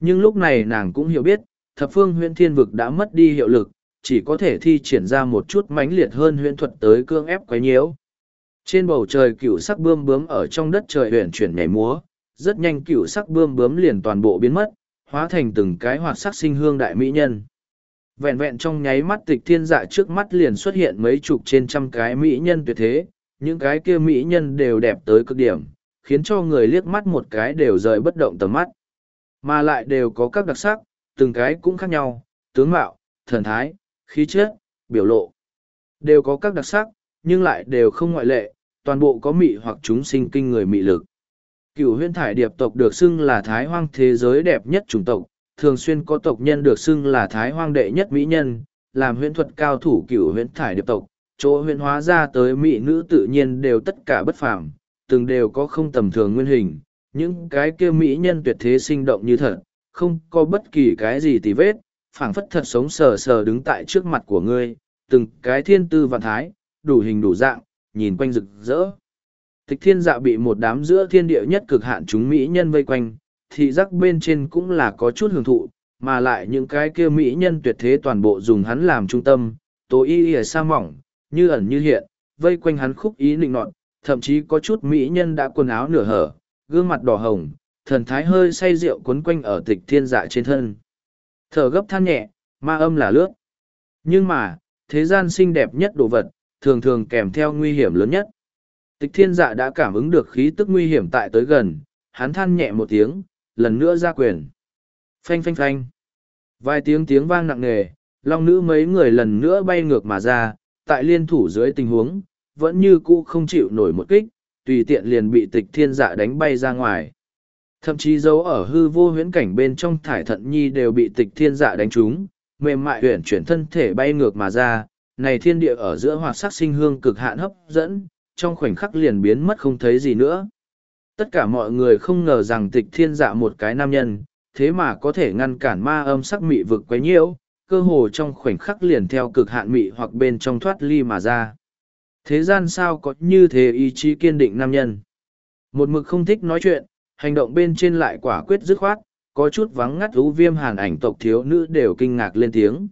Nhưng lúc này nàng cũng hiểu biết, thập phương huyện thiên vực đã mất đi hiệu lực, chỉ có thể thi triển ra một chút mãnh liệt hơn huyện thuật tới cương ép quấy nhiễu. Trên bầu trời cựu sắc bươm bướm ở trong đất trời huyện chuyển nhảy múa, rất nhanh cựu sắc bươm bướm liền toàn bộ biến mất, hóa thành từng cái hoạt sắc sinh hương đại mỹ nhân. Vẹn vẹn trong nháy mắt tịch thiên dạ trước mắt liền xuất hiện mấy chục trên trăm cái mỹ nhân tuyệt thế, những cái kia mỹ nhân đều đẹp tới cực điểm, khiến cho người liếc mắt một cái đều rời bất động tầm mắt. Mà lại đều có các đặc sắc, từng cái cũng khác nhau, tướng mạo, thần thái, khí chất, biểu lộ. Đều có các đặc sắc, nhưng lại đều không ngoại lệ, toàn bộ có mị hoặc chúng sinh kinh người mị lực. Cửu huyên thải điệp tộc được xưng là thái hoang thế giới đẹp nhất chủng tộc, thường xuyên có tộc nhân được xưng là thái hoang đệ nhất mỹ nhân, làm huyễn thuật cao thủ cửu huyễn thải điệp tộc, chỗ huyễn hóa ra tới mỹ nữ tự nhiên đều tất cả bất phàm, từng đều có không tầm thường nguyên hình, những cái kia mỹ nhân tuyệt thế sinh động như thật, không có bất kỳ cái gì tì vết, phảng phất thật sống sờ sờ đứng tại trước mặt của ngươi, từng cái thiên tư vạn thái, đủ hình đủ dạng, nhìn quanh rực rỡ. Tịch thiên dạ bị một đám giữa thiên địa nhất cực hạn chúng mỹ nhân vây quanh, thị giác bên trên cũng là có chút hưởng thụ, mà lại những cái kia mỹ nhân tuyệt thế toàn bộ dùng hắn làm trung tâm, tố y y sa mỏng, như ẩn như hiện, vây quanh hắn khúc ý nịnh nọt, thậm chí có chút mỹ nhân đã quần áo nửa hở, gương mặt đỏ hồng, thần thái hơi say rượu quấn quanh ở tịch thiên dạ trên thân. Thở gấp than nhẹ, ma âm là lướt. Nhưng mà, thế gian xinh đẹp nhất đồ vật, thường thường kèm theo nguy hiểm lớn nhất. Tịch thiên dạ đã cảm ứng được khí tức nguy hiểm tại tới gần, hắn than nhẹ một tiếng, lần nữa ra quyền. Phanh phanh phanh. Vài tiếng tiếng vang nặng nề, long nữ mấy người lần nữa bay ngược mà ra, tại liên thủ dưới tình huống, vẫn như cũ không chịu nổi một kích, tùy tiện liền bị tịch thiên dạ đánh bay ra ngoài. Thậm chí dấu ở hư vô huyễn cảnh bên trong thải thận nhi đều bị tịch thiên dạ đánh trúng, mềm mại huyển chuyển thân thể bay ngược mà ra, này thiên địa ở giữa hoạt sắc sinh hương cực hạn hấp dẫn, trong khoảnh khắc liền biến mất không thấy gì nữa. Tất cả mọi người không ngờ rằng tịch thiên dạ một cái nam nhân, thế mà có thể ngăn cản ma âm sắc mị vực quấy nhiễu, cơ hồ trong khoảnh khắc liền theo cực hạn mị hoặc bên trong thoát ly mà ra. Thế gian sao có như thế ý chí kiên định nam nhân. Một mực không thích nói chuyện, hành động bên trên lại quả quyết dứt khoát, có chút vắng ngắt ú viêm hàn ảnh tộc thiếu nữ đều kinh ngạc lên tiếng.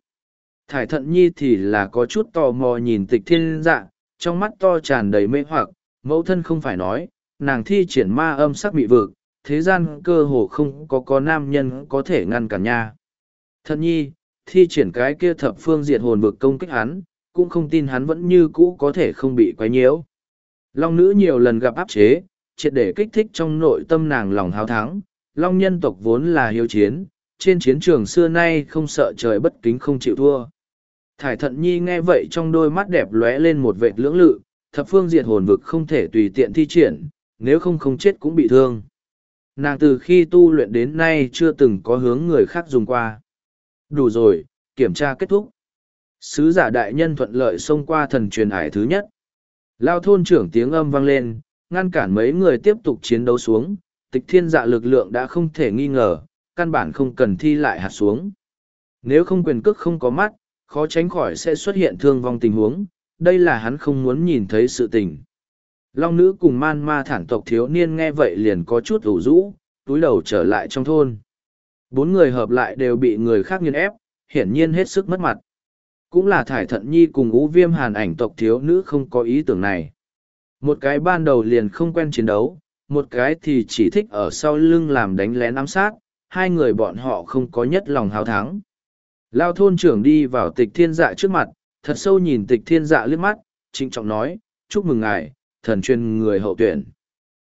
Thải thận nhi thì là có chút tò mò nhìn tịch thiên dạ, trong mắt to tràn đầy mê hoặc, mẫu thân không phải nói, nàng thi triển ma âm sắc bị vực, thế gian cơ hồ không có có nam nhân có thể ngăn cản nha. thận nhi, thi triển cái kia thập phương diệt hồn vực công kích hắn, cũng không tin hắn vẫn như cũ có thể không bị quấy nhiễu. Long nữ nhiều lần gặp áp chế, triệt để kích thích trong nội tâm nàng lòng hào thắng. Long nhân tộc vốn là hiếu chiến, trên chiến trường xưa nay không sợ trời bất kính không chịu thua. Thải thận nhi nghe vậy trong đôi mắt đẹp lóe lên một vệt lưỡng lự, thập phương diệt hồn vực không thể tùy tiện thi triển, nếu không không chết cũng bị thương. Nàng từ khi tu luyện đến nay chưa từng có hướng người khác dùng qua. Đủ rồi, kiểm tra kết thúc. Sứ giả đại nhân thuận lợi xông qua thần truyền ải thứ nhất. Lao thôn trưởng tiếng âm vang lên, ngăn cản mấy người tiếp tục chiến đấu xuống, tịch thiên dạ lực lượng đã không thể nghi ngờ, căn bản không cần thi lại hạt xuống. Nếu không quyền cước không có mắt, khó tránh khỏi sẽ xuất hiện thương vong tình huống, đây là hắn không muốn nhìn thấy sự tình. Long nữ cùng man ma thản tộc thiếu niên nghe vậy liền có chút ủ rũ, túi đầu trở lại trong thôn. Bốn người hợp lại đều bị người khác nghiên ép, hiển nhiên hết sức mất mặt. Cũng là thải thận nhi cùng ú viêm hàn ảnh tộc thiếu nữ không có ý tưởng này. Một cái ban đầu liền không quen chiến đấu, một cái thì chỉ thích ở sau lưng làm đánh lén ám sát, hai người bọn họ không có nhất lòng hào thắng. Lao thôn trưởng đi vào tịch thiên dạ trước mặt, thật sâu nhìn tịch thiên dạ liếc mắt, trịnh trọng nói, chúc mừng ngài, thần truyền người hậu tuyển.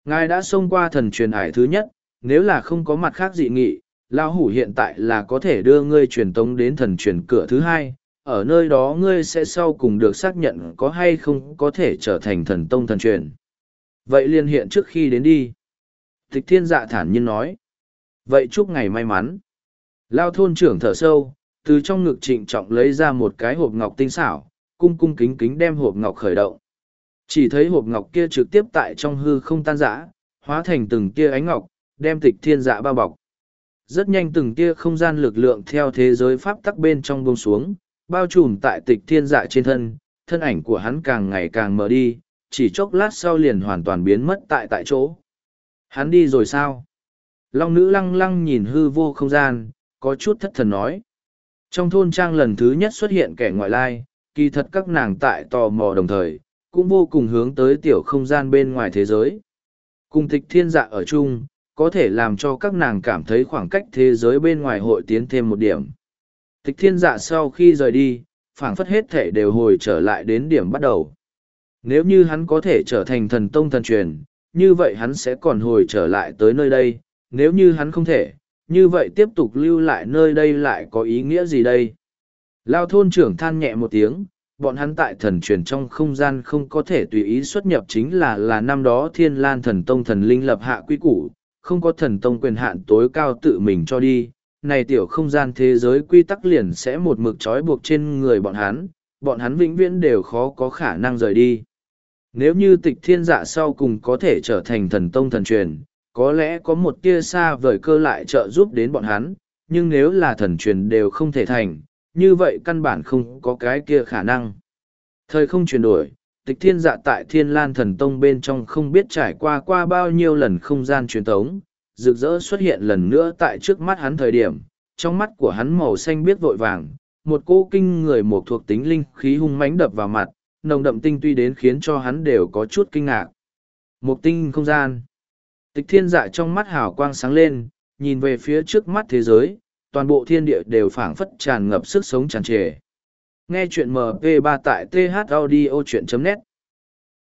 Ngài đã xông qua thần truyền ải thứ nhất, nếu là không có mặt khác dị nghị, Lao hủ hiện tại là có thể đưa ngươi truyền tống đến thần truyền cửa thứ hai, ở nơi đó ngươi sẽ sau cùng được xác nhận có hay không có thể trở thành thần tông thần truyền. Vậy liên hiện trước khi đến đi. Tịch thiên dạ thản nhiên nói. Vậy chúc ngày may mắn. Lao thôn trưởng thở sâu, từ trong ngực trịnh trọng lấy ra một cái hộp ngọc tinh xảo, cung cung kính kính đem hộp ngọc khởi động. Chỉ thấy hộp ngọc kia trực tiếp tại trong hư không tan rã, hóa thành từng tia ánh ngọc, đem tịch thiên dạ bao bọc. Rất nhanh từng tia không gian lực lượng theo thế giới pháp tắc bên trong buông xuống, bao trùm tại tịch thiên dạ trên thân, thân ảnh của hắn càng ngày càng mờ đi, chỉ chốc lát sau liền hoàn toàn biến mất tại tại chỗ. Hắn đi rồi sao? Long nữ lăng lăng nhìn hư vô không gian, có chút thất thần nói. Trong thôn trang lần thứ nhất xuất hiện kẻ ngoại lai, kỳ thật các nàng tại tò mò đồng thời, cũng vô cùng hướng tới tiểu không gian bên ngoài thế giới. Cùng tịch thiên dạ ở chung, có thể làm cho các nàng cảm thấy khoảng cách thế giới bên ngoài hội tiến thêm một điểm. Tịch thiên dạ sau khi rời đi, phảng phất hết thể đều hồi trở lại đến điểm bắt đầu. Nếu như hắn có thể trở thành thần tông thần truyền, như vậy hắn sẽ còn hồi trở lại tới nơi đây, nếu như hắn không thể, như vậy tiếp tục lưu lại nơi đây lại có ý nghĩa gì đây? Lao thôn trưởng than nhẹ một tiếng, bọn hắn tại thần truyền trong không gian không có thể tùy ý xuất nhập chính là là năm đó thiên lan thần tông thần linh lập hạ quy củ, không có thần tông quyền hạn tối cao tự mình cho đi, này tiểu không gian thế giới quy tắc liền sẽ một mực trói buộc trên người bọn hắn, bọn hắn vĩnh viễn đều khó có khả năng rời đi. Nếu như tịch thiên dạ sau cùng có thể trở thành thần tông thần truyền, có lẽ có một tia xa vời cơ lại trợ giúp đến bọn hắn, nhưng nếu là thần truyền đều không thể thành, như vậy căn bản không có cái kia khả năng. Thời không chuyển đổi, tịch thiên dạ tại thiên lan thần tông bên trong không biết trải qua qua bao nhiêu lần không gian truyền tống, rực rỡ xuất hiện lần nữa tại trước mắt hắn thời điểm, trong mắt của hắn màu xanh biết vội vàng, một cô kinh người một thuộc tính linh khí hung mãnh đập vào mặt, nồng đậm tinh tuy đến khiến cho hắn đều có chút kinh ngạc. Một tinh không gian. Tịch thiên dạ trong mắt hào quang sáng lên, nhìn về phía trước mắt thế giới, toàn bộ thiên địa đều phảng phất tràn ngập sức sống tràn trề. Nghe chuyện MP3 tại thaudio.net